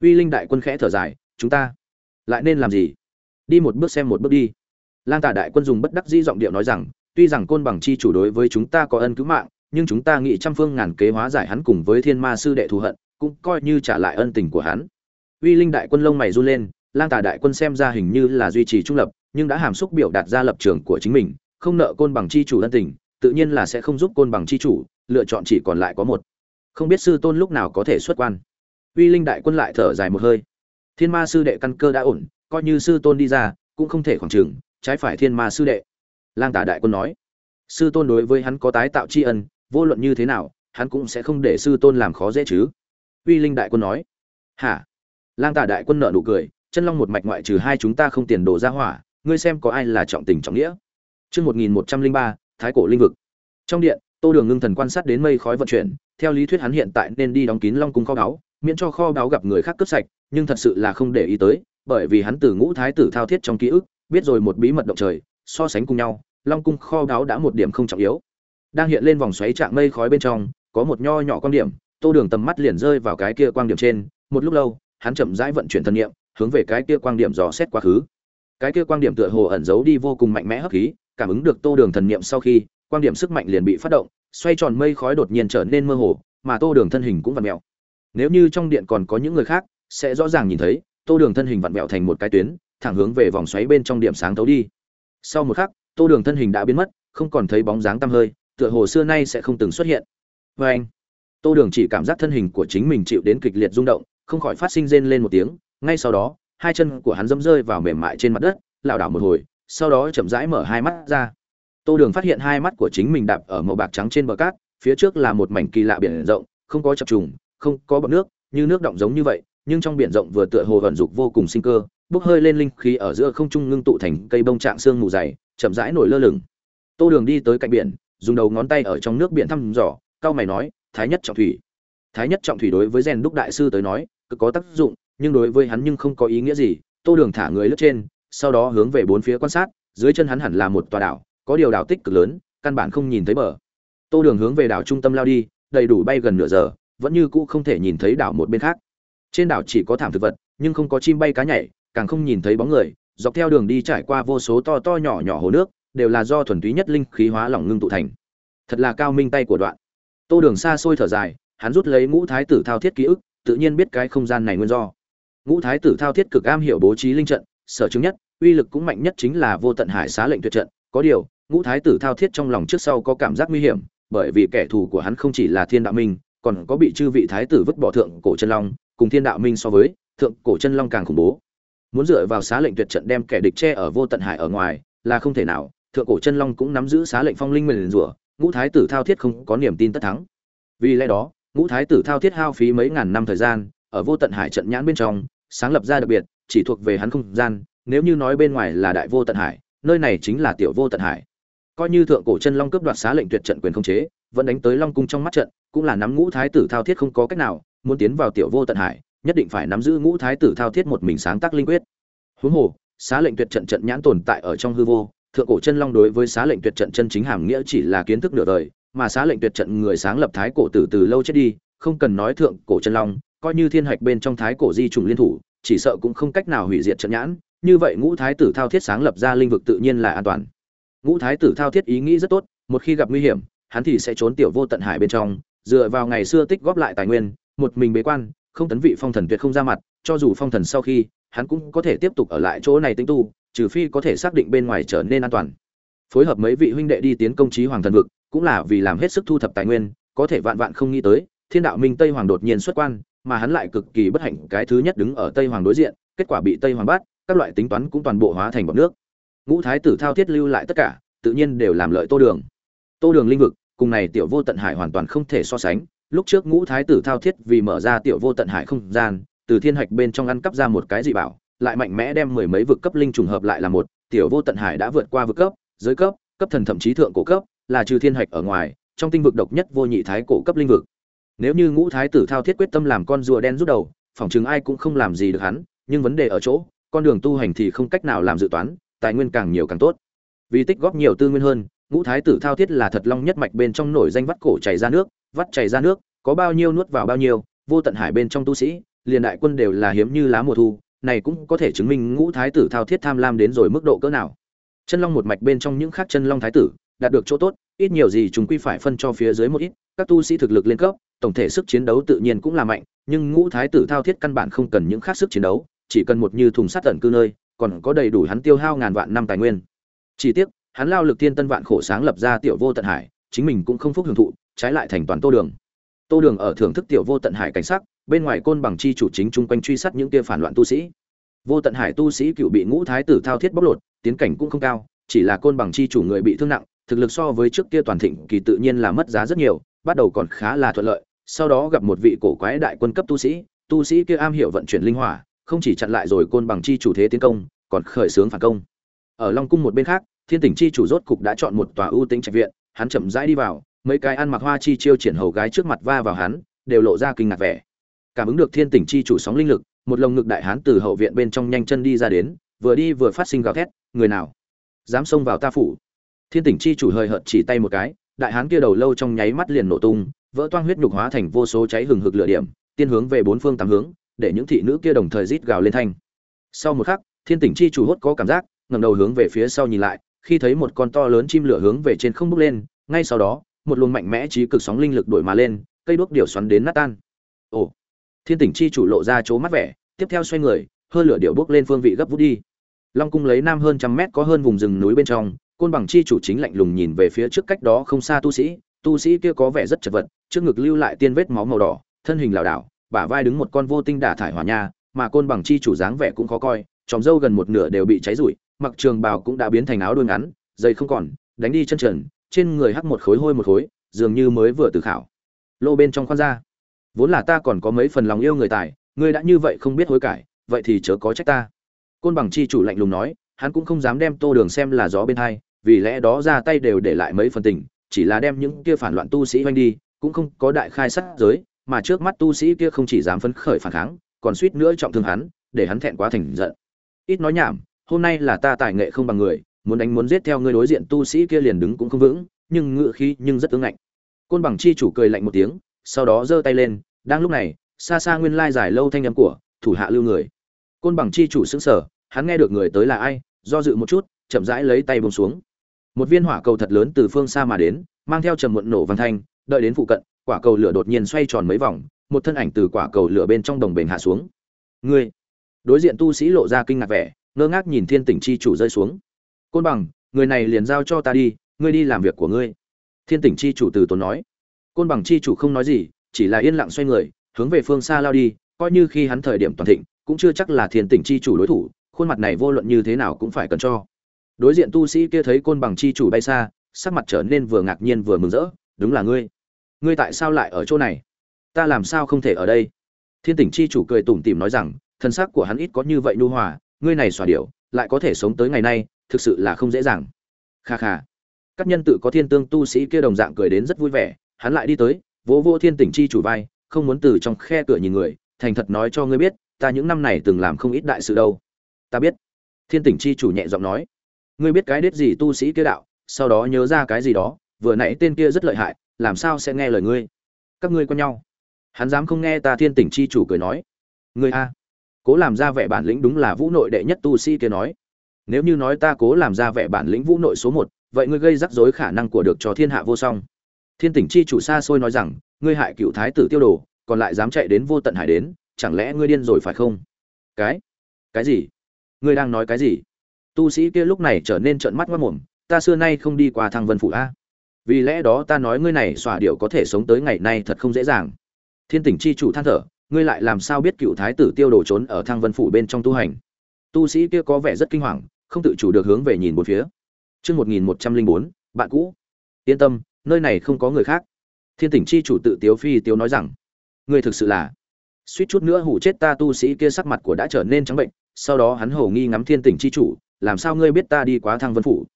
Uy linh đại quân khẽ thở dài, chúng ta lại nên làm gì? Đi một bước xem một bước đi lang tà đại quân dùng bất đắc dĩ giọng điệu nói rằng, tuy rằng côn bằng chi chủ đối với chúng ta có ân cứu mạng, nhưng chúng ta nghĩ trăm phương ngàn kế hóa giải hắn cùng với thiên ma sư đệ thù hận, cũng coi như trả lại ân tình của hắn. Uy linh đại quân lông mày run lên, lang tà đại quân xem ra hình như là duy trì trung lập, nhưng đã hàm xúc biểu đạt ra lập trường của chính mình, không nợ côn bằng chi chủ ân tình, tự nhiên là sẽ không giúp côn bằng chi chủ, lựa chọn chỉ còn lại có một. Không biết sư tôn lúc nào có thể xuất quan. Uy linh đại quân lại thở dài một hơi. Thiên ma sư đệ căn cơ đã ổn, coi như sư tôn đi ra, cũng không thể khoảng trừng trái phải thiên ma sư đệ. Lang tả đại quân nói, sư tôn đối với hắn có tái tạo tri ân, vô luận như thế nào, hắn cũng sẽ không để sư tôn làm khó dễ chứ. Uy linh đại quân nói, hả? Lang tả đại quân nợ nụ cười, chân long một mạch ngoại trừ hai chúng ta không tiền đồ ra hỏa, ngươi xem có ai là trọng tình trọng nghĩa? Chương một nghìn một trăm linh ba, thái cổ linh vực. Trong điện, tô đường ngưng thần quan sát đến mây khói vận chuyển, theo lý thuyết hắn hiện tại nên đi đóng kín long cung kho báu, miễn cho kho báu gặp người khác cướp sạch, nhưng thật sự là không để ý tới, bởi vì hắn từ ngũ thái tử thao thiết trong ký ức biết rồi một bí mật động trời, so sánh cùng nhau, long cung kho đáo đã một điểm không trọng yếu. Đang hiện lên vòng xoáy trạng mây khói bên trong, có một nho nhỏ quan điểm, tô đường tầm mắt liền rơi vào cái kia quang điểm trên, một lúc lâu, hắn chậm rãi vận chuyển thân nhiệm hướng về cái kia quang điểm dò xét quá khứ. Cái kia quang điểm tựa hồ ẩn giấu đi vô cùng mạnh mẽ hấp khí, cảm ứng được tô đường thần niệm sau khi quang điểm sức mạnh liền bị phát động, xoay tròn mây khói đột nhiên trở nên mơ hồ, mà tô đường thân hình cũng vặn mẹo nếu như trong điện còn có những người khác, sẽ rõ ràng nhìn thấy, tô đường thân hình vặn mẹo thành một cái tuyến thẳng hướng về vòng xoáy bên trong điểm sáng tấu đi. Sau một khắc, tô đường thân hình đã biến mất, không còn thấy bóng dáng tăm hơi, tựa hồ xưa nay sẽ không từng xuất hiện. Vê anh, tô đường chỉ cảm giác thân hình của chính mình chịu đến kịch liệt rung động, không khỏi phát sinh rên lên một tiếng, ngay sau đó, hai chân của hắn dẫm rơi vào mềm mại trên mặt đất, lảo đảo một hồi, sau đó chậm rãi mở hai mắt ra. Tô đường phát hiện hai mắt của chính mình đạp ở màu bạc trắng trên bờ cát, phía trước là một mảnh kỳ lạ biển rộng, không có chập trùng, không có bọt nước, như nước động giống như vậy, nhưng trong biển rộng vừa tựa hồ vận dục vô cùng sinh cơ bốc hơi lên linh khí ở giữa không trung ngưng tụ thành cây bông trạng xương mù dày, chậm rãi nổi lơ lửng. Tô đường đi tới cạnh biển, dùng đầu ngón tay ở trong nước biển thăm dò, cao mày nói, thái nhất trọng thủy. Thái nhất trọng thủy đối với rèn đúc đại sư tới nói, cực có tác dụng, nhưng đối với hắn nhưng không có ý nghĩa gì. Tô đường thả người lướt trên, sau đó hướng về bốn phía quan sát, dưới chân hắn hẳn là một tòa đảo, có điều đảo tích cực lớn, căn bản không nhìn thấy bờ. Tô đường hướng về đảo trung tâm lao đi, đầy đủ bay gần nửa giờ, vẫn như cũ không thể nhìn thấy đảo một bên khác. Trên đảo chỉ có thảm thực vật, nhưng không có chim bay cá nhảy càng không nhìn thấy bóng người, dọc theo đường đi trải qua vô số to to nhỏ nhỏ hồ nước, đều là do thuần túy nhất linh khí hóa lỏng ngưng tụ thành. Thật là cao minh tay của đoạn. Tô đường xa xôi thở dài, hắn rút lấy ngũ thái tử thao thiết ký ức, tự nhiên biết cái không gian này nguyên do. Ngũ thái tử thao thiết cực am hiểu bố trí linh trận, sở chứng nhất, uy lực cũng mạnh nhất chính là vô tận hải xá lệnh tuyệt trận. Có điều, ngũ thái tử thao thiết trong lòng trước sau có cảm giác nguy hiểm, bởi vì kẻ thù của hắn không chỉ là thiên đạo minh, còn có bị chư vị thái tử vứt bỏ thượng cổ chân long, cùng thiên đạo minh so với, thượng cổ chân long càng khủng bố muốn dựa vào xá lệnh tuyệt trận đem kẻ địch che ở vô tận hải ở ngoài, là không thể nào. Thượng cổ chân long cũng nắm giữ xá lệnh phong linh mình rủa, ngũ thái tử thao thiết không có niềm tin tất thắng. Vì lẽ đó, ngũ thái tử thao thiết hao phí mấy ngàn năm thời gian, ở vô tận hải trận nhãn bên trong, sáng lập ra đặc biệt, chỉ thuộc về hắn không gian, nếu như nói bên ngoài là đại vô tận hải, nơi này chính là tiểu vô tận hải. Coi như thượng cổ chân long cướp đoạt xá lệnh tuyệt trận quyền không chế, vẫn đánh tới long cung trong mắt trận, cũng là nắm ngũ thái tử thao thiết không có cách nào, muốn tiến vào tiểu vô tận hải nhất định phải nắm giữ ngũ thái tử thao thiết một mình sáng tác linh quyết. Huống hồ, xá lệnh tuyệt trận trận nhãn tồn tại ở trong hư vô, thượng cổ chân long đối với xá lệnh tuyệt trận chân chính hàm nghĩa chỉ là kiến thức nửa đời, mà xá lệnh tuyệt trận người sáng lập thái cổ từ từ lâu chết đi, không cần nói thượng cổ chân long, coi như thiên hạch bên trong thái cổ di trùng liên thủ, chỉ sợ cũng không cách nào hủy diệt trận nhãn, như vậy ngũ thái tử thao thiết sáng lập ra linh vực tự nhiên là an toàn. Ngũ thái tử thao thiết ý nghĩ rất tốt, một khi gặp nguy hiểm, hắn thì sẽ trốn tiểu vô tận hải bên trong, dựa vào ngày xưa tích góp lại tài nguyên, một mình bế quan không tấn vị phong thần tuyệt không ra mặt, cho dù phong thần sau khi, hắn cũng có thể tiếp tục ở lại chỗ này tính tu, trừ phi có thể xác định bên ngoài trở nên an toàn. Phối hợp mấy vị huynh đệ đi tiến công chí hoàng thần vực, cũng là vì làm hết sức thu thập tài nguyên, có thể vạn vạn không nghĩ tới, thiên đạo minh tây hoàng đột nhiên xuất quan, mà hắn lại cực kỳ bất hạnh, cái thứ nhất đứng ở tây hoàng đối diện, kết quả bị tây hoàng bắt, các loại tính toán cũng toàn bộ hóa thành bọt nước. Ngũ thái tử thao thiết lưu lại tất cả, tự nhiên đều làm lợi tô đường. Tô đường linh vực, cùng này tiểu vô tận hải hoàn toàn không thể so sánh lúc trước ngũ thái tử thao thiết vì mở ra tiểu vô tận hải không gian, từ thiên hạch bên trong ăn cắp ra một cái dị bảo, lại mạnh mẽ đem mười mấy vực cấp linh trùng hợp lại là một, tiểu vô tận hải đã vượt qua vực cấp, giới cấp cấp thần thậm chí thượng cổ cấp, là trừ thiên hạch ở ngoài, trong tinh vực độc nhất vô nhị thái cổ cấp linh vực. Nếu như ngũ thái tử thao thiết quyết tâm làm con rùa đen rút đầu, phỏng chừng ai cũng không làm gì được hắn, nhưng vấn đề ở chỗ, con đường tu hành thì không cách nào làm dự toán, tài nguyên càng nhiều càng tốt. Vì tích góp nhiều tư nguyên hơn, ngũ thái tử thao thiết là thật long nhất mạch bên trong nổi danh vắt cổ chảy ra nước vắt chảy ra nước, có bao nhiêu nuốt vào bao nhiêu, vô tận hải bên trong tu sĩ, liền đại quân đều là hiếm như lá mùa thu, này cũng có thể chứng minh ngũ thái tử thao thiết tham lam đến rồi mức độ cỡ nào. Chân long một mạch bên trong những khác chân long thái tử, đạt được chỗ tốt, ít nhiều gì chúng quy phải phân cho phía dưới một ít, các tu sĩ thực lực lên cấp, tổng thể sức chiến đấu tự nhiên cũng là mạnh, nhưng ngũ thái tử thao thiết căn bản không cần những khác sức chiến đấu, chỉ cần một như thùng sắt tận cư nơi, còn có đầy đủ hắn tiêu hao ngàn vạn năm tài nguyên. Chỉ tiếc, hắn lao lực thiên tân vạn khổ sáng lập ra tiểu vô tận hải, chính mình cũng không phúc hưởng thụ trái lại thành toàn tô đường. Tô đường ở thưởng thức tiểu vô tận hải cảnh sắc, bên ngoài côn bằng chi chủ chính chung quanh truy sát những kia phản loạn tu sĩ. Vô tận hải tu sĩ cựu bị ngũ thái tử thao thiết bóc lột, tiến cảnh cũng không cao, chỉ là côn bằng chi chủ người bị thương nặng, thực lực so với trước kia toàn thịnh kỳ tự nhiên là mất giá rất nhiều, bắt đầu còn khá là thuận lợi, sau đó gặp một vị cổ quái đại quân cấp tu sĩ tu sĩ kia am hiểu vận chuyển linh hỏa, không chỉ chặn lại rồi côn bằng chi chủ thế tiến công, còn khởi xướng phản công. Ở long cung một bên khác, thiên tỉnh chi chủ rốt cục đã chọn một tòa ưu tính trạch viện, hắn chậm rãi đi vào mấy cái ăn mặc hoa chi chiêu triển hầu gái trước mặt va vào hắn, đều lộ ra kinh ngạc vẻ. Cảm ứng được thiên tỉnh chi chủ sóng linh lực, một lồng ngực đại hán từ hậu viện bên trong nhanh chân đi ra đến, vừa đi vừa phát sinh gào thét, người nào? Dám xông vào ta phủ? Thiên tỉnh chi chủ hơi hợt chỉ tay một cái, đại hán kia đầu lâu trong nháy mắt liền nổ tung, vỡ toang huyết nhục hóa thành vô số cháy hừng hực lửa điểm, tiên hướng về bốn phương tám hướng, để những thị nữ kia đồng thời rít gào lên thanh. Sau một khắc, thiên tỉnh chi chủ hốt có cảm giác, ngẩng đầu hướng về phía sau nhìn lại, khi thấy một con to lớn chim lửa hướng về trên không bốc lên, ngay sau đó một luồng mạnh mẽ trí cực sóng linh lực đổi mà lên, cây đuốc điểu xoắn đến nát tan. Ồ, thiên tỉnh chi chủ lộ ra chỗ mắt vẻ, tiếp theo xoay người hơi lửa điệu bước lên phương vị gấp vút đi. Long cung lấy nam hơn trăm mét có hơn vùng rừng núi bên trong, côn bằng chi chủ chính lạnh lùng nhìn về phía trước cách đó không xa tu sĩ tu sĩ kia có vẻ rất chật vật, trước ngực lưu lại tiên vết máu màu đỏ, thân hình lảo đảo, bả vai đứng một con vô tinh đả thải hỏa nha, mà côn bằng chi chủ dáng vẻ cũng khó coi, tròm râu gần một nửa đều bị cháy rụi, mặc trường bào cũng đã biến thành áo đuôi ngắn dây không còn, đánh đi chân trần trên người hắc một khối hôi một khối, dường như mới vừa từ khảo. Lô bên trong khoan ra. Vốn là ta còn có mấy phần lòng yêu người tài, ngươi đã như vậy không biết hối cải, vậy thì chớ có trách ta. Côn bằng chi chủ lạnh lùng nói, hắn cũng không dám đem tô đường xem là gió bên hai, vì lẽ đó ra tay đều để lại mấy phần tình, chỉ là đem những kia phản loạn tu sĩ oanh đi, cũng không có đại khai sát giới, mà trước mắt tu sĩ kia không chỉ dám phấn khởi phản kháng, còn suýt nữa trọng thương hắn, để hắn thẹn quá thành giận. Ít nói nhảm, hôm nay là ta tài nghệ không bằng người muốn đánh muốn giết theo ngươi đối diện tu sĩ kia liền đứng cũng không vững, nhưng ngựa khí nhưng rất tương ngạnh. Côn bằng chi chủ cười lạnh một tiếng, sau đó giơ tay lên, đang lúc này, xa xa nguyên lai dài lâu thanh âm của thủ hạ lưu người. Côn bằng chi chủ sững sờ, hắn nghe được người tới là ai, do dự một chút, chậm rãi lấy tay bông xuống. Một viên hỏa cầu thật lớn từ phương xa mà đến, mang theo trầm muộn nổ văn thanh, đợi đến phụ cận, quả cầu lửa đột nhiên xoay tròn mấy vòng, một thân ảnh từ quả cầu lửa bên trong đồng bền hạ xuống. Ngươi! Đối diện tu sĩ lộ ra kinh ngạc vẻ, ngơ ngác nhìn thiên tỉnh chi chủ rơi xuống côn bằng, người này liền giao cho ta đi, ngươi đi làm việc của ngươi. Thiên tỉnh chi chủ từ tốn nói. Côn bằng chi chủ không nói gì, chỉ là yên lặng xoay người, hướng về phương xa lao đi, coi như khi hắn thời điểm toàn thịnh, cũng chưa chắc là thiên tỉnh chi chủ đối thủ, khuôn mặt này vô luận như thế nào cũng phải cần cho. Đối diện tu sĩ kia thấy côn bằng chi chủ bay xa, sắc mặt trở nên vừa ngạc nhiên vừa mừng rỡ, đúng là ngươi. Ngươi tại sao lại ở chỗ này? Ta làm sao không thể ở đây? Thiên tỉnh chi chủ cười tủm tỉm nói rằng, thân xác của hắn ít có như vậy nu hòa, ngươi này xòa điệu lại có thể sống tới ngày nay thực sự là không dễ dàng. Kha kha. Các nhân tự có thiên tương tu sĩ kia đồng dạng cười đến rất vui vẻ, hắn lại đi tới, vỗ vô thiên tỉnh chi chủ vai, không muốn từ trong khe cửa nhìn người, thành thật nói cho ngươi biết, ta những năm này từng làm không ít đại sự đâu. Ta biết. Thiên tỉnh chi chủ nhẹ giọng nói. Ngươi biết cái đết gì tu sĩ kia đạo, sau đó nhớ ra cái gì đó, vừa nãy tên kia rất lợi hại, làm sao sẽ nghe lời ngươi? Các ngươi có nhau. Hắn dám không nghe ta thiên tỉnh chi chủ cười nói. Ngươi a. Cố làm ra vẻ bản lĩnh đúng là vũ nội đệ nhất tu sĩ kia nói nếu như nói ta cố làm ra vẻ bản lĩnh vũ nội số một, vậy ngươi gây rắc rối khả năng của được cho thiên hạ vô song. Thiên tỉnh chi chủ xa xôi nói rằng, ngươi hại cựu thái tử tiêu đồ, còn lại dám chạy đến vô tận hải đến, chẳng lẽ ngươi điên rồi phải không? Cái? Cái gì? Ngươi đang nói cái gì? Tu sĩ kia lúc này trở nên trợn mắt mất mồm, ta xưa nay không đi qua thăng vân phủ a. Vì lẽ đó ta nói ngươi này xòa điệu có thể sống tới ngày nay thật không dễ dàng. Thiên tỉnh chi chủ than thở, ngươi lại làm sao biết cựu thái tử tiêu đồ trốn ở thăng vân phủ bên trong tu hành? Tu sĩ kia có vẻ rất kinh hoàng không tự chủ được hướng về nhìn một phía. Chương một nghìn một trăm linh bốn, bạn cũ. Yên tâm, nơi này không có người khác. Thiên tỉnh chi chủ tự tiếu phi tiếu nói rằng, ngươi thực sự là suýt chút nữa hủ chết ta tu sĩ kia sắc mặt của đã trở nên trắng bệnh, sau đó hắn hồ nghi ngắm thiên tỉnh chi chủ, làm sao ngươi biết ta đi quá thăng vân phủ?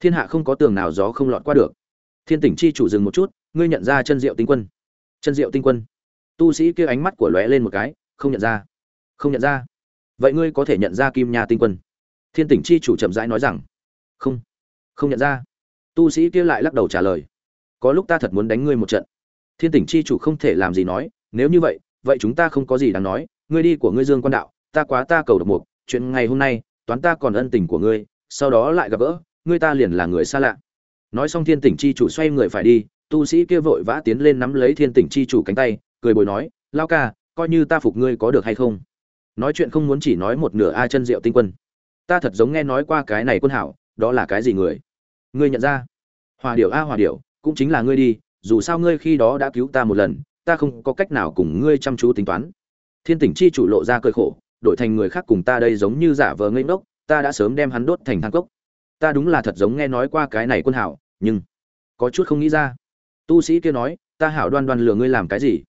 Thiên hạ không có tường nào gió không lọt qua được. Thiên tỉnh chi chủ dừng một chút, ngươi nhận ra chân diệu tinh quân. Chân diệu tinh quân? Tu sĩ kia ánh mắt của lóe lên một cái, không nhận ra. Không nhận ra? Vậy ngươi có thể nhận ra kim nha tinh quân? Thiên tỉnh chi chủ chậm rãi nói rằng, không không nhận ra. Tu sĩ kia lại lắc đầu trả lời, có lúc ta thật muốn đánh ngươi một trận. Thiên tỉnh chi chủ không thể làm gì nói, nếu như vậy vậy chúng ta không có gì đáng nói. Ngươi đi của ngươi dương quan đạo, ta quá ta cầu độc mục. Chuyện ngày hôm nay, toán ta còn ân tình của ngươi, sau đó lại gặp gỡ, ngươi ta liền là người xa lạ. Nói xong thiên tỉnh chi chủ xoay người phải đi, tu sĩ kia vội vã tiến lên nắm lấy thiên tỉnh chi chủ cánh tay, cười bồi nói, lao ca, coi như ta phục ngươi có được hay không? Nói chuyện không muốn chỉ nói một nửa a chân diệu tinh quân ta thật giống nghe nói qua cái này quân hảo, đó là cái gì người? Ngươi nhận ra? Hòa điệu a, hòa điệu cũng chính là ngươi đi, dù sao ngươi khi đó đã cứu ta một lần, ta không có cách nào cùng ngươi chăm chú tính toán. Thiên tỉnh chi chủ lộ ra cơi khổ, đổi thành người khác cùng ta đây giống như giả vờ ngây ngốc, ta đã sớm đem hắn đốt thành thang cốc. Ta đúng là thật giống nghe nói qua cái này quân hảo, nhưng có chút không nghĩ ra. Tu sĩ kia nói, ta hảo đoan đoan lừa ngươi làm cái gì?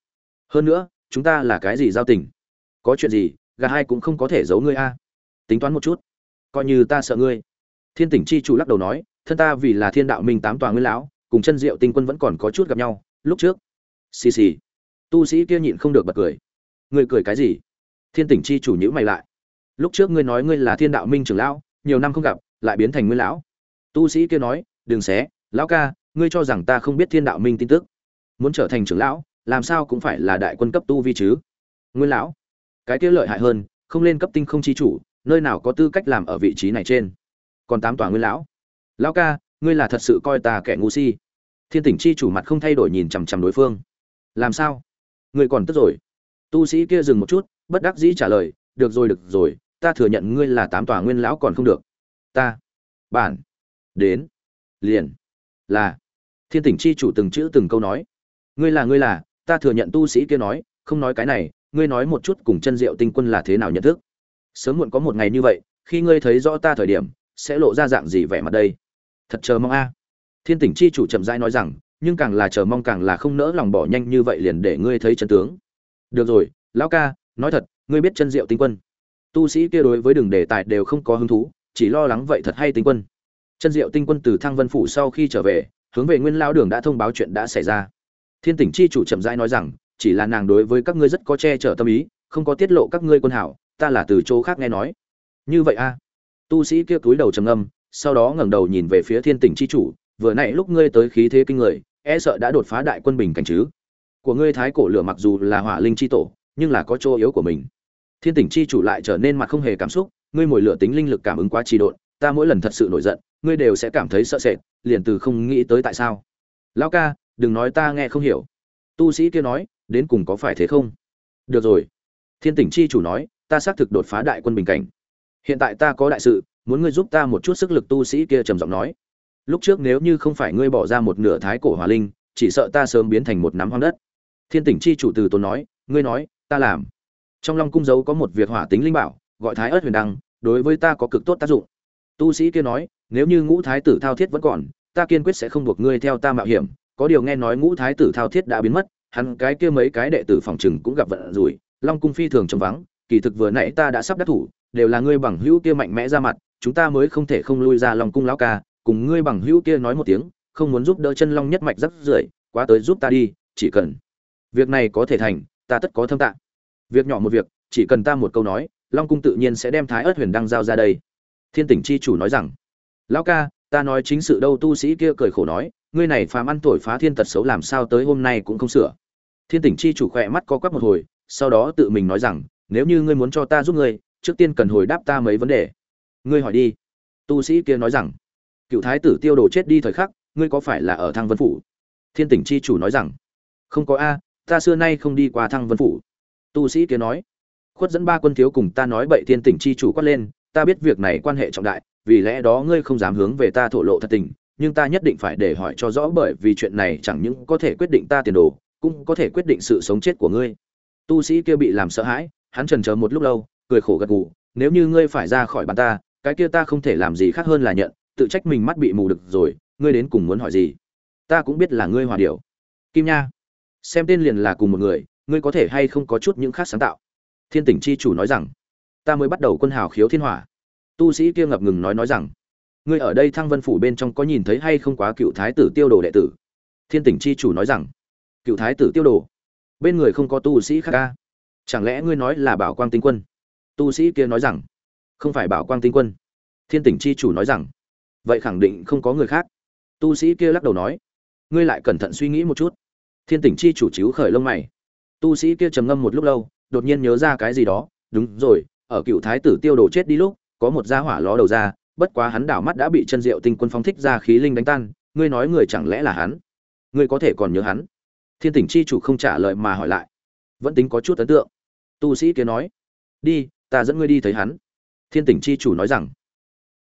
Hơn nữa, chúng ta là cái gì giao tình? Có chuyện gì, gà hai cũng không có thể giấu ngươi a. Tính toán một chút coi như ta sợ ngươi. Thiên tỉnh chi chủ lắc đầu nói, thân ta vì là thiên đạo minh tám tòa nguyên lão, cùng chân diệu tinh quân vẫn còn có chút gặp nhau, lúc trước. Xì xì. Tu sĩ kia nhịn không được bật cười. Ngươi cười cái gì? Thiên tỉnh chi chủ nhữ mày lại. Lúc trước ngươi nói ngươi là thiên đạo minh trưởng lão, nhiều năm không gặp, lại biến thành nguyên lão. Tu sĩ kia nói, đừng xé, lão ca, ngươi cho rằng ta không biết thiên đạo minh tin tức. Muốn trở thành trưởng lão, làm sao cũng phải là đại quân cấp tu vi chứ? Nguyên lão. Cái kia lợi hại hơn, không lên cấp tinh không chi chủ nơi nào có tư cách làm ở vị trí này trên? Còn tám tòa nguyên lão. Lão ca, ngươi là thật sự coi ta kẻ ngu si. Thiên tỉnh chi chủ mặt không thay đổi nhìn chằm chằm đối phương. Làm sao? Ngươi còn tức rồi. Tu sĩ kia dừng một chút, bất đắc dĩ trả lời, được rồi được rồi, ta thừa nhận ngươi là tám tòa nguyên lão còn không được. Ta. Bản. Đến. Liền. Là. Thiên tỉnh chi chủ từng chữ từng câu nói. Ngươi là ngươi là, ta thừa nhận tu sĩ kia nói, không nói cái này, ngươi nói một chút cùng chân diệu tinh quân là thế nào nhận thức? Sớm muộn có một ngày như vậy, khi ngươi thấy rõ ta thời điểm, sẽ lộ ra dạng gì vẻ mặt đây? Thật chờ mong a. Thiên tỉnh chi chủ chậm rãi nói rằng, nhưng càng là chờ mong càng là không nỡ lòng bỏ nhanh như vậy liền để ngươi thấy chân tướng. Được rồi, lão ca, nói thật, ngươi biết chân diệu tinh quân. Tu sĩ kia đối với đường đề tài đều không có hứng thú, chỉ lo lắng vậy thật hay tinh quân. Chân diệu tinh quân từ thăng vân phủ sau khi trở về, hướng về nguyên lao đường đã thông báo chuyện đã xảy ra. Thiên tỉnh chi chủ chậm rãi nói rằng, chỉ là nàng đối với các ngươi rất có che chở tâm ý, không có tiết lộ các ngươi quân hảo ta là từ chỗ khác nghe nói. Như vậy a. Tu sĩ kia cúi đầu trầm âm sau đó ngẩng đầu nhìn về phía thiên tỉnh chi chủ, vừa nãy lúc ngươi tới khí thế kinh người e sợ đã đột phá đại quân bình cảnh chứ? Của ngươi thái cổ lửa mặc dù là hỏa linh chi tổ, nhưng là có chỗ yếu của mình. Thiên tỉnh chi chủ lại trở nên mặt không hề cảm xúc, ngươi mồi lửa tính linh lực cảm ứng quá trì độn, ta mỗi lần thật sự nổi giận, ngươi đều sẽ cảm thấy sợ sệt, liền từ không nghĩ tới tại sao. Lão ca, đừng nói ta nghe không hiểu. Tu sĩ kia nói, đến cùng có phải thế không? Được rồi. Thiên tỉnh chi chủ nói ta xác thực đột phá đại quân bình cảnh. Hiện tại ta có đại sự, muốn ngươi giúp ta một chút sức lực tu sĩ kia trầm giọng nói. Lúc trước nếu như không phải ngươi bỏ ra một nửa thái cổ hỏa linh, chỉ sợ ta sớm biến thành một nắm hoang đất. Thiên tỉnh chi chủ từ tốn nói, ngươi nói, ta làm. Trong long cung dấu có một việc hỏa tính linh bảo, gọi thái ớt huyền đăng, đối với ta có cực tốt tác dụng. Tu sĩ kia nói, nếu như ngũ thái tử thao thiết vẫn còn, ta kiên quyết sẽ không buộc ngươi theo ta mạo hiểm. Có điều nghe nói ngũ thái tử thao thiết đã biến mất, hắn cái kia mấy cái đệ tử phòng trừng cũng gặp vận rủi, long cung phi thường trống vắng kỳ thực vừa nãy ta đã sắp đắc thủ, đều là ngươi bằng hữu kia mạnh mẽ ra mặt, chúng ta mới không thể không lui ra lòng cung lão ca, cùng ngươi bằng hữu kia nói một tiếng, không muốn giúp đỡ chân long nhất mạch rất rưởi, quá tới giúp ta đi, chỉ cần việc này có thể thành, ta tất có thâm tạng việc nhỏ một việc, chỉ cần ta một câu nói, long cung tự nhiên sẽ đem thái ớt huyền đăng giao ra đây. Thiên tỉnh chi chủ nói rằng. Lão ca, ta nói chính sự đâu, tu sĩ kia cười khổ nói, ngươi này phàm ăn tuổi phá thiên tật xấu làm sao tới hôm nay cũng không sửa. Thiên tỉnh chi chủ khỏe mắt co quắp một hồi, sau đó tự mình nói rằng nếu như ngươi muốn cho ta giúp ngươi, trước tiên cần hồi đáp ta mấy vấn đề. Ngươi hỏi đi. Tu sĩ kia nói rằng. Cựu thái tử tiêu đồ chết đi thời khắc, ngươi có phải là ở thăng vân phủ? Thiên tỉnh chi chủ nói rằng. Không có a, ta xưa nay không đi qua thăng vân phủ. Tu sĩ kia nói. Khuất dẫn ba quân thiếu cùng ta nói bậy thiên tỉnh chi chủ quát lên, ta biết việc này quan hệ trọng đại, vì lẽ đó ngươi không dám hướng về ta thổ lộ thật tình, nhưng ta nhất định phải để hỏi cho rõ bởi vì chuyện này chẳng những có thể quyết định ta tiền đồ, cũng có thể quyết định sự sống chết của ngươi. Tu sĩ kia bị làm sợ hãi hắn trần chờ một lúc lâu, cười khổ gật gù, nếu như ngươi phải ra khỏi bàn ta, cái kia ta không thể làm gì khác hơn là nhận, tự trách mình mắt bị mù được rồi, ngươi đến cùng muốn hỏi gì? Ta cũng biết là ngươi hòa điệu. Kim nha, xem tên liền là cùng một người, ngươi có thể hay không có chút những khác sáng tạo? Thiên tỉnh chi chủ nói rằng, ta mới bắt đầu quân hào khiếu thiên hỏa. Tu sĩ kia ngập ngừng nói nói rằng, ngươi ở đây thăng vân phủ bên trong có nhìn thấy hay không quá cựu thái tử tiêu đồ đệ tử? Thiên tỉnh chi chủ nói rằng, cựu thái tử tiêu đồ? Bên người không có tu sĩ khác ca chẳng lẽ ngươi nói là bảo quang tinh quân? Tu sĩ kia nói rằng, không phải bảo quang tinh quân. Thiên tỉnh chi chủ nói rằng, vậy khẳng định không có người khác. Tu sĩ kia lắc đầu nói, ngươi lại cẩn thận suy nghĩ một chút. Thiên tỉnh chi chủ chiếu khởi lông mày. Tu sĩ kia trầm ngâm một lúc lâu, đột nhiên nhớ ra cái gì đó. Đúng rồi, ở cựu thái tử tiêu đồ chết đi lúc, có một gia hỏa ló đầu ra, bất quá hắn đảo mắt đã bị chân diệu tinh quân phóng thích ra khí linh đánh tan, ngươi nói người chẳng lẽ là hắn? Ngươi có thể còn nhớ hắn? Thiên tỉnh chi chủ không trả lời mà hỏi lại, vẫn tính có chút ấn tượng tu sĩ kia nói, đi, ta dẫn ngươi đi thấy hắn. Thiên tỉnh chi chủ nói rằng